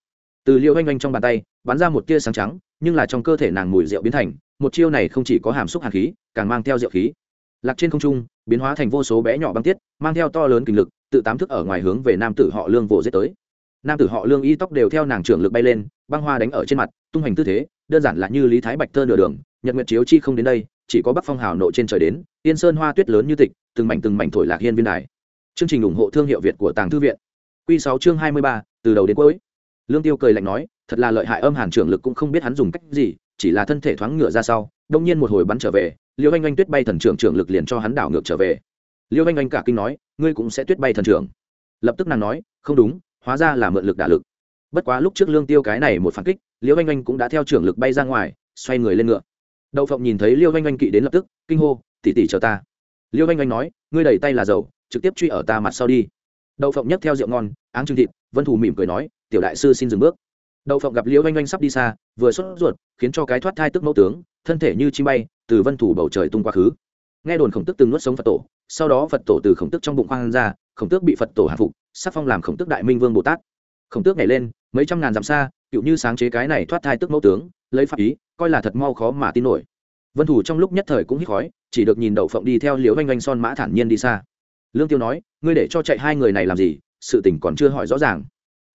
[SPEAKER 1] Từ liễu oanh oanh trong bàn tay, bắn ra một tia sáng trắng, nhưng là trong cơ thể nàng mùi rượu biến thành, một chiêu này không chỉ có hàm xúc hạt khí, càng mang theo rượu khí. Lạc trên không trung, biến hóa thành vô số bé nhỏ băng tiết, mang theo to lớn kinh lực, tự tám thức ở ngoài hướng về nam tử họ lương vồ giết tới. Nam tử họ lương y tóc đều theo nàng trưởng lực bay lên, băng hoa đánh ở trên mặt, tung hành tư thế, đơn giản là như lý thái bạch thơ nửa đường, nhật nguyệt chiếu chi không đến đây, chỉ có bắc phong hào nộ trên trời đến, yên sơn hoa tuyết lớn như tịch, từng mảnh từng mảnh thổi lạc hiên viên đài. Chương trình ủng hộ thương hiệu việt của tàng thư viện. Q sáu chương hai mươi ba từ đầu đến cuối. Lương tiêu cười lạnh nói, thật là lợi hại âm hàn trưởng lực cũng không biết hắn dùng cách gì, chỉ là thân thể thoáng ngựa ra sau, đông nhiên một hồi bắn trở về, liêu anh anh tuyết bay thần trưởng trưởng lực liền cho hắn đảo ngược trở về. Liêu anh anh cả kinh nói, ngươi cũng sẽ tuyết bay thần trưởng. Lập tức nàng nói, không đúng, hóa ra là mượn lực đả lực. Bất quá lúc trước lương tiêu cái này một phản kích, liêu anh anh cũng đã theo trưởng lực bay ra ngoài, xoay người lên ngựa. Đậu phộng nhìn thấy liêu anh anh kỵ đến lập tức, kinh hô tỉ tỉ chờ ta. Liêu anh anh nói, ngươi đẩy tay là dầu, trực tiếp truy ở ta mặt sau đi đậu phộng nhấc theo rượu ngon, áng trưng thịt, vân thủ mỉm cười nói, tiểu đại sư xin dừng bước. Đậu phộng gặp liễu oanh oanh sắp đi xa, vừa sốt ruột, khiến cho cái thoát thai tức mẫu tướng, thân thể như chim bay, từ vân thủ bầu trời tung qua khứ. Nghe đồn khổng tức từng nuốt sống phật tổ, sau đó phật tổ từ khổng tức trong bụng hoang ra, khổng tước bị phật tổ hạ phục, sắc phong làm khổng tước đại minh vương bồ tát. Khổng tước nhảy lên, mấy trăm ngàn dặm xa cựu như sáng chế cái này thoát thai tức mẫu tướng, lấy pháp ý, coi là thật mau khó mà tin nổi. Vân thủ trong lúc nhất thời cũng hít khói, chỉ được nhìn đậu phộng đi theo liễu oanh oanh son mã thản nhiên đi xa lương tiêu nói, ngươi để cho chạy hai người này làm gì? Sự tình còn chưa hỏi rõ ràng.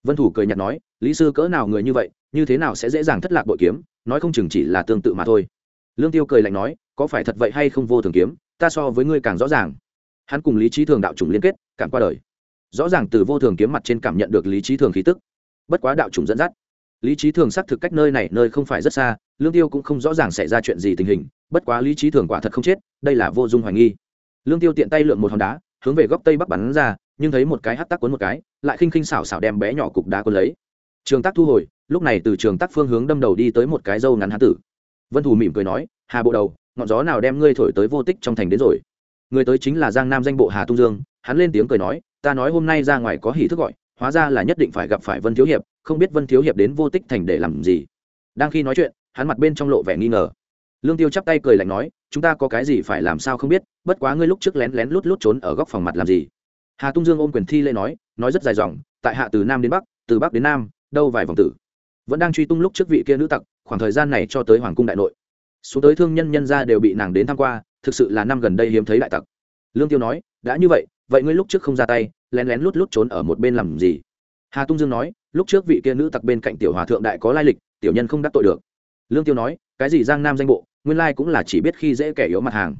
[SPEAKER 1] Vân thủ cười nhạt nói, lý sư cỡ nào người như vậy, như thế nào sẽ dễ dàng thất lạc bội kiếm? Nói không chừng chỉ là tương tự mà thôi. Lương tiêu cười lạnh nói, có phải thật vậy hay không vô thường kiếm? Ta so với ngươi càng rõ ràng. Hắn cùng lý trí thường đạo chủng liên kết, cảm qua đời. Rõ ràng từ vô thường kiếm mặt trên cảm nhận được lý trí thường khí tức. Bất quá đạo chủng dẫn dắt. Lý trí thường xác thực cách nơi này nơi không phải rất xa, lương tiêu cũng không rõ ràng xảy ra chuyện gì tình hình, bất quá lý trí thường quả thật không chết, đây là vô dung hoài nghi. Lương tiêu tiện tay lượm một hòn đá hướng về góc tây bắc bắn ra, nhưng thấy một cái hắt tắc cuốn một cái, lại khinh khinh xảo xảo đem bé nhỏ cục đá cuốn lấy. Trường tác thu hồi, lúc này từ trường tác phương hướng đâm đầu đi tới một cái dâu ngắn hán tử. Vân thù mỉm cười nói, hà bộ đầu, ngọn gió nào đem ngươi thổi tới vô tích trong thành đến rồi? Người tới chính là giang nam danh bộ hà tung dương, hắn lên tiếng cười nói, ta nói hôm nay ra ngoài có hỉ thức gọi, hóa ra là nhất định phải gặp phải vân thiếu hiệp, không biết vân thiếu hiệp đến vô tích thành để làm gì. Đang khi nói chuyện, hắn mặt bên trong lộ vẻ nghi ngờ. Lương tiêu chắp tay cười lạnh nói, chúng ta có cái gì phải làm sao không biết bất quá ngươi lúc trước lén lén lút lút trốn ở góc phòng mặt làm gì? Hà tung dương ôm quyền thi lê nói nói rất dài dòng, tại hạ từ nam đến bắc, từ bắc đến nam, đâu vài vòng tử. Vẫn đang truy tung lúc trước vị kia nữ tặc, khoảng thời gian này cho tới hoàng cung đại nội. Xuống tới thương nhân nhân gia đều bị nàng đến tham qua, thực sự là năm gần đây hiếm thấy đại tặc. Lương tiêu nói, đã như vậy vậy ngươi lúc trước không ra tay, lén lén lút lút trốn ở một bên làm gì? Hà tung dương nói, lúc trước vị kia nữ tặc bên cạnh tiểu hòa thượng đại có lai lịch, tiểu nhân không đắc tội được. Lương tiêu nói, cái gì giang nam danh bộ, nguyên lai cũng là chỉ biết khi dễ kẻ yếu mặt hàng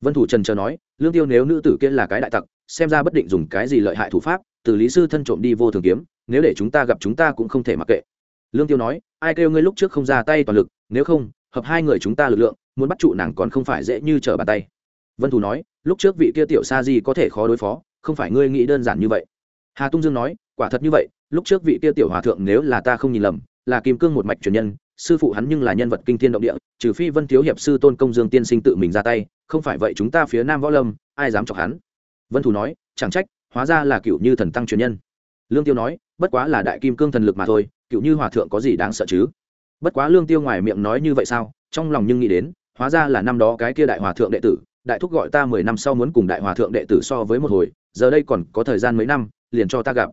[SPEAKER 1] vân thủ trần chờ nói, lương tiêu nếu nữ tử kia là cái đại tặc, xem ra bất định dùng cái gì lợi hại thủ pháp, từ lý sư thân trộm đi vô thường kiếm, nếu để chúng ta gặp chúng ta cũng không thể mặc kệ. Lương tiêu nói, ai kêu ngươi lúc trước không ra tay toàn lực, nếu không, hợp hai người chúng ta lực lượng, muốn bắt trụ nàng còn không phải dễ như trở bàn tay. Vân thủ nói, lúc trước vị kia tiểu sa di có thể khó đối phó, không phải ngươi nghĩ đơn giản như vậy. Hà tung dương nói, quả thật như vậy, lúc trước vị kia tiểu hòa thượng nếu là ta không nhìn lầm, là kim cương một mạch truyền nhân, sư phụ hắn nhưng là nhân vật kinh thiên động địa, trừ phi vân thiếu hiệp sư tôn công dương tiên sinh tự mình ra tay không phải vậy chúng ta phía nam võ lâm, ai dám chọc hắn? Vân thủ nói, chẳng trách, hóa ra là cựu như thần tăng truyền nhân. Lương tiêu nói, bất quá là đại kim cương thần lực mà thôi cựu như hòa thượng có gì đáng sợ chứ? Bất quá lương tiêu ngoài miệng nói như vậy sao? Trong lòng nhưng nghĩ đến, hóa ra là năm đó cái kia đại hòa thượng đệ tử, đại thúc gọi ta mười năm sau muốn cùng đại hòa thượng đệ tử so với một hồi, giờ đây còn có thời gian mấy năm, liền cho ta gặp.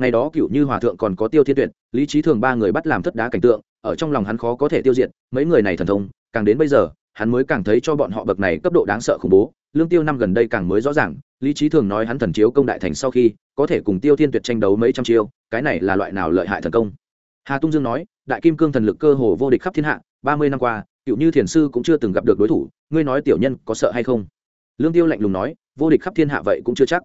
[SPEAKER 1] Ngày đó cựu như hòa thượng còn có tiêu thiên tuyệt, lý trí thường ba người bắt làm thất đá cảnh tượng, ở trong lòng hắn khó có thể tiêu diệt, mấy người này thần thông, càng đến bây giờ hắn mới càng thấy cho bọn họ bậc này cấp độ đáng sợ khủng bố. Lương tiêu năm gần đây càng mới rõ ràng, lý trí thường nói hắn thần chiếu công đại thành sau khi, có thể cùng tiêu thiên tuyệt tranh đấu mấy trăm chiêu, cái này là loại nào lợi hại thần công? Hà tung dương nói, đại kim cương thần lực cơ hồ vô địch khắp thiên hạ, ba mươi năm qua, cựu như thiền sư cũng chưa từng gặp được đối thủ, ngươi nói tiểu nhân có sợ hay không? Lương tiêu lạnh lùng nói, vô địch khắp thiên hạ vậy cũng chưa chắc.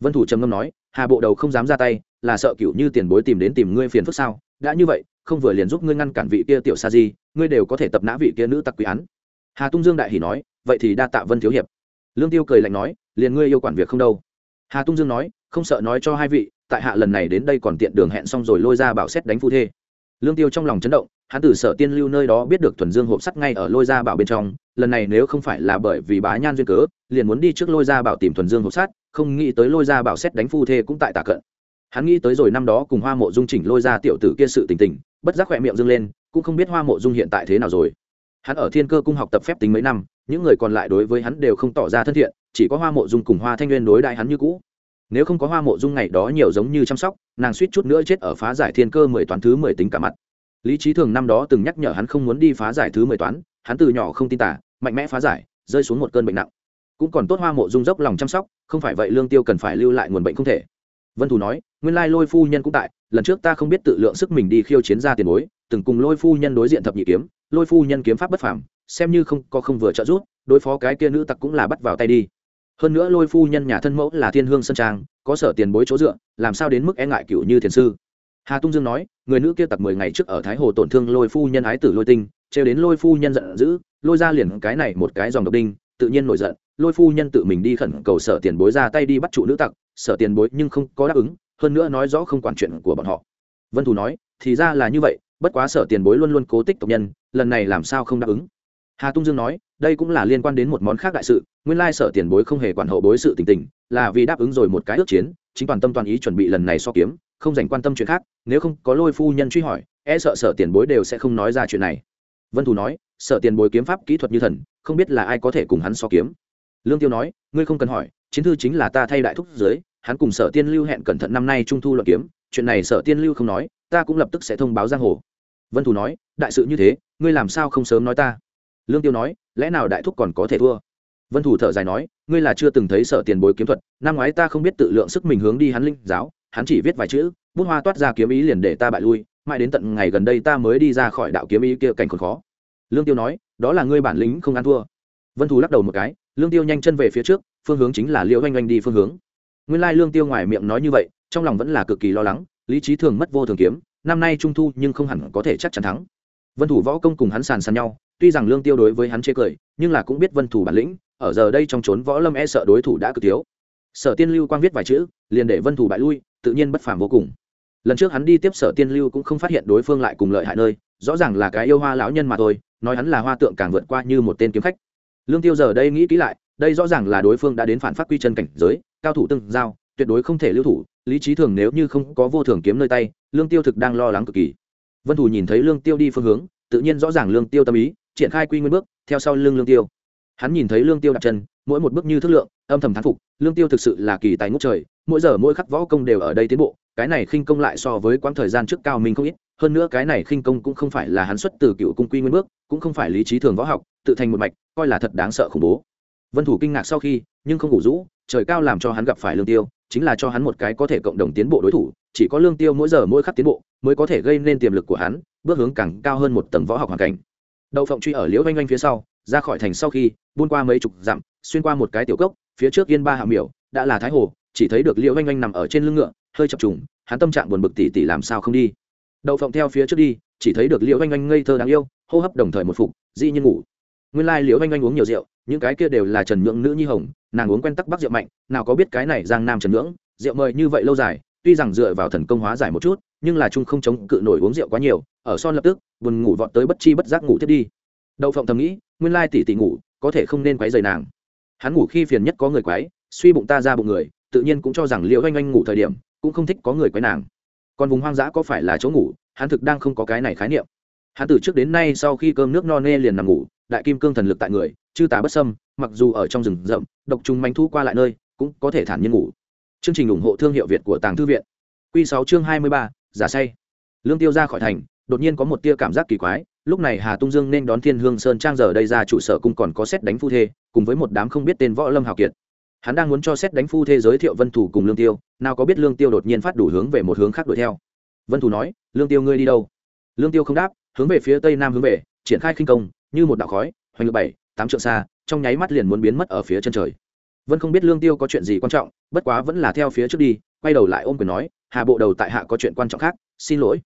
[SPEAKER 1] Vân thủ trầm ngâm nói, hà bộ đầu không dám ra tay, là sợ cựu như tiền bối tìm đến tìm ngươi phiền phức sao? Đã như vậy, không vừa liền giúp ngươi ngăn cản vị kia tiểu sa di, ngươi đều có thể tập nã vị kia nữ tặc quý án hà tung dương đại hỉ nói, vậy thì đa tạ vân thiếu hiệp. Lương tiêu cười lạnh nói, liền ngươi yêu quản việc không đâu. Hà tung dương nói, không sợ nói cho hai vị, tại hạ lần này đến đây còn tiện đường hẹn xong rồi lôi ra bảo xét đánh phu thê. Lương tiêu trong lòng chấn động, hắn từ sở tiên lưu nơi đó biết được thuần dương hộp sắt ngay ở lôi ra bảo bên trong, lần này nếu không phải là bởi vì bá nhan duyên cớ, liền muốn đi trước lôi ra bảo tìm thuần dương hộp sắt, không nghĩ tới lôi ra bảo xét đánh phu thê cũng tại tả cận. Hắn nghĩ tới rồi năm đó cùng hoa mộ dung chỉnh lôi ra tiểu tử kia sự tình tình, bất giác khỏe miệng dâng lên, cũng không biết hoa mộ dung hiện tại thế nào rồi hắn ở thiên cơ cung học tập phép tính mấy năm, những người còn lại đối với hắn đều không tỏ ra thân thiện, chỉ có hoa mộ dung cùng hoa thanh nguyên đối đại hắn như cũ. Nếu không có hoa mộ dung ngày đó nhiều giống như chăm sóc, nàng suýt chút nữa chết ở phá giải thiên cơ mười toán thứ mười tính cả mặt. Lý trí thường năm đó từng nhắc nhở hắn không muốn đi phá giải thứ mười toán, hắn từ nhỏ không tin tả mạnh mẽ phá giải, rơi xuống một cơn bệnh nặng. Cũng còn tốt hoa mộ dung dốc lòng chăm sóc, không phải vậy lương tiêu cần phải lưu lại nguồn bệnh không thể. Vân thủ nói, nguyên lai lôi phu nhân cũng tại, lần trước ta không biết tự lượng sức mình đi khiêu chiến ra tiền bối, từng cùng lôi phu nhân đối diện thập nhị kiếm lôi phu nhân kiếm pháp bất phàm, xem như không có không vừa trợ giúp, đối phó cái kia nữ tặc cũng là bắt vào tay đi. Hơn nữa lôi phu nhân nhà thân mẫu là thiên hương sơn trang, có sở tiền bối chỗ dựa, làm sao đến mức e ngại cựu như thiền sư? Hà tung dương nói, người nữ kia tặc mười ngày trước ở thái hồ tổn thương lôi phu nhân ái tử lôi tinh, trêu đến lôi phu nhân giận dữ, lôi ra liền cái này một cái dòng độc đinh, tự nhiên nổi giận, lôi phu nhân tự mình đi khẩn cầu sở tiền bối ra tay đi bắt trụ nữ tặc, sở tiền bối nhưng không có đáp ứng, hơn nữa nói rõ không quản chuyện của bọn họ. Vân thù nói, thì ra là như vậy bất quá sở tiền bối luôn luôn cố tích tộc nhân, lần này làm sao không đáp ứng? Hà tung dương nói, đây cũng là liên quan đến một món khác đại sự, nguyên lai sở tiền bối không hề quản hậu bối sự tình tình, là vì đáp ứng rồi một cái ước chiến, chính toàn tâm toàn ý chuẩn bị lần này so kiếm, không dành quan tâm chuyện khác, nếu không có lôi phu nhân truy hỏi e sợ sở tiền bối đều sẽ không nói ra chuyện này. Vân thù nói, sở tiền bối kiếm pháp kỹ thuật như thần, không biết là ai có thể cùng hắn so kiếm. Lương tiêu nói, ngươi không cần hỏi, chiến thư chính là ta thay đại thúc dưới, hắn cùng sở tiên lưu hẹn cẩn thận năm nay trung thu luận kiếm, chuyện này sở tiên lưu không nói, ta cũng lập tức sẽ thông báo giang hồ vân thủ nói, đại sự như thế, ngươi làm sao không sớm nói ta? Lương tiêu nói, lẽ nào đại thúc còn có thể thua? Vân thủ thở dài nói, ngươi là chưa từng thấy sở tiền bối kiếm thuật, năm ngoái ta không biết tự lượng sức mình hướng đi hắn linh giáo, hắn chỉ viết vài chữ, bút hoa toát ra kiếm ý liền để ta bại lui, mãi đến tận ngày gần đây ta mới đi ra khỏi đạo kiếm ý kia cảnh còn khó. Lương tiêu nói, đó là ngươi bản lĩnh không ăn thua. Vân thù lắc đầu một cái, lương tiêu nhanh chân về phía trước, phương hướng chính là liễu oanh oanh đi phương hướng. Nguyên lai lương tiêu ngoài miệng nói như vậy, trong lòng vẫn là cực kỳ lo lắng, lý trí thường mất vô thường kiếm năm nay trung thu nhưng không hẳn có thể chắc chắn thắng. Vân thủ võ công cùng hắn sàn sàn nhau, tuy rằng lương tiêu đối với hắn chê cười, nhưng là cũng biết vân thủ bản lĩnh, ở giờ đây trong trốn võ lâm e sợ đối thủ đã cực thiếu. Sở tiên lưu quang viết vài chữ, liền để vân thủ bại lui, tự nhiên bất phàm vô cùng. Lần trước hắn đi tiếp sở tiên lưu cũng không phát hiện đối phương lại cùng lợi hại nơi, rõ ràng là cái yêu hoa lão nhân mà thôi, nói hắn là hoa tượng càng vượt qua như một tên kiếm khách. Lương tiêu giờ đây nghĩ kỹ lại, đây rõ ràng là đối phương đã đến phản phát quy chân cảnh giới, cao thủ tương giao, tuyệt đối không thể lưu thủ, lý trí thường nếu như không có vô thường kiếm nơi tay lương tiêu thực đang lo lắng cực kỳ. Vân thủ nhìn thấy lương tiêu đi phương hướng, tự nhiên rõ ràng lương tiêu tâm ý, triển khai quy nguyên bước, theo sau Lương lương tiêu. Hắn nhìn thấy lương tiêu đặt chân, mỗi một bước như thức lượng, âm thầm thán phục, lương tiêu thực sự là kỳ tài ngút trời, mỗi giờ mỗi khắc võ công đều ở đây tiến bộ, cái này khinh công lại so với quãng thời gian trước cao mình không ít, hơn nữa cái này khinh công cũng không phải là hắn xuất từ cựu cung quy nguyên bước, cũng không phải lý trí thường võ học, tự thành một mạch, coi là thật đáng sợ khủng bố. Vân thủ kinh ngạc sau khi, nhưng không ngủ rũ trời cao làm cho hắn gặp phải lương tiêu, chính là cho hắn một cái có thể cộng đồng tiến bộ đối thủ, chỉ có lương tiêu mỗi giờ mỗi khắc tiến bộ, mới có thể gây nên tiềm lực của hắn, bước hướng càng cao hơn một tầng võ học hoàn cảnh. Đậu phộng truy ở liễu oanh oanh phía sau, ra khỏi thành sau khi, buôn qua mấy chục dặm, xuyên qua một cái tiểu cốc, phía trước yên ba hạ miểu, đã là thái hồ, chỉ thấy được liễu oanh oanh nằm ở trên lưng ngựa, hơi chập trùng, hắn tâm trạng buồn bực tỉ tỉ làm sao không đi. Đậu phộng theo phía trước đi, chỉ thấy được liễu oanh oanh ngây thơ đáng yêu, hô hấp đồng thời một phục, dĩ nhiên ngủ nguyên lai liễu oanh oanh uống nhiều rượu, những cái kia đều là trần nhượng nữ nhi hồng, nàng uống quen tắc bắc rượu mạnh, nào có biết cái này giang nam trần nhưỡng, rượu mời như vậy lâu dài, tuy rằng dựa vào thần công hóa giải một chút, nhưng là trung không chống cự nổi uống rượu quá nhiều, ở son lập tức, buồn ngủ vọt tới bất chi bất giác ngủ tiếp đi. Đậu phộng thầm nghĩ, nguyên lai tỷ tỷ ngủ, có thể không nên quấy rầy nàng. Hắn ngủ khi phiền nhất có người quấy, suy bụng ta ra bụng người, tự nhiên cũng cho rằng Liễu oanh oanh ngủ thời điểm, cũng không thích có người quấy nàng. Còn vùng hoang dã có phải là chỗ ngủ, hắn thực đang không có cái này khái niệm hắn từ trước đến nay sau khi cơm nước no nê liền nằm ngủ, đại kim cương thần lực tại người, chư tá bất sâm mặc dù ở trong rừng rậm, độc trùng manh thu qua lại nơi, cũng có thể thản nhiên ngủ. Chương trình ủng hộ thương hiệu việt của tàng thư viện. Q sáu chương hai mươi ba, giả say. Lương tiêu ra khỏi thành, đột nhiên có một tia cảm giác kỳ quái, lúc này hà tung dương nên đón thiên hương sơn trang giờ đây ra trụ sở cung còn có xét đánh phu thê, cùng với một đám không biết tên võ lâm hào kiệt. Hắn đang muốn cho xét đánh phu thê giới thiệu vân thủ cùng lương tiêu, nào có biết lương tiêu đột nhiên phát đủ hướng về một hướng khác đuổi theo. Vân thủ nói, lương tiêu ngươi đi đâu? Lương tiêu không đáp hướng về phía tây nam hướng về, triển khai khinh công, như một đạo khói, hoành lực bảy, tám trượng xa, trong nháy mắt liền muốn biến mất ở phía chân trời. Vân không biết lương tiêu có chuyện gì quan trọng, bất quá vẫn là theo phía trước đi, quay đầu lại ôm quyền nói, hà bộ đầu tại hạ có chuyện quan trọng khác, xin lỗi.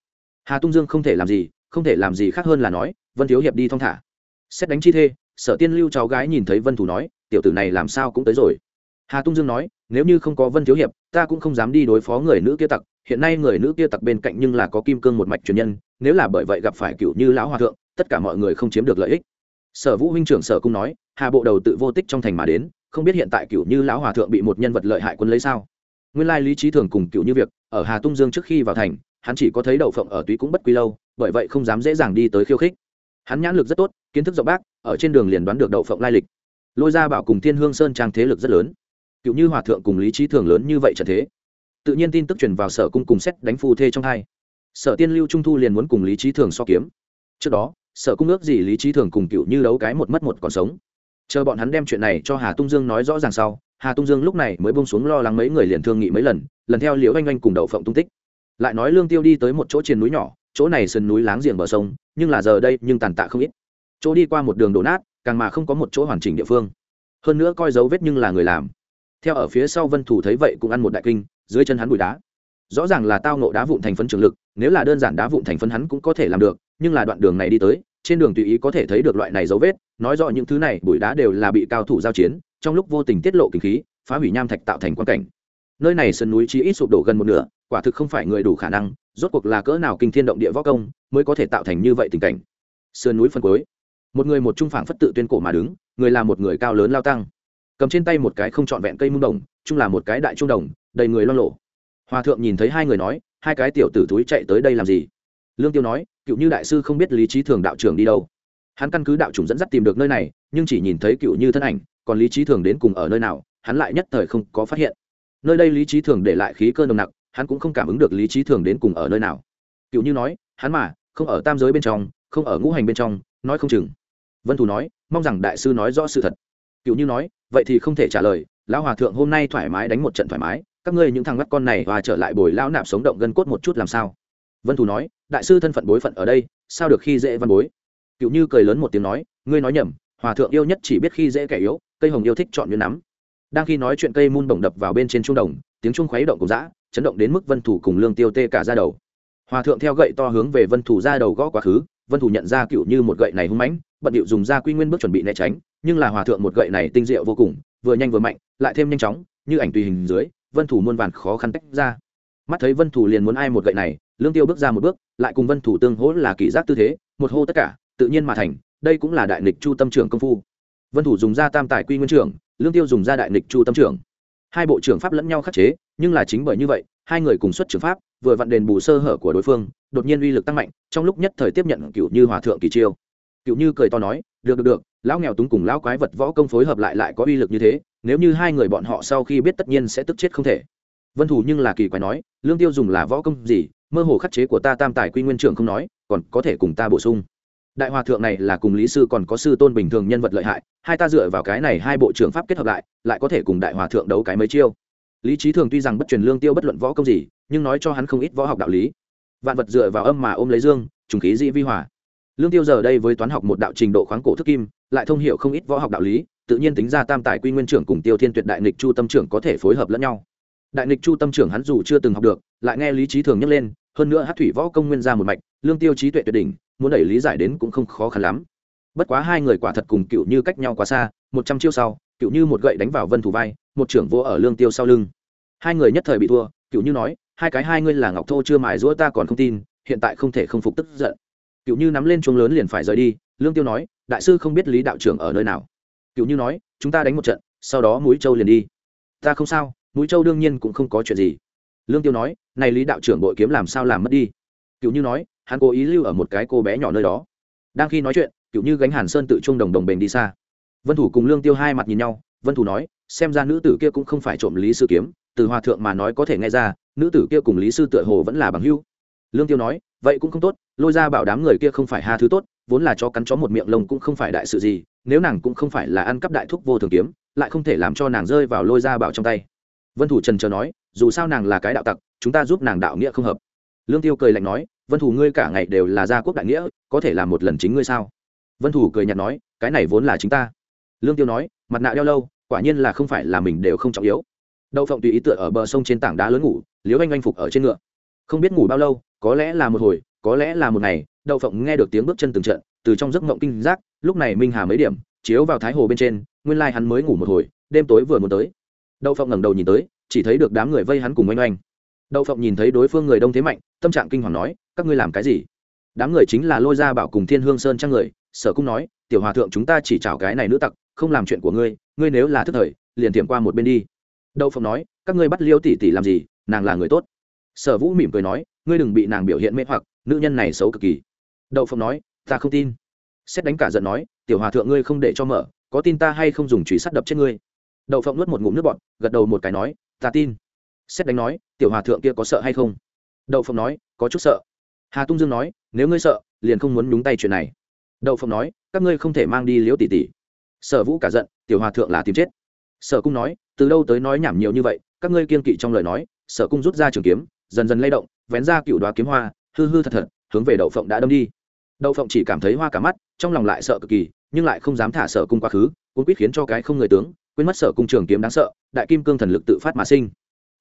[SPEAKER 1] Hà tung dương không thể làm gì, không thể làm gì khác hơn là nói, vân thiếu hiệp đi thong thả. Xét đánh chi thê, sở tiên lưu cháu gái nhìn thấy vân thủ nói, tiểu tử này làm sao cũng tới rồi. Hà tung dương nói, nếu như không có vân thiếu hiệp, ta cũng không dám đi đối phó người nữ kia tặc hiện nay người nữ kia tặc bên cạnh nhưng là có kim cương một mạch truyền nhân, nếu là bởi vậy gặp phải cựu như lão hòa thượng, tất cả mọi người không chiếm được lợi ích. Sở vũ huynh trưởng sở cung nói, hà bộ đầu tự vô tích trong thành mà đến, không biết hiện tại cựu như lão hòa thượng bị một nhân vật lợi hại quân lấy sao? Nguyên lai lý trí thường cùng cựu như việc, ở hà tung dương trước khi vào thành, hắn chỉ có thấy đậu phộng ở túy cũng bất quy lâu, bởi vậy không dám dễ dàng đi tới khiêu khích. Hắn nhãn lực rất tốt, kiến thức rộng bác, ở trên đường liền đoán được đậu phộng lai lịch. Lôi ra bảo cùng thiên hương sơn trang thế lực rất lớn. Cựu như hòa thượng cùng lý trí thường lớn như vậy trận thế tự nhiên tin tức truyền vào sở cung cùng xét đánh phu thê trong hai. Sở tiên lưu trung thu liền muốn cùng lý trí thường so kiếm. Trước đó, sở cung ước gì lý trí thường cùng cựu như đấu cái một mất một còn sống. Chờ bọn hắn đem chuyện này cho hà tung dương nói rõ ràng sau, hà tung dương lúc này mới bông xuống lo lắng mấy người liền thương nghị mấy lần lần theo liễu anh anh cùng đậu phộng tung tích. Lại nói lương tiêu đi tới một chỗ trên núi nhỏ, chỗ này sườn núi láng giềng bờ sông, nhưng là giờ đây nhưng tàn tạ không ít. Chỗ đi qua một đường đổ nát, càng mà không có một chỗ hoàn chỉnh địa phương. Hơn nữa coi dấu vết nhưng là người làm theo ở phía sau vân thủ thấy vậy cũng ăn một đại kinh, dưới chân hắn bụi đá. Rõ ràng là tao nộ đá vụn thành phấn trường lực, nếu là đơn giản đá vụn thành phấn hắn cũng có thể làm được, nhưng là đoạn đường này đi tới, trên đường tùy ý có thể thấy được loại này dấu vết, nói rõ những thứ này bụi đá đều là bị cao thủ giao chiến, trong lúc vô tình tiết lộ kinh khí, phá hủy nham thạch tạo thành quan cảnh. Nơi này sườn núi chỉ ít sụp đổ gần một nửa, quả thực không phải người đủ khả năng, rốt cuộc là cỡ nào kinh thiên động địa võ công mới có thể tạo thành như vậy tình cảnh. Sườn núi phân cuối. Một người một trung phảng phất tự tuyên cổ mà đứng, người là một người cao lớn lao tăng cầm trên tay một cái không trọn vẹn cây mung đồng, chung là một cái đại trung đồng, đầy người lo lộ hòa thượng nhìn thấy hai người nói, hai cái tiểu tử túi chạy tới đây làm gì? Lương tiêu nói, cựu như đại sư không biết lý trí thường đạo trưởng đi đâu. Hắn căn cứ đạo chủng dẫn dắt tìm được nơi này, nhưng chỉ nhìn thấy cựu như thân ảnh, còn lý trí thường đến cùng ở nơi nào, hắn lại nhất thời không có phát hiện. Nơi đây lý trí thường để lại khí cơ nồng nặc, hắn cũng không cảm ứng được lý trí thường đến cùng ở nơi nào. Cựu như nói, hắn mà, không ở tam giới bên trong, không ở ngũ hành bên trong, nói không chừng. Vân thủ nói, mong rằng đại sư nói rõ sự thật cựu như nói, vậy thì không thể trả lời, lão hòa thượng hôm nay thoải mái đánh một trận thoải mái, các ngươi những thằng ngắt con này và trở lại bồi lão nạp sống động gân cốt một chút làm sao? Vân thủ nói, đại sư thân phận bối phận ở đây, sao được khi dễ văn bối? Cựu như cười lớn một tiếng nói, ngươi nói nhầm, hòa thượng yêu nhất chỉ biết khi dễ kẻ yếu, cây hồng yêu thích chọn như nắm. Đang khi nói chuyện cây mun bổng đập vào bên trên trung đồng, tiếng chuông khuấy động cùng dã, chấn động đến mức vân thủ cùng lương tiêu tê cả ra đầu. Hòa thượng theo gậy to hướng về vân thủ ra đầu gõ quá khứ, vân thủ nhận ra cựu như một gậy này hung mãnh bận điệu dùng ra quy nguyên bước chuẩn bị né tránh, nhưng là hòa thượng một gậy này tinh diệu vô cùng, vừa nhanh vừa mạnh, lại thêm nhanh chóng, như ảnh tùy hình dưới, vân thủ muôn vàn khó khăn tách ra. Mắt thấy vân thủ liền muốn ai một gậy này, lương tiêu bước ra một bước, lại cùng vân thủ tương hỗ là kỷ giác tư thế, một hô tất cả, tự nhiên mà thành, đây cũng là đại nịch chu tâm trưởng công phu. Vân thủ dùng ra tam tài quy nguyên trưởng, lương tiêu dùng ra đại nịch chu tâm trưởng. Hai bộ trưởng pháp lẫn nhau khắc chế, nhưng là chính bởi như vậy, hai người cùng xuất trưởng pháp, vừa vặn đền bù sơ hở của đối phương, đột nhiên uy lực tăng mạnh, trong lúc nhất thời tiếp nhận cựu như hòa thượng kỳ chiêu cựu như cười to nói, được được được, lão nghèo túng cùng lão quái vật võ công phối hợp lại lại có uy lực như thế, nếu như hai người bọn họ sau khi biết tất nhiên sẽ tức chết không thể. Vân thủ nhưng là kỳ quái nói, lương tiêu dùng là võ công gì? Mơ hồ khắc chế của ta tam tài quy nguyên trưởng không nói, còn có thể cùng ta bổ sung. Đại hòa thượng này là cùng lý sư còn có sư tôn bình thường nhân vật lợi hại, hai ta dựa vào cái này hai bộ trưởng pháp kết hợp lại lại có thể cùng đại hòa thượng đấu cái mấy chiêu. Lý trí thường tuy rằng bất truyền lương tiêu bất luận võ công gì, nhưng nói cho hắn không ít võ học đạo lý. Vạn vật dựa vào âm mà ôm lấy dương, trùng khí dĩ vi hòa lương tiêu giờ đây với toán học một đạo trình độ khoáng cổ thức kim, lại thông hiểu không ít võ học đạo lý, tự nhiên tính ra tam tài quy nguyên trưởng cùng tiêu thiên tuyệt đại Nịch chu tâm trưởng có thể phối hợp lẫn nhau. Đại Nịch chu tâm trưởng hắn dù chưa từng học được, lại nghe lý trí thường nhắc lên, hơn nữa hát thủy võ công nguyên ra một mạch, lương tiêu trí tuệ tuyệt đỉnh, muốn đẩy lý giải đến cũng không khó khăn lắm. Bất quá hai người quả thật cùng cựu như cách nhau quá xa, một trăm chiêu sau, cựu như một gậy đánh vào vân thủ vai, một trưởng vô ở lương tiêu sau lưng. Hai người nhất thời bị thua, cựu như nói, hai cái hai ngươi là ngọc thô chưa mài rũa ta còn không tin, hiện tại không thể không phục tức giận cựu như nắm lên chuông lớn liền phải rời đi, lương tiêu nói, đại sư không biết lý đạo trưởng ở nơi nào. Cựu như nói, chúng ta đánh một trận, sau đó mũi châu liền đi. Ta không sao, mũi châu đương nhiên cũng không có chuyện gì. Lương tiêu nói, này lý đạo trưởng bội kiếm làm sao làm mất đi? Cựu như nói, hắn cố ý lưu ở một cái cô bé nhỏ nơi đó. Đang khi nói chuyện, cựu như gánh hàn sơn tự trung đồng đồng bền đi xa. Vân thủ cùng lương tiêu hai mặt nhìn nhau, vân thủ nói, xem ra nữ tử kia cũng không phải trộm lý sư kiếm, từ hòa thượng mà nói có thể nghe ra, nữ tử kia cùng lý sư tựa hồ vẫn là bằng hưu lương tiêu nói vậy cũng không tốt, lôi ra bảo đám người kia không phải ha thứ tốt, vốn là cho cắn chó một miệng lông cũng không phải đại sự gì, nếu nàng cũng không phải là ăn cắp đại thúc vô thường kiếm, lại không thể làm cho nàng rơi vào lôi ra bảo trong tay. Vân thủ trần chờ nói, dù sao nàng là cái đạo tặc, chúng ta giúp nàng đạo nghĩa không hợp. Lương tiêu cười lạnh nói, vân thủ ngươi cả ngày đều là gia quốc đại nghĩa, có thể làm một lần chính ngươi sao? Vân thủ cười nhạt nói, cái này vốn là chính ta. Lương tiêu nói, mặt nạ đeo lâu, quả nhiên là không phải là mình đều không trọng yếu. Đậu phộng tùy ý tựa ở bờ sông trên tảng đá lớn ngủ liếu anh anh phục ở trên ngựa. Không biết ngủ bao lâu có lẽ là một hồi, có lẽ là một ngày, đậu phộng nghe được tiếng bước chân từng trận, từ trong giấc mộng kinh giác, lúc này minh hà mấy điểm, chiếu vào thái hồ bên trên, nguyên lai hắn mới ngủ một hồi, đêm tối vừa muốn tới. Đậu phộng ngẩng đầu nhìn tới, chỉ thấy được đám người vây hắn cùng oanh oanh. Đậu phộng nhìn thấy đối phương người đông thế mạnh, tâm trạng kinh hoàng nói, các ngươi làm cái gì? Đám người chính là lôi ra bảo cùng thiên hương sơn trang người, sở cung nói, tiểu hòa thượng chúng ta chỉ chào cái này nữ tặc, không làm chuyện của ngươi ngươi nếu là thức thời, liền tiệm qua một bên đi. Đậu phộng nói, các ngươi bắt liêu tỷ tỷ làm gì, nàng là người tốt. Sở vũ mỉm cười nói ngươi đừng bị nàng biểu hiện mê hoặc, nữ nhân này xấu cực kỳ. Đậu phộng nói, ta không tin. Xét đánh cả giận nói, tiểu hòa thượng ngươi không để cho mở, có tin ta hay không dùng chùy sắt đập chết ngươi? Đậu phộng nuốt một ngụm nước bọt, gật đầu một cái nói, ta tin. Xét đánh nói, tiểu hòa thượng kia có sợ hay không? Đậu phộng nói, có chút sợ. Hà tung dương nói, nếu ngươi sợ, liền không muốn nhúng tay chuyện này. Đậu phộng nói, các ngươi không thể mang đi liễu tỷ tỷ. Sở vũ cả giận, tiểu hòa thượng là tìm chết. Sở cung nói, từ đâu tới nói nhảm nhiều như vậy, các ngươi kiên kỵ trong lời nói, sở cung rút ra trường kiếm, dần dần lay động vén ra cựu đoá kiếm hoa hư hư thật thật hướng về đậu phộng đã đâm đi. Đậu phộng chỉ cảm thấy hoa cả mắt trong lòng lại sợ cực kỳ nhưng lại không dám thả sở cung quá khứ cũng quyết khiến cho cái không người tướng quên mất sở cung trường kiếm đáng sợ đại kim cương thần lực tự phát mà sinh.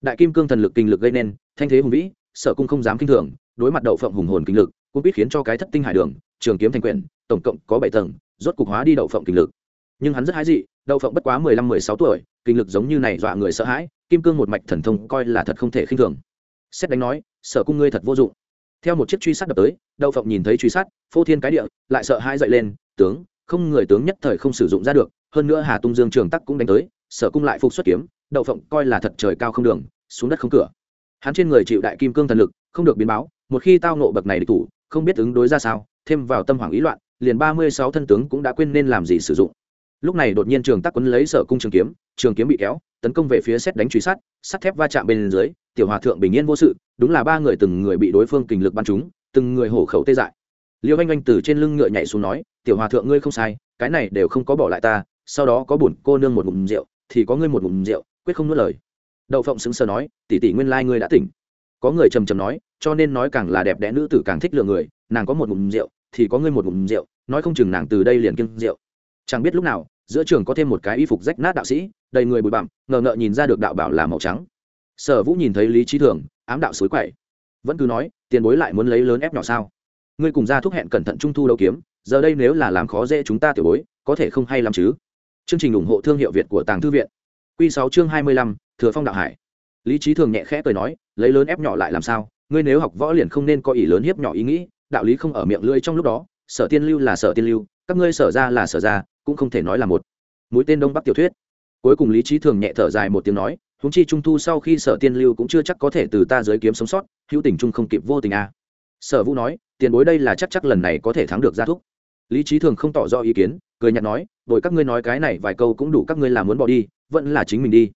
[SPEAKER 1] Đại kim cương thần lực kinh lực gây nên thanh thế hùng vĩ sở cung không dám kinh thường đối mặt đậu phộng hùng hồn kinh lực cũng quyết khiến cho cái thất tinh hải đường trường kiếm thành quyền, tổng cộng có bảy tầng rốt cục hóa đi đậu phộng kinh lực. Nhưng hắn rất hái dị đậu phộng bất quá mười lăm mười sáu tuổi kinh lực giống như này dọa người sợ hãi kim cương một mạch thần thông coi là thật không thể khinh thường xét đánh nói, sở cung ngươi thật vô dụng. Theo một chiếc truy sát đập tới, đậu phộng nhìn thấy truy sát, phô thiên cái địa, lại sợ hãi dậy lên, tướng, không người tướng nhất thời không sử dụng ra được, hơn nữa hà tung dương trường tắc cũng đánh tới, sở cung lại phục xuất kiếm, đậu phộng coi là thật trời cao không đường, xuống đất không cửa. Hắn trên người chịu đại kim cương thần lực, không được biến báo, một khi tao nộ bậc này địch thủ, không biết ứng đối ra sao, thêm vào tâm hoảng ý loạn, liền ba mươi sáu thân tướng cũng đã quên nên làm gì sử dụng lúc này đột nhiên trường tác quấn lấy sở cung trường kiếm trường kiếm bị kéo, tấn công về phía xét đánh truy sát, sắt thép va chạm bên dưới, tiểu hòa thượng bình yên vô sự, đúng là ba người từng người bị đối phương kình lực bắn trúng, từng người hổ khẩu tê dại. Liêu anh anh từ trên lưng ngựa nhảy xuống nói, tiểu hòa thượng ngươi không sai, cái này đều không có bỏ lại ta, sau đó có bổn cô nương một ngụm rượu, thì có ngươi một ngụm rượu, quyết không nuốt lời. Đậu phộng xứng sờ nói, tỷ tỷ nguyên lai ngươi đã tỉnh. Có người trầm trầm nói, cho nên nói càng là đẹp đẽ nữ tử càng thích lừa người, nàng có một ngụm rượu, thì có ngươi một ngụm rượu, nói không chừng nàng từ đây liền kiêng rượu. Chẳng biết lúc nào giữa trường có thêm một cái y phục rách nát đạo sĩ, đầy người bụi bặm, ngờ ngợ nhìn ra được đạo bảo là màu trắng. Sở vũ nhìn thấy lý trí thường, ám đạo suối quậy. Vẫn cứ nói, tiền bối lại muốn lấy lớn ép nhỏ sao? Ngươi cùng ra thúc hẹn cẩn thận trung thu đấu kiếm, giờ đây nếu là làm khó dễ chúng ta tiểu bối, có thể không hay lắm chứ? Chương trình ủng hộ thương hiệu việt của tàng thư viện. Q sáu chương hai mươi lăm, thừa phong đạo hải. Lý trí thường nhẹ khẽ cười nói, lấy lớn ép nhỏ lại làm sao? Ngươi nếu học võ liền không nên có ý lớn hiếp nhỏ ý nghĩ, đạo lý không ở miệng lưỡi trong lúc đó, sở tiên lưu là sở tiên lưu, các ngươi sở ra là sở ra cũng không thể nói là một. Mũi tên đông bắc tiểu thuyết. Cuối cùng lý trí thường nhẹ thở dài một tiếng nói húng chi trung thu sau khi sở tiên lưu cũng chưa chắc có thể từ ta giới kiếm sống sót, hữu tình trung không kịp vô tình a à. sở vũ nói, tiền bối đây là chắc chắc lần này có thể thắng được gia thúc. Lý trí thường không tỏ rõ ý kiến, cười nhạt nói đội các ngươi nói cái này vài câu cũng đủ các ngươi làm muốn bỏ đi, vẫn là chính mình đi.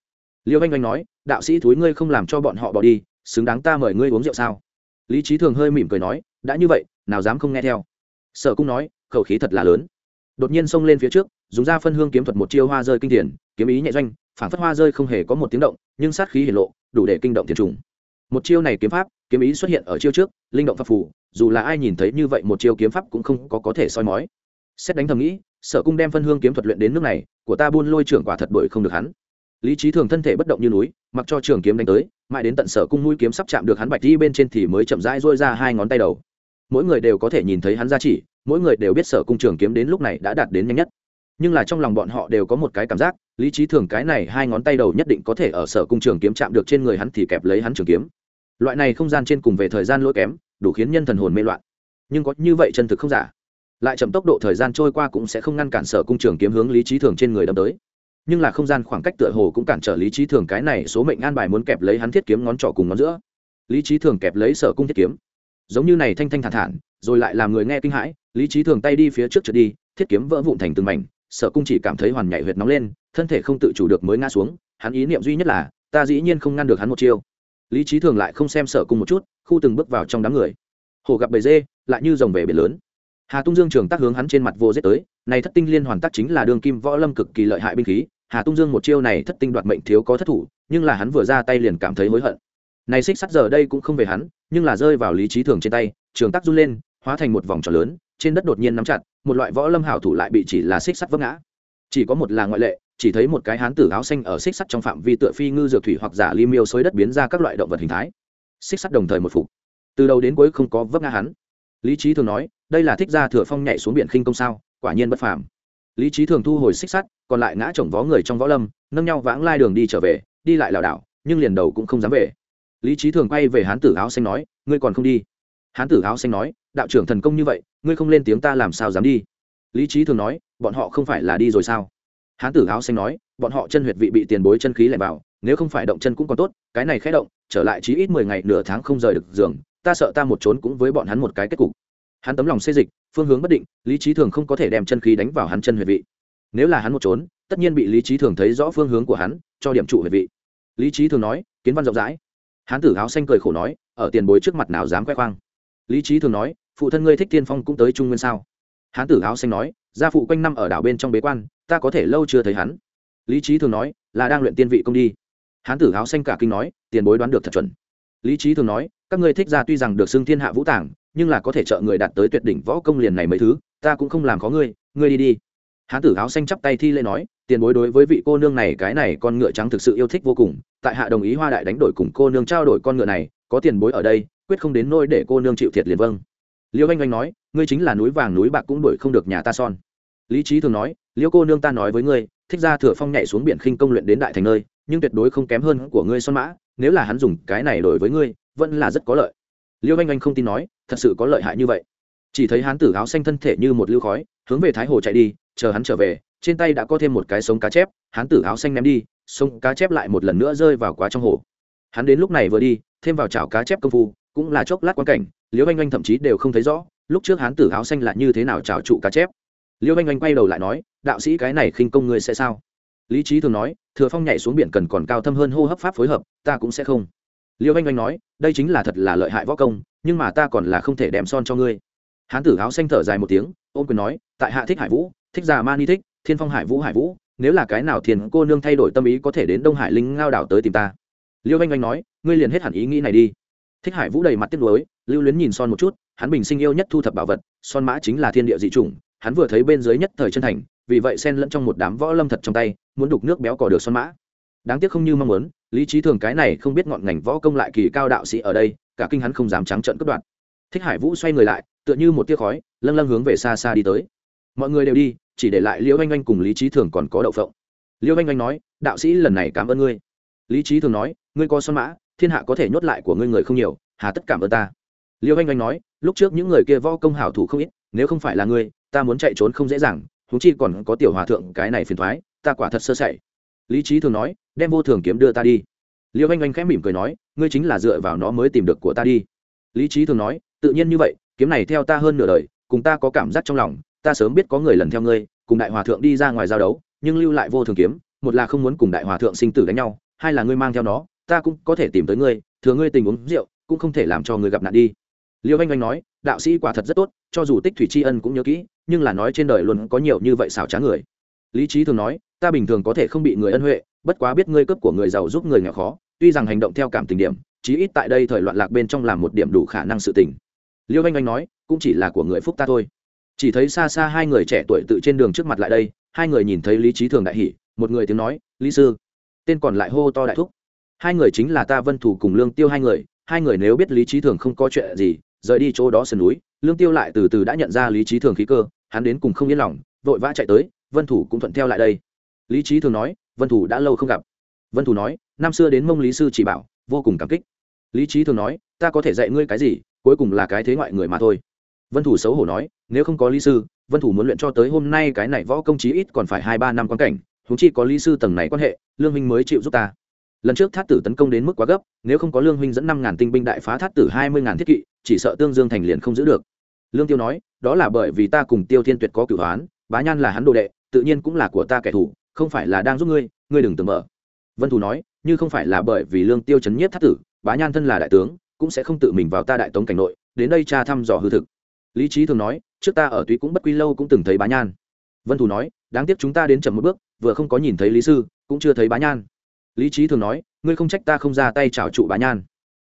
[SPEAKER 1] Liêu anh anh nói, đạo sĩ thúi ngươi không làm cho bọn họ bỏ đi, xứng đáng ta mời ngươi uống rượu sao? Lý trí thường hơi mỉm cười nói, đã như vậy, nào dám không nghe theo. Sở cũng nói, khẩu khí thật là lớn đột nhiên xông lên phía trước dùng ra phân hương kiếm thuật một chiêu hoa rơi kinh tiền kiếm ý nhẹ doanh phản phất hoa rơi không hề có một tiếng động nhưng sát khí hiển lộ đủ để kinh động thiền trùng. Một chiêu này kiếm pháp kiếm ý xuất hiện ở chiêu trước linh động pháp phù, dù là ai nhìn thấy như vậy một chiêu kiếm pháp cũng không có có thể soi mói. Xét đánh thầm nghĩ sở cung đem phân hương kiếm thuật luyện đến nước này của ta buôn lôi trưởng quả thật đổi không được hắn. Lý trí thường thân thể bất động như núi mặc cho trường kiếm đánh tới mãi đến tận sở cung mũi kiếm sắp chạm được hắn bạch đi bên trên thì mới chậm rãi rôi ra hai ngón tay đầu. Mỗi người đều có thể nhìn thấy hắn ra chỉ mỗi người đều biết sở cung trường kiếm đến lúc này đã đạt đến nhanh nhất. Nhưng là trong lòng bọn họ đều có một cái cảm giác, lý trí thường cái này hai ngón tay đầu nhất định có thể ở sở cung trường kiếm chạm được trên người hắn thì kẹp lấy hắn trường kiếm. Loại này không gian trên cùng về thời gian lỗi kém, đủ khiến nhân thần hồn mê loạn. Nhưng có như vậy chân thực không giả. Lại chậm tốc độ thời gian trôi qua cũng sẽ không ngăn cản sở cung trường kiếm hướng lý trí thường trên người đâm tới. Nhưng là không gian khoảng cách tựa hồ cũng cản trở lý trí thường cái này số mệnh an bài muốn kẹp lấy hắn thiết kiếm ngón trỏ cùng ngón giữa. Lý trí thường kẹp lấy sở cung thiết kiếm. Giống như này thanh thanh thản thản rồi lại làm người nghe kinh hãi, lý trí thường tay đi phía trước trượt đi, thiết kiếm vỡ vụn thành từng mảnh sở cung chỉ cảm thấy hoàn nhảy huyệt nóng lên, thân thể không tự chủ được mới ngã xuống, hắn ý niệm duy nhất là, ta dĩ nhiên không ngăn được hắn một chiêu. Lý trí thường lại không xem sở cung một chút, khu từng bước vào trong đám người. Hồ gặp bầy dê, lại như rồng về biển lớn. Hà tung dương trường tác hướng hắn trên mặt vô dết tới, này thất tinh liên hoàn tác chính là đường kim võ lâm cực kỳ lợi hại binh khí, hà tung dương một chiêu này thất tinh đoạt mệnh thiếu có thất thủ, nhưng là hắn vừa ra tay liền cảm thấy hối hận. Này xích sắt giờ đây cũng không về hắn, nhưng là rơi vào lý trí thường trên tay, trường tác run lên hóa thành một vòng tròn lớn, trên đất đột nhiên nắm chặt, một loại võ lâm hảo thủ lại bị chỉ là xích sắt vấp ngã. Chỉ có một là ngoại lệ, chỉ thấy một cái hán tử áo xanh ở xích sắt trong phạm vi tựa phi ngư dược thủy hoặc giả li miêu xối đất biến ra các loại động vật hình thái. Xích sắt đồng thời một phục. Từ đầu đến cuối không có vấp ngã hắn. Lý trí thường nói, đây là thích gia thừa phong nhảy xuống biển khinh công sao, quả nhiên bất phàm. Lý trí thường thu hồi xích sắt, còn lại ngã chồng vó người trong võ lâm, nâng nhau vãng lai đường đi trở về, đi lại lảo đảo, nhưng liền đầu cũng không dám về. Lý trí thường quay về hán tử áo xanh nói, ngươi còn không đi? Hán tử áo xanh nói, đạo trưởng thần công như vậy, ngươi không lên tiếng ta làm sao dám đi? Lý trí thường nói, bọn họ không phải là đi rồi sao? Hán tử áo xanh nói, bọn họ chân huyệt vị bị tiền bối chân khí lẻn vào, nếu không phải động chân cũng còn tốt, cái này khẽ động, trở lại chí ít mười ngày nửa tháng không rời được giường, ta sợ ta một trốn cũng với bọn hắn một cái kết cục. Hắn tấm lòng xê dịch, phương hướng bất định, lý trí thường không có thể đem chân khí đánh vào hắn chân huyệt vị. Nếu là hắn một trốn, tất nhiên bị lý trí thường thấy rõ phương hướng của hắn, cho điểm trụ huyệt vị. Lý trí thường nói, kiến văn rộng rãi. Hán tử áo xanh cười khổ nói, ở tiền bối trước mặt nào dám khoe khoang? Lý trí thường nói, phụ thân ngươi thích tiên phong cũng tới trung nguyên sao? Hán tử áo xanh nói, gia phụ quanh năm ở đảo bên trong bế quan, ta có thể lâu chưa thấy hắn. Lý trí thường nói, là đang luyện tiên vị công đi. Hán tử áo xanh cả kinh nói, tiền bối đoán được thật chuẩn. Lý trí thường nói, các ngươi thích ra tuy rằng được xưng thiên hạ vũ tàng, nhưng là có thể trợ người đạt tới tuyệt đỉnh võ công liền này mấy thứ, ta cũng không làm khó ngươi ngươi đi đi. Hán tử áo xanh chắp tay thi lễ nói, tiền bối đối với vị cô nương này, cái này con ngựa trắng thực sự yêu thích vô cùng, tại hạ đồng ý hoa đại đánh đổi cùng cô nương trao đổi con ngựa này, có tiền bối ở đây quyết không đến nôi để cô nương chịu thiệt liền vâng. Liêu anh anh nói, ngươi chính là núi vàng núi bạc cũng đổi không được nhà ta son. Lý trí thường nói, liêu cô nương ta nói với ngươi, thích ra thừa phong nhảy xuống biển khinh công luyện đến đại thành nơi, nhưng tuyệt đối không kém hơn của ngươi son mã, nếu là hắn dùng cái này đổi với ngươi, vẫn là rất có lợi. Liêu anh anh không tin nói, thật sự có lợi hại như vậy. Chỉ thấy hắn tử áo xanh thân thể như một lưu khói, hướng về thái hồ chạy đi, chờ hắn trở về, trên tay đã có thêm một cái sống cá chép hắn tử áo xanh ném đi, sống cá chép lại một lần nữa rơi vào quá trong hồ. Hắn đến lúc này vừa đi, thêm vào chảo cá chép công phu cũng là chốc lát quan cảnh liễu anh anh thậm chí đều không thấy rõ, lúc trước hán tử áo xanh là như thế nào trào trụ cá chép. Liễu anh anh quay đầu lại nói, đạo sĩ, cái này khinh công ngươi sẽ sao? Lý trí thường nói, thừa phong nhảy xuống biển cần còn cao thâm hơn hô hấp pháp phối hợp, ta cũng sẽ không. Liễu anh anh nói, đây chính là thật là lợi hại võ công, nhưng mà ta còn là không thể đem son cho ngươi. Hán tử áo xanh thở dài một tiếng ôm quyền nói, tại hạ thích hải vũ, thích già ma ni thích, thiên phong hải vũ hải vũ, nếu là cái nào thiền cô nương thay đổi tâm ý có thể đến đông hải linh ngao đảo tới tìm ta. Liêu anh anh nói, ngươi liền hết hẳn ý nghĩ này đi thích hải vũ đầy mặt tiếc nuối, lưu luyến nhìn son một chút, hắn bình sinh yêu nhất thu thập bảo vật, son mã chính là thiên địa dị chủng, hắn vừa thấy bên dưới nhất thời chân thành, vì vậy xen lẫn trong một đám võ lâm thật trong tay, muốn đục nước béo cò được son mã. Đáng tiếc không như mong muốn, lý trí thường cái này không biết ngọn ngành võ công lại kỳ cao đạo sĩ ở đây, cả kinh hắn không dám trắng trợn cất đoạn thích hải vũ xoay người lại, tựa như một tia khói, lâng lâng hướng về xa xa đi tới. Mọi người đều đi, chỉ để lại liễu anh anh cùng lý trí thường còn có đậu phộng. Liễu anh anh nói, đạo sĩ lần này cảm ơn ngươi. Lý trí thường nói, ngươi có son mã thiên hạ có thể nhốt lại của ngươi người không nhiều, hà tất cảm ơn ta. Liêu anh anh nói, lúc trước những người kia võ công hảo thủ không ít, nếu không phải là ngươi, ta muốn chạy trốn không dễ dàng thú chi còn có tiểu hòa thượng cái này phiền thoái, ta quả thật sơ sẩy. Lý trí thường nói, đem vô thường kiếm đưa ta đi. Liêu anh anh khẽ mỉm cười nói, ngươi chính là dựa vào nó mới tìm được của ta đi. Lý trí thường nói, tự nhiên như vậy, kiếm này theo ta hơn nửa đời, cùng ta có cảm giác trong lòng, ta sớm biết có người lần theo ngươi, cùng đại hòa thượng đi ra ngoài giao đấu, nhưng lưu lại vô thường kiếm, một là không muốn cùng đại hòa thượng sinh tử đánh nhau, hai là ngươi mang theo nó ta cũng có thể tìm tới ngươi, thừa ngươi tình uống rượu, cũng không thể làm cho ngươi gặp nạn đi. Liêu anh anh nói, đạo sĩ quả thật rất tốt, cho dù tích thủy tri ân cũng nhớ kỹ, nhưng là nói trên đời luôn có nhiều như vậy xảo trá người. Lý trí thường nói, ta bình thường có thể không bị người ân huệ, bất quá biết ngươi cấp của người giàu giúp người nghèo khó, tuy rằng hành động theo cảm tình điểm, chí ít tại đây thời loạn lạc bên trong làm một điểm đủ khả năng sự tình. Liêu anh anh nói, cũng chỉ là của người phúc ta thôi. Chỉ thấy xa xa hai người trẻ tuổi tự trên đường trước mặt lại đây, hai người nhìn thấy lý trí thường đại hỷ một người tiếng nói, lý sư, tên còn lại hô to đại thúc hai người chính là ta vân thủ cùng lương tiêu hai người hai người nếu biết lý trí thường không có chuyện gì, rời đi chỗ đó sườn núi, lương tiêu lại từ từ đã nhận ra lý trí thường khí cơ, hắn đến cùng không yên lòng, vội vã chạy tới, vân thủ cũng thuận theo lại đây. Lý trí thường nói, vân thủ đã lâu không gặp. Vân thủ nói, năm xưa đến mông lý sư chỉ bảo, vô cùng cảm kích. Lý trí thường nói, ta có thể dạy ngươi cái gì, cuối cùng là cái thế ngoại người mà thôi. Vân thủ xấu hổ nói, nếu không có lý sư, vân thủ muốn luyện cho tới hôm nay cái này võ công chí ít còn phải hai ba năm quan cảnh húng chi có lý sư tầng này quan hệ, lương Minh mới chịu giúp ta lần trước thát tử tấn công đến mức quá gấp, nếu không có lương huynh dẫn năm ngàn tinh binh đại phá thát tử hai mươi ngàn thiết kỵ, chỉ sợ tương dương thành liền không giữ được. Lương tiêu nói, đó là bởi vì ta cùng tiêu thiên tuyệt có cửu hoán bá nhan là hắn đồ đệ, tự nhiên cũng là của ta kẻ thù, không phải là đang giúp ngươi ngươi đừng tưởng mở. Vân thủ nói, như không phải là bởi vì lương tiêu chấn nhiếp thát tử, bá nhan thân là đại tướng, cũng sẽ không tự mình vào ta đại tống cảnh nội, đến đây tra thăm dò hư thực. Lý trí thường nói, trước ta ở túy cũng bất quy lâu cũng từng thấy bá nhan. Vân thủ nói, đáng tiếc chúng ta đến chậm một bước, vừa không có nhìn thấy lý sư, cũng chưa thấy bá nhan lý trí thường nói, ngươi không trách ta không ra tay trào trụ bá nhan.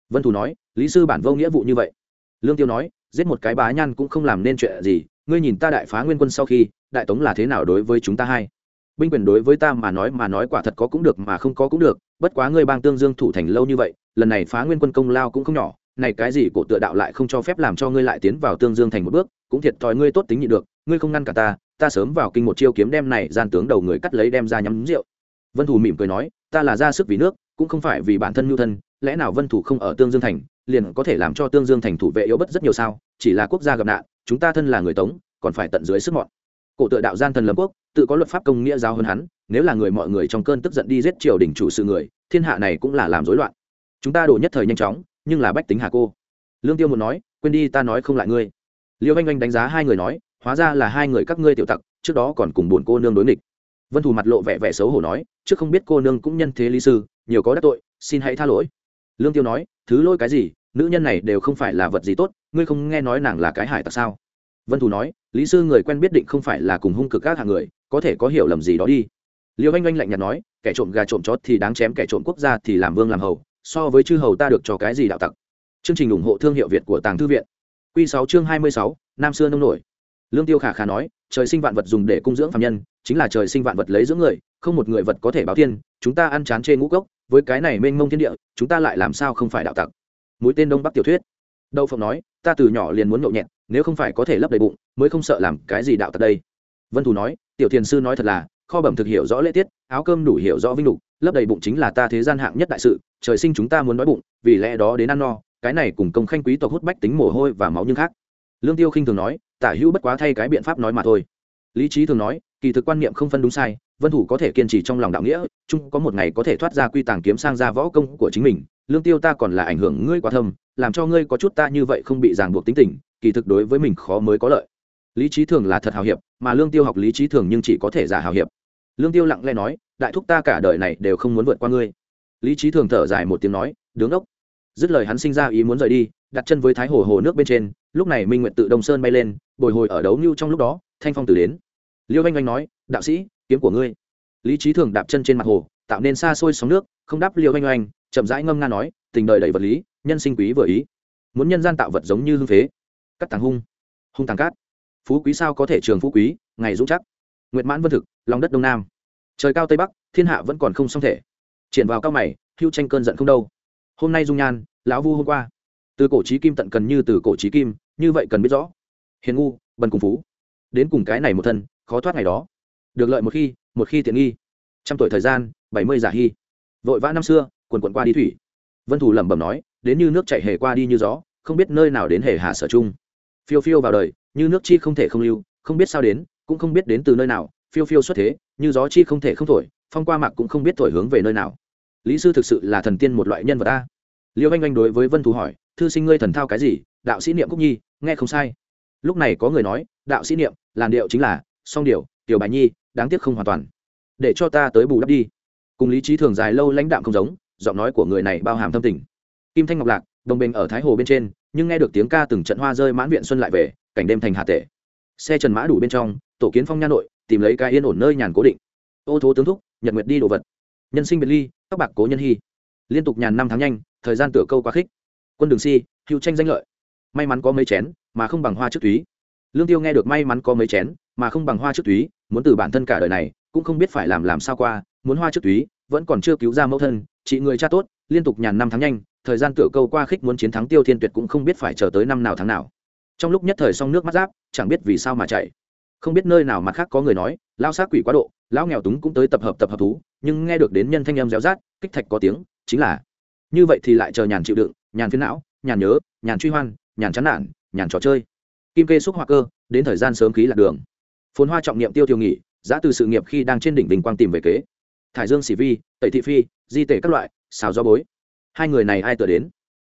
[SPEAKER 1] Vân thủ nói, lý sư bản vô nghĩa vụ như vậy. Lương tiêu nói, giết một cái bá nhan cũng không làm nên chuyện gì, ngươi nhìn ta đại phá nguyên quân sau khi, đại tống là thế nào đối với chúng ta hai binh quyền đối với ta mà nói mà nói quả thật có cũng được mà không có cũng được, bất quá ngươi bang tương dương thủ thành lâu như vậy, lần này phá nguyên quân công lao cũng không nhỏ, này cái gì cổ tựa đạo lại không cho phép làm cho ngươi lại tiến vào tương dương thành một bước, cũng thiệt thòi ngươi tốt tính nhị được, ngươi không ngăn cả ta ta sớm vào kinh một chiêu kiếm đem này gian tướng đầu người cắt lấy đem ra nhắm rượu. Vân thủ mỉm cười nói ta là ra sức vì nước, cũng không phải vì bản thân nhu thân, lẽ nào vân thủ không ở tương dương thành, liền có thể làm cho tương dương thành thủ vệ yếu bất rất nhiều sao? Chỉ là quốc gia gặp nạn, chúng ta thân là người tống, còn phải tận dưới sức mọn. Cổ tự đạo gian thần lâm quốc, tự có luật pháp công nghĩa giáo hơn hắn, nếu là người mọi người trong cơn tức giận đi giết triều đình chủ sự người, thiên hạ này cũng là làm rối loạn. Chúng ta đổ nhất thời nhanh chóng, nhưng là bách tính hà cô. Lương tiêu muốn nói, quên đi ta nói không lại ngươi. Liêu anh anh đánh giá hai người nói, hóa ra là hai người các ngươi tiểu tặc, trước đó còn cùng buồn cô nương đối nghịch vân thủ mặt lộ vẻ vẻ xấu hổ nói, trước không biết cô nương cũng nhân thế lý sư, nhiều có đắc tội, xin hãy tha lỗi. Lương tiêu nói, thứ lỗi cái gì? Nữ nhân này đều không phải là vật gì tốt, ngươi không nghe nói nàng là cái hải tặc sao? Vân thủ nói, lý sư người quen biết định không phải là cùng hung cực các hạng người, có thể có hiểu lầm gì đó đi. Liêu anh anh lạnh nhạt nói, kẻ trộm gà trộm chó thì đáng chém, kẻ trộm quốc gia thì làm vương làm hầu, so với chư hầu ta được cho cái gì đạo tặc? Chương trình ủng hộ thương hiệu việt của tàng thư viện. Q sáu chương hai mươi sáu, nam xưa nông nổi. Lương tiêu khả khả nói, trời sinh vạn vật dùng để cung dưỡng phạm nhân chính là trời sinh vạn vật lấy dưỡng người, không một người vật có thể báo thiên, chúng ta ăn chán chê ngũ cốc, với cái này mênh mông thiên địa, chúng ta lại làm sao không phải đạo tặc? Mũi tên đông bắc tiểu thuyết. Đậu phộng nói, ta từ nhỏ liền muốn nhậu nhẹt, nếu không phải có thể lấp đầy bụng, mới không sợ làm cái gì đạo tặc đây. Vân thù nói, tiểu thiền sư nói thật là, kho bẩm thực hiểu rõ lễ tiết, áo cơm đủ hiểu rõ vinh lục lấp đầy bụng chính là ta thế gian hạng nhất đại sự, trời sinh chúng ta muốn nói bụng, vì lẽ đó đến ăn no, cái này cùng công khanh quý tộc hút bách tính mồ hôi và máu nhưng khác. Lương tiêu khinh thường nói, tả hữu bất quá thay cái biện pháp nói mà thôi. Lý trí thường nói kỳ thực quan niệm không phân đúng sai, vân thủ có thể kiên trì trong lòng đạo nghĩa, chung có một ngày có thể thoát ra quy tàng kiếm sang ra võ công của chính mình. Lương tiêu ta còn là ảnh hưởng ngươi quá thâm, làm cho ngươi có chút ta như vậy không bị ràng buộc tính tình, kỳ thực đối với mình khó mới có lợi. Lý trí thường là thật hào hiệp, mà lương tiêu học lý trí thường nhưng chỉ có thể giả hào hiệp. Lương tiêu lặng lẽ nói, đại thúc ta cả đời này đều không muốn vượt qua ngươi. Lý trí thường thở dài một tiếng nói, đứng ốc dứt lời hắn sinh ra ý muốn rời đi, đặt chân với thái hồ hồ nước bên trên, lúc này minh nguyện tự đông sơn bay lên, bồi hồi ở đấu như trong lúc đó, thanh phong tử đến liêu anh anh nói, đạo sĩ, kiếm của ngươi. Lý trí thường đạp chân trên mặt hồ, tạo nên xa xôi sóng nước, không đáp liêu anh anh, chậm rãi ngâm nga nói, tình đời đầy vật lý, nhân sinh quý vừa ý. Muốn nhân gian tạo vật giống như hương phế. Cắt tàng hung. Hung tàng cát. Phú quý sao có thể trường phú quý, ngày dũng chắc. Nguyệt mãn vân thực, lòng đất đông nam. Trời cao tây bắc, thiên hạ vẫn còn không xong thể. Triển vào cao mày, hưu tranh cơn giận không đâu. Hôm nay dung nhan, lão vu hôm qua. Từ cổ trí kim tận cần như từ cổ trí kim, như vậy cần biết rõ. Hiền ngu, bần cùng phú. Đến cùng cái này một thân khó thoát ngày đó. Được lợi một khi một khi tiện nghi. Trăm tuổi thời gian, bảy mươi giả hy. Vội vã năm xưa, quần quần qua đi thủy. Vân thủ lẩm bẩm nói, đến như nước chạy hề qua đi như gió, không biết nơi nào đến hề hạ sở chung phiêu phiêu vào đời, như nước chi không thể không lưu, không biết sao đến, cũng không biết đến từ nơi nào, phiêu phiêu xuất thế, như gió chi không thể không thổi, phong qua mạc cũng không biết thổi hướng về nơi nào. Lý sư thực sự là thần tiên một loại nhân vật ta liêu anh anh đối với vân thù hỏi, thư sinh ngươi thần thao cái gì? Đạo sĩ niệm cúc nhi, nghe không sai. Lúc này có người nói, đạo sĩ niệm, làn điệu chính là song điều, tiểu bài nhi, đáng tiếc không hoàn toàn. Để cho ta tới bù đắp đi. Cùng lý trí thường dài lâu lãnh đạm không giống, giọng nói của người này bao hàm thâm tình. Kim thanh ngọc lạc, đồng bình ở thái hồ bên trên, nhưng nghe được tiếng ca từng trận hoa rơi mãn viện xuân lại về, cảnh đêm thành hà tể xe trần mã đủ bên trong, tổ kiến phong nha nội, tìm lấy cái yên ổn nơi nhàn cố định. Ô thố tướng thúc, nhật nguyệt đi đồ vật. Nhân sinh biệt ly, các bạc cố nhân hy. Liên tục nhàn năm tháng nhanh, thời gian tựa câu quá khích. Quân đường si, hữu tranh danh lợi. May mắn có mấy chén, mà không bằng hoa trước túy lương tiêu nghe được may mắn có mấy chén, mà không bằng hoa trước túy, muốn từ bản thân cả đời này, cũng không biết phải làm làm sao qua, muốn hoa trước túy, vẫn còn chưa cứu ra mẫu thân, chị người cha tốt, liên tục nhàn năm tháng nhanh, thời gian tựa câu qua khích muốn chiến thắng tiêu thiên tuyệt cũng không biết phải chờ tới năm nào tháng nào. Trong lúc nhất thời xong nước mắt giáp, chẳng biết vì sao mà chạy. Không biết nơi nào mặt khác có người nói, lao xác quỷ quá độ, lão nghèo túng cũng tới tập hợp tập hợp thú, nhưng nghe được đến nhân thanh âm réo rát, kích thạch có tiếng, chính là, như vậy thì lại chờ nhàn chịu đựng, nhàn phiến não, nhàn nhớ, nhàn truy hoan, nhàn chán nản, nhàn trò chơi kim kê xúc hoa cơ, đến thời gian sớm khí lạc đường. Phồn hoa trọng niệm tiêu thiêu nghỉ giã từ sự nghiệp khi đang trên đỉnh bình quang tìm về kế. Thải dương xỉ vi, tẩy thị phi, di tể các loại, xào do bối. Hai người này ai tựa đến?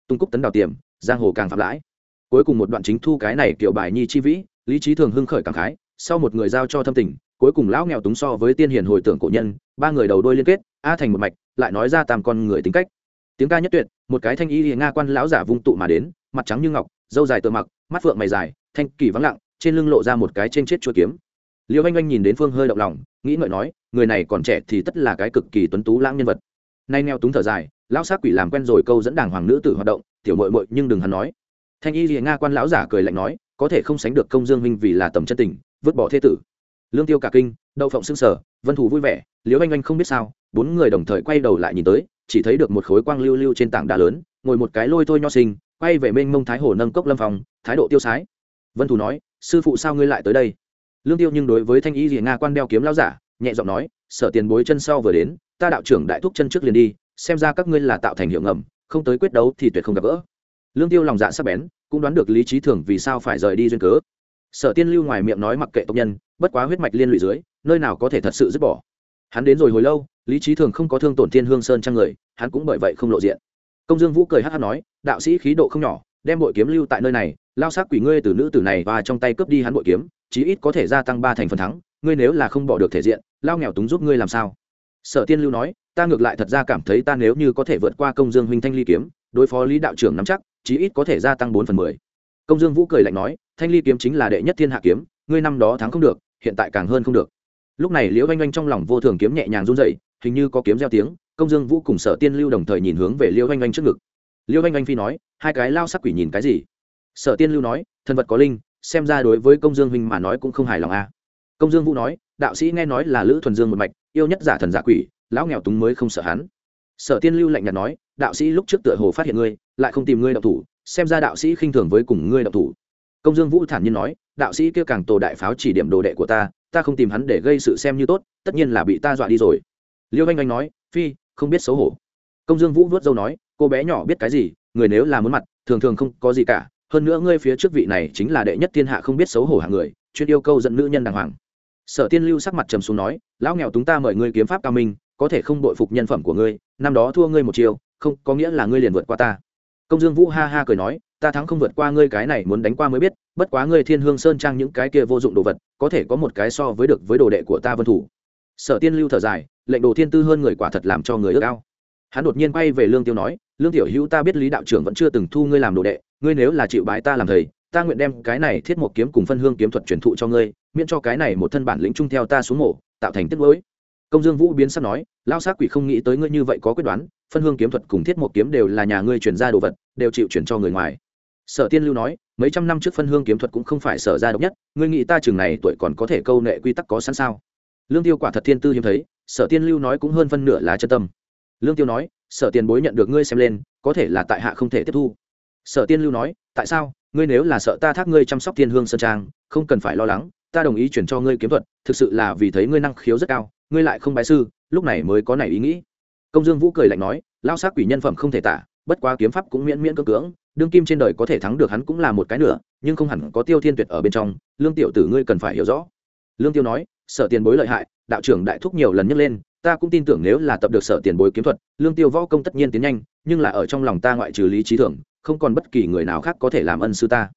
[SPEAKER 1] Tung cúc tấn đào tiềm, giang hồ càng phạm lãi. Cuối cùng một đoạn chính thu cái này kiểu bài nhi chi vĩ, lý trí thường hưng khởi cảm khái, sau một người giao cho thâm tình, cuối cùng lão nghèo túng so với tiên hiền hồi tưởng cổ nhân, ba người đầu đôi liên kết, a thành một mạch, lại nói ra tam con người tính cách. Tiếng ca nhất tuyệt, một cái thanh y nga quan lão giả vung tụ mà đến, mặt trắng như ngọc dâu dài tựa mặc, mắt phượng mày dài thanh kỳ vắng lặng, trên lưng lộ ra một cái trên chết chua kiếm. Liêu anh anh nhìn đến phương hơi động lòng, nghĩ ngợi nói, người này còn trẻ thì tất là cái cực kỳ tuấn tú lãng nhân vật. Nay neo túng thở dài, lão sát quỷ làm quen rồi câu dẫn đảng hoàng nữ tử hoạt động, tiểu mội mội nhưng đừng hắn nói. Thanh y liền nga quan lão giả cười lạnh nói, có thể không sánh được công dương minh vì là tầm chân tình, vứt bỏ thế tử. Lương tiêu cả kinh, đậu phộng xương sở vân thủ vui vẻ liễu anh anh không biết sao, bốn người đồng thời quay đầu lại nhìn tới, chỉ thấy được một khối quang lưu lưu trên tảng đá lớn, ngồi một cái lôi thôi nho sinh, quay về mênh mông thái hồ nâng cốc lâm phòng thái độ tiêu sái vân thủ nói, sư phụ sao ngươi lại tới đây? Lương tiêu nhưng đối với thanh y rìa nga quan đeo kiếm lao giả, nhẹ giọng nói, sở tiền bối chân sau vừa đến, ta đạo trưởng đại thúc chân trước liền đi, xem ra các ngươi là tạo thành hiệu ngầm, không tới quyết đấu thì tuyệt không gặp gỡ. Lương tiêu lòng dạ sắc bén, cũng đoán được lý trí thường vì sao phải rời đi duyên cớ. Sở tiên lưu ngoài miệng nói mặc kệ tộc nhân, bất quá huyết mạch liên lụy dưới, nơi nào có thể thật sự dứt bỏ. Hắn đến rồi hồi lâu, lý trí thường không có thương tổn thiên hương sơn trang người, hắn cũng bởi vậy không lộ diện. Công dương vũ cười hát hát nói, đạo sĩ khí độ không nhỏ, đem bội kiếm lưu tại nơi này lao xác quỷ ngươi từ nữ tử này và trong tay cướp đi hắn bội kiếm, chí ít có thể gia tăng ba thành phần thắng, ngươi nếu là không bỏ được thể diện, lao nghèo túng giúp ngươi làm sao? Sở tiên lưu nói, ta ngược lại thật ra cảm thấy ta nếu như có thể vượt qua công dương huynh thanh ly kiếm, đối phó lý đạo trưởng nắm chắc, chí ít có thể gia tăng bốn phần mười. Công dương vũ cười lạnh nói, thanh ly kiếm chính là đệ nhất thiên hạ kiếm, ngươi năm đó thắng không được, hiện tại càng hơn không được. Lúc này liễu oanh oanh trong lòng vô thường kiếm nhẹ nhàng run dậy hình như có kiếm gieo tiếng, công dương vũ cùng sở tiên lưu đồng thời nhìn hướng về liễu oanh oanh trước ngực. Liễu oanh oanh phi nói, hai cái lao sắc quỷ nhìn cái gì? Sở tiên lưu nói, thần vật có linh, xem ra đối với công dương huynh mà nói cũng không hài lòng a à. công dương vũ nói, đạo sĩ nghe nói là lữ thuần dương một mạch, yêu nhất giả thần giả quỷ, lão nghèo túng mới không sợ hắn. Sở tiên lưu lạnh nhạt nói, đạo sĩ lúc trước tựa hồ phát hiện ngươi, lại không tìm ngươi đậu thủ, xem ra đạo sĩ khinh thường với cùng ngươi đậu thủ. Công dương vũ thản nhiên nói, đạo sĩ kia càng tổ đại pháo chỉ điểm đồ đệ của ta ta không tìm hắn để gây sự xem như tốt, tất nhiên là bị ta dọa đi rồi. Liêu anh anh nói, phi, không biết xấu hổ. Công dương vũ vớt dâu nói, cô bé nhỏ biết cái gì, người nếu là muốn mặt, thường thường không có gì cả hơn nữa ngươi phía trước vị này chính là đệ nhất thiên hạ không biết xấu hổ hạng người, chuyên yêu câu dẫn nữ nhân đàng hoàng. Sở tiên lưu sắc mặt trầm xuống nói, lão nghèo chúng ta mời ngươi kiếm pháp cao minh, có thể không đội phục nhân phẩm của ngươi, năm đó thua ngươi một chiều không, có nghĩa là ngươi liền vượt qua ta. Công dương vũ ha ha cười nói, ta thắng không vượt qua ngươi cái này muốn đánh qua mới biết, bất quá ngươi thiên hương sơn trang những cái kia vô dụng đồ vật, có thể có một cái so với được với đồ đệ của ta vân thủ. Sở tiên lưu thở dài, lệnh đồ thiên tư hơn người quả thật làm cho người ước ao. Hắn đột nhiên quay về lương tiêu nói, lương tiểu hữu ta biết lý đạo trưởng vẫn chưa từng thu ngươi làm đồ đệ ngươi nếu là chịu bái ta làm thầy, ta nguyện đem cái này thiết một kiếm cùng phân hương kiếm thuật truyền thụ cho ngươi, miễn cho cái này một thân bản lĩnh chung theo ta xuống mổ, tạo thành tiết lối công dương vũ biến sắc nói, lao xác quỷ không nghĩ tới ngươi như vậy có quyết đoán, phân hương kiếm thuật cùng thiết một kiếm đều là nhà ngươi chuyển ra đồ vật, đều chịu chuyển cho người ngoài. Sở tiên lưu nói, mấy trăm năm trước phân hương kiếm thuật cũng không phải sở ra độc nhất, ngươi nghĩ ta chừng này tuổi còn có thể câu nệ quy tắc có sẵn sao? Lương tiêu quả thật thiên tư hiếm thấy, sở tiên lưu nói cũng hơn phân nửa là chân tâm. Lương tiêu nói, sở tiền bối nhận được ngươi xem lên, có thể là tại hạ không thể tiếp thu sở tiên lưu nói, tại sao? Ngươi nếu là sợ ta thác ngươi chăm sóc thiên hương sơn trang, không cần phải lo lắng, ta đồng ý chuyển cho ngươi kiếm thuật, thực sự là vì thấy ngươi năng khiếu rất cao, ngươi lại không bái sư, lúc này mới có này ý nghĩ. Công dương vũ cười lạnh nói lao sát quỷ nhân phẩm không thể tả, bất quá kiếm pháp cũng miễn miễn cơ cưỡng, đương kim trên đời có thể thắng được hắn cũng là một cái nữa nhưng không hẳn có tiêu thiên tuyệt ở bên trong, lương tiểu tử ngươi cần phải hiểu rõ. Lương tiêu nói, sở tiền bối lợi hại, đạo trưởng đại thúc nhiều lần nhắc lên, ta cũng tin tưởng nếu là tập được sở tiền bối kiếm thuật, lương tiêu võ công tất nhiên tiến nhanh, nhưng là ở trong lòng ta ngoại trừ lý trí thưởng không còn bất kỳ người nào khác có thể làm ân sư ta.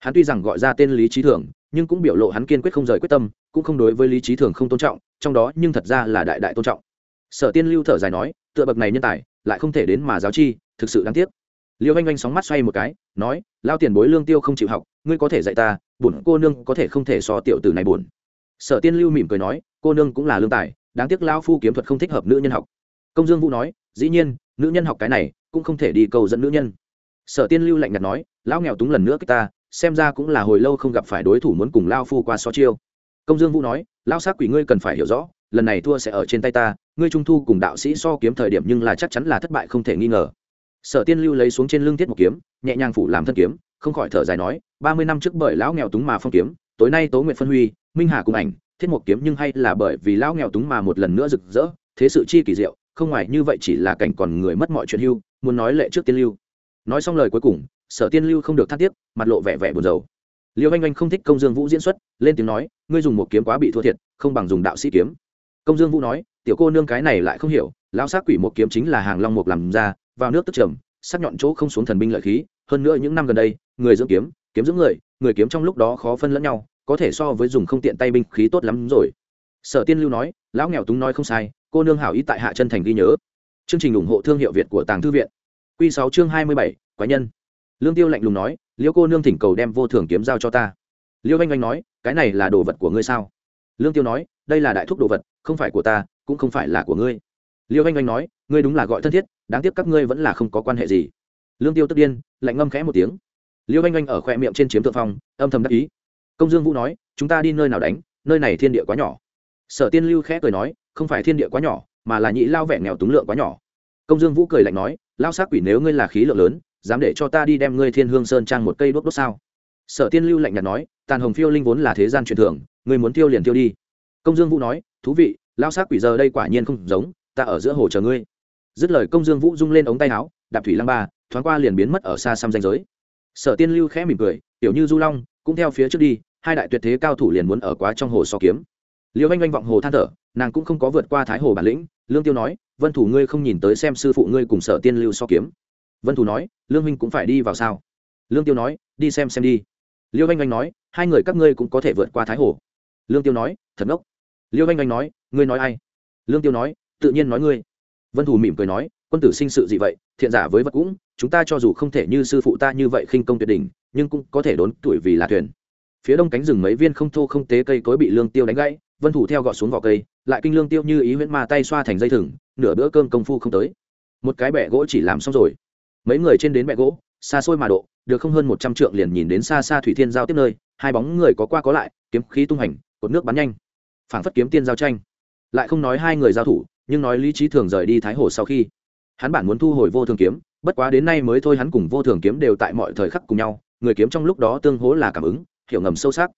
[SPEAKER 1] Hắn tuy rằng gọi ra tên lý trí thưởng nhưng cũng biểu lộ hắn kiên quyết không rời quyết tâm, cũng không đối với lý trí thường không tôn trọng, trong đó nhưng thật ra là đại đại tôn trọng. Sở tiên lưu thở dài nói, tựa bậc này nhân tài, lại không thể đến mà giáo chi, thực sự đáng tiếc. Liêu anh anh sóng mắt xoay một cái, nói, lao tiền bối lương tiêu không chịu học, ngươi có thể dạy ta, bổn cô nương có thể không thể so tiểu tử này buồn. Sở tiên lưu mỉm cười nói, cô nương cũng là lương tài, đáng tiếc lao phu kiếm thuật không thích hợp nữ nhân học. Công dương vũ nói, dĩ nhiên, nữ nhân học cái này, cũng không thể đi cầu dẫn nữ nhân sở tiên lưu lạnh nhạt nói, lão nghèo túng lần nữa cái ta, xem ra cũng là hồi lâu không gặp phải đối thủ muốn cùng lao phu qua so chiêu. Công dương vũ nói lao sát quỷ ngươi cần phải hiểu rõ, lần này thua sẽ ở trên tay ta, ngươi trung thu cùng đạo sĩ so kiếm thời điểm nhưng là chắc chắn là thất bại không thể nghi ngờ. Sở tiên lưu lấy xuống trên lưng thiết một kiếm, nhẹ nhàng phủ làm thân kiếm, không khỏi thở dài nói, ba mươi năm trước bởi lão nghèo túng mà phong kiếm, tối nay tố nguyện phân huy, minh hà cùng ảnh, thiết một kiếm nhưng hay là bởi vì lão nghèo túng mà một lần nữa rực rỡ, thế sự chi kỳ diệu, không ngoài như vậy chỉ là cảnh còn người mất mọi chuyện hưu, muốn nói lệ trước tiên lưu nói xong lời cuối cùng, sở tiên lưu không được thắt tiếp mặt lộ vẻ vẻ buồn rầu. Liêu anh anh không thích công dương vũ diễn xuất, lên tiếng nói, ngươi dùng một kiếm quá bị thua thiệt, không bằng dùng đạo sĩ kiếm. Công dương vũ nói, tiểu cô nương cái này lại không hiểu, lão sát quỷ một kiếm chính là hàng long mục làm ra, vào nước tức trầm, sắc nhọn chỗ không xuống thần binh lợi khí, hơn nữa những năm gần đây, người dưỡng kiếm kiếm dưỡng người người kiếm trong lúc đó khó phân lẫn nhau, có thể so với dùng không tiện tay binh khí tốt lắm rồi. Sở tiên lưu nói, lão nghèo túng nói không sai, cô nương hảo ý tại hạ chân thành ghi nhớ. Chương trình ủng hộ thương hiệu việt của tàng thư viện. Quy sáu chương hai mươi bảy, quái nhân. Lương tiêu lạnh lùng nói, liêu cô nương thỉnh cầu đem vô thưởng kiếm giao cho ta. Liêu anh anh nói, cái này là đồ vật của ngươi sao? Lương tiêu nói, đây là đại thúc đồ vật, không phải của ta, cũng không phải là của ngươi. Liêu anh anh nói, ngươi đúng là gọi thân thiết, đáng tiếc các ngươi vẫn là không có quan hệ gì. Lương tiêu tức điên, lạnh ngâm khẽ một tiếng. Liêu anh anh ở khóe miệng trên chiếm thượng phong, âm thầm đắc ý. Công dương vũ nói, chúng ta đi nơi nào đánh, nơi này thiên địa quá nhỏ. Sở tiên lưu khẽ cười nói, không phải thiên địa quá nhỏ, mà là nhị lao vẻ nghèo túng lượng quá nhỏ. Công dương vũ cười lạnh nói lao sát quỷ nếu ngươi là khí lượng lớn, dám để cho ta đi đem ngươi thiên hương sơn trang một cây đốt đốt sao? Sở tiên lưu lạnh nhạt nói, tàn hồng phiêu linh vốn là thế gian truyền thường, ngươi muốn tiêu liền tiêu đi. Công dương vũ nói, thú vị, lao sát quỷ giờ đây quả nhiên không giống, ta ở giữa hồ chờ ngươi. Dứt lời công dương vũ rung lên ống tay áo, đạp thủy lăng ba, thoáng qua liền biến mất ở xa xăm danh giới. Sở tiên lưu khẽ mỉm cười, tiểu như du long, cũng theo phía trước đi, hai đại tuyệt thế cao thủ liền muốn ở quá trong hồ so kiếm. Liêu anh anh vọng hồ than thở, nàng cũng không có vượt qua thái hồ bản lĩnh, lương tiêu nói vân thủ ngươi không nhìn tới xem sư phụ ngươi cùng sở tiên lưu so kiếm. Vân thủ nói, lương minh cũng phải đi vào sao? Lương tiêu nói, đi xem xem đi. Liêu anh anh nói, hai người các ngươi cũng có thể vượt qua thái hồ. Lương tiêu nói, thật ngốc. Liêu anh anh nói, ngươi nói ai? Lương tiêu nói, tự nhiên nói ngươi. Vân thủ mỉm cười nói, quân tử sinh sự gì vậy? Thiện giả với vật cũng, chúng ta cho dù không thể như sư phụ ta như vậy khinh công tuyệt đỉnh, nhưng cũng có thể đốn tuổi vì là thuyền. Phía đông cánh rừng mấy viên không thô không tế cây cối bị lương tiêu đánh gãy, vân thủ theo gọt xuống vỏ cây, lại kinh lương tiêu như ý huyễn ma tay xoa thành dây thừng nửa bữa cơm công phu không tới. Một cái bẹ gỗ chỉ làm xong rồi. Mấy người trên đến bẹ gỗ, xa xôi mà độ, được không hơn một trăm trượng liền nhìn đến xa xa thủy thiên giao tiếp nơi, hai bóng người có qua có lại, kiếm khí tung hành, cột nước bắn nhanh. Phảng phất kiếm tiên giao tranh. Lại không nói hai người giao thủ, nhưng nói lý trí thường rời đi thái hồ sau khi, hắn bản muốn thu hồi vô thường kiếm, bất quá đến nay mới thôi hắn cùng vô thường kiếm đều tại mọi thời khắc cùng nhau, người kiếm trong lúc đó tương hố là cảm ứng, hiểu ngầm sâu sắc.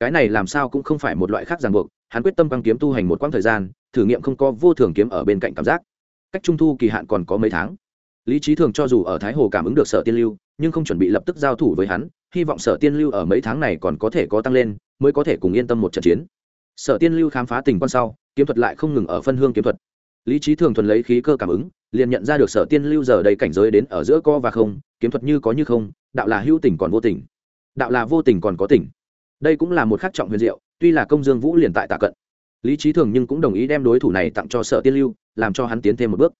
[SPEAKER 1] Cái này làm sao cũng không phải một loại khác ràng buộc, hắn quyết tâm băng kiếm tu hành một quãng thời gian thử nghiệm không có vô thường kiếm ở bên cạnh cảm giác. Cách trung thu kỳ hạn còn có mấy tháng. Lý trí thường cho dù ở thái hồ cảm ứng được sở tiên lưu, nhưng không chuẩn bị lập tức giao thủ với hắn, hy vọng sở tiên lưu ở mấy tháng này còn có thể có tăng lên, mới có thể cùng yên tâm một trận chiến. Sở tiên lưu khám phá tình quan sau, kiếm thuật lại không ngừng ở phân hương kiếm thuật. Lý trí thường thuần lấy khí cơ cảm ứng, liền nhận ra được sở tiên lưu giờ đầy cảnh giới đến ở giữa co và không, kiếm thuật như có như không, đạo là hữu tình còn vô tình. Đạo là vô tình còn có tình. Đây cũng là một khắc trọng huyền diệu, tuy là công dương vũ liền tại tạ cận lý trí thường nhưng cũng đồng ý đem đối thủ này tặng cho sở tiên lưu, làm cho hắn tiến thêm một bước.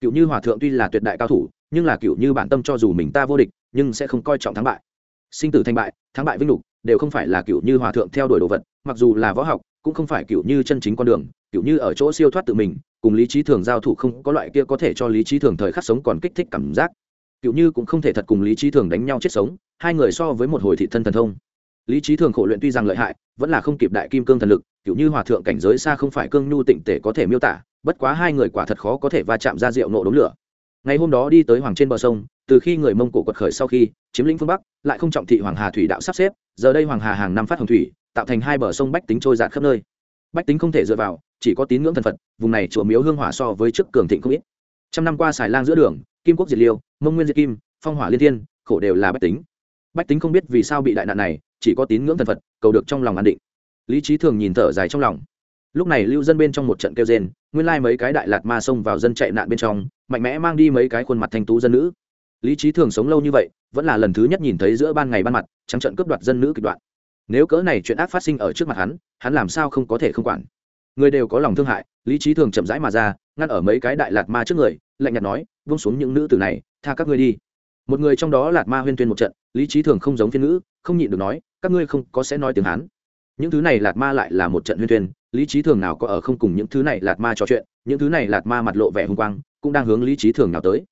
[SPEAKER 1] Cựu như hòa thượng tuy là tuyệt đại cao thủ, nhưng là cựu như bản tâm cho dù mình ta vô địch, nhưng sẽ không coi trọng thắng bại. Sinh tử thành bại, thắng bại vinh lục, đều không phải là cựu như hòa thượng theo đuổi đồ vật, mặc dù là võ học, cũng không phải cựu như chân chính con đường, cựu như ở chỗ siêu thoát tự mình, cùng lý trí thường giao thủ không có loại kia có thể cho lý trí thường thời khắc sống còn kích thích cảm giác. Cựu như cũng không thể thật cùng lý trí thường đánh nhau chết sống, hai người so với một hồi thị thân thần thông lý trí thường khổ luyện tuy rằng lợi hại, vẫn là không kịp đại kim cương thần lực, kiểu như hòa thượng cảnh giới xa không phải cương nhu tịnh tể có thể miêu tả, bất quá hai người quả thật khó có thể va chạm ra rượu nộ đống lửa. Ngày hôm đó đi tới hoàng trên bờ sông, từ khi người mông cổ quật khởi sau khi, chiếm lĩnh phương bắc, lại không trọng thị hoàng hà thủy đạo sắp xếp, giờ đây hoàng hà hàng năm phát hồng thủy, tạo thành hai bờ sông bách tính trôi dạt khắp nơi. Bách tính không thể dựa vào, chỉ có tín ngưỡng thần phật, vùng này chùa miếu hương hỏa so với trước cường thịnh không ít. Trăm năm qua xài lang giữa đường, kim quốc diệt liêu, mông nguyên diệt kim, phong hỏa liên thiên, khổ đều là bách tính. Bách tính không biết vì sao bị đại nạn này chỉ có tín ngưỡng thần phật, cầu được trong lòng an định. Lý trí thường nhìn thở dài trong lòng. Lúc này lưu dân bên trong một trận kêu rên, nguyên lai mấy cái đại lạt ma xông vào dân chạy nạn bên trong, mạnh mẽ mang đi mấy cái khuôn mặt thanh tú dân nữ. Lý trí thường sống lâu như vậy, vẫn là lần thứ nhất nhìn thấy giữa ban ngày ban mặt, trắng trận cướp đoạt dân nữ kịch đoạn. Nếu cỡ này chuyện ác phát sinh ở trước mặt hắn hắn làm sao không có thể không quản? Người đều có lòng thương hại, lý trí thường chậm rãi mà ra, ngăn ở mấy cái đại lạt ma trước người, lạnh nhạt nói, vung xuống những nữ tử này, tha các ngươi đi một người trong đó lạt ma huyên tuyên một trận, lý trí thường không giống phiên ngữ, không nhịn được nói, các ngươi không có sẽ nói tiếng hán. Những thứ này lạt ma lại là một trận huyên tuyên lý trí thường nào có ở không cùng những thứ này lạt ma trò chuyện, những thứ này lạt ma mặt lộ vẻ hung quang, cũng đang hướng lý trí thường nào tới.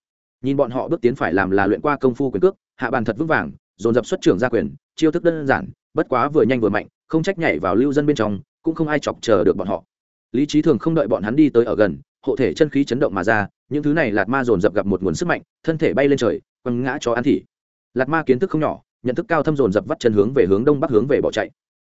[SPEAKER 1] Nhìn bọn họ bước tiến phải làm là luyện qua công phu quyền cước, hạ bàn thật vững vàng, dồn dập xuất trưởng ra quyền, chiêu thức đơn giản, bất quá vừa nhanh vừa mạnh, không trách nhảy vào lưu dân bên trong, cũng không ai chọc chờ được bọn họ. Lý trí thường không đợi bọn hắn đi tới ở gần, hộ thể chân khí chấn động mà ra, những thứ này lạt ma dồn dập gặp một nguồn sức mạnh, thân thể bay lên trời quăng ngã cho ăn thị. Lạt ma kiến thức không nhỏ, nhận thức cao thâm dồn dập vắt chân hướng về hướng đông bắc hướng về bỏ chạy.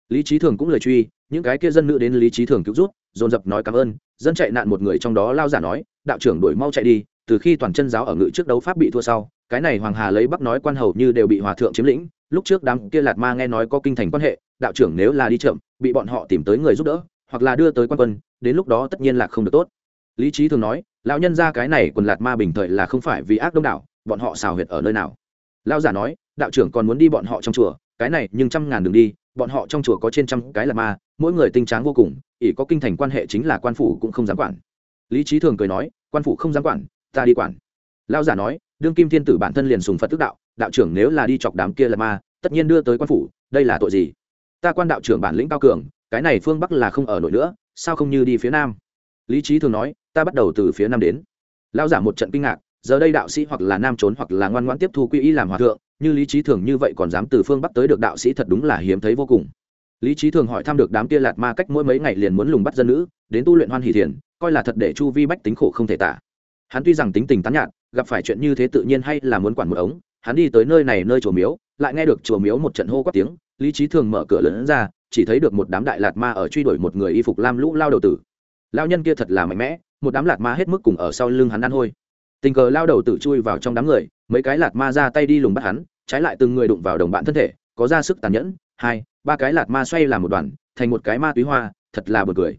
[SPEAKER 1] Lý trí thường cũng lời truy, những cái kia dân nữ đến lý trí thường cứu rút, dồn dập nói cảm ơn, dân chạy nạn một người trong đó lao giả nói, đạo trưởng đuổi mau chạy đi, từ khi toàn chân giáo ở ngự trước đấu pháp bị thua sau, cái này hoàng hà lấy bắc nói quan hầu như đều bị hòa thượng chiếm lĩnh, lúc trước đám kia lạt ma nghe nói có kinh thành quan hệ, đạo trưởng nếu là đi chậm, bị bọn họ tìm tới người giúp đỡ, hoặc là đưa tới quan quân, đến lúc đó tất nhiên là không được tốt. Lý trí thường nói, lão nhân ra cái này quần lạt ma bình thời là không phải vì ác đông đảo bọn họ xào huyệt ở nơi nào? Lão giả nói, đạo trưởng còn muốn đi bọn họ trong chùa, cái này nhưng trăm ngàn đường đi, bọn họ trong chùa có trên trăm cái là ma, mỗi người tinh tráng vô cùng, ỷ có kinh thành quan hệ chính là quan phủ cũng không dám quản. Lý trí thường cười nói, quan phủ không dám quản, ta đi quản. Lão giả nói, đương kim thiên tử bản thân liền sùng phật tức đạo đạo trưởng nếu là đi chọc đám kia là ma, tất nhiên đưa tới quan phủ, đây là tội gì? Ta quan đạo trưởng bản lĩnh cao cường, cái này phương bắc là không ở nổi nữa, sao không như đi phía nam? Lý trí thường nói, ta bắt đầu từ phía nam đến. Lão giả một trận kinh ngạc giờ đây đạo sĩ hoặc là nam trốn hoặc là ngoan ngoãn tiếp thu quy y làm hòa thượng, như lý trí thường như vậy còn dám từ phương bắc tới được đạo sĩ thật đúng là hiếm thấy vô cùng. Lý trí thường hỏi thăm được đám kia lạt ma cách mỗi mấy ngày liền muốn lùng bắt dân nữ, đến tu luyện hoan hỷ thiền, coi là thật để chu vi bách tính khổ không thể tả. Hắn tuy rằng tính tình tán nhạt, gặp phải chuyện như thế tự nhiên hay là muốn quản một ống, hắn đi tới nơi này nơi chùa miếu, lại nghe được chùa miếu một trận hô quát tiếng, lý trí thường mở cửa lớn ra, chỉ thấy được một đám đại lạt ma ở truy đuổi một người y phục lam lũ lao đầu tử. Lao nhân kia thật là mạnh mẽ, một đám lạt ma hết mức cùng ở sau lưng hắn ăn hôi tình cờ lao đầu tự chui vào trong đám người, mấy cái lạt ma ra tay đi lùng bắt hắn, trái lại từng người đụng vào đồng bạn thân thể, có ra sức tàn nhẫn, hai, ba cái lạt ma xoay làm một đoàn, thành một cái ma túy hoa, thật là bật cười.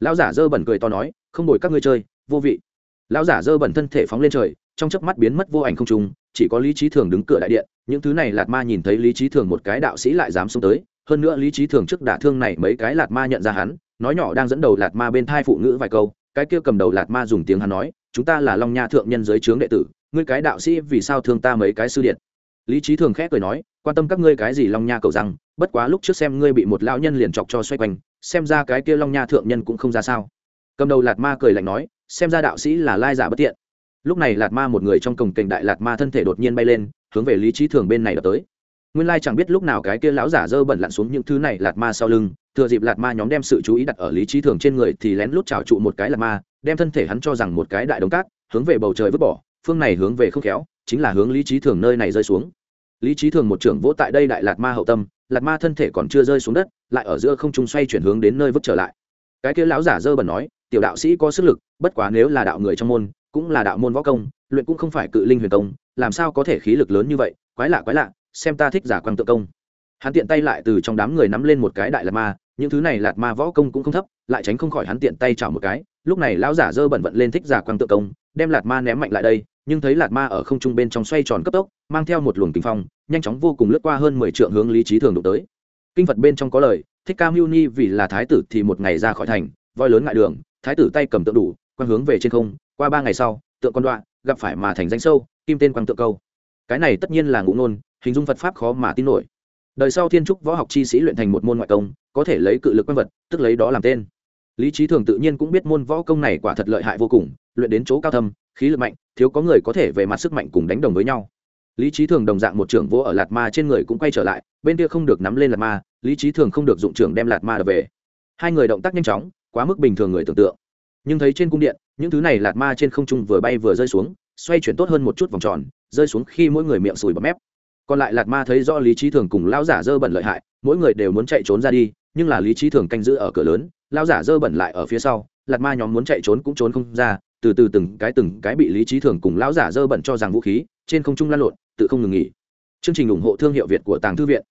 [SPEAKER 1] Lão giả dơ bẩn cười to nói, không đổi các ngươi chơi, vô vị. Lão giả dơ bẩn thân thể phóng lên trời, trong chớp mắt biến mất vô ảnh không trùng chỉ có lý trí thường đứng cửa đại điện, những thứ này lạt ma nhìn thấy lý trí thường một cái đạo sĩ lại dám xông tới, hơn nữa lý trí thường trước đả thương này mấy cái lạt ma nhận ra hắn, nói nhỏ đang dẫn đầu lạt ma bên thai phụ nữ vài câu, cái kia cầm đầu lạt ma dùng tiếng hắn nói chúng ta là long nha thượng nhân giới trướng đệ tử, ngươi cái đạo sĩ vì sao thương ta mấy cái sư điện? Lý trí thường khẽ cười nói, quan tâm các ngươi cái gì long nha cầu rằng, bất quá lúc trước xem ngươi bị một lão nhân liền chọc cho xoay quanh, xem ra cái kia long nha thượng nhân cũng không ra sao. Cầm đầu lạt ma cười lạnh nói, xem ra đạo sĩ là lai giả bất tiện. Lúc này lạt ma một người trong cổng kềnh đại lạt ma thân thể đột nhiên bay lên, hướng về lý trí thường bên này đập tới. Nguyên lai chẳng biết lúc nào cái kia lão giả dơ bẩn lặn xuống những thứ này lạt ma sau lưng, thừa dịp lạt ma nhóm đem sự chú ý đặt ở lý trí thường trên người thì lén lút trào trụ một cái lạt ma đem thân thể hắn cho rằng một cái đại đống cát, hướng về bầu trời vứt bỏ, phương này hướng về không khéo, chính là hướng lý trí thường nơi này rơi xuống. Lý trí thường một trưởng vỗ tại đây đại lạt ma hậu tâm, lạt ma thân thể còn chưa rơi xuống đất, lại ở giữa không trung xoay chuyển hướng đến nơi vứt trở lại. Cái kia lão giả dơ bẩn nói, tiểu đạo sĩ có sức lực, bất quá nếu là đạo người trong môn, cũng là đạo môn võ công, luyện cũng không phải cự linh huyền công, làm sao có thể khí lực lớn như vậy, quái lạ quái lạ, xem ta thích giả quang tự công. Hắn tiện tay lại từ trong đám người nắm lên một cái đại lạt ma, những thứ này lạt ma võ công cũng không thấp, lại tránh không khỏi hắn tiện tay chảo một cái lúc này lão giả dơ bẩn vận lên thích giả quang tự công, đem lạt ma ném mạnh lại đây, nhưng thấy lạt ma ở không trung bên trong xoay tròn cấp tốc, mang theo một luồng kinh phong, nhanh chóng vô cùng lướt qua hơn mười trượng hướng lý trí thường đụng tới. Kinh phật bên trong có lời, thích ca mưu ni vì là thái tử thì một ngày ra khỏi thành, voi lớn ngại đường, thái tử tay cầm tượng đủ, quang hướng về trên không, qua ba ngày sau, tượng con đoạn gặp phải mà thành danh sâu, kim tên quang tượng câu. Cái này tất nhiên là ngụ nôn hình dung phật pháp khó mà tin nổi. Đời sau thiên trúc võ học chi sĩ luyện thành một môn ngoại công, có thể lấy cự lực quan vật, tức lấy đó làm tên lý trí thường tự nhiên cũng biết môn võ công này quả thật lợi hại vô cùng, luyện đến chỗ cao thâm, khí lực mạnh, thiếu có người có thể về mặt sức mạnh cùng đánh đồng với nhau. Lý trí thường đồng dạng một trưởng vỗ ở lạt ma trên người cũng quay trở lại, bên kia không được nắm lên lạt ma, lý trí thường không được dụng trưởng đem lạt ma về. Hai người động tác nhanh chóng, quá mức bình thường người tưởng tượng. Nhưng thấy trên cung điện, những thứ này lạt ma trên không trung vừa bay vừa rơi xuống, xoay chuyển tốt hơn một chút vòng tròn, rơi xuống khi mỗi người miệng sùi bọt mép. Còn lại lạt ma thấy do lý trí thường cùng lão giả dơ bẩn lợi hại, mỗi người đều muốn chạy trốn ra đi, nhưng là lý trí thường canh giữ ở cửa lớn lão giả dơ bẩn lại ở phía sau, lạt ma nhóm muốn chạy trốn cũng trốn không ra, từ từ từng cái từng cái bị lý trí thường cùng lão giả dơ bẩn cho rằng vũ khí, trên không trung lan lộn, tự không ngừng nghỉ. Chương trình ủng hộ thương hiệu việt của tàng thư viện.